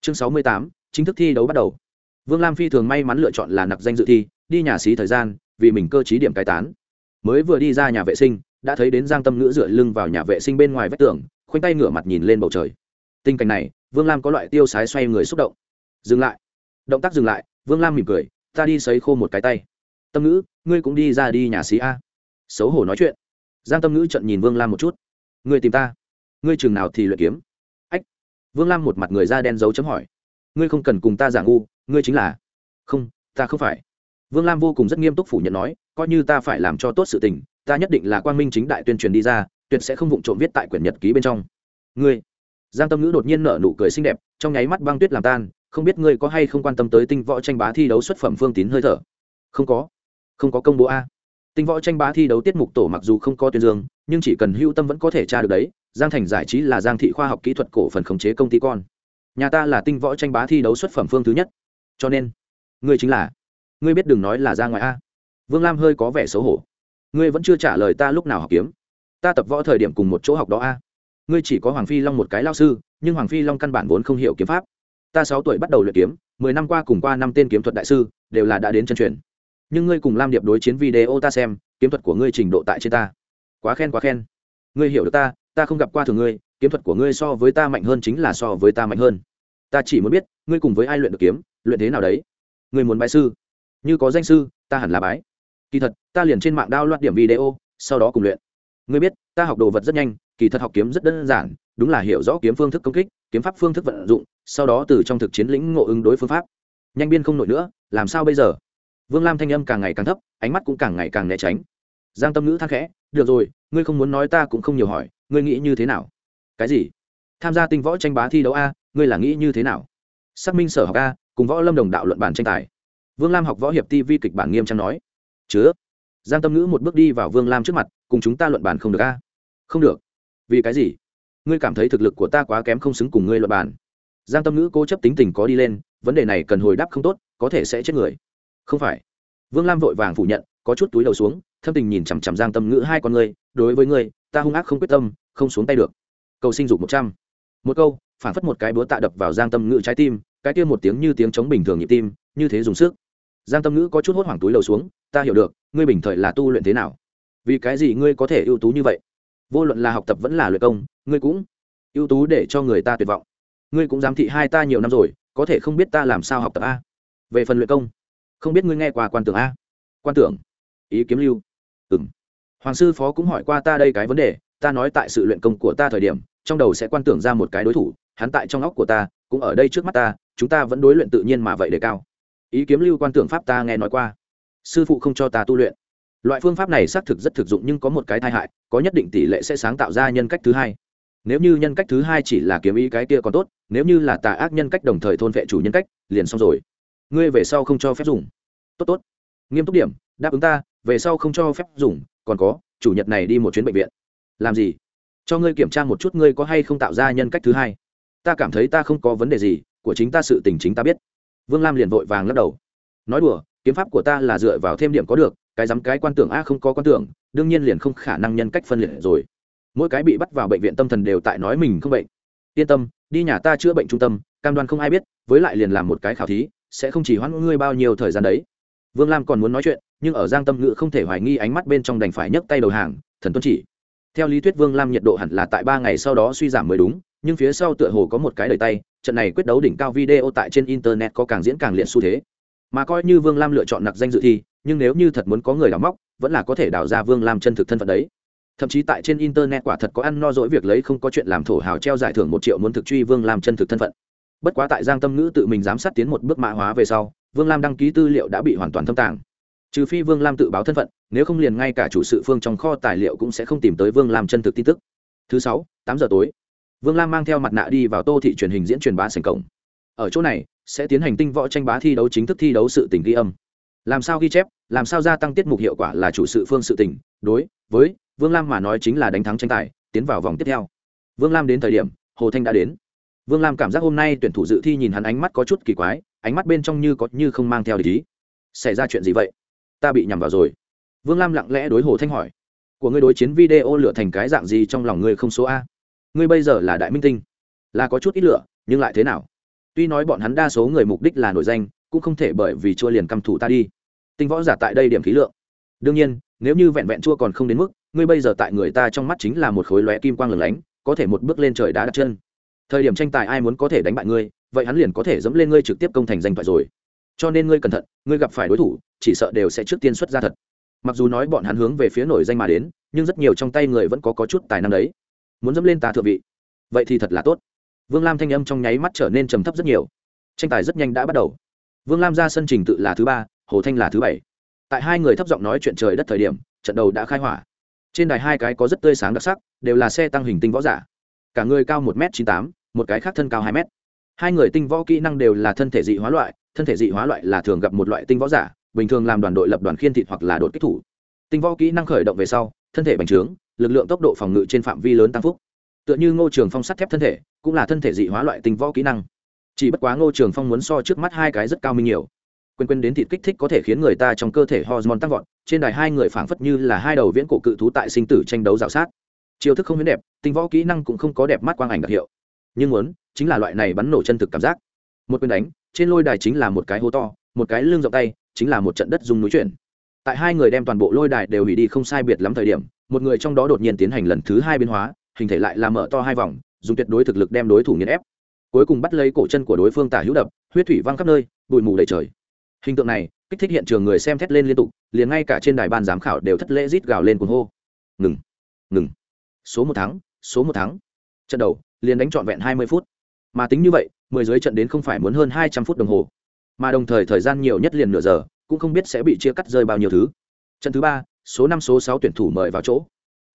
S1: Chương sáu mươi tám, chính thức thi đấu bắt đầu. Vương lam phi thường may mắn lựa chọn là nặc danh dự thi, đi nhà xí thời gian, vì mình cơ t điểm cai tán. Mới vừa đi ra nhà vệ sinh, đã thấy đến giang tâm ngữ dựa lưng vào nhà vệ sinh bên ngoài vách tường, khoanh tay ngửa mặt nhìn lên bầu trời. Tình cảnh này, vương lam có loại tiêu sái xoay người xúc động. Dừng lại. Động tác dừng lại, vương lam mỉm cười, ta đi sấy khô một cái tay. Tâm ngữ, ngươi cũng đi ra đi nhà xí a. Xấu hổ nói chuyện. Giang tâm ngữ trận nhìn vương lam một chút. Ngươi tìm ta. Ngươi chừng nào thì luyện kiếm? Vương lam một mặt người da đen dấu chấm hỏi. Ngươi không cần cùng ta giả ngu, ngươi chính là. Không, ta không phải. Vương lam vô cùng rất nghiêm túc phủ nhận nói, coi như ta phải làm cho tốt sự tình, ta nhất định là quang minh chính đại tuyên truyền đi ra, tuyệt sẽ không vụng trộm viết tại quyển nhật ký bên trong. Ngươi. Giang tâm ngữ đột nhiên nở nụ cười xinh đẹp, trong nháy mắt băng tuyết làm tan, không biết ngươi có hay không quan tâm tới tinh võ tranh bá thi đấu xuất phẩm phương tín hơi thở. Không có. Không có công bố a tinh võ tranh bá thi đấu tiết mục tổ mặc dù không có tuyên dương, nhưng chỉ cần hữu tâm vẫn có thể tra được đấy, giang thành giải trí là giang thị khoa học kỹ thuật cổ phần khống chế công ty con. Nhà ta là tinh võ tranh bá thi đấu xuất phẩm phương thứ nhất. Cho nên, ngươi chính là, ngươi biết đừng nói là ra ngoài a. Vương lam hơi có vẻ xấu hổ. Ngươi vẫn chưa trả lời ta lúc nào học kiếm. Ta tập võ thời điểm cùng một chỗ học đó a. Ngươi chỉ có hoàng phi long một cái lao sư, nhưng hoàng phi long căn bản vốn không hiểu kiếm pháp. Ta sáu tuổi bắt đầu luyện kiếm, mười năm qua cùng qua năm tên kiếm thuật đại sư, đều là đã đến chân truyền nhưng ngươi cùng lam điệp đối chiến video ta xem, kiếm thuật của ngươi trình độ tại trên ta. Quá khen quá khen. Ngươi hiểu được ta ta không gặp qua thường ngươi, kiếm thuật của ngươi so với ta mạnh hơn chính là so với ta mạnh hơn. Ta chỉ muốn biết, ngươi cùng với ai luyện được kiếm, luyện thế nào đấy? Ngươi muốn bái sư. Như có danh sư, ta hẳn là bái. Kỳ thật, ta liền trên mạng đao loạt điểm video, sau đó cùng luyện. Ngươi biết, ta học đồ vật rất nhanh, kỳ thật học kiếm rất đơn giản, đúng là hiểu rõ kiếm phương thức công kích, kiếm pháp phương thức vận dụng, sau đó từ trong thực chiến lĩnh ngộ ứng đối phương pháp. Nhanh biên không nổi nữa, làm sao bây giờ? Vương lam thanh âm càng ngày càng thấp, ánh mắt cũng càng ngày càng né tránh. Giang tâm ngữ thang khẽ, được rồi, ngươi không muốn nói ta cũng không nhiều hỏi, ngươi nghĩ như thế nào? Cái gì? Tham gia tinh võ tranh bá thi đấu a, ngươi là nghĩ như thế nào? Xác minh sở học a, cùng võ lâm đồng đạo luận bản tranh tài. Vương lam học võ hiệp ti vi kịch bản nghiêm trang nói. Chứa. Giang tâm ngữ một bước đi vào vương lam trước mặt, cùng chúng ta luận bản không được a? Không được. Vì cái gì? Ngươi cảm thấy thực lực của ta quá kém không xứng cùng ngươi luận bản giang tâm ngữ cố chấp tính tình có đi lên, vấn đề này cần hồi đáp không tốt, có thể sẽ chết người không phải. Vương lam vội vàng phủ nhận, có chút túi đầu xuống, thâm tình nhìn chằm chằm giang tâm ngữ hai con ngươi, đối với ngươi, ta hung ác không quyết tâm, không xuống tay được. Cầu sinh dục một trăm. Một câu, phản phất một cái búa tạ đập vào giang tâm ngữ trái tim, cái kia một tiếng như tiếng chống bình thường nhịp tim, như thế dùng sức. Giang tâm ngữ có chút hốt hoảng túi đầu xuống, ta hiểu được, ngươi bình thời là tu luyện thế nào? Vì cái gì ngươi có thể ưu tú như vậy? Vô luận là học tập vẫn là luyện công, ngươi cũng ưu tú để cho người ta tuyệt vọng. Ngươi cũng giám thị hai ta nhiều năm rồi, có thể không biết ta làm sao học tập a. Về phần luyện công không biết ngươi nghe qua quan tưởng a? Quan tưởng? Ý kiếm lưu? Ừng hoàng sư phó cũng hỏi qua ta đây cái vấn đề, ta nói tại sự luyện công của ta thời điểm, trong đầu sẽ quan tưởng ra một cái đối thủ, hắn tại trong óc của ta, cũng ở đây trước mắt ta, chúng ta vẫn đối luyện tự nhiên mà vậy để cao. Ý kiếm lưu quan tưởng pháp ta nghe nói qua. Sư phụ không cho ta tu luyện. Loại phương pháp này xác thực rất thực dụng nhưng có một cái tai hại, có nhất định tỷ lệ sẽ sáng tạo ra nhân cách thứ hai. Nếu như nhân cách thứ hai chỉ là kiếm ý cái kia còn tốt, nếu như là tà ác nhân cách đồng thời thôn vệ chủ nhân cách, liền xong rồi ngươi về sau không cho phép dùng. Tốt tốt. Nghiêm túc điểm, đáp ứng ta, về sau không cho phép dùng, còn có, chủ nhật này đi một chuyến bệnh viện. Làm gì? Cho ngươi kiểm tra một chút ngươi có hay không tạo ra nhân cách thứ hai. Ta cảm thấy ta không có vấn đề gì, của chính ta sự tình chính ta biết. Vương lam liền vội vàng lắc đầu. Nói đùa, kiếm pháp của ta là dựa vào thêm điểm có được, cái dám cái quan tưởng a không có quan tưởng, đương nhiên liền không khả năng nhân cách phân liệt rồi. Mỗi cái bị bắt vào bệnh viện tâm thần đều tại nói mình không bệnh. Yên tâm, đi nhà ta chữa bệnh trung tâm, cam đoan không ai biết, với lại liền làm một cái khảo thí sẽ không chỉ hoãn ngươi bao nhiêu thời gian đấy. Vương lam còn muốn nói chuyện, nhưng ở giang tâm ngữ không thể hoài nghi ánh mắt bên trong đành phải nhấc tay đầu hàng, thần tuân chỉ, theo lý thuyết vương lam nhiệt độ hẳn là tại ba ngày sau đó suy giảm mới đúng, nhưng phía sau tựa hồ có một cái đời tay, trận này quyết đấu đỉnh cao video tại trên internet có càng diễn càng liệt xu thế. Mà coi như vương lam lựa chọn nặc danh dự thi, nhưng nếu như thật muốn có người đào móc, vẫn là có thể đào ra vương lam chân thực thân phận đấy. Thậm chí tại trên internet quả thật có ăn no dỗi việc lấy không có chuyện làm thổ hào treo giải thưởng một triệu muốn thực truy vương lam chân thực thân phận bất quá tại giang tâm ngữ tự mình giám sát tiến một bước mã hóa về sau, vương lam đăng ký tư liệu đã bị hoàn toàn thâm tàng. Trừ phi vương lam tự báo thân phận, nếu không liền ngay cả chủ sự phương trong kho tài liệu cũng sẽ không tìm tới vương lam chân thực tin tức. Thứ sáu, tám giờ tối. Vương lam mang theo mặt nạ đi vào tô thị truyền hình diễn truyền bá sành cổng. Ở chỗ này, sẽ tiến hành tinh võ tranh bá thi đấu chính thức thi đấu sự tình ghi âm. Làm sao ghi chép, làm sao gia tăng tiết mục hiệu quả là chủ sự phương sự tình, đối với vương lam mà nói chính là đánh thắng tranh tài, tiến vào vòng tiếp theo. Vương lam đến thời điểm, hồ thanh đã đến vương lam cảm giác hôm nay tuyển thủ dự thi nhìn hắn ánh mắt có chút kỳ quái, ánh mắt bên trong như có như không mang theo lý xảy ra chuyện gì vậy? Ta bị nhầm vào rồi. Vương lam lặng lẽ đối hồ thanh hỏi. Của ngươi đối chiến video lựa thành cái dạng gì trong lòng ngươi không số a? Ngươi bây giờ là đại minh tinh. Là có chút ít lựa nhưng lại thế nào? Tuy nói bọn hắn đa số người mục đích là nổi danh, cũng không thể bởi vì chua liền căm thủ ta đi. Tinh võ giả tại đây điểm khí lượng. Đương nhiên, nếu như vẹn vẹn chua còn không đến mức, ngươi bây giờ tại người ta trong mắt chính là một khối lóe kim quang lửng lánh, có thể một bước lên trời đá đặt chân thời điểm tranh tài ai muốn có thể đánh bại ngươi vậy hắn liền có thể dẫm lên ngươi trực tiếp công thành danh thoại rồi. Cho nên ngươi cẩn thận ngươi gặp phải đối thủ chỉ sợ đều sẽ trước tiên xuất ra thật. Mặc dù nói bọn hắn hướng về phía nổi danh mà đến nhưng rất nhiều trong tay người vẫn có, có chút tài năng đấy. Muốn dẫm lên ta thượng vị vậy thì thật là tốt. Vương lam thanh âm trong nháy mắt trở nên trầm thấp rất nhiều. Tranh tài rất nhanh đã bắt đầu. Vương lam ra sân trình tự là thứ ba hồ thanh là thứ bảy. Tại hai người thấp giọng nói chuyện trời đất thời điểm trận đầu đã khai hỏa. Trên đài hai cái có rất tươi sáng đặc sắc đều là xe tăng hình tinh võ giả. Cả người cao một m chín tám một cái khác thân cao hai mét, hai người tinh võ kỹ năng đều là thân thể dị hóa loại thân thể dị hóa loại là thường gặp một loại tinh võ giả bình thường làm đoàn đội lập đoàn khiên thịt hoặc là đột kích thủ. Tinh võ kỹ năng khởi động về sau thân thể bành trướng lực lượng tốc độ phòng ngự trên phạm vi lớn tăng phúc. Tựa như ngô trường phong sắt thép thân thể cũng là thân thể dị hóa loại tinh võ kỹ năng. Chỉ bất quá ngô trường phong muốn so trước mắt hai cái rất cao minh nhiều. Quên quên đến thịt kích thích có thể khiến người ta trong cơ thể hormone tăng vọt trên đài hai người phảng phất như là hai đầu viễn cổ cự thú tại sinh tử tranh đấu dạo sát. Chiêu thức không biến đẹp tinh võ kỹ năng cũng không có đẹp mắt quang ảnh đặc hiệu nhưng muốn, chính là loại này bắn nổ chân thực cảm giác. Một quyền đánh, trên lôi đài chính là một cái hố to, một cái lưng rộng tay, chính là một trận đất dùng núi chuyển. Tại hai người đem toàn bộ lôi đài đều hủy đi không sai biệt lắm thời điểm, một người trong đó đột nhiên tiến hành lần thứ hai biến hóa, hình thể lại là mở to hai vòng, dùng tuyệt đối thực lực đem đối thủ nghiền ép. Cuối cùng bắt lấy cổ chân của đối phương tả hữu đập, huyết thủy văng khắp nơi, bụi mù đầy trời. Hình tượng này, kích thích hiện trường người xem thét lên liên tục, liền ngay cả trên đài ban giám khảo đều thất lễ rít gào lên cuồng hô. Ngừng ngừng. Số một tháng số một tháng trận đầu liền đánh trọn vẹn hai mươi phút. Mà tính như vậy, mười dưới trận đến không phải muốn hơn hai trăm phút đồng hồ. Mà đồng thời thời gian nhiều nhất liền nửa giờ, cũng không biết sẽ bị chia cắt rơi bao nhiêu thứ. Trận thứ ba, số năm, số sáu tuyển thủ mời vào chỗ.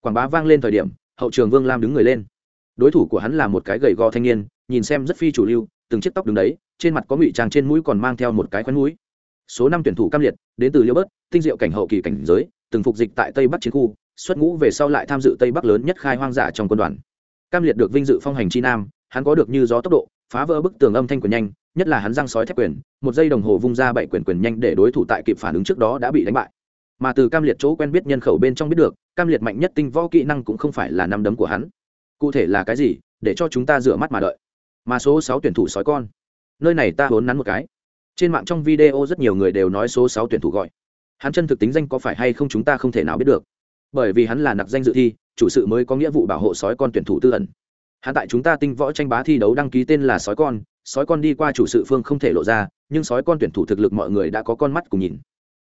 S1: Quảng bá vang lên thời điểm, hậu trường vương lam đứng người lên. Đối thủ của hắn là một cái gầy gò thanh niên, nhìn xem rất phi chủ lưu, từng chiếc tóc đứng đấy, trên mặt có ngụy trang trên mũi còn mang theo một cái khoắn mũi. Số năm tuyển thủ cam liệt, đến từ liêu bớt, tinh diệu cảnh hậu kỳ cảnh giới, từng phục dịch tại tây bắc chiến khu, xuất ngũ về sau lại tham dự tây bắc lớn nhất khai hoang giả trong quân đoàn cam liệt được vinh dự phong hành chi nam, hắn có được như gió tốc độ, phá vỡ bức tường âm thanh quyền nhanh, nhất là hắn răng sói thép quyền, một giây đồng hồ vung ra bảy quyền quyền nhanh để đối thủ tại kịp phản ứng trước đó đã bị đánh bại. Mà từ cam liệt chỗ quen biết nhân khẩu bên trong biết được, cam liệt mạnh nhất tinh võ kỹ năng cũng không phải là năm đấm của hắn. Cụ thể là cái gì, để cho chúng ta rửa mắt mà đợi. Mà số sáu tuyển thủ sói con. Nơi này ta hốn nắn một cái. Trên mạng trong video rất nhiều người đều nói số sáu tuyển thủ gọi. Hắn chân thực tính danh có phải hay không chúng ta không thể nào biết được bởi vì hắn là nặc danh dự thi, chủ sự mới có nghĩa vụ bảo hộ sói con tuyển thủ tư ẩn. Hắn tại chúng ta tinh võ tranh bá thi đấu đăng ký tên là sói con sói con đi qua chủ sự phương không thể lộ ra, nhưng sói con tuyển thủ thực lực mọi người đã có con mắt cùng nhìn.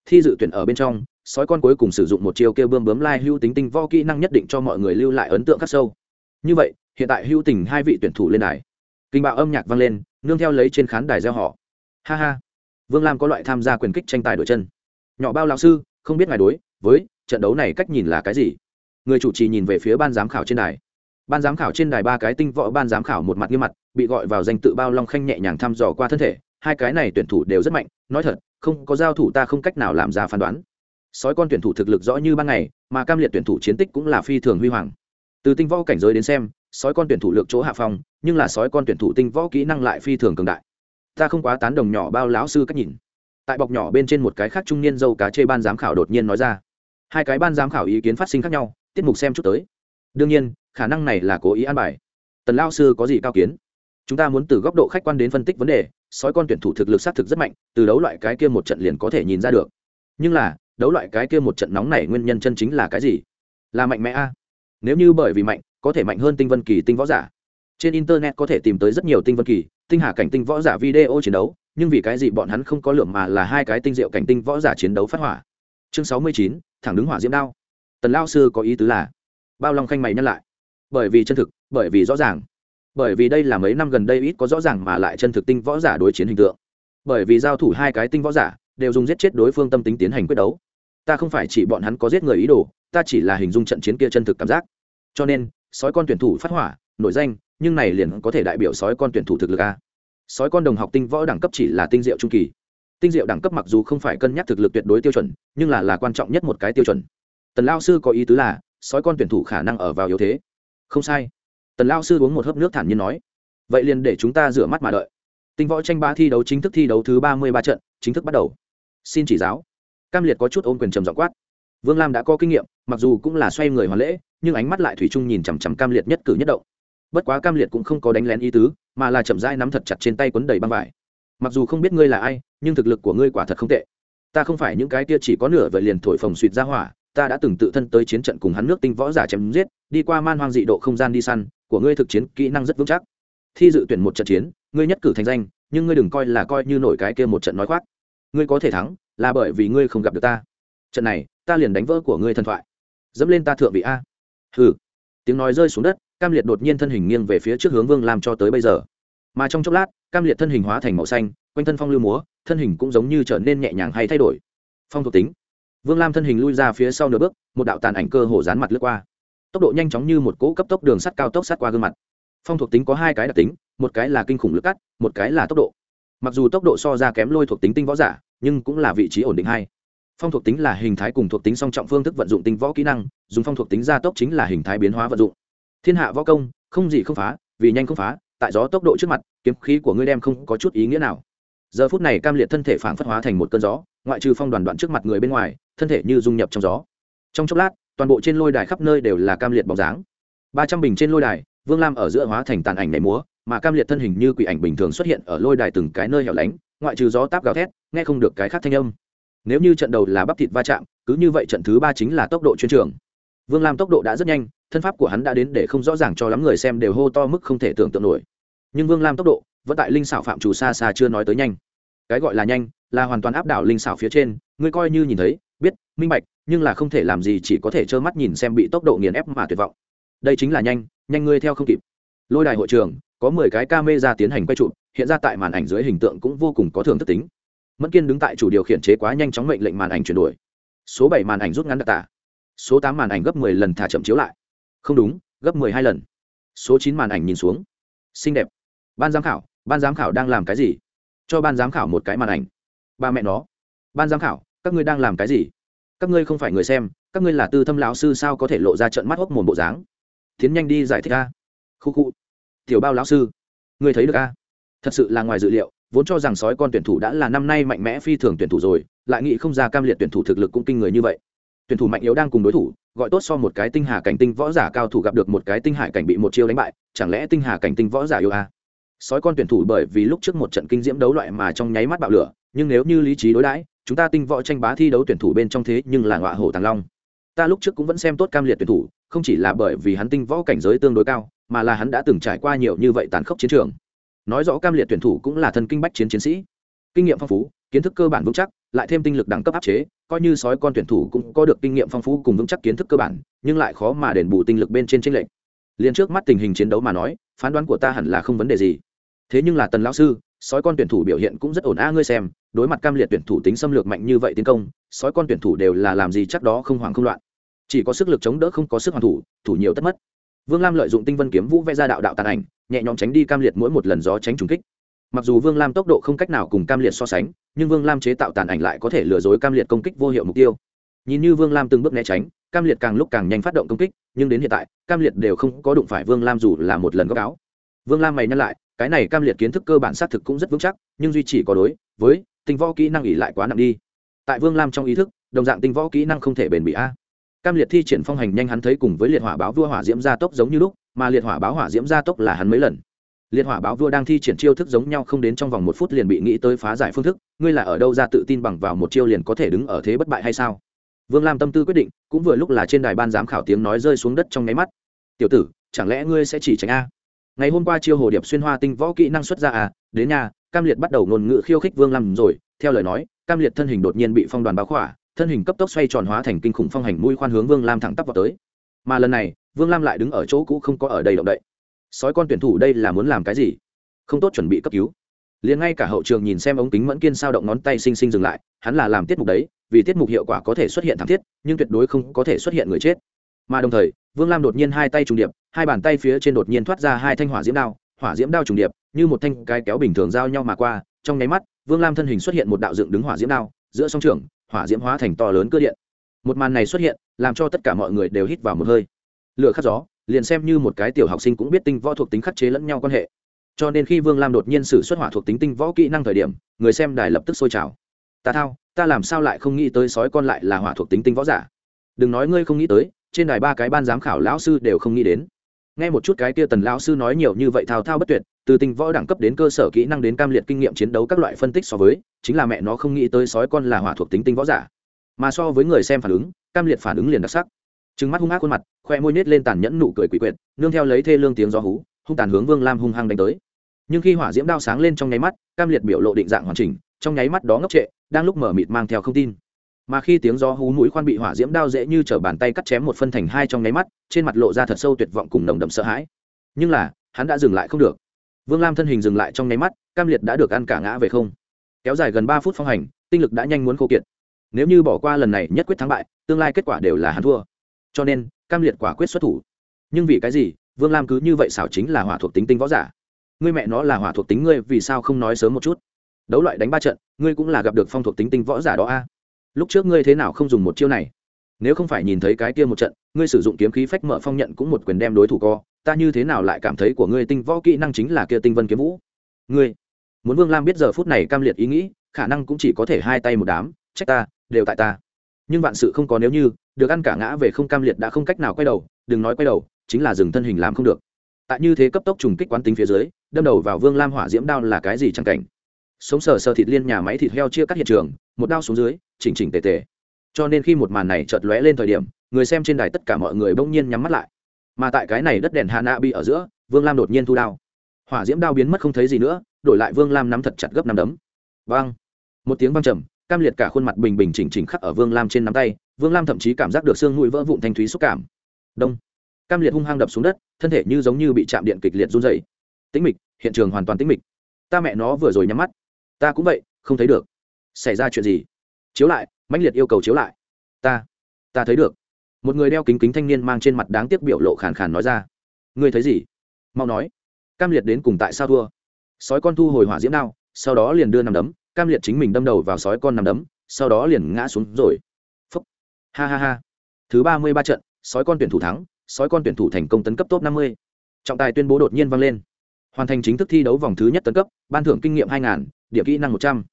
S1: Thi dự tuyển ở bên trong, sói con cuối cùng sử dụng một chiêu kêu bơm bướm lai hưu tính tinh võ kỹ năng nhất định cho mọi người lưu lại ấn tượng khắc sâu. Như vậy, hiện tại hưu tình hai vị tuyển thủ lên đài. Kinh bạo âm nhạc vang lên, nương theo lấy trên khán đài gieo họ ha ha. Vương lam có loại tham gia quyền kích tranh tài đổi chân. Nhỏ bao lão sư, không biết ngài đối với trận đấu này cách nhìn là cái gì? Người chủ trì nhìn về phía ban giám khảo trên đài. Ban giám khảo trên đài ba cái tinh võ ban giám khảo một mặt nghiêm mặt, bị gọi vào danh tự bao long khanh nhẹ nhàng thăm dò qua thân thể, hai cái này tuyển thủ đều rất mạnh, nói thật, không có giao thủ ta không cách nào làm ra phán đoán. Sói con tuyển thủ thực lực rõ như ban ngày, mà cam liệt tuyển thủ chiến tích cũng là phi thường huy hoàng. Từ tinh võ cảnh giới đến xem, sói con tuyển thủ lược chỗ hạ phong, nhưng là sói con tuyển thủ tinh võ kỹ năng lại phi thường cường đại. Ta không quá tán đồng nhỏ bao lão sư cách nhìn. Tại bọc nhỏ bên trên một cái khác trung niên dâu cá chê ban giám khảo đột nhiên nói ra hai cái ban giám khảo ý kiến phát sinh khác nhau, tiết mục xem chút tới. Đương nhiên, khả năng này là cố ý an bài. Tần lao sư có gì cao kiến? Chúng ta muốn từ góc độ khách quan đến phân tích vấn đề, sói con tuyển thủ thực lực xác thực rất mạnh, từ đấu loại cái kia một trận liền có thể nhìn ra được. Nhưng là, đấu loại cái kia một trận nóng này nguyên nhân chân chính là cái gì? Là mạnh mẽ a? Nếu như bởi vì mạnh, có thể mạnh hơn tinh vân kỳ tinh võ giả. Trên internet có thể tìm tới rất nhiều tinh vân kỳ, tinh hà cảnh tinh võ giả video chiến đấu, nhưng vì cái gì bọn hắn không có lượng mà là hai cái tinh diệu cảnh tinh võ giả chiến đấu phát hỏa? Chương sáu mươi chín thẳng đứng hỏa diễm đao. Tần lao sư có ý tứ là, bao long khanh mày nhắc lại. Bởi vì chân thực, bởi vì rõ ràng. Bởi vì đây là mấy năm gần đây ít có rõ ràng mà lại chân thực tinh võ giả đối chiến hình tượng. Bởi vì giao thủ hai cái tinh võ giả, đều dùng giết chết đối phương tâm tính tiến hành quyết đấu. Ta không phải chỉ bọn hắn có giết người ý đồ, ta chỉ là hình dung trận chiến kia chân thực cảm giác. Cho nên, sói con tuyển thủ phát hỏa, nổi danh, nhưng này liền có thể đại biểu sói con tuyển thủ thực lực a. Sói con đồng học tinh võ đẳng cấp chỉ là tinh diệu trung kỳ tinh diệu đẳng cấp mặc dù không phải cân nhắc thực lực tuyệt đối tiêu chuẩn, nhưng là là quan trọng nhất một cái tiêu chuẩn. Tần lao sư có ý tứ là, sói con tuyển thủ khả năng ở vào yếu thế. Không sai. Tần lao sư uống một hớp nước thản nhiên nói. Vậy liền để chúng ta rửa mắt mà đợi. Tinh võ tranh ba thi đấu chính thức thi đấu thứ ba mươi ba trận, chính thức bắt đầu. Xin chỉ giáo. Cam liệt có chút ôm quyền trầm dọ quát. Vương lam đã có kinh nghiệm, mặc dù cũng là xoay người hoàn lễ, nhưng ánh mắt lại thủy chung nhìn chằm chằm cam liệt nhất cử nhất động. Bất quá cam liệt cũng không có đánh lén ý tứ, mà là chậm rãi nắm thật chặt trên tay quấn đầy băng vải mặc dù không biết ngươi là ai, nhưng thực lực của ngươi quả thật không tệ. Ta không phải những cái kia chỉ có nửa vậy liền thổi phồng suỵt ra hỏa, ta đã từng tự thân tới chiến trận cùng hắn nước tinh võ giả chém giết, đi qua man hoang dị độ không gian đi săn, của ngươi thực chiến kỹ năng rất vững chắc. Thi dự tuyển một trận chiến, ngươi nhất cử thành danh, nhưng ngươi đừng coi là coi như nổi cái kia một trận nói khoác. Ngươi có thể thắng, là bởi vì ngươi không gặp được ta. Trận này, ta liền đánh vỡ của ngươi thần thoại. Dẫm lên ta thượng vị a. Hừ. Tiếng nói rơi xuống đất, cam liệt đột nhiên thân hình nghiêng về phía trước hướng vương làm cho tới bây giờ mà trong chốc lát, cam liệt thân hình hóa thành màu xanh, quanh thân phong lưu múa, thân hình cũng giống như trở nên nhẹ nhàng hay thay đổi. Phong thuộc tính. Vương lam thân hình lui ra phía sau nửa bước, một đạo tàn ảnh cơ hồ dán mặt lướt qua. Tốc độ nhanh chóng như một cỗ cấp tốc đường sắt cao tốc sát qua gương mặt. Phong thuộc tính có hai cái đặc tính, một cái là kinh khủng lực cắt, một cái là tốc độ. Mặc dù tốc độ so ra kém lôi thuộc tính tinh võ giả, nhưng cũng là vị trí ổn định hay. phong thuộc tính là hình thái cùng thuộc tính song trọng phương thức vận dụng tinh võ kỹ năng, dùng phong thuộc tính gia tốc chính là hình thái biến hóa vận dụng. Thiên hạ võ công, không gì không phá, vì nhanh không phá tại gió tốc độ trước mặt, kiếm khí của ngươi đem không có chút ý nghĩa nào. Giờ phút này cam liệt thân thể phản phất hóa thành một cơn gió, ngoại trừ phong đoàn đoạn trước mặt người bên ngoài, thân thể như dung nhập trong gió. Trong chốc lát, toàn bộ trên lôi đài khắp nơi đều là cam liệt bóng dáng. Ba trăm bình trên lôi đài, vương lam ở giữa hóa thành tàn ảnh nhảy múa, mà cam liệt thân hình như quỷ ảnh bình thường xuất hiện ở lôi đài từng cái nơi hẻo lánh, ngoại trừ gió táp gào thét, nghe không được cái khác thanh âm. Nếu như trận đầu là bắp thịt va chạm, cứ như vậy trận thứ ba chính là tốc độ chuyên trường. Vương lam tốc độ đã rất nhanh thân pháp của hắn đã đến để không rõ ràng cho lắm người xem đều hô to mức không thể tưởng tượng nổi. Nhưng vương lam tốc độ, vẫn tại linh xảo phạm chủ xa xa chưa nói tới nhanh. Cái gọi là nhanh, là hoàn toàn áp đảo linh xảo phía trên, ngươi coi như nhìn thấy, biết, minh bạch, nhưng là không thể làm gì chỉ có thể trơ mắt nhìn xem bị tốc độ nghiền ép mà tuyệt vọng. Đây chính là nhanh nhanh ngươi theo không kịp. Lôi đài hội trường, có mười cái ca mê ra tiến hành quay trụ hiện ra tại màn ảnh dưới hình tượng cũng vô cùng có thường thức tính. Mẫn kiên đứng tại chủ điều khiển chế quá nhanh chóng mệnh lệnh màn ảnh chuyển đổi. Số bảy màn ảnh rút ngắn đặc tả. Số tám màn ảnh gấp mười lần thả chậm chiếu lại không đúng, gấp mười hai lần. Số chín màn ảnh nhìn xuống. Xinh đẹp. Ban giám khảo, ban giám khảo đang làm cái gì? Cho ban giám khảo một cái màn ảnh. Ba mẹ nó. Ban giám khảo, các ngươi đang làm cái gì? Các ngươi không phải người xem, các ngươi là tư thâm lão sư sao có thể lộ ra trận mắt hốc mồm bộ dáng? Tiến nhanh đi giải thích a. Khu khu. Tiểu bao lão sư. Ngươi thấy được a? Thật sự là ngoài dự liệu, vốn cho rằng sói con tuyển thủ đã là năm nay mạnh mẽ phi thường tuyển thủ rồi, lại nghĩ không ra cam liệt tuyển thủ thực lực cũng kinh người như vậy. Tuyển thủ mạnh yếu đang cùng đối thủ gọi tốt so một cái tinh hà cảnh tinh võ giả cao thủ gặp được một cái tinh hải cảnh bị một chiêu đánh bại, chẳng lẽ tinh hà cảnh tinh võ giả yêu a? Sói con tuyển thủ bởi vì lúc trước một trận kinh diễm đấu loại mà trong nháy mắt bạo lửa, nhưng nếu như lý trí đối đãi, chúng ta tinh võ tranh bá thi đấu tuyển thủ bên trong thế nhưng là ngọa hổ tàng long. Ta lúc trước cũng vẫn xem tốt cam liệt tuyển thủ, không chỉ là bởi vì hắn tinh võ cảnh giới tương đối cao, mà là hắn đã từng trải qua nhiều như vậy tàn khốc chiến trường. Nói rõ cam liệt tuyển thủ cũng là thân kinh bách chiến chiến sĩ. Kinh nghiệm phong phú kiến thức cơ bản vững chắc, lại thêm tinh lực đẳng cấp áp chế, coi như sói con tuyển thủ cũng có được kinh nghiệm phong phú cùng vững chắc kiến thức cơ bản, nhưng lại khó mà đền bù tinh lực bên trên tranh lệch. Liền trước mắt tình hình chiến đấu mà nói, phán đoán của ta hẳn là không vấn đề gì. Thế nhưng là tần lão sư, sói con tuyển thủ biểu hiện cũng rất ổn a ngươi xem, đối mặt cam liệt tuyển thủ tính xâm lược mạnh như vậy tiến công, sói con tuyển thủ đều là làm gì chắc đó không hoảng không loạn. Chỉ có sức lực chống đỡ không có sức hoàn thủ thủ nhiều tất mất. Vương lam lợi dụng tinh vân kiếm vũ vẽ ra đạo đạo tàn ảnh, nhẹ nhõm tránh đi cam liệt mỗi một lần gió tránh trùng kích mặc dù vương lam tốc độ không cách nào cùng cam liệt so sánh, nhưng vương lam chế tạo tàn ảnh lại có thể lừa dối cam liệt công kích vô hiệu mục tiêu. Nhìn như vương lam từng bước né tránh, cam liệt càng lúc càng nhanh phát động công kích, nhưng đến hiện tại, cam liệt đều không có đụng phải vương lam dù là một lần góc áo. Vương lam mày nhắc lại, cái này cam liệt kiến thức cơ bản xác thực cũng rất vững chắc, nhưng duy chỉ có đối với tinh võ kỹ năng ỉ lại quá nặng đi. Tại vương lam trong ý thức, đồng dạng tinh võ kỹ năng không thể bền bỉ a. Cam liệt thi triển phong hành nhanh hắn thấy cùng với liệt hỏa báo vua hỏa diễm gia tốc giống như lúc, mà liệt hỏa báo hỏa diễm gia tốc là hắn mấy lần liệt hỏa báo vua đang thi triển chiêu thức giống nhau không đến trong vòng một phút liền bị nghĩ tới phá giải phương thức, ngươi là ở đâu ra tự tin bằng vào một chiêu liền có thể đứng ở thế bất bại hay sao? Vương lam tâm tư quyết định, cũng vừa lúc là trên đài ban giám khảo tiếng nói rơi xuống đất trong nháy mắt. Tiểu tử, chẳng lẽ ngươi sẽ chỉ tránh a? Ngày hôm qua chiêu hồ điệp xuyên hoa tinh võ kỹ năng xuất ra à đến nhà, cam liệt bắt đầu ngôn ngữ khiêu khích vương lam rồi, theo lời nói, cam liệt thân hình đột nhiên bị phong đoàn báo khỏa, thân hình cấp tốc xoay tròn hóa thành kinh khủng phong hành mũi khoan hướng vương lam thẳng tắp vào tới. Mà lần này, vương lam lại đứng ở chỗ cũ không có ở đây động đậy sói con tuyển thủ đây là muốn làm cái gì? Không tốt chuẩn bị cấp cứu. Liền ngay cả hậu trường nhìn xem ống kính mẫn kiên sao động ngón tay xinh xinh dừng lại, hắn là làm tiết mục đấy, vì tiết mục hiệu quả có thể xuất hiện thảm thiết, nhưng tuyệt đối không có thể xuất hiện người chết. Mà đồng thời, vương lam đột nhiên hai tay trùng điệp, hai bàn tay phía trên đột nhiên thoát ra hai thanh hỏa diễm đao, hỏa diễm đao trùng điệp, như một thanh cái kéo bình thường giao nhau mà qua, trong nháy mắt, vương lam thân hình xuất hiện một đạo dựng đứng hỏa diễm đao, giữa song trường, hỏa diễm hóa thành to lớn cơ điện. Một màn này xuất hiện, làm cho tất cả mọi người đều hít vào một hơi. Lửa khắc gió liền xem như một cái tiểu học sinh cũng biết tinh võ thuộc tính khắc chế lẫn nhau quan hệ. Cho nên khi vương lam đột nhiên sử xuất hỏa thuộc tính tinh võ kỹ năng thời điểm, người xem đài lập tức sôi trào. Ta thao, ta làm sao lại không nghĩ tới sói con lại là hỏa thuộc tính tinh võ giả? Đừng nói ngươi không nghĩ tới, trên đài ba cái ban giám khảo lão sư đều không nghĩ đến. Nghe một chút cái kia tần lão sư nói nhiều như vậy thao thao bất tuyệt, từ tinh võ đẳng cấp đến cơ sở kỹ năng đến cam liệt kinh nghiệm chiến đấu các loại phân tích so với, chính là mẹ nó không nghĩ tới sói con là hỏa thuộc tính tinh võ giả. Mà so với người xem phản ứng, cam liệt phản ứng liền đặc sắc trừng mắt hung ác khuôn mặt, khoe môi nết lên tàn nhẫn nụ cười quỷ quyệt, nương theo lấy thê lương tiếng gió hú, hung tàn hướng vương lam hung hăng đánh tới. Nhưng khi hỏa diễm đao sáng lên trong nháy mắt, cam liệt biểu lộ định dạng hoàn chỉnh, trong nháy mắt đó ngốc trệ, đang lúc mở mịt mang theo không tin. Mà khi tiếng gió hú mũi khoan bị hỏa diễm đao dễ như t bàn tay cắt chém một phân thành hai trong nháy mắt, trên mặt lộ ra thật sâu tuyệt vọng cùng nồng đậm sợ hãi. Nhưng là, hắn đã dừng lại không được. Vương lam thân hình dừng lại trong nháy mắt, cam liệt đã được ăn cả ngã về không. Kéo dài gần ba phút phong hành, tinh lực đã nhanh muốn khô kiệt. Nếu như bỏ qua lần này nhất quyết thắng bại, tương lai kết quả đều là hắn thua cho nên, cam liệt quả quyết xuất thủ. Nhưng vì cái gì, vương lam cứ như vậy xảo chính là hỏa thuộc tính tinh võ giả? Ngươi mẹ nó là hỏa thuộc tính ngươi, vì sao không nói sớm một chút? Đấu loại đánh ba trận, ngươi cũng là gặp được phong thuộc tính tinh võ giả đó a. À? Lúc trước ngươi thế nào không dùng một chiêu này? Nếu không phải nhìn thấy cái kia một trận, ngươi sử dụng kiếm khí phách mở phong nhận cũng một quyền đem đối thủ co. Ta như thế nào lại cảm thấy của ngươi tinh võ kỹ năng chính là kia tinh vân kiếm vũ? Ngươi, muốn vương lam biết giờ phút này cam liệt ý nghĩ, khả năng cũng chỉ có thể hai tay một đám, trách ta, đều tại ta. Nhưng vạn sự không có nếu như được ăn cả ngã về không cam liệt đã không cách nào quay đầu, đừng nói quay đầu, chính là dừng thân hình làm không được. Tại như thế cấp tốc trùng kích quán tính phía dưới, đâm đầu vào vương lam hỏa diễm đao là cái gì chẳng cảnh? Sống sờ sờ thịt liên nhà máy thịt heo chia cắt hiện trường, một đao xuống dưới, chỉnh chỉnh tề tề. Cho nên khi một màn này chợt lóe lên thời điểm, người xem trên đài tất cả mọi người bỗng nhiên nhắm mắt lại. Mà tại cái này đất đèn hà nạ bị ở giữa, vương lam đột nhiên thu đao. Hỏa diễm đao biến mất không thấy gì nữa, đổi lại vương lam nắm thật chặt gấp năm đấm. Vang! Một tiếng vang trầm, cam liệt cả khuôn mặt bình bình chỉnh chỉnh khắc ở vương lam trên nắm tay vương lam thậm chí cảm giác được xương mũi vỡ vụn thanh thúy xúc cảm. Đông. Cam liệt hung hăng đập xuống đất, thân thể như giống như bị chạm điện kịch liệt run dày tĩnh mịch, hiện trường hoàn toàn tĩnh mịch. Ta mẹ nó vừa rồi nhắm mắt. Ta cũng vậy, không thấy được. Xảy ra chuyện gì? Chiếu lại, mãnh liệt yêu cầu chiếu lại. Ta ta thấy được. Một người đeo kính kính thanh niên mang trên mặt đáng tiếc biểu lộ khàn khàn nói ra. Ngươi thấy gì? Mau nói. Cam liệt đến cùng tại sao thua? Sói con thu hồi hỏa diễm đao, sau đó liền đưa nằm đấm. Cam liệt chính mình đâm đầu vào sói con nằm đấm, sau đó liền ngã xuống rồi ha ha ha. Thứ ba mươi ba trận, sói con tuyển thủ thắng, sói con tuyển thủ thành công tấn cấp top năm mươi. Trọng tài tuyên bố đột nhiên vang lên. Hoàn thành chính thức thi đấu vòng thứ nhất tấn cấp, ban thưởng kinh nghiệm hai ngàn, điểm kỹ năng một trăm.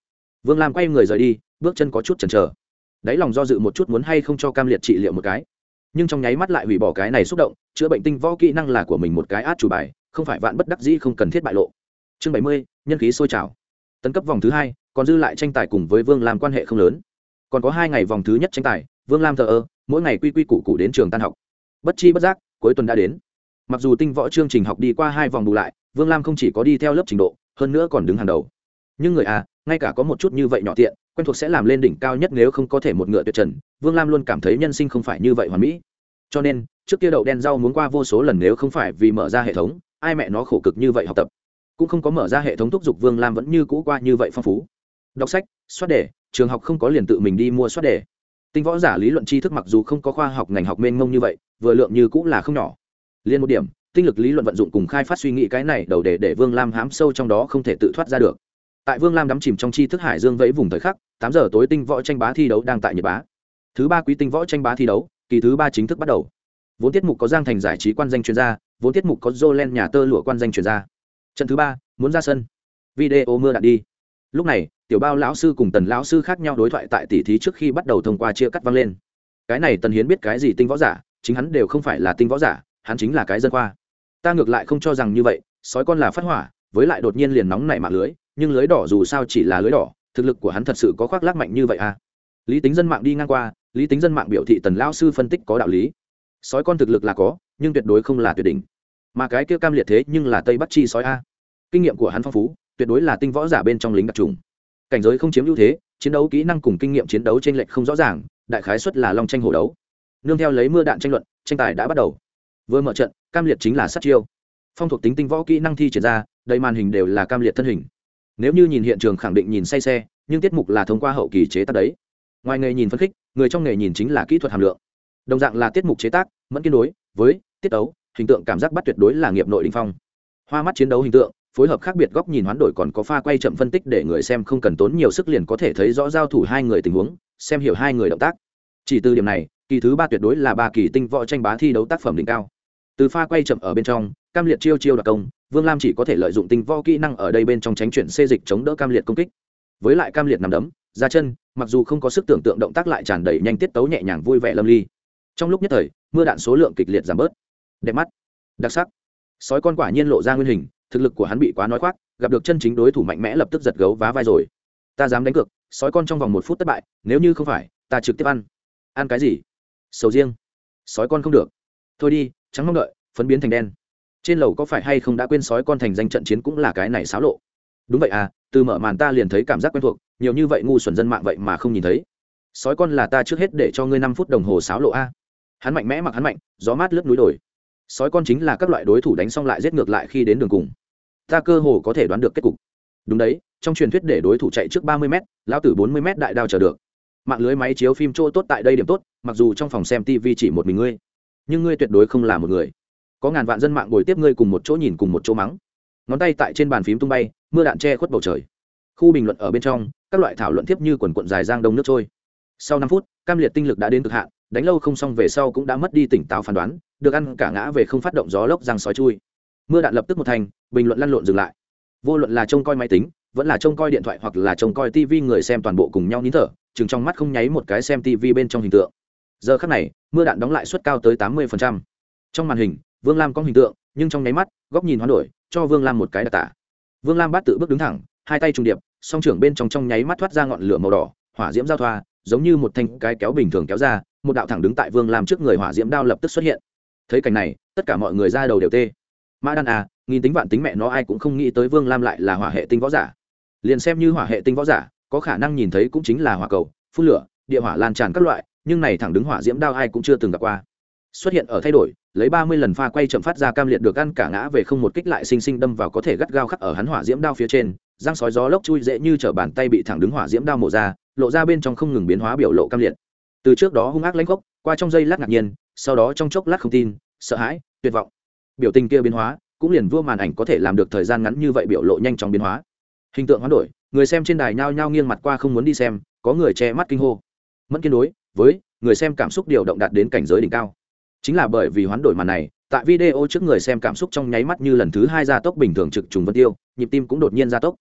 S1: Vương lam quay người rời đi, bước chân có chút chần chờ. Đáy lòng do dự một chút muốn hay không cho cam liệt trị liệu một cái. Nhưng trong nháy mắt lại hủy bỏ cái này xúc động, chữa bệnh tinh võ kỹ năng là của mình một cái át chủ bài, không phải vạn bất đắc dĩ không cần thiết bại lộ. Chương bảy mươi, nhân khí sôi trào. Tấn cấp vòng thứ hai, còn dư lại tranh tài cùng với vương lam quan hệ không lớn. Còn có hai ngày vòng thứ nhất tranh tài vương lam thờ ơ, mỗi ngày quy quy củ cụ đến trường tan học. Bất chi bất giác, cuối tuần đã đến. Mặc dù tinh võ chương trình học đi qua hai vòng bù lại, vương lam không chỉ có đi theo lớp trình độ, hơn nữa còn đứng hàng đầu. Nhưng người à ngay cả có một chút như vậy nhỏ tiện, quen thuộc sẽ làm lên đỉnh cao nhất nếu không có thể một ngựa tuyệt trần, vương lam luôn cảm thấy nhân sinh không phải như vậy hoàn mỹ. Cho nên, trước kia đậu đen rau muốn qua vô số lần nếu không phải vì mở ra hệ thống, ai mẹ nó khổ cực như vậy học tập. Cũng không có mở ra hệ thống thúc giục vương lam vẫn như cũ qua như vậy phong phú. Đọc sách xoát đề, trường học không có liền tự mình đi mua xoát đề tinh võ giả lý luận tri thức mặc dù không có khoa học ngành học mênh mông như vậy, vừa lượng như cũng là không nhỏ. Liên một điểm, tinh lực lý luận vận dụng cùng khai phát suy nghĩ cái này đầu để để vương lam hám sâu trong đó không thể tự thoát ra được. Tại vương lam đắm chìm trong tri thức hải dương vẫy vùng thời khắc, tám giờ tối tinh võ tranh bá thi đấu đang tại nhật bá. Thứ ba quý tinh võ tranh bá thi đấu, kỳ thứ ba chính thức bắt đầu. Vốn tiết mục có giang thành giải trí quan danh chuyên gia, vốn tiết mục có jolen nhà tơ lụa quan danh chuyên gia. Trận thứ ba, muốn ra sân. Video mưa đạn đi. Lúc này tiểu bao lão sư cùng tần lão sư khác nhau đối thoại tại tỷ thí trước khi bắt đầu thông qua chia cắt vang lên. Cái này tần hiến biết cái gì tinh võ giả, chính hắn đều không phải là tinh võ giả, hắn chính là cái dân khoa. Ta ngược lại không cho rằng như vậy, sói con là phát hỏa, với lại đột nhiên liền nóng nảy mạng lưới, nhưng lưới đỏ dù sao chỉ là lưới đỏ, thực lực của hắn thật sự có khoác lác mạnh như vậy à? Lý tính dân mạng đi ngang qua, lý tính dân mạng biểu thị tần lão sư phân tích có đạo lý. Sói con thực lực là có, nhưng tuyệt đối không là tuyệt đỉnh. Mà cái kia cam liệt thế nhưng là tây bắc chi sói a. Kinh nghiệm của hắn phong phú, tuyệt đối là tinh võ giả bên trong lính đặc trùng cảnh giới không chiếm ưu thế, chiến đấu kỹ năng cùng kinh nghiệm chiến đấu t r ê n lệch không rõ ràng, đại khái xuất là long tranh hổ đấu. Nương theo lấy mưa đạn tranh luận, tranh tài đã bắt đầu. Vừa mở trận, cam liệt chính là sát chiêu. Phong thuộc tính tinh võ kỹ năng thi triển ra, đầy màn hình đều là cam liệt thân hình. Nếu như nhìn hiện trường khẳng định nhìn say xe, nhưng tiết mục là thông qua hậu kỳ chế tác đấy. Ngoài nghề nhìn phân khích, người trong nghề nhìn chính là kỹ thuật hàm lượng. Đồng dạng là tiết mục chế tác, mẫn kiên đối, với, tiết tấu, hình tượng cảm giác bắt tuyệt đối là nghiệp nội đình phong. Hoa mắt chiến đấu hình tượng phối hợp khác biệt góc nhìn hoán đổi còn có pha quay chậm phân tích để người xem không cần tốn nhiều sức liền có thể thấy rõ giao thủ hai người tình huống, xem hiểu hai người động tác. Chỉ từ điểm này, kỳ thứ ba tuyệt đối là ba kỳ tinh võ tranh bá thi đấu tác phẩm đỉnh cao. Từ pha quay chậm ở bên trong, cam liệt chiêu chiêu đặc công, vương lam chỉ có thể lợi dụng tinh võ kỹ năng ở đây bên trong tránh chuyển xê dịch chống đỡ cam liệt công kích. Với lại cam liệt nằm đấm, ra chân, mặc dù không có sức tưởng tượng động tác lại tràn đầy nhanh tiết tấu nhẹ nhàng vui vẻ lâm ly. Trong lúc nhất thời, mưa đạn số lượng kịch liệt giảm bớt. Đẹp mắt. Đặc sắc. Sói con quả nhiên lộ ra nguyên hình thực lực của hắn bị quá nói khoác, gặp được chân chính đối thủ mạnh mẽ lập tức giật gấu vá vai rồi. Ta dám đánh cược, sói con trong vòng một phút thất bại, nếu như không phải, ta trực tiếp ăn. Ăn cái gì? Sầu riêng. Sói con không được. Thôi đi, trắng mong đợi, phấn biến thành đen. Trên lầu có phải hay không đã quên sói con thành danh trận chiến cũng là cái này xáo lộ? Đúng vậy à từ mở màn ta liền thấy cảm giác quen thuộc, nhiều như vậy ngu xuẩn dân mạng vậy mà không nhìn thấy. Sói con là ta trước hết để cho ngươi năm phút đồng hồ xáo lộ a. Hắn mạnh mẽ mặc hắn mạnh, gió mát lướt núi đồi. Sói con chính là các loại đối thủ đánh xong lại giết ngược lại khi đến đường cùng ta cơ hồ có thể đoán được kết cục. Đúng đấy, trong truyền thuyết để đối thủ chạy trước ba mươi m lao tử bốn mươi m đại đao chờ được. Mạng lưới máy chiếu phim chỗ tốt tại đây điểm tốt, mặc dù trong phòng xem tv chỉ một mình ngươi, nhưng ngươi tuyệt đối không là một người. Có ngàn vạn dân mạng ngồi tiếp ngươi cùng một chỗ nhìn cùng một chỗ mắng. Ngón tay tại trên bàn phím tung bay, mưa đạn che khuất bầu trời. Khu bình luận ở bên trong, các loại thảo luận tiếp như quần quận dài giang đông nước trôi. Sau năm phút, cam liệt tinh lực đã đến cực hạn, đánh lâu không xong về sau cũng đã mất đi tỉnh táo phán đoán, được ăn cả ngã về không phát động gió lốc răng sói chui mưa đạn lập tức một thành, bình luận lăn lộn dừng lại. Vô luận là trông coi máy tính, vẫn là trông coi điện thoại hoặc là trông coi tv người xem toàn bộ cùng nhau nín thở, chừng trong mắt không nháy một cái xem tv bên trong hình tượng. Giờ khắc này, mưa đạn đóng lại suất cao tới tám mươi trong màn hình, vương lam có hình tượng, nhưng trong nháy mắt, góc nhìn hoán đổi, cho vương lam một cái đặc tả. Vương lam bát tự bước đứng thẳng, hai tay trùng điệp, song trưởng bên trong trong nháy mắt thoát ra ngọn lửa màu đỏ, hỏa diễm giao thoa, giống như một thanh cái kéo bình thường kéo ra, một đạo thẳng đứng tại vương lam trước người hỏa diễm đao lập tức xuất hiện. Thấy cảnh này, tất cả mọi người ra đầu đều tê mã đan à nghìn tính vạn tính mẹ nó ai cũng không nghĩ tới vương lam lại là hỏa hệ tinh võ giả. Liền xem như hỏa hệ tinh võ giả, có khả năng nhìn thấy cũng chính là hỏa cầu, phun lửa, địa hỏa lan tràn các loại, nhưng này thẳng đứng hỏa diễm đao ai cũng chưa từng gặp qua. Xuất hiện ở thay đổi, lấy ba mươi lần pha quay chậm phát ra cam liệt được ăn cả ngã về không một kích lại sinh sinh đâm vào có thể gắt gao khắc ở hắn hỏa diễm đao phía trên, răng sói gió lốc chui dễ như t bàn tay bị thẳng đứng hỏa diễm đao mổ ra, lộ ra bên trong không ngừng biến hóa biểu lộ cam liệt. Từ trước đó hung ác lãnh gốc, qua trong giây lát ngạc nhiên, sau đó trong chốc lát không tin, sợ hãi, tuyệt vọng biểu tình kia biến hóa, cũng liền vua màn ảnh có thể làm được thời gian ngắn như vậy biểu lộ nhanh chóng biến hóa. Hình tượng hoán đổi, người xem trên đài nhao nhao nghiêng mặt qua không muốn đi xem, có người che mắt kinh hô. Mất kiên đối với người xem cảm xúc điều động đạt đến cảnh giới đỉnh cao. Chính là bởi vì hoán đổi màn này, tại video trước người xem cảm xúc trong nháy mắt như lần thứ hai gia tốc bình thường trực trùng vân tiêu, nhịp tim cũng đột nhiên gia tốc.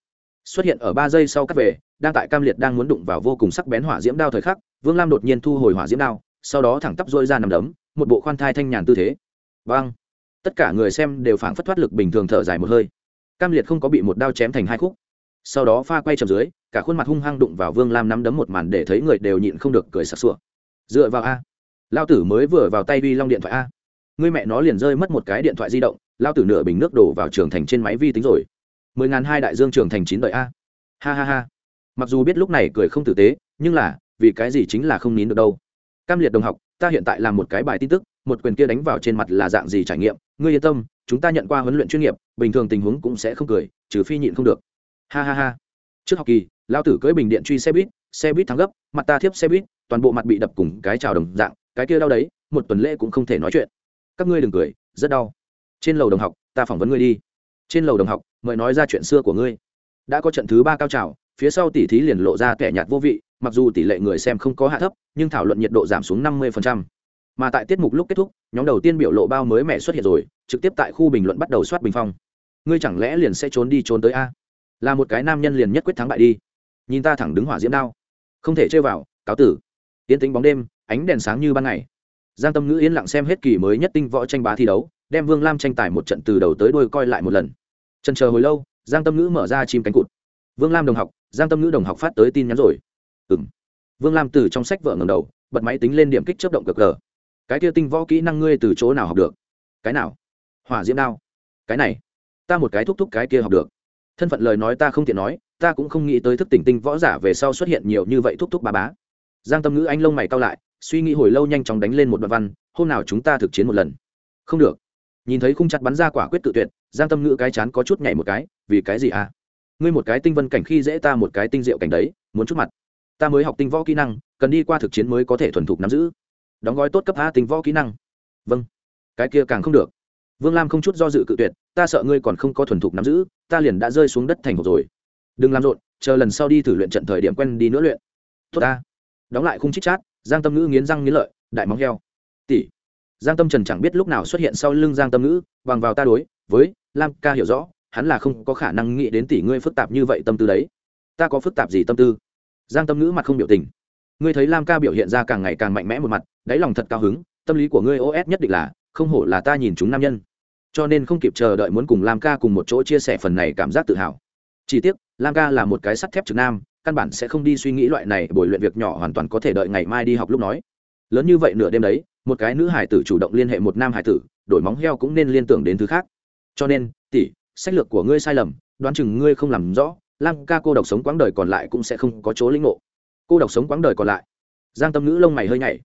S1: Xuất hiện ở ba giây sau cắt về, đang tại cam liệt đang muốn đụng vào vô cùng sắc bén hỏa diễm đao thời khắc, vương lam đột nhiên thu hồi hỏa diễm đao, sau đó thẳng tắp dôi ra nằm đấm, một bộ khoan thai thanh nhàn tư thế. Vang tất cả người xem đều phảng phất thoát lực bình thường thở dài một hơi. Cam liệt không có bị một đao chém thành hai khúc. Sau đó pha quay chậm dưới, cả khuôn mặt hung hăng đụng vào vương lam nắm đấm một màn để thấy người đều nhịn không được cười sặc sụa. Dựa vào a. Lao tử mới vừa vào tay vi long điện thoại a. Người mẹ nó liền rơi mất một cái điện thoại di động, lao tử nửa bình nước đổ vào trường thành trên máy vi tính rồi. Mười ngàn hai đại dương trường thành chín đợi a. Ha ha ha. Mặc dù biết lúc này cười không tử tế, nhưng là, vì cái gì chính là không nín được đâu. Cam liệt đồng học ta hiện tại làm một cái bài tin tức, một quyền kia đánh vào trên mặt là dạng gì trải nghiệm, ngươi yên tâm, chúng ta nhận qua huấn luyện chuyên nghiệp, bình thường tình huống cũng sẽ không cười, trừ phi nhịn không được. Ha ha ha. Trước học kỳ, lao tử cưỡi bình điện truy xe buýt xe buýt thắng gấp, mặt ta thiếp xe buýt, toàn bộ mặt bị đập cùng cái trào đồng dạng, cái kia đau đấy, một tuần lễ cũng không thể nói chuyện. Các ngươi đừng cười, rất đau. Trên lầu đồng học, ta phỏng vấn ngươi đi. Trên lầu đồng học, mời nói ra chuyện xưa của ngươi. Đã có trận thứ ba cao trào, phía sau tỷ thí liền lộ ra kẻ nhạt vô vị mặc dù tỷ lệ người xem không có hạ thấp, nhưng thảo luận nhiệt độ giảm xuống năm mươi mà tại tiết mục lúc kết thúc, nhóm đầu tiên biểu lộ bao mới mẹ xuất hiện rồi, trực tiếp tại khu bình luận bắt đầu soát bình phong. Ngươi chẳng lẽ liền sẽ trốn đi trốn tới a? Là một cái nam nhân liền nhất quyết thắng bại đi. Nhìn ta thẳng đứng hỏa diễm đao. Không thể chơi vào, cáo tử. Yên tĩnh bóng đêm, ánh đèn sáng như ban ngày. Giang tâm ngữ yên lặng xem hết kỳ mới nhất tinh võ tranh bá thi đấu, đem vương lam tranh tài một trận từ đầu tới đôi coi lại một lần. Trần chờ hồi lâu, giang tâm ngữ mở ra chim cánh cụt. Vương lam đồng học, giang tâm ngữ đồng học phát tới tin nhắn rồi ừ vương lam từ trong sách vợ ngầm đầu, bật máy tính lên điểm kích chấp động cực cờ cái kia tinh võ kỹ năng ngươi từ chỗ nào học được? Cái nào? Hỏa diễm đao. Cái này. Ta một cái thúc thúc cái kia học được. Thân phận lời nói ta không tiện nói, ta cũng không nghĩ tới thức tỉnh tinh võ giả về sau xuất hiện nhiều như vậy thúc thúc bà bá. Giang tâm ngữ anh lông mày cao lại, suy nghĩ hồi lâu nhanh chóng đánh lên một đoạn văn, hôm nào chúng ta thực chiến một lần. Không được. Nhìn thấy khung chặt bắn ra quả quyết tự tuyệt, giang tâm ngữ cái chán có chút nhảy một cái, vì cái gì à? Ngươi một cái tinh vân cảnh khi dễ ta một cái tinh diệu cảnh đấy, muốn chút mặt ta mới học tinh võ kỹ năng, cần đi qua thực chiến mới có thể thuần thục nắm giữ. Đóng gói tốt cấp a tinh võ kỹ năng. Vâng. Cái kia càng không được. Vương lam không chút do dự cự tuyệt, ta sợ ngươi còn không có thuần thục nắm giữ, ta liền đã rơi xuống đất thành hộp rồi. Đừng làm rộn, chờ lần sau đi thử luyện trận thời điểm quen đi nữa luyện. Tốt ta. Đóng lại khung chích chát, giang tâm ngữ nghiến răng nghiến lợi, đại móng heo. Tỷ. Giang tâm trần chẳng biết lúc nào xuất hiện sau lưng giang tâm ngữ, bằng vào ta đối, với, lam ca hiểu rõ, hắn là không có khả năng nghĩ đến tỷ ngươi phức tạp như vậy tâm tư đấy. Ta có phức tạp gì tâm tư? Giang tâm ngữ mặt không biểu tình. Ngươi thấy lam ca biểu hiện ra càng ngày càng mạnh mẽ một mặt, đáy lòng thật cao hứng, tâm lý của ngươi os nhất định là, không hổ là ta nhìn chúng nam nhân. Cho nên không kịp chờ đợi muốn cùng lam ca cùng một chỗ chia sẻ phần này cảm giác tự hào. Chỉ tiếc, lam ca là một cái sắt thép trực nam, căn bản sẽ không đi suy nghĩ loại này buổi luyện việc nhỏ hoàn toàn có thể đợi ngày mai đi học lúc nói. Lớn như vậy nửa đêm đấy, một cái nữ hải tử chủ động liên hệ một nam hải tử, đổi móng heo cũng nên liên tưởng đến thứ khác. Cho nên, tỷ, sách lược của ngươi sai lầm, đoán chừng ngươi không làm rõ lam ca cô độc sống quãng đời còn lại cũng sẽ không có chỗ linh ngộ. Cô độc sống quãng đời còn lại. Giang tâm ngữ lông mày hơi nhảy.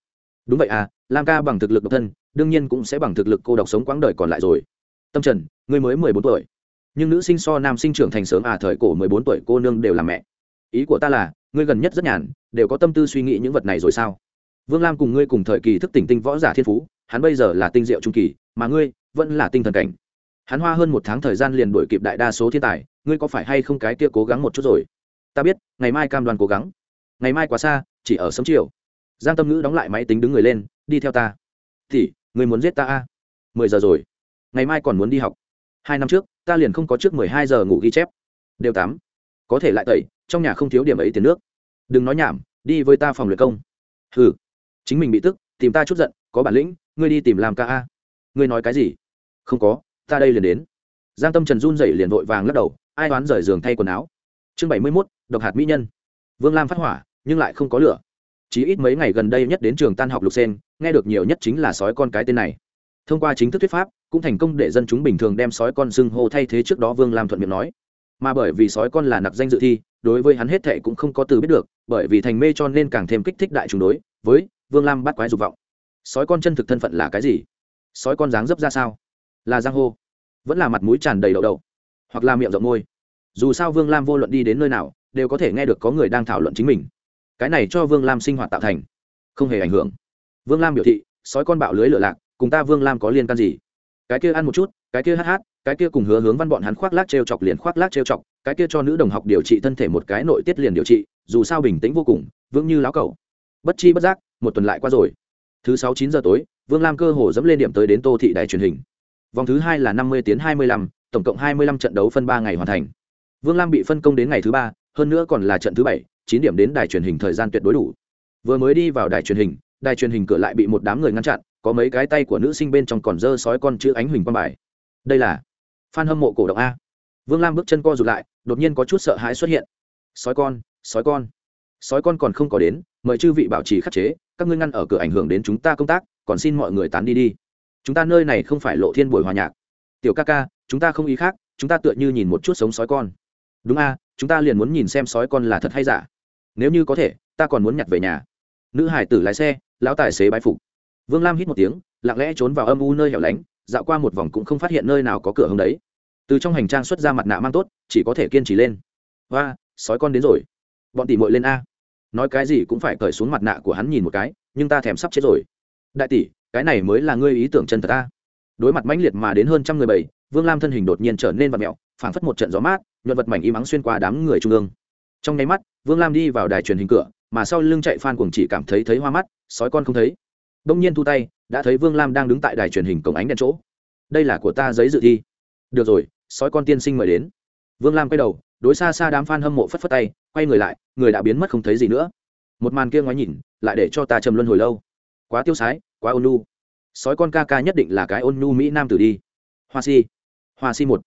S1: Đúng vậy à lam ca bằng thực lực độc thân, đương nhiên cũng sẽ bằng thực lực cô độc sống quãng đời còn lại rồi. Tâm trần ngươi mới mười bốn tuổi. Nhưng nữ sinh so nam sinh trưởng thành sớm à thời cổ mười bốn tuổi cô nương đều là mẹ. Ý của ta là, ngươi gần nhất rất nhàn, đều có tâm tư suy nghĩ những vật này rồi sao? Vương lam cùng ngươi cùng thời kỳ thức tỉnh tinh võ giả thiên phú, hắn bây giờ là tinh diệu trung kỳ, mà ngươi vẫn là tinh thần cảnh hắn hoa hơn một tháng thời gian liền đổi kịp đại đa số thiên tài, ngươi có phải hay không cái kia cố gắng một chút rồi? Ta biết, ngày mai cam Đoàn cố gắng. Ngày mai quá xa, chỉ ở sớm chiều. Giang tâm ngữ đóng lại máy tính đứng người lên, đi theo ta. Thì người muốn giết ta a? À? mười giờ rồi. Ngày mai còn muốn đi học. Hai năm trước, ta liền không có trước mười hai giờ ngủ ghi chép. Đều tám. Có thể lại tẩy, trong nhà không thiếu điểm ấy tiền nước. Đừng nói nhảm, đi với ta phòng luyện công. Ừ chính mình bị tức, tìm ta chút giận, có bản lĩnh, ngươi đi tìm làm ca a. Ngươi nói cái gì? Không có ta đây liền đến. Giang tâm trần run dậy liền vội vàng lắc đầu, ai đoán rời giường thay quần áo. Chương bảy mươi mốt, độc hạt mỹ nhân. Vương lam phát hỏa, nhưng lại không có lửa. Chỉ ít mấy ngày gần đây nhất đến trường tan học lục sen nghe được nhiều nhất chính là sói con cái tên này. Thông qua chính thức thuyết pháp, cũng thành công để dân chúng bình thường đem sói con xưng hô thay thế trước đó vương lam thuận miệng nói. Mà bởi vì sói con là nặc danh dự thi, đối với hắn hết thệ cũng không có từ biết được, bởi vì thành mê cho nên càng thêm kích thích đại chúng đối với vương lam bắt quái dục vọng. Sói con chân thực thân phận là cái gì? Sói con dáng dấp ra sao? Là giang hô, vẫn là mặt mũi tràn đầy đậu đậu, hoặc là miệng rộng môi. Dù sao vương lam vô luận đi đến nơi nào, đều có thể nghe được có người đang thảo luận chính mình. Cái này cho vương lam sinh hoạt tạo thành không hề ảnh hưởng. Vương lam biểu thị, sói con bạo lưới lựa lạc, cùng ta vương lam có liên can gì? Cái kia ăn một chút, cái kia hát hát, cái kia cùng hứa hướng văn bọn hắn khoác lác trêu chọc liền khoác lác trêu chọc, cái kia cho nữ đồng học điều trị thân thể một cái nội tiết liền điều trị, dù sao bình tĩnh vô cùng, vững như láo cầu bất chi bất giác, một tuần lại qua rồi. Thứ sáu chín giờ tối, vương lam cơ hồ dẫm lên điểm tới đến tô thị đài truyền hình vòng thứ hai là năm mươi tiến hai mươi lăm, tổng cộng hai mươi lăm trận đấu phân ba ngày hoàn thành. Vương lam bị phân công đến ngày thứ ba, hơn nữa còn là trận thứ bảy, chín điểm đến đài truyền hình thời gian tuyệt đối đủ. Vừa mới đi vào đài truyền hình, đài truyền hình cửa lại bị một đám người ngăn chặn, có mấy cái tay của nữ sinh bên trong còn dơ sói con chữ ánh huỳnh quan bài. Đây là f a n hâm mộ cổ động a. Vương lam bước chân co rụt lại, đột nhiên có chút sợ hãi xuất hiện. Sói con sói con. Sói con còn không có đến, mời chư vị bảo trì khắc chế, các ngươi ngăn ở cửa ảnh hưởng đến chúng ta công tác, còn xin mọi người tán đi đi chúng ta nơi này không phải lộ thiên buổi hòa nhạc. Tiểu ca ca, chúng ta không ý khác, chúng ta tựa như nhìn một chút sống sói con. Đúng a, chúng ta liền muốn nhìn xem sói con là thật hay giả. Nếu như có thể, ta còn muốn nhặt về nhà. Nữ hải tử lái xe, lão tài xế bái phục. Vương lam hít một tiếng, lặng lẽ trốn vào âm u nơi hẻo lánh, dạo qua một vòng cũng không phát hiện nơi nào có cửa hướng đấy. Từ trong hành trang xuất ra mặt nạ mang tốt, chỉ có thể kiên trì lên. Và sói con đến rồi. Bọn tỉ mội lên a. Nói cái gì cũng phải cởi xuống mặt nạ của hắn nhìn một cái, nhưng ta thèm sắp chết rồi. Đại tỷ cái này mới là ngươi ý tưởng chân thật ta. Đối mặt mãnh liệt mà đến hơn trăm người bảy, vương lam thân hình đột nhiên trở nên vật mẹo phảng phất một trận gió mát, nhuận vật mảnh im ắng xuyên qua đám người trung ương. Trong nháy mắt, vương lam đi vào đài truyền hình cửa, mà sau lưng chạy phan cuồng chỉ cảm thấy thấy hoa mắt, sói con không thấy. Đông nhiên thu tay, đã thấy vương lam đang đứng tại đài truyền hình cổng ánh đèn chỗ. Đây là của ta giấy dự thi. Được rồi, sói con tiên sinh mời đến. Vương lam quay đầu, đối xa xa đám f a n hâm mộ phất phất tay, quay người lại, người đã biến mất không thấy gì nữa. Một màn kia ngoái nhìn, lại để cho ta trầm luân hồi lâu quá tiêu sái, quá ôn nu sói con ca ca nhất định là cái ôn nu mỹ nam tử đi. Hoa si hoa si một.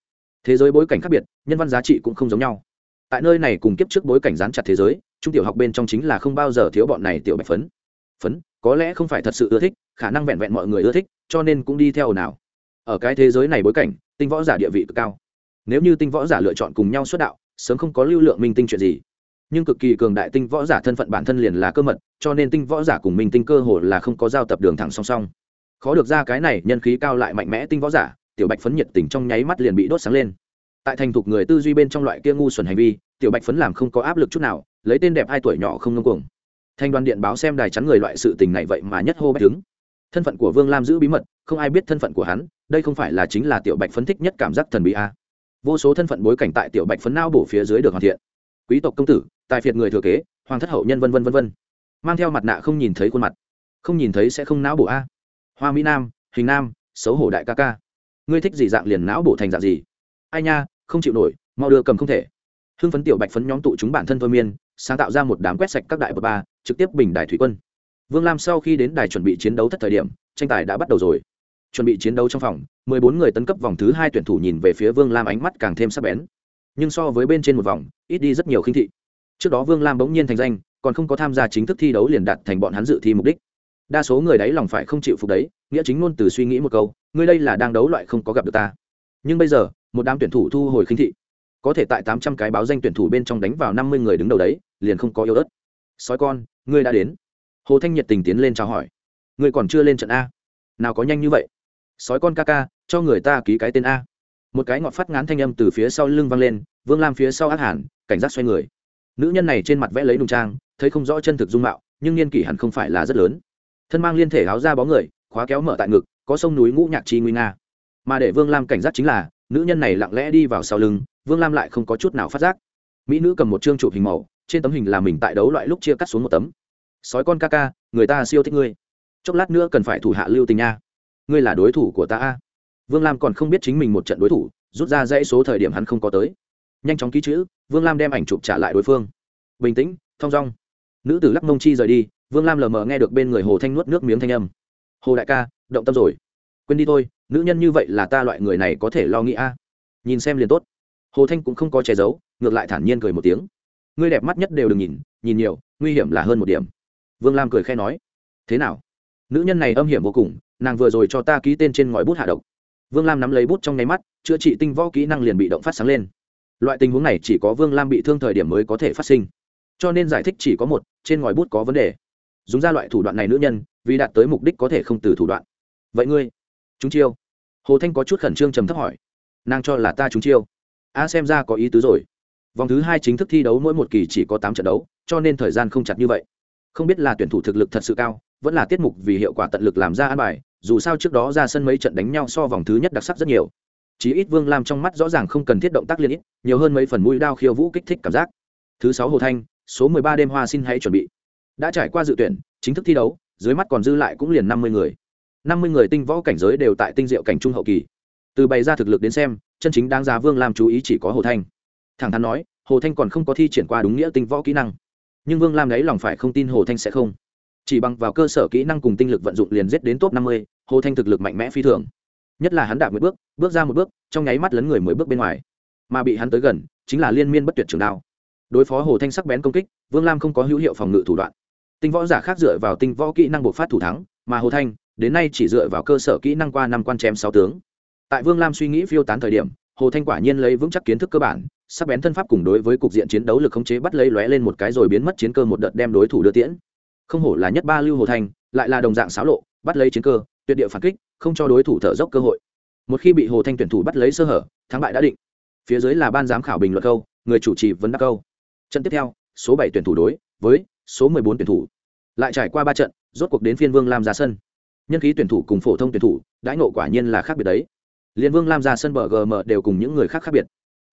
S1: Thế giới bối cảnh khác biệt, nhân văn giá trị cũng không giống nhau. Tại nơi này cùng kiếp trước bối cảnh dán chặt thế giới, trung tiểu học bên trong chính là không bao giờ thiếu bọn này tiểu bạch phấn. Phấn, có lẽ không phải thật sự ưa thích, khả năng vẹn vẹn mọi người ưa thích, cho nên cũng đi theo ồn ào ở cái thế giới này bối cảnh, tinh võ giả địa vị cực cao. Nếu như tinh võ giả lựa chọn cùng nhau xuất đạo, sớm không có lưu lượng minh tinh chuyện gì nhưng cực kỳ cường đại tinh võ giả thân phận bản thân liền là cơ mật, cho nên tinh võ giả cùng minh tinh cơ hồ là không có giao tập đường thẳng song song. Khó được ra cái này, nhân khí cao lại mạnh mẽ tinh võ giả, tiểu bạch phấn nhiệt tình trong nháy mắt liền bị đốt sáng lên. Tại thành thục người tư duy bên trong loại kia ngu xuẩn hành vi, tiểu bạch phấn làm không có áp lực chút nào, lấy tên đẹp hai tuổi nhỏ không ngông cuồng. Thanh đoàn điện báo xem đài chắn người loại sự tình này vậy mà nhất hô bách đứng. Thân phận của vương lam giữ bí mật, không ai biết thân phận của hắn, đây không phải là chính là tiểu bạch phấn thích nhất cảm giác thần bí a. Vô số thân phận bối cảnh tại tiểu bạch phấn não bổ phía dưới được hoàn thiện. Quý tộc công tử tài phiệt người thừa kế, hoàng thất hậu nhân vân vân vân vân. Mang theo mặt nạ không nhìn thấy khuôn mặt. Không nhìn thấy sẽ không não bổ a. Hoa mỹ nam, hình nam, xấu hổ đại ca ca. Ngươi thích gì dạng liền não bổ thành dạng gì? Ai nha, không chịu nổi, mau đưa cầm không thể. Hưng phấn tiểu bạch phấn nhóm tụ chúng bản thân thôi miên, sáng tạo ra một đám quét sạch các đại bờ ba, trực tiếp bình đài thủy quân. Vương lam sau khi đến đài chuẩn bị chiến đấu thất thời điểm, tranh tài đã bắt đầu rồi. Chuẩn bị chiến đấu trong phòng, mười bốn người tấn cấp vòng thứ hai tuyển thủ nhìn về phía vương lam ánh mắt càng thêm sắc bén. Nhưng so với bên trên một vòng, ít đi rất nhiều khinh thị trước đó vương lam bỗng nhiên thành danh, còn không có tham gia chính thức thi đấu liền đạt thành bọn hắn dự thi mục đích. Đa số người đấy lòng phải không chịu phục đấy, nghĩa chính ngôn từ suy nghĩ một câu, ngươi đây là đang đấu loại không có gặp được ta. Nhưng bây giờ, một đám tuyển thủ thu hồi khinh thị, có thể tại tám trăm cái báo danh tuyển thủ bên trong đánh vào năm mươi người đứng đầu đấy, liền không có yếu ớt. Sói con, ngươi đã đến. Hồ thanh nhiệt tình tiến lên chào hỏi. Ngươi còn chưa lên trận a? Nào có nhanh như vậy? Sói con ca ca, cho người ta ký cái tên a. Một cái ngọt phát ngán thanh âm từ phía sau lưng vang lên, vương lam phía sau ác hẳn, cảnh giác xoay người nữ nhân này trên mặt vẽ lấy nùng trang, thấy không rõ chân thực dung mạo, nhưng niên kỷ hẳn không phải là rất lớn. Thân mang liên thể áo ra bó người, khóa kéo mở tại ngực, có sông núi ngũ nhạc chi nguy nga. Mà để vương lam cảnh giác chính là, nữ nhân này lặng lẽ đi vào sau lưng, vương lam lại không có chút nào phát giác. Mỹ nữ cầm một chương chụp hình màu, trên tấm hình là mình tại đấu loại lúc chia cắt xuống một tấm. Sói con ca ca, người ta siêu thích ngươi. Chốc lát nữa cần phải thủ hạ lưu tình nha. Ngươi là đối thủ của ta a. Vương lam còn không biết chính mình một trận đối thủ, rút ra dãy số thời điểm hắn không có tới nhanh chóng ký chữ, vương lam đem ảnh chụp trả lại đối phương. Bình tĩnh, thong dong. Nữ tử lắc mông chi rời đi, vương lam lờ mờ nghe được bên người hồ thanh nuốt nước miếng thanh âm. Hồ đại ca, động tâm rồi. Quên đi thôi, nữ nhân như vậy là ta loại người này có thể lo nghĩ a. Nhìn xem liền tốt. Hồ thanh cũng không có che giấu, ngược lại thản nhiên cười một tiếng. Ngươi đẹp mắt nhất đều đừng nhìn nhìn nhiều, nguy hiểm là hơn một điểm. Vương lam cười khe nói. Thế nào? Nữ nhân này âm hiểm vô cùng, nàng vừa rồi cho ta ký tên trên ngòi bút hạ độc. Vương lam nắm lấy bút trong nháy mắt, chữa trị tinh võ kỹ năng liền bị động phát sáng lên loại tình huống này chỉ có vương lam bị thương thời điểm mới có thể phát sinh. Cho nên giải thích chỉ có một, trên ngòi bút có vấn đề. Dùng ra loại thủ đoạn này nữ nhân, vì đạt tới mục đích có thể không từ thủ đoạn. Vậy ngươi, chúng chiêu. Hồ thanh có chút khẩn trương trầm thấp hỏi. Nàng cho là ta chúng chiêu. A xem ra có ý tứ rồi. Vòng thứ hai chính thức thi đấu mỗi một kỳ chỉ có tám trận đấu, cho nên thời gian không chặt như vậy. Không biết là tuyển thủ thực lực thật sự cao, vẫn là tiết mục vì hiệu quả tận lực làm ra an bài, dù sao trước đó ra sân mấy trận đánh nhau so vòng thứ nhất đặc sắc rất nhiều chí ít vương lam trong mắt rõ ràng không cần thiết động tác liên ít, nhiều hơn mấy phần mũi đao khiêu vũ kích thích cảm giác. Thứ sáu hồ thanh, số mười ba đêm hoa xin hãy chuẩn bị. Đã trải qua dự tuyển, chính thức thi đấu, dưới mắt còn dư lại cũng liền năm mươi người. Năm mươi người tinh võ cảnh giới đều tại tinh diệu cảnh trung hậu kỳ. Từ bày ra thực lực đến xem, chân chính đáng giá vương lam chú ý chỉ có hồ thanh. Thẳng thắn nói, hồ thanh còn không có thi triển qua đúng nghĩa tinh võ kỹ năng. Nhưng vương lam lấy lòng phải không tin hồ thanh sẽ không. Chỉ bằng vào cơ sở kỹ năng cùng tinh lực vận dụng liền giết đến top năm mươi, hồ thanh thực lực mạnh mẽ phi thường. Nhất là hắn đạp một bước bước ra một bước, trong nháy mắt lấn người mười bước bên ngoài. Mà bị hắn tới gần, chính là liên miên bất tuyệt trường đao. Đối phó hồ thanh sắc bén công kích, vương lam không có hữu hiệu phòng ngự thủ đoạn. Tinh võ giả khác dựa vào tinh võ kỹ năng bộc phát thủ thắng, mà hồ thanh, đến nay chỉ dựa vào cơ sở kỹ năng qua năm quan chém sáu tướng. Tại vương lam suy nghĩ phiêu tán thời điểm, hồ thanh quả nhiên lấy vững chắc kiến thức cơ bản, sắc bén thân pháp cùng đối với cục diện chiến đấu lực khống chế bắt lấy lóe lên một cái rồi biến mất chiến cơ một đợt đem đối thủ đưa tiễn. Không hổ là nhất ba lưu hồ thanh, lại là đồng dạng xáo lộ, bắt lấy chiến cơ, tuyệt địa phản kích, không cho đối thủ thở dốc cơ hội một khi bị hồ thanh tuyển thủ bắt lấy sơ hở, thắng bại đã định. Phía dưới là ban giám khảo bình luận câu, người chủ trì vấn đáp câu. Trận tiếp theo, số bảy tuyển thủ đối với số mười bốn tuyển thủ. Lại trải qua ba trận, rốt cuộc đến phiên vương lam ra sân. Nhân khí tuyển thủ cùng phổ thông tuyển thủ, đãi nộ quả nhiên là khác biệt đấy. Liên vương lam ra sân bờ gm đều cùng những người khác khác biệt.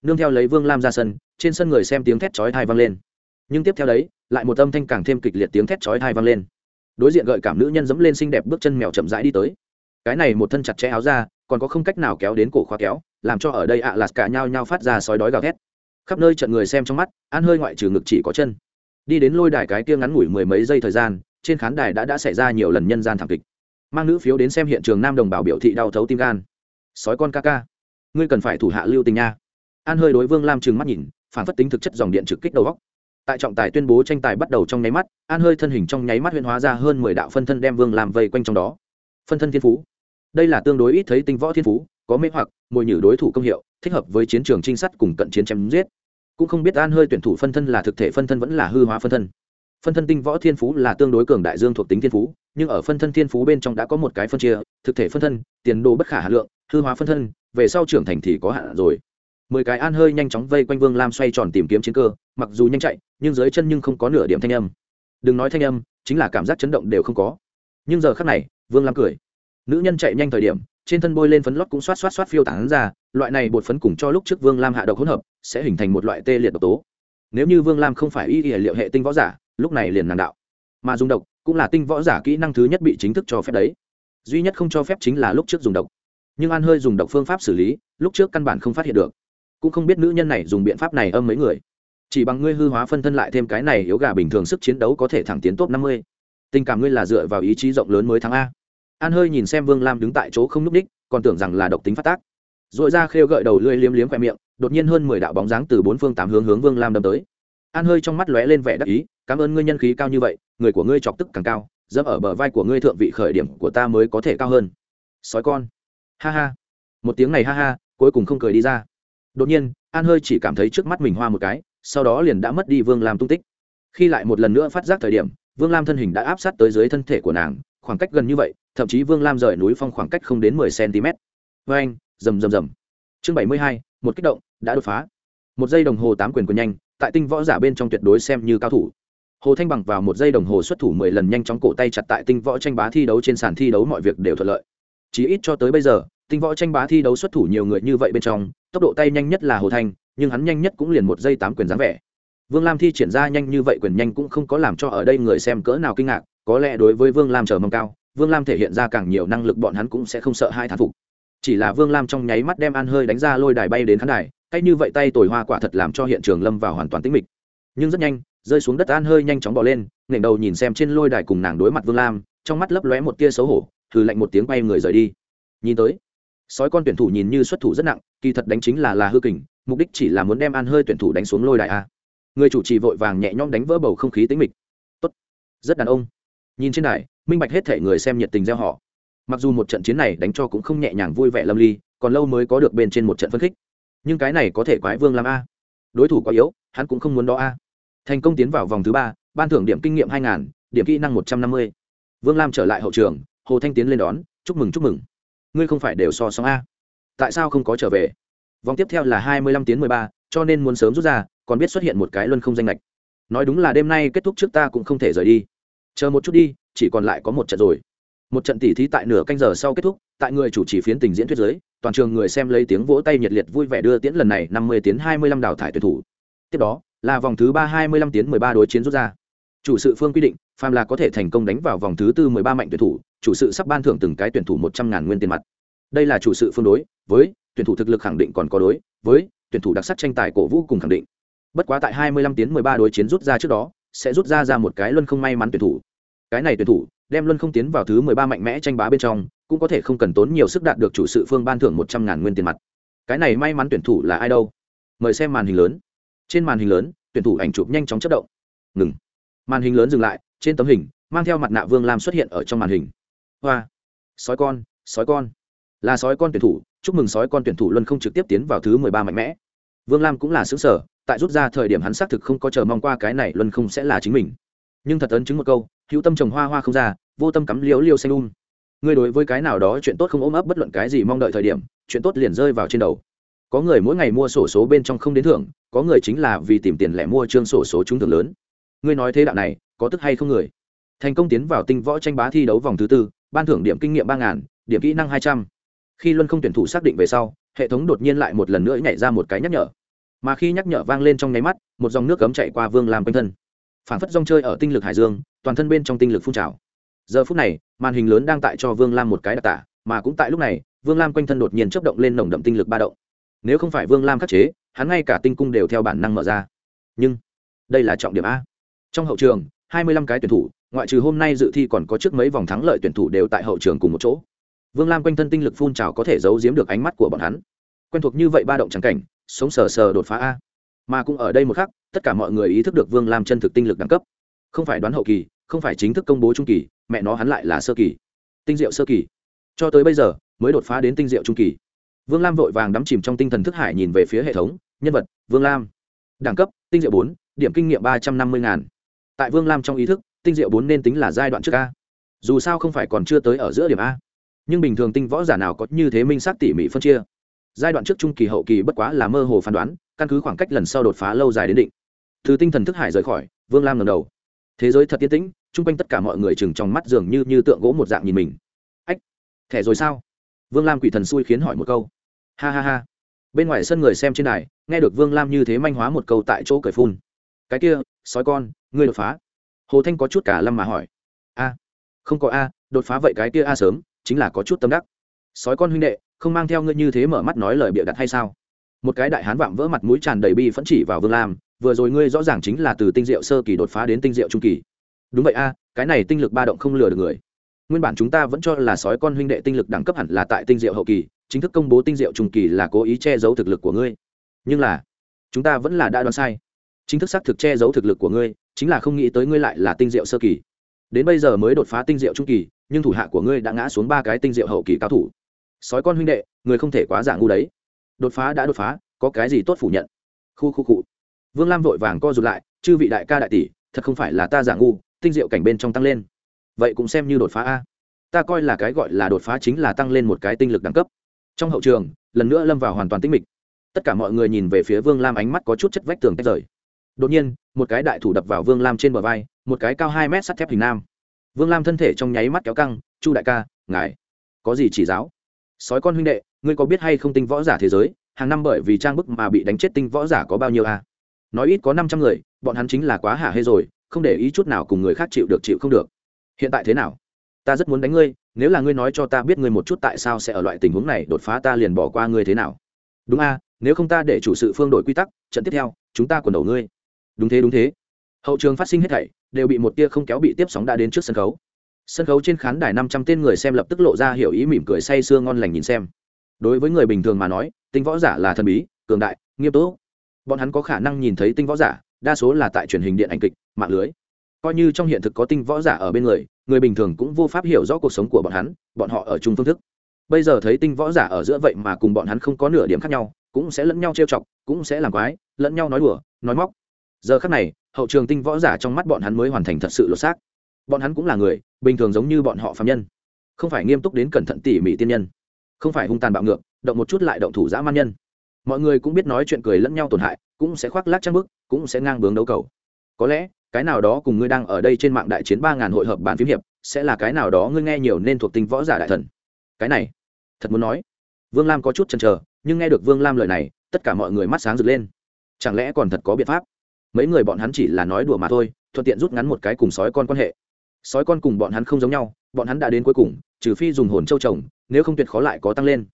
S1: Nương theo lấy vương lam ra sân, trên sân người xem tiếng thét chói thai vang lên. Nhưng tiếp theo đấy, lại một âm thanh càng thêm kịch liệt tiếng thét chói thai vang lên. Đối diện gợi cảm nữ nhân dẫm lên xinh đẹp bước chân mèo chậm rãi đi tới. Cái này một thân chặt chẽ áo ra còn có không cách nào kéo đến cổ khóa kéo, làm cho ở đây ạ lạt cả nhao nhao phát ra sói đói gào thét. Khắp nơi trận người xem trong mắt an hơi ngoại trừ ngực chỉ có chân. Đi đến lôi đài cái kia ngắn ngủi mười mấy giây thời gian, trên khán đài đã đã xảy ra nhiều lần nhân gian thảm kịch. Mang nữ phiếu đến xem hiện trường nam đồng bào biểu thị đau thấu tim gan. Sói con ca ca, ngươi cần phải thủ hạ lưu tình nha. An hơi đối vương lam trừng mắt nhìn, phản phất tính thực chất dòng điện trực kích đầu góc tại trọng tài tuyên bố tranh tài bắt đầu trong nháy mắt, an hơi thân hình trong nháy mắt huyên hóa ra hơn mười đạo phân thân đem vương làm vây quanh trong đó. Phân thân thiên phú đây là tương đối ít thấy tinh võ thiên phú, có mê hoặc, mồi nhử đối thủ công hiệu, thích hợp với chiến trường trinh sát cùng cận chiến chém giết. Cũng không biết an hơi tuyển thủ phân thân là thực thể phân thân vẫn là hư hóa phân thân. Phân thân tinh võ thiên phú là tương đối cường đại dương thuộc tính thiên phú, nhưng ở phân thân thiên phú bên trong đã có một cái phân chia, thực thể phân thân, tiền đồ bất khả hà lượng, hư hóa phân thân, về sau trưởng thành thì có hạn rồi. Mười cái an hơi nhanh chóng vây quanh vương lam xoay tròn tìm kiếm chiến cơ, mặc dù nhanh chạy, nhưng dưới chân nhưng không có nửa điểm thanh âm. Đừng nói thanh âm, chính là cảm giác chấn động đều không có. Nhưng giờ khắc này, vương lam cười nữ nhân chạy nhanh thời điểm, trên thân bôi lên phấn lót cũng xoát xoát xoát phiêu tán ra, loại này bột phấn cùng cho lúc trước vương lam hạ độc hỗn hợp, sẽ hình thành một loại tê liệt độc tố. Nếu như vương lam không phải y y liệu hệ tinh võ giả, lúc này liền nàng đạo. Mà dùng độc cũng là tinh võ giả kỹ năng thứ nhất bị chính thức cho phép đấy. Duy nhất không cho phép chính là lúc trước dùng độc. Nhưng an hơi dùng độc phương pháp xử lý, lúc trước căn bản không phát hiện được. Cũng không biết nữ nhân này dùng biện pháp này âm mấy người. Chỉ bằng ngươi hư hóa phân thân lại thêm cái này yếu gà bình thường sức chiến đấu có thể thẳng tiến top năm mươi. Tình cảm ngươi là dựa vào ý chí rộng lớn mới thắng a an hơi nhìn xem vương lam đứng tại chỗ không n ú c ních còn tưởng rằng là độc tính phát tác. R ồ i ra khêu gợi đầu lưỡi liếm liếm khoe miệng, đột nhiên hơn mười đạo bóng dáng từ bốn phương tám hướng hướng vương lam đâm tới. An hơi trong mắt lóe lên vẻ đắc ý, cảm ơn ngươi nhân khí cao như vậy, người của ngươi chọc tức càng cao, dẫm ở bờ vai của ngươi thượng vị khởi điểm của ta mới có thể cao hơn. Sói con. Ha ha. Một tiếng này ha ha, cuối cùng không cười đi ra. Đột nhiên, an hơi chỉ cảm thấy trước mắt mình hoa một cái, sau đó liền đã mất đi vương lam tung tích. Khi lại một lần nữa phát giác thời điểm, vương lam thân hình đã áp sát tới dưới thân thể của nàng khoảng cách gần như vậy, thậm chí vương lam rời núi phong khoảng cách không đến mười cm. Vê anh, rầm rầm rầm. Chương bảy mươi hai, một kích động, đã đột phá. Một giây đồng hồ tám quyền quyền nhanh, tại tinh võ giả bên trong tuyệt đối xem như cao thủ. Hồ thanh bằng vào một giây đồng hồ xuất thủ mười lần nhanh chóng cổ tay chặt tại tinh võ tranh bá thi đấu trên sàn thi đấu mọi việc đều thuận lợi. Chỉ ít cho tới bây giờ, tinh võ tranh bá thi đấu xuất thủ nhiều người như vậy bên trong, tốc độ tay nhanh nhất là hồ thanh, nhưng hắn nhanh nhất cũng liền một giây tám quyền dáng vẻ. Vương lam thi triển ra nhanh như vậy quyền nhanh cũng không có làm cho ở đây người xem cỡ nào kinh ngạc có lẽ đối với vương lam chờ mong cao, vương lam thể hiện ra càng nhiều năng lực bọn hắn cũng sẽ không sợ hai thán phục. Chỉ là vương lam trong nháy mắt đem an hơi đánh ra lôi đài bay đến khán đài, cách như vậy tay tồi hoa quả thật làm cho hiện trường lâm vào hoàn toàn tĩnh mịch. Nhưng rất nhanh, rơi xuống đất an hơi nhanh chóng bỏ lên nghển đầu nhìn xem trên lôi đài cùng nàng đối mặt vương lam, trong mắt lấp lóe một tia xấu hổ thử lạnh một tiếng bay người rời đi. Nhìn tới, sói con tuyển thủ nhìn như xuất thủ rất nặng, kỳ thật đánh chính là là hư kình, mục đích chỉ là muốn đem an hơi tuyển thủ đánh xuống lôi đài a. Người chủ trì vội vàng nhẹ nhõm đánh vỡ bầu không khí tính mịch. Tốt, rất đàn ông nhìn trên đài, minh bạch hết thể người xem nhiệt tình gieo họ. Mặc dù một trận chiến này đánh cho cũng không nhẹ nhàng vui vẻ lâm ly, còn lâu mới có được bên trên một trận phân khích. Nhưng cái này có thể quái vương làm a? Đối thủ quá yếu, hắn cũng không muốn đó a. Thành công tiến vào vòng thứ ba, ban thưởng điểm kinh nghiệm hai ngàn, điểm kỹ năng một trăm năm mươi. Vương lam trở lại hậu trường, hồ thanh tiến lên đón, chúc mừng chúc mừng. Ngươi không phải đều so sóng a? Tại sao không có trở về? Vòng tiếp theo là hai mươi lăm tiếng mười ba, cho nên muốn sớm rút ra, còn biết xuất hiện một cái luân không danh lệch. Nói đúng là đêm nay kết thúc trước ta cũng không thể rời đi chờ một chút đi, chỉ còn lại có một trận rồi. Một trận tỉ thí tại nửa canh giờ sau kết thúc, tại người chủ trì phiến tình diễn thuyết giới, toàn trường người xem lấy tiếng vỗ tay nhiệt liệt vui vẻ đưa tiễn lần này năm mươi tiến hai mươi lăm đào thải tuyển thủ. Tiếp đó, là vòng thứ ba hai mươi lăm tiến mười ba đối chiến rút ra. Chủ sự phương quy định, phàm là có thể thành công đánh vào vòng thứ tư mười ba mạnh tuyển thủ, chủ sự sắp ban thưởng từng cái tuyển thủ một trăm ngàn nguyên tiền mặt. Đây là chủ sự phương đối, với tuyển thủ thực lực khẳng định còn có đối, với tuyển thủ đặc sắc tranh tài cổ vũ cùng khẳng định. Bất quá tại 25 tiến 13 đối chiến rút ra trước đó, sẽ rút ra ra một cái luân không may mắn tuyển thủ cái này tuyển thủ đem luân không tiến vào thứ 13 mạnh mẽ tranh bá bên trong, cũng có thể không cần tốn nhiều sức đạt được chủ sự phương ban thưởng một trăm ngàn nguyên tiền mặt. Cái này may mắn tuyển thủ là ai đâu? Mời xem màn hình lớn. Trên màn hình lớn, tuyển thủ ảnh chụp nhanh chóng chất động. Ngừng. Màn hình lớn dừng lại, trên tấm hình, mang theo mặt nạ vương lam xuất hiện ở trong màn hình. Hoa. Sói con sói con. Là sói con tuyển thủ, chúc mừng sói con tuyển thủ luân không trực tiếp tiến vào thứ mười ba mạnh mẽ. Vương lam cũng là xứng sở, tại rút ra thời điểm hắn xác thực không có chờ mong qua cái này luân không sẽ là chính mình nhưng thật ấn chứng một câu, hữu tâm trồng hoa hoa không ra, vô tâm cắm liễu liêu xanh um. Ngươi đối với cái nào đó chuyện tốt không ôm ấp bất luận cái gì mong đợi thời điểm, chuyện tốt liền rơi vào trên đầu. Có người mỗi ngày mua sổ số bên trong không đến thưởng, có người chính là vì tìm tiền lẻ mua trương sổ số trúng thưởng lớn. Ngươi nói thế đạo này, có tức hay không người? Thành công tiến vào tinh võ tranh bá thi đấu vòng thứ tư, ban thưởng điểm kinh nghiệm ba ngàn, điểm kỹ năng hai trăm. Khi luân không tuyển thủ xác định về sau, hệ thống đột nhiên lại một lần nữa nhảy ra một cái nhắc nhở. Mà khi nhắc nhở vang lên trong nháy mắt, một dòng nước cấm chạy qua vương làm quanh thân phản phất rong chơi ở tinh lực hải dương, toàn thân bên trong tinh lực phun trào. Giờ phút này, màn hình lớn đang tại cho vương lam một cái đặc tả, mà cũng tại lúc này, vương lam quanh thân đột nhiên chấp động lên nồng đậm tinh lực ba động. Nếu không phải vương lam khắc chế, hắn ngay cả tinh cung đều theo bản năng mở ra. Nhưng, đây là trọng điểm a. Trong hậu trường, hai mươi lăm cái tuyển thủ, ngoại trừ hôm nay dự thi còn có trước mấy vòng thắng lợi tuyển thủ đều tại hậu trường cùng một chỗ. Vương lam quanh thân tinh lực phun trào có thể giấu giếm được ánh mắt của bọn hắn. Quen thuộc như vậy ba động trắng cảnh, sống sờ sờ đột phá a. Mà cũng ở đây một khắc tất cả mọi người ý thức được vương lam chân thực tinh lực đẳng cấp. Không phải đoán hậu kỳ, không phải chính thức công bố trung kỳ, mẹ nó hắn lại là sơ kỳ. Tinh diệu sơ kỳ. Cho tới bây giờ, mới đột phá đến tinh diệu trung kỳ. Vương lam vội vàng đắm chìm trong tinh thần thức hải nhìn về phía hệ thống, nhân vật, vương lam. Đẳng cấp, tinh diệu bốn, điểm kinh nghiệm ba trăm năm mươi ngàn. Tại vương lam trong ý thức, tinh diệu bốn nên tính là giai đoạn trước a. Dù sao không phải còn chưa tới ở giữa điểm a. Nhưng bình thường tinh võ giả nào có như thế minh sát tỉ mỉ phân chia? Giai đoạn trước trung kỳ hậu kỳ bất quá là mơ hồ phán đoán, căn cứ khoảng cách lần sau đột phá lâu dài đến định từ tinh thần thức hải rời khỏi, vương lam ngầm đầu. Thế giới thật tiên tĩnh, chung quanh tất cả mọi người chừng trong mắt dường như như tượng gỗ một dạng nhìn mình. Ách, thẻ rồi sao? Vương lam quỷ thần xui khiến hỏi một câu. Ha ha ha. Bên ngoài sân người xem trên đài, nghe được vương lam như thế manh hóa một câu tại chỗ cởi phun. Cái kia, sói con, ngươi đột phá. Hồ thanh có chút cả lâm mà hỏi. A, không có a, đột phá vậy cái kia a sớm, chính là có chút tâm đắc. Sói con huynh đệ, không mang theo ngươi như thế mở mắt nói lời bịa đặt hay sao? Một cái đại hán vạm vỡ mặt mũi tràn đầy bi phẫn chỉ vào vương lam vừa rồi ngươi rõ ràng chính là từ tinh diệu sơ kỳ đột phá đến tinh diệu trung kỳ. Đúng vậy a, cái này tinh lực ba động không lừa được người. Nguyên bản chúng ta vẫn cho là sói con huynh đệ tinh lực đẳng cấp hẳn là tại tinh diệu hậu kỳ, chính thức công bố tinh diệu trung kỳ là cố ý che giấu thực lực của ngươi. Nhưng là, chúng ta vẫn là đã đoán sai. Chính thức xác thực che giấu thực lực của ngươi, chính là không nghĩ tới ngươi lại là tinh diệu sơ kỳ. Đến bây giờ mới đột phá tinh diệu trung kỳ, nhưng thủ hạ của ngươi đã ngã xuống ba cái tinh diệu hậu kỳ cao thủ. Sói con huynh đệ, người không thể quá giả ngu đấy. Đột phá đã đột phá, có cái gì tốt phủ nhận? Khu khu cụ vương lam vội vàng co rụt lại, chư vị đại ca đại tỷ, thật không phải là ta giả ngu, tinh diệu cảnh bên trong tăng lên. Vậy cũng xem như đột phá a. Ta coi là cái gọi là đột phá chính là tăng lên một cái tinh lực đẳng cấp. Trong hậu trường, lần nữa lâm vào hoàn toàn tĩnh mịch. Tất cả mọi người nhìn về phía vương lam ánh mắt có chút chất vách tường tách rời. Đột nhiên, một cái đại thủ đập vào vương lam trên bờ vai, một cái cao hai mét sắt thép hình nam. Vương lam thân thể trong nháy mắt kéo căng, chu đại ca, ngài, có gì chỉ giáo? Sói con huynh đệ, ngươi có biết hay không tinh võ giả thế giới? Hàng năm bởi vì trang bức mà bị đánh chết tinh võ giả có bao nhiêu a? Nói ít có năm trăm người, bọn hắn chính là quá hả hê rồi, không để ý chút nào cùng người khác chịu được chịu không được. Hiện tại thế nào? Ta rất muốn đánh ngươi, nếu là ngươi nói cho ta biết ngươi một chút tại sao sẽ ở loại tình huống này đột phá ta liền bỏ qua ngươi thế nào. Đúng a, nếu không ta để chủ sự phương đổi quy tắc, trận tiếp theo, chúng ta còn đầu ngươi. Đúng thế đúng thế. Hậu trường phát sinh hết thảy, đều bị một tia không kéo bị tiếp sóng đã đến trước sân khấu. Sân khấu trên khán đài năm trăm tên người xem lập tức lộ ra hiểu ý mỉm cười say sưa ngon lành nhìn xem. Đối với người bình thường mà nói tinh võ giả là thần bí, cường đại, nghiêm túc bọn hắn có khả năng nhìn thấy tinh võ giả, đa số là tại truyền hình điện ảnh kịch, mạng lưới. Coi như trong hiện thực có tinh võ giả ở bên người người bình thường cũng vô pháp hiểu rõ cuộc sống của bọn hắn, bọn họ ở chung phương thức. Bây giờ thấy tinh võ giả ở giữa vậy mà cùng bọn hắn không có nửa điểm khác nhau, cũng sẽ lẫn nhau trêu chọc, cũng sẽ làm quái, lẫn nhau nói đùa, nói móc. Giờ khác này, hậu trường tinh võ giả trong mắt bọn hắn mới hoàn thành thật sự lột xác. Bọn hắn cũng là người, bình thường giống như bọn họ phạm nhân. Không phải nghiêm túc đến cẩn thận tỉ mỉ tiên nhân. Không phải hung tàn bạo ngược, động một chút lại động thủ dã man nhân mọi người cũng biết nói chuyện cười lẫn nhau tổn hại, cũng sẽ khoác lác trang bức, cũng sẽ ngang bướng đấu cầu. Có lẽ, cái nào đó cùng ngươi đang ở đây trên mạng đại chiến ba ngàn hội hợp bản phím hiệp, sẽ là cái nào đó ngươi nghe nhiều nên thuộc tinh võ giả đại thần. Cái này, thật muốn nói. Vương lam có chút chần chờ, nhưng nghe được vương lam lời này, tất cả mọi người mắt sáng rực lên. Chẳng lẽ còn thật có biện pháp? Mấy người bọn hắn chỉ là nói đùa mà thôi, thuận tiện rút ngắn một cái cùng sói con quan hệ. Sói con cùng bọn hắn không giống nhau, bọn hắn đã đến cuối cùng, trừ phi dùng hồn châu trồng nếu không tuyệt khó lại có tăng lên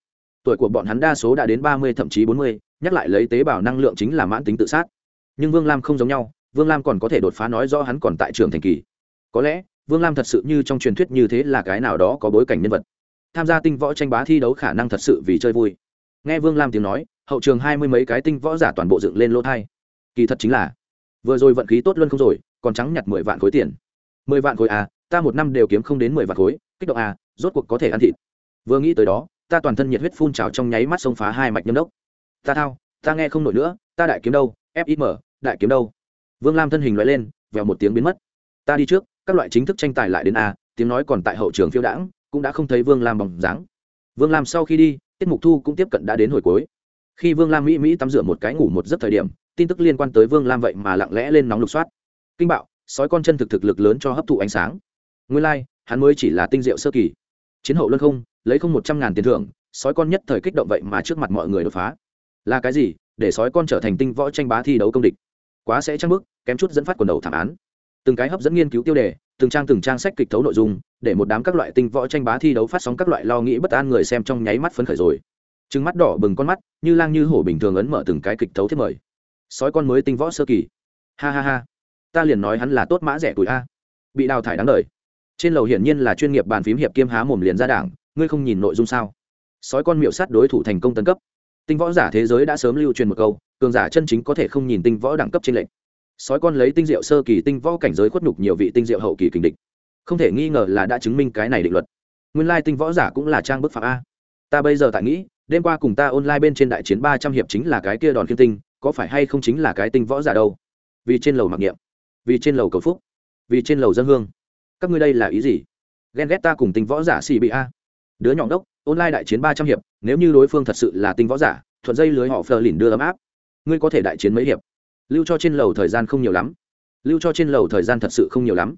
S1: tuổi của bọn hắn đa số đã đến ba mươi, thậm chí bốn mươi, nhắc lại lấy tế bào năng lượng chính là mãn tính tự sát. Nhưng vương lam không giống nhau, vương lam còn có thể đột phá nói do hắn còn tại trường thành kỳ. Có lẽ, vương lam thật sự như trong truyền thuyết như thế là cái nào đó có bối cảnh nhân vật. Tham gia tinh võ tranh bá thi đấu khả năng thật sự vì chơi vui. Nghe vương lam tiếng nói, hậu trường hai mươi mấy cái tinh võ giả toàn bộ dựng lên lỗ thai. Kỳ thật chính là, vừa rồi vận khí tốt luôn không rồi, còn trắng nhặt mười vạn khối tiền. Mười vạn khối à ta một năm đều kiếm không đến mười vạn khối, kích động à rốt cuộc có thể ăn thịt. Vừa nghĩ tới đó ta toàn thân nhiệt huyết phun trào trong nháy mắt xông phá hai mạch nhâm đốc. Ta thao ta nghe không nổi nữa ta đại kiếm đâu fim đại kiếm đâu. Vương lam thân hình loại lên vèo một tiếng biến mất. Ta đi trước các loại chính thức tranh tài lại đến a tiếng nói còn tại hậu trường phiêu đãng cũng đã không thấy vương lam bằng dáng. Vương lam sau khi đi tiết mục thu cũng tiếp cận đã đến hồi cuối. Khi vương lam mỹ mỹ tắm rửa một cái ngủ một giấc thời điểm tin tức liên quan tới vương lam vậy mà lặng lẽ lên nóng lục soát. Kinh bạo sói con chân thực thực lực lớn cho hấp thụ ánh sáng. Nguyên lai、like, hắn mới chỉ là tinh diệu sơ kỳ chiến hậu luân không, lấy không một trăm ngàn tiền thưởng, sói con nhất thời kích động vậy mà trước mặt mọi người đột phá. Là cái gì? Để sói con trở thành tinh võ tranh bá thi đấu công địch. Quá sẽ trăng bức kém chút dẫn phát quần đầu thảm án. Từng cái hấp dẫn nghiên cứu tiêu đề, từng trang từng trang sách kịch thấu nội dung, để một đám các loại tinh võ tranh bá thi đấu phát sóng các loại lo nghĩ bất an người xem trong nháy mắt phấn khởi rồi. Trứng mắt đỏ bừng con mắt, như lang như hổ bình thường ấn mở từng cái kịch thấu thiết mời. Sói con mới tinh võ sơ kỳ. Ha ha ha. Ta liền nói hắn là tốt mã rẻ tuổi a. Bị đào thải đáng đời trên lầu hiển nhiên là chuyên nghiệp bàn phím hiệp kiêm há mồm liền ra đảng, ngươi không nhìn nội dung sao? Sói con miệu sát đối thủ thành công tấn cấp. Tinh võ giả thế giới đã sớm lưu truyền một câu, cường giả chân chính có thể không nhìn tinh võ đẳng cấp trên lệnh. Sói con lấy tinh diệu sơ kỳ tinh võ cảnh giới khuất nhục nhiều vị tinh diệu hậu kỳ kình địch. Không thể nghi ngờ là đã chứng minh cái này định luật. Nguyên lai tinh võ giả cũng là trang bức phạm a. Ta bây giờ tại nghĩ, đêm qua cùng ta online bên trên đại chiến ba trăm hiệp chính là cái kia đòn kiên tinh, có phải hay không chính là cái tinh võ giả đâu? Vì trên lầu mặc niệm, vì trên lầu cầu phúc, vì trên lầu dân hương các ngươi đây là ý gì? Ghen ghét ta cùng tinh võ giả xì bị a. Đứa nhỏ đốc, online đại chiến ba trăm hiệp, nếu như đối phương thật sự là tinh võ giả, thuận dây lưới họ phờ lìn đưa ấm áp. Ngươi có thể đại chiến mấy hiệp. Lưu cho trên lầu thời gian không nhiều lắm. Lưu cho trên lầu thời gian thật sự không nhiều lắm.